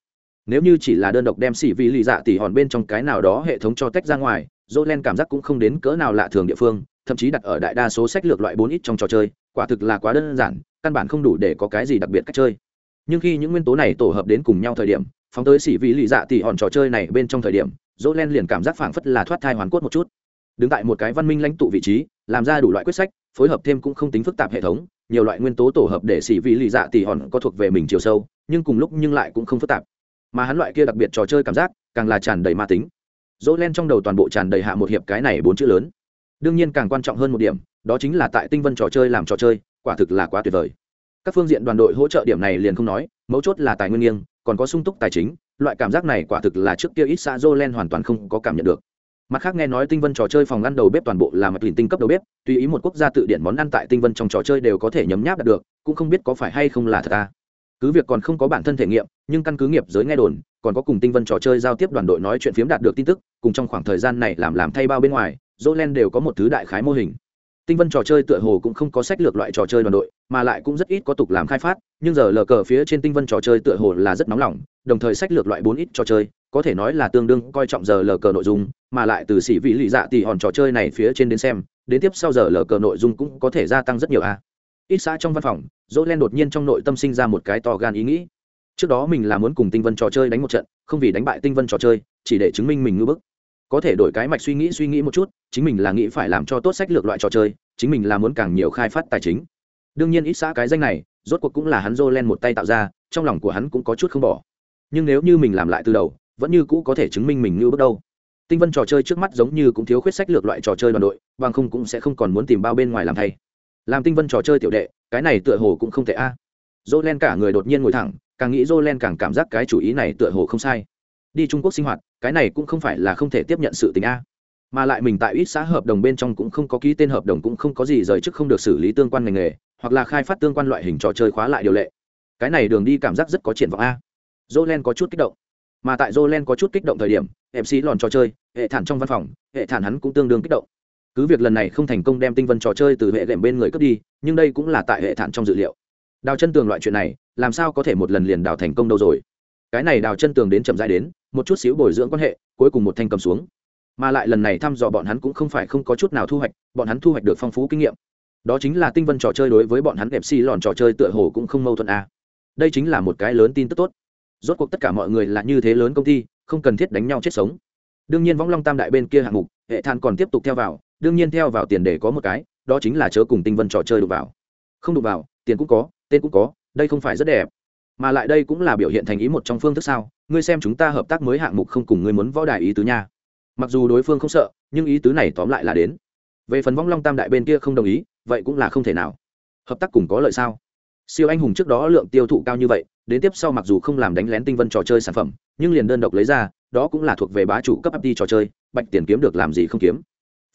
A: Nếu như chỉ là đơn độc đem xỉ vị lì dạ thì hòn bên trong cái nào đó hệ thống cho tách ra ngoài dỗ len cảm giác cũng không đến cỡ nào lạ thường địa phương thậm chí đặt ở đại đa số sách lược loại bốn ít trong trò chơi, quả thực là quá đơn giản, căn bản không đủ để có cái gì đặc biệt cách chơi. Nhưng khi những nguyên tố này tổ hợp đến cùng nhau thời điểm, phóng tới xỉ vị lì dạ tỷ hòn trò chơi này bên trong thời điểm, dỗ len liền cảm giác phảng phất là thoát thai hoàn cốt một chút. Đứng tại một cái văn minh lãnh tụ vị trí, làm ra đủ loại quyết sách, phối hợp thêm cũng không tính phức tạp hệ thống, nhiều loại nguyên tố tổ hợp để xỉ vị lì dạ tỷ hòn có thuộc về mình chiều sâu, nhưng cùng lúc nhưng lại cũng không phức tạp. Mà hắn loại kia đặc biệt trò chơi cảm giác, càng là tràn đầy ma tính. Dỗ len trong đầu toàn bộ tràn đầy hạ một hiệp cái này bốn chữ lớn đương nhiên càng quan trọng hơn một điểm, đó chính là tại tinh vân trò chơi làm trò chơi, quả thực là quá tuyệt vời. Các phương diện đoàn đội hỗ trợ điểm này liền không nói, mấu chốt là tài nguyên nghiêng, còn có sung túc tài chính, loại cảm giác này quả thực là trước kia ít xã len hoàn toàn không có cảm nhận được. Mặt khác nghe nói tinh vân trò chơi phòng ăn đầu bếp toàn bộ là mặt lìn tinh cấp đầu bếp, tùy ý một quốc gia tự điển món ăn tại tinh vân trong trò chơi đều có thể nhấm nháp được, cũng không biết có phải hay không là thật ta. Cứ việc còn không có bản thân thể nghiệm, nhưng căn cứ nghiệp giới nghe đồn, còn có cùng tinh vân trò chơi giao tiếp đoàn đội nói chuyện phiếm đạt được tin tức, cùng trong khoảng thời gian này làm làm thay bao bên ngoài jolen đều có một thứ đại khái mô hình. Tinh vân trò chơi tựa hồ cũng không có sách lược loại trò chơi đoàn đội, mà lại cũng rất ít có tục làm khai phát, nhưng giờ lờ cờ phía trên tinh vân trò chơi tựa hồ là rất nóng lòng, đồng thời sách lược loại bốn ít trò chơi, có thể nói là tương đương coi trọng giờ lờ cờ nội dung, mà lại từ sĩ vị lì dạ thì hòn trò chơi này phía trên đến xem, đến tiếp sau giờ lờ cờ nội dung cũng có thể gia tăng rất nhiều a. Ít xã trong văn phòng dỗ len đột nhiên trong nội tâm sinh ra một cái to gan ý nghĩ. Trước đó mình là muốn cùng tinh vân trò chơi đánh một trận, không vì đánh bại tinh vân trò chơi, chỉ để chứng minh mình ngưỡng bức có thể đổi cái mạch suy nghĩ suy nghĩ một chút, chính mình là nghĩ phải làm cho tốt sách lược loại trò chơi, chính mình là muốn càng nhiều khai phát tài chính. Đương nhiên ít xã cái danh này, rốt cuộc cũng là hắn dô len một tay tạo ra, trong lòng của hắn cũng có chút không bỏ. Nhưng nếu như mình làm lại từ đầu, vẫn như cũ có thể chứng minh mình như bước đâu tinh vân trò chơi trước mắt giống như cũng thiếu khuyết sách lược loại trò chơi đoàn đội, bằng không cũng sẽ không còn muốn tìm bao bên ngoài làm thay. Làm tinh vân trò chơi tiểu đệ, cái này tựa hồ cũng không thể a. À. dô len cả người đột nhiên ngồi thẳng, càng nghĩ dô len càng cảm giác cái chủ ý này tựa hồ không sai. Đi trung quốc sinh hoạt cái này cũng không phải là không thể tiếp nhận sự tình a. Mà lại mình tại ít xã hợp đồng bên trong cũng không có ký tên hợp đồng, cũng không có gì rời chức không được xử lý tương quan ngành nghề, hoặc là khai phát tương quan loại hình trò chơi khóa lại điều lệ. Cái này đường đi cảm giác rất có triển vọng a. Jolen có chút kích động. Mà tại jolen có chút kích động thời điểm mc lòn trò chơi, hệ thản trong văn phòng, hệ thản hắn cũng tương đương kích động. Cứ việc lần này không thành công đem tinh vân trò chơi từ hệ đệm bên người cướp đi, nhưng đây cũng là tại hệ thản trong dự liệu. Đào chân tường loại chuyện này, làm sao có thể một lần liền đào thành công đâu rồi? Cái này đào chân tường đến chậm rãi đến một chút xíu bồi dưỡng quan hệ, cuối cùng một thanh cầm xuống. Mà lại lần này thăm dò bọn hắn cũng không phải không có chút nào thu hoạch, bọn hắn thu hoạch được phong phú kinh nghiệm. Đó chính là tinh vân trò chơi đối với bọn hắn đẹp xi lòn trò chơi tựa hồ cũng không mâu thuẫn a à. đây chính là một cái lớn tin tức tốt. Rốt cuộc tất cả mọi người là như thế lớn công ty, không cần thiết đánh nhau chết sống. Đương nhiên võng long tam đại bên kia hạng mục, hệ than còn tiếp tục theo vào, đương nhiên theo vào tiền để có một cái, đó chính là chớ cùng tinh vân trò chơi đụng vào. Không đụng vào, tiền cũng có, tên cũng có, đây không phải rất đẹp mà lại đây cũng là biểu hiện thành ý một trong phương thức sao? Ngươi xem chúng ta hợp tác mới hạng mục không cùng ngươi muốn võ đài ý tứ nha. Mặc dù đối phương không sợ, nhưng ý tứ này tóm lại là đến. Về phần vong long tam đại bên kia không đồng ý, vậy cũng là không thể nào. Hợp tác cùng có lợi sao? Siêu anh hùng trước đó lượng tiêu thụ cao như vậy, đến tiếp sau mặc dù không làm đánh lén tinh vân trò chơi sản phẩm, nhưng liền đơn độc lấy ra, đó cũng là thuộc về bá chủ cấp ấp đi trò chơi, bạch tiền kiếm được làm gì không kiếm.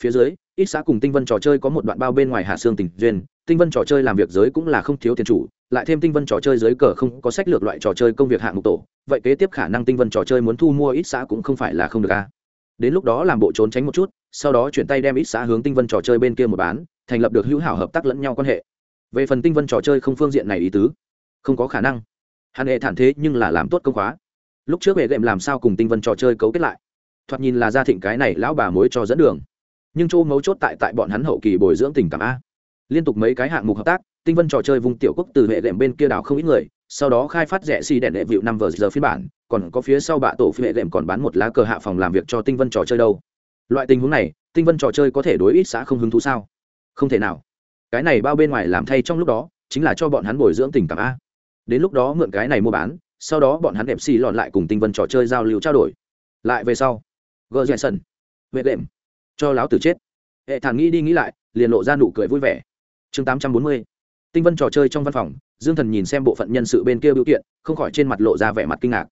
A: Phía dưới ít xã cùng tinh vân trò chơi có một đoạn bao bên ngoài hạ xương tình duyên, tinh vân trò chơi làm việc giới cũng là không thiếu tiền chủ, lại thêm tinh vân trò chơi dưới cờ không có sách lược loại trò chơi công việc hạng mục tổ, vậy kế tiếp khả năng tinh vân trò chơi muốn thu mua ít xã cũng không phải là không được a. Đến lúc đó làm bộ trốn tránh một chút, sau đó chuyển tay đem ít xã hướng tinh vân trò chơi bên kia một bán, thành lập được hữu hảo hợp tác lẫn nhau quan hệ. Về phần tinh vân trò chơi không phương diện này ý tứ, không có khả năng. Hàn hệ thản thế nhưng là làm tốt công khóa. Lúc trước hệ đệm làm sao cùng tinh vân trò chơi cấu kết lại? Thoạt nhìn là gia thịnh cái này lão bà mối cho dẫn đường nhưng chỗ mấu chốt tại tại bọn hắn hậu kỳ bồi dưỡng tình cảm a. Liên tục mấy cái hạng mục hợp tác, tinh vân trò chơi vùng tiểu quốc từ hệ đệm bên kia đảo không ít người, sau đó khai phát rẻ xi đèn đệ vịu năm vờ giờ phiên bản, còn có phía sau bạ tổ phi hệ đệm còn bán một lá cờ hạ phòng làm việc cho tinh vân trò chơi đâu. Loại tình huống này, tinh vân trò chơi có thể đối ít xã không hứng thú sao? Không thể nào. Cái này bao bên ngoài làm thay trong lúc đó, chính là cho bọn hắn bồi dưỡng tình cảm a. Đến lúc đó mượn cái này mua bán, sau đó bọn hắn đẹp xì lọn lại cùng tinh vân trò chơi giao lưu trao đổi. Lại về sau gờ dạy sân vệ đệm cho láo tử chết. Hệ thản nghĩ đi nghĩ lại, liền lộ ra nụ cười vui vẻ. Chương tám trăm bốn mươi, tinh vân trò chơi trong văn phòng, dương thần nhìn xem bộ phận nhân sự bên kia biểu kiện, không khỏi trên mặt lộ ra vẻ mặt kinh ngạc.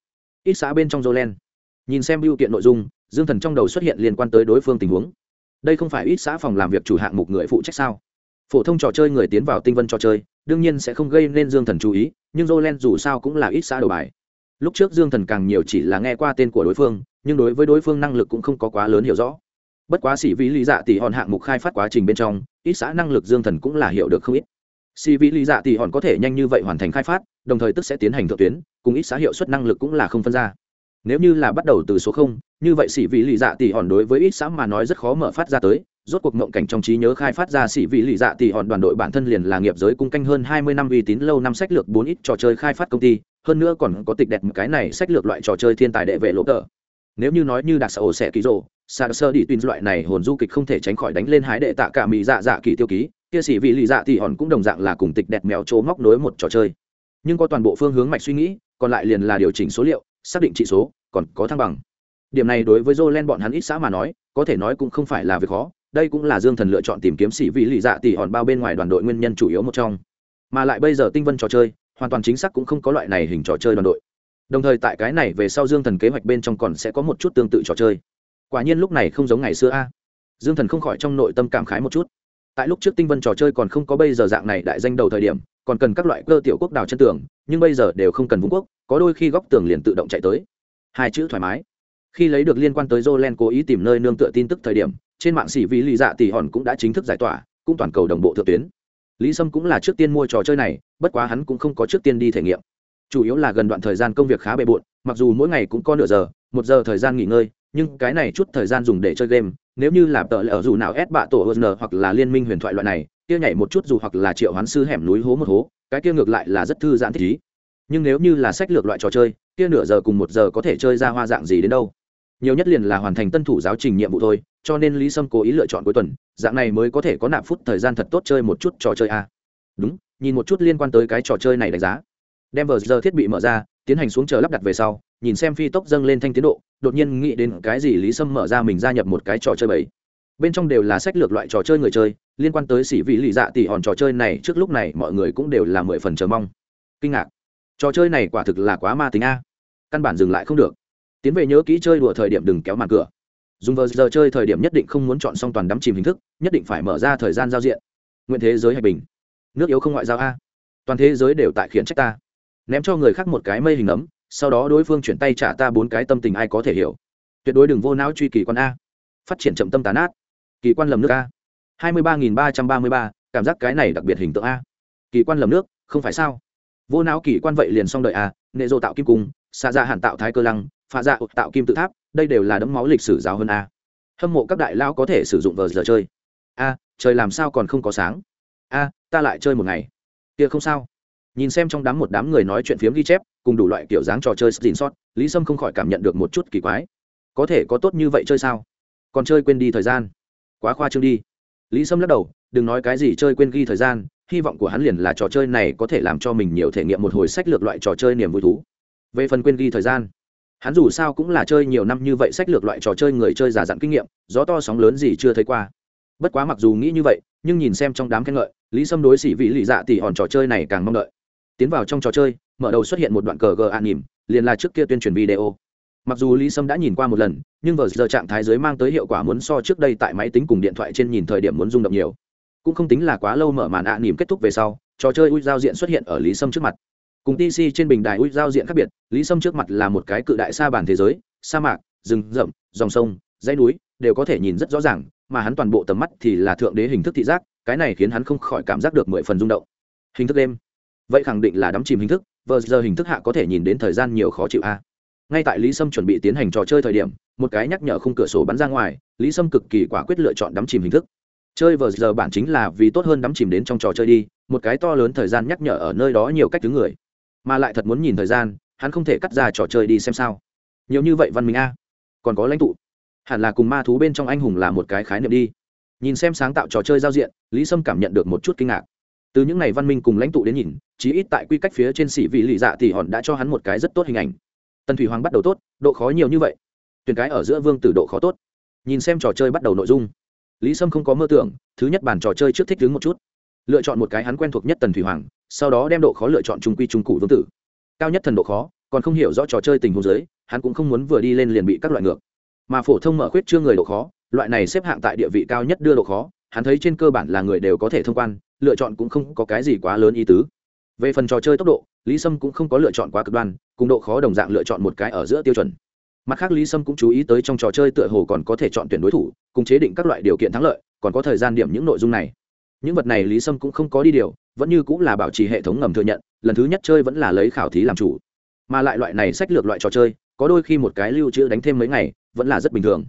A: Ít xã bên trong jolen nhìn xem biểu kiện nội dung, dương thần trong đầu xuất hiện liên quan tới đối phương tình huống. Đây không phải ít xã phòng làm việc chủ hạng mục người phụ trách sao? Phổ thông trò chơi người tiến vào tinh vân trò chơi, đương nhiên sẽ không gây nên dương thần chú ý, nhưng jolen dù sao cũng là ít xã đầu bài. Lúc trước dương thần càng nhiều chỉ là nghe qua tên của đối phương, nhưng đối với đối phương năng lực cũng không có quá lớn hiểu rõ bất quá sĩ vĩ lý dạ tỷ hòn hạng mục khai phát quá trình bên trong, ít xã năng lực dương thần cũng là hiểu được không ít. Sĩ vĩ lý dạ tỷ hòn có thể nhanh như vậy hoàn thành khai phát, đồng thời tức sẽ tiến hành thượng tuyến, cùng ít xã hiệu suất năng lực cũng là không phân ra. Nếu như là bắt đầu từ số không, như vậy sĩ vĩ lý dạ tỷ hòn đối với ít xã mà nói rất khó mở phát ra tới, rốt cuộc mộng cảnh trong trí nhớ khai phát ra sĩ vị lý dạ tỷ hòn đoàn đội bản thân liền là nghiệp giới cung canh hơn hai mươi năm uy tín lâu năm sách lược bốn ít trò chơi khai phát công ty, hơn nữa còn có tịch đẹp một cái này sách lược loại trò chơi thiên tài đệ vệ lộ tờ. Nếu như nói như đặc sở ổ xẻ kỳ rồ sa sơ đi tuyên loại này hồn du kịch không thể tránh khỏi đánh lên hái đệ tạ cả mỹ dạ dạ kỳ tiêu ký, kia sĩ vị lì dạ thì hòn cũng đồng dạng là cùng tịch đẹp mèo trố móc nối một trò chơi. Nhưng có toàn bộ phương hướng mạch suy nghĩ, còn lại liền là điều chỉnh số liệu, xác định trị số, còn có thăng bằng. Điểm này đối với Jolen bọn hắn ít xã mà nói, có thể nói cũng không phải là việc khó, đây cũng là dương thần lựa chọn tìm kiếm sĩ vị lì dạ tỷ hòn bao bên ngoài đoàn đội nguyên nhân chủ yếu một trong. Mà lại bây giờ tinh vân trò chơi, hoàn toàn chính xác cũng không có loại này hình trò chơi đoàn đội. Đồng thời tại cái này về sau dương thần kế hoạch bên trong còn sẽ có một chút tương tự trò chơi quả nhiên lúc này không giống ngày xưa a. Dương thần không khỏi trong nội tâm cảm khái một chút. Tại lúc trước tinh vân trò chơi còn không có bây giờ dạng này đại danh đầu thời điểm, còn cần các loại cơ tiểu quốc đào chân tường, nhưng bây giờ đều không cần vũng quốc, có đôi khi góc tường liền tự động chạy tới. Hai chữ thoải mái. Khi lấy được liên quan tới jolen cố ý tìm nơi nương tựa tin tức thời điểm, trên mạng xỉ vì lý dạ tỷ hòn cũng đã chính thức giải tỏa, cũng toàn cầu đồng bộ thượng tuyến. Lý sâm cũng là trước tiên mua trò chơi này, bất quá hắn cũng không có trước tiên đi thể nghiệm. Chủ yếu là gần đoạn thời gian công việc khá bề bộn, mặc dù mỗi ngày cũng có nửa giờ, một giờ thời gian nghỉ ngơi nhưng cái này chút thời gian dùng để chơi game, nếu như là tợ lệ ở dù nào ép bạ tổ hờn hoặc là liên minh huyền thoại loại này, kia nhảy một chút dù hoặc là triệu hoán sư hẻm núi hố một hố, cái kia ngược lại là rất thư giãn thích ý. Nhưng nếu như là sách lược loại trò chơi, kia nửa giờ cùng một giờ có thể chơi ra hoa dạng gì đến đâu? Nhiều nhất liền là hoàn thành tân thủ giáo trình nhiệm vụ thôi, cho nên lý sâm cố ý lựa chọn cuối tuần, dạng này mới có thể có nạp phút thời gian thật tốt chơi một chút trò chơi a. Đúng, nhìn một chút liên quan tới cái trò chơi này đánh giá. Đem vờ giờ thiết bị mở ra tiến hành xuống chờ lắp đặt về sau, nhìn xem phi tốc dâng lên thanh tiến độ, đột nhiên nghĩ đến cái gì lý sâm mở ra mình gia nhập một cái trò chơi bảy bên trong đều là sách lược loại trò chơi người chơi, liên quan tới sĩ vị lì dạ tỉ hòn trò chơi này, trước lúc này mọi người cũng đều là mười phần chờ mong. Kinh ngạc. Trò chơi này quả thực là quá ma tính a. Căn bản dừng lại không được. Tiến về nhớ kỹ chơi đùa thời điểm đừng kéo màn cửa. Dùng vờ giờ chơi thời điểm nhất định không muốn chọn xong toàn đắm chìm hình thức, nhất định phải mở ra thời gian giao diện. Nguyện thế giới hạch bình. Nước yếu không ngoại giao a. Toàn thế giới đều tại khiển trách ta ném cho người khác một cái mây hình ấm, sau đó đối phương chuyển tay trả ta bốn cái tâm tình ai có thể hiểu. Tuyệt đối đừng vô não truy kỳ quan a. Phát triển chậm tâm tán át kỳ quan lầm nước a. hai mươi ba nghìn ba trăm ba mươi ba, cảm giác cái này đặc biệt hình tượng a. Kỳ quan lầm nước, không phải sao? Vô não kỳ quan vậy liền xong đợi a, nệ dô tạo kim cung xa ra dạ hạn tạo thái cơ lăng pha dạ tạo kim tự tháp, đây đều là đấm máu lịch sử giáo hơn a. Hâm mộ các đại lão có thể sử dụng vờ giờ chơi. A, trời làm sao còn không có sáng? A, ta lại chơi một ngày. Kia không sao nhìn xem trong đám một đám người nói chuyện phiếm ghi chép, cùng đủ loại kiểu dáng trò chơi xin sót, lý sâm không khỏi cảm nhận được một chút kỳ quái. Có thể có tốt như vậy chơi sao? Còn chơi quên đi thời gian. Quá khoa trương đi. Lý sâm lắc đầu, đừng nói cái gì chơi quên ghi thời gian, hy vọng của hắn liền là trò chơi này có thể làm cho mình nhiều thể nghiệm một hồi sách lược loại trò chơi niềm vui thú. Về phần quên ghi thời gian, hắn dù sao cũng là chơi nhiều năm như vậy sách lược loại trò chơi người chơi giả dặn kinh nghiệm, gió to sóng lớn gì chưa thấy qua. Bất quá mặc dù nghĩ như vậy, nhưng nhìn xem trong đám khen ngợi, lý sâm đối xỉ vị lì dạ tỉ hòn trò chơi này càng mong đợi tiến vào trong trò chơi, mở đầu xuất hiện một đoạn cờ gờ an nỉm, liền là trước kia tuyên truyền video. Mặc dù lý sâm đã nhìn qua một lần, nhưng vờ giờ trạng thái giới mang tới hiệu quả muốn so trước đây tại máy tính cùng điện thoại trên nhìn thời điểm muốn rung động nhiều. Cũng không tính là quá lâu mở màn ạ à nỉm kết thúc về sau, trò chơi ui giao diện xuất hiện ở lý sâm trước mặt. Cùng tc trên bình đài ui giao diện khác biệt, lý sâm trước mặt là một cái cự đại sa bản thế giới, sa mạc, rừng rậm, dòng sông, dãy núi, đều có thể nhìn rất rõ ràng, mà hắn toàn bộ tầm mắt thì là thượng đế hình thức thị giác, cái này khiến hắn không khỏi cảm giác được mười phần rung động. Hình thức đêm vậy khẳng định là đắm chìm hình thức, vờ giờ hình thức hạ có thể nhìn đến thời gian nhiều khó chịu a. Ngay tại lý sâm chuẩn bị tiến hành trò chơi thời điểm, một cái nhắc nhở khung cửa sổ bắn ra ngoài, lý sâm cực kỳ quả quyết lựa chọn đắm chìm hình thức. Chơi vờ giờ bản chính là vì tốt hơn đắm chìm đến trong trò chơi đi, một cái to lớn thời gian nhắc nhở ở nơi đó nhiều cách thứ người. Mà lại thật muốn nhìn thời gian, hắn không thể cắt ra trò chơi đi xem sao. Nhiều như vậy văn minh a. Còn có lãnh tụ. Hẳn là cùng ma thú bên trong anh hùng là một cái khái niệm đi. Nhìn xem sáng tạo trò chơi giao diện, lý sâm cảm nhận được một chút kinh ngạc từ những ngày văn minh cùng lãnh tụ đến nhìn, chí ít tại quy cách phía trên sĩ vị lì dạ thì hòn đã cho hắn một cái rất tốt hình ảnh. Tần thủy hoàng bắt đầu tốt, độ khó nhiều như vậy. Tuyển cái ở giữa vương tử độ khó tốt. Nhìn xem trò chơi bắt đầu nội dung. Lý sâm không có mơ tưởng, thứ nhất bản trò chơi trước thích đứng một chút. Lựa chọn một cái hắn quen thuộc nhất tần thủy hoàng, sau đó đem độ khó lựa chọn trung quy trung cụ vương tử. Cao nhất thần độ khó, còn không hiểu rõ trò chơi tình huống giới hắn cũng không muốn vừa đi lên liền bị các loại ngược. Mà phổ thông mở khuyết chưa người độ khó, loại này xếp hạng tại địa vị cao nhất đưa độ khó, hắn thấy trên cơ bản là người đều có thể thông quan lựa chọn cũng không có cái gì quá lớn ý tứ. Về phần trò chơi tốc độ, lý sâm cũng không có lựa chọn quá cực đoan, cùng độ khó đồng dạng lựa chọn một cái ở giữa tiêu chuẩn. Mặt khác, lý sâm cũng chú ý tới trong trò chơi tựa hồ còn có thể chọn tuyển đối thủ, cùng chế định các loại điều kiện thắng lợi, còn có thời gian điểm những nội dung này. Những vật này lý sâm cũng không có đi điều, vẫn như cũng là bảo trì hệ thống ngầm thừa nhận, lần thứ nhất chơi vẫn là lấy khảo thí làm chủ. Mà lại loại này sách lược loại trò chơi, có đôi khi một cái lưu trữ đánh thêm mấy ngày, vẫn là rất bình thường.